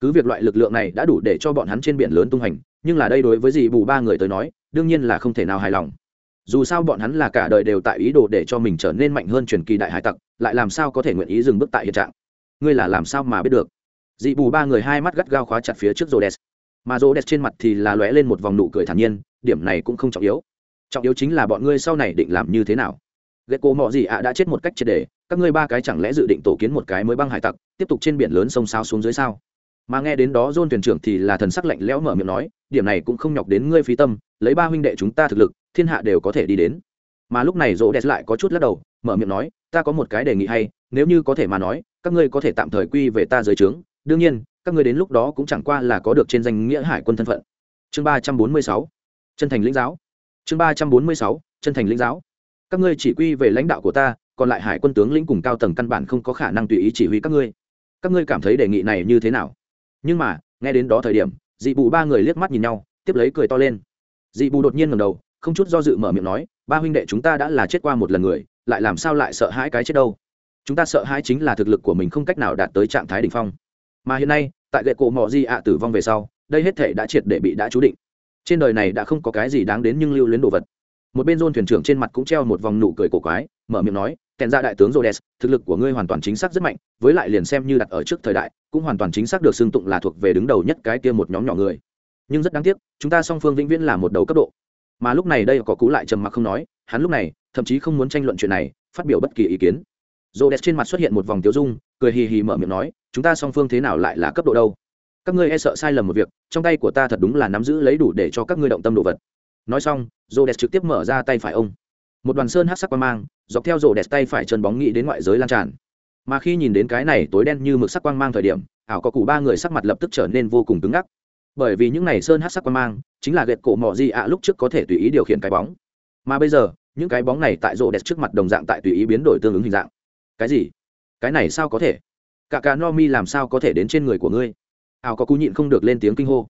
Speaker 1: Cứ việc loại lực lượng này đã đủ để cho bọn hắn trên biển lớn tung hành, nhưng là đây đối với dì bù ba người tới nói, đương nhiên là không thể nào hài lòng. Dù sao bọn hắn là cả đời đều tại ý đồ để cho mình trở nên mạnh hơn truyền kỳ đại hải tặc, lại làm sao có thể nguyện ý dừng bước tại hiện trạng? Ngươi là làm sao mà biết được? Dị bù ba người hai mắt gắt gao khóa chặt phía trước rô đès mà rô đès trên mặt thì là lóe lên một vòng nụ cười thản nhiên, điểm này cũng không trọng yếu. Trọng yếu chính là bọn ngươi sau này định làm như thế nào. Ghét cô mọ gì ạ đã chết một cách triệt đề các ngươi ba cái chẳng lẽ dự định tổ kiến một cái mới băng hải tặc, tiếp tục trên biển lớn sông sao xuống dưới sao? Mà nghe đến đó dôn thuyền trưởng thì là thần sắc lạnh lẽo mở miệng nói, điểm này cũng không nhọc đến ngươi phí tâm, lấy ba huynh đệ chúng ta thực lực, thiên hạ đều có thể đi đến. Mà lúc này rô đẹp lại có chút lắc đầu, mở miệng nói, ta có một cái đề nghị hay, nếu như có thể mà nói, các ngươi có thể tạm thời quy về ta dưới trướng đương nhiên, các ngươi đến lúc đó cũng chẳng qua là có được trên danh nghĩa hải quân thân phận. Chương ba trăm bốn mươi sáu, chân thành lĩnh giáo. Chương ba trăm bốn mươi sáu, chân thành lĩnh giáo. Các ngươi chỉ quy về lãnh đạo của ta, còn lại hải quân tướng lĩnh cùng cao tầng căn bản không có khả năng tùy ý chỉ huy các ngươi. Các ngươi cảm thấy đề nghị này như thế nào? Nhưng mà, nghe đến đó thời điểm, dị bù ba người liếc mắt nhìn nhau, tiếp lấy cười to lên. Dị bù đột nhiên ngầm đầu, không chút do dự mở miệng nói, ba huynh đệ chúng ta đã là chết qua một lần người, lại làm sao lại sợ hãi cái chết đâu? Chúng ta sợ hãi chính là thực lực của mình không cách nào đạt tới trạng thái đ ỉ n h phong mà hiện nay tại gậy cổ mò di ạ tử vong về sau đây hết thể đã triệt để bị đã chú định trên đời này đã không có cái gì đáng đến nhưng lưu luyến đồ vật một bên dôn thuyền trưởng trên mặt cũng treo một vòng nụ cười cổ quái mở miệng nói kèn ra đại tướng Rhodes, thực lực của ngươi hoàn toàn chính xác rất mạnh, với lại liền xem như đặt ở trước thời đại, cũng hoàn toàn chính xác được xưng tụng là thuộc về đứng đầu nhất cái kia một nhóm nhỏ người. Nhưng rất đáng tiếc, chúng ta song phương vĩnh viễn là một đầu cấp độ. Mà lúc này đây có cú lại trầm mặc không nói, hắn lúc này, thậm chí không muốn tranh luận chuyện này, phát biểu bất kỳ ý kiến. Rhodes trên mặt xuất hiện một vòng tiêu dung, cười hì hì mở miệng nói, chúng ta song phương thế nào lại là cấp độ đâu? Các ngươi e sợ sai lầm một việc, trong tay của ta thật đúng là nắm giữ lấy đủ để cho các ngươi động tâm đồ vật. Nói xong, Rhodes trực tiếp mở ra tay phải ông. Một đoàn sơn hát sắc quang mang dọc theo rô đẹp tay phải chân bóng nghĩ đến ngoại giới lan tràn. Mà khi nhìn đến cái này tối đen như mực sắc quang mang thời điểm ảo có cụ ba người sắc mặt lập tức trở nên vô cùng cứng ngắc. Bởi vì những này sơn hát sắc quang mang chính là gệt cổ mỏ gì ạ lúc trước có thể tùy ý điều khiển cái bóng. Mà bây giờ những cái bóng này tại rô đẹp trước mặt đồng dạng tại tùy ý biến đổi tương ứng hình dạng. Cái gì? Cái này sao có thể? Cả cả no mi làm sao có thể đến trên người của ngươi? Ảo có cú nhịn không được lên tiếng kinh hô.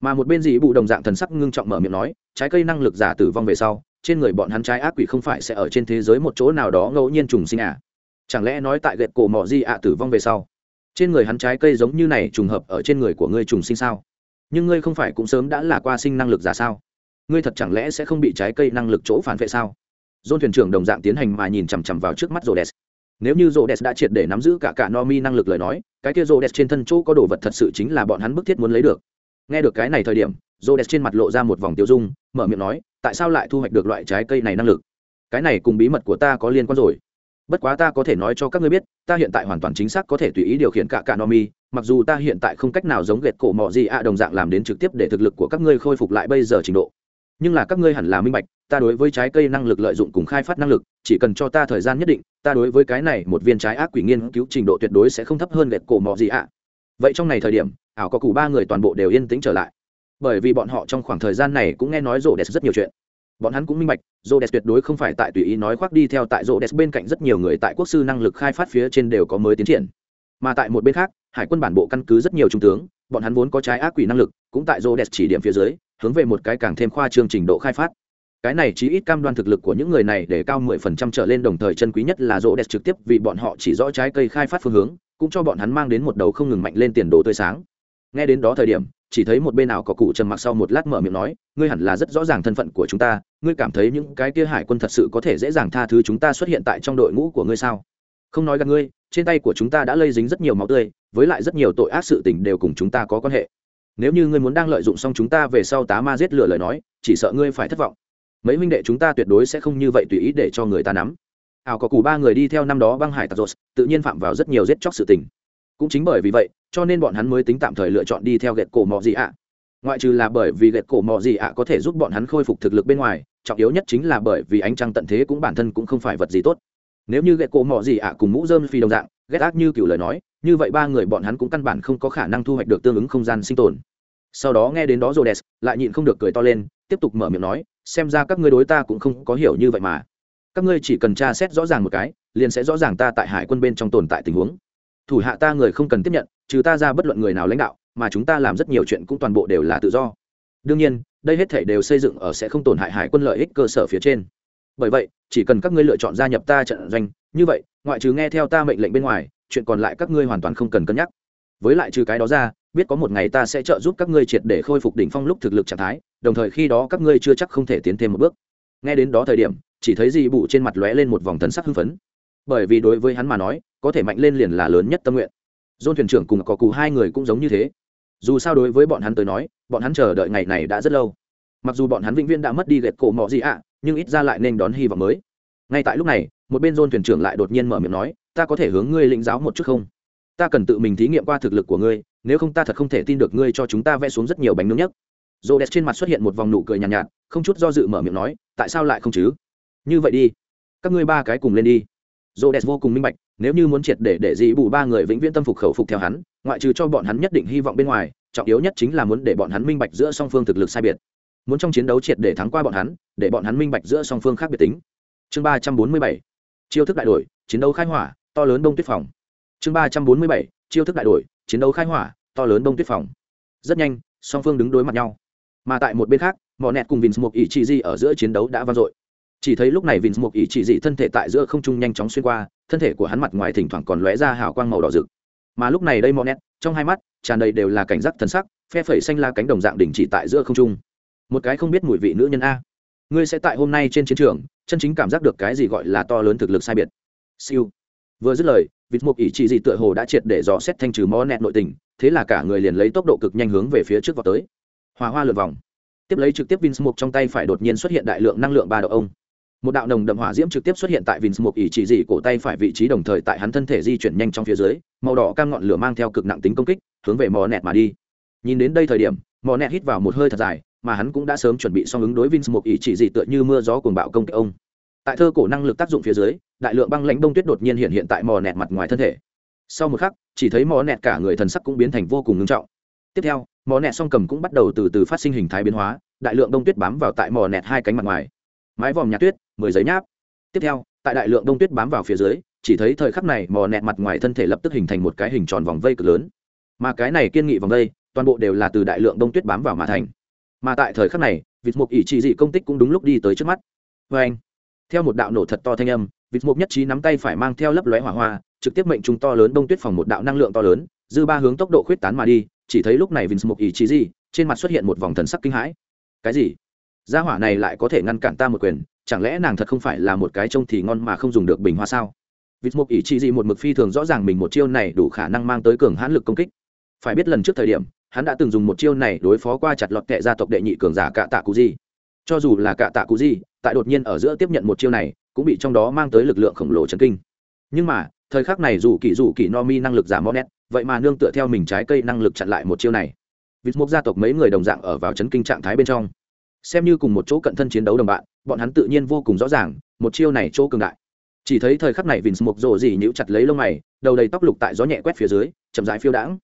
Speaker 1: Mà một bên dị bụ đồng dạng thần sắc ngưng trọng mở miệng nói, trái cây năng lực giả tử vong về sau, trên người bọn hắn trái ác quỷ không phải sẽ ở trên thế giới một chỗ nào đó ngẫu nhiên trùng sinh à? Chẳng lẽ nói tại gậy cổ mỏ di ạ tử vong về sau, trên người hắn trái cây giống như này trùng hợp ở trên người của ngươi trùng sinh sao? Nhưng ngươi không phải cũng sớm đã là qua sinh năng lực giả sao? Ngươi thật chẳng lẽ sẽ không bị trái cây năng lực chỗ phản vệ sao? Dôn thuyền trưởng đồng dạng tiến hành mà nhìn chằm chằm vào trước mắt rồ đèn nếu như rô đès đã triệt để nắm giữ cả cả no mi năng lực lời nói, cái kia rô đès trên thân chỗ có đồ vật thật sự chính là bọn hắn bức thiết muốn lấy được. Nghe được cái này thời điểm rô đès trên mặt lộ ra một vòng tiêu dung, mở miệng nói, tại sao lại thu hoạch được loại trái cây này năng lực? Cái này cùng bí mật của ta có liên quan rồi. Bất quá ta có thể nói cho các ngươi biết, ta hiện tại hoàn toàn chính xác có thể tùy ý điều khiển cả cả no mi mặc dù ta hiện tại không cách nào giống gệt cổ mọ gì ạ đồng dạng làm đến trực tiếp để thực lực của các ngươi khôi phục lại bây giờ trình độ. Nhưng là các ngươi hẳn là minh bạch, ta đối với trái cây năng lực lợi dụng cùng khai phát năng lực chỉ cần cho ta thời gian nhất định, ta đối với cái này một viên trái ác quỷ nghiên cứu trình độ tuyệt đối sẽ không thấp hơn gệt cổ mọ gì ạ. Vậy trong này thời điểm, ảo có cụ ba người toàn bộ đều yên tĩnh trở lại. Bởi vì bọn họ trong khoảng thời gian này cũng nghe nói rô đès rất nhiều chuyện. Bọn hắn cũng minh bạch rô đès tuyệt đối không phải tại tùy ý nói khoác đi theo tại rô đès bên cạnh rất nhiều người tại quốc sư năng lực khai phát phía trên đều có mới tiến triển. Mà tại một bên khác, hải quân bản bộ căn cứ rất nhiều trung tướng, bọn hắn vốn có trái ác quỷ năng lực, cũng tại rô đès chỉ điểm phía dưới, hướng về một cái càng thêm khoa trương trình độ khai phát cái này chí ít cam đoan thực lực của những người này để cao 10% trở lên đồng thời chân quý nhất là rỗ đẹp trực tiếp vì bọn họ chỉ rõ trái cây khai phát phương hướng, cũng cho bọn hắn mang đến một đầu không ngừng mạnh lên tiền đồ tươi sáng. Nghe đến đó thời điểm, chỉ thấy một bên nào có cụ trầm mặc sau một lát mở miệng nói, ngươi hẳn là rất rõ ràng thân phận của chúng ta, ngươi cảm thấy những cái kia hải quân thật sự có thể dễ dàng tha thứ chúng ta xuất hiện tại trong đội ngũ của ngươi sao? Không nói gặp ngươi, trên tay của chúng ta đã lây dính rất nhiều máu tươi, với lại rất nhiều tội ác sự tình đều cùng chúng ta có quan hệ. Nếu như ngươi muốn đang lợi dụng xong chúng ta về sau tá ma giết lửa lời nói, chỉ sợ ngươi phải thất vọng mấy huynh đệ chúng ta tuyệt đối sẽ không như vậy tùy ý để cho người ta nắm. Ảo có cù ba người đi theo năm đó băng hải tạc rột tự nhiên phạm vào rất nhiều giết chóc sự tình. Cũng chính bởi vì vậy, cho nên bọn hắn mới tính tạm thời lựa chọn đi theo gậy cổ mò gì ạ. Ngoại trừ là bởi vì gậy cổ mò gì ạ có thể giúp bọn hắn khôi phục thực lực bên ngoài, trọng yếu nhất chính là bởi vì ánh trăng tận thế cũng bản thân cũng không phải vật gì tốt. Nếu như gậy cổ mò gì ạ cùng mũ dơm phi đồng dạng, ghét ác như cựu lời nói, như vậy ba người bọn hắn cũng căn bản không có khả năng thu hoạch được tương ứng không gian sinh tồn. Sau đó nghe đến đó rồi đẹp lại nhịn không được cười to lên, tiếp tục mở miệng nói xem ra các ngươi đối ta cũng không có hiểu như vậy mà. Các ngươi chỉ cần tra xét rõ ràng một cái, liền sẽ rõ ràng ta tại hải quân bên trong tồn tại tình huống. Thủ hạ ta người không cần tiếp nhận, trừ ta ra bất luận người nào lãnh đạo, mà chúng ta làm rất nhiều chuyện cũng toàn bộ đều là tự do. Đương nhiên, đây hết thể đều xây dựng ở sẽ không tổn hại hải quân lợi ích cơ sở phía trên. Bởi vậy, chỉ cần các ngươi lựa chọn gia nhập ta trận doanh, như vậy, ngoại trừ nghe theo ta mệnh lệnh bên ngoài, chuyện còn lại các ngươi hoàn toàn không cần cân nhắc. Với lại trừ cái đó ra biết có một ngày ta sẽ trợ giúp các ngươi triệt để khôi phục đỉnh phong lúc thực lực trạng thái, đồng thời khi đó các ngươi chưa chắc không thể tiến thêm một bước. Nghe đến đó thời điểm, chỉ thấy dì bụ trên mặt lóe lên một vòng thần sắc hưng phấn. Bởi vì đối với hắn mà nói, có thể mạnh lên liền là lớn nhất tâm nguyện. Dôn thuyền trưởng cùng có cù hai người cũng giống như thế. Dù sao đối với bọn hắn tới nói, bọn hắn chờ đợi ngày này đã rất lâu. Mặc dù bọn hắn vĩnh viễn đã mất đi gẹt cổ mọ gì ạ, nhưng ít ra lại nên đón hy vọng mới. Ngay tại lúc này, một bên dôn thuyền trưởng lại đột nhiên mở miệng nói, ta có thể hướng ngươi lĩnh giáo một chút không? Ta cần tự mình thí nghiệm qua thực lực của ngươi nếu không ta thật không thể tin được ngươi cho chúng ta vẽ xuống rất nhiều bánh nướng nhất rô đẹp trên mặt xuất hiện một vòng nụ cười nhàn nhạt, nhạt không chút do dự mở miệng nói tại sao lại không chứ? Như vậy đi các ngươi ba cái cùng lên đi. Rô đẹp vô cùng minh bạch nếu như muốn triệt để để dị bù ba người vĩnh viễn tâm phục khẩu phục theo hắn ngoại trừ cho bọn hắn nhất định hy vọng bên ngoài trọng yếu nhất chính là muốn để bọn hắn minh bạch giữa song phương thực lực sai biệt. Muốn trong chiến đấu triệt để thắng qua bọn hắn để bọn hắn minh bạch giữa song phương khác biệt tính. Chương ba trăm bốn mươi bảy chiêu thức đại đổi chiến đấu khai hỏa to lớn đông tuyết phòng chương ba trăm bốn mươi bảy, chiêu thức đại đổi, chiến đấu khai hỏa, to lớn đông tuyết phòng. Rất nhanh, song phương đứng đối mặt nhau. Mà tại một bên khác mỏ nẹt cùng vinh mục ý chi di ở giữa chiến đấu đã vang dội. Chỉ thấy lúc này vinh mục ý chỉ dị thân thể tại giữa không trung nhanh chóng xuyên qua, thân thể của hắn mặt ngoài thỉnh thoảng còn lóe ra hào quang màu đỏ rực. Mà lúc này đây mỏ nẹt, trong hai mắt, tràn đầy đều là cảnh giác thần sắc, phe phẩy xanh la cánh đồng dạng đỉnh chỉ tại giữa không trung. Một cái không biết mùi vị nữ nhân a. Ngươi sẽ tại hôm nay trên chiến trường, chân chính cảm giác được cái gì gọi là to lớn thực lực sai biệt. Siêu. Vừa dứt lời vịt mục ý chỉ gì tựa hồ đã triệt để dò xét thanh trừ mó nẹt nội tình, thế là cả người liền lấy tốc độ cực nhanh hướng về phía trước vào tới. Hòa hoa lượt vòng. Tiếp lấy trực tiếp Vinsmoke trong tay phải đột nhiên xuất hiện đại lượng năng lượng ba độ ông. Một đạo nồng đậm hỏa diễm trực tiếp xuất hiện tại Vinz mục ý chỉ dị cổ tay phải vị trí đồng thời tại hắn thân thể di chuyển nhanh trong phía dưới, màu đỏ cam ngọn lửa mang theo cực nặng tính công kích, hướng về mò nẹt mà đi. Nhìn đến đây thời điểm mò nẹt hít vào một hơi thật dài, mà hắn cũng đã sớm chuẩn bị xong ứng đối Vinz mục ý chỉ dị tựa như mưa gió cuồng bạo công kích ông tại thơ cổ năng lực tác dụng phía dưới, đại lượng băng lãnh đông tuyết đột nhiên hiện hiện tại mò nẹt mặt ngoài thân thể. Sau một khắc, chỉ thấy mò nẹt cả người thần sắc cũng biến thành vô cùng ngưng trọng. Tiếp theo, mò nẹt song cầm cũng bắt đầu từ từ phát sinh hình thái biến hóa, đại lượng đông tuyết bám vào tại mò nẹt hai cánh mặt ngoài. Mái vòm nhà tuyết, mười giấy nháp. Tiếp theo, tại đại lượng đông tuyết bám vào phía dưới, chỉ thấy thời khắc này mò nẹt mặt ngoài thân thể lập tức hình thành một cái hình tròn vòng vây cực lớn. Mà cái này kiên nghị vòng vây, toàn bộ đều là từ đại lượng đông tuyết bám vào mà thành. Mà tại thời khắc này, vịt mục ỷ trị dị công tích cũng đúng lúc đi tới trước mắt. Vê anh theo một đạo nổ thật to thanh âm vịt mục nhất trí nắm tay phải mang theo lấp lóe hỏa hoa trực tiếp mệnh trung to lớn đông tuyết phòng một đạo năng lượng to lớn dư ba hướng tốc độ khuyết tán mà đi chỉ thấy lúc này vịt mục ý chí gì, trên mặt xuất hiện một vòng thần sắc kinh hãi. Cái gì? Gia hỏa này lại có thể ngăn cản ta một quyền, chẳng lẽ nàng thật không phải là một cái trông thì ngon mà không dùng được bình hoa sao? vịt mục ý chí gì một mực phi thường rõ ràng mình một chiêu này đủ khả năng mang tới cường hãn lực công kích. Phải biết lần trước thời điểm, hắn đã từng dùng một chiêu này đối phó qua chặt lọt kệ gia tộc đệ nhị cường giả cạ tạ cụ gì. Cho dù là cạ tạ cụ gì, tại đột nhiên ở giữa tiếp nhận một chiêu này, cũng bị trong đó mang tới lực lượng khổng lồ chấn kinh. Nhưng mà, thời khắc này dù kỳ dù kỳ no mi năng lực giảm monet vậy mà nương tựa theo mình trái cây năng lực chặn lại một chiêu này. Vịt mục gia tộc mấy người đồng dạng ở vào chấn kinh trạng thái bên trong. Xem như cùng một chỗ cận thân chiến đấu đồng bạn bọn hắn tự nhiên vô cùng rõ ràng một chiêu này chỗ cường đại. Chỉ thấy thời khắc này vịt mục rồ gì nhíu chặt lấy lông mày đầu đầy tóc lục tại gió nhẹ quét phía dưới chậm rãi phiêu đãng.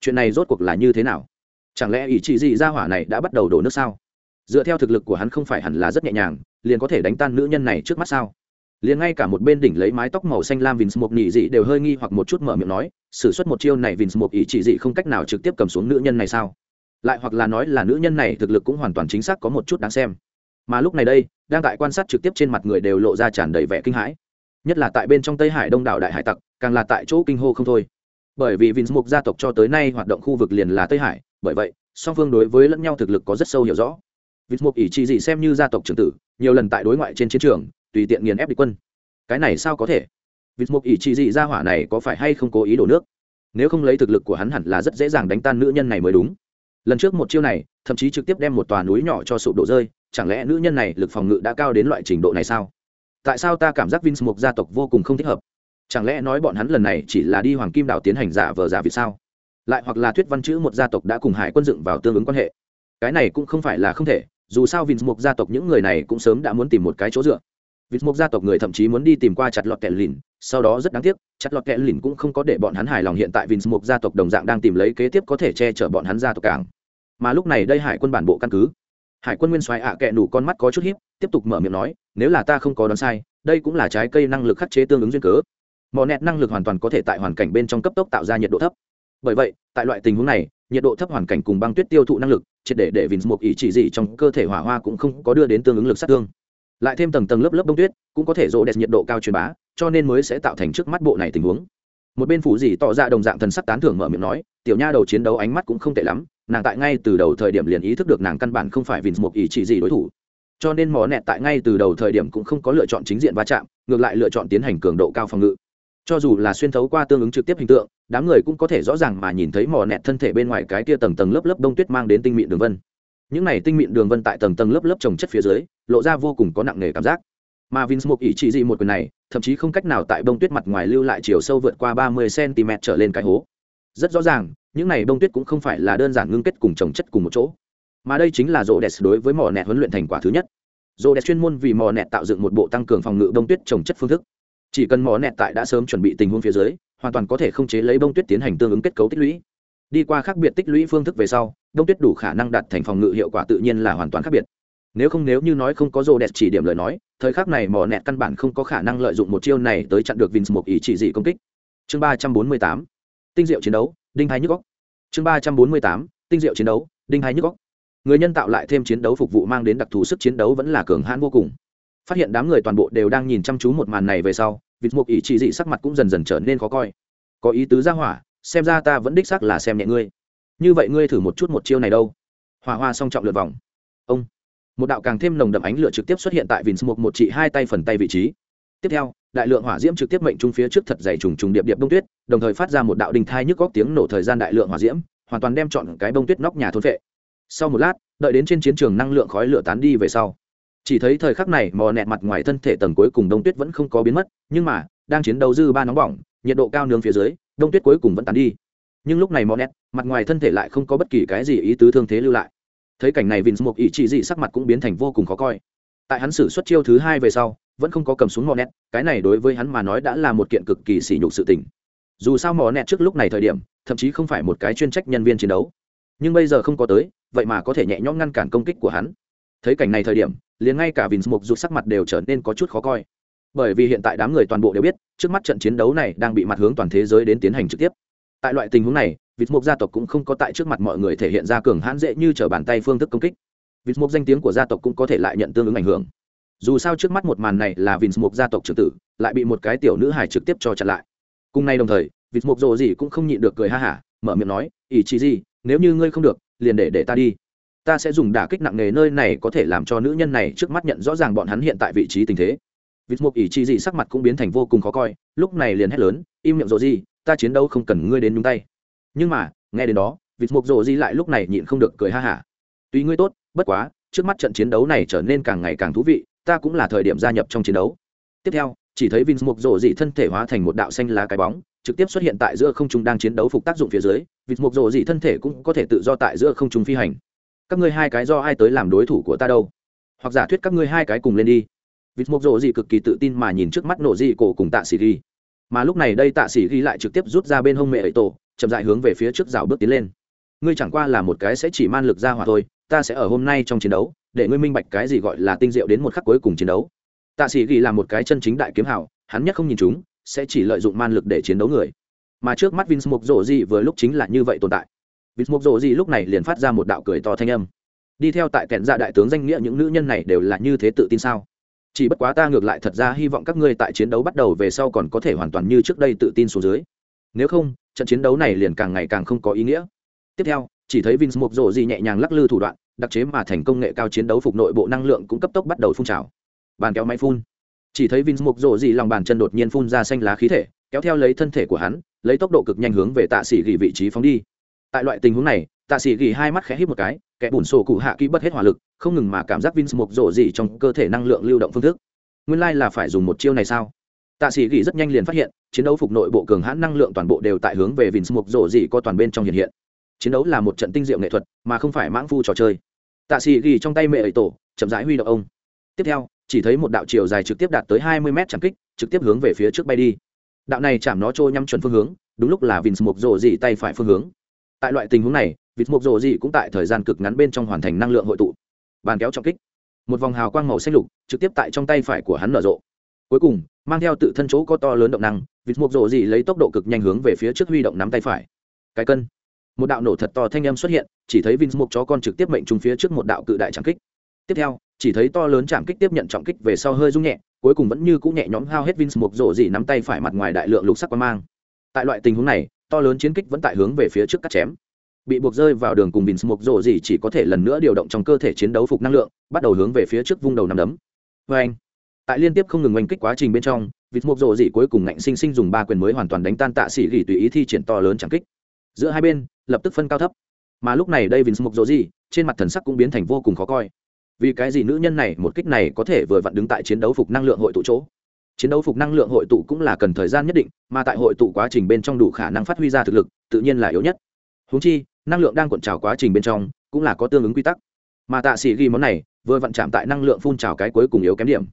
Speaker 1: Chuyện này rốt cuộc là như thế nào? Chẳng lẽ ý chị gì ra hỏa này đã bắt đầu đổ nước sao? Dựa theo thực lực của hắn không phải hẳn là rất nhẹ nhàng, liền có thể đánh tan nữ nhân này trước mắt sao? Liền ngay cả một bên đỉnh lấy mái tóc màu xanh lam vins một nhị dị đều hơi nghi hoặc một chút mở miệng nói s ử suất một chiêu này vins một ý chỉ dị không cách nào trực tiếp cầm xuống nữ nhân này sao? Lại hoặc là nói là nữ nhân này thực lực cũng hoàn toàn chính xác có một chút đáng xem. Mà lúc này đây, đang tại quan sát trực tiếp trên mặt người đều lộ ra tràn đầy vẻ kinh hãi. Nhất là tại bên trong tây hải đông đảo đại hải tặc, càng là tại chỗ kinh hô không thôi. Bởi vì vins mục gia tộc cho tới nay hoạt động khu vực liền là tây hải, bởi vậy, song phương đối với lẫn nhau thực lực có rất sâu hiểu rõ vinh mục ỷ chỉ dị xem như gia tộc trưởng tử, nhiều lần tại đối ngoại trên chiến trường, tùy tiện nghiền ép địch quân. Cái này sao có thể? Vịt mục ỷ trị dị ra hỏa này có phải hay không cố ý đổ nước? Nếu không lấy thực lực của hắn hẳn là rất dễ dàng đánh tan nữ nhân này mới đúng. Lần trước một chiêu này, thậm chí trực tiếp đem một tòa núi nhỏ cho sụp đổ rơi, chẳng lẽ nữ nhân này lực phòng ngự đã cao đến loại trình độ này sao? Tại sao ta cảm giác vince mục gia tộc vô cùng không thích hợp? Chẳng lẽ nói bọn hắn lần này chỉ là đi hoàng kim đảo tiến hành giả vờ giả vì sao? Lại hoặc là thuyết văn chữ một gia tộc đã cùng hải quân dựng vào tương ứng quan hệ. Cái này cũng không phải là không thể dù sao vinh mục gia tộc những người này cũng sớm đã muốn tìm một cái chỗ dựa. Vinh mục gia tộc người thậm chí muốn đi tìm qua chặt lọt kẹ lìn, sau đó rất đáng tiếc, chặt lọt kẹ lìn cũng không có để bọn hắn hài lòng hiện tại vinh mục gia tộc đồng dạng đang tìm lấy kế tiếp có thể che chở bọn hắn gia tộc cảng. Mà lúc này đây hải quân bản bộ căn cứ. Hải quân nguyên soái ạ à kẹ nủ con mắt có chút hiếp tiếp tục mở miệng nói, nếu là ta không có đoán sai, đây cũng là trái cây năng lực khắc chế tương ứng duyên cớ. Mò nẹt năng lực hoàn toàn có thể tại hoàn cảnh bên trong cấp tốc tạo ra nhiệt độ thấp. Bởi vậy, tại loại tình huống này, nhiệt độ thấp hoàn cảnh cùng băng tuyết tiêu thụ năng lực triệt để để vịt mục ý chỉ gì trong cơ thể hỏa hoa cũng không có đưa đến tương ứng lực sát thương. Lại thêm tầng tầng lớp lớp bông tuyết cũng có thể rộ đẹp nhiệt độ cao truyền bá, cho nên mới sẽ tạo thành trước mắt bộ này tình huống. Một bên phủ gì tỏ ra đồng dạng thần sắc tán thưởng mở miệng nói, tiểu nha đầu chiến đấu ánh mắt cũng không tệ lắm, nàng tại ngay từ đầu thời điểm liền ý thức được nàng căn bản không phải vì một ý chỉ gì đối thủ. Cho nên mỏ nẹt tại ngay từ đầu thời điểm cũng không có lựa chọn chính diện va chạm, ngược lại lựa chọn tiến hành cường độ cao phòng ngự cho dù là xuyên thấu qua tương ứng trực tiếp hình tượng, đám người cũng có thể rõ ràng mà nhìn thấy mỏ nẹt thân thể bên ngoài cái tia tầng tầng lớp lớp đông tuyết mang đến tinh mịn đường vân. Những này tinh mịn đường vân tại tầng tầng lớp lớp trồng chất phía dưới, lộ ra vô cùng có nặng nề cảm giác. Mà vince một ý chỉ dị một quyền này, thậm chí không cách nào tại bông tuyết mặt ngoài lưu lại chiều sâu vượt qua ba mươi cm trở lên cái hố. Rất rõ ràng, những này bông tuyết cũng không phải là đơn giản ngưng kết cùng trồng chất cùng một chỗ. Mà đây chính là rô đẹp đối với mỏ nẹt huấn luyện thành quả thứ nhất. Rô đẹp chuyên môn vì mỏ nẹt tạo dựng một bộ tăng cường phòng ngự bông tuyết trồng chất phương thức chỉ cần mỏ nẹt tại đã sớm chuẩn bị tình huống phía dưới, hoàn toàn có thể không chế lấy bông tuyết tiến hành tương ứng kết cấu tích lũy. Đi qua khác biệt tích lũy phương thức về sau đông tuyết đủ khả năng đạt thành phòng ngự hiệu quả tự nhiên là hoàn toàn khác biệt. Nếu không nếu như nói không có rô đẹp chỉ điểm lời nói, thời khắc này mỏ nẹt căn bản không có khả năng lợi dụng một chiêu này tới chặn được vins một ý chỉ dị công kích. Chương ba trăm bốn mươi tám, tinh diệu chiến đấu, đinh hai nhức góc. Chương ba trăm bốn mươi tám, tinh diệu chiến đấu, đinh hai nhức góc. Người nhân tạo lại thêm chiến đấu phục vụ mang đến đặc thù sức chiến đấu vẫn là cường hãn vô cùng phát hiện đám người toàn bộ đều đang nhìn chăm chú một màn này về sau, vịt mục ý chỉ dị sắc mặt cũng dần dần trở nên khó coi. Có ý tứ ra hỏa, xem ra ta vẫn đích xác là xem nhẹ ngươi. Như vậy ngươi thử một chút một chiêu này đâu. Hỏa hoa song trọng lượt vòng. Ông. Một đạo càng thêm nồng đậm ánh lửa trực tiếp xuất hiện tại vịt mục một chị hai tay phần tay vị trí. Tiếp theo, đại lượng hỏa diễm trực tiếp mệnh trung phía trước thật dày trùng trùng điệp điệp bông tuyết, đồng thời phát ra một đạo đình thai nhức góc tiếng nổ thời gian đại lượng hỏa diễm, hoàn toàn đem chọn cái bông tuyết nóc nhà thôn vệ sau một lát, đợi đến trên chiến trường năng lượng khói lửa tán đi về sau chỉ thấy thời khắc này mò nẹt mặt ngoài thân thể tầng cuối cùng đông tuyết vẫn không có biến mất, nhưng mà, đang chiến đấu dư ba nóng bỏng, nhiệt độ cao nướng phía dưới, đông tuyết cuối cùng vẫn tàn đi. Nhưng lúc này mò nẹt, mặt ngoài thân thể lại không có bất kỳ cái gì ý tứ thương thế lưu lại. Thấy cảnh này vinh mục ý chỉ dị sắc mặt cũng biến thành vô cùng khó coi. Tại hắn xử xuất chiêu thứ hai về sau, vẫn không có cầm xuống mò nẹt, cái này đối với hắn mà nói đã là một kiện cực kỳ sỉ nhục sự tình. Dù sao mò nẹt trước lúc này thời điểm, thậm chí không phải một cái chuyên trách nhân viên chiến đấu. Nhưng bây giờ không có tới, vậy mà có thể nhẹ nhõm ngăn cản công kích của hắn. Thấy cảnh này thời điểm liền ngay cả vinh một rụt sắc mặt đều trở nên có chút khó coi. Bởi vì hiện tại đám người toàn bộ đều biết, trước mắt trận chiến đấu này đang bị mặt hướng toàn thế giới đến tiến hành trực tiếp. Tại loại tình huống này vịt mục gia tộc cũng không có tại trước mặt mọi người thể hiện ra cường hãn dễ như t r ở bàn tay phương thức công kích. Vịt mục danh tiếng của gia tộc cũng có thể lại nhận tương ứng ảnh hưởng. Dù sao trước mắt một màn này là vịt mục gia tộc trưởng tử, lại bị một cái tiểu nữ hài trực tiếp cho chặn lại. Cùng nay đồng thời vịt mục rồ gì cũng không nhịn được cười ha hả, mở miệng nói ỷ chị gì? Nếu như ngươi không được, liền để để ta đi ta sẽ dùng đả kích nặng nề nơi này có thể làm cho nữ nhân này trước mắt nhận rõ ràng bọn hắn hiện tại vị trí tình thế. Vịt mục ỷ chi dị sắc mặt cũng biến thành vô cùng khó coi lúc này liền hét lớn im miệng rồ di, ta chiến đấu không cần ngươi đến nhúng tay. Nhưng mà nghe đến đó vịt mục rồ Di lại lúc này nhịn không được cười ha hả. Tuy ngươi tốt bất quá trước mắt trận chiến đấu này trở nên càng ngày càng thú vị ta cũng là thời điểm gia nhập trong chiến đấu. Tiếp theo chỉ thấy vinh mục rồ Di thân thể hóa thành một đạo xanh lá cái bóng trực tiếp xuất hiện tại giữa không trung đang chiến đấu phục tác dụng phía dưới. Vịt mục rồ Di thân thể cũng có thể tự do tại giữa không trung phi hành các ngươi hai cái do ai tới làm đối thủ của ta đâu? Hoặc giả thuyết các ngươi hai cái cùng lên đi. Vịt mục rộ dị cực kỳ tự tin mà nhìn trước mắt nổ dị cổ cùng tạ sĩ ghi. Mà lúc này đây tạ sĩ ghi lại trực tiếp rút ra bên hông mẹ ấy tổ, chậm dại hướng về phía trước rào bước tiến lên. Ngươi chẳng qua là một cái sẽ chỉ man lực ra hỏa thôi, ta sẽ ở hôm nay trong chiến đấu, để ngươi minh bạch cái gì gọi là tinh diệu đến một khắc cuối cùng chiến đấu. Tạ sĩ ghi là một cái chân chính đại kiếm hảo, hắn nhất không nhìn chúng, sẽ chỉ lợi dụng man lực để chiến đấu người. Mà trước mắt vince mục rộ gì vừa lúc chính là như vậy tồn tại vịt mộc rộ gì lúc này liền phát ra một đạo cười to thanh âm. Đi theo tại kẹn dạ đại tướng danh nghĩa những nữ nhân này đều là như thế tự tin sao? Chỉ bất quá ta ngược lại thật ra hy vọng các ngươi tại chiến đấu bắt đầu về sau còn có thể hoàn toàn như trước đây tự tin xuống dưới. Nếu không, trận chiến đấu này liền càng ngày càng không có ý nghĩa. Tiếp theo, chỉ thấy vince mục rộ gì nhẹ nhàng lắc lư thủ đoạn, đặc chế mà thành công nghệ cao chiến đấu phục nội bộ năng lượng cũng cấp tốc bắt đầu phun trào. Bàn kéo máy phun. Chỉ thấy vince mục rộ gì lòng bàn chân đột nhiên phun ra xanh lá khí thể, kéo theo lấy thân thể của hắn, lấy tốc độ cực nhanh hướng về tạ xỉ gỉ vị trí phóng đi tại loại tình huống này, tạ sĩ gỉ hai mắt khẽ hít một cái, kẻ bùn sổ cụ hạ kỹ bất hết hỏa lực, không ngừng mà cảm giác vince mục rộ gì trong cơ thể năng lượng lưu động phương thức. Nguyên lai là phải dùng một chiêu này sao? Tạ sĩ gỉ rất nhanh liền phát hiện, chiến đấu phục nội bộ cường hãn năng lượng toàn bộ đều tại hướng về vince mục rộ gì có toàn bên trong hiện hiện. Chiến đấu là một trận tinh diệu nghệ thuật, mà không phải mãng phu trò chơi. Tạ sĩ gỉ trong tay mẹ ấy tổ, chậm rãi huy động ông. Tiếp theo, chỉ thấy một đạo chiều dài trực tiếp đạt tới hai mươi mét chạm kích, trực tiếp hướng về phía trước bay đi. Đạo này chạm nó trôi nhắm chuẩn phương hướng, đúng lúc là vince mục rộ dị tay phải phương hướng tại loại tình huống này vince mục rộ dị cũng tại thời gian cực ngắn bên trong hoàn thành năng lượng hội tụ. Bàn kéo trọng kích. Một vòng hào quang màu xanh lục trực tiếp tại trong tay phải của hắn nở rộ. Cuối cùng mang theo tự thân chỗ có to lớn động năng vince mục rộ dị lấy tốc độ cực nhanh hướng về phía trước huy động nắm tay phải. Cái cân. Một đạo nổ thật to thanh âm xuất hiện chỉ thấy vince mục chó con trực tiếp mệnh trúng phía trước một đạo cự đại trọng kích. Tiếp theo chỉ thấy to lớn chạm kích tiếp nhận trọng kích về sau hơi rung nhẹ cuối cùng vẫn như cũng nhẹ nhõm hao hết Vince một rổ gì nắm tay phải mặt ngoài đại lượng lục sắc quang mang. Tại loại tình huống này, to lớn chiến kích vẫn tại hướng về phía trước cắt chém. Bị buộc rơi vào đường cùng bình mục rộ gì chỉ có thể lần nữa điều động trong cơ thể chiến đấu phục năng lượng, bắt đầu hướng về phía trước vung đầu nằm đấm. vê anh, tại liên tiếp không ngừng oanh kích quá trình bên trong, vịt mục rộ gì cuối cùng ngạnh sinh sinh dùng ba quyền mới hoàn toàn đánh tan tạ sĩ gỉ tùy ý thi triển to lớn chẳng kích. Giữa hai bên, lập tức phân cao thấp. Mà lúc này đây vịt mục rộ gì, trên mặt thần sắc cũng biến thành vô cùng khó coi vì cái gì nữ nhân này một kích này có thể vừa vặn đứng tại chiến đấu phục năng lượng hội tụ chỗ chiến đấu phục năng lượng hội tụ cũng là cần thời gian nhất định mà tại hội tụ quá trình bên trong đủ khả năng phát huy ra thực lực tự nhiên là yếu nhất. Húng chi năng lượng đang cuộn trào quá trình bên trong cũng là có tương ứng quy tắc. Mà tạ sĩ ghi món này vừa vặn chạm tại năng lượng phun trào cái cuối cùng yếu kém điểm.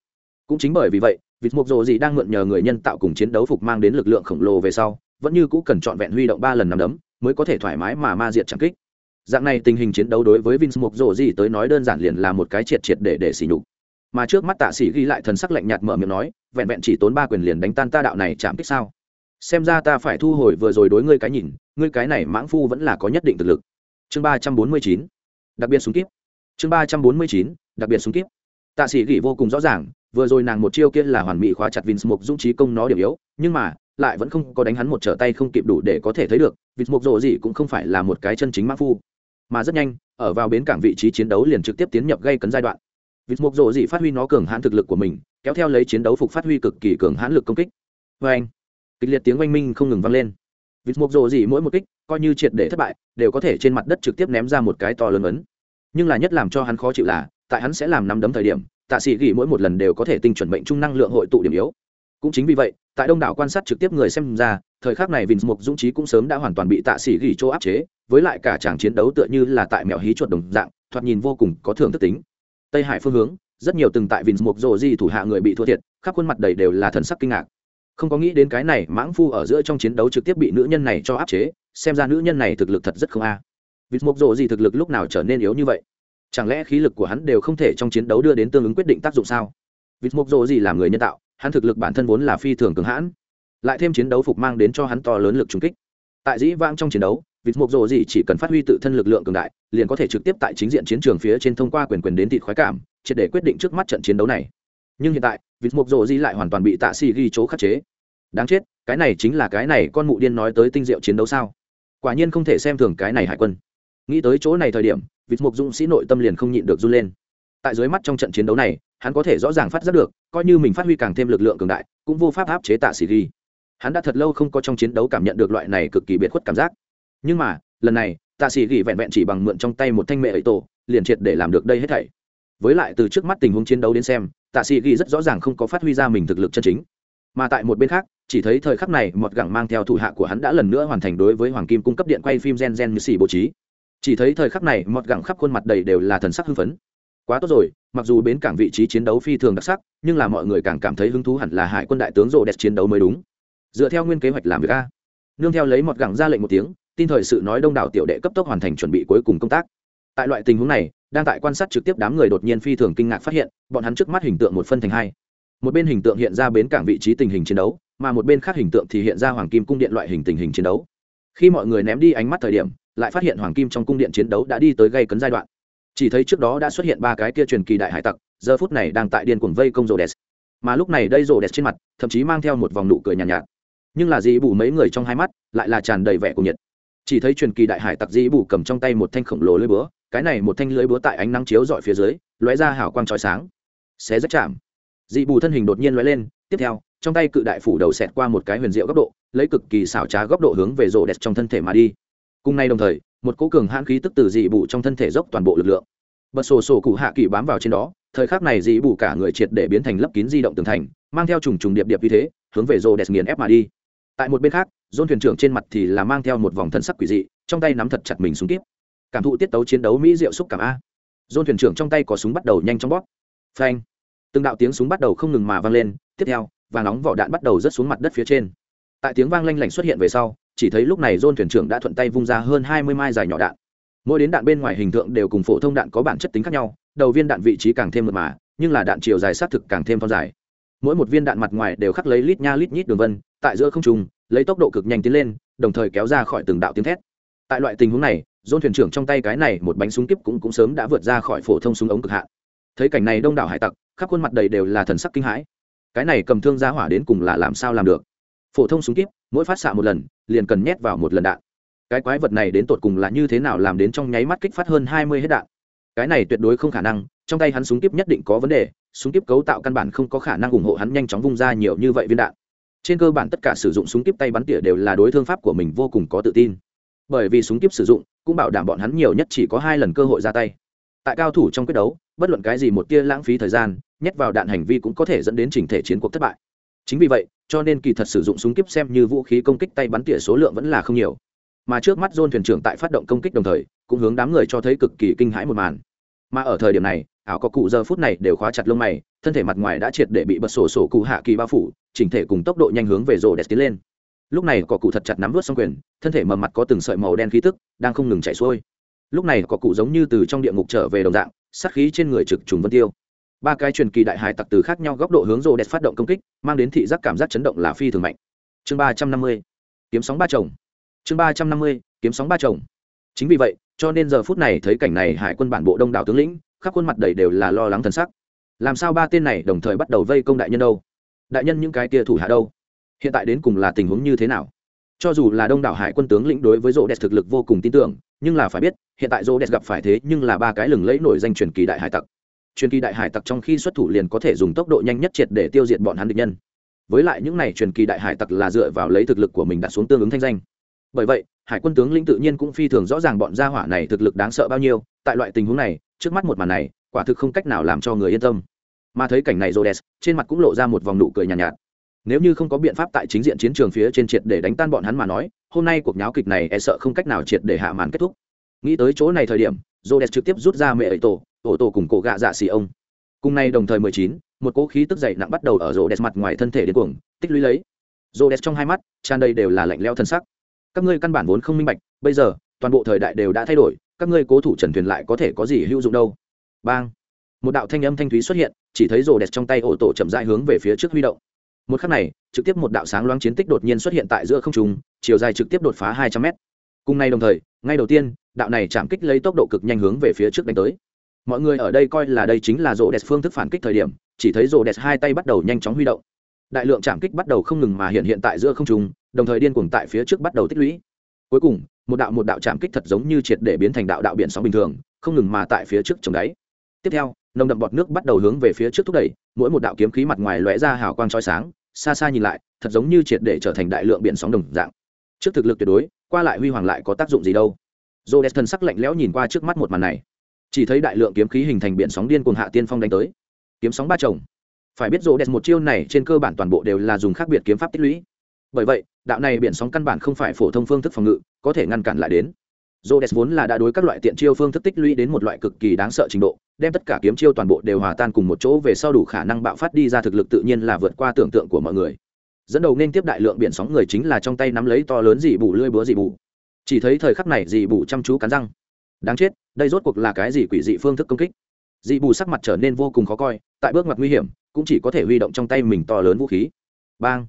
Speaker 1: Cũng chính bởi vì vậy vịt mục rồ gì đang mượn nhờ người nhân tạo cùng chiến đấu phục mang đến lực lượng khổng lồ về sau vẫn như cũ cần trọn vẹn huy động ba lần nằm đấm mới có thể thoải mái mà ma diệt chẳng kích. Dạng này tình hình chiến đấu đối với Vince Mục Rồ gì tới nói đơn giản liền là một cái triệt triệt để để xỉ nhục. Mà trước mắt Tạ Sĩ ghi lại thần sắc lạnh nhạt mở miệng nói, vẹn vẹn chỉ tốn ba quyền liền đánh tan ta đạo này chạm kích sao? Xem ra ta phải thu hồi vừa rồi đối ngươi cái nhìn, ngươi cái này mãng phu vẫn là có nhất định thực lực. Chương ba trăm bốn mươi chín đặc biệt súng kíp. Chương ba trăm bốn mươi chín đặc biệt súng kíp. Tạ Sĩ gỉ vô cùng rõ ràng, vừa rồi nàng một chiêu kia là hoàn mỹ khóa chặt vins Mục dũng trí công nó điểm yếu, nhưng mà lại vẫn không có đánh hắn một trở tay không kịp đủ để có thể thấy được, vins Mục rộ gì cũng không phải là một cái chân chính mãng phu mà rất nhanh ở vào bến cảng vị trí chiến đấu liền trực tiếp tiến nhập gây cấn giai đoạn vịt mục rộ dị phát huy nó cường hãn thực lực của mình kéo theo lấy chiến đấu phục phát huy cực kỳ cường hãn lực công kích. Vê anh, kịch liệt tiếng oanh minh không ngừng vang lên. Vịt mục rồ gì mỗi một kích, coi như triệt để thất bại, đều có thể trên mặt đất trực tiếp ném ra một cái to lớn ấn. Nhưng là nhất làm cho hắn khó chịu là, tại hắn sẽ làm nắm đấm thời điểm, tạ sĩ gỉ mỗi một lần đều có thể tinh chuẩn mệnh trung năng lượng hội tụ điểm yếu. Cũng chính vì vậy, tại đông đảo quan sát trực tiếp người xem ra, thời khắc này vinh mục dũng trí cũng sớm đã hoàn toàn bị tạ sĩ gỉ chỗ áp chế, với lại cả chàng chiến đấu tựa như là tại mèo hí chuột đồng dạng, thoạt nhìn vô cùng có thưởng thức tính. Tây hải phương hướng rất nhiều từng tại vinh mục rồ di thủ hạ người bị thua thiệt, khắp khuôn mặt đầy đều là thần sắc kinh ngạc. Không có nghĩ đến cái này mãng phu ở giữa trong chiến đấu trực tiếp bị nữ nhân này cho áp chế, xem ra nữ nhân này thực lực thật rất không a. À. mục rồ Di thực lực lúc nào trở nên yếu như vậy? Chẳng lẽ khí lực của hắn đều không thể trong chiến đấu đưa đến tương ứng quyết định tác dụng sao? Vịt mục rồ Di làm người nhân tạo, hắn thực lực bản thân vốn là phi thường cường hãn, lại thêm chiến đấu phục mang đến cho hắn to lớn lực trùng kích. Tại dĩ vãng trong chiến đấu vịt mục rồ gì chỉ cần phát huy tự thân lực lượng cường đại, liền có thể trực tiếp tại chính diện chiến trường phía trên thông qua quyền quyền đến thịt khoái cảm, triệt để quyết định trước mắt trận chiến đấu này. Nhưng hiện tại, vịt mục rồ gì lại hoàn toàn bị tạ xì ghi chỗ khắc chế. Đáng chết, cái này chính là cái này con mụ điên nói tới tinh diệu chiến đấu sao? Quả nhiên không thể xem thường cái này hải quân. Nghĩ tới chỗ này thời điểm, vịt mục dũng sĩ nội tâm liền không nhịn được run lên. Tại dưới mắt trong trận chiến đấu này, hắn có thể rõ ràng phát giác được, coi như mình phát huy càng thêm lực lượng cường đại, cũng vô pháp áp chế tạ sĩ ghi. Hắn đã thật lâu không có trong chiến đấu cảm nhận được loại này cực kỳ biệt khuất cảm giác nhưng mà, lần này, tạ sĩ gỉ vẹn vẹn chỉ bằng mượn trong tay một thanh mẹ ấy tổ, liền triệt để làm được đây hết thảy. Với lại, từ trước mắt tình huống chiến đấu đến xem, tạ sĩ gỉ rất rõ ràng không có phát huy ra mình thực lực chân chính. Mà tại một bên khác, chỉ thấy thời khắc này Mọt gẳng mang theo thủ hạ của hắn đã lần nữa hoàn thành đối với hoàng kim cung cấp điện quay phim gen gen như xì bố trí. Chỉ thấy thời khắc này Mọt gẳng khắp khuôn mặt đầy đều là thần sắc hưng phấn. Quá tốt rồi, mặc dù bến cảng vị trí chiến đấu phi thường đặc sắc, nhưng là mọi người càng cảm thấy hứng thú hẳn là hải quân đại tướng rộ đẹp chiến đấu mới đúng. Dựa theo nguyên kế hoạch làm việc a. Nương theo lấy Mọt gẳng ra lệnh một tiếng tin thời sự nói đông đảo tiểu đệ cấp tốc hoàn thành chuẩn bị cuối cùng công tác. Tại loại tình huống này đang tại quan sát trực tiếp đám người đột nhiên phi thường kinh ngạc phát hiện bọn hắn trước mắt hình tượng một phân thành hai. Một bên hình tượng hiện ra bến cảng vị trí tình hình chiến đấu mà một bên khác hình tượng thì hiện ra hoàng kim cung điện loại hình tình hình chiến đấu. Khi mọi người ném đi ánh mắt thời điểm lại phát hiện hoàng kim trong cung điện chiến đấu đã đi tới gây cấn giai đoạn. Chỉ thấy trước đó đã xuất hiện ba cái kia truyền kỳ đại hải tặc giờ phút này đang tại điên cuồng vây công rồ đès mà lúc này đây rồ đès trên mặt thậm chí mang theo một vòng nụ cười nhàn nhạt, nhạt nhưng là gì bù mấy người trong hai mắt lại là tràn đầy vẻ của nhiệt chỉ thấy truyền kỳ đại hải tặc dĩ bù cầm trong tay một thanh khổng lồ lưới búa, cái này một thanh lưới búa tại ánh nắng chiếu dọi phía dưới, lóe ra hào quang chói sáng. Xé rất chạm. Dị bù thân hình đột nhiên lóe lên, tiếp theo, trong tay cự đại phủ đầu xẹt qua một cái huyền diệu góc độ, lấy cực kỳ xảo trá góc độ hướng về rộ đẹp trong thân thể mà đi. Cùng nay đồng thời, một cỗ cường hãn khí tức từ dị bù trong thân thể dốc toàn bộ lực lượng. Bật sổ sổ cụ hạ kỳ bám vào trên đó, thời khắc này dị bù cả người triệt để biến thành lấp kín di động tường thành, mang theo trùng trùng điệp điệp như thế, hướng về rộ đẹp nghiền ép mà đi tại một bên khác dôn thuyền trưởng trên mặt thì là mang theo một vòng thân sắc quỷ dị, trong tay nắm thật chặt mình súng kíp. Cảm thụ tiết tấu chiến đấu mỹ diệu xúc cảm a. Dôn thuyền trưởng trong tay có súng bắt đầu nhanh trong bóp. Phanh. Từng đạo tiếng súng bắt đầu không ngừng mà vang lên, tiếp theo và nóng vỏ đạn bắt đầu rớt xuống mặt đất phía trên. Tại tiếng vang lanh lảnh xuất hiện về sau, chỉ thấy lúc này dôn thuyền trưởng đã thuận tay vung ra hơn hai mươi mai dài nhỏ đạn. Mỗi đến đạn bên ngoài hình tượng đều cùng phổ thông đạn có bản chất tính khác nhau, đầu viên đạn vị trí càng thêm mượt mà, nhưng là đạn chiều dài xác thực càng thêm phong dài. Mỗi một viên đạn mặt ngoài đều khắc lấy lít nha lít nhít đường vân tại giữa không trung, lấy tốc độ cực nhanh tiến lên đồng thời kéo ra khỏi từng đạo tiếng thét. Tại loại tình huống này dôn thuyền trưởng trong tay cái này một bánh súng kíp cũng cũng sớm đã vượt ra khỏi phổ thông súng ống cực hạn. Thấy cảnh này đông đảo hải tặc khắp khuôn mặt đầy đều là thần sắc kinh hãi. Cái này cầm thương ra hỏa đến cùng là làm sao làm được? Phổ thông súng kíp mỗi phát xạ một lần liền cần nhét vào một lần đạn. Cái quái vật này đến tột cùng là như thế nào làm đến trong nháy mắt kích phát hơn hai mươi hết đạn? Cái này tuyệt đối không khả năng trong tay hắn súng kíp nhất định có vấn đề súng kíp cấu tạo căn bản không có khả năng ủng hộ hắn nhanh chóng vung ra nhiều như vậy viên đạn trên cơ bản tất cả sử dụng súng kíp tay bắn tỉa đều là đối thương pháp của mình vô cùng có tự tin. Bởi vì súng kíp sử dụng cũng bảo đảm bọn hắn nhiều nhất chỉ có hai lần cơ hội ra tay. Tại cao thủ trong quyết đấu, bất luận cái gì một tia lãng phí thời gian, nhét vào đạn hành vi cũng có thể dẫn đến trình thể chiến cuộc thất bại. Chính vì vậy, cho nên kỳ thật sử dụng súng kíp xem như vũ khí công kích tay bắn tỉa số lượng vẫn là không nhiều. Mà trước mắt dôn thuyền trưởng tại phát động công kích đồng thời, cũng hướng đám người cho thấy cực kỳ kinh hãi một màn. Mà ở thời điểm này, ảo có cụ giờ phút này đều khóa chặt lông mày thân thể mặt ngoài đã triệt để bị bật sổ sổ cụ hạ kỳ bao phủ, chỉnh thể cùng tốc độ nhanh hướng về rồ đẹp tiến lên. Lúc này có cụ thật chặt nắm vớt xong quyền, thân thể mầm mặt có từng sợi màu đen khí tức, đang không ngừng chạy xuôi. Lúc này có cụ giống như từ trong địa ngục trở về đồng dạng, sát khí trên người trực trùng vân tiêu. Ba cái truyền kỳ đại hải tặc từ khác nhau góc độ hướng rồ đẹp phát động công kích, mang đến thị giác cảm giác chấn động là phi thường mạnh. Chương ba trăm năm mươi, kiếm sóng ba chồng. Chương ba trăm năm mươi, kiếm sóng ba chồng. Chính vì vậy, cho nên giờ phút này thấy cảnh này hải quân bản bộ đông đảo tướng lĩnh, khắp khuôn mặt đầy đều là lo lắng thần sắc làm sao ba tên này đồng thời bắt đầu vây công đại nhân đâu? Đại nhân những cái kia thủ hạ đâu? Hiện tại đến cùng là tình huống như thế nào? Cho dù là đông đảo hải quân tướng lĩnh đối với rô đẹp thực lực vô cùng tin tưởng, nhưng là phải biết, hiện tại rô đẹp gặp phải thế nhưng là ba cái lừng lẫy nổi danh truyền kỳ đại hải tặc. Truyền kỳ đại hải tặc trong khi xuất thủ liền có thể dùng tốc độ nhanh nhất triệt để tiêu diệt bọn hắn địch nhân. Với lại những này truyền kỳ đại hải tặc là dựa vào lấy thực lực của mình đặt xuống tương ứng thanh danh. Bởi vậy, hải quân tướng lĩnh tự nhiên cũng phi thường rõ ràng bọn gia hỏa này thực lực đáng sợ bao nhiêu. Tại loại tình huống này, trước mắt một màn này, quả thực không cách nào làm cho người yên tâm mà thấy cảnh này rhodes trên mặt cũng lộ ra một vòng nụ cười nhàn nhạt, nhạt. Nếu như không có biện pháp tại chính diện chiến trường phía trên triệt để đánh tan bọn hắn mà nói hôm nay cuộc nháo kịch này e sợ không cách nào triệt để hạ màn kết thúc. Nghĩ tới chỗ này thời điểm rhodes trực tiếp rút ra mẹ ấy tổ tổ tổ cùng cổ gạ dạ xì ông. Cùng nay đồng thời mười chín một cỗ khí tức dậy nặng bắt đầu ở rhodes mặt ngoài thân thể đến cuồng tích lũy lấy. Rhodes trong hai mắt tràn đầy đều là lạnh leo thân sắc. Các ngươi căn bản vốn không minh bạch bây giờ toàn bộ thời đại đều đã thay đổi các ngươi cố thủ trần thuyền lại có thể có gì hữu dụng đâu? Bang! Một đạo thanh âm thanh thúy xuất hiện chỉ thấy rồ đẹp trong tay ổ tổ chậm rãi hướng về phía trước huy động. Một khắc này, trực tiếp một đạo sáng loáng chiến tích đột nhiên xuất hiện tại giữa không trung, chiều dài trực tiếp đột phá hai trăm mét. Cùng nay đồng thời, ngay đầu tiên, đạo này chạm kích lấy tốc độ cực nhanh hướng về phía trước đánh tới. Mọi người ở đây coi là đây chính là rồ đẹp phương thức phản kích thời điểm, chỉ thấy rồ đẹp hai tay bắt đầu nhanh chóng huy động. Đại lượng chạm kích bắt đầu không ngừng mà hiện hiện tại giữa không trung, đồng thời điên cuồng tại phía trước bắt đầu tích lũy. Cuối cùng, một đạo một đạo chạm kích thật giống như triệt để biến thành đạo đạo biển sóng bình thường, không ngừng mà tại phía trước trồng đáy. Tiếp theo nồng đậm bọt nước bắt đầu hướng về phía trước thúc đẩy, mỗi một đạo kiếm khí mặt ngoài lóe ra hào quang trói sáng, xa xa nhìn lại, thật giống như triệt để trở thành đại lượng biển sóng đồng dạng. Trước thực lực tuyệt đối, qua lại huy hoàng lại có tác dụng gì đâu. Dô đẹp thân sắc lạnh lẽo nhìn qua trước mắt một màn này. Chỉ thấy đại lượng kiếm khí hình thành biển sóng điên cuồng hạ tiên phong đánh tới. Kiếm sóng ba chồng. Phải biết rô đẹp một chiêu này trên cơ bản toàn bộ đều là dùng khác biệt kiếm pháp tích lũy. Bởi vậy, đạo này biển sóng căn bản không phải phổ thông phương thức phòng ngự, có thể ngăn cản lại đến. Rhodes vốn là đã đối các loại tiện chiêu phương thức tích lũy đến một loại cực kỳ đáng sợ trình độ, đem tất cả kiếm chiêu toàn bộ đều hòa tan cùng một chỗ về sau đủ khả năng bạo phát đi ra thực lực tự nhiên là vượt qua tưởng tượng của mọi người. dẫn đầu nên tiếp đại lượng biển sóng người chính là trong tay nắm lấy to lớn dị bù lưỡi búa dị bù. Chỉ thấy thời khắc này dị bù chăm chú cắn răng. Đáng chết đây rốt cuộc là cái gì quỷ dị phương thức công kích? Dị bù sắc mặt trở nên vô cùng khó coi tại bước ngoặt nguy hiểm cũng chỉ có thể huy động trong tay mình to lớn vũ khí. Bang!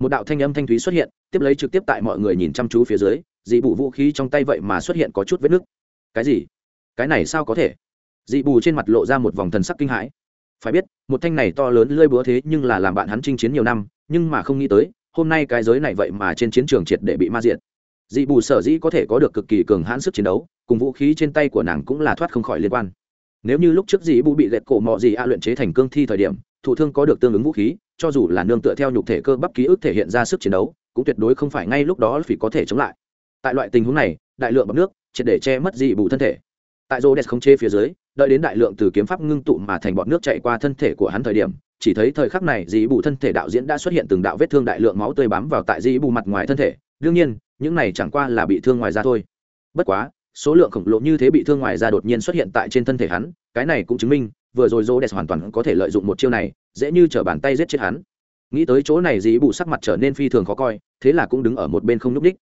Speaker 1: Một đạo thanh âm thanh thúy xuất hiện tiếp lấy trực tiếp tại mọi người nhìn chăm chú phía dưới dị bù vũ khí trong tay vậy mà xuất hiện có chút vết nứt cái gì? Cái này sao có thể? Dị bù trên mặt lộ ra một vòng thần sắc kinh hãi. Phải biết, một thanh này to lớn lơi búa thế nhưng là làm bạn hắn chinh chiến nhiều năm, nhưng mà không nghĩ tới, hôm nay cái giới này vậy mà trên chiến trường triệt để bị ma diện. dị bù sở dĩ có thể có được cực kỳ cường hãn sức chiến đấu, cùng vũ khí trên tay của nàng cũng là thoát không khỏi liên quan. Nếu như lúc trước dị bù bị lệch cổ mọ dị a luyện chế thành cương thi thời điểm thủ thương có được tương ứng vũ khí, cho dù là nương tựa theo nhục thể cơ bắp ký ức thể hiện ra sức chiến đấu, cũng tuyệt đối không phải ngay lúc đó phỉ có thể chống lại tại loại tình huống này, đại lượng bọc nước, triệt để che mất dị bù thân thể. Tại rô đès không chê phía dưới, đợi đến đại lượng từ kiếm pháp ngưng tụ mà thành bọt nước chạy qua thân thể của hắn thời điểm, chỉ thấy thời khắc này dị bù thân thể đạo diễn đã xuất hiện từng đạo vết thương đại lượng máu tươi bám vào tại dị bù mặt ngoài thân thể. Đương nhiên, những này chẳng qua là bị thương ngoài da thôi. Bất quá, số lượng khổng lồ như thế bị thương ngoài da đột nhiên xuất hiện tại trên thân thể hắn, cái này cũng chứng minh, vừa rồi rô đès hoàn toàn có thể lợi dụng một chiêu này, dễ như t bàn tay giết chết hắn. Nghĩ tới chỗ này dị bù sắc mặt trở nên phi thường khó coi, thế là cũng đứng ở một bên không nhúc đích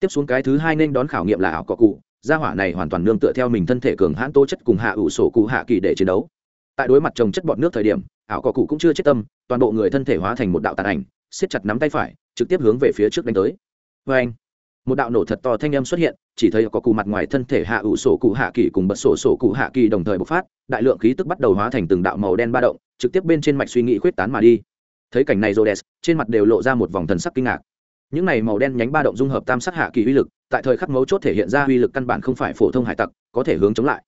Speaker 1: tiếp xuống cái thứ hai nên đón khảo nghiệm là ảo cọ cụ. Gia hỏa này hoàn toàn nương tựa theo mình thân thể cường hãn tố chất cùng hạ ủ sổ cụ hạ kỳ để chiến đấu. Tại đối mặt trồng chất bọt nước thời điểm, ảo cỏ cụ cũng chưa chết tâm, toàn bộ người thân thể hóa thành một đạo tàn ảnh, siết chặt nắm tay phải, trực tiếp hướng về phía trước đánh tới. Vê anh, một đạo nổ thật to thanh âm xuất hiện, chỉ thấy có cụ mặt ngoài thân thể hạ ủ sổ cụ hạ kỳ cùng bật sổ sổ cụ hạ kỳ đồng thời bộc phát, đại lượng khí tức bắt đầu hóa thành từng đạo màu đen ba động, trực tiếp bên trên mạch suy nghĩ khuyết tán mà đi. Thấy cảnh này rhodes, trên mặt đều lộ ra một vòng thần sắc kinh ngạc những này màu đen nhánh ba động dung hợp tam sát hạ kỳ uy lực, tại thời khắc mấu chốt thể hiện ra uy lực căn bản không phải phổ thông hải tặc, có thể hướng chống lại.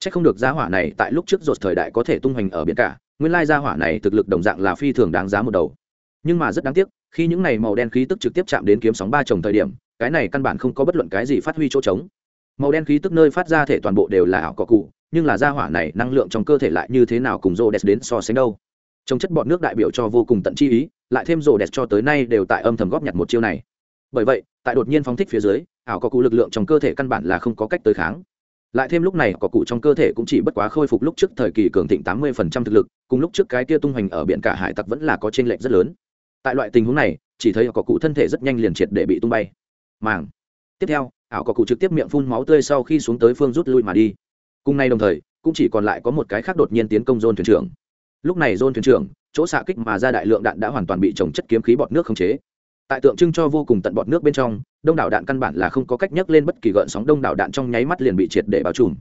Speaker 1: C h ắ c không được gia hỏa này tại lúc trước rột thời đại có thể tung hoành ở biển cả, nguyên lai gia hỏa này thực lực đồng dạng là phi thường đáng giá một đầu. Nhưng mà rất đáng tiếc, khi những này màu đen khí tức trực tiếp chạm đến kiếm sóng ba chồng thời điểm, cái này căn bản không có bất luận cái gì phát huy chỗ trống. Màu đen khí tức nơi phát ra thể toàn bộ đều là ảo cọ cụ, nhưng là gia hỏa này năng lượng trong cơ thể lại như thế nào cùng rô đès đến so sánh đâu? Trong chất bọn nước đại biểu cho vô cùng tận chi ý, lại thêm rổ đẹp cho tới nay đều tại âm thầm góp nhặt một chiêu này. Bởi vậy, tại đột nhiên phóng thích phía dưới, ảo có cụ lực lượng trong cơ thể căn bản là không có cách tới kháng. Lại thêm lúc này, có cụ trong cơ thể cũng chỉ bất quá khôi phục lúc trước thời kỳ cường thịnh tám mươi phần trăm thực lực, cùng lúc trước cái tia tung hoành ở biển cả hải tặc vẫn là có t r ê n lệch rất lớn. Tại loại tình huống này, chỉ thấy có cụ thân thể rất nhanh liền triệt để bị tung bay. Màng. Tiếp theo, ảo có cụ trực tiếp miệng phun máu tươi sau khi xuống tới phương rút lui mà đi. Cùng nay đồng thời, cũng chỉ còn lại có một cái khác đột nhiên tiến công dôn thuyền trưởng lúc này dôn thuyền trưởng, chỗ xạ kích mà ra đại lượng đạn đã hoàn toàn bị trồng chất kiếm khí bọt nước không chế. Tại tượng trưng cho vô cùng tận bọt nước bên trong, đông đảo đạn căn bản là không có cách nhấc lên bất kỳ gợn sóng đông đảo đạn trong nháy mắt liền bị triệt để bao trùm.